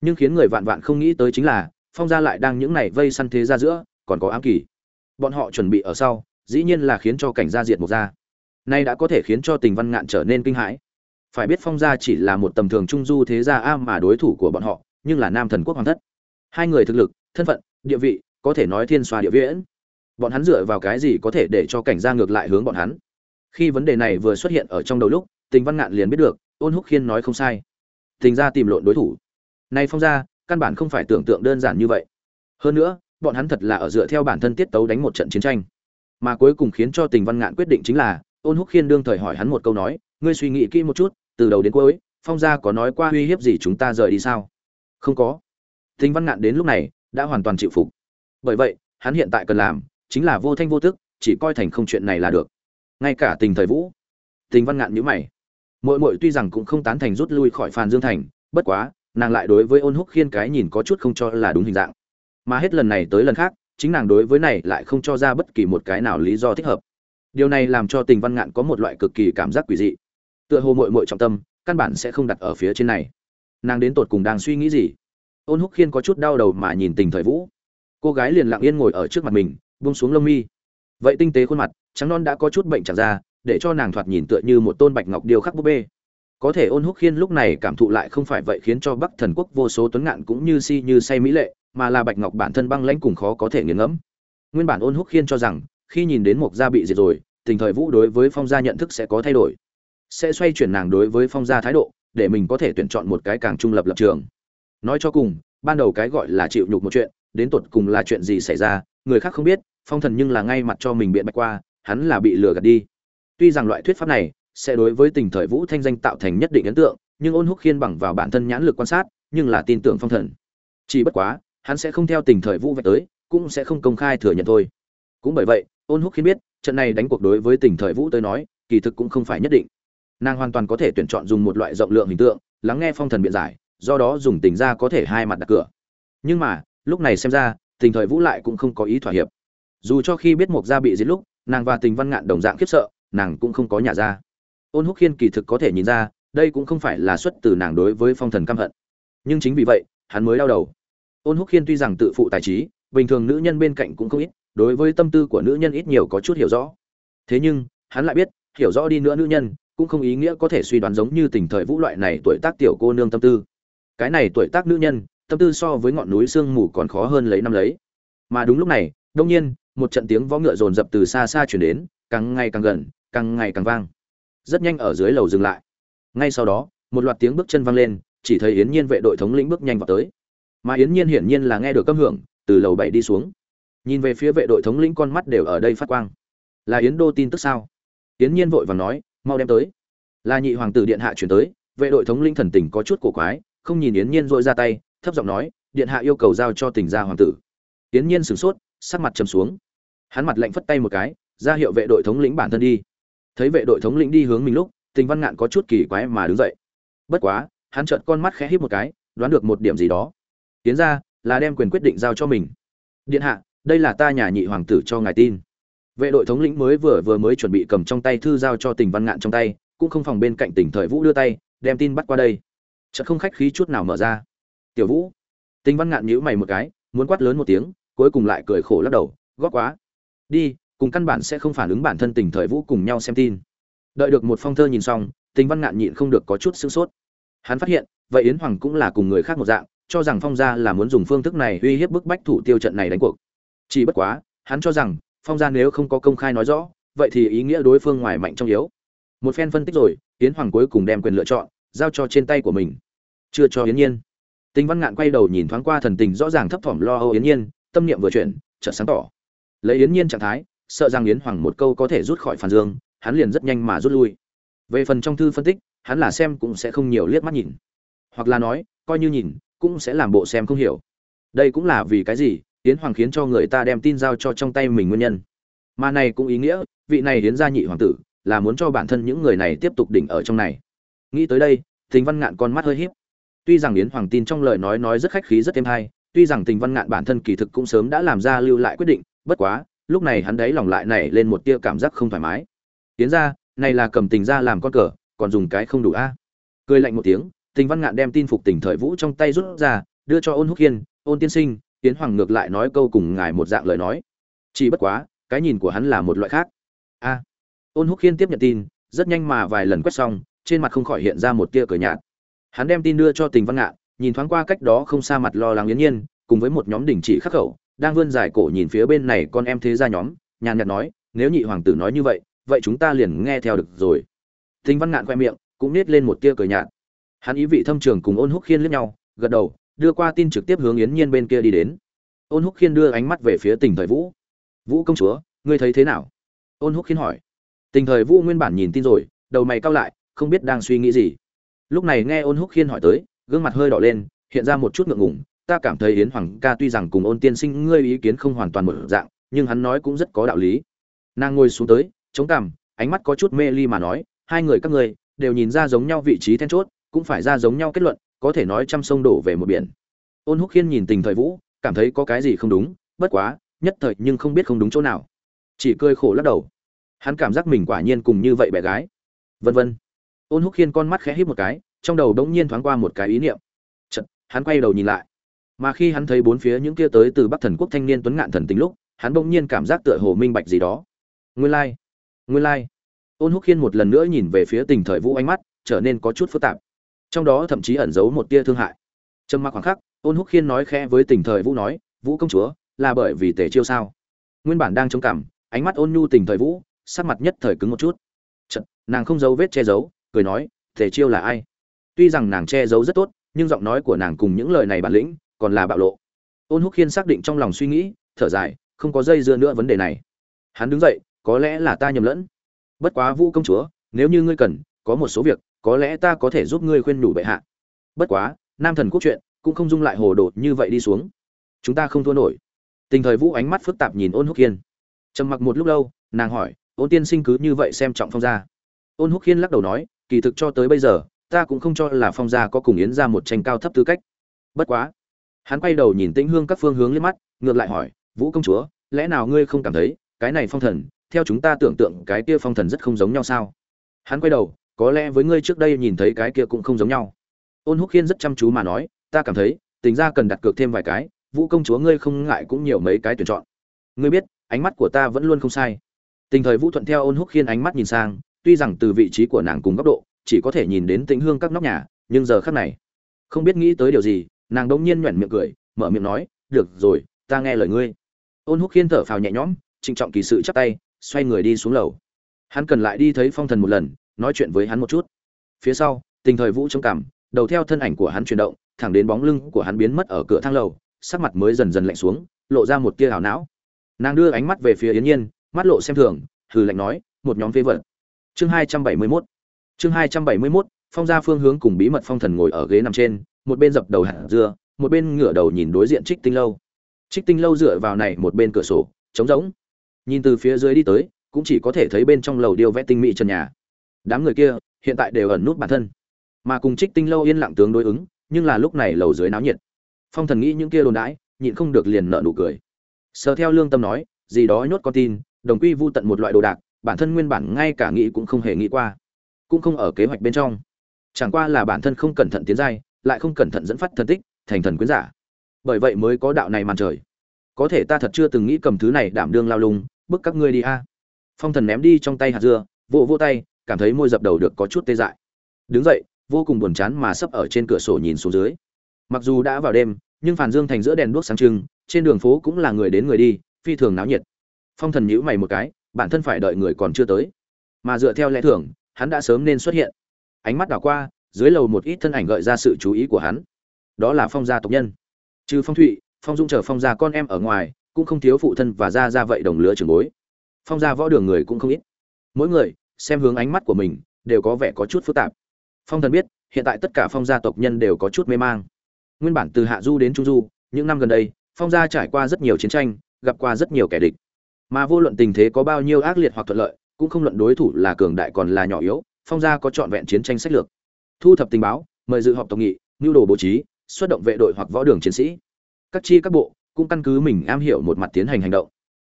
Nhưng khiến người vạn vạn không nghĩ tới chính là, phong gia lại đang những này vây săn thế ra giữa, còn có ám kỳ. Bọn họ chuẩn bị ở sau, dĩ nhiên là khiến cho cảnh gia diệt một gia. Nay đã có thể khiến cho tình văn ngạn trở nên kinh hãi phải biết phong gia chỉ là một tầm thường trung du thế gia a mà đối thủ của bọn họ, nhưng là nam thần quốc hoàng thất. Hai người thực lực, thân phận, địa vị, có thể nói thiên xoa địa viễn. Bọn hắn dựa vào cái gì có thể để cho cảnh gia ngược lại hướng bọn hắn? Khi vấn đề này vừa xuất hiện ở trong đầu lúc, tình văn ngạn liền biết được, ôn húc khiên nói không sai. Tình gia tìm lộn đối thủ. Nay phong gia, căn bản không phải tưởng tượng đơn giản như vậy. Hơn nữa, bọn hắn thật là ở dựa theo bản thân tiết tấu đánh một trận chiến tranh. Mà cuối cùng khiến cho tình văn ngạn quyết định chính là, ôn húc khiên đương thời hỏi hắn một câu nói, ngươi suy nghĩ kỹ một chút từ đầu đến cuối, phong gia có nói qua uy hiếp gì chúng ta rời đi sao? Không có. Tình văn ngạn đến lúc này đã hoàn toàn chịu phục. Bởi vậy, hắn hiện tại cần làm chính là vô thanh vô tức, chỉ coi thành không chuyện này là được. Ngay cả tình thời vũ tình văn ngạn nhữ mày. Mội mội tuy rằng cũng không tán thành rút lui khỏi phàn dương thành, bất quá, nàng lại đối với ôn húc khiên cái nhìn có chút không cho là đúng hình dạng. Mà hết lần này tới lần khác, chính nàng đối với này lại không cho ra bất kỳ một cái nào lý do thích hợp. Điều này làm cho tình văn ngạn có một loại cực kỳ cảm giác quỷ dị tựa hồ mội mội trọng tâm, căn bản sẽ không đặt ở phía trên này. Nàng đến tột cùng đang suy nghĩ gì? Ôn húc khiên có chút đau đầu mà nhìn tình thời vũ. Cô gái liền lặng yên ngồi ở trước mặt mình, buông xuống lông mi. Vậy tinh tế khuôn mặt, trắng non đã có chút bệnh chẳng ra, để cho nàng thoạt nhìn tựa như một tôn bạch ngọc điêu khắc búp bê. Có thể ôn húc khiên lúc này cảm thụ lại không phải vậy khiến cho bắc thần quốc vô số tuấn ngạn cũng như si như say mỹ lệ, mà là bạch ngọc bản thân băng lãnh cùng khó có thể nghiền ngẫm. Nguyên bản ôn húc khiên cho rằng, khi nhìn đến một gia bị diệt rồi, tình thời vũ đối với phong gia nhận thức sẽ có thay đổi sẽ xoay chuyển nàng đối với phong gia thái độ, để mình có thể tuyển chọn một cái càng trung lập lập trường. Nói cho cùng, ban đầu cái gọi là chịu nhục một chuyện, đến tột cùng là chuyện gì xảy ra, người khác không biết, phong thần nhưng là ngay mặt cho mình biện bạch qua, hắn là bị lừa gạt đi. Tuy rằng loại thuyết pháp này sẽ đối với tình thời vũ thanh danh tạo thành nhất định ấn tượng, nhưng ôn húc khiên bằng vào bản thân nhãn lực quan sát, nhưng là tin tưởng phong thần. Chỉ bất quá, hắn sẽ không theo tình thời vũ vạch tới, cũng sẽ không công khai thừa nhận thôi. Cũng bởi vậy, ôn húc khiên biết, trận này đánh cuộc đối với tình thời vũ tới nói, kỳ thực cũng không phải nhất định nàng hoàn toàn có thể tuyển chọn dùng một loại rộng lượng hình tượng, lắng nghe phong thần biện giải, do đó dùng tình ra có thể hai mặt đặt cửa. Nhưng mà, lúc này xem ra, tình thời vũ lại cũng không có ý thỏa hiệp. Dù cho khi biết mộc gia bị giết lúc, nàng và tình văn ngạn đồng dạng khiếp sợ, nàng cũng không có nhà ra. Ôn húc khiên kỳ thực có thể nhìn ra, đây cũng không phải là xuất từ nàng đối với phong thần căm hận. Nhưng chính vì vậy, hắn mới đau đầu. Ôn húc khiên tuy rằng tự phụ tài trí, bình thường nữ nhân bên cạnh cũng không ít, đối với tâm tư của nữ nhân ít nhiều có chút hiểu rõ. Thế nhưng, hắn lại biết, hiểu rõ đi nữa nữ nhân cũng không ý nghĩa có thể suy đoán giống như tình thời vũ loại này tuổi tác tiểu cô nương tâm tư. Cái này tuổi tác nữ nhân, tâm tư so với ngọn núi sương mù còn khó hơn lấy năm lấy. Mà đúng lúc này đông nhiên, một trận tiếng võ ngựa rồn rập từ xa xa chuyển đến, càng ngày càng gần, càng ngày càng vang. Rất nhanh ở dưới lầu dừng lại. Ngay sau đó, một loạt tiếng bước chân vang lên, chỉ thấy yến nhiên vệ đội thống lĩnh bước nhanh vào tới. Mà yến nhiên hiển nhiên là nghe được cấp hưởng, từ lầu bảy đi xuống. Nhìn về phía vệ đội thống lĩnh con mắt đều ở đây phát quang. Là yến đô tin tức sao? Yến nhiên vội vàng nói mau đem tới. Là nhị hoàng tử điện hạ chuyển tới, vệ đội thống lĩnh thần tình có chút cổ quái, không nhìn yến nhiên dội ra tay, thấp giọng nói, điện hạ yêu cầu giao cho tỉnh gia hoàng tử. Yến nhiên sửng sốt, sắc mặt trầm xuống. Hắn mặt lạnh phất tay một cái, ra hiệu vệ đội thống lĩnh bản thân đi. Thấy vệ đội thống lĩnh đi hướng mình lúc, tình văn ngạn có chút kỳ quái mà đứng dậy. Bất quá, hắn trợn con mắt khẽ híp một cái, đoán được một điểm gì đó. Tiến ra là đem quyền quyết định giao cho mình. Điện hạ, đây là ta nhà nhị hoàng tử cho ngài tin vệ đội thống lĩnh mới vừa vừa mới chuẩn bị cầm trong tay thư giao cho tình văn ngạn trong tay, cũng không phòng bên cạnh tỉnh thời vũ đưa tay, đem tin bắt qua đây. Chợt không khách khí chút nào mở ra. Tiểu vũ. Tình văn ngạn nhíu mày một cái, muốn quát lớn một tiếng, cuối cùng lại cười khổ lắc đầu gót quá. Đi, cùng căn bản sẽ không phản ứng bản thân tình thời vũ cùng nhau xem tin. Đợi được một phong thơ nhìn xong, tình văn ngạn nhịn không được có chút sửng sốt. Hắn phát hiện, vậy yến hoàng cũng là cùng người khác một dạng, cho rằng phong gia là muốn dùng phương thức này uy hiếp bức bách thủ tiêu trận này đánh cuộc. Chỉ bất quá, hắn cho rằng phong gia nếu không có công khai nói rõ, vậy thì ý nghĩa đối phương ngoài mạnh trong yếu. Một phen phân tích rồi, yến hoàng cuối cùng đem quyền lựa chọn, giao cho trên tay của mình. Chưa cho yến nhiên. Tình văn ngạn quay đầu nhìn thoáng qua thần tình rõ ràng thấp thỏm lo âu yến nhiên, tâm niệm vừa chuyển, chợt sáng tỏ. Lấy yến nhiên trạng thái, sợ rằng yến hoàng một câu có thể rút khỏi phản dương, hắn liền rất nhanh mà rút lui. Về phần trong thư phân tích, hắn là xem cũng sẽ không nhiều liếc mắt nhìn. Hoặc là nói, coi như nhìn, cũng sẽ làm bộ xem không hiểu. Đây cũng là vì cái gì yến hoàng khiến cho người ta đem tin giao cho trong tay mình nguyên nhân. Mà này cũng ý nghĩa, vị này yến gia nhị hoàng tử, là muốn cho bản thân những người này tiếp tục đỉnh ở trong này. Nghĩ tới đây tình văn ngạn con mắt hơi híp. Tuy rằng yến hoàng tin trong lời nói nói rất khách khí rất êm hay, tuy rằng tình văn ngạn bản thân kỳ thực cũng sớm đã làm ra lưu lại quyết định, bất quá, lúc này hắn đấy lòng lại nảy lên một tia cảm giác không thoải mái. Tiến ra này là cầm tình ra làm con cờ, còn dùng cái không đủ a? Cười lạnh một tiếng tình văn ngạn đem tin phục tình thời vũ trong tay rút ra, đưa cho ôn húc hiên, ôn tiên sinh tiến hoàng ngược lại nói câu cùng ngài một dạng lời nói. Chỉ bất quá, cái nhìn của hắn là một loại khác. A. Ôn húc khiên tiếp nhận tin, rất nhanh mà vài lần quét xong, trên mặt không khỏi hiện ra một tia cười nhạt. Hắn đem tin đưa cho tình văn ngạn, nhìn thoáng qua cách đó không xa mặt lo lắng yến nhiên, cùng với một nhóm đỉnh chỉ khắc khẩu, đang vươn dài cổ nhìn phía bên này con em thế ra nhóm, nhàn nhạt nói, nếu nhị hoàng tử nói như vậy vậy chúng ta liền nghe theo được rồi. Tình văn ngạn khoe miệng, cũng nết lên một tia cười nhạt. Hắn ý vị thâm trường cùng ôn húc khiên liếc nhau, gật đầu đưa qua tin trực tiếp hướng yến nhiên bên kia đi đến. Ôn húc khiên đưa ánh mắt về phía tình thời vũ. Vũ công chúa, ngươi thấy thế nào? Ôn húc khiên hỏi. Tình thời vũ nguyên bản nhìn tin rồi, đầu mày cao lại, không biết đang suy nghĩ gì. Lúc này nghe ôn húc khiên hỏi tới, gương mặt hơi đỏ lên, hiện ra một chút ngượng ngùng. Ta cảm thấy yến hoàng ca tuy rằng cùng ôn tiên sinh ngươi ý kiến không hoàn toàn một dạng, nhưng hắn nói cũng rất có đạo lý. Nàng ngồi xuống tới, chống cằm, ánh mắt có chút mê ly mà nói, hai người các ngươi đều nhìn ra giống nhau vị trí then chốt, cũng phải ra giống nhau kết luận có thể nói trăm sông đổ về một biển. Ôn húc khiên nhìn tình thời vũ cảm thấy có cái gì không đúng bất quá nhất thời nhưng không biết không đúng chỗ nào. Chỉ cười khổ lắc đầu. Hắn cảm giác mình quả nhiên cùng như vậy bé gái. Vân vân. Ôn húc khiên con mắt khẽ híp một cái trong đầu đống nhiên thoáng qua một cái ý niệm. Chật, hắn quay đầu nhìn lại. Mà khi hắn thấy bốn phía những kia tới từ bắc thần quốc thanh niên tuấn ngạn thần tính lúc hắn bỗng nhiên cảm giác tựa hồ minh bạch gì đó. Nguyên lai like. nguyên lai. Like. ôn húc khiên một lần nữa nhìn về phía tình thời vũ ánh mắt trở nên có chút phức tạp trong đó thậm chí ẩn giấu một tia thương hại. Trầm mặc khoảng khắc ôn húc khiên nói khẽ với tình thời vũ nói vũ công chúa là bởi vì tề chiêu sao? Nguyên bản đang trông cảm ánh mắt ôn nhu tình thời vũ sắc mặt nhất thời cứng một chút. Chật, nàng không giấu vết che giấu cười nói tề chiêu là ai? Tuy rằng nàng che giấu rất tốt nhưng giọng nói của nàng cùng những lời này bản lĩnh còn là bạo lộ. Ôn húc khiên xác định trong lòng suy nghĩ thở dài không có dây dưa nữa vấn đề này. Hắn đứng dậy có lẽ là ta nhầm lẫn. Bất quá vũ công chúa nếu như ngươi cần có một số việc có lẽ ta có thể giúp ngươi khuyên nhủ bệ hạ. Bất quá, nam thần quốc chuyện cũng không dung lại hồ đồ như vậy đi xuống. Chúng ta không thua nổi. Tình thời vũ ánh mắt phức tạp nhìn ôn húc hiên. Trầm mặc một lúc lâu, nàng hỏi, ôn tiên sinh cứ như vậy xem trọng phong gia? Ôn húc hiên lắc đầu nói, kỳ thực cho tới bây giờ, ta cũng không cho là phong gia có cùng yến ra một tranh cao thấp tư cách. Bất quá, hắn quay đầu nhìn tĩnh hương các phương hướng lên mắt, ngược lại hỏi, vũ công chúa, lẽ nào ngươi không cảm thấy cái này phong thần, theo chúng ta tưởng tượng cái kia phong thần rất không giống nhau sao? Hắn quay đầu có lẽ với ngươi trước đây nhìn thấy cái kia cũng không giống nhau. Ôn húc khiên rất chăm chú mà nói, ta cảm thấy tính ra cần đặt cược thêm vài cái, vũ công chúa ngươi không ngại cũng nhiều mấy cái tuyển chọn. Ngươi biết, ánh mắt của ta vẫn luôn không sai. Tình thời vũ thuận theo ôn húc khiên ánh mắt nhìn sang, tuy rằng từ vị trí của nàng cùng góc độ, chỉ có thể nhìn đến tĩnh hương các nóc nhà, nhưng giờ khắc này, không biết nghĩ tới điều gì, nàng đống nhiên nhoẻn miệng cười, mở miệng nói, được rồi, ta nghe lời ngươi. Ôn húc khiên thở phào nhẹ nhõm, trịnh trọng kỳ sự chắp tay, xoay người đi xuống lầu. Hắn cần lại đi thấy phong thần một lần nói chuyện với hắn một chút. Phía sau, tình thời vũ trông cảm, đầu theo thân ảnh của hắn chuyển động, thẳng đến bóng lưng của hắn biến mất ở cửa thang lầu, sắc mặt mới dần dần lạnh xuống, lộ ra một tia ảo não. Nàng đưa ánh mắt về phía yến nhiên, mắt lộ xem thường, hừ lạnh nói, một nhóm phế vật. Chương hai trăm bảy mươi 271 chương hai trăm bảy mươi 271 phong gia phương hướng cùng bí mật phong thần ngồi ở ghế nằm trên, một bên dập đầu hạt dưa, một bên ngửa đầu nhìn đối diện trích tinh lâu. Trích tinh lâu dựa vào này một bên cửa sổ, trống rỗng. Nhìn từ phía dưới đi tới, cũng chỉ có thể thấy bên trong lầu điêu vẽ tinh mỹ trần nhà đám người kia hiện tại đều ẩn nút bản thân. Mà cùng trích tinh lâu yên lặng tướng đối ứng, nhưng là lúc này lầu dưới náo nhiệt. Phong thần nghĩ những kia đồn đãi, nhịn không được liền nợ nụ cười. Sờ theo lương tâm nói, gì đó nhốt con tin, đồng quy vu tận một loại đồ đạc, bản thân nguyên bản ngay cả nghĩ cũng không hề nghĩ qua, cũng không ở kế hoạch bên trong. Chẳng qua là bản thân không cẩn thận tiến giai, lại không cẩn thận dẫn phát thần tích, thành thần quyến giả. Bởi vậy mới có đạo này màn trời. Có thể ta thật chưa từng nghĩ cầm thứ này đảm đương lao lung, bức các ngươi đi a. Phong thần ném đi trong tay hạt dưa, vỗ vỗ tay cảm thấy môi dập đầu được có chút tê dại. Đứng dậy, vô cùng buồn chán mà sấp ở trên cửa sổ nhìn xuống dưới. Mặc dù đã vào đêm, nhưng phản dương thành giữa đèn đuốc sáng trưng, trên đường phố cũng là người đến người đi, phi thường náo nhiệt. Phong thần nhíu mày một cái, bản thân phải đợi người còn chưa tới. Mà dựa theo lẽ thường, hắn đã sớm nên xuất hiện. Ánh mắt đảo qua, dưới lầu một ít thân ảnh gợi ra sự chú ý của hắn. Đó là phong gia tộc nhân. Trừ phong thụy, phong dung chờ phong gia con em ở ngoài, cũng không thiếu phụ thân và gia gia vậy đồng lứa trưởng bối. Phong gia võ đường người cũng không ít. Mỗi người xem hướng ánh mắt của mình, đều có vẻ có chút phức tạp. Phong thần biết, hiện tại tất cả phong gia tộc nhân đều có chút mê mang. Nguyên bản từ hạ du đến trung du, những năm gần đây, phong gia trải qua rất nhiều chiến tranh, gặp qua rất nhiều kẻ địch. Mà vô luận tình thế có bao nhiêu ác liệt hoặc thuận lợi, cũng không luận đối thủ là cường đại còn là nhỏ yếu, phong gia có trọn vẹn chiến tranh sách lược. Thu thập tình báo, mời dự họp tổng nghị nhu đồ bố trí, xuất động vệ đội hoặc võ đường chiến sĩ. Các chi các bộ cũng căn cứ mình am hiểu một mặt tiến hành hành động.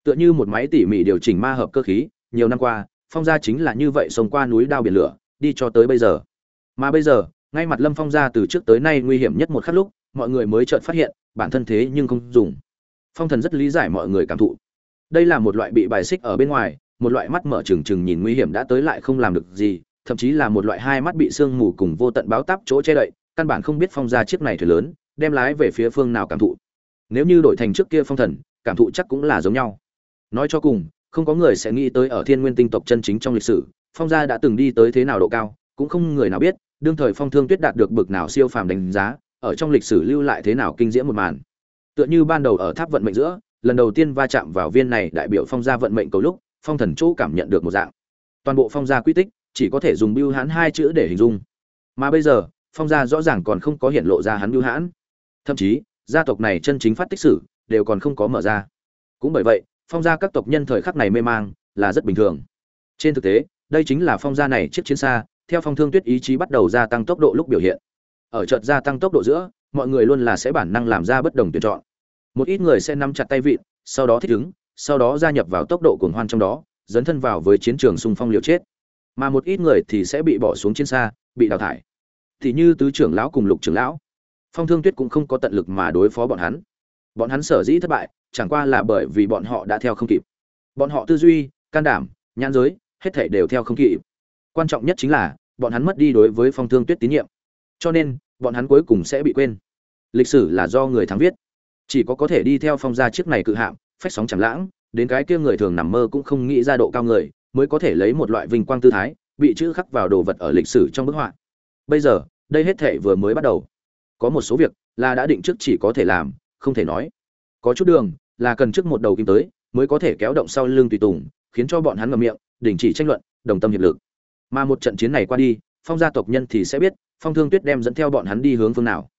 Tựa như một máy tỉ mỉ điều chỉnh ma hợp cơ khí, nhiều năm qua phong gia chính là như vậy sống qua núi đao biển lửa, đi cho tới bây giờ. Mà bây giờ, ngay mặt lâm phong gia từ trước tới nay nguy hiểm nhất một khắc lúc, mọi người mới chợt phát hiện, bản thân thế nhưng không dùng. Phong thần rất lý giải mọi người cảm thụ. Đây là một loại bị bài xích ở bên ngoài, một loại mắt mở trừng trừng nhìn nguy hiểm đã tới lại không làm được gì, thậm chí là một loại hai mắt bị sương mù cùng vô tận báo táp chỗ che đậy, căn bản không biết phong ra chiếc này thuyền lớn, đem lái về phía phương nào cảm thụ. Nếu như đổi thành trước kia phong thần, cảm thụ chắc cũng là giống nhau. Nói cho cùng không có người sẽ nghĩ tới ở thiên nguyên tinh tộc chân chính trong lịch sử, phong gia đã từng đi tới thế nào độ cao, cũng không người nào biết, đương thời phong thương tuyết đạt được bực nào siêu phàm đánh giá, ở trong lịch sử lưu lại thế nào kinh diễm một màn. Tựa như ban đầu ở tháp vận mệnh giữa, lần đầu tiên va chạm vào viên này đại biểu phong gia vận mệnh cầu lúc, phong thần chỗ cảm nhận được một dạng. Toàn bộ phong gia quy tích, chỉ có thể dùng bưu hãn hai chữ để hình dung. Mà bây giờ, phong gia rõ ràng còn không có hiện lộ ra hắn bưu hãn. Thậm chí, gia tộc này chân chính phát tích sử, đều còn không có mở ra. Cũng bởi vậy phong gia các tộc nhân thời khắc này mê mang, là rất bình thường. Trên thực tế, đây chính là phong gia này chiếc chiến xa, theo phong thương tuyết ý chí bắt đầu gia tăng tốc độ lúc biểu hiện. Ở chợt gia tăng tốc độ giữa, mọi người luôn là sẽ bản năng làm ra bất đồng tuyển chọn. Một ít người sẽ nắm chặt tay vịn, sau đó thích ứng, sau đó gia nhập vào tốc độ cuồng hoan trong đó, dấn thân vào với chiến trường xung phong liều chết. Mà một ít người thì sẽ bị bỏ xuống chiến xa, bị đào thải. Thì như tứ trưởng lão cùng lục trưởng lão. Phong thương tuyết cũng không có tận lực mà đối phó bọn hắn bọn hắn sở dĩ thất bại, chẳng qua là bởi vì bọn họ đã theo không kịp. Bọn họ tư duy, can đảm, nhãn giới, hết thảy đều theo không kịp. Quan trọng nhất chính là, bọn hắn mất đi đối với phong thương tuyết tín nhiệm. Cho nên, bọn hắn cuối cùng sẽ bị quên. Lịch sử là do người thắng viết. Chỉ có có thể đi theo phong gia chiếc này cự hạm, phách sóng chẳng lãng, đến cái kia người thường nằm mơ cũng không nghĩ ra độ cao người, mới có thể lấy một loại vinh quang tư thái, bị chữ khắc vào đồ vật ở lịch sử trong bức họa. Bây giờ, đây hết thể vừa mới bắt đầu. Có một số việc là đã định trước chỉ có thể làm không thể nói. Có chút đường, là cần trước một đầu kim tới, mới có thể kéo động sau lưng tùy tùng, khiến cho bọn hắn ngậm miệng, đình chỉ tranh luận, đồng tâm hiệp lực. Mà một trận chiến này qua đi, phong gia tộc nhân thì sẽ biết, phong thương tuyết đem dẫn theo bọn hắn đi hướng phương nào.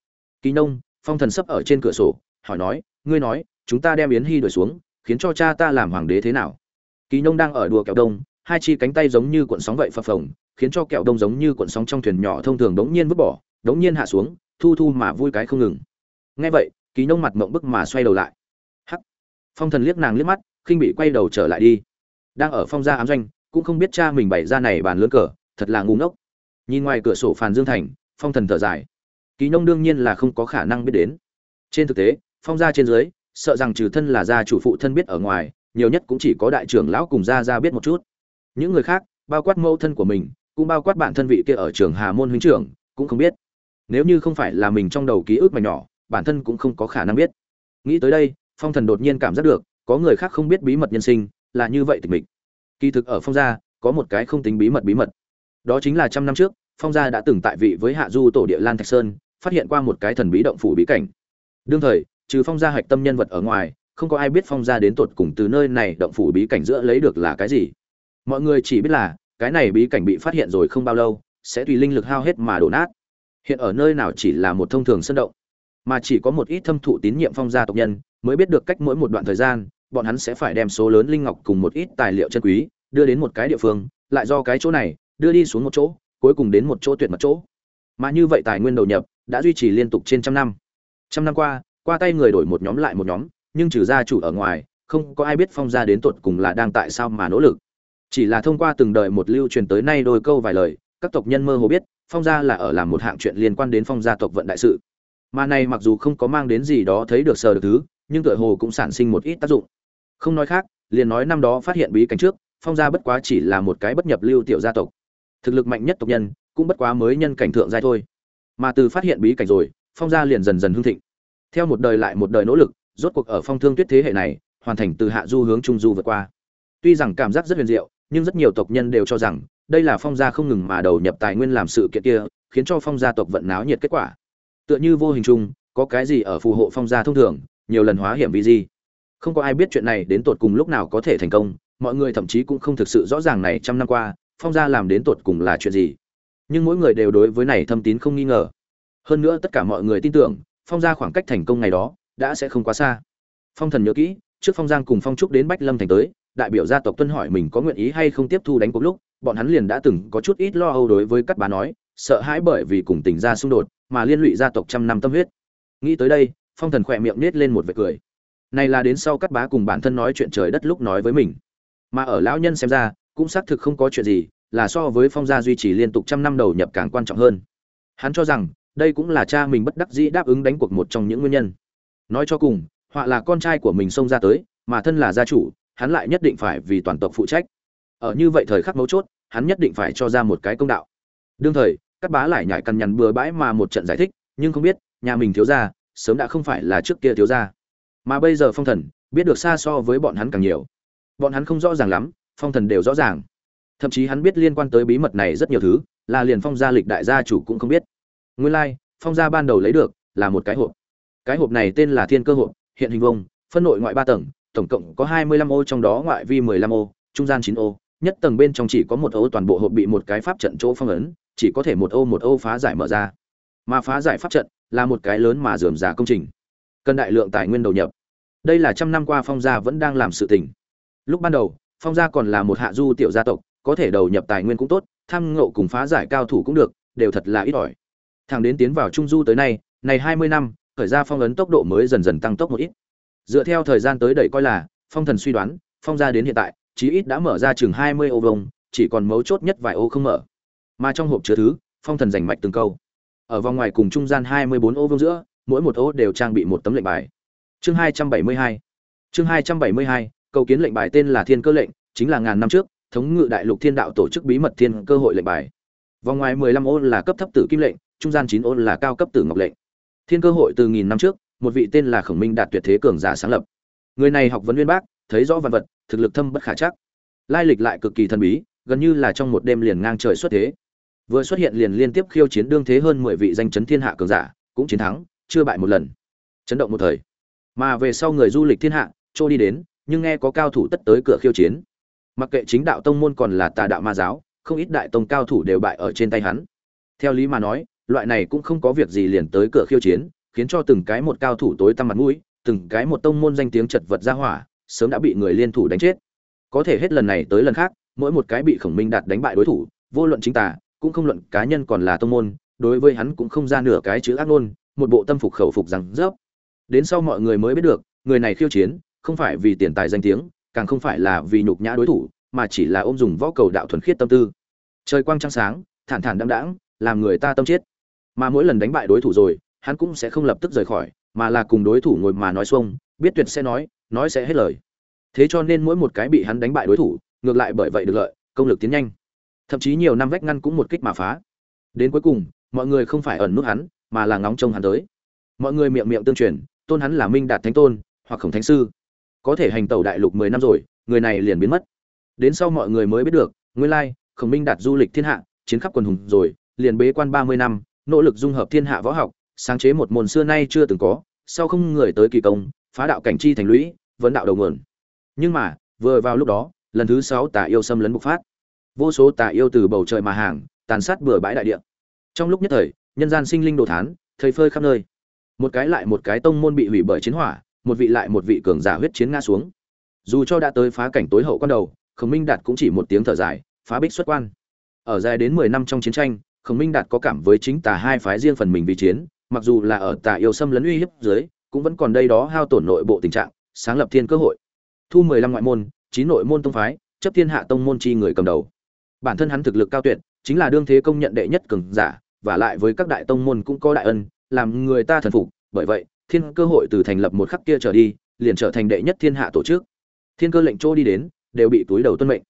Kỳ nông, phong thần sấp ở trên cửa sổ, hỏi nói, ngươi nói, chúng ta đem yến hy đuổi xuống, khiến cho cha ta làm hoàng đế thế nào? Kỳ nông đang ở đùa kẹo đông, hai chi cánh tay giống như cuộn sóng vậy phập phồng, khiến cho kẹo đông giống như cuộn sóng trong thuyền nhỏ thông thường đống nhiên vứt bỏ, đống nhiên hạ xuống, thu thu mà vui cái không ngừng. Nghe vậy kỳ nông mặt mộng bức mà xoay đầu lại. Hắc. Phong thần liếc nàng liếc mắt, khinh bị quay đầu trở lại đi. Đang ở phong gia ám doanh, cũng không biết cha mình bày ra này bàn lớn cờ, thật là ngu ngốc. Nhìn ngoài cửa sổ phàn dương thành, phong thần thở dài. Kỳ nông đương nhiên là không có khả năng biết đến. Trên thực tế, phong gia trên dưới, sợ rằng trừ thân là gia chủ phụ thân biết ở ngoài, nhiều nhất cũng chỉ có đại trưởng lão cùng gia gia biết một chút. Những người khác, bao quát mẫu thân của mình, cũng bao quát bản thân vị kia ở trường hà môn huynh trưởng, cũng không biết. Nếu như không phải là mình trong đầu ký ức mà nhỏ bản thân cũng không có khả năng biết. Nghĩ tới đây, phong thần đột nhiên cảm giác được, có người khác không biết bí mật nhân sinh, là như vậy tịch mịch. Kỳ thực ở phong gia, có một cái không tính bí mật bí mật. Đó chính là trăm năm trước, phong gia đã từng tại vị với hạ du tổ địa lan thạch sơn, phát hiện qua một cái thần bí động phủ bí cảnh. Đương thời, trừ phong gia hạch tâm nhân vật ở ngoài, không có ai biết phong gia đến tột cùng từ nơi này động phủ bí cảnh giữa lấy được là cái gì. Mọi người chỉ biết là, cái này bí cảnh bị phát hiện rồi không bao lâu, sẽ tùy linh lực hao hết mà đổ nát. Hiện ở nơi nào chỉ là một thông thường sân động mà chỉ có một ít thâm thụ tín nhiệm phong gia tộc nhân mới biết được cách mỗi một đoạn thời gian, bọn hắn sẽ phải đem số lớn linh ngọc cùng một ít tài liệu chân quý đưa đến một cái địa phương, lại do cái chỗ này, đưa đi xuống một chỗ, cuối cùng đến một chỗ tuyệt mật chỗ. Mà như vậy tài nguyên đầu nhập đã duy trì liên tục trên trăm năm. Trăm năm qua qua tay người đổi một nhóm lại một nhóm, nhưng trừ gia chủ ở ngoài, không có ai biết phong gia đến tột cùng là đang tại sao mà nỗ lực. Chỉ là thông qua từng đời một lưu truyền tới nay đôi câu vài lời, các tộc nhân mơ hồ biết, phong gia là ở làm một hạng chuyện liên quan đến phong gia tộc vận đại sự mà này mặc dù không có mang đến gì đó thấy được sờ được thứ, nhưng tựa hồ cũng sản sinh một ít tác dụng. Không nói khác, liền nói năm đó phát hiện bí cảnh trước, phong gia bất quá chỉ là một cái bất nhập lưu tiểu gia tộc. Thực lực mạnh nhất tộc nhân, cũng bất quá mới nhân cảnh thượng giai thôi. Mà từ phát hiện bí cảnh rồi, phong gia liền dần dần hưng thịnh. Theo một đời lại một đời nỗ lực, rốt cuộc ở phong thương tuyết thế hệ này, hoàn thành từ hạ du hướng trung du vượt qua. Tuy rằng cảm giác rất huyền diệu, nhưng rất nhiều tộc nhân đều cho rằng, đây là phong gia không ngừng mà đầu nhập tài nguyên làm sự kiện kia, khiến cho phong gia tộc vận náo nhiệt kết quả tựa như vô hình chung, có cái gì ở phù hộ phong gia thông thường, nhiều lần hóa hiểm vì gì không có ai biết chuyện này đến tột cùng lúc nào có thể thành công, mọi người thậm chí cũng không thực sự rõ ràng này trăm năm qua, phong gia làm đến tột cùng là chuyện gì. Nhưng mỗi người đều đối với này thâm tín không nghi ngờ. Hơn nữa tất cả mọi người tin tưởng, phong gia khoảng cách thành công ngày đó, đã sẽ không quá xa. Phong thần nhớ kỹ, trước phong giang cùng phong trúc đến bách lâm thành tới, đại biểu gia tộc tuân hỏi mình có nguyện ý hay không tiếp thu đánh cuộc lúc, bọn hắn liền đã từng có chút ít lo âu đối với các bà nói, sợ hãi bởi vì cùng tình gia xung đột mà liên lụy gia tộc trăm năm tâm huyết. Nghĩ tới đây, phong thần khỏe miệng nết lên một vệt cười. Này là đến sau cắt bá cùng bản thân nói chuyện trời đất lúc nói với mình. Mà ở lão nhân xem ra, cũng xác thực không có chuyện gì, là so với phong gia duy trì liên tục trăm năm đầu nhập càng quan trọng hơn. Hắn cho rằng, đây cũng là cha mình bất đắc dĩ đáp ứng đánh cuộc một trong những nguyên nhân. Nói cho cùng, họa là con trai của mình xông ra tới, mà thân là gia chủ, hắn lại nhất định phải vì toàn tộc phụ trách. Ở như vậy thời khắc mấu chốt, hắn nhất định phải cho ra một cái công đạo. Đương thời các bá lại nhảy cằn nhằn bừa bãi mà một trận giải thích, nhưng không biết, nhà mình thiếu gia, sớm đã không phải là trước kia thiếu gia. Mà bây giờ phong thần, biết được xa so với bọn hắn càng nhiều. Bọn hắn không rõ ràng lắm, phong thần đều rõ ràng. Thậm chí hắn biết liên quan tới bí mật này rất nhiều thứ, là liền phong gia lịch đại gia chủ cũng không biết. Nguyên lai, phong gia ban đầu lấy được, là một cái hộp. Cái hộp này tên là thiên cơ hộp, hiện hình vông phân nội ngoại ba tầng, tổng cộng có hai mươi lăm ô, trong đó ngoại vi mười lăm ô, trung gian chín ô, nhất tầng bên trong chỉ có một ô toàn bộ hộp bị một cái pháp trận chỗ phong ấn chỉ có thể một ô một ô phá giải mở ra. Mà phá giải pháp trận là một cái lớn mà dườm giả công trình. Cần đại lượng tài nguyên đầu nhập. Đây là trăm năm qua phong gia vẫn đang làm sự tình. Lúc ban đầu, phong gia còn là một hạ du tiểu gia tộc, có thể đầu nhập tài nguyên cũng tốt, tham ngộ cùng phá giải cao thủ cũng được, đều thật là ít ỏi. Thằng đến tiến vào trung du tới nay, này hai mươi năm, khởi ra phong ấn tốc độ mới dần dần tăng tốc một ít. Dựa theo thời gian tới đẩy coi là, phong thần suy đoán, phong gia đến hiện tại, chí ít đã mở ra chừng hai mươi ô vông chỉ còn mấu chốt nhất vài ô không mở mà trong hộp chứa thứ, phong thần giành mạch từng câu. Ở vòng ngoài cùng trung gian hai mươi bốn ô vương giữa, mỗi một ô đều trang bị một tấm lệnh bài. Chương hai trăm bảy mươi hai. Chương hai trăm bảy mươi hai, cầu kiến lệnh bài tên là thiên cơ lệnh, chính là ngàn năm trước, thống ngự đại lục thiên đạo tổ chức bí mật thiên cơ hội lệnh bài. Vòng ngoài mười lăm ô là cấp thấp tử kim lệnh, trung gian chín ô là cao cấp tử ngọc lệnh. Thiên cơ hội từ nghìn năm trước, một vị tên là khổng minh đạt tuyệt thế cường giả sáng lập. Người này học vấn uyên bác, thấy rõ văn vật, thực lực thâm bất khả chắc. Lai lịch lại cực kỳ thần bí, gần như là trong một đêm liền ngang trời xuất thế vừa xuất hiện liền liên tiếp khiêu chiến đương thế hơn mười vị danh chấn thiên hạ cường giả, cũng chiến thắng, chưa bại một lần. Chấn động một thời. Mà về sau người du lịch thiên hạ trôi đi đến, nhưng nghe có cao thủ tất tới cửa khiêu chiến. Mặc kệ chính đạo tông môn còn là tà đạo ma giáo, không ít đại tông cao thủ đều bại ở trên tay hắn. Theo lý mà nói, loại này cũng không có việc gì liền tới cửa khiêu chiến, khiến cho từng cái một cao thủ tối tăm mặt mũi, từng cái một tông môn danh tiếng chật vật ra hỏa, sớm đã bị người liên thủ đánh chết. Có thể hết lần này tới lần khác, mỗi một cái bị khổng minh đạt đánh bại đối thủ, vô luận chính tà cũng không luận cá nhân còn là tông môn, đối với hắn cũng không ra nửa cái chữ ác ngôn, một bộ tâm phục khẩu phục rằng dốc đến sau mọi người mới biết được, người này khiêu chiến, không phải vì tiền tài danh tiếng, càng không phải là vì nhục nhã đối thủ, mà chỉ là ôm dùng võ cầu đạo thuần khiết tâm tư. Trời quang trăng sáng, thản thản đăng đãng, làm người ta tâm chết. Mà mỗi lần đánh bại đối thủ rồi, hắn cũng sẽ không lập tức rời khỏi, mà là cùng đối thủ ngồi mà nói xuông, biết tuyệt sẽ nói nói sẽ hết lời. Thế cho nên mỗi một cái bị hắn đánh bại đối thủ, ngược lại bởi vậy được lợi, công lực tiến nhanh thậm chí nhiều năm vách ngăn cũng một kích mà phá. Đến cuối cùng, mọi người không phải ẩn nút hắn, mà là ngóng trông hắn tới. Mọi người miệng miệng tương truyền, tôn hắn là minh đạt thánh tôn, hoặc khổng thánh sư. Có thể hành tẩu đại lục mười năm rồi, người này liền biến mất. Đến sau mọi người mới biết được, nguyên lai, khổng minh đạt du lịch thiên hạ, chiến khắp quần hùng rồi, liền bế quan ba mươi năm, nỗ lực dung hợp thiên hạ võ học, sáng chế một môn xưa nay chưa từng có, sau không người tới kỳ công, phá đạo cảnh chi thành lũy, vấn đạo đầu nguồn. Nhưng mà, vừa vào lúc đó, lần thứ sáu tà yêu xâm lấn bộc phát vô số tà yêu từ bầu trời mà hàng, tàn sát bừa bãi đại địa. Trong lúc nhất thời, nhân gian sinh linh đồ thán, thầy phơi khắp nơi. Một cái lại một cái tông môn bị hủy bởi chiến hỏa, một vị lại một vị cường giả huyết chiến ngã xuống. Dù cho đã tới phá cảnh tối hậu quan đầu, khổng minh đạt cũng chỉ một tiếng thở dài, phá bích xuất quan. Ở dài đến mười năm trong chiến tranh, khổng minh đạt có cảm với chính tà hai phái riêng phần mình vì chiến, mặc dù là ở tà yêu xâm lấn uy hiếp dưới, cũng vẫn còn đây đó hao tổn nội bộ tình trạng, sáng lập thiên cơ hội. Thu mười lăm ngoại môn, chín nội môn tông phái, chấp thiên hạ tông môn chi người cầm đầu bản thân hắn thực lực cao tuyệt, chính là đương thế công nhận đệ nhất cường giả, và lại với các đại tông môn cũng có đại ân, làm người ta thần phục. Bởi vậy, thiên cơ hội từ thành lập một khắc kia trở đi, liền trở thành đệ nhất thiên hạ tổ chức. Thiên cơ lệnh chỗ đi đến, đều bị túi đầu tuân mệnh.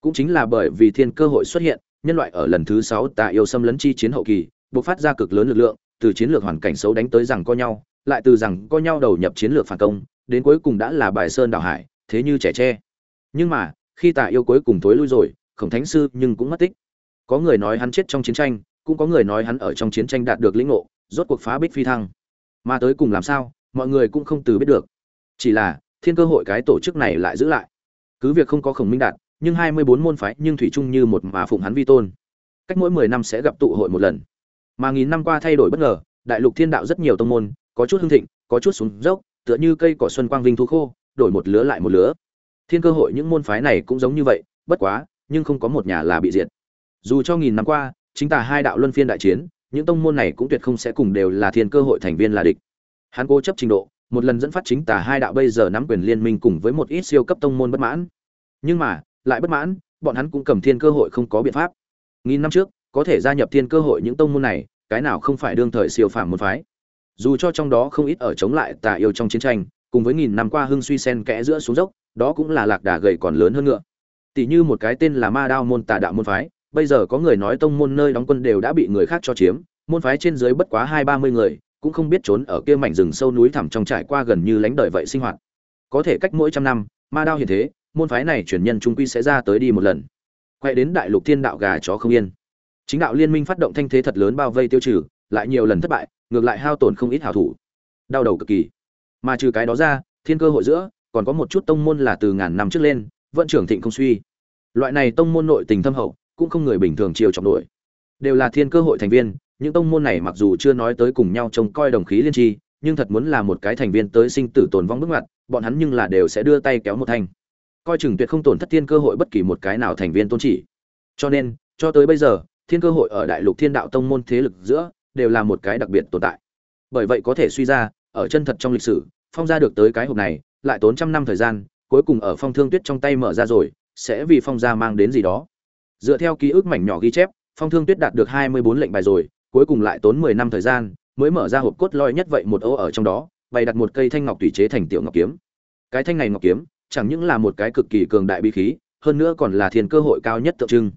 Cũng chính là bởi vì thiên cơ hội xuất hiện, nhân loại ở lần thứ sáu tà yêu xâm lấn chi chiến hậu kỳ buộc phát ra cực lớn lực lượng, từ chiến lược hoàn cảnh xấu đánh tới rằng co nhau, lại từ rằng co nhau đầu nhập chiến lược phản công, đến cuối cùng đã là bài sơn đảo hải, thế như trẻ tre. Nhưng mà, khi tà yêu cuối cùng tối lui rồi khổng thánh sư nhưng cũng mất tích. Có người nói hắn chết trong chiến tranh, cũng có người nói hắn ở trong chiến tranh đạt được lĩnh ngộ, rốt cuộc phá bích phi thăng. Mà tới cùng làm sao, mọi người cũng không từ biết được. Chỉ là, thiên cơ hội cái tổ chức này lại giữ lại. Cứ việc không có khổng minh đạt, nhưng hai mươi bốn môn phái nhưng thủy chung như một mà phụng hắn vi tôn. Cách mỗi mười năm sẽ gặp tụ hội một lần. Mà nghìn năm qua thay đổi bất ngờ, đại lục thiên đạo rất nhiều tông môn, có chút hưng thịnh, có chút xuống dốc, tựa như cây cỏ xuân quang vinh thu khô, đổi một lứa lại một lứa. Thiên cơ hội những môn phái này cũng giống như vậy, bất quá nhưng không có một nhà là bị diệt. Dù cho nghìn năm qua, chính tà hai đạo luân phiên đại chiến, những tông môn này cũng tuyệt không sẽ cùng đều là thiên cơ hội thành viên là địch. Hắn cố chấp trình độ, một lần dẫn phát chính tà hai đạo bây giờ nắm quyền liên minh cùng với một ít siêu cấp tông môn bất mãn. Nhưng mà, lại bất mãn, bọn hắn cũng cầm thiên cơ hội không có biện pháp. Nghìn năm trước, có thể gia nhập thiên cơ hội những tông môn này, cái nào không phải đương thời siêu phàm một phái. Dù cho trong đó không ít ở chống lại tà yêu trong chiến tranh, cùng với nghìn năm qua hưng suy sen kẽ giữa xuống dốc, đó cũng là lạc đà gầy còn lớn hơn ngựa tỷ như một cái tên là ma đao môn tà đạo môn phái, bây giờ có người nói tông môn nơi đóng quân đều đã bị người khác cho chiếm, môn phái trên dưới bất quá hai ba mươi người, cũng không biết trốn ở kia mảnh rừng sâu núi thẳm trong trải qua gần như lánh đời vậy sinh hoạt. Có thể cách mỗi trăm năm, ma đao hiện thế, môn phái này chuyển nhân trung quy sẽ ra tới đi một lần. Quay đến đại lục thiên đạo gà chó không yên. Chính đạo liên minh phát động thanh thế thật lớn bao vây tiêu trừ, lại nhiều lần thất bại, ngược lại hao tổn không ít hảo thủ. Đau đầu cực kỳ. Mà trừ cái đó ra, thiên cơ hội giữa, còn có một chút tông môn là từ ngàn năm trước lên vẫn trưởng thịnh không suy. Loại này tông môn nội tình thâm hậu, cũng không người bình thường chiều trọng nổi. Đều là thiên cơ hội thành viên, những tông môn này mặc dù chưa nói tới cùng nhau trông coi đồng khí liên tri, nhưng thật muốn là một cái thành viên tới sinh tử tồn vong bước ngoặt, bọn hắn nhưng là đều sẽ đưa tay kéo một thanh. Coi chừng tuyệt không tổn thất thiên cơ hội bất kỳ một cái nào thành viên tôn chỉ. Cho nên, cho tới bây giờ, thiên cơ hội ở đại lục thiên đạo tông môn thế lực giữa đều là một cái đặc biệt tồn tại. Bởi vậy có thể suy ra, ở chân thật trong lịch sử, phong ra được tới cái hộp này, lại tốn trăm năm thời gian cuối cùng ở phong thương tuyết trong tay mở ra rồi, sẽ vì phong gia mang đến gì đó. Dựa theo ký ức mảnh nhỏ ghi chép, phong thương tuyết đạt được hai mươi bốn lệnh bài rồi, cuối cùng lại tốn mười năm thời gian, mới mở ra hộp cốt lõi nhất vậy một ô ở trong đó, bày đặt một cây thanh ngọc tùy chế thành tiểu ngọc kiếm. Cái thanh này ngọc kiếm, chẳng những là một cái cực kỳ cường đại bí khí, hơn nữa còn là thiên cơ hội cao nhất tượng trưng.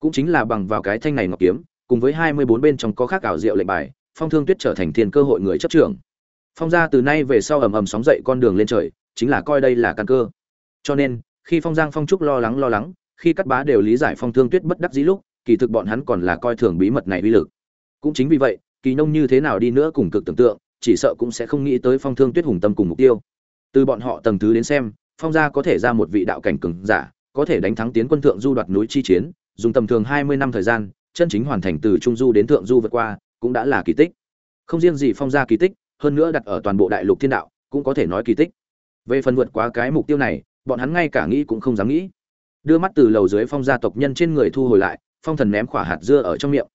Cũng chính là bằng vào cái thanh này ngọc kiếm, cùng với hai mươi bốn bên trong có khác ảo diệu lệnh bài, phong thương tuyết trở thành thiên cơ hội người chấp trưởng. Phong gia từ nay về sau ầm ầm sóng dậy con đường lên trời, chính là coi đây là căn cơ cho nên, khi phong giang phong trúc lo lắng lo lắng, khi cắt bá đều lý giải phong thương tuyết bất đắc dĩ lúc, kỳ thực bọn hắn còn là coi thường bí mật này uy lực. Cũng chính vì vậy, kỳ nông như thế nào đi nữa cùng cực tưởng tượng, chỉ sợ cũng sẽ không nghĩ tới phong thương tuyết hùng tâm cùng mục tiêu. Từ bọn họ tầng thứ đến xem, phong gia có thể ra một vị đạo cảnh cường giả, có thể đánh thắng tiến quân thượng du đoạt núi chi chiến, dùng tầm thường hai mươi năm thời gian, chân chính hoàn thành từ trung du đến thượng du vượt qua, cũng đã là kỳ tích. Không riêng gì phong gia kỳ tích, hơn nữa đặt ở toàn bộ đại lục thiên đạo, cũng có thể nói kỳ tích. Về phần vượt qua cái mục tiêu này bọn hắn ngay cả nghĩ cũng không dám nghĩ. Đưa mắt từ lầu dưới phong gia tộc nhân trên người thu hồi lại, phong thần ném quả hạt dưa ở trong miệng.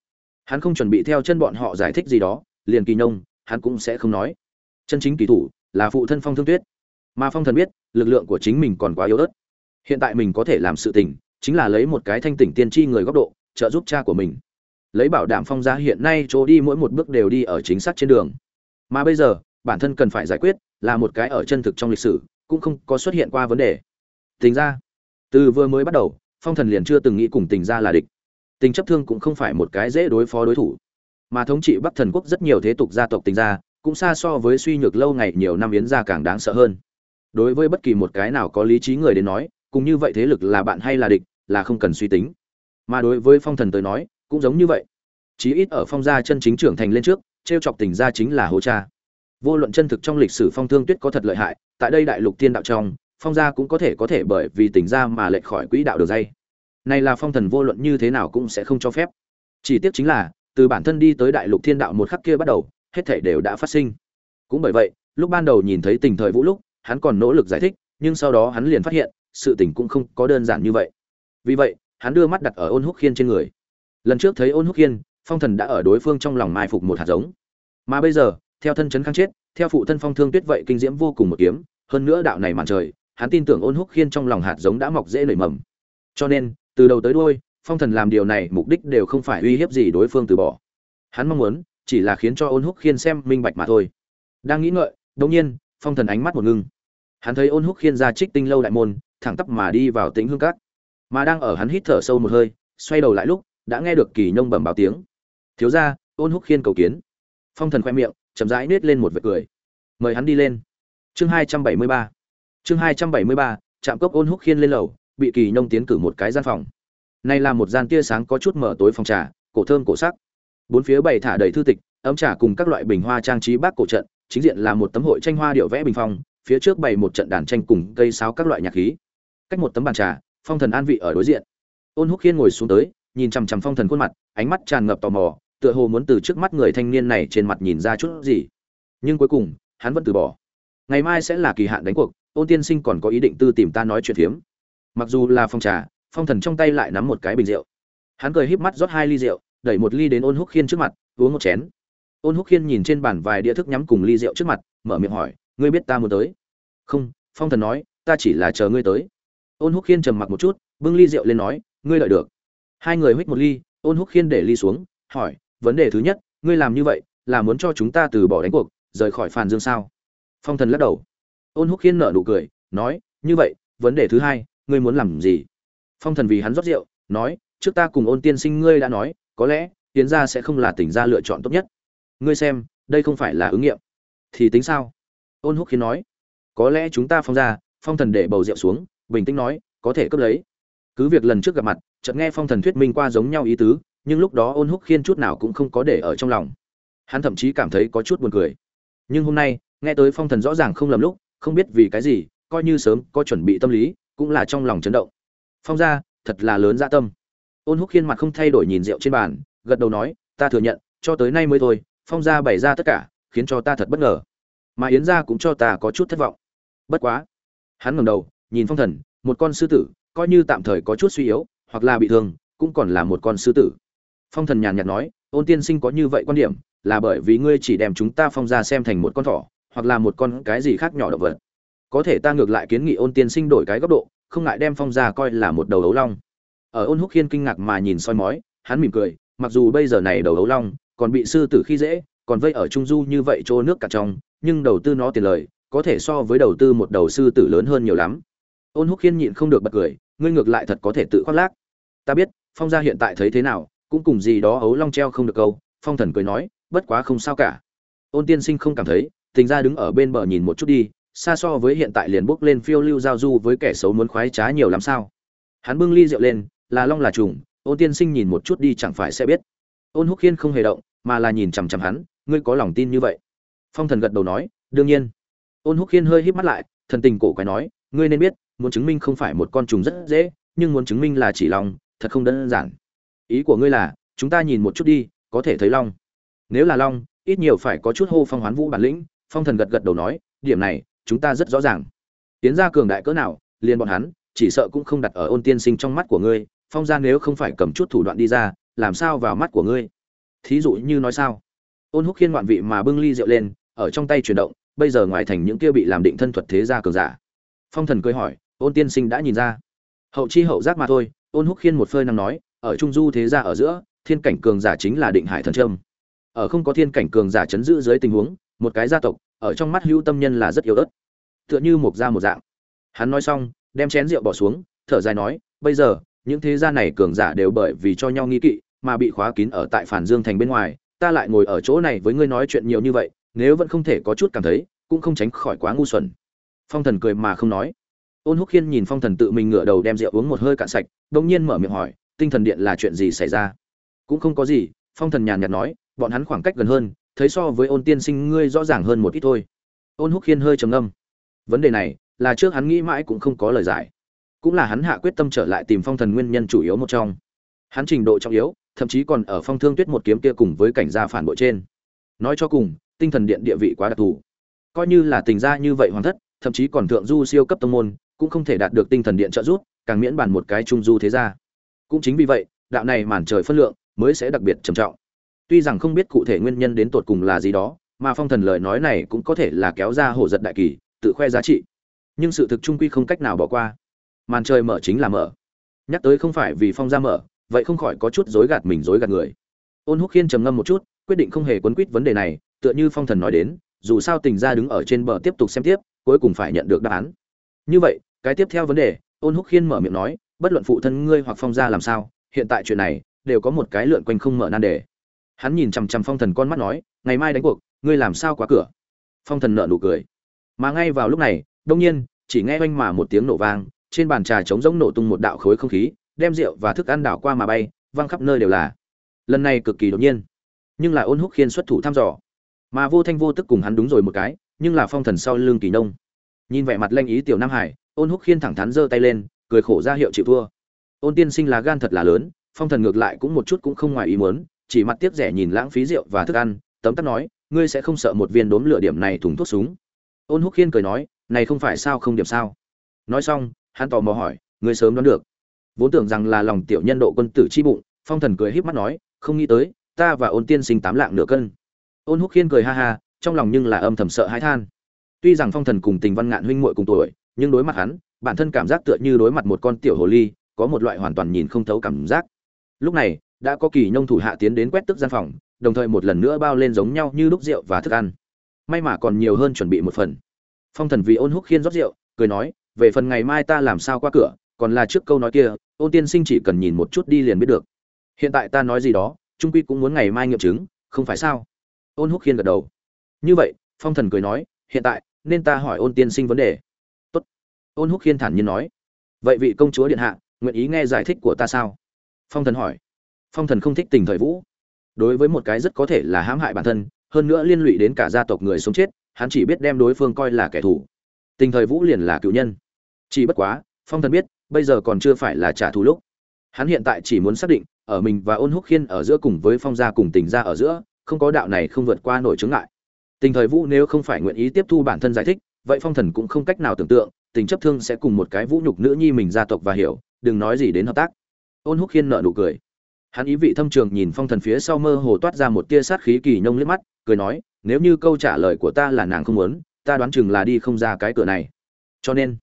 Hắn không chuẩn bị theo chân bọn họ giải thích gì đó, liền kỳ nông hắn cũng sẽ không nói. Chân chính kỳ thủ là phụ thân phong thương tuyết. Mà phong thần biết, lực lượng của chính mình còn quá yếu ớt. Hiện tại mình có thể làm sự tình, chính là lấy một cái thanh tỉnh tiên tri người góc độ, trợ giúp cha của mình. Lấy bảo đảm phong gia hiện nay chỗ đi mỗi một bước đều đi ở chính xác trên đường. Mà bây giờ, bản thân cần phải giải quyết là một cái ở chân thực trong lịch sử cũng không có xuất hiện qua vấn đề. Tình ra, từ vừa mới bắt đầu, phong thần liền chưa từng nghĩ cùng tình ra là địch. Tình chấp thương cũng không phải một cái dễ đối phó đối thủ. Mà thống trị bắc thần quốc rất nhiều thế tục gia tộc tình gia cũng xa so với suy nhược lâu ngày nhiều năm yến gia càng đáng sợ hơn. Đối với bất kỳ một cái nào có lý trí người đến nói cũng như vậy thế lực là bạn hay là địch, là không cần suy tính. Mà đối với phong thần tới nói, cũng giống như vậy. Chí ít ở phong gia chân chính trưởng thành lên trước t chọc tình gia chính là hố cha vô luận chân thực trong lịch sử phong thương tuyết có thật lợi hại, tại đây đại lục tiên đạo trong, phong gia cũng có thể có thể bởi vì tình gia mà lệch khỏi quỹ đạo đường dây. Này là phong thần vô luận như thế nào cũng sẽ không cho phép. Chỉ tiếc chính là, từ bản thân đi tới đại lục thiên đạo một khắc kia bắt đầu, hết thảy đều đã phát sinh. Cũng bởi vậy, lúc ban đầu nhìn thấy tình thời vũ lúc, hắn còn nỗ lực giải thích, nhưng sau đó hắn liền phát hiện, sự tình cũng không có đơn giản như vậy. Vì vậy, hắn đưa mắt đặt ở ôn húc khiên trên người. Lần trước thấy ôn húc khiên, phong thần đã ở đối phương trong lòng mai phục một hạt giống. Mà bây giờ theo thân chấn kháng chết, theo phụ thân phong thương tuyết vậy kinh diễm vô cùng một kiếm, hơn nữa đạo này màn trời, hắn tin tưởng ôn húc khiên trong lòng hạt giống đã mọc dễ nảy mầm. Cho nên, từ đầu tới đuôi, phong thần làm điều này mục đích đều không phải uy hiếp gì đối phương từ bỏ. Hắn mong muốn, chỉ là khiến cho ôn húc khiên xem minh bạch mà thôi. Đang nghĩ ngợi đ nhiên, phong thần ánh mắt một ngưng. Hắn thấy ôn húc khiên ra trích tinh lâu đại môn, thẳng tắp mà đi vào tĩnh hương cát mà đang ở hắn hít thở sâu một hơi, xoay đầu lại lúc, đã nghe được kỳ nhông bẩm báo tiếng. Thiếu ra ôn húc khiên cầu kiến. Phong thần khoe miệng chậm rãi nết lên một vệt cười. Mời hắn đi lên. Chương hai trăm bảy mươi ba. Chương hai trăm bảy mươi ba, trạm cốc ôn húc khiên lên lầu, bị kỳ nông tiến cử một cái gian phòng. Này là một gian tia sáng có chút mở tối phòng trà, cổ thơm cổ sắc. Bốn phía bày thả đầy thư tịch, ấm trà cùng các loại bình hoa trang trí bác cổ trận, chính diện là một tấm hội tranh hoa điệu vẽ bình phong, phía trước bày một trận đàn tranh cùng cây sáo các loại nhạc khí. Cách một tấm bàn trà, phong thần an vị ở đối diện. Ôn húc khiên ngồi xuống tới, nhìn chằm chằm phong thần khuôn mặt, ánh mắt tràn ngập tò mò tựa hồ muốn từ trước mắt người thanh niên này trên mặt nhìn ra chút gì. Nhưng cuối cùng, hắn vẫn từ bỏ. Ngày mai sẽ là kỳ hạn đánh cuộc, ôn tiên sinh còn có ý định tư tìm ta nói chuyện phiếm. Mặc dù là phong trà, phong thần trong tay lại nắm một cái bình rượu. Hắn cười híp mắt rót hai ly rượu, đẩy một ly đến ôn húc khiên trước mặt, uống một chén. Ôn húc khiên nhìn trên bàn vài đĩa thức nhắm cùng ly rượu trước mặt, mở miệng hỏi, ngươi biết ta muốn tới? Không, phong thần nói, ta chỉ là chờ ngươi tới. Ôn húc khiên trầm mặc một chút, bưng ly rượu lên nói, ngươi lợi được. Hai người huých một ly, ôn húc khiên để ly xuống, hỏi vấn đề thứ nhất, ngươi làm như vậy là muốn cho chúng ta từ bỏ đánh cuộc, rời khỏi phàn dương sao? Phong thần lắc đầu. Ôn húc khiên nở nụ cười, nói, như vậy, vấn đề thứ hai, ngươi muốn làm gì? Phong thần vì hắn rót rượu, nói, trước ta cùng ôn tiên sinh ngươi đã nói, có lẽ tiến gia sẽ không là tỉnh gia lựa chọn tốt nhất. Ngươi xem, đây không phải là ứng nghiệm. Thì tính sao? Ôn húc khiến nói, có lẽ chúng ta phong ra phong thần để bầu rượu xuống, bình tĩnh nói, có thể cướp lấy. Cứ việc lần trước gặp mặt, chợt nghe phong thần thuyết minh qua giống nhau ý tứ nhưng lúc đó ôn húc khiên chút nào cũng không có để ở trong lòng. Hắn thậm chí cảm thấy có chút buồn cười. Nhưng hôm nay, nghe tới phong thần rõ ràng không lầm lúc, không biết vì cái gì, coi như sớm có chuẩn bị tâm lý, cũng là trong lòng chấn động. Phong ra thật là lớn dạ tâm. Ôn húc khiên mặt không thay đổi nhìn rượu trên bàn, gật đầu nói, ta thừa nhận, cho tới nay mới thôi, phong gia bày ra tất cả, khiến cho ta thật bất ngờ. Mà yến gia cũng cho ta có chút thất vọng. Bất quá, hắn ngẩng đầu, nhìn phong thần, một con sư tử, coi như tạm thời có chút suy yếu, hoặc là bị thương, cũng còn là một con sư tử phong thần nhàn nhạt nói, ôn tiên sinh có như vậy quan điểm, là bởi vì ngươi chỉ đem chúng ta phong ra xem thành một con thỏ, hoặc là một con cái gì khác nhỏ động vật. Có thể ta ngược lại kiến nghị ôn tiên sinh đổi cái góc độ, không ngại đem phong ra coi là một đầu ấu long. Ở ôn húc khiên kinh ngạc mà nhìn soi mói, hắn mỉm cười, mặc dù bây giờ này đầu ấu long, còn bị sư tử khi dễ, còn vây ở trung du như vậy chỗ nước cả trong, nhưng đầu tư nó tiền lời, có thể so với đầu tư một đầu sư tử lớn hơn nhiều lắm. Ôn húc khiên nhịn không được bật cười, ngươi ngược lại thật có thể tự khoác lác. Ta biết, phong gia hiện tại thấy thế nào cũng cùng gì đó ấu long treo không được câu, phong thần cười nói, bất quá không sao cả. Ôn tiên sinh không cảm thấy, tình ra đứng ở bên bờ nhìn một chút đi, xa so với hiện tại liền bước lên phiêu lưu giao du với kẻ xấu muốn khoái trá nhiều lắm sao. Hắn bưng ly rượu lên, là long là trùng, ôn tiên sinh nhìn một chút đi chẳng phải sẽ biết. Ôn húc khiên không hề động, mà là nhìn chằm chằm hắn, ngươi có lòng tin như vậy? Phong thần gật đầu nói, đương nhiên. Ôn húc khiên hơi híp mắt lại, thần tình cổ quái nói, ngươi nên biết, muốn chứng minh không phải một con trùng rất dễ, nhưng muốn chứng minh là chỉ long thật không đơn giản ý của ngươi là, chúng ta nhìn một chút đi, có thể thấy long. Nếu là long, ít nhiều phải có chút hô phong hoán vũ bản lĩnh, phong thần gật gật đầu nói, điểm này, chúng ta rất rõ ràng. Tiến ra cường đại cỡ nào, liền bọn hắn, chỉ sợ cũng không đặt ở ôn tiên sinh trong mắt của ngươi, phong ra nếu không phải cầm chút thủ đoạn đi ra, làm sao vào mắt của ngươi? Thí dụ như nói sao? Ôn húc khiên ngoạn vị mà bưng ly rượu lên, ở trong tay chuyển động, bây giờ ngoài thành những kia bị làm định thân thuật thế gia cường giả. Phong thần cười hỏi, ôn tiên sinh đã nhìn ra. Hậu chi hậu giác mà thôi, ôn húc khiên một phơi năm nói ở trung du thế gia ở giữa, thiên cảnh cường giả chính là định hải thần trâm. Ở không có thiên cảnh cường giả chấn giữ dưới tình huống, một cái gia tộc, ở trong mắt hữu tâm nhân là rất yếu ớt. Tựa như một gia một dạng. Hắn nói xong, đem chén rượu bỏ xuống, thở dài nói, bây giờ, những thế gia này cường giả đều bởi vì cho nhau nghi kỵ, mà bị khóa kín ở tại phản dương thành bên ngoài, ta lại ngồi ở chỗ này với ngươi nói chuyện nhiều như vậy, nếu vẫn không thể có chút cảm thấy, cũng không tránh khỏi quá ngu xuẩn. Phong thần cười mà không nói. Ôn húc khiên nhìn phong thần tự mình ngửa đầu đem rượu uống một hơi cạn sạch đ nhiên mở miệng hỏi tinh thần điện là chuyện gì xảy ra? Cũng không có gì, phong thần nhàn nhạt nói, bọn hắn khoảng cách gần hơn, thấy so với ôn tiên sinh ngươi rõ ràng hơn một ít thôi. Ôn húc khiên hơi trầm ngâm. Vấn đề này, là trước hắn nghĩ mãi cũng không có lời giải. Cũng là hắn hạ quyết tâm trở lại tìm phong thần nguyên nhân chủ yếu một trong. Hắn trình độ trọng yếu, thậm chí còn ở phong thương tuyết một kiếm kia cùng với cảnh gia phản bội trên. Nói cho cùng, tinh thần điện địa vị quá đặc thù. Coi như là tình gia như vậy hoàn thất, thậm chí còn thượng du siêu cấp tông môn, cũng không thể đạt được tinh thần điện trợ giúp, càng miễn bàn một cái trung du thế gia cũng chính vì vậy, đạo này màn trời phân lượng mới sẽ đặc biệt trầm trọng. Tuy rằng không biết cụ thể nguyên nhân đến tột cùng là gì đó, mà phong thần lời nói này cũng có thể là kéo ra hổ giật đại kỳ, tự khoe giá trị. Nhưng sự thực trung quy không cách nào bỏ qua. Màn trời mở chính là mở. Nhắc tới không phải vì phong ra mở, vậy không khỏi có chút dối gạt mình dối gạt người. Ôn húc khiên trầm ngâm một chút, quyết định không hề quấn quýt vấn đề này, tựa như phong thần nói đến, dù sao tình ra đứng ở trên bờ tiếp tục xem tiếp, cuối cùng phải nhận được đáp án. Như vậy, cái tiếp theo vấn đề, ôn húc khiên mở miệng nói bất luận phụ thân ngươi hoặc phong gia làm sao, hiện tại chuyện này đều có một cái lượn quanh không mở nan đề. Hắn nhìn chằm chằm phong thần con mắt nói, ngày mai đánh cuộc, ngươi làm sao quá cửa? Phong thần nợ nụ cười. Mà ngay vào lúc này đông nhiên, chỉ nghe oanh mà một tiếng nổ vang, trên bàn trà trống rỗng nổ tung một đạo khối không khí, đem rượu và thức ăn đảo qua mà bay, văng khắp nơi đều là. Lần này cực kỳ đột nhiên, nhưng là ôn húc khiên xuất thủ thăm dò. Mà vô thanh vô tức cùng hắn đúng rồi một cái, nhưng là phong thần sau lưng kỳ nông. Nhìn vẻ mặt lanh ý tiểu nam hải, ôn húc khiên thẳng thắn giơ tay lên cười khổ ra hiệu chịu thua. Ôn tiên sinh là gan thật là lớn, phong thần ngược lại cũng một chút cũng không ngoài ý muốn, chỉ mặt tiếc rẻ nhìn lãng phí rượu và thức ăn, tấm tắc nói, ngươi sẽ không sợ một viên đốm lửa điểm này thùng thuốc súng. Ôn húc khiên cười nói, này không phải sao không điểm sao. Nói xong, hắn tò mò hỏi, ngươi sớm đoán được. Vốn tưởng rằng là lòng tiểu nhân độ quân tử chi bụng, phong thần cười híp mắt nói, không nghĩ tới, ta và ôn tiên sinh tám lạng nửa cân. Ôn húc khiên cười ha ha, trong lòng nhưng là âm thầm sợ hãi than. Tuy rằng phong thần cùng tình văn ngạn huynh muội cùng tuổi nhưng đối mặt hắn, bản thân cảm giác tựa như đối mặt một con tiểu hồ ly, có một loại hoàn toàn nhìn không thấu cảm giác. Lúc này, đã có kỳ nhông thủ hạ tiến đến quét tức gian phòng, đồng thời một lần nữa bao lên giống nhau như lúc rượu và thức ăn. May mà còn nhiều hơn chuẩn bị một phần. Phong thần vì ôn húc khiên rót rượu, cười nói, về phần ngày mai ta làm sao qua cửa, còn là trước câu nói kia, ôn tiên sinh chỉ cần nhìn một chút đi liền biết được. Hiện tại ta nói gì đó, trung quy cũng muốn ngày mai nghiệm chứng, không phải sao? Ôn húc khiên gật đầu. Như vậy, phong thần cười nói, hiện tại, nên ta hỏi ôn tiên sinh vấn đề ôn húc khiên thản nhiên nói, vậy vị công chúa điện hạ, nguyện ý nghe giải thích của ta sao? Phong thần hỏi. Phong thần không thích tình thời vũ. Đối với một cái rất có thể là hãm hại bản thân, hơn nữa liên lụy đến cả gia tộc người sống chết, hắn chỉ biết đem đối phương coi là kẻ thù. Tình thời vũ liền là cựu nhân. Chỉ bất quá, phong thần biết, bây giờ còn chưa phải là trả thù lúc. Hắn hiện tại chỉ muốn xác định, ở mình và ôn húc khiên ở giữa cùng với phong gia cùng tình gia ở giữa, không có đạo này không vượt qua nổi chướng ngại. Tình thời vũ nếu không phải nguyện ý tiếp thu bản thân giải thích, vậy phong thần cũng không cách nào tưởng tượng tình chấp thương sẽ cùng một cái vũ nhục nữ nhi mình gia tộc và hiểu, đừng nói gì đến hợp tác. Ôn húc khiên nợ nụ cười. Hắn ý vị thâm trường nhìn phong thần phía sau mơ hồ toát ra một tia sát khí kỳ nhông liếc mắt, cười nói, nếu như câu trả lời của ta là nàng không muốn, ta đoán chừng là đi không ra cái cửa này. Cho nên,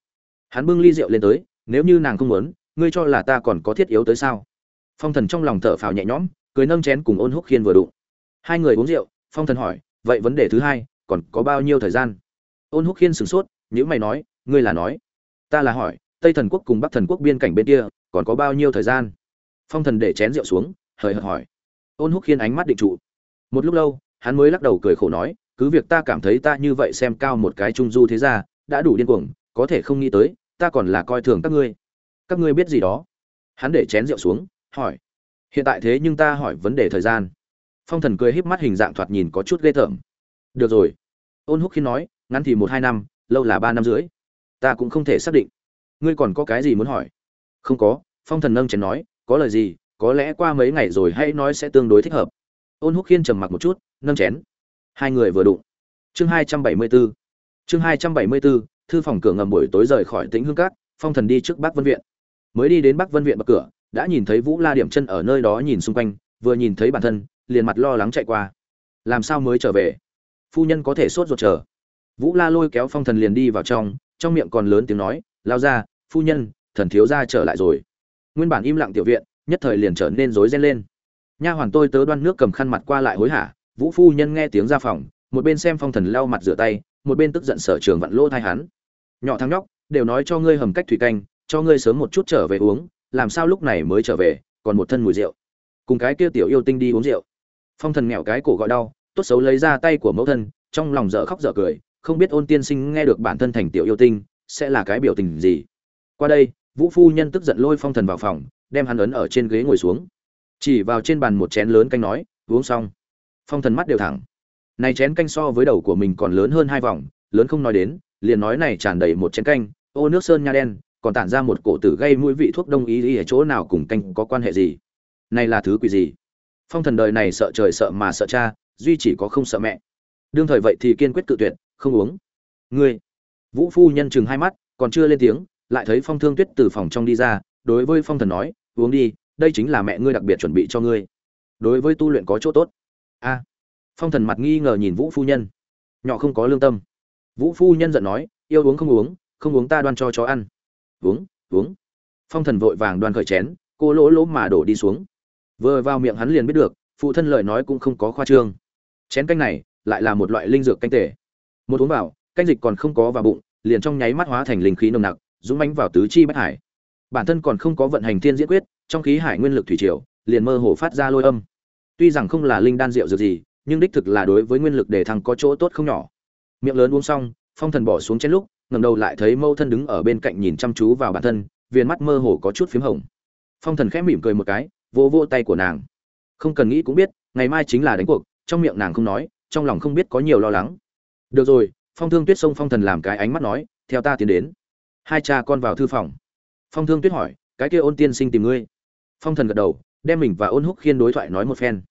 hắn bưng ly rượu lên tới, nếu như nàng không muốn, ngươi cho là ta còn có thiết yếu tới sao? Phong thần trong lòng thở phào nhẹ nhõm, cười nâng chén cùng ôn húc khiên vừa đụng. Hai người uống rượu, phong thần hỏi, vậy vấn đề thứ hai, còn có bao nhiêu thời gian? Ôn húc khiên sửng sốt nhữ mày nói ngươi là nói. Ta là hỏi, tây thần quốc cùng bắc thần quốc biên cảnh bên kia, còn có bao nhiêu thời gian? Phong thần để chén rượu xuống, hời hợt hỏi. Ôn húc khiên ánh mắt định trụ. Một lúc lâu, hắn mới lắc đầu cười khổ nói, cứ việc ta cảm thấy ta như vậy xem cao một cái trung du thế ra đã đủ điên cuồng, có thể không nghĩ tới, ta còn là coi thường các ngươi. Các ngươi biết gì đó? Hắn để chén rượu xuống, hỏi. Hiện tại thế nhưng ta hỏi vấn đề thời gian. Phong thần cười híp mắt hình dạng thoạt nhìn có chút ghê tởm. Được rồi. Ôn húc khi nói, ngắn thì một hai năm, lâu là ba năm rưỡi ta cũng không thể xác định. Ngươi còn có cái gì muốn hỏi? Không có, phong thần nâng chén nói, có lời gì, có lẽ qua mấy ngày rồi hãy nói sẽ tương đối thích hợp. Ôn húc khiên trầm mặc một chút, nâng chén. Hai người vừa đụng. Chương hai trăm bảy mươi b ố chương hai trăm bảy mươi b ố thư phòng cửa ngầm buổi tối rời khỏi tĩnh hương cát phong thần đi trước bắc vân viện. Mới đi đến bắc vân viện bậc cửa, đã nhìn thấy vũ la điểm chân ở nơi đó nhìn xung quanh, vừa nhìn thấy bản thân, liền mặt lo lắng chạy qua. Làm sao mới trở về? Phu nhân có thể sốt ruột chờ. Vũ la lôi kéo phong thần liền đi vào trong trong miệng còn lớn tiếng nói, lao ra, phu nhân, thần thiếu gia trở lại rồi. Nguyên bản im lặng tiểu viện, nhất thời liền trở nên rối ren lên. Nha hoàn tôi tớ đoan nước cầm khăn mặt qua lại hối hả, vũ phu nhân nghe tiếng ra phòng, một bên xem phong thần lau mặt rửa tay, một bên tức giận sở trường vặn lỗ thai hắn. Nhỏ thằng nhóc, đều nói cho ngươi hầm cách thủy canh, cho ngươi sớm một chút trở về uống, làm sao lúc này mới trở về, còn một thân mùi rượu. Cùng cái kia tiểu yêu tinh đi uống rượu. Phong thần nghèo cái cổ gọi đau, tốt xấu lấy ra tay của mẫu thân, trong lòng dở khóc dở cười không biết ôn tiên sinh nghe được bản thân thành tiểu yêu tinh, sẽ là cái biểu tình gì. Qua đây, vũ phu nhân tức giận lôi phong thần vào phòng, đem hắn ấn ở trên ghế ngồi xuống. Chỉ vào trên bàn một chén lớn canh nói, uống xong. Phong thần mắt đều thẳng. Này chén canh so với đầu của mình còn lớn hơn hai vòng, lớn không nói đến, liền nói này tràn đầy một chén canh, ô, nước sơn nha đen, còn tản ra một cổ tử gây mũi vị thuốc đông y ở chỗ nào cùng canh có quan hệ gì? Này là thứ quỷ gì? Phong thần đời này sợ trời sợ mà sợ cha, duy chỉ có không sợ mẹ. Đương thời vậy thì kiên quyết cự tuyệt không uống. Ngươi. Vũ phu nhân chừng hai mắt, còn chưa lên tiếng, lại thấy phong thương tuyết từ phòng trong đi ra, đối với phong thần nói, uống đi, đây chính là mẹ ngươi đặc biệt chuẩn bị cho ngươi. Đối với tu luyện có chỗ tốt. A. Phong thần mặt nghi ngờ nhìn vũ phu nhân. Nhỏ không có lương tâm. Vũ phu nhân giận nói, yêu uống không uống không uống ta đoan cho chó ăn. Uống uống. Phong thần vội vàng đoan khởi chén, cô lỗ lỗ mà đổ đi xuống. Vừa vào miệng hắn liền biết được, phụ thân lời nói cũng không có khoa trương. Chén canh này lại là một loại linh dược canh tể một uống vào, canh dịch còn không có vào bụng, liền trong nháy mắt hóa thành linh khí nồng nặc, dũng mánh vào tứ chi bách hải. Bản thân còn không có vận hành thiên diễn quyết, trong khí hải nguyên lực thủy triều, liền mơ hồ phát ra lôi âm. Tuy rằng không là linh đan rượu dược gì, nhưng đích thực là đối với nguyên lực để thăng có chỗ tốt không nhỏ. Miệng lớn uống xong, phong thần bỏ xuống chén lúc, ngẩng đầu lại thấy mâu thân đứng ở bên cạnh nhìn chăm chú vào bản thân viên mắt mơ hồ có chút phím hồng. Phong thần khẽ mỉm cười một cái vô vô tay của nàng. Không cần nghĩ cũng biết, ngày mai chính là đánh cuộc, trong miệng nàng không nói, trong lòng không biết có nhiều lo lắng được rồi, phong thương tuyết xông phong thần làm cái ánh mắt nói, theo ta tiến đến. Hai cha con vào thư phòng. Phong thương tuyết hỏi, cái kia ôn tiên sinh tìm ngươi. Phong thần gật đầu, đem mình và ôn húc khiên đối thoại nói một phen.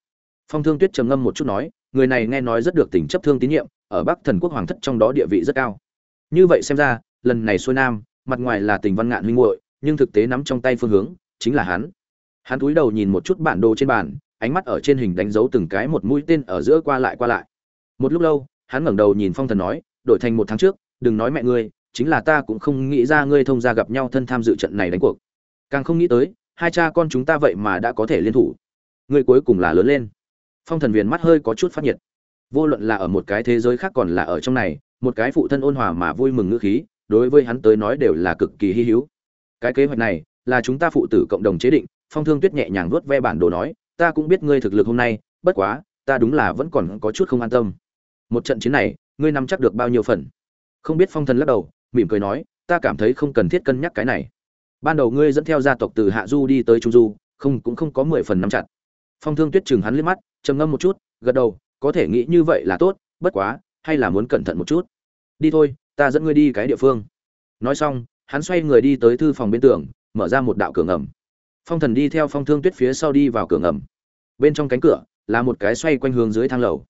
Phong thương tuyết trầm ngâm một chút nói, người này nghe nói rất được tình chấp thương tín nhiệm, ở bắc thần quốc hoàng thất trong đó địa vị rất cao. Như vậy xem ra, lần này xuôi nam, mặt ngoài là tình văn ngạn huynh muội, nhưng thực tế nắm trong tay phương hướng, chính là hắn. Hắn cúi đầu nhìn một chút bản đồ trên bàn, ánh mắt ở trên hình đánh dấu từng cái một mũi tên ở giữa qua lại qua lại. Một lúc lâu hắn ngẩng đầu nhìn phong thần nói, đổi thành một tháng trước, đừng nói mẹ ngươi, chính là ta cũng không nghĩ ra ngươi thông gia gặp nhau thân tham dự trận này đánh cuộc. Càng không nghĩ tới, hai cha con chúng ta vậy mà đã có thể liên thủ. Ngươi cuối cùng là lớn lên. Phong thần viền mắt hơi có chút phát nhiệt. Vô luận là ở một cái thế giới khác còn là ở trong này, một cái phụ thân ôn hòa mà vui mừng ngữ khí, đối với hắn tới nói đều là cực kỳ hy hữu. Cái kế hoạch này là chúng ta phụ tử cộng đồng chế định, phong thương tuyết nhẹ nhàng vuốt ve bản đồ nói, ta cũng biết ngươi thực lực hôm nay, bất quá, ta đúng là vẫn còn có chút không an tâm một trận chiến này, ngươi nắm chắc được bao nhiêu phần? Không biết phong thần lắc đầu, mỉm cười nói, ta cảm thấy không cần thiết cân nhắc cái này. Ban đầu ngươi dẫn theo gia tộc từ hạ du đi tới trung du, không, cũng không có mười phần nắm chặt. Phong thương tuyết chừng hắn liếc mắt, trầm ngâm một chút, gật đầu, có thể nghĩ như vậy là tốt, bất quá, hay là muốn cẩn thận một chút. Đi thôi, ta dẫn ngươi đi cái địa phương. Nói xong, hắn xoay người đi tới thư phòng bên tường, mở ra một đạo cửa ngầm. Phong thần đi theo phong thương tuyết phía sau đi vào cửa ngầm. Bên trong cánh cửa là một cái xoay quanh hướng dưới thang lầu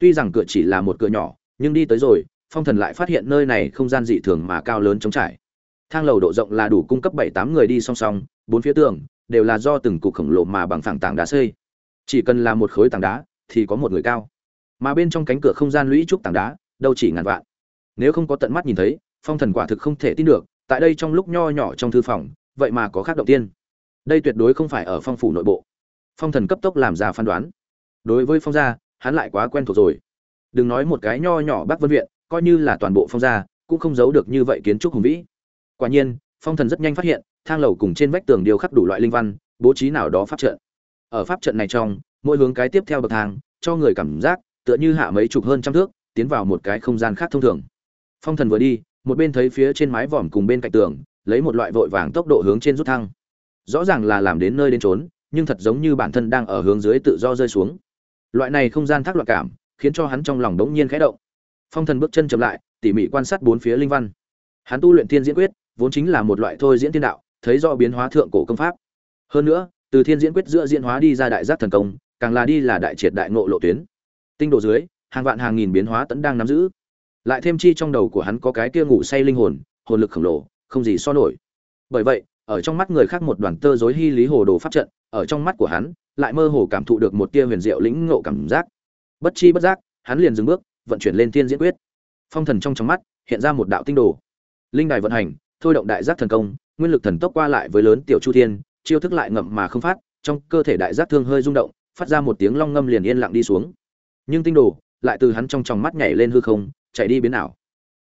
tuy rằng cửa chỉ là một cửa nhỏ, nhưng đi tới rồi, phong thần lại phát hiện nơi này không gian dị thường mà cao lớn trống trải. Thang lầu độ rộng là đủ cung cấp bảy tám người đi song song, bốn phía tường đều là do từng cục khổng lồ mà bằng phẳng tảng đá xây. Chỉ cần là một khối tảng đá thì có một người cao. Mà bên trong cánh cửa không gian lũy trúc tảng đá, đâu chỉ ngàn vạn. Nếu không có tận mắt nhìn thấy, phong thần quả thực không thể tin được, tại đây trong lúc nho nhỏ trong thư phòng, vậy mà có khác động tiên. Đây tuyệt đối không phải ở phong phủ nội bộ. Phong thần cấp tốc làm ra phán đoán. Đối với phong gia hắn lại quá quen thuộc rồi. Đừng nói một cái nho nhỏ bắc vân viện, coi như là toàn bộ phong gia, cũng không giấu được như vậy kiến trúc hùng vĩ. Quả nhiên, phong thần rất nhanh phát hiện, thang lầu cùng trên vách tường điêu khắc đủ loại linh văn, bố trí nào đó pháp trận. Ở pháp trận này trong, mỗi hướng cái tiếp theo bậc thang, cho người cảm giác, tựa như hạ mấy chục hơn trăm thước, tiến vào một cái không gian khác thông thường. Phong thần vừa đi, một bên thấy phía trên mái vòm cùng bên cạnh tường, lấy một loại vội vàng tốc độ hướng trên rút thang. Rõ ràng là làm đến nơi đến trốn nhưng thật giống như bản thân đang ở hướng dưới tự do rơi xuống loại này không gian thác loạn cảm, khiến cho hắn trong lòng đống nhiên khẽ động. Phong thần bước chân chậm lại, tỉ mỉ quan sát bốn phía linh văn. Hắn tu luyện thiên diễn quyết, vốn chính là một loại thôi diễn thiên đạo, thấy do biến hóa thượng cổ công pháp. Hơn nữa, từ thiên diễn quyết giữa diễn hóa đi ra đại giác thần công, càng là đi là đại triệt đại ngộ lộ tuyến. Tinh độ dưới, hàng vạn hàng nghìn biến hóa tẫn đang nắm giữ. Lại thêm chi trong đầu của hắn có cái kia ngủ say linh hồn hồn lực khổng lồ, không gì so nổi. Bởi vậy, ở trong mắt người khác một đoàn tơ rối hy lý hồ đồ pháp trận, ở trong mắt của hắn lại mơ hồ cảm thụ được một tia huyền diệu lĩnh ngộ cảm giác. Bất chi bất giác, hắn liền dừng bước, vận chuyển lên tiên diễn quyết. Phong thần trong trong mắt, hiện ra một đạo tinh đồ. Linh đài vận hành, thôi động đại giác thần công, nguyên lực thần tốc qua lại với lớn tiểu chu thiên, chiêu thức lại ngậm mà không phát, trong cơ thể đại giác thương hơi rung động, phát ra một tiếng long ngâm liền yên lặng đi xuống. Nhưng tinh đồ, lại từ hắn trong tròng mắt nhảy lên hư không, chạy đi biến ảo.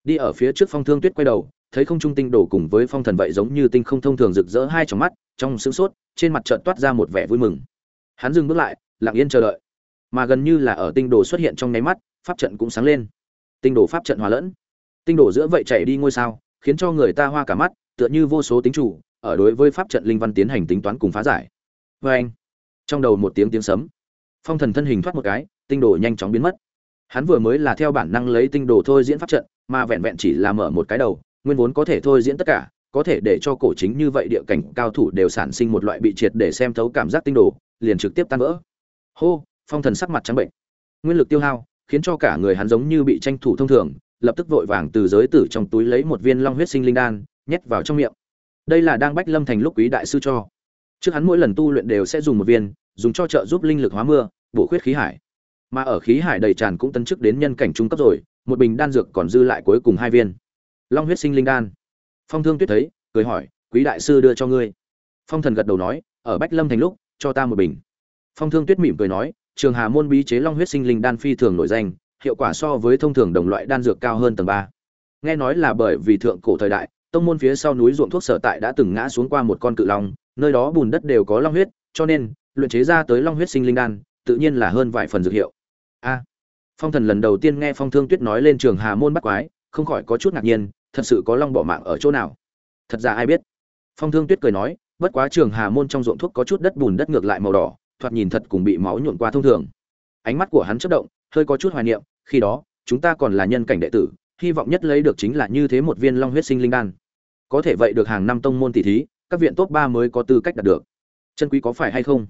Đi ở phía trước phong thương tuyết quay đầu, thấy không trung tinh đồ cùng với phong thần vậy giống như tinh không thông thường rực rỡ hai trong mắt, trong sững sốt, trên mặt chợt toát ra một vẻ vui mừng hắn dừng bước lại, lặng yên chờ đợi. Mà gần như là ở tinh đồ xuất hiện trong nháy mắt, pháp trận cũng sáng lên. Tinh đồ pháp trận hòa lẫn. Tinh đồ giữa vậy chạy đi ngôi sao, khiến cho người ta hoa cả mắt, tựa như vô số tính chủ, ở đối với pháp trận linh văn tiến hành tính toán cùng phá giải. Vê anh, trong đầu một tiếng tiếng sấm, phong thần thân hình thoát một cái, tinh đồ nhanh chóng biến mất. Hắn vừa mới là theo bản năng lấy tinh đồ thôi diễn pháp trận, mà vẹn vẹn chỉ là mở một cái đầu, nguyên vốn có thể thôi diễn tất cả, có thể để cho cổ chính như vậy địa cảnh cao thủ đều sản sinh một loại bị triệt để xem thấu cảm giác tinh đồ liền trực tiếp tan vỡ. Hô, phong thần sắc mặt trắng bệnh. Nguyên lực tiêu hao, khiến cho cả người hắn giống như bị tranh thủ thông thường, lập tức vội vàng từ giới tử trong túi lấy một viên long huyết sinh linh đan, nhét vào trong miệng. Đây là đang bách lâm thành lúc quý đại sư cho. Trước hắn mỗi lần tu luyện đều sẽ dùng một viên, dùng cho trợ giúp linh lực hóa mưa, bổ khuyết khí hải. Mà ở khí hải đầy tràn cũng tân chức đến nhân cảnh trung cấp rồi, một bình đan dược còn dư lại cuối cùng hai viên. Long huyết sinh linh đan. Phong thương tuyết thấy, cười hỏi, quý đại sư đưa cho ngươi. Phong thần gật đầu nói, ở bách lâm thành lúc cho ta một bình. Phong thương tuyết mỉm cười nói, trường hà môn bí chế long huyết sinh linh đan phi thường nổi danh, hiệu quả so với thông thường đồng loại đan dược cao hơn tầng ba. Nghe nói là bởi vì thượng cổ thời đại, tông môn phía sau núi ruộng thuốc sở tại đã từng ngã xuống qua một con cự long, nơi đó bùn đất đều có long huyết, cho nên, luyện chế ra tới long huyết sinh linh đan, tự nhiên là hơn vài phần dược hiệu. A. Phong thần lần đầu tiên nghe phong thương tuyết nói lên trường hà môn bắt quái, không khỏi có chút ngạc nhiên, thật sự có long bỏ mạng ở chỗ nào? Thật ra ai biết? Phong thương tuyết cười nói bất quá trường hà môn trong ruộng thuốc có chút đất bùn đất ngược lại màu đỏ, thoạt nhìn thật cùng bị máu nhuộn qua thông thường. Ánh mắt của hắn chất động, hơi có chút hoài niệm, khi đó, chúng ta còn là nhân cảnh đệ tử, hy vọng nhất lấy được chính là như thế một viên long huyết sinh linh đan. Có thể vậy được hàng năm tông môn tỷ thí, các viện top ba mới có tư cách đạt được. Chân quý có phải hay không?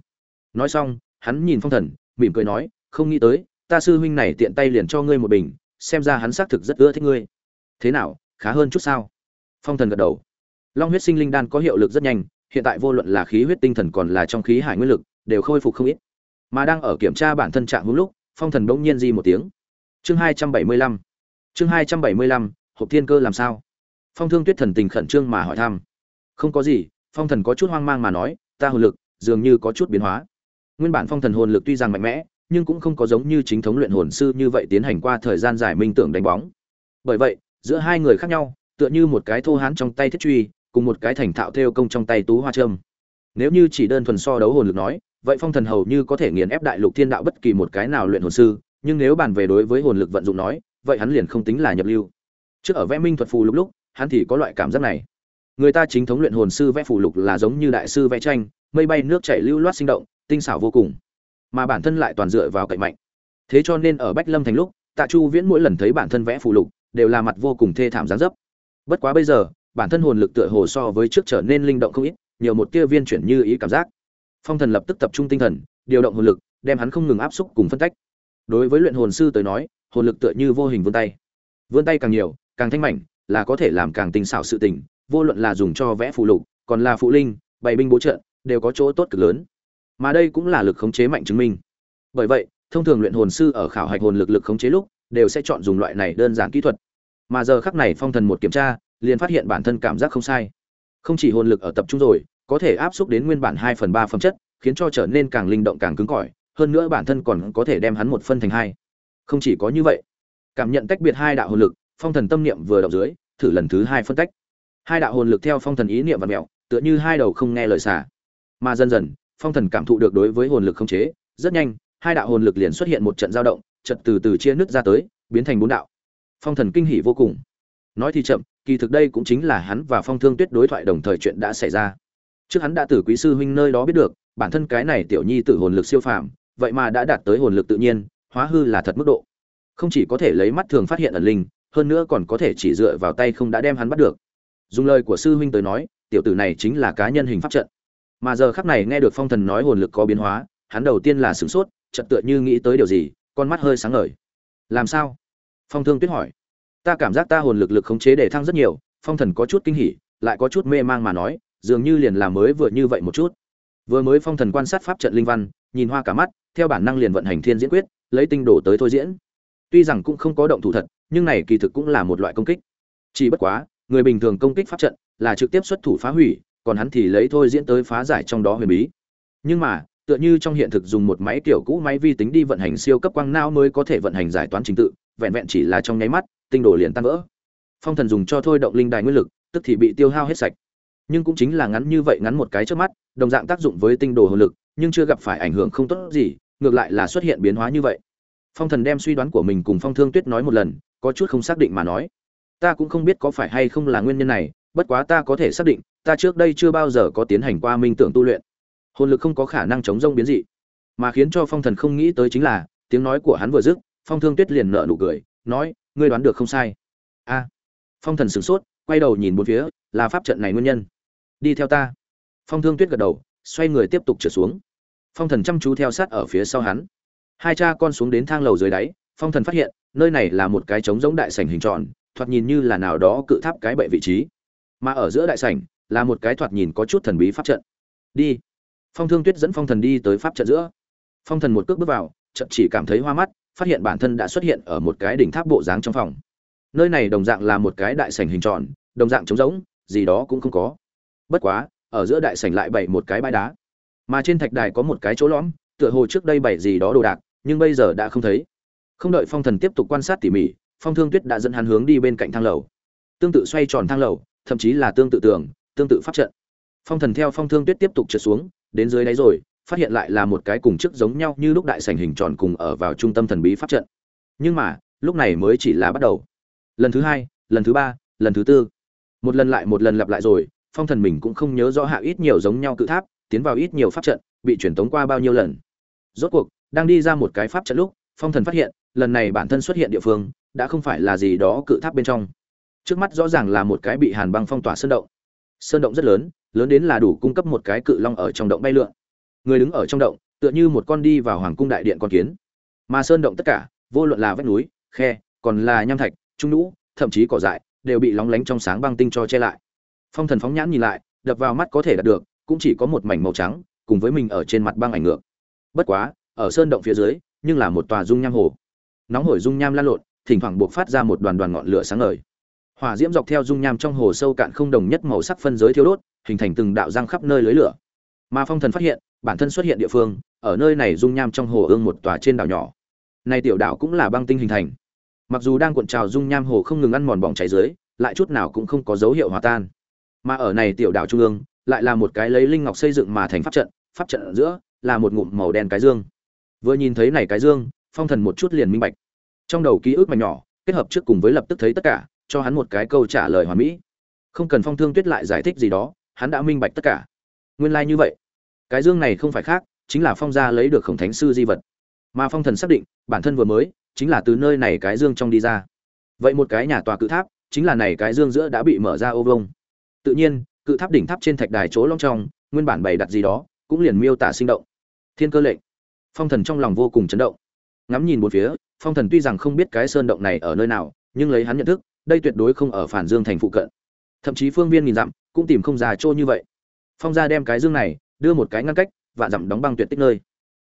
Nói xong, hắn nhìn phong thần, mỉm cười nói, không nghĩ tới, ta sư huynh này tiện tay liền cho ngươi một bình, xem ra hắn xác thực rất ưa thích ngươi. Thế nào, khá hơn chút sao? Phong thần gật đầu. Long huyết sinh linh đan có hiệu lực rất nhanh hiện tại vô luận là khí huyết tinh thần còn là trong khí hải nguyên lực, đều khôi phục không ít. Mà đang ở kiểm tra bản thân trạng hữu lúc, phong thần bỗng nhiên di một tiếng. Chương hai trăm bảy mươi lăm. Chương hai trăm bảy mươi lăm, hộp thiên cơ làm sao? Phong thương tuyết thần tình khẩn trương mà hỏi thăm. Không có gì, phong thần có chút hoang mang mà nói, ta hồn lực, dường như có chút biến hóa. Nguyên bản phong thần hồn lực tuy rằng mạnh mẽ, nhưng cũng không có giống như chính thống luyện hồn sư như vậy tiến hành qua thời gian dài minh tưởng đánh bóng. Bởi vậy, giữa hai người khác nhau, tựa như một cái thô hán trong tay thiết truy cùng một cái thành thạo theo công trong tay tú hoa trâm. Nếu như chỉ đơn thuần so đấu hồn lực nói, vậy phong thần hầu như có thể nghiền ép đại lục thiên đạo bất kỳ một cái nào luyện hồn sư, nhưng nếu bàn về đối với hồn lực vận dụng nói, vậy hắn liền không tính là nhập lưu. Trước ở vẽ minh thuật phù lục lúc, hắn thì có loại cảm giác này. Người ta chính thống luyện hồn sư vẽ phù lục là giống như đại sư vẽ tranh, mây bay nước chảy lưu loát sinh động, tinh xảo vô cùng. Mà bản thân lại toàn dựa vào cậy mạnh. Thế cho nên ở bách lâm thành lúc, tạ chu viễn mỗi lần thấy bản thân vẽ phù lục, đều là mặt vô cùng thê thảm gián dấp. Bất quá bây giờ bản thân hồn lực tựa hồ so với trước trở nên linh động không ít, nhiều một tia viên chuyển như ý cảm giác. Phong thần lập tức tập trung tinh thần, điều động hồn lực, đem hắn không ngừng áp xúc cùng phân tách. Đối với luyện hồn sư tới nói, hồn lực tựa như vô hình vươn tay. Vươn tay càng nhiều, càng thanh mảnh, là có thể làm càng tinh xảo sự tình, vô luận là dùng cho vẽ phù lục, còn là phụ linh, bày binh bố trận, đều có chỗ tốt cực lớn. Mà đây cũng là lực khống chế mạnh chứng minh. Bởi vậy, thông thường luyện hồn sư ở khảo hạch hồn lực lực khống chế lúc, đều sẽ chọn dùng loại này đơn giản kỹ thuật. Mà giờ khắc này phong thần một kiểm tra liền phát hiện bản thân cảm giác không sai. Không chỉ hồn lực ở tập trung rồi, có thể áp xúc đến nguyên bản hai phần ba phẩm chất, khiến cho trở nên càng linh động càng cứng cỏi, hơn nữa bản thân còn có thể đem hắn một phân thành hai. Không chỉ có như vậy, cảm nhận tách biệt hai đạo hồn lực, phong thần tâm niệm vừa động dưới, thử lần thứ hai phân tách hai đạo hồn lực theo phong thần ý niệm và mẹo, tựa như hai đầu không nghe lời xả. Mà dần dần, phong thần cảm thụ được đối với hồn lực không chế, rất nhanh, hai đạo hồn lực liền xuất hiện một trận dao động, chật từ từ chia nứt ra tới, biến thành bốn đạo. Phong thần kinh hỉ vô cùng. Nói thì chậm kỳ thực đây cũng chính là hắn và phong thương tuyết đối thoại đồng thời chuyện đã xảy ra. Trước hắn đã từ quý sư huynh nơi đó biết được, bản thân cái này tiểu nhi tử hồn lực siêu phàm, vậy mà đã đạt tới hồn lực tự nhiên, hóa hư là thật mức độ. Không chỉ có thể lấy mắt thường phát hiện ẩn linh, hơn nữa còn có thể chỉ dựa vào tay không đã đem hắn bắt được. Dùng lời của sư huynh tới nói, tiểu tử này chính là cá nhân hình pháp trận. Mà giờ khắc này nghe được phong thần nói hồn lực có biến hóa, hắn đầu tiên là sửng sốt, chợt tựa như nghĩ tới điều gì, con mắt hơi sáng ngời. Làm sao? Phong thương tuyết hỏi ta cảm giác ta hồn lực lực khống chế để thăng rất nhiều, phong thần có chút kinh hỉ, lại có chút mê mang mà nói, dường như liền làm mới vừa như vậy một chút. Vừa mới phong thần quan sát pháp trận linh văn, nhìn hoa cả mắt, theo bản năng liền vận hành thiên diễn quyết, lấy tinh đổ tới thôi diễn. Tuy rằng cũng không có động thủ thật, nhưng này kỳ thực cũng là một loại công kích. Chỉ bất quá, người bình thường công kích pháp trận là trực tiếp xuất thủ phá hủy, còn hắn thì lấy thôi diễn tới phá giải trong đó huyền bí. Nhưng mà, tựa như trong hiện thực dùng một máy kiểu cũ máy vi tính đi vận hành siêu cấp quang não mới có thể vận hành giải toán trình tự, vẹn vẹn chỉ là trong nháy mắt tinh đồ liền tan vỡ. Phong thần dùng cho thôi động linh đài nguyên lực, tức thì bị tiêu hao hết sạch. Nhưng cũng chính là ngắn như vậy ngắn một cái trước mắt, đồng dạng tác dụng với tinh đồ hồn lực, nhưng chưa gặp phải ảnh hưởng không tốt gì, ngược lại là xuất hiện biến hóa như vậy. Phong thần đem suy đoán của mình cùng phong thương tuyết nói một lần, có chút không xác định mà nói. Ta cũng không biết có phải hay không là nguyên nhân này, bất quá ta có thể xác định, ta trước đây chưa bao giờ có tiến hành qua minh tưởng tu luyện. Hồn lực không có khả năng chống rông biến dị. Mà khiến cho phong thần không nghĩ tới chính là, tiếng nói của hắn vừa dứt, phong thương tuyết liền nở nụ cười, nói ngươi đoán được không sai. A. Phong thần sửng sốt, quay đầu nhìn bốn phía, là pháp trận này nguyên nhân. Đi theo ta. Phong thương tuyết gật đầu, xoay người tiếp tục trở xuống. Phong thần chăm chú theo sát ở phía sau hắn. Hai cha con xuống đến thang lầu dưới đáy, phong thần phát hiện, nơi này là một cái trống giống đại sảnh hình tròn, thoạt nhìn như là nào đó cự tháp cái bệ vị trí. Mà ở giữa đại sảnh, là một cái thoạt nhìn có chút thần bí pháp trận. Đi. Phong thương tuyết dẫn phong thần đi tới pháp trận giữa. Phong thần một cước bước vào trận chỉ cảm thấy hoa mắt phát hiện bản thân đã xuất hiện ở một cái đỉnh tháp bộ dáng trong phòng. Nơi này đồng dạng là một cái đại sảnh hình tròn, đồng dạng trống rỗng, gì đó cũng không có. Bất quá, ở giữa đại sảnh lại bày một cái bãi đá. Mà trên thạch đài có một cái chỗ lõm, tựa hồ trước đây bày gì đó đồ đạc, nhưng bây giờ đã không thấy. Không đợi phong thần tiếp tục quan sát tỉ mỉ, phong thương tuyết đã dẫn hắn hướng đi bên cạnh thang lầu. Tương tự xoay tròn thang lầu, thậm chí là tương tự tường, tương tự pháp trận. Phong thần theo phong thương tuyết tiếp tục trượt xuống, đến dưới đáy rồi phát hiện lại là một cái cùng chức giống nhau như lúc đại sảnh hình tròn cùng ở vào trung tâm thần bí pháp trận. Nhưng mà, lúc này mới chỉ là bắt đầu. Lần thứ hai, lần thứ ba, lần thứ tư. Một lần lại một lần lặp lại rồi, phong thần mình cũng không nhớ rõ hạ ít nhiều giống nhau cự tháp, tiến vào ít nhiều pháp trận, bị truyền tống qua bao nhiêu lần. Rốt cuộc, đang đi ra một cái pháp trận lúc, phong thần phát hiện, lần này bản thân xuất hiện địa phương, đã không phải là gì đó cự tháp bên trong. Trước mắt rõ ràng là một cái bị hàn băng phong tỏa sơn động. Sơn động rất lớn lớn đến là đủ cung cấp một cái cự long ở trong động bay lượn người đứng ở trong động, tựa như một con đi vào hoàng cung đại điện con kiến. Mà sơn động tất cả, vô luận là vách núi, khe, còn là nham thạch, trung lũ, thậm chí cỏ dại, đều bị lóng lánh trong sáng băng tinh cho che lại. Phong thần phóng nhãn nhìn lại, đập vào mắt có thể đạt được, cũng chỉ có một mảnh màu trắng, cùng với mình ở trên mặt băng ảnh ngược. Bất quá, ở sơn động phía dưới, nhưng là một tòa dung nham hồ. Nóng hổi dung nham lan lộn, thỉnh thoảng buộc phát ra một đoàn đoàn ngọn lửa sáng ngời. Hỏa diễm dọc theo dung nham trong hồ sâu cạn không đồng nhất màu sắc phân giới thiêu đốt, hình thành từng đạo răng khắp nơi lưới lửa mà phong thần phát hiện, bản thân xuất hiện địa phương, ở nơi này dung nham trong hồ ương một tòa trên đảo nhỏ. Này tiểu đảo cũng là băng tinh hình thành. Mặc dù đang cuộn trào dung nham hồ không ngừng ăn mòn bỏng cháy dưới, lại chút nào cũng không có dấu hiệu hòa tan. Mà ở này tiểu đảo trung ương, lại là một cái lấy linh ngọc xây dựng mà thành pháp trận pháp trận ở giữa, là một ngụm màu đen cái dương. Vừa nhìn thấy này cái dương, phong thần một chút liền minh bạch. Trong đầu ký ức mảnh nhỏ, kết hợp trước cùng với lập tức thấy tất cả, cho hắn một cái câu trả lời hoàn mỹ. Không cần phong thương tuyết lại giải thích gì đó, hắn đã minh bạch tất cả nguyên lai như vậy. Cái dương này không phải khác, chính là phong gia lấy được khổng thánh sư di vật. Mà phong thần xác định, bản thân vừa mới, chính là từ nơi này cái dương trong đi ra. Vậy một cái nhà tòa cự tháp, chính là này cái dương giữa đã bị mở ra ô vông tự nhiên, cự tháp đỉnh tháp trên thạch đài chỗ long trong, nguyên bản bày đặt gì đó, cũng liền miêu tả sinh động. Thiên cơ lệnh. Phong thần trong lòng vô cùng chấn động. Ngắm nhìn một phía, phong thần tuy rằng không biết cái sơn động này ở nơi nào, nhưng lấy hắn nhận thức, đây tuyệt đối không ở phản dương thành phụ cận. Thậm chí phương viên nghìn dặm, cũng tìm không ra chỗ như vậy phong gia đem cái dương này đưa một cái ngăn cách và dặm đóng băng tuyệt tích nơi.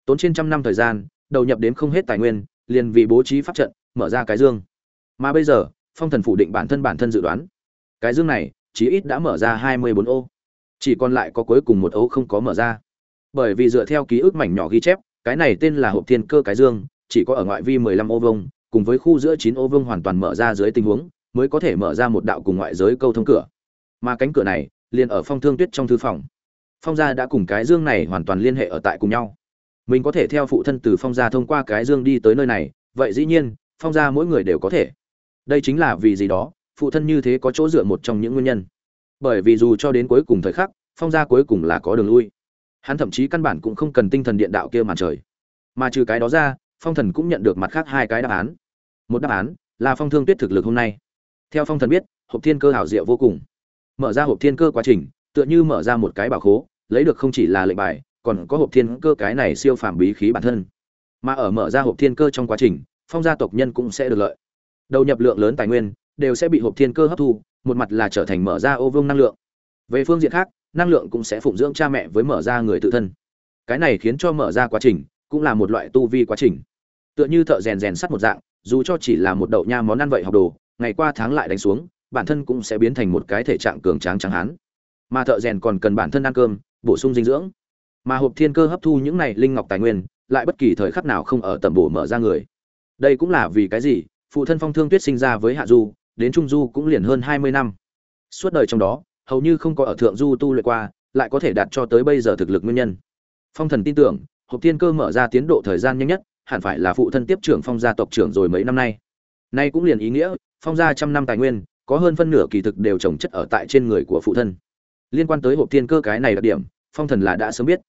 Tốn trên trăm năm thời gian, đầu nhập đến không hết tài nguyên, liền vì bố trí pháp trận, mở ra cái dương. Mà bây giờ, phong thần phủ định bản thân bản thân dự đoán. Cái dương này, chí ít đã mở ra hai mươi bốn ô. Chỉ còn lại có cuối cùng một ô không có mở ra. Bởi vì dựa theo ký ức mảnh nhỏ ghi chép, cái này tên là hộp thiên cơ cái dương, chỉ có ở ngoại vi mười lăm ô vông cùng với khu giữa chín ô vông hoàn toàn mở ra dưới tình huống, mới có thể mở ra một đạo cùng ngoại giới câu thông cửa. Mà cánh cửa này liền ở phong thương tuyết trong thư phòng. Phong gia đã cùng cái dương này hoàn toàn liên hệ ở tại cùng nhau. Mình có thể theo phụ thân từ phong gia thông qua cái dương đi tới nơi này, vậy dĩ nhiên, phong gia mỗi người đều có thể. Đây chính là vì gì đó, phụ thân như thế có chỗ dựa một trong những nguyên nhân. Bởi vì dù cho đến cuối cùng thời khắc, phong gia cuối cùng là có đường lui. Hắn thậm chí căn bản cũng không cần tinh thần điện đạo kia màn trời. Mà trừ cái đó ra, phong thần cũng nhận được mặt khác hai cái đáp án. Một đáp án là phong thương tuyết thực lực hôm nay. Theo phong thần biết, hộp thiên cơ hảo diệu vô cùng mở ra hộp thiên cơ quá trình, tựa như mở ra một cái bảo khố, lấy được không chỉ là lệnh bài, còn có hộp thiên cơ cái này siêu phàm bí khí bản thân. Mà ở mở ra hộp thiên cơ trong quá trình, phong gia tộc nhân cũng sẽ được lợi. Đầu nhập lượng lớn tài nguyên, đều sẽ bị hộp thiên cơ hấp thu, một mặt là trở thành mở ra ô vương năng lượng. Về phương diện khác, năng lượng cũng sẽ phụng dưỡng cha mẹ với mở ra người tự thân. Cái này khiến cho mở ra quá trình cũng là một loại tu vi quá trình. Tựa như thợ rèn rèn sắt một dạng, dù cho chỉ là một đậu nha món ăn vậy học đồ, ngày qua tháng lại đánh xuống bản thân cũng sẽ biến thành một cái thể trạng cường tráng trắng hán. Mà thợ rèn còn cần bản thân ăn cơm, bổ sung dinh dưỡng. Mà hộp thiên cơ hấp thu những này linh ngọc tài nguyên, lại bất kỳ thời khắc nào không ở tầm bổ mở ra người. Đây cũng là vì cái gì? Phụ thân phong thương tuyết sinh ra với hạ du, đến trung du cũng liền hơn hai mươi năm. Suốt đời trong đó, hầu như không có ở thượng du tu luyện qua, lại có thể đạt cho tới bây giờ thực lực nguyên nhân. Phong thần tin tưởng, hộp thiên cơ mở ra tiến độ thời gian nhanh nhất, hẳn phải là phụ thân tiếp trưởng phong gia tộc trưởng rồi mấy năm nay. Nay cũng liền ý nghĩa, phong gia trăm năm tài nguyên có hơn phân nửa kỳ thực đều trồng chất ở tại trên người của phụ thân. Liên quan tới hộp thiên cơ cái này đặc điểm, phong thần là đã sớm biết.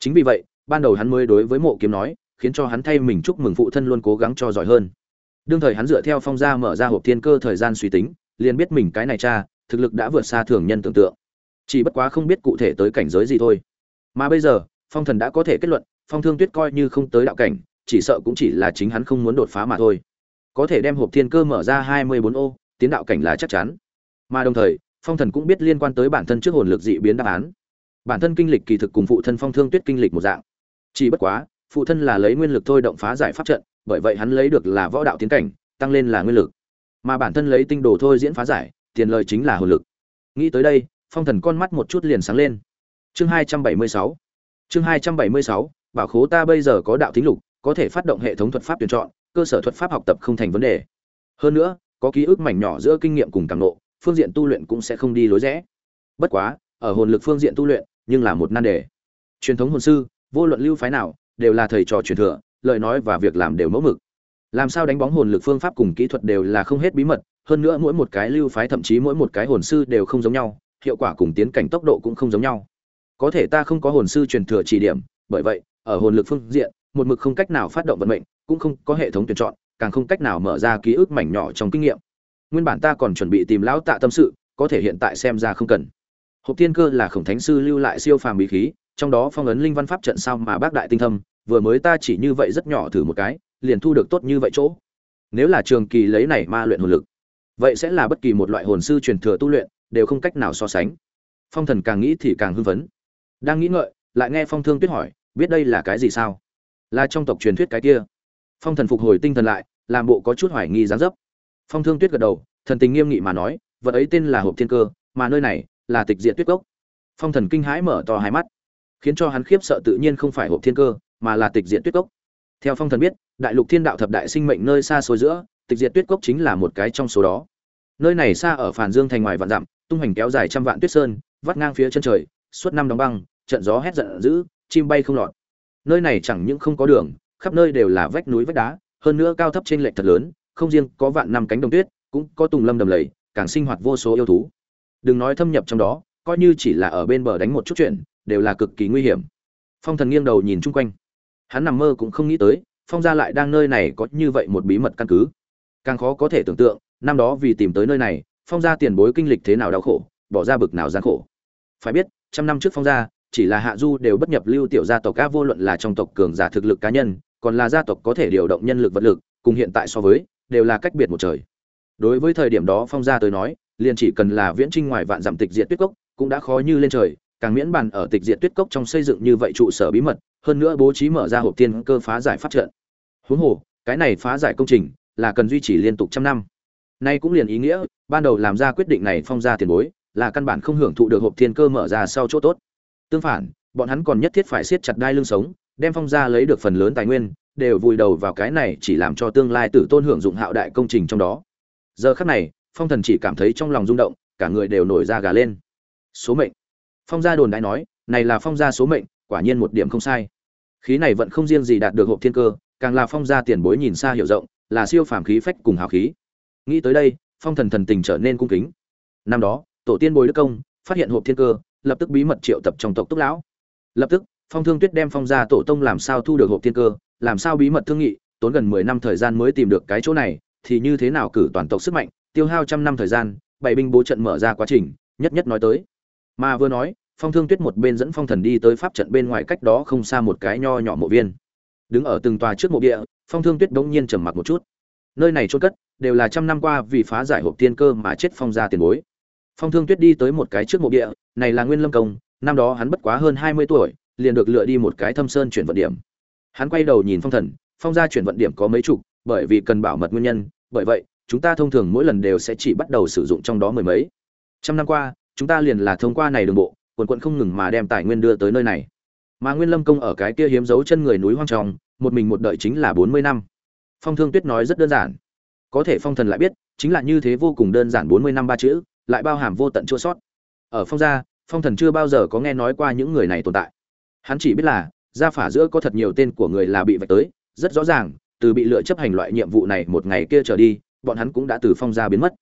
Chính vì vậy, ban đầu hắn mới đối với mộ kiếm nói, khiến cho hắn thay mình chúc mừng phụ thân luôn cố gắng cho giỏi hơn. Đương thời hắn dựa theo phong gia mở ra hộp thiên cơ thời gian suy tính, liền biết mình cái này cha, thực lực đã vượt xa thường nhân tưởng tượng. Chỉ bất quá không biết cụ thể tới cảnh giới gì thôi. Mà bây giờ, phong thần đã có thể kết luận, phong thương tuyết coi như không tới đạo cảnh, chỉ sợ cũng chỉ là chính hắn không muốn đột phá mà thôi. Có thể đem hộp thiên cơ mở ra hai mươi bốn ô tiến đạo cảnh là chắc chắn. Mà đồng thời, phong thần cũng biết liên quan tới bản thân trước hồn lực dị biến đáp án. Bản thân kinh lịch kỳ thực cùng phụ thân phong thương tuyết kinh lịch một dạng. Chỉ bất quá, phụ thân là lấy nguyên lực thôi động phá giải pháp trận, bởi vậy hắn lấy được là võ đạo tiến cảnh, tăng lên là nguyên lực. Mà bản thân lấy tinh đồ thôi diễn phá giải, tiền lời chính là hồn lực. Nghĩ tới đây, phong thần con mắt một chút liền sáng lên. Chương hai trăm bảy mươi sáu. Chương hai trăm bảy mươi sáu, bảo khố ta bây giờ có đạo thính lục, có thể phát động hệ thống thuật pháp tuyển chọn, cơ sở thuật pháp học tập không thành vấn đề. Hơn nữa có ký ức mảnh nhỏ giữa kinh nghiệm cùng càng nộ, phương diện tu luyện cũng sẽ không đi lối rẽ. Bất quá, ở hồn lực phương diện tu luyện, nhưng là một nan đề. Truyền thống hồn sư, vô luận lưu phái nào, đều là thầy trò truyền thừa, lời nói và việc làm đều mẫu mực. Làm sao đánh bóng hồn lực phương pháp cùng kỹ thuật đều là không hết bí mật, hơn nữa mỗi một cái lưu phái thậm chí mỗi một cái hồn sư đều không giống nhau, hiệu quả cùng tiến cảnh tốc độ cũng không giống nhau. Có thể ta không có hồn sư truyền thừa chỉ điểm, bởi vậy, ở hồn lực phương diện, một mực không cách nào phát động vận mệnh, cũng không có hệ thống tuyển chọn càng không cách nào mở ra ký ức mảnh nhỏ trong kinh nghiệm. Nguyên bản ta còn chuẩn bị tìm lão tạ tâm sự, có thể hiện tại xem ra không cần. Hộp tiên cơ là khổng thánh sư lưu lại siêu phàm bí khí, trong đó phong ấn linh văn pháp trận sao mà bác đại tinh thâm, vừa mới ta chỉ như vậy rất nhỏ thử một cái, liền thu được tốt như vậy chỗ. Nếu là trường kỳ lấy này ma luyện hồn lực, vậy sẽ là bất kỳ một loại hồn sư truyền thừa tu luyện, đều không cách nào so sánh. Phong thần càng nghĩ thì càng hưng phấn. Đang nghĩ ngợi, lại nghe phong thương tuyết hỏi, biết đây là cái gì sao? Là trong tộc truyền thuyết cái kia phong thần phục hồi tinh thần lại, làm bộ có chút hoài nghi gián dấp. Phong thương tuyết gật đầu, thần tình nghiêm nghị mà nói, vật ấy tên là hộp thiên cơ, mà nơi này là tịch diện tuyết cốc. Phong thần kinh hãi mở to hai mắt, khiến cho hắn khiếp sợ tự nhiên không phải hộp thiên cơ, mà là tịch diện tuyết cốc. Theo phong thần biết, đại lục thiên đạo thập đại sinh mệnh nơi xa xôi giữa, tịch diệt tuyết cốc chính là một cái trong số đó. Nơi này xa ở phản dương thành ngoài vạn dặm, tung hành kéo dài trăm vạn tuyết sơn, vắt ngang phía chân trời, suốt năm đóng băng, trận gió hét giận dữ, chim bay không lọt. Nơi này chẳng những không có đường khắp nơi đều là vách núi vách đá, hơn nữa cao thấp trên lệch thật lớn, không riêng có vạn năm cánh đồng tuyết, cũng có tùng lâm đầm lầy, càng sinh hoạt vô số yêu thú. Đừng nói thâm nhập trong đó, coi như chỉ là ở bên bờ đánh một chút chuyện, đều là cực kỳ nguy hiểm. Phong thần nghiêng đầu nhìn chung quanh. Hắn nằm mơ cũng không nghĩ tới, phong gia lại đang nơi này có như vậy một bí mật căn cứ. Càng khó có thể tưởng tượng, năm đó vì tìm tới nơi này, phong gia tiền bối kinh lịch thế nào đau khổ, bỏ ra bực nào gian khổ. Phải biết, trăm năm trước phong gia, chỉ là hạ du đều bất nhập lưu tiểu gia tộc ca vô luận là trong tộc cường giả thực lực cá nhân còn là gia tộc có thể điều động nhân lực vật lực, cùng hiện tại so với, đều là cách biệt một trời. Đối với thời điểm đó phong gia tới nói, liền chỉ cần là viễn trinh ngoài vạn dặm tịch diệt tuyết cốc, cũng đã khó như lên trời, càng miễn bàn ở tịch diệt tuyết cốc trong xây dựng như vậy trụ sở bí mật, hơn nữa bố trí mở ra hộp tiên cơ phá giải phát trận. Huống hồ, cái này phá giải công trình, là cần duy trì liên tục trăm năm. Nay cũng liền ý nghĩa, ban đầu làm ra quyết định này phong ra tiền bối, là căn bản không hưởng thụ được hộp thiên cơ mở ra sau chỗ tốt. Tương phản, bọn hắn còn nhất thiết phải siết chặt đai lưng sống đem phong gia lấy được phần lớn tài nguyên, đều vùi đầu vào cái này chỉ làm cho tương lai tử tôn hưởng dụng hạo đại công trình trong đó. Giờ khắc này, phong thần chỉ cảm thấy trong lòng rung động, cả người đều nổi da gà lên. Số mệnh. Phong gia đồn đại nói, này là phong gia số mệnh, quả nhiên một điểm không sai. Khí này vẫn không riêng gì đạt được hộp thiên cơ, càng là phong gia tiền bối nhìn xa hiểu rộng, là siêu phàm khí phách cùng hào khí. Nghĩ tới đây, phong thần thần tình trở nên cung kính. Năm đó, tổ tiên bồi đức công, phát hiện hộp thiên cơ, lập tức bí mật triệu tập trong tộc túc lão. Lập tức phong thương tuyết đem phong gia tổ tông làm sao thu được hộp thiên cơ, làm sao bí mật thương nghị, tốn gần mười năm thời gian mới tìm được cái chỗ này, thì như thế nào cử toàn tộc sức mạnh, tiêu hao trăm năm thời gian, bảy binh bố trận mở ra quá trình, nhất nhất nói tới. Mà vừa nói, phong thương tuyết một bên dẫn phong thần đi tới pháp trận bên ngoài cách đó không xa một cái nho nhỏ mộ viên. Đứng ở từng tòa trước mộ địa, phong thương tuyết bỗng nhiên trầm mặc một chút. Nơi này trôn cất, đều là trăm năm qua vì phá giải hộp tiên cơ mà chết phong Gia tiền bối. Phong thương tuyết đi tới một cái trước mộ địa, này là nguyên lâm công, năm đó hắn bất quá hơn hai mươi tuổi liền được lựa đi một cái thâm sơn chuyển vận điểm. Hắn quay đầu nhìn phong thần, phong ra chuyển vận điểm có mấy chục, bởi vì cần bảo mật nguyên nhân, bởi vậy, chúng ta thông thường mỗi lần đều sẽ chỉ bắt đầu sử dụng trong đó mười mấy. Trăm năm qua, chúng ta liền là thông qua này đường bộ, quần quận không ngừng mà đem tài nguyên đưa tới nơi này. Mà nguyên lâm công ở cái kia hiếm dấu chân người núi hoang tròng một mình một đợi chính là bốn mươi năm. Phong thương tuyết nói rất đơn giản. Có thể phong thần lại biết, chính là như thế vô cùng đơn giản bốn mươi năm ba chữ, lại bao hàm vô tận chua sót. Ở phong gia, phong thần chưa bao giờ có nghe nói qua những người này tồn tại hắn chỉ biết là, gia phả giữa có thật nhiều tên của người là bị vạch tới, rất rõ ràng, từ bị lựa chấp hành loại nhiệm vụ này một ngày kia trở đi, bọn hắn cũng đã từ phong gia biến mất.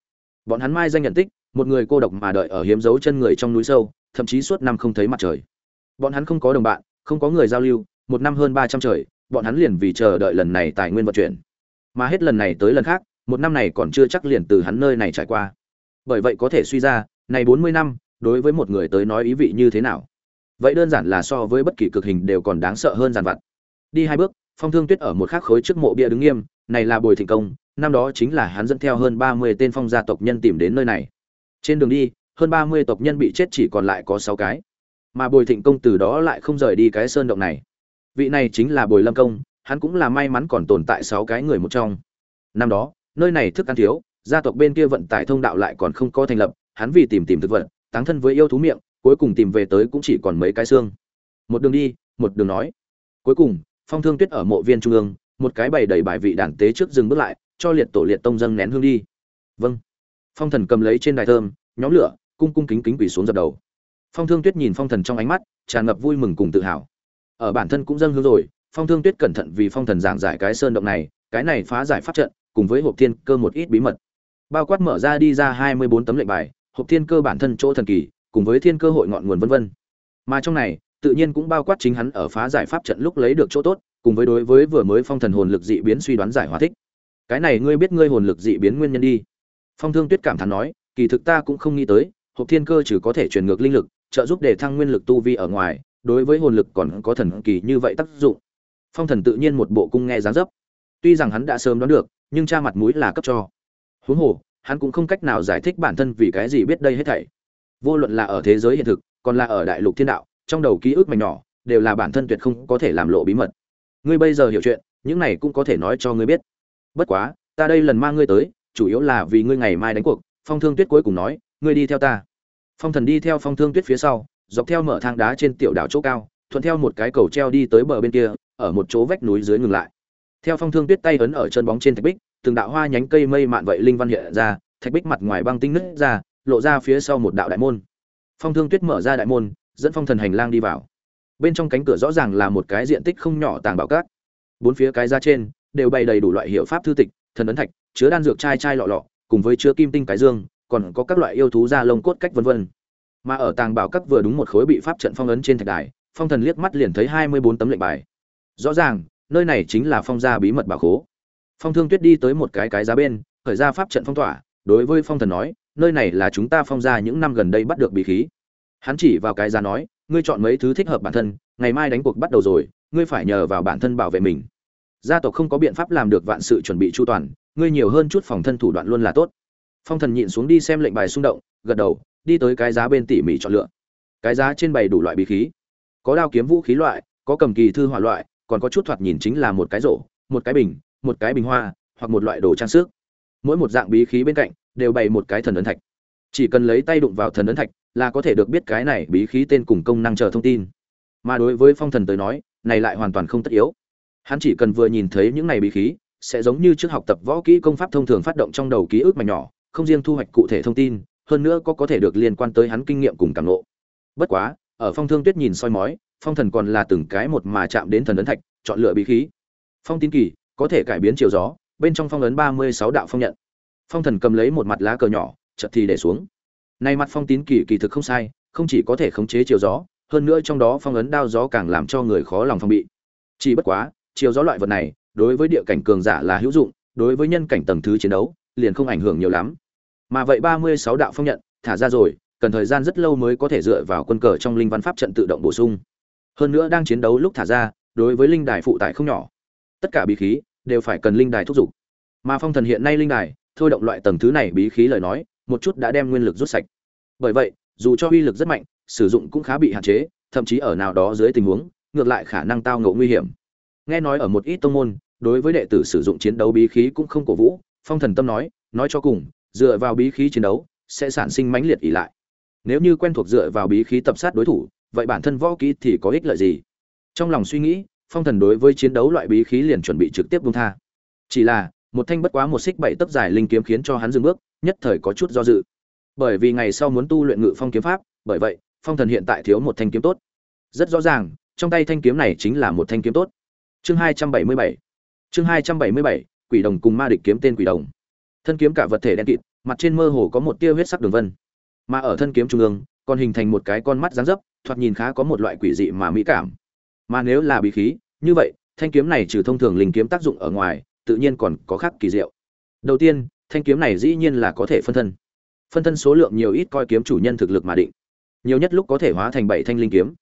Bọn hắn mai danh nhận tích, một người cô độc mà đợi ở hiếm dấu chân người trong núi sâu, thậm chí suốt năm không thấy mặt trời. Bọn hắn không có đồng bạn, không có người giao lưu, một năm hơn ba trăm trời, bọn hắn liền vì chờ đợi lần này tài nguyên vận chuyển. Mà hết lần này tới lần khác, một năm này còn chưa chắc liền từ hắn nơi này trải qua. Bởi vậy có thể suy ra, này bốn mươi năm, đối với một người tới nói ý vị như thế nào? Vậy đơn giản là so với bất kỳ cực hình đều còn đáng sợ hơn giàn vặt. Đi hai bước, phong thương tuyết ở một khắc khối trước mộ bia đứng nghiêm, này là bồi thịnh công, năm đó chính là hắn dẫn theo hơn ba mươi tên phong gia tộc nhân tìm đến nơi này. Trên đường đi, hơn ba mươi tộc nhân bị chết chỉ còn lại có sáu cái. Mà bồi thịnh công từ đó lại không rời đi cái sơn động này. Vị này chính là bồi lâm công, hắn cũng là may mắn còn tồn tại sáu cái người một trong. Năm đó, nơi này thức ăn thiếu, gia tộc bên kia vận tải thông đạo lại còn không có thành lập, hắn vì tìm tìm thực vật, táng thân với yêu thú miệng cuối cùng tìm về tới cũng chỉ còn mấy cái xương. Một đường đi, một đường nói. Cuối cùng, phong thương tuyết ở mộ viên trung ương, một cái bày đầy bài vị đàn tế trước dừng bước lại, cho liệt tổ liệt tông dâng nén hương đi. Vâng. Phong thần cầm lấy trên đài thơm, nhóm lửa, cung cung kính kính quỳ xuống dập đầu. Phong thương tuyết nhìn phong thần trong ánh mắt, tràn ngập vui mừng cùng tự hào. Ở bản thân cũng dâng hương rồi, phong thương tuyết cẩn thận vì phong thần giảng giải cái sơn động này, cái này phá giải pháp trận, cùng với hộp thiên cơ một ít bí mật. Bao quát mở ra đi ra hai mươi bốn tấm lệnh bài, hộp thiên cơ bản thân chỗ thần kỳ cùng với thiên cơ hội ngọn nguồn vân vân. Mà trong này, tự nhiên cũng bao quát chính hắn ở phá giải pháp trận lúc lấy được chỗ tốt, cùng với đối với vừa mới phong thần hồn lực dị biến suy đoán giải hòa thích. Cái này ngươi biết ngươi hồn lực dị biến nguyên nhân đi. Phong thương tuyết cảm thán nói, kỳ thực ta cũng không nghĩ tới, hộp thiên cơ chỉ có thể truyền ngược linh lực, trợ giúp để thăng nguyên lực tu vi ở ngoài, đối với hồn lực còn có thần kỳ như vậy tác dụng. Phong thần tự nhiên một bộ cung nghe dáng dấp. Tuy rằng hắn đã sớm đoán được, nhưng cha mặt mũi là cấp cho. Huống hồ, hắn cũng không cách nào giải thích bản thân vì cái gì biết đây hết thảy vô luận là ở thế giới hiện thực, còn là ở đại lục thiên đạo, trong đầu ký ức mảnh nhỏ, đều là bản thân tuyệt không có thể làm lộ bí mật. Ngươi bây giờ hiểu chuyện, những này cũng có thể nói cho ngươi biết. Bất quá, ta đây lần mang ngươi tới, chủ yếu là vì ngươi ngày mai đánh cuộc, phong thương tuyết cuối cùng nói, ngươi đi theo ta. Phong thần đi theo phong thương tuyết phía sau, dọc theo mở thang đá trên tiểu đảo chỗ cao, thuận theo một cái cầu treo đi tới bờ bên kia, ở một chỗ vách núi dưới ngừng lại. Theo phong thương tuyết tay ấn ở chân bóng trên thạch bích, từng đạo hoa nhánh cây mây mạn vậy linh văn hiện ra, thạch bích mặt ngoài băng tinh nứt ra lộ ra phía sau một đạo đại môn. Phong thương tuyết mở ra đại môn, dẫn phong thần hành lang đi vào. Bên trong cánh cửa rõ ràng là một cái diện tích không nhỏ tàng bảo cát. Bốn phía cái ra trên đều bày đầy đủ loại hiệu pháp thư tịch, thần ấn thạch, chứa đan dược chai chai lọ lọ, cùng với chứa kim tinh cái dương, còn có các loại yêu thú da lông cốt cách vân vân. Mà ở tàng bảo các vừa đúng một khối bị pháp trận phong ấn trên thạch đài, phong thần liếc mắt liền thấy hai mươi bốn tấm lệnh bài. Rõ ràng, nơi này chính là phong gia bí mật bảo khố. Phong thương tuyết đi tới một cái cái giá bên, khởi ra pháp trận phong tỏa, đối với phong thần nói nơi này là chúng ta phong gia những năm gần đây bắt được bí khí. Hắn chỉ vào cái giá nói, ngươi chọn mấy thứ thích hợp bản thân, ngày mai đánh cuộc bắt đầu rồi, ngươi phải nhờ vào bản thân bảo vệ mình. Gia tộc không có biện pháp làm được vạn sự chuẩn bị chu toàn, ngươi nhiều hơn chút phòng thân thủ đoạn luôn là tốt. Phong thần nhịn xuống đi xem lệnh bài xung động, gật đầu, đi tới cái giá bên tỉ mỉ chọn lựa. Cái giá trên bày đủ loại bí khí. Có đao kiếm vũ khí loại, có cầm kỳ thư hỏa loại, còn có chút thoạt nhìn chính là một cái rổ, một cái bình, một cái bình hoa, hoặc một loại đồ trang sức. Mỗi một dạng bí khí bên cạnh đều bày một cái thần ấn thạch chỉ cần lấy tay đụng vào thần ấn thạch là có thể được biết cái này bí khí tên cùng công năng chờ thông tin mà đối với phong thần tới nói này lại hoàn toàn không tất yếu hắn chỉ cần vừa nhìn thấy những này bí khí sẽ giống như trước học tập võ kỹ công pháp thông thường phát động trong đầu ký ức mà nhỏ không riêng thu hoạch cụ thể thông tin hơn nữa có có thể được liên quan tới hắn kinh nghiệm cùng cảm ngộ. Bất quá, ở Phong Thương Tuyết nhìn soi mói, Phong Thần còn là từng cái một mà chạm đến thần ấn thạch, chọn lựa bí khí. Phong Tín Kỳ có thể cải biến chiều gió, bên trong phong ấn 36 đạo phong nhận. Phong Thần cầm lấy một mặt lá cờ nhỏ, chợt thì để xuống. Nay mặt Phong Tín Kỳ kỳ thực không sai, không chỉ có thể khống chế chiều gió, hơn nữa trong đó phong ấn đao gió càng làm cho người khó lòng phòng bị. Chỉ bất quá, chiều gió loại vật này, đối với địa cảnh cường giả là hữu dụng, đối với nhân cảnh tầng thứ chiến đấu, liền không ảnh hưởng nhiều lắm mà vậy ba mươi sáu đạo phong nhận thả ra rồi cần thời gian rất lâu mới có thể dựa vào quân cờ trong linh văn pháp trận tự động bổ sung hơn nữa đang chiến đấu lúc thả ra đối với linh đài phụ tải không nhỏ tất cả bí khí đều phải cần linh đài thúc giục mà phong thần hiện nay linh đài thôi động loại tầng thứ này bí khí lời nói, một chút đã đem nguyên lực rút sạch. Bởi vậy, dù cho uy lực rất mạnh, sử dụng cũng khá bị hạn chế, thậm chí ở nào đó dưới tình huống, ngược lại khả năng tao ngộ nguy hiểm. Nghe nói ở một ít tông môn, đối với đệ tử sử dụng chiến đấu bí khí cũng không cổ vũ, phong thần tâm nói nói cho cùng, dựa vào bí khí chiến đấu, sẽ sản sinh mãnh liệt ỉ lại. Nếu như quen thuộc dựa vào bí khí tập sát đối thủ, vậy bản thân võ kỹ thì có ích lợi gì? Trong lòng suy nghĩ, phong thần đối với chiến đấu loại bí khí liền chuẩn bị trực tiếp buông tha. Chỉ là một thanh bất quá một xích bảy tấc dài linh kiếm khiến cho hắn dừng bước, nhất thời có chút do dự. Bởi vì ngày sau muốn tu luyện ngự phong kiếm pháp, bởi vậy, phong thần hiện tại thiếu một thanh kiếm tốt. Rất rõ ràng, trong tay thanh kiếm này chính là một thanh kiếm tốt. Chương hai trăm bảy mươi bảy. Chương hai trăm bảy mươi bảy, quỷ đồng cùng ma địch kiếm tên quỷ đồng. Thân kiếm cả vật thể đen kịt, mặt trên mơ hồ có một tia huyết sắc đường vân. Mà ở thân kiếm trung ương, còn hình thành một cái con mắt dáng dấp, thoạt nhìn khá có một loại quỷ dị mà mỹ cảm. Mà nếu là bí khí, như vậy, thanh kiếm này trừ thông thường linh kiếm tác dụng ở ngoài tự nhiên còn có khác kỳ diệu. Đầu tiên, thanh kiếm này dĩ nhiên là có thể phân thân. Phân thân số lượng nhiều ít coi kiếm chủ nhân thực lực mà định. Nhiều nhất lúc có thể hóa thành bảy thanh linh kiếm.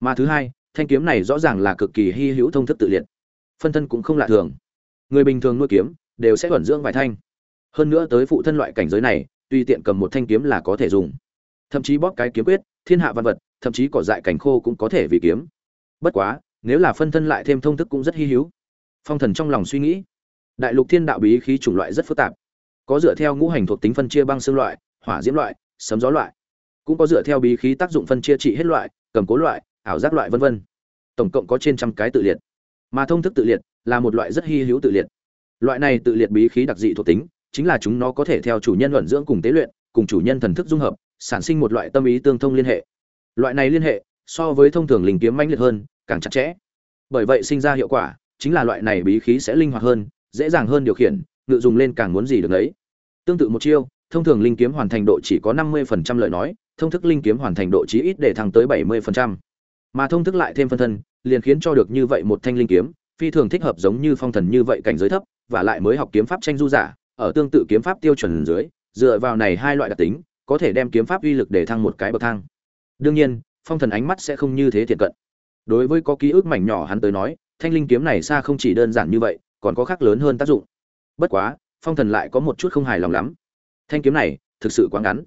Mà thứ hai, thanh kiếm này rõ ràng là cực kỳ hy hữu thông thức tự liệt. Phân thân cũng không lạ thường. Người bình thường nuôi kiếm đều sẽ thuần dưỡng vài thanh. Hơn nữa tới phụ thân loại cảnh giới này, tùy tiện cầm một thanh kiếm là có thể dùng. Thậm chí bóp cái kiếm quyết, thiên hạ văn vật, thậm chí cỏ dại cảnh khô cũng có thể vì kiếm. Bất quá, nếu là phân thân lại thêm thông thức cũng rất hy hữu. Phong thần trong lòng suy nghĩ đại lục thiên đạo bí khí chủng loại rất phức tạp. Có dựa theo ngũ hành thuộc tính phân chia băng xương loại hỏa diễm loại sấm gió loại. Cũng có dựa theo bí khí tác dụng phân chia trị hết loại cầm cố loại ảo giác loại vân vân. Tổng cộng có trên trăm cái tự liệt. Mà thông thức tự liệt là một loại rất hy hữu tự liệt. Loại này tự liệt bí khí đặc dị thuộc tính chính là chúng nó có thể theo chủ nhân luận dưỡng cùng tế luyện, cùng chủ nhân thần thức dung hợp, sản sinh một loại tâm ý tương thông liên hệ. Loại này liên hệ, so với thông thường linh kiếm mãnh liệt hơn, càng chặt chẽ. Bởi vậy sinh ra hiệu quả, chính là loại này bí khí sẽ linh hoạt hơn, dễ dàng hơn điều khiển, ngự dùng lên càng muốn gì được đấy. Tương tự một chiêu, thông thường linh kiếm hoàn thành độ chỉ có 50% lợi nói, thông thức linh kiếm hoàn thành độ chí ít để thăng tới 70%. Mà thông thức lại thêm phân thân, liền khiến cho được như vậy một thanh linh kiếm, phi thường thích hợp giống như phong thần như vậy cảnh giới thấp, và lại mới học kiếm pháp tranh du giả, ở tương tự kiếm pháp tiêu chuẩn dưới, dựa vào này hai loại đặc tính, có thể đem kiếm pháp uy lực để thăng một cái bậc thang. Đương nhiên, Phong Thần ánh mắt sẽ không như thế thiện cận. Đối với có ký ức mảnh nhỏ hắn tới nói, thanh linh kiếm này xa không chỉ đơn giản như vậy, còn có khác lớn hơn tác dụng. Bất quá, Phong Thần lại có một chút không hài lòng lắm. Thanh kiếm này, thực sự quá ngắn.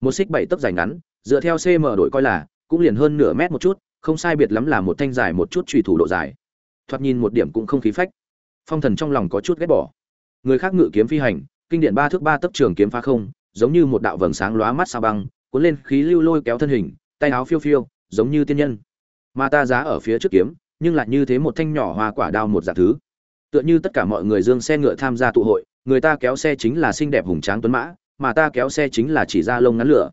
Một xích bảy tấc dài ngắn, dựa theo CM đổi coi là, cũng liền hơn nửa mét một chút, không sai biệt lắm là một thanh dài một chút chủy thủ độ dài. Thoạt nhìn một điểm cũng không khí phách. Phong Thần trong lòng có chút ghét bỏ người khác ngự kiếm phi hành kinh điển ba thước ba tấc trường kiếm phá không giống như một đạo vầng sáng lóa mắt sao băng cuốn lên khí lưu lôi kéo thân hình tay áo phiêu phiêu giống như tiên nhân mà ta giá ở phía trước kiếm nhưng lại như thế một thanh nhỏ hoa quả đao một dạng thứ tựa như tất cả mọi người dương xe ngựa tham gia tụ hội, người ta kéo xe chính là xinh đẹp hùng tráng tuấn mã, mà ta kéo xe chính là chỉ ra lông ngắn lửa.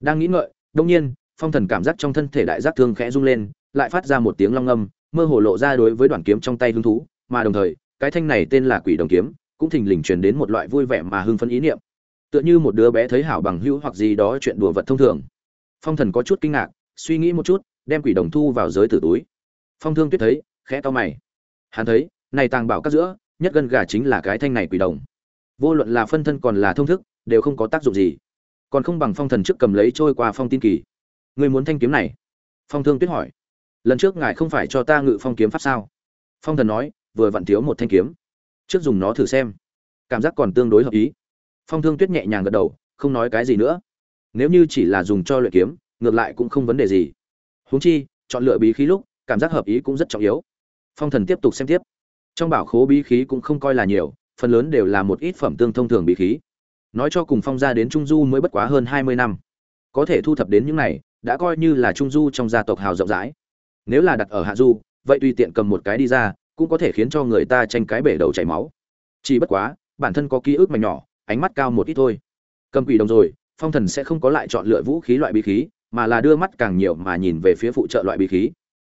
Đang nghĩ ngợi đông nhiên, phong thần cảm giác trong thân thể đại giác thương khẽ rung lên, lại phát ra một tiếng long âm mơ hồ lộ ra đối với đoàn kiếm trong tay hứng thú, mà đồng thời, cái thanh này tên là quỷ đồng kiếm, cũng thình lình truyền đến một loại vui vẻ mà hưng phấn ý niệm. Tựa như một đứa bé thấy hảo bằng hữu hoặc gì đó chuyện đùa vật thông thường. Phong thần có chút kinh ngạc, suy nghĩ một chút, đem quỷ đồng thu vào giới tử túi. Phong thương tuyết thấy, khẽ to mày. Hắn thấy này tàng bảo các giữa, nhất gân gà chính là cái thanh này quỷ đồng. Vô luận là phân thân còn là thông thức, đều không có tác dụng gì. Còn không bằng phong thần trước cầm lấy trôi qua phong tin kỳ. Người muốn thanh kiếm này? Phong thương tuyết hỏi. Lần trước ngài không phải cho ta ngự phong kiếm pháp sao? Phong thần nói, vừa vặn thiếu một thanh kiếm. Trước dùng nó thử xem. Cảm giác còn tương đối hợp ý. Phong thương tuyết nhẹ nhàng gật đầu, không nói cái gì nữa. Nếu như chỉ là dùng cho luyện kiếm, ngược lại cũng không vấn đề gì. Huống chi, chọn lựa bí khí lúc, cảm giác hợp ý cũng rất trọng yếu. Phong thần tiếp tục xem tiếp trong bảo khố bí khí cũng không coi là nhiều, phần lớn đều là một ít phẩm tương thông thường bí khí. Nói cho cùng phong gia đến trung du mới bất quá hơn hai mươi năm. Có thể thu thập đến những này, đã coi như là trung du trong gia tộc hào rộng rãi. Nếu là đặt ở hạ du, vậy tùy tiện cầm một cái đi ra, cũng có thể khiến cho người ta tranh cái bể đầu chảy máu. Chỉ bất quá, bản thân có ký ức mà nhỏ, ánh mắt cao một ít thôi. Cầm quỷ đồng rồi, phong thần sẽ không có lại chọn lựa vũ khí loại bí khí, mà là đưa mắt càng nhiều mà nhìn về phía phụ trợ loại bí khí.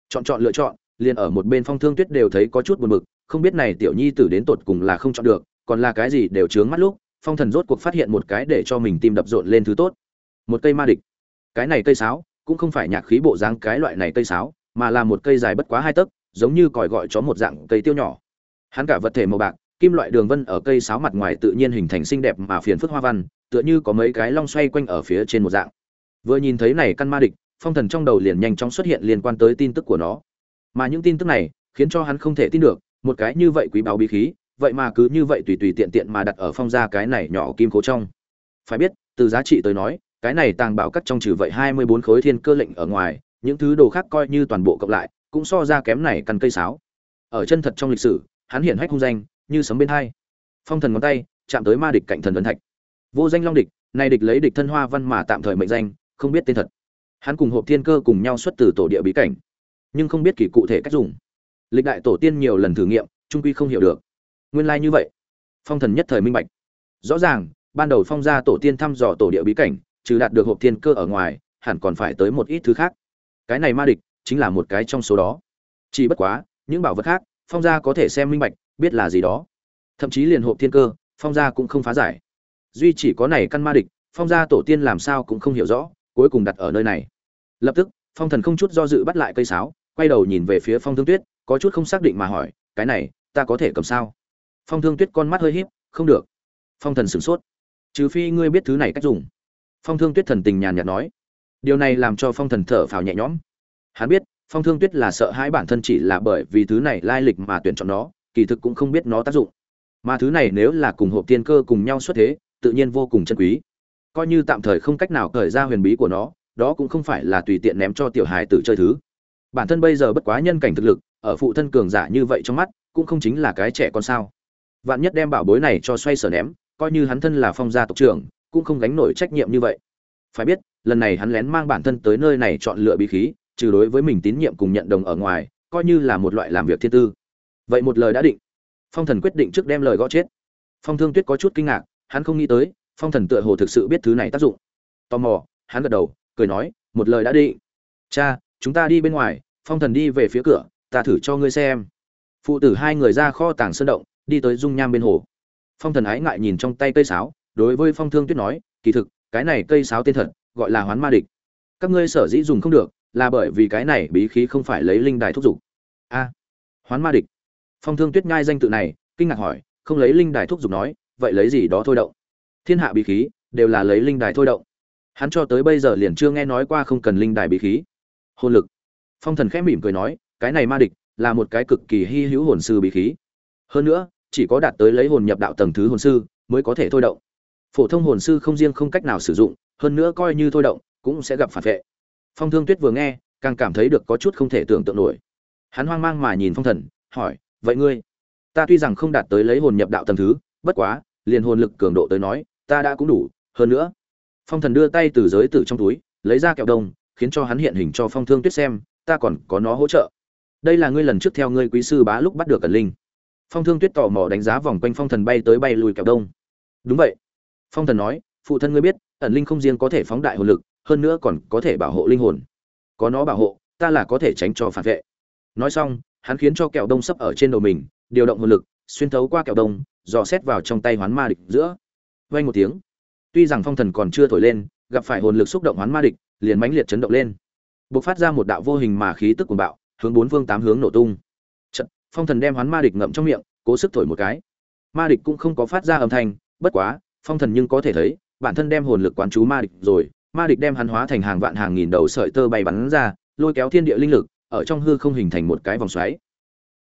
Chọn chọn lựa chọn, liền ở một bên phong thương tuyết đều thấy có chút buồn bực không biết này tiểu nhi tử đến tột cùng là không chọn được, còn là cái gì đều chướng mắt lúc, phong thần rốt cuộc phát hiện một cái để cho mình tim đập rộn lên thứ tốt. Một cây ma địch. Cái này cây sáo, cũng không phải nhạc khí bộ dáng cái loại này cây sáo, mà là một cây dài bất quá hai tấc, giống như còi gọi chó một dạng cây tiêu nhỏ. Hắn cả vật thể màu bạc, kim loại đường vân ở cây sáo mặt ngoài tự nhiên hình thành xinh đẹp mà phiền phức hoa văn, tựa như có mấy cái long xoay quanh ở phía trên một dạng. Vừa nhìn thấy này căn ma địch, phong thần trong đầu liền nhanh chóng xuất hiện liên quan tới tin tức của nó. Mà những tin tức này, khiến cho hắn không thể tin được một cái như vậy quý báu bí khí, vậy mà cứ như vậy tùy tùy tiện tiện mà đặt ở phong gia cái này nhỏ kim cố trong. Phải biết, từ giá trị tới nói, cái này tàng bảo cắt trong trừ vậy hai mươi bốn khối thiên cơ lệnh ở ngoài, những thứ đồ khác coi như toàn bộ cộng lại, cũng so ra kém này căn cây sáo. Ở chân thật trong lịch sử, hắn hiển hách hung danh, như sấm bên hai. Phong thần ngón tay, chạm tới ma địch cạnh thần ấn thạch. Vô danh long địch nay địch lấy địch thân hoa văn mà tạm thời mệnh danh, không biết tên thật. Hắn cùng hộp thiên cơ cùng nhau xuất từ tổ địa bí cảnh, nhưng không biết kỳ cụ thể cách dùng lịch đại tổ tiên nhiều lần thử nghiệm trung quy không hiểu được. Nguyên lai như vậy. Phong thần nhất thời minh bạch. Rõ ràng, ban đầu phong gia tổ tiên thăm dò tổ địa bí cảnh, trừ đạt được hộp thiên cơ ở ngoài, hẳn còn phải tới một ít thứ khác. Cái này ma địch, chính là một cái trong số đó. Chỉ bất quá, những bảo vật khác, phong gia có thể xem minh bạch, biết là gì đó. Thậm chí liền hộp thiên cơ, phong gia cũng không phá giải. Duy chỉ có này căn ma địch, phong gia tổ tiên làm sao cũng không hiểu rõ, cuối cùng đặt ở nơi này. Lập tức, phong thần không chút do dự bắt lại cây sáo, quay đầu nhìn về phía phong thương tuyết có chút không xác định mà hỏi, cái này, ta có thể cầm sao? Phong thương tuyết con mắt hơi híp, không được. Phong thần sửng sốt. Trừ phi ngươi biết thứ này cách dùng. Phong thương tuyết thần tình nhàn nhạt nói. Điều này làm cho phong thần thở phào nhẹ nhõm. Hắn biết, phong thương tuyết là sợ hãi bản thân chỉ là bởi vì thứ này lai lịch mà tuyển chọn nó, kỳ thực cũng không biết nó tác dụng. Mà thứ này nếu là cùng hộp tiên cơ cùng nhau xuất thế, tự nhiên vô cùng chân quý. Coi như tạm thời không cách nào khởi ra huyền bí của nó, đó cũng không phải là tùy tiện ném cho tiểu hài tử chơi thứ. Bản thân bây giờ bất quá nhân cảnh thực lực ở phụ thân cường giả như vậy trong mắt, cũng không chính là cái trẻ con sao. Vạn nhất đem bảo bối này cho xoay sở ném, coi như hắn thân là phong gia tộc trưởng, cũng không gánh nổi trách nhiệm như vậy. Phải biết, lần này hắn lén mang bản thân tới nơi này chọn lựa bí khí, trừ đối với mình tín nhiệm cùng nhận đồng ở ngoài, coi như là một loại làm việc thiên tư. Vậy một lời đã định. Phong thần quyết định trước đem lời gõ chết. Phong thương tuyết có chút kinh ngạc, hắn không nghĩ tới, phong thần tựa hồ thực sự biết thứ này tác dụng. Tò mò, hắn gật đầu, cười nói, một lời đã định. Cha, chúng ta đi bên ngoài, phong thần đi về phía cửa ta thử cho ngươi xem. Phụ tử hai người ra kho tàng sơn động, đi tới dung nham bên hồ. Phong thần ái ngại nhìn trong tay cây sáo, đối với phong thương tuyết nói, kỳ thực, cái này cây sáo tên thật, gọi là hoán ma địch. Các ngươi sở dĩ dùng không được, là bởi vì cái này bí khí không phải lấy linh đài thúc giục. A, hoán ma địch. Phong thương tuyết nhai danh tự này, kinh ngạc hỏi, không lấy linh đài thúc giục nói, vậy lấy gì đó thôi động? Thiên hạ bí khí, đều là lấy linh đài thôi động. Hắn cho tới bây giờ liền chưa nghe nói qua không cần linh đài bí khí. Hồn lực. Phong thần khẽ mỉm cười nói cái này ma địch là một cái cực kỳ hy hữu hồn sư bí khí. Hơn nữa, chỉ có đạt tới lấy hồn nhập đạo tầng thứ hồn sư mới có thể thôi động. Phổ thông hồn sư không riêng không cách nào sử dụng, hơn nữa coi như thôi động cũng sẽ gặp phản vệ. Phong thương tuyết vừa nghe, càng cảm thấy được có chút không thể tưởng tượng nổi. Hắn hoang mang mà nhìn phong thần, hỏi, vậy ngươi, ta tuy rằng không đạt tới lấy hồn nhập đạo tầng thứ, bất quá, liền hồn lực cường độ tới nói, ta đã cũng đủ, hơn nữa. Phong thần đưa tay từ giới tử trong túi, lấy ra kẹo đồng khiến cho hắn hiện hình cho phong thương tuyết xem, ta còn có nó hỗ trợ đây là ngươi lần trước theo ngươi quý sư bá lúc bắt được cẩn linh. Phong thương tuyết tò mò đánh giá vòng quanh phong thần bay tới bay lùi kẹo đông. Đúng vậy. Phong thần nói, phụ thân ngươi biết ẩn linh không riêng có thể phóng đại hồn lực, hơn nữa còn có thể bảo hộ linh hồn. Có nó bảo hộ, ta là có thể tránh cho phản vệ. Nói xong, hắn khiến cho kẹo đông sấp ở trên đầu mình, điều động hồn lực, xuyên thấu qua kẹo đông, dò xét vào trong tay hoán ma địch giữa. Vang một tiếng, tuy rằng phong thần còn chưa thổi lên, gặp phải hồn lực xúc động hoán ma địch, liền mãnh liệt chấn động lên. Bộc phát ra một đạo vô hình mà khí tức cuồng bạo hướng bốn phương tám hướng nổ tung. Trận, phong thần đem hoán ma địch ngậm trong miệng cố sức thổi một cái. Ma địch cũng không có phát ra âm thanh bất quá phong thần nhưng có thể thấy bản thân đem hồn lực quán chú ma địch rồi ma địch đem hắn hóa thành hàng vạn hàng nghìn đầu sợi tơ bay bắn ra lôi kéo thiên địa linh lực ở trong hư không hình thành một cái vòng xoáy.